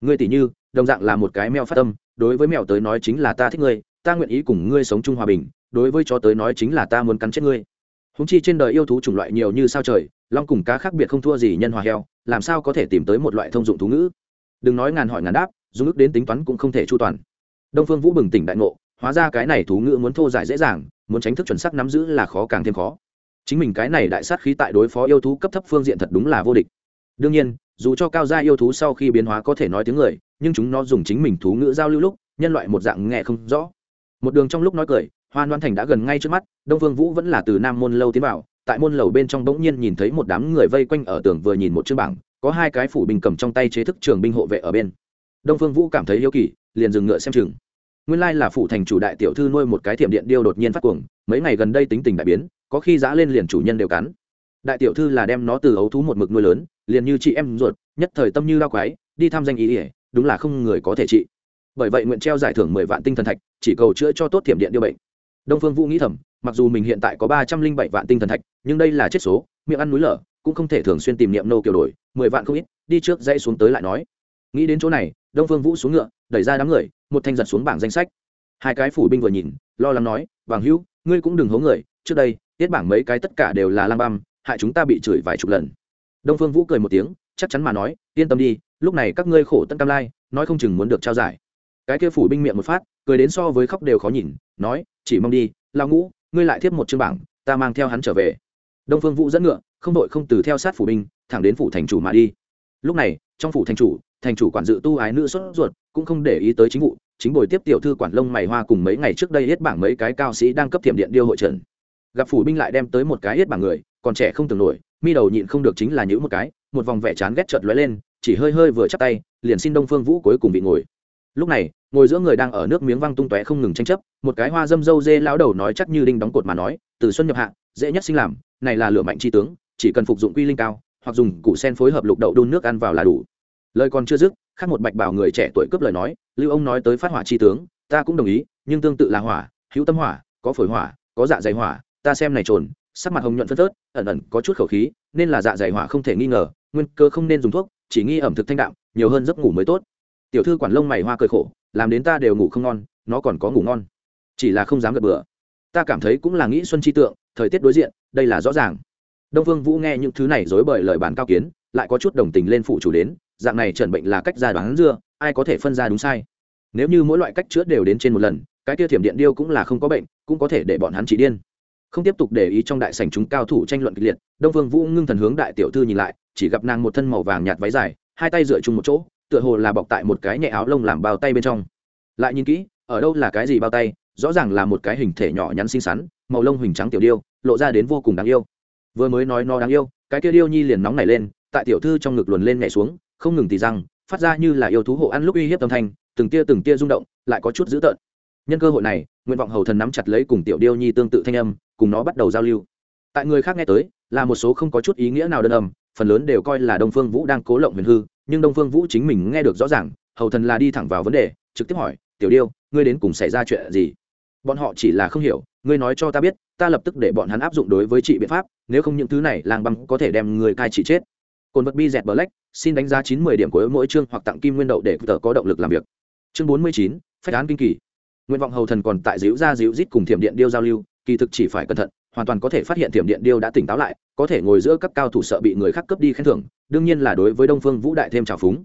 Ngươi tỷ như, đồng dạng là một cái mèo phát tâm, đối với mèo tới nói chính là ta thích ngươi, ta nguyện ý cùng ngươi sống chung hòa bình, đối với chó tới nói chính là ta muốn cắn chết ngươi. Húng chi trên đời yêu thú chủng loại nhiều như sao trời, long cùng cá khác biệt không thua gì nhân hòa heo, làm sao có thể tìm tới một loại thông dụng thú ngữ? Đừng nói ngàn hỏi ngàn đáp, dùng ước đến tính toán cũng không thể chu toàn. Đông phương vũ bừng tỉnh đại ngộ hóa ra cái này thú ngữ muốn thô giải dễ dàng, muốn tránh thức chuẩn sắc nắm giữ là khó càng thêm khó. Chính mình cái này đại sát khí tại đối phó yêu thú cấp thấp phương diện thật đúng là vô địch. Đương nhiên, dù cho cao gia yêu thú sau khi biến hóa có thể nói tiếng người, nhưng chúng nó dùng chính mình thú ngữ giao lưu lúc, nhân loại một dạng nghe không rõ. Một đường trong lúc nói cười hoan đoan thành đã gần ngay trước mắt, đông vương vũ vẫn là từ nam môn lâu tiến vào, tại môn lầu bên trong bỗng nhiên nhìn thấy một đám người vây quanh ở tường vừa nhìn một chương bảng, có hai cái phủ binh cầm trong tay chế thức trường binh hộ vệ ở bên. Đông phương vũ cảm thấy hiếu kỳ, liền dừng ngựa xem chừng nguyên lai là phụ thành chủ đại tiểu thư nuôi một cái thiểm điện điêu đột nhiên phát cuồng, mấy ngày gần đây tính tình đại biến, có khi giã lên liền chủ nhân đều cắn. Đại tiểu thư là đem nó từ ấu thú một mực nuôi lớn, liền như chị em ruột, nhất thời tâm như lao quái, đi thăm danh ý ỉa đúng là không người có thể trị. Bởi vậy nguyện treo giải thưởng mười vạn tinh thần thạch, chỉ cầu chữa cho tốt thiểm điện điêu bệnh. Đông phương vũ nghĩ thầm, mặc dù mình hiện tại có ba trăm linh bảy vạn tinh thần thạch, nhưng đây là chết số, miệng ăn núi lở, cũng không thể thường xuyên tìm niệm nô kiểu đổi, mười vạn không ít, đi trước dãy xuống tới lại nói. Nghĩ đến chỗ này, đông phương vũ xuống ngựa, đẩy ra đám người một thanh giật xuống bảng danh sách. Hai cái phủ binh vừa nhìn, lo lắng nói, vàng hữu, ngươi cũng đừng hố người, trước đây, tiết bảng mấy cái tất cả đều là lang băm, hại chúng ta bị chửi vài chục lần. Đông phương vũ cười một tiếng, chắc chắn mà nói, yên tâm đi, lúc này các ngươi khổ tân cam lai, nói không chừng muốn được trao giải. Cái kia phủ binh miệng một phát, cười đến so với khóc đều khó nhìn, nói, chỉ mong đi lao ngũ, ngươi lại tiếp một chương bảng, ta mang theo hắn trở về. Đông phương vũ dẫn ngựa, không đội không từ theo sát phủ binh, thẳng đến phủ thành chủ mà đi. Lúc này, trong phủ thành chủ thành chủ quản dự tu ái nữ xuất ruột, cũng không để ý tới chính vụ, chính bồi tiếp tiểu thư quản lông mày hoa cùng mấy ngày trước đây hết bảng mấy cái cao sĩ đang cấp thiểm điện điêu hội trần gặp phủ binh lại đem tới một cái hết bảng người, còn trẻ không tưởng nổi, mi đầu nhịn không được chính là những một cái, một vòng vẻ chán ghét chợt lóe lên, chỉ hơi hơi vừa chắp tay, liền xin đông phương vũ cuối cùng bị ngồi. Lúc này, ngồi giữa người đang ở nước miếng văng tung tóe không ngừng tranh chấp, một cái hoa dâm dâu dê lão đầu nói chắc như đinh đóng cột mà nói, từ xuân nhập hạ, dễ nhất sinh làm, này là lửa mạnh chi tướng, chỉ cần phục dụng quy linh cao, hoặc dùng củ sen phối hợp lục đậu đun nước ăn vào là đủ lời còn chưa dứt, khác một bạch bảo người trẻ tuổi cướp lời nói, lưu ông nói tới phát hỏa chi tướng, ta cũng đồng ý, nhưng tương tự là hỏa, hữu tâm hỏa, có phổi hỏa, có dạ dày hỏa, ta xem này trồn, sắc mặt hồng nhuận phân phớt, ẩn ẩn có chút khẩu khí, nên là dạ dày hỏa không thể nghi ngờ, nguyên cơ không nên dùng thuốc, chỉ nghi ẩm thực thanh đạm, nhiều hơn giấc ngủ mới tốt. Tiểu thư quản lông mày hoa cười khổ, làm đến ta đều ngủ không ngon, nó còn có ngủ ngon. Chỉ là không dám gật bừa. Ta cảm thấy cũng là nghĩ xuân chi tượng, thời tiết đối diện, đây là rõ ràng. Đông vương vũ nghe những thứ này dối bởi lời bàn cao kiến, lại có chút đồng tình lên phụ chủ đến dạng này chẩn bệnh là cách ra đoán dưa, ai có thể phân ra đúng sai. Nếu như mỗi loại cách chữa đều đến trên một lần, cái tiêu thiểm điện điêu cũng là không có bệnh, cũng có thể để bọn hắn chỉ điên. Không tiếp tục để ý trong đại sảnh chúng cao thủ tranh luận kịch liệt, đông vương vũ ngưng thần hướng đại tiểu thư nhìn lại, chỉ gặp nàng một thân màu vàng nhạt váy dài, hai tay dựa chung một chỗ, tựa hồ là bọc tại một cái nhẹ áo lông làm bao tay bên trong. Lại nhìn kỹ, ở đâu là cái gì bao tay, rõ ràng là một cái hình thể nhỏ nhắn xinh xắn, màu lông huỳnh trắng tiểu điêu, lộ ra đến vô cùng đáng yêu. Vừa mới nói nó đáng yêu, cái kia điêu nhi liền nóng nảy lên, tại tiểu thư trong ngực luồn lên nhảy xuống không ngừng tì răng, phát ra như là yêu thú hộ ăn lúc uy hiếp tâm thanh, từng tia từng tia rung động, lại có chút dữ tợn. Nhân cơ hội này, nguyện vọng hầu thần nắm chặt lấy cùng tiểu điêu nhi tương tự thanh âm, cùng nó bắt đầu giao lưu. Tại người khác nghe tới, là một số không có chút ý nghĩa nào đơn âm, phần lớn đều coi là đông phương vũ đang cố lộng huyền hư, nhưng đông phương vũ chính mình nghe được rõ ràng, hầu thần là đi thẳng vào vấn đề, trực tiếp hỏi, tiểu điêu, ngươi đến cùng xảy ra chuyện gì? Bọn họ chỉ là không hiểu, ngươi nói cho ta biết, ta lập tức để bọn hắn áp dụng đối với chị biện pháp, nếu không những thứ này lang băng có thể đem người cai trị chết cồn vật bi dẹt black, xin đánh giá chín mươi điểm của mỗi chương hoặc tặng kim nguyên đậu để tự có động lực làm việc. Chương bốn mươi chín, phách án kinh kỳ. Nguyện vọng hầu thần còn tại dĩu ra dĩu rít cùng thiểm điện điêu giao lưu, kỳ thực chỉ phải cẩn thận, hoàn toàn có thể phát hiện thiểm điện điêu đã tỉnh táo lại, có thể ngồi giữa cấp cao thủ sợ bị người khác cướp đi khen thưởng, đương nhiên là đối với đông phương vũ đại thêm trào phúng.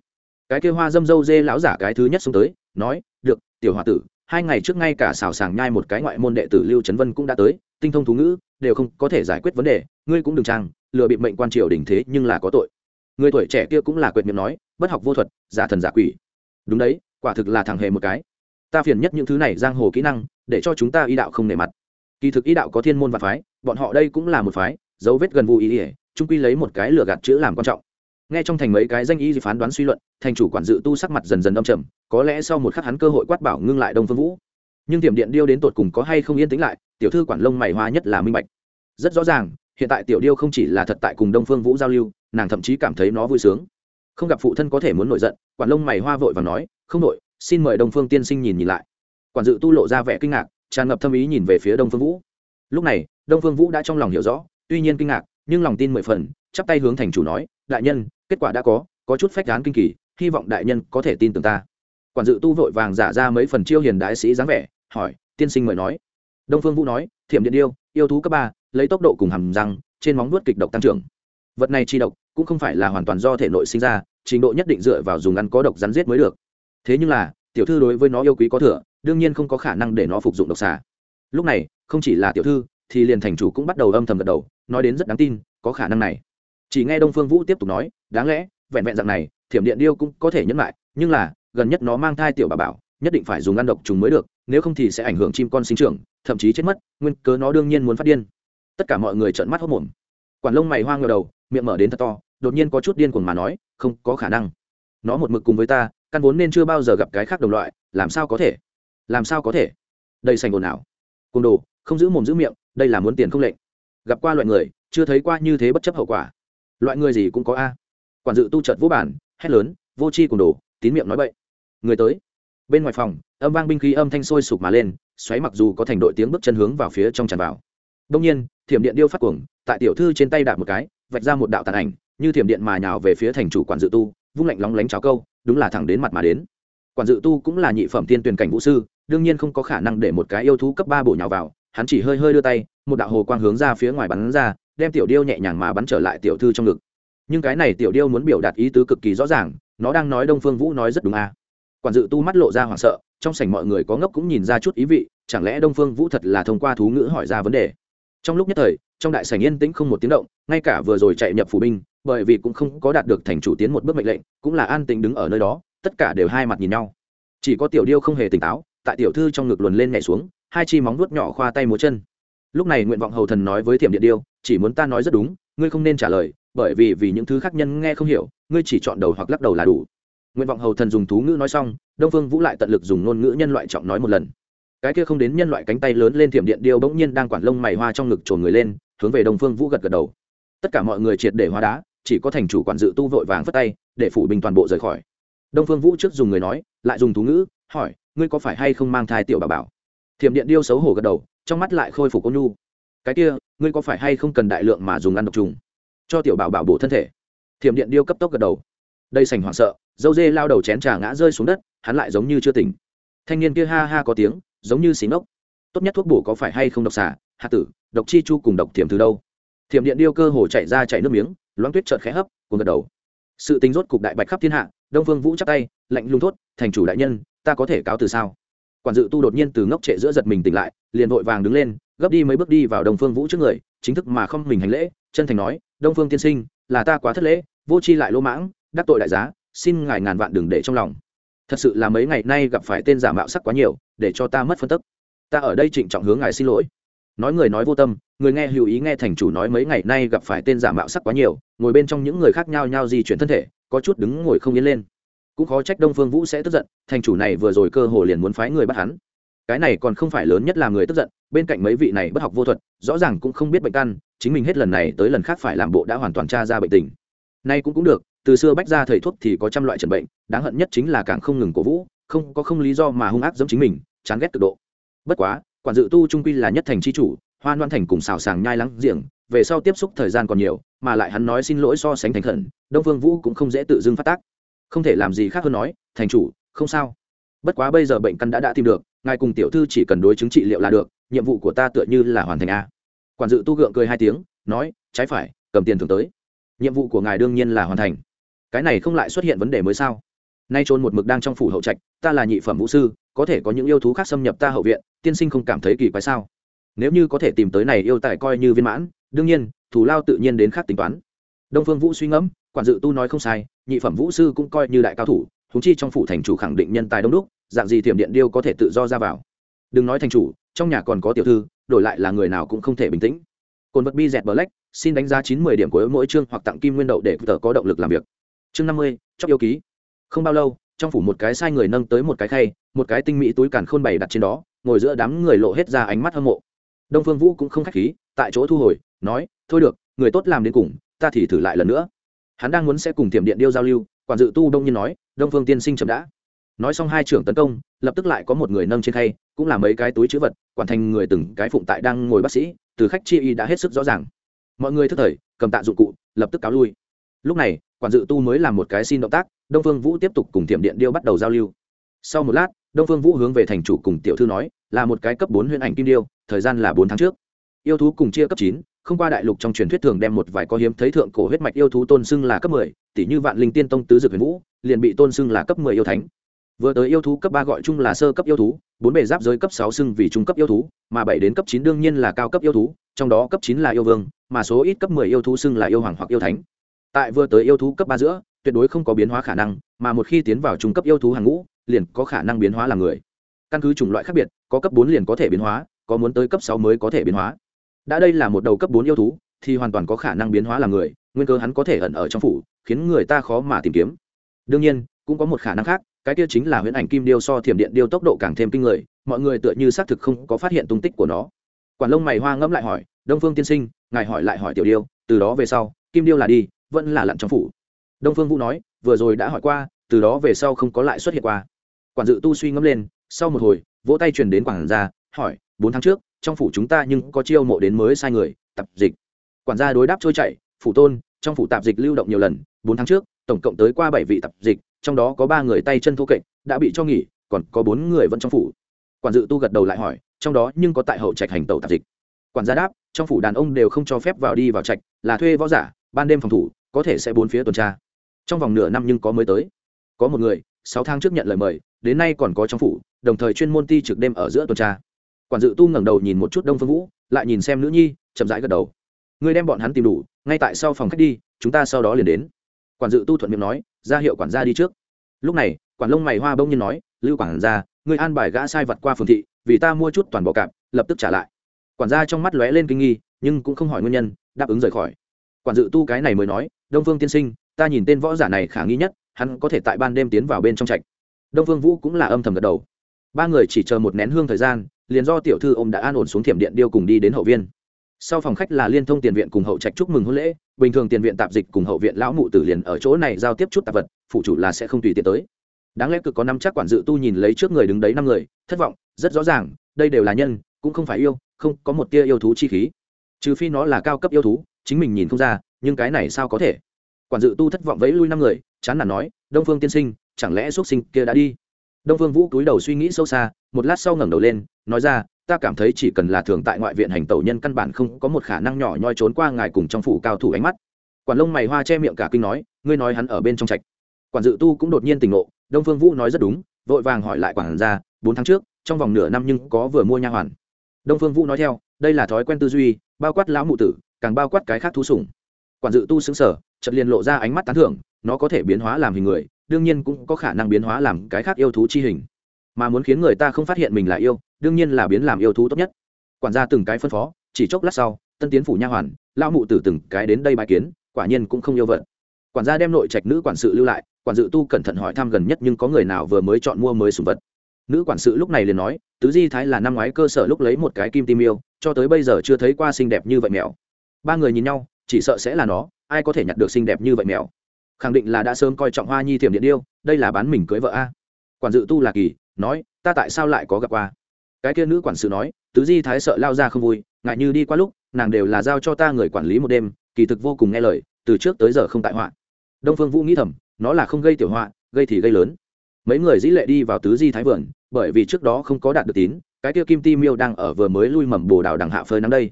Cái kia hoa dâm dâu dê lão giả cái thứ nhất xuống tới, nói, được, tiểu hòa tử, hai ngày trước ngay cả xào sàng nhai một cái ngoại môn đệ tử lưu trấn vân cũng đã tới, tinh thông thú ngữ, đều không có thể giải quyết vấn đề, ngươi cũng đừng trang, lừa bị mệnh quan triều đình thế nhưng là có tội người tuổi trẻ kia cũng là quyệt miệng nói, bất học vô thuật, giả thần giả quỷ. Đúng đấy, quả thực là thằng hề một cái. Ta phiền nhất những thứ này giang hồ kỹ năng, để cho chúng ta y đạo không nề mặt. Kỳ thực y đạo có thiên môn và phái, bọn họ đây cũng là một phái, dấu vết gần vụ ý ỉa trung quy lấy một cái lừa gạt chữ làm quan trọng. Nghe trong thành mấy cái danh y phán đoán suy luận, thành chủ quản dự tu sắc mặt dần dần âm trầm, có lẽ sau một khắc hắn cơ hội quát bảo ngưng lại đông phương vũ. Nhưng tiềm điện điêu đến tột cùng có hay không yên tĩnh lại, tiểu thư quản lông mày hoa nhất là minh bạch. Rất rõ ràng, hiện tại tiểu điêu không chỉ là thật tại cùng đông phương vũ giao lưu nàng thậm chí cảm thấy nó vui sướng. Không gặp phụ thân có thể muốn nổi giận, quản lông mày hoa vội và nói, không nội xin mời đông phương tiên sinh nhìn nhìn lại. Quản dự tu lộ ra vẻ kinh ngạc, tràn ngập thâm ý nhìn về phía đông phương vũ. Lúc này, đông phương vũ đã trong lòng hiểu rõ, tuy nhiên kinh ngạc, nhưng lòng tin mười phần, chắp tay hướng thành chủ nói, đại nhân, kết quả đã có có chút phách gán kinh kỳ, hy vọng đại nhân có thể tin tưởng ta. Quản dự tu vội vàng giả ra mấy phần chiêu hiền đại sĩ dáng vẻ, hỏi, tiên sinh mời nói. Đông phương vũ nói, thiểm điện điêu, yêu thú cấp ba, lấy tốc độ cùng hầm răng, trên móng nuốt kịch độc tăng trưởng. Vật này chi độc cũng không phải là hoàn toàn do thể nội sinh ra, trình độ nhất định dựa vào dùng ăn có độc rắn giết mới được. Thế nhưng là, tiểu thư đối với nó yêu quý có thừa, đương nhiên không có khả năng để nó phục dụng độc xà. Lúc này, không chỉ là tiểu thư, thì liền thành chủ cũng bắt đầu âm thầm gật đầu, nói đến rất đáng tin, có khả năng này. Chỉ nghe đông phương vũ tiếp tục nói, đáng lẽ, vẹn vẹn dạng này, thiểm điện điêu cũng có thể nhấn lại, nhưng là, gần nhất nó mang thai tiểu bà bảo, nhất định phải dùng ăn độc trùng mới được, nếu không thì sẽ ảnh hưởng chim con sinh trưởng, thậm chí chết mất, nguyên cớ nó đương nhiên muốn phát điên. Tất cả mọi người trợn mắt hốt mồm quản lông mày hoang ngờ đầu, miệng mở đến thật to đột nhiên có chút điên cuồng mà nói, không có khả năng. Nó một mực cùng với ta, căn vốn nên chưa bao giờ gặp cái khác đồng loại, làm sao có thể? Làm sao có thể? Đây sành ồn ào. Côn đồ, không giữ mồm giữ miệng, đây là muốn tiền không lệnh. Gặp qua loại người, chưa thấy qua như thế bất chấp hậu quả. Loại người gì cũng có a. Quản dự tu trợt vũ bản, hét lớn, vô c h i cùng đồ, tín miệng nói bậy. Người tới. Bên ngoài phòng, âm vang binh khí âm thanh sôi sục mà lên, xoáy mặc dù có thành đội tiếng bước chân hướng vào phía trong tràn vào. Đông nhiên, thiểm điện điêu phát cuồng, tại tiểu thư trên tay đạp một cái, vạch ra một đạo tàn ảnh như thiểm điện mà nhào về phía thành chủ quản dự tu, vung lạnh lóng lánh cháo câu, đúng là thẳng đến mặt mà đến. Quản dự tu cũng là nhị phẩm tiên tuyển cảnh vũ sư, đương nhiên không có khả năng để một cái yêu thú cấp ba bổ nhào vào, hắn chỉ hơi hơi đưa tay, một đạo hồ quang hướng ra phía ngoài bắn ra, đem tiểu điêu nhẹ nhàng mà bắn trở lại tiểu thư trong ngực. Nhưng cái này tiểu điêu muốn biểu đạt ý tứ cực kỳ rõ ràng, nó đang nói đông phương vũ nói rất đúng à. quản dự tu mắt lộ ra hoảng sợ, trong sảnh mọi người có ngốc cũng nhìn ra chút ý vị, chẳng lẽ đông phương vũ thật là thông qua thú ngữ hỏi ra vấn đề? Trong lúc nhất thời, trong đại sảnh yên tĩnh không một tiếng động, ngay cả vừa rồi chạy nhập phủ binh bởi vì cũng không có đạt được thành chủ tiến một bước mệnh lệnh, cũng là an tĩnh đứng ở nơi đó, tất cả đều hai mặt nhìn nhau. Chỉ có tiểu điêu không hề tỉnh táo, tại tiểu thư trong ngực luồn lên nhảy xuống, hai chi móng vuốt nhỏ khoa tay múa chân. Lúc này nguyện vọng hầu thần nói với thiểm điện điêu, chỉ muốn ta nói rất đúng, ngươi không nên trả lời, bởi vì vì những thứ khác nhân nghe không hiểu, ngươi chỉ chọn đầu hoặc lắc đầu là đủ. Nguyện vọng hầu thần dùng thú ngữ nói xong, đông phương vũ lại tận lực dùng ngôn ngữ nhân loại trọng nói một lần. Cái kia không đến nhân loại cánh tay lớn lên thiểm điện điêu bỗng nhiên đang quản lông mày hoa trong ngực trồn người lên, hướng về đông phương vũ gật gật đầu. Tất cả mọi người triệt để hóa đá chỉ có thành chủ quản dự tu vội vàng phất tay, để phủ bình toàn bộ rời khỏi. Đông phương vũ trước dùng người nói, lại dùng thú ngữ, hỏi, ngươi có phải hay không mang thai tiểu bà bảo? Thiểm điện điêu xấu hổ gật đầu, trong mắt lại khôi phục ôn nhu. Cái kia, ngươi có phải hay không cần đại lượng mà dùng ăn độc trùng, cho tiểu bảo bảo bổ thân thể? Thiểm điện điêu cấp tốc gật đầu. Đây sành hoảng sợ, dâu dê lao đầu chén trà ngã rơi xuống đất, hắn lại giống như chưa tỉnh. Thanh niên kia ha ha có tiếng, giống như xí ngốc. Tốt nhất thuốc bổ có phải hay không độc xả hạt tử, độc chi chu cùng độc thiểm từ đâu? Thiểm điện điêu cơ hồ chạy ra chạy nước miếng loáng tuyết chợt khẽ hấp, cuồng gật đầu. Sự tính rốt cục đại bạch khắp thiên hạ, đông phương vũ chắp tay, lạnh lùng thốt, thành chủ đại nhân, ta có thể cáo từ sao? Quản dự tu đột nhiên từ ngốc trệ giữa giật mình tỉnh lại, liền vội vàng đứng lên, gấp đi mấy bước đi vào đông phương vũ trước người, chính thức mà không mình hành lễ, chân thành nói, đông phương tiên sinh, là ta quá thất lễ, vô tri lại lỗ mãng, đắc tội đại giá, xin ngài ngàn vạn đừng để trong lòng. Thật sự là mấy ngày nay gặp phải tên giả mạo sắc quá nhiều, để cho ta mất phân tức. Ta ở đây trịnh trọng hướng ngài xin lỗi nói người nói vô tâm, người nghe hữu ý nghe thành chủ nói mấy ngày nay gặp phải tên giả mạo sắc quá nhiều, ngồi bên trong những người khác nhau nhau di chuyển thân thể, có chút đứng ngồi không yên lên. Cũng khó trách đông phương vũ sẽ tức giận, thành chủ này vừa rồi cơ hồ liền muốn phái người bắt hắn. Cái này còn không phải lớn nhất là người tức giận, bên cạnh mấy vị này bất học vô thuật, rõ ràng cũng không biết bệnh căn, chính mình hết lần này tới lần khác phải làm bộ đã hoàn toàn tra ra bệnh tình. Nay cũng cũng được, từ xưa bách ra thầy thuốc thì có trăm loại trần bệnh, đáng hận nhất chính là càng không ngừng cổ vũ, không có không lý do mà hung ác giống chính mình, chán ghét cực độ. Bất quá quản dự tu trung quy là nhất thành c h i chủ hoan đoan thành cùng xào sàng nhai lắng giềng, về sau tiếp xúc thời gian còn nhiều, mà lại hắn nói xin lỗi so sánh thành khẩn, đông phương vũ cũng không dễ tự dưng phát tác. Không thể làm gì khác hơn nói, thành chủ, không sao. Bất quá bây giờ bệnh căn đã đã tìm được, ngài cùng tiểu thư chỉ cần đối chứng trị liệu là được, nhiệm vụ của ta tựa như là hoàn thành a. Quản dự tu gượng cười hai tiếng, nói, trái phải, cầm tiền thường tới. Nhiệm vụ của ngài đương nhiên là hoàn thành. Cái này không lại xuất hiện vấn đề mới sao? Nay trôn một mực đang trong phủ hậu trạch, ta là nhị phẩm vũ sư có thể có những yêu thú khác xâm nhập ta hậu viện, tiên sinh không cảm thấy kỳ quái sao? Nếu như có thể tìm tới này yêu tài coi như viên mãn, đương nhiên thủ lao tự nhiên đến khác tính toán. Đông phương vũ suy ngẫm, quản dự tu nói không sai, nhị phẩm vũ sư cũng coi như đại cao thủ húng chi trong phủ thành chủ khẳng định nhân tài đông đúc, dạng gì tiềm điện điêu có thể tự do ra vào. Đừng nói thành chủ, trong nhà còn có tiểu thư, đổi lại là người nào cũng không thể bình tĩnh. Cồn vật bi dẹt black, xin đánh giá chín mươi điểm của mỗi chương hoặc tặng kim nguyên đậu để tờ có động lực làm việc. Chương năm mươi chóc yêu ký. Không bao lâu trong phủ một cái sai người nâng tới một cái khay, một cái tinh mỹ túi càn khôn bày đặt trên đó, ngồi giữa đám người lộ hết ra ánh mắt hâm mộ. Đông phương vũ cũng không khách khí, tại chỗ thu hồi, nói, thôi được, người tốt làm đến cùng, ta thì thử lại lần nữa. Hắn đang muốn sẽ cùng tiềm điện điêu giao lưu, quản dự tu đông nhiên nói, đông phương tiên sinh chậm đã. Nói xong hai trưởng tấn công, lập tức lại có một người nâng trên khay, cũng là mấy cái túi chữ vật, quản thành người từng cái phụng tại đang ngồi bác sĩ, từ khách chi y đã hết sức rõ ràng. Mọi người thức thời, cầm tạ dụng cụ, lập tức cáo lui. Lúc này quản dự tu mới làm một cái xin động tác, đông phương vũ tiếp tục cùng tiệm điện điêu bắt đầu giao lưu. Sau một lát, đông phương vũ hướng về thành chủ cùng tiểu thư nói, là một cái cấp bốn huyền ảnh kim điêu, thời gian là bốn tháng trước. Yêu thú cùng chia cấp chín, không qua đại lục trong truyền thuyết thường đem một vài có hiếm thấy thượng cổ huyết mạch yêu thú tôn xưng là cấp mười tỷ như vạn linh tiên tông tứ dược huyền vũ, liền bị tôn xưng là cấp mười yêu thánh. Vừa tới yêu thú cấp ba gọi chung là sơ cấp yêu thú, bốn bề giáp giới cấp sáu xưng vì trung cấp yêu thú, mà bảy đến cấp chín đương nhiên là cao cấp yêu thú, trong đó cấp chín là yêu vương, mà số ít cấp mười yêu thú xưng là yêu hoàng hoặc yêu thánh tại vừa tới yêu thú cấp ba giữa, tuyệt đối không có biến hóa khả năng, mà một khi tiến vào trung cấp yêu thú hàng ngũ, liền có khả năng biến hóa là người. Căn cứ chủng loại khác biệt, có cấp bốn liền có thể biến hóa, có muốn tới cấp sáu mới có thể biến hóa. Đã đây là một đầu cấp bốn yêu thú, thì hoàn toàn có khả năng biến hóa làm người, nguyên cơ hắn có thể ẩn ở trong phủ, khiến người ta khó mà tìm kiếm. Đương nhiên, cũng có một khả năng khác, cái kia chính là huyễn ảnh kim điêu so thiểm điện điêu tốc độ càng thêm kinh người, mọi người tựa như xác thực không có phát hiện tung tích của nó. Quản lông mày hoa ngẫm lại hỏi, đông phương tiên sinh, ngài hỏi lại hỏi tiểu điêu, từ đó về sau, kim điêu là đi vẫn là lặn trong phủ. Đông phương vũ nói, vừa rồi đã hỏi qua, từ đó về sau không có lại xuất hiện qua. Quản dự tu suy ngẫm lên, sau một hồi, vỗ tay truyền đến quản gia, hỏi, bốn tháng trước, trong phủ chúng ta nhưng có chiêu mộ đến mới sai người tập dịch. Quản gia đối đáp trôi chảy, phủ tôn, trong phủ tạp dịch lưu động nhiều lần, bốn tháng trước, tổng cộng tới qua bảy vị tập dịch, trong đó có ba người tay chân thô kệch, đã bị cho nghỉ, còn có bốn người vẫn trong phủ. Quản dự tu gật đầu lại hỏi, trong đó nhưng có tại hậu trạch hành tàu tạp dịch. Quản gia đáp, trong phủ đàn ông đều không cho phép vào đi vào trạch, là thuê võ giả, ban đêm phòng thủ có thể sẽ bốn phía tuần tra. Trong vòng nửa năm nhưng có mới tới. Có một người, sáu tháng trước nhận lời mời, đến nay còn có trong phủ, đồng thời chuyên môn ti trực đêm ở giữa tuần tra. Quản dự tu ngẩng đầu nhìn một chút đông phương vũ, lại nhìn xem nữ nhi, chậm rãi gật đầu. Ngươi đem bọn hắn tìm đủ, ngay tại sau phòng khách đi, chúng ta sau đó liền đến. Quản dự tu thuận miệng nói, ra hiệu quản gia đi trước. Lúc này, quản lông mày hoa bông nhiên nói, lưu quản gia ngươi an bài gã sai vật qua phường thị, vì ta mua chút toàn bộ cạp, lập tức trả lại. Quản gia trong mắt lóe lên kinh nghi, nhưng cũng không hỏi nguyên nhân, đáp ứng rời khỏi quản dự tu cái này mới nói, đông phương tiên sinh, ta nhìn tên võ giả này khả nghi nhất, hắn có thể tại ban đêm tiến vào bên trong trạch. Đông phương vũ cũng là âm thầm gật đầu. Ba người chỉ chờ một nén hương thời gian, liền do tiểu thư ô m đã an ổn xuống thiểm điện điêu cùng đi đến hậu viên. Sau phòng khách là liên thông tiền viện cùng hậu trạch chúc mừng hôn lễ, bình thường tiền viện tạp dịch cùng hậu viện lão mụ tử liền ở chỗ này giao tiếp chút tạp vật, phụ chủ là sẽ không tùy tiện tới. Đáng lẽ cực có năm chắc quản dự tu nhìn lấy trước người đứng đấy năm người, thất vọng, rất rõ ràng, đây đều là nhân, cũng không phải yêu, không có một tia yêu thú chi khí. Trừ phi nó là cao cấp yêu thú chính mình nhìn không ra, nhưng cái này sao có thể? Quản dự tu thất vọng vẫy lui năm người, chán nản nói, đông phương tiên sinh, chẳng lẽ xuất sinh kia đã đi? Đông phương vũ cúi đầu suy nghĩ sâu xa, một lát sau ngẩng đầu lên, nói ra, ta cảm thấy chỉ cần là thường tại ngoại viện hành tẩu nhân căn bản không có một khả năng nhỏ nhoi trốn qua ngài cùng trong phủ cao thủ ánh mắt. Quản lông mày hoa che miệng cả kinh nói, ngươi nói hắn ở bên trong trạch. Quản dự tu cũng đột nhiên tỉnh ngộ, đông phương vũ nói rất đúng, vội vàng hỏi lại quản gia, bốn tháng trước, trong vòng nửa năm nhưng có vừa mua nha hoàn. Đông phương vũ nói theo, đây là thói quen tư duy, bao quát lão mụ tử càng bao quát cái khác thú sủng. Quản dự tu xứng sở, chợt liền lộ ra ánh mắt tán thưởng, nó có thể biến hóa làm hình người, đương nhiên cũng có khả năng biến hóa làm cái khác yêu thú chi hình. Mà muốn khiến người ta không phát hiện mình là yêu, đương nhiên là biến làm yêu thú tốt nhất. Quản gia từng cái phân phó, chỉ chốc lát sau, tân tiến phủ nha hoàn lao mụ từ từng cái đến đây bài kiến, quả nhiên cũng không yêu vật. Quản gia đem nội trạch nữ quản sự lưu lại, quản dự tu cẩn thận hỏi thăm gần nhất nhưng có người nào vừa mới chọn mua mới sùng vật. Nữ quản sự lúc này liền nói, tứ di thái là năm ngoái cơ sở lúc lấy một cái kim tim yêu, cho tới bây giờ chưa thấy qua xinh đẹp như vậy mèo ba người nhìn nhau, chỉ sợ sẽ là nó, ai có thể nhặt được xinh đẹp như vậy mèo? Khẳng định là đã sớm coi trọng hoa nhi thiểm điện điêu, đây là bán mình cưới vợ a. Quản dự tu là kỳ, nói, ta tại sao lại có gặp qua? Cái kia nữ quản sự nói, tứ di thái sợ lao ra không vui, ngại như đi qua lúc, nàng đều là giao cho ta người quản lý một đêm, kỳ thực vô cùng nghe lời, từ trước tới giờ không tại họa. Đông phương vũ nghĩ thầm, nó là không gây tiểu họa, gây thì gây lớn. Mấy người dĩ lệ đi vào tứ di thái vườn, bởi vì trước đó không có đạt được tín, cái kia kim ti miêu đang ở vừa mới lui mầm bồ đào đằng hạ phơi nắng đây.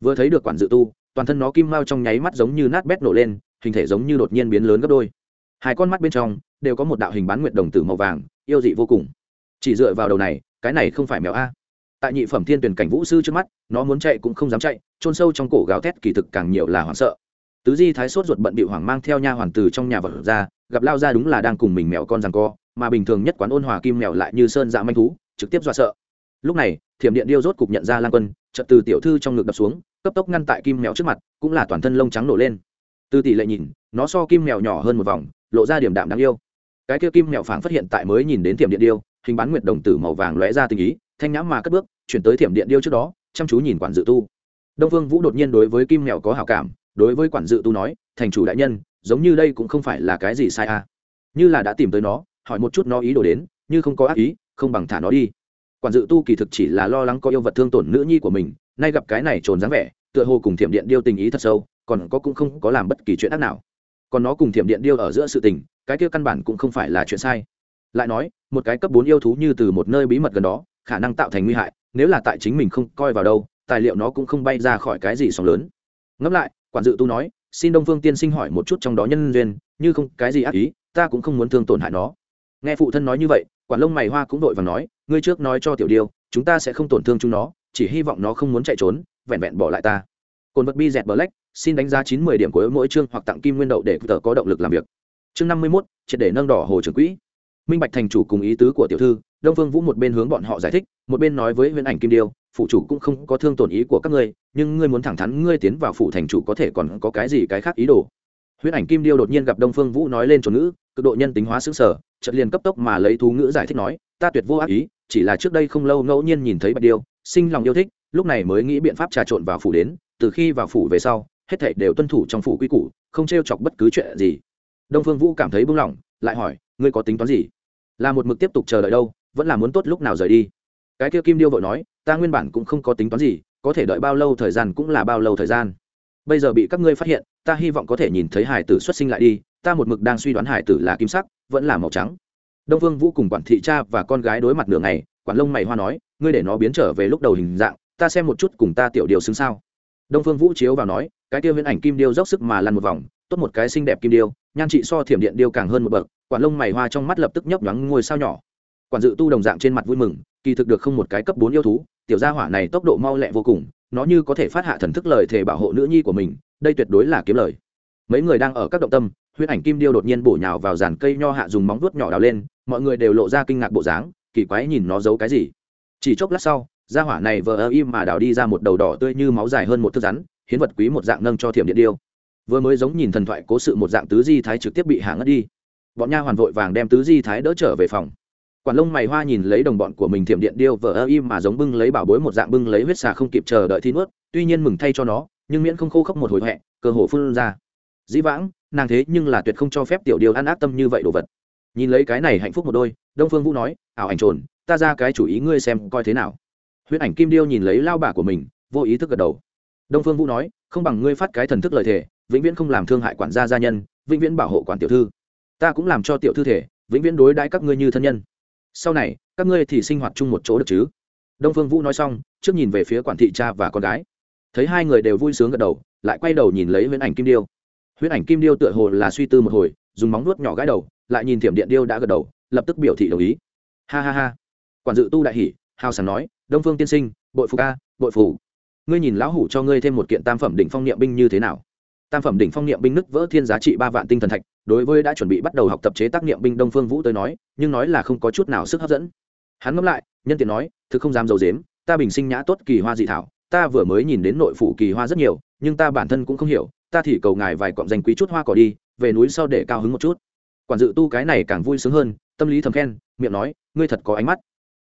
Vừa thấy được quản dự tu toàn thân nó kim mao trong nháy mắt giống như nát bét nổ lên, hình thể giống như đột nhiên biến lớn gấp đôi. Hai con mắt bên trong đều có một đạo hình bán nguyệt đồng tử màu vàng, yêu dị vô cùng. Chỉ dựa vào đầu này, cái này không phải mèo a. Tại nhị phẩm thiên tuyển cảnh vũ sư trước mắt, nó muốn chạy cũng không dám chạy trôn sâu trong cổ gào thét kỳ thực càng nhiều là hoảng sợ. Tứ di thái sốt ruột bận bị hoảng mang theo nha hoàn từ trong nhà vật ra, gặp lao ra đúng là đang cùng mình mèo con rằng co, mà bình thường nhất quán ôn hòa kim mèo lại như sơn dạ manh thú, trực tiếp dọa sợ. Lúc này, thiểm điện điêu rốt cục nhận ra lan quân, chợt từ tiểu thư trong ngực đập xuống cấp tốc ngăn tại kim mèo trước mặt, cũng là toàn thân lông trắng nổ lên. Từ tỷ lệ nhìn, nó so kim mèo nhỏ hơn một vòng, lộ ra điểm đạm đáng yêu. Cái kia kim mèo phảng phát hiện tại mới nhìn đến thiểm điện điêu, hình bán nguyệt đồng tử màu vàng lóe ra tình ý, thanh nhãm mà cất bước, chuyển tới thiểm điện điêu trước đó, chăm chú nhìn quản dự tu. Đông vương vũ đột nhiên đối với kim mèo có hảo cảm, đối với quản dự tu nói, thành chủ đại nhân, giống như đây cũng không phải là cái gì sai à. như là đã tìm tới nó, hỏi một chút nó ý đồ đến, như không có ác ý, không bằng thả nó đi. Quản dự tu kỳ thực chỉ là lo lắng có yêu vật thương tổn nữ nhi của mình nay gặp cái này trồn dáng vẻ, tựa hồ cùng thiểm điện điêu tình ý thật sâu, còn có cũng không có làm bất kỳ chuyện ác nào. Còn nó cùng thiểm điện điêu ở giữa sự tình, cái kia căn bản cũng không phải là chuyện sai. Lại nói, một cái cấp bốn yêu thú như từ một nơi bí mật gần đó, khả năng tạo thành nguy hại, nếu là tại chính mình không coi vào đâu, tài liệu nó cũng không bay ra khỏi cái gì sóng lớn. Ngẫm lại, quản dự tu nói, xin đông phương tiên sinh hỏi một chút trong đó nhân duyên, như không cái gì ác ý, ta cũng không muốn thương tổn hại nó. Nghe phụ thân nói như vậy, quản lông mày hoa cũng đội và nói, ngươi trước nói cho tiểu điêu, chúng ta sẽ không tổn thương chúng nó chỉ hy vọng nó không muốn chạy trốn, vẹn vẹn bỏ lại ta. Cồn vật bi dẹt bờ lách xin đánh giá chín mươi điểm của mỗi chương hoặc tặng kim nguyên đậu để tờ có động lực làm việc. Chương năm mươi mốt, triệt để nâng đỏ hồ trưởng quỹ. Minh bạch thành chủ cùng ý tứ của tiểu thư, đông phương vũ một bên hướng bọn họ giải thích, một bên nói với huyễn ảnh kim điêu phụ chủ cũng không có thương tổn ý của các ngươi, nhưng ngươi muốn thẳng thắn ngươi tiến vào phủ thành chủ có thể còn có cái gì cái khác ý đồ? Huyễn ảnh kim điêu đột nhiên gặp đông phương vũ nói lên trốn ngữ, cực độ nhân tính hóa xứng sở, chợt liền cấp tốc mà lấy thú ngữ giải thích nói, ta tuyệt vô ác ý, chỉ là trước đây không lâu ngẫu nhiên nhìn thấy bạch điêu sinh lòng yêu thích, lúc này mới nghĩ biện pháp trà trộn vào phủ đến, từ khi vào phủ về sau, hết thảy đều tuân thủ trong phủ quy củ, không t chọc bất cứ chuyện gì. Đông phương vũ cảm thấy buông lỏng lại hỏi, ngươi có tính toán gì? Là một mực tiếp tục chờ đợi đâu, vẫn là muốn tốt lúc nào rời đi? Cái kia kim điêu vội nói, ta nguyên bản cũng không có tính toán gì, có thể đợi bao lâu thời gian cũng là bao lâu thời gian. Bây giờ bị các ngươi phát hiện, ta hy vọng có thể nhìn thấy hải tử xuất sinh lại đi, ta một mực đang suy đoán hải tử là kim sắc, vẫn là màu trắng. Đông vương vũ cùng quản thị cha và con gái đối mặt nửa ngày quản lông mày hoa nói, ngươi để nó biến trở về lúc đầu hình dạng, ta xem một chút cùng ta tiểu điều xứng sao. Đông phương vũ chiếu vào nói, cái tiêu viễn ảnh kim điêu dốc sức mà lăn một vòng, tốt một cái xinh đẹp kim điêu, nhan trị so thiểm điện điêu càng hơn một bậc, quản lông mày hoa trong mắt lập tức nhấp nhoáng ngôi sao nhỏ. Quản dự tu đồng dạng trên mặt vui mừng, kỳ thực được không một cái cấp bốn yêu thú, tiểu gia hỏa này tốc độ mau lẹ vô cùng, nó như có thể phát hạ thần thức lời thể bảo hộ nữ nhi của mình, đây tuyệt đối là kiếm lời. Mấy người đang ở các động tâm huyết ảnh kim điêu đột nhiên bổ nhào vào dàn cây nho hạ dùng móng vuốt nhỏ đào lên, mọi người đều lộ ra kinh ngạc bộ dáng kỳ quái nhìn nó giấu cái gì. Chỉ chốc lát sau, gia hỏa này vờ ơ im mà đào đi ra một đầu đỏ tươi như máu dài hơn một thước rắn, hiến vật quý một dạng nâng cho thiểm điện điêu. Vừa mới giống nhìn thần thoại cố sự một dạng tứ di thái trực tiếp bị hạ ngất đi. Bọn nha hoàn vội vàng đem tứ di thái đỡ trở về phòng. Quản lông mày hoa nhìn lấy đồng bọn của mình thiểm điện điêu vờ ơ im mà giống bưng lấy bảo bối một dạng bưng lấy huyết xà không kịp chờ đợi thi nuốt, tuy nhiên mừng thay cho nó, nhưng miễn không khô khốc một hồi huệ cơ hồ phun ra. Dĩ vãng, nàng thế nhưng là tuyệt không cho phép tiểu điêu ăn ác tâm như vậy đồ vật nhìn lấy cái này hạnh phúc một đôi, đông phương vũ nói, ảo ảnh trồn, ta ra cái chủ ý ngươi xem coi thế nào. Huyết ảnh kim điêu nhìn lấy lao bà của mình, vô ý thức gật đầu. Đông phương vũ nói, không bằng ngươi phát cái thần thức lời thề, vĩnh viễn không làm thương hại quản gia gia nhân, vĩnh viễn bảo hộ quản tiểu thư. Ta cũng làm cho tiểu thư thể, vĩnh viễn đối đãi các ngươi như thân nhân. Sau này, các ngươi thì sinh hoạt chung một chỗ được chứ. Đông phương vũ nói xong, trước nhìn về phía quản thị cha và con gái. Thấy hai người đều vui sướng gật đầu, lại quay đầu nhìn lấy huyễn ảnh kim điêu. Huyễn ảnh kim điêu tựa hồ là suy tư một hồi, dùng móng nuốt nhỏ gãi đầu lại nhìn thiểm điện điêu đã gật đầu, lập tức biểu thị đồng ý. Ha ha ha. Quản dự tu đại hỉ hào sảng nói, đông phương tiên sinh, bội phụ ca bội phủ ngươi nhìn lão hủ cho ngươi thêm một kiện tam phẩm đỉnh phong niệm binh như thế nào? Tam phẩm đỉnh phong niệm binh nứt vỡ thiên giá trị ba vạn tinh thần thạch, đối với đã chuẩn bị bắt đầu học tập chế tác niệm binh đông phương vũ tới nói, nhưng nói là không có chút nào sức hấp dẫn. Hắn ngẫm lại, nhân tiện nói, thực không dám dầu dếm ta bình sinh nhã tốt kỳ hoa dị thảo, ta vừa mới nhìn đến nội phủ kỳ hoa rất nhiều, nhưng ta bản thân cũng không hiểu, ta thì cầu ngài vài cọng danh quý chút hoa cỏ đi, về núi sau để cao hứng một chút quản dự tu cái này càng vui sướng hơn, tâm lý thầm khen, miệng nói, ngươi thật có ánh mắt.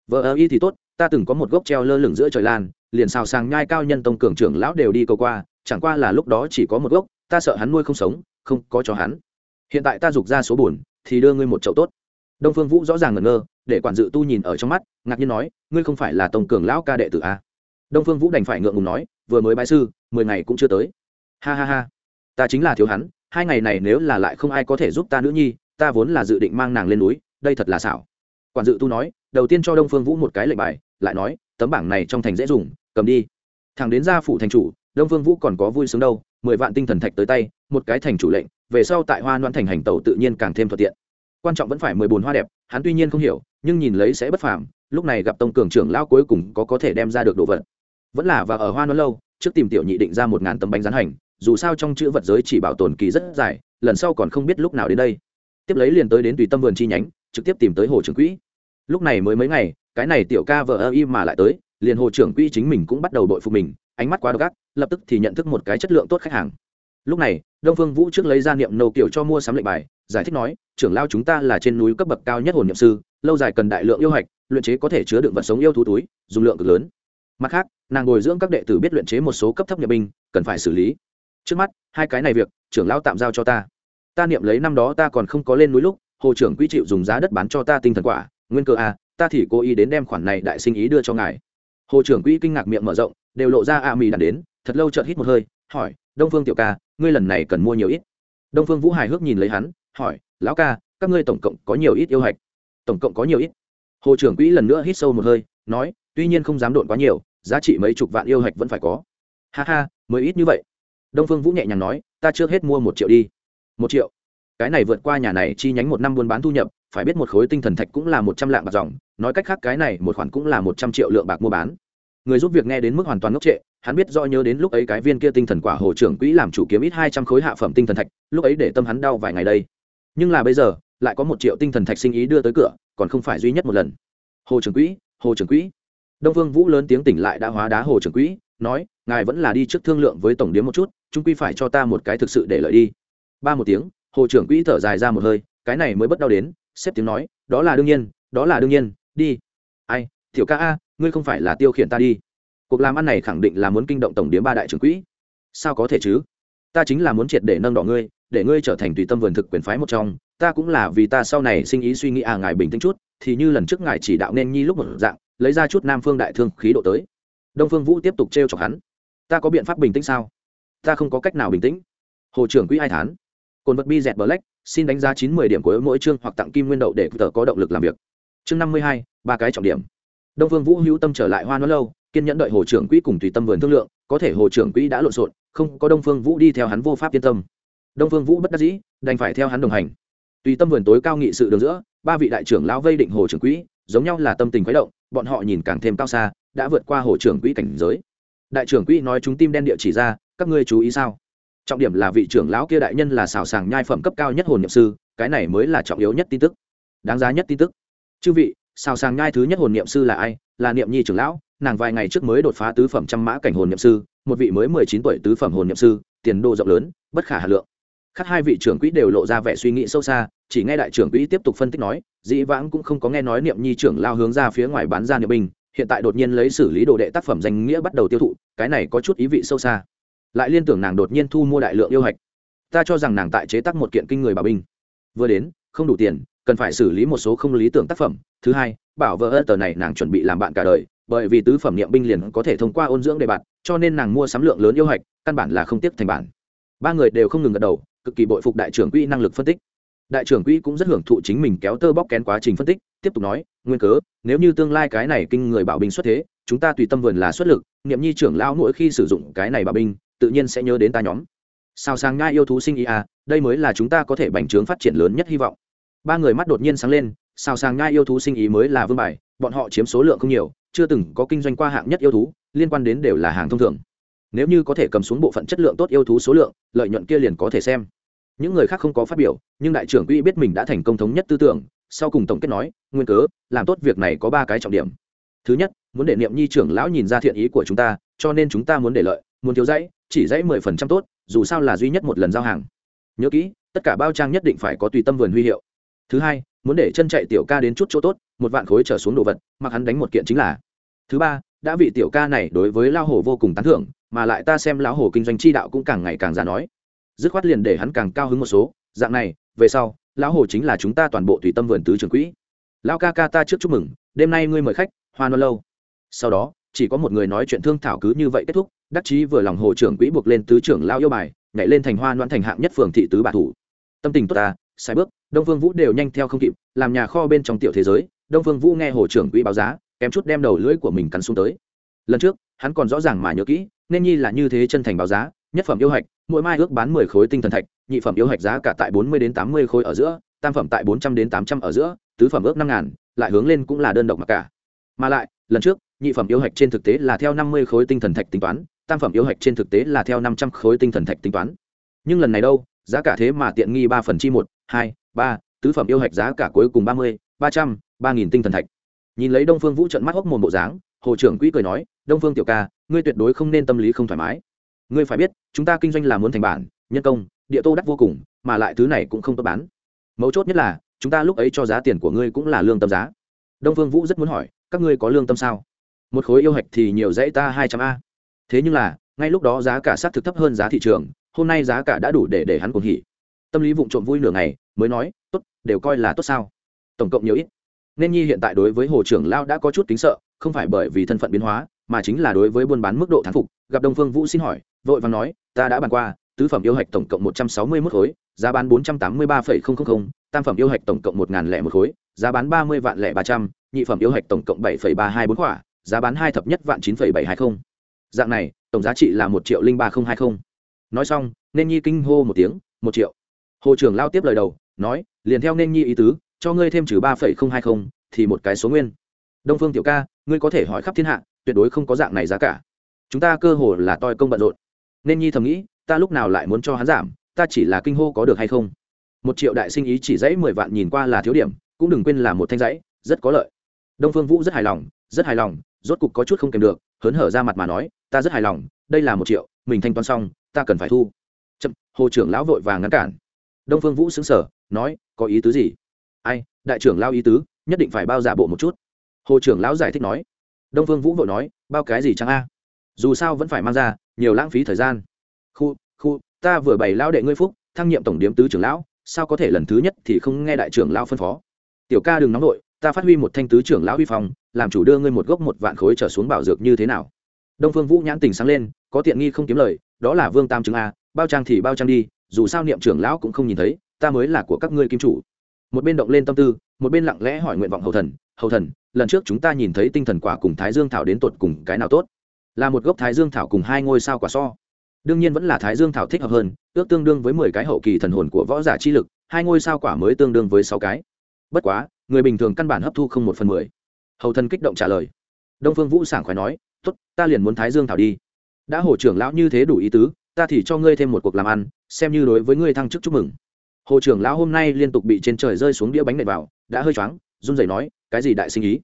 Vợ ơ y thì tốt, ta từng có một gốc treo lơ lửng giữa trời lan, liền xào sàng nhai cao nhân tông cường trưởng lão đều đi cầu qua, chẳng qua là lúc đó chỉ có một gốc, ta sợ hắn nuôi không sống, không có cho hắn. Hiện tại ta giục ra số buồn, thì đưa ngươi một chậu tốt. Đông phương vũ rõ ràng ngẩn ngơ, để quản dự tu nhìn ở trong mắt, ngạc nhiên nói, ngươi không phải là tông cường lão ca đệ tử a đông phương vũ đành phải ngượng ngùng nói, vừa mới bái sư, mười ngày cũng chưa tới. Ha ha ha, ta chính là thiếu hắn, hai ngày này nếu là lại không ai có thể giúp ta nữ nhi ta vốn là dự định mang nàng lên núi, đây thật là xảo. Quản dự tu nói, đầu tiên cho đông phương vũ một cái lệnh bài, lại nói, tấm bảng này trong thành dễ dùng, cầm đi. Thằng đến gia phủ thành chủ, đông phương vũ còn có vui sướng đâu, mười vạn tinh thần thạch tới tay, một cái thành chủ lệnh, về sau tại hoa noan thành hành tàu tự nhiên càng thêm thuận tiện. Quan trọng vẫn phải mười bồn hoa đẹp, hắn tuy nhiên không hiểu, nhưng nhìn lấy sẽ bất phàm, lúc này gặp tông cường trưởng lao cuối cùng có có thể đem ra được đồ vật. Vẫn là và ở hoa noan lâu, trước tìm tiểu nhị định ra một ngàn tấm bánh rán hành, dù sao trong chữ vật giới chỉ bảo tồn kỳ rất dài, lần sau còn không biết lúc nào đến đây tiếp lấy liền tới đến tùy tâm vườn chi nhánh, trực tiếp tìm tới hồ trưởng quỹ. Lúc này mới mấy ngày, cái này tiểu ca vợ ơ y mà lại tới, liền hồ trưởng quỹ chính mình cũng bắt đầu đội phục mình, ánh mắt quá độc ác, lập tức thì nhận thức một cái chất lượng tốt khách hàng. Lúc này, đông phương vũ trước lấy ra niệm nâu kiểu cho mua sắm lệnh bài, giải thích nói, trưởng lao chúng ta là trên núi cấp bậc cao nhất hồn niệm sư, lâu dài cần đại lượng yêu hạch, luyện chế có thể chứa đựng vật sống yêu thú túi, dùng lượng cực lớn. Mặt khác, nàng bồi dưỡng các đệ tử biết luyện chế một số cấp thấp nhập binh, cần phải xử lý. Trước mắt, hai cái này việc, trưởng lão tạm giao cho ta ta niệm lấy năm đó ta còn không có lên núi lúc, hồ trưởng quy chịu dùng giá đất bán cho ta tinh thần quả, nguyên cơ à ta thì cố ý đến đem khoản này đại sinh ý đưa cho ngài. Hồ trưởng quỹ kinh ngạc miệng mở rộng, đều lộ ra a mì đàn đến, thật lâu chợt hít một hơi, hỏi, đông phương tiểu ca, ngươi lần này cần mua nhiều ít? Đông phương vũ hài hước nhìn lấy hắn, hỏi, lão ca, các ngươi tổng cộng có nhiều ít yêu hạch? Tổng cộng có nhiều ít? Hồ trưởng quỹ lần nữa hít sâu một hơi, nói, tuy nhiên không dám độn quá nhiều, giá trị mấy chục vạn yêu hạch vẫn phải có. Ha ha mới ít như vậy. Đông phương vũ nhẹ nhàng nói, ta trước hết mua một triệu đi một triệu. Cái này vượt qua nhà này chi nhánh một năm buôn bán thu nhập, phải biết một khối tinh thần thạch cũng là một trăm lạng bạc dòng, nói cách khác cái này một khoản cũng là một trăm triệu lượng bạc mua bán. Người giúp việc nghe đến mức hoàn toàn ngốc trệ, hắn biết do nhớ đến lúc ấy cái viên kia tinh thần quả hồ trưởng quỹ làm chủ kiếm ít hai trăm khối hạ phẩm tinh thần thạch, lúc ấy để tâm hắn đau vài ngày đây. Nhưng là bây giờ, lại có một triệu tinh thần thạch sinh ý đưa tới cửa, còn không phải duy nhất một lần. Hồ trưởng quỹ, hồ trưởng quỹ. Đông Vương vũ lớn tiếng tỉnh lại đã hóa đá hồ trưởng quỹ, nói, ngài vẫn là đi trước thương lượng với tổng điếm một chút chúng quy phải cho ta một cái thực sự để lợi đi ba một tiếng, hồ trưởng quỹ thở dài ra một hơi, cái này mới bất đau đến, xếp tiếng nói, đó là đương nhiên, đó là đương nhiên, đi. Ai thiểu ca a, ngươi không phải là tiêu khiển ta đi. Cuộc làm ăn này khẳng định là muốn kinh động tổng điếm ba đại trưởng quỹ. Sao có thể chứ? Ta chính là muốn triệt để nâng đỏ ngươi, để ngươi trở thành tùy tâm vườn thực quyền phái một trong. Ta cũng là vì ta sau này sinh ý suy nghĩ à ngài bình tĩnh chút, thì như lần trước ngài chỉ đạo nên nhi lúc một dạng, lấy ra chút nam phương đại thương khí độ tới. Đông phương vũ tiếp tục t r e o chọc hắn. Ta có biện pháp bình tĩnh sao? Ta không có cách nào bình tĩnh. Hồ trưởng quỹ ai thán cồn vật bi dẹt black, xin đánh giá chín mươi điểm của mỗi chương hoặc tặng kim nguyên đậu để tờ có động lực làm việc. Chương năm mươi hai, ba cái trọng điểm. Đông phương vũ hữu tâm trở lại hoa nó lâu, kiên nhẫn đợi hồ trưởng quỹ cùng tùy tâm vườn thương lượng, có thể hồ trưởng quỹ đã lộn xộn, không có đông phương vũ đi theo hắn vô pháp yên tâm. Đông phương vũ bất đắc dĩ, đành phải theo hắn đồng hành. Tùy tâm vườn tối cao nghị sự đường giữa, ba vị đại trưởng lão vây định hồ trưởng quỹ, giống nhau là tâm tình khuấy động, bọn họ nhìn càng thêm cao xa, đã vượt qua hồ trưởng quỹ cảnh giới. Đại trưởng quỹ nói chúng tim đen địa chỉ ra, các ngươi chú ý sao? Trọng điểm là vị trưởng lão kia đại nhân là xào sàng nhai phẩm cấp cao nhất hồn nhậm sư, cái này mới là trọng yếu nhất tin tức. Đáng giá nhất tin tức. Chư vị, xào sàng nhai thứ nhất hồn niệm sư là ai? Là niệm nhi trưởng lão, nàng vài ngày trước mới đột phá tứ phẩm trăm mã cảnh hồn niệm sư, một vị mới mười chín tuổi tứ phẩm hồn niệm sư, tiền đồ rộng lớn, bất khả hà lượng. Khác hai vị trưởng quỹ đều lộ ra vẻ suy nghĩ sâu xa, chỉ nghe đại trưởng quỹ tiếp tục phân tích nói, dĩ vãng cũng không có nghe nói niệm nhi trưởng lao hướng ra phía ngoài bán ra niệm binh, hiện tại đột nhiên lấy xử lý đồ đệ tác phẩm danh nghĩa bắt đầu tiêu thụ, cái này có chút ý vị sâu xa lại liên tưởng nàng đột nhiên thu mua đại lượng yêu hạch. Ta cho rằng nàng tại chế tác một kiện kinh người bảo binh. Vừa đến, không đủ tiền, cần phải xử lý một số không lý tưởng tác phẩm. Thứ hai, bảo vợ ân tờ này nàng chuẩn bị làm bạn cả đời, bởi vì tứ phẩm niệm binh liền có thể thông qua ôn dưỡng đề bạt, cho nên nàng mua sắm lượng lớn yêu hạch, căn bản là không tiếp thành bản. Ba người đều không ngừng gật đầu, cực kỳ bội phục đại trưởng quỹ năng lực phân tích. Đại trưởng quỹ cũng rất hưởng thụ chính mình kéo tơ bóc kén quá trình phân tích, tiếp tục nói, nguyên cớ, nếu như tương lai cái này kinh người bảo binh xuất thế, chúng ta tùy tâm vườn là xuất lực, niệm nhi trưởng lão mỗi khi sử dụng cái này bảo binh tự nhiên sẽ nhớ đến ta nhóm. Sao sang ngay yêu thú sinh ý à đây mới là chúng ta có thể bành trướng phát triển lớn nhất hy vọng. Ba người mắt đột nhiên sáng lên, sao sang ngay yêu thú sinh ý mới là vương bài, bọn họ chiếm số lượng không nhiều, chưa từng có kinh doanh qua hạng nhất yêu thú, liên quan đến đều là hàng thông thường. Nếu như có thể cầm xuống bộ phận chất lượng tốt yêu thú số lượng, lợi nhuận kia liền có thể xem. Những người khác không có phát biểu, nhưng đại trưởng quỹ biết mình đã thành công thống nhất tư tưởng, sau cùng tổng kết nói, nguyên cớ, làm tốt việc này có ba cái trọng điểm. Thứ nhất, muốn để niệm nhi trưởng lão nhìn ra thiện ý của chúng ta, cho nên chúng ta muốn để lợi, muốn thiếu dãy chỉ dãy mười phần trăm tốt, dù sao là duy nhất một lần giao hàng. Nhớ kỹ, tất cả bao trang nhất định phải có tùy tâm vườn huy hiệu. Thứ hai, muốn để chân chạy tiểu ca đến chút chỗ tốt, một vạn khối trở xuống đồ vật, mặc hắn đánh một kiện chính là. Thứ ba, đã vị tiểu ca này đối với lao hồ vô cùng tán thưởng, mà lại ta xem lão hồ kinh doanh chi đạo cũng càng ngày càng già nói. Dứt khoát liền để hắn càng cao hứng một số, dạng này, về sau, lão hồ chính là chúng ta toàn bộ tùy tâm vườn tứ trường quỹ. Lão ca ca ta trước chúc mừng, đêm nay ngươi mời khách, hoa non lâu. Sau đó chỉ có một người nói chuyện thương thảo cứ như vậy kết thúc, đắc chí vừa lòng hồ trưởng quỹ buộc lên tứ trưởng lao yêu bài, nhảy lên thành hoa loan thành hạng nhất phường thị tứ bà thủ. Tâm tình tốt ta, sai bước, đông phương vũ đều nhanh theo không kịp, làm nhà kho bên trong tiểu thế giới, đông phương vũ nghe hồ trưởng quỹ báo giá, kém chút đem đầu lưỡi của mình cắn xuống tới. Lần trước, hắn còn rõ ràng mà nhớ kỹ, nên nhi là như thế chân thành báo giá, nhất phẩm yêu hạch, mỗi mai ước bán mười khối tinh thần thạch, nhị phẩm yêu hạch giá cả tại bốn mươi đến tám mươi khối ở giữa, tam phẩm tại bốn trăm đến tám trăm ở giữa, tứ phẩm ước năm ngàn, lại hướng lên cũng là đơn độc mặc cả. Mà lại, lần trước nhị phẩm yêu hạch trên thực tế là theo năm mươi khối tinh thần thạch tính toán, tam phẩm yêu hạch trên thực tế là theo năm trăm khối tinh thần thạch tính toán. Nhưng lần này đâu, giá cả thế mà tiện nghi ba phần chi một, hai, ba, tứ phẩm yêu hạch giá cả cuối cùng ba mươi, ba trăm, ba nghìn tinh thần thạch. Nhìn lấy đông phương vũ trận mắt hốc mồm bộ dáng, hồ trưởng quỹ cười nói, đông phương tiểu ca, ngươi tuyệt đối không nên tâm lý không thoải mái. Ngươi phải biết, chúng ta kinh doanh là muốn thành bản, nhân công, địa tô đắt vô cùng, mà lại thứ này cũng không tốt bán. Mấu chốt nhất là, chúng ta lúc ấy cho giá tiền của ngươi cũng là lương tâm giá. Đông phương vũ rất muốn hỏi, các ngươi có lương tâm sao? Một khối yêu hạch thì nhiều dãy ta hai trăm a. Thế nhưng là, ngay lúc đó giá cả s á t thực thấp hơn giá thị trường, hôm nay giá cả đã đủ để để hắn cuồng hỉ. Tâm lý vụng trộm vui nửa ngày, mới nói, tốt, đều coi là tốt sao? Tổng cộng nhiều ít. Nên nhi hiện tại đối với hồ trưởng lao đã có chút kính sợ, không phải bởi vì thân phận biến hóa, mà chính là đối với buôn bán mức độ thán phục. Gặp đông phương vũ xin hỏi, vội và nói, ta đã bàn qua, tứ phẩm yêu hạch tổng cộng một trăm sáu mươi mức khối, giá bán bốn trăm tám mươi ba tam phẩm yêu hạch tổng cộng một ngàn lẻ một khối, giá bán ba mươi vạn lẻ ba trăm, nhị phẩm yêu hạch tổng cộng bảy ba hai bốn khỏa giá bán hai thập nhất vạn chín bảy hai mươi dạng này, tổng giá trị là một triệu linh ba nghìn hai mươi nói xong, nên nhi kinh hô một tiếng, một triệu. Hồ trưởng lao tiếp lời đầu, nói, liền theo nên nhi ý tứ, cho ngươi thêm trừ ba phẩy không hai không, thì một cái số nguyên. Đông phương tiểu ca, ngươi có thể hỏi khắp thiên hạ, tuyệt đối không có dạng này giá cả. Chúng ta cơ hồ là toi công bận rộn. Nên nhi thầm nghĩ, ta lúc nào lại muốn cho hắn giảm, ta chỉ là kinh hô có được hay không. Một triệu đại sinh ý chỉ dãy mười vạn nhìn qua là thiếu điểm, cũng đừng quên là một thanh dãy, rất có lợi. Đông phương vũ rất hài lòng, rất hài lòng rốt cục có chút không kèm được, hớn hở ra mặt mà nói, ta rất hài lòng, đây là một triệu, mình thanh toán xong, ta cần phải thu. Chậm, hồ trưởng lão vội vàng ngăn cản. Đông phương vũ xứng sở nói, có ý tứ gì? Ai, đại trưởng lao ý tứ, nhất định phải bao giả bộ một chút. Hồ trưởng lão giải thích nói. Đông phương vũ vội nói, bao cái gì chẳng a? Dù sao vẫn phải mang ra, nhiều lãng phí thời gian. Khu khu, ta vừa bày lao đệ ngươi phúc, thăng nhiệm tổng điếm tứ trưởng lão, sao có thể lần thứ nhất thì không nghe đại trưởng lão phân phó? Tiểu ca đừng nóng nội ta phát huy một thanh tứ trưởng lão huy phong, làm chủ đưa ngươi một gốc một vạn khối trở xuống bảo dược như thế nào? Đông phương vũ nhãn tình sáng lên, có tiện nghi không kiếm lời, đó là vương tam chứng a, bao trang thì bao trang đi, dù sao niệm trưởng lão cũng không nhìn thấy, ta mới là của các ngươi kim chủ. Một bên động lên tâm tư, một bên lặng lẽ hỏi nguyện vọng hầu thần hầu thần, lần trước chúng ta nhìn thấy tinh thần quả cùng thái dương thảo đến tột cùng cái nào tốt? Là một gốc thái dương thảo cùng hai ngôi sao quả so. Đương nhiên vẫn là thái dương thảo thích hợp hơn, ước tương đương với mười cái hậu kỳ thần hồn của võ giả chi lực, hai ngôi sao quả mới tương đương với sáu cái. Bất quá người bình thường căn bản hấp thu không một phần mười. Hầu thần kích động trả lời. Đông phương vũ sảng khoái nói t ố t ta liền muốn thái dương thảo đi. Đã hồ trưởng lão như thế đủ ý tứ, ta thì cho ngươi thêm một cuộc làm ăn, xem như đối với ngươi thăng chức chúc mừng. Hồ trưởng lão hôm nay liên tục bị trên trời rơi xuống đĩa bánh nệ vào, đã hơi choáng, run rẩy nói, cái gì đại sinh ý?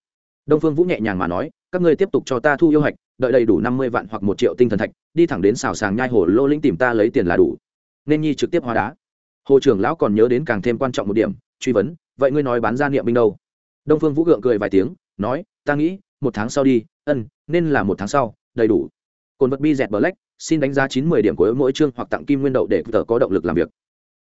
Đông phương vũ nhẹ nhàng mà nói, các ngươi tiếp tục cho ta thu yêu hạch, đợi đầy đủ năm mươi vạn hoặc một triệu tinh thần thạch, đi thẳng đến xào sàng nhai hồ lô linh tìm ta lấy tiền là đủ. Nên nhi trực tiếp hóa đá. Hồ trưởng lão còn nhớ đến càng thêm quan trọng một điểm, truy vấn vậy ngươi nói bán ra niệm binh đâu? Đông phương vũ gượng cười vài tiếng nói ta nghĩ một tháng sau đi ân nên là một tháng sau đầy đủ. Cồn vật bi dẹt bờ lách, xin đánh giá chín mươi điểm của mỗi chương hoặc tặng kim nguyên đậu để tờ có động lực làm việc.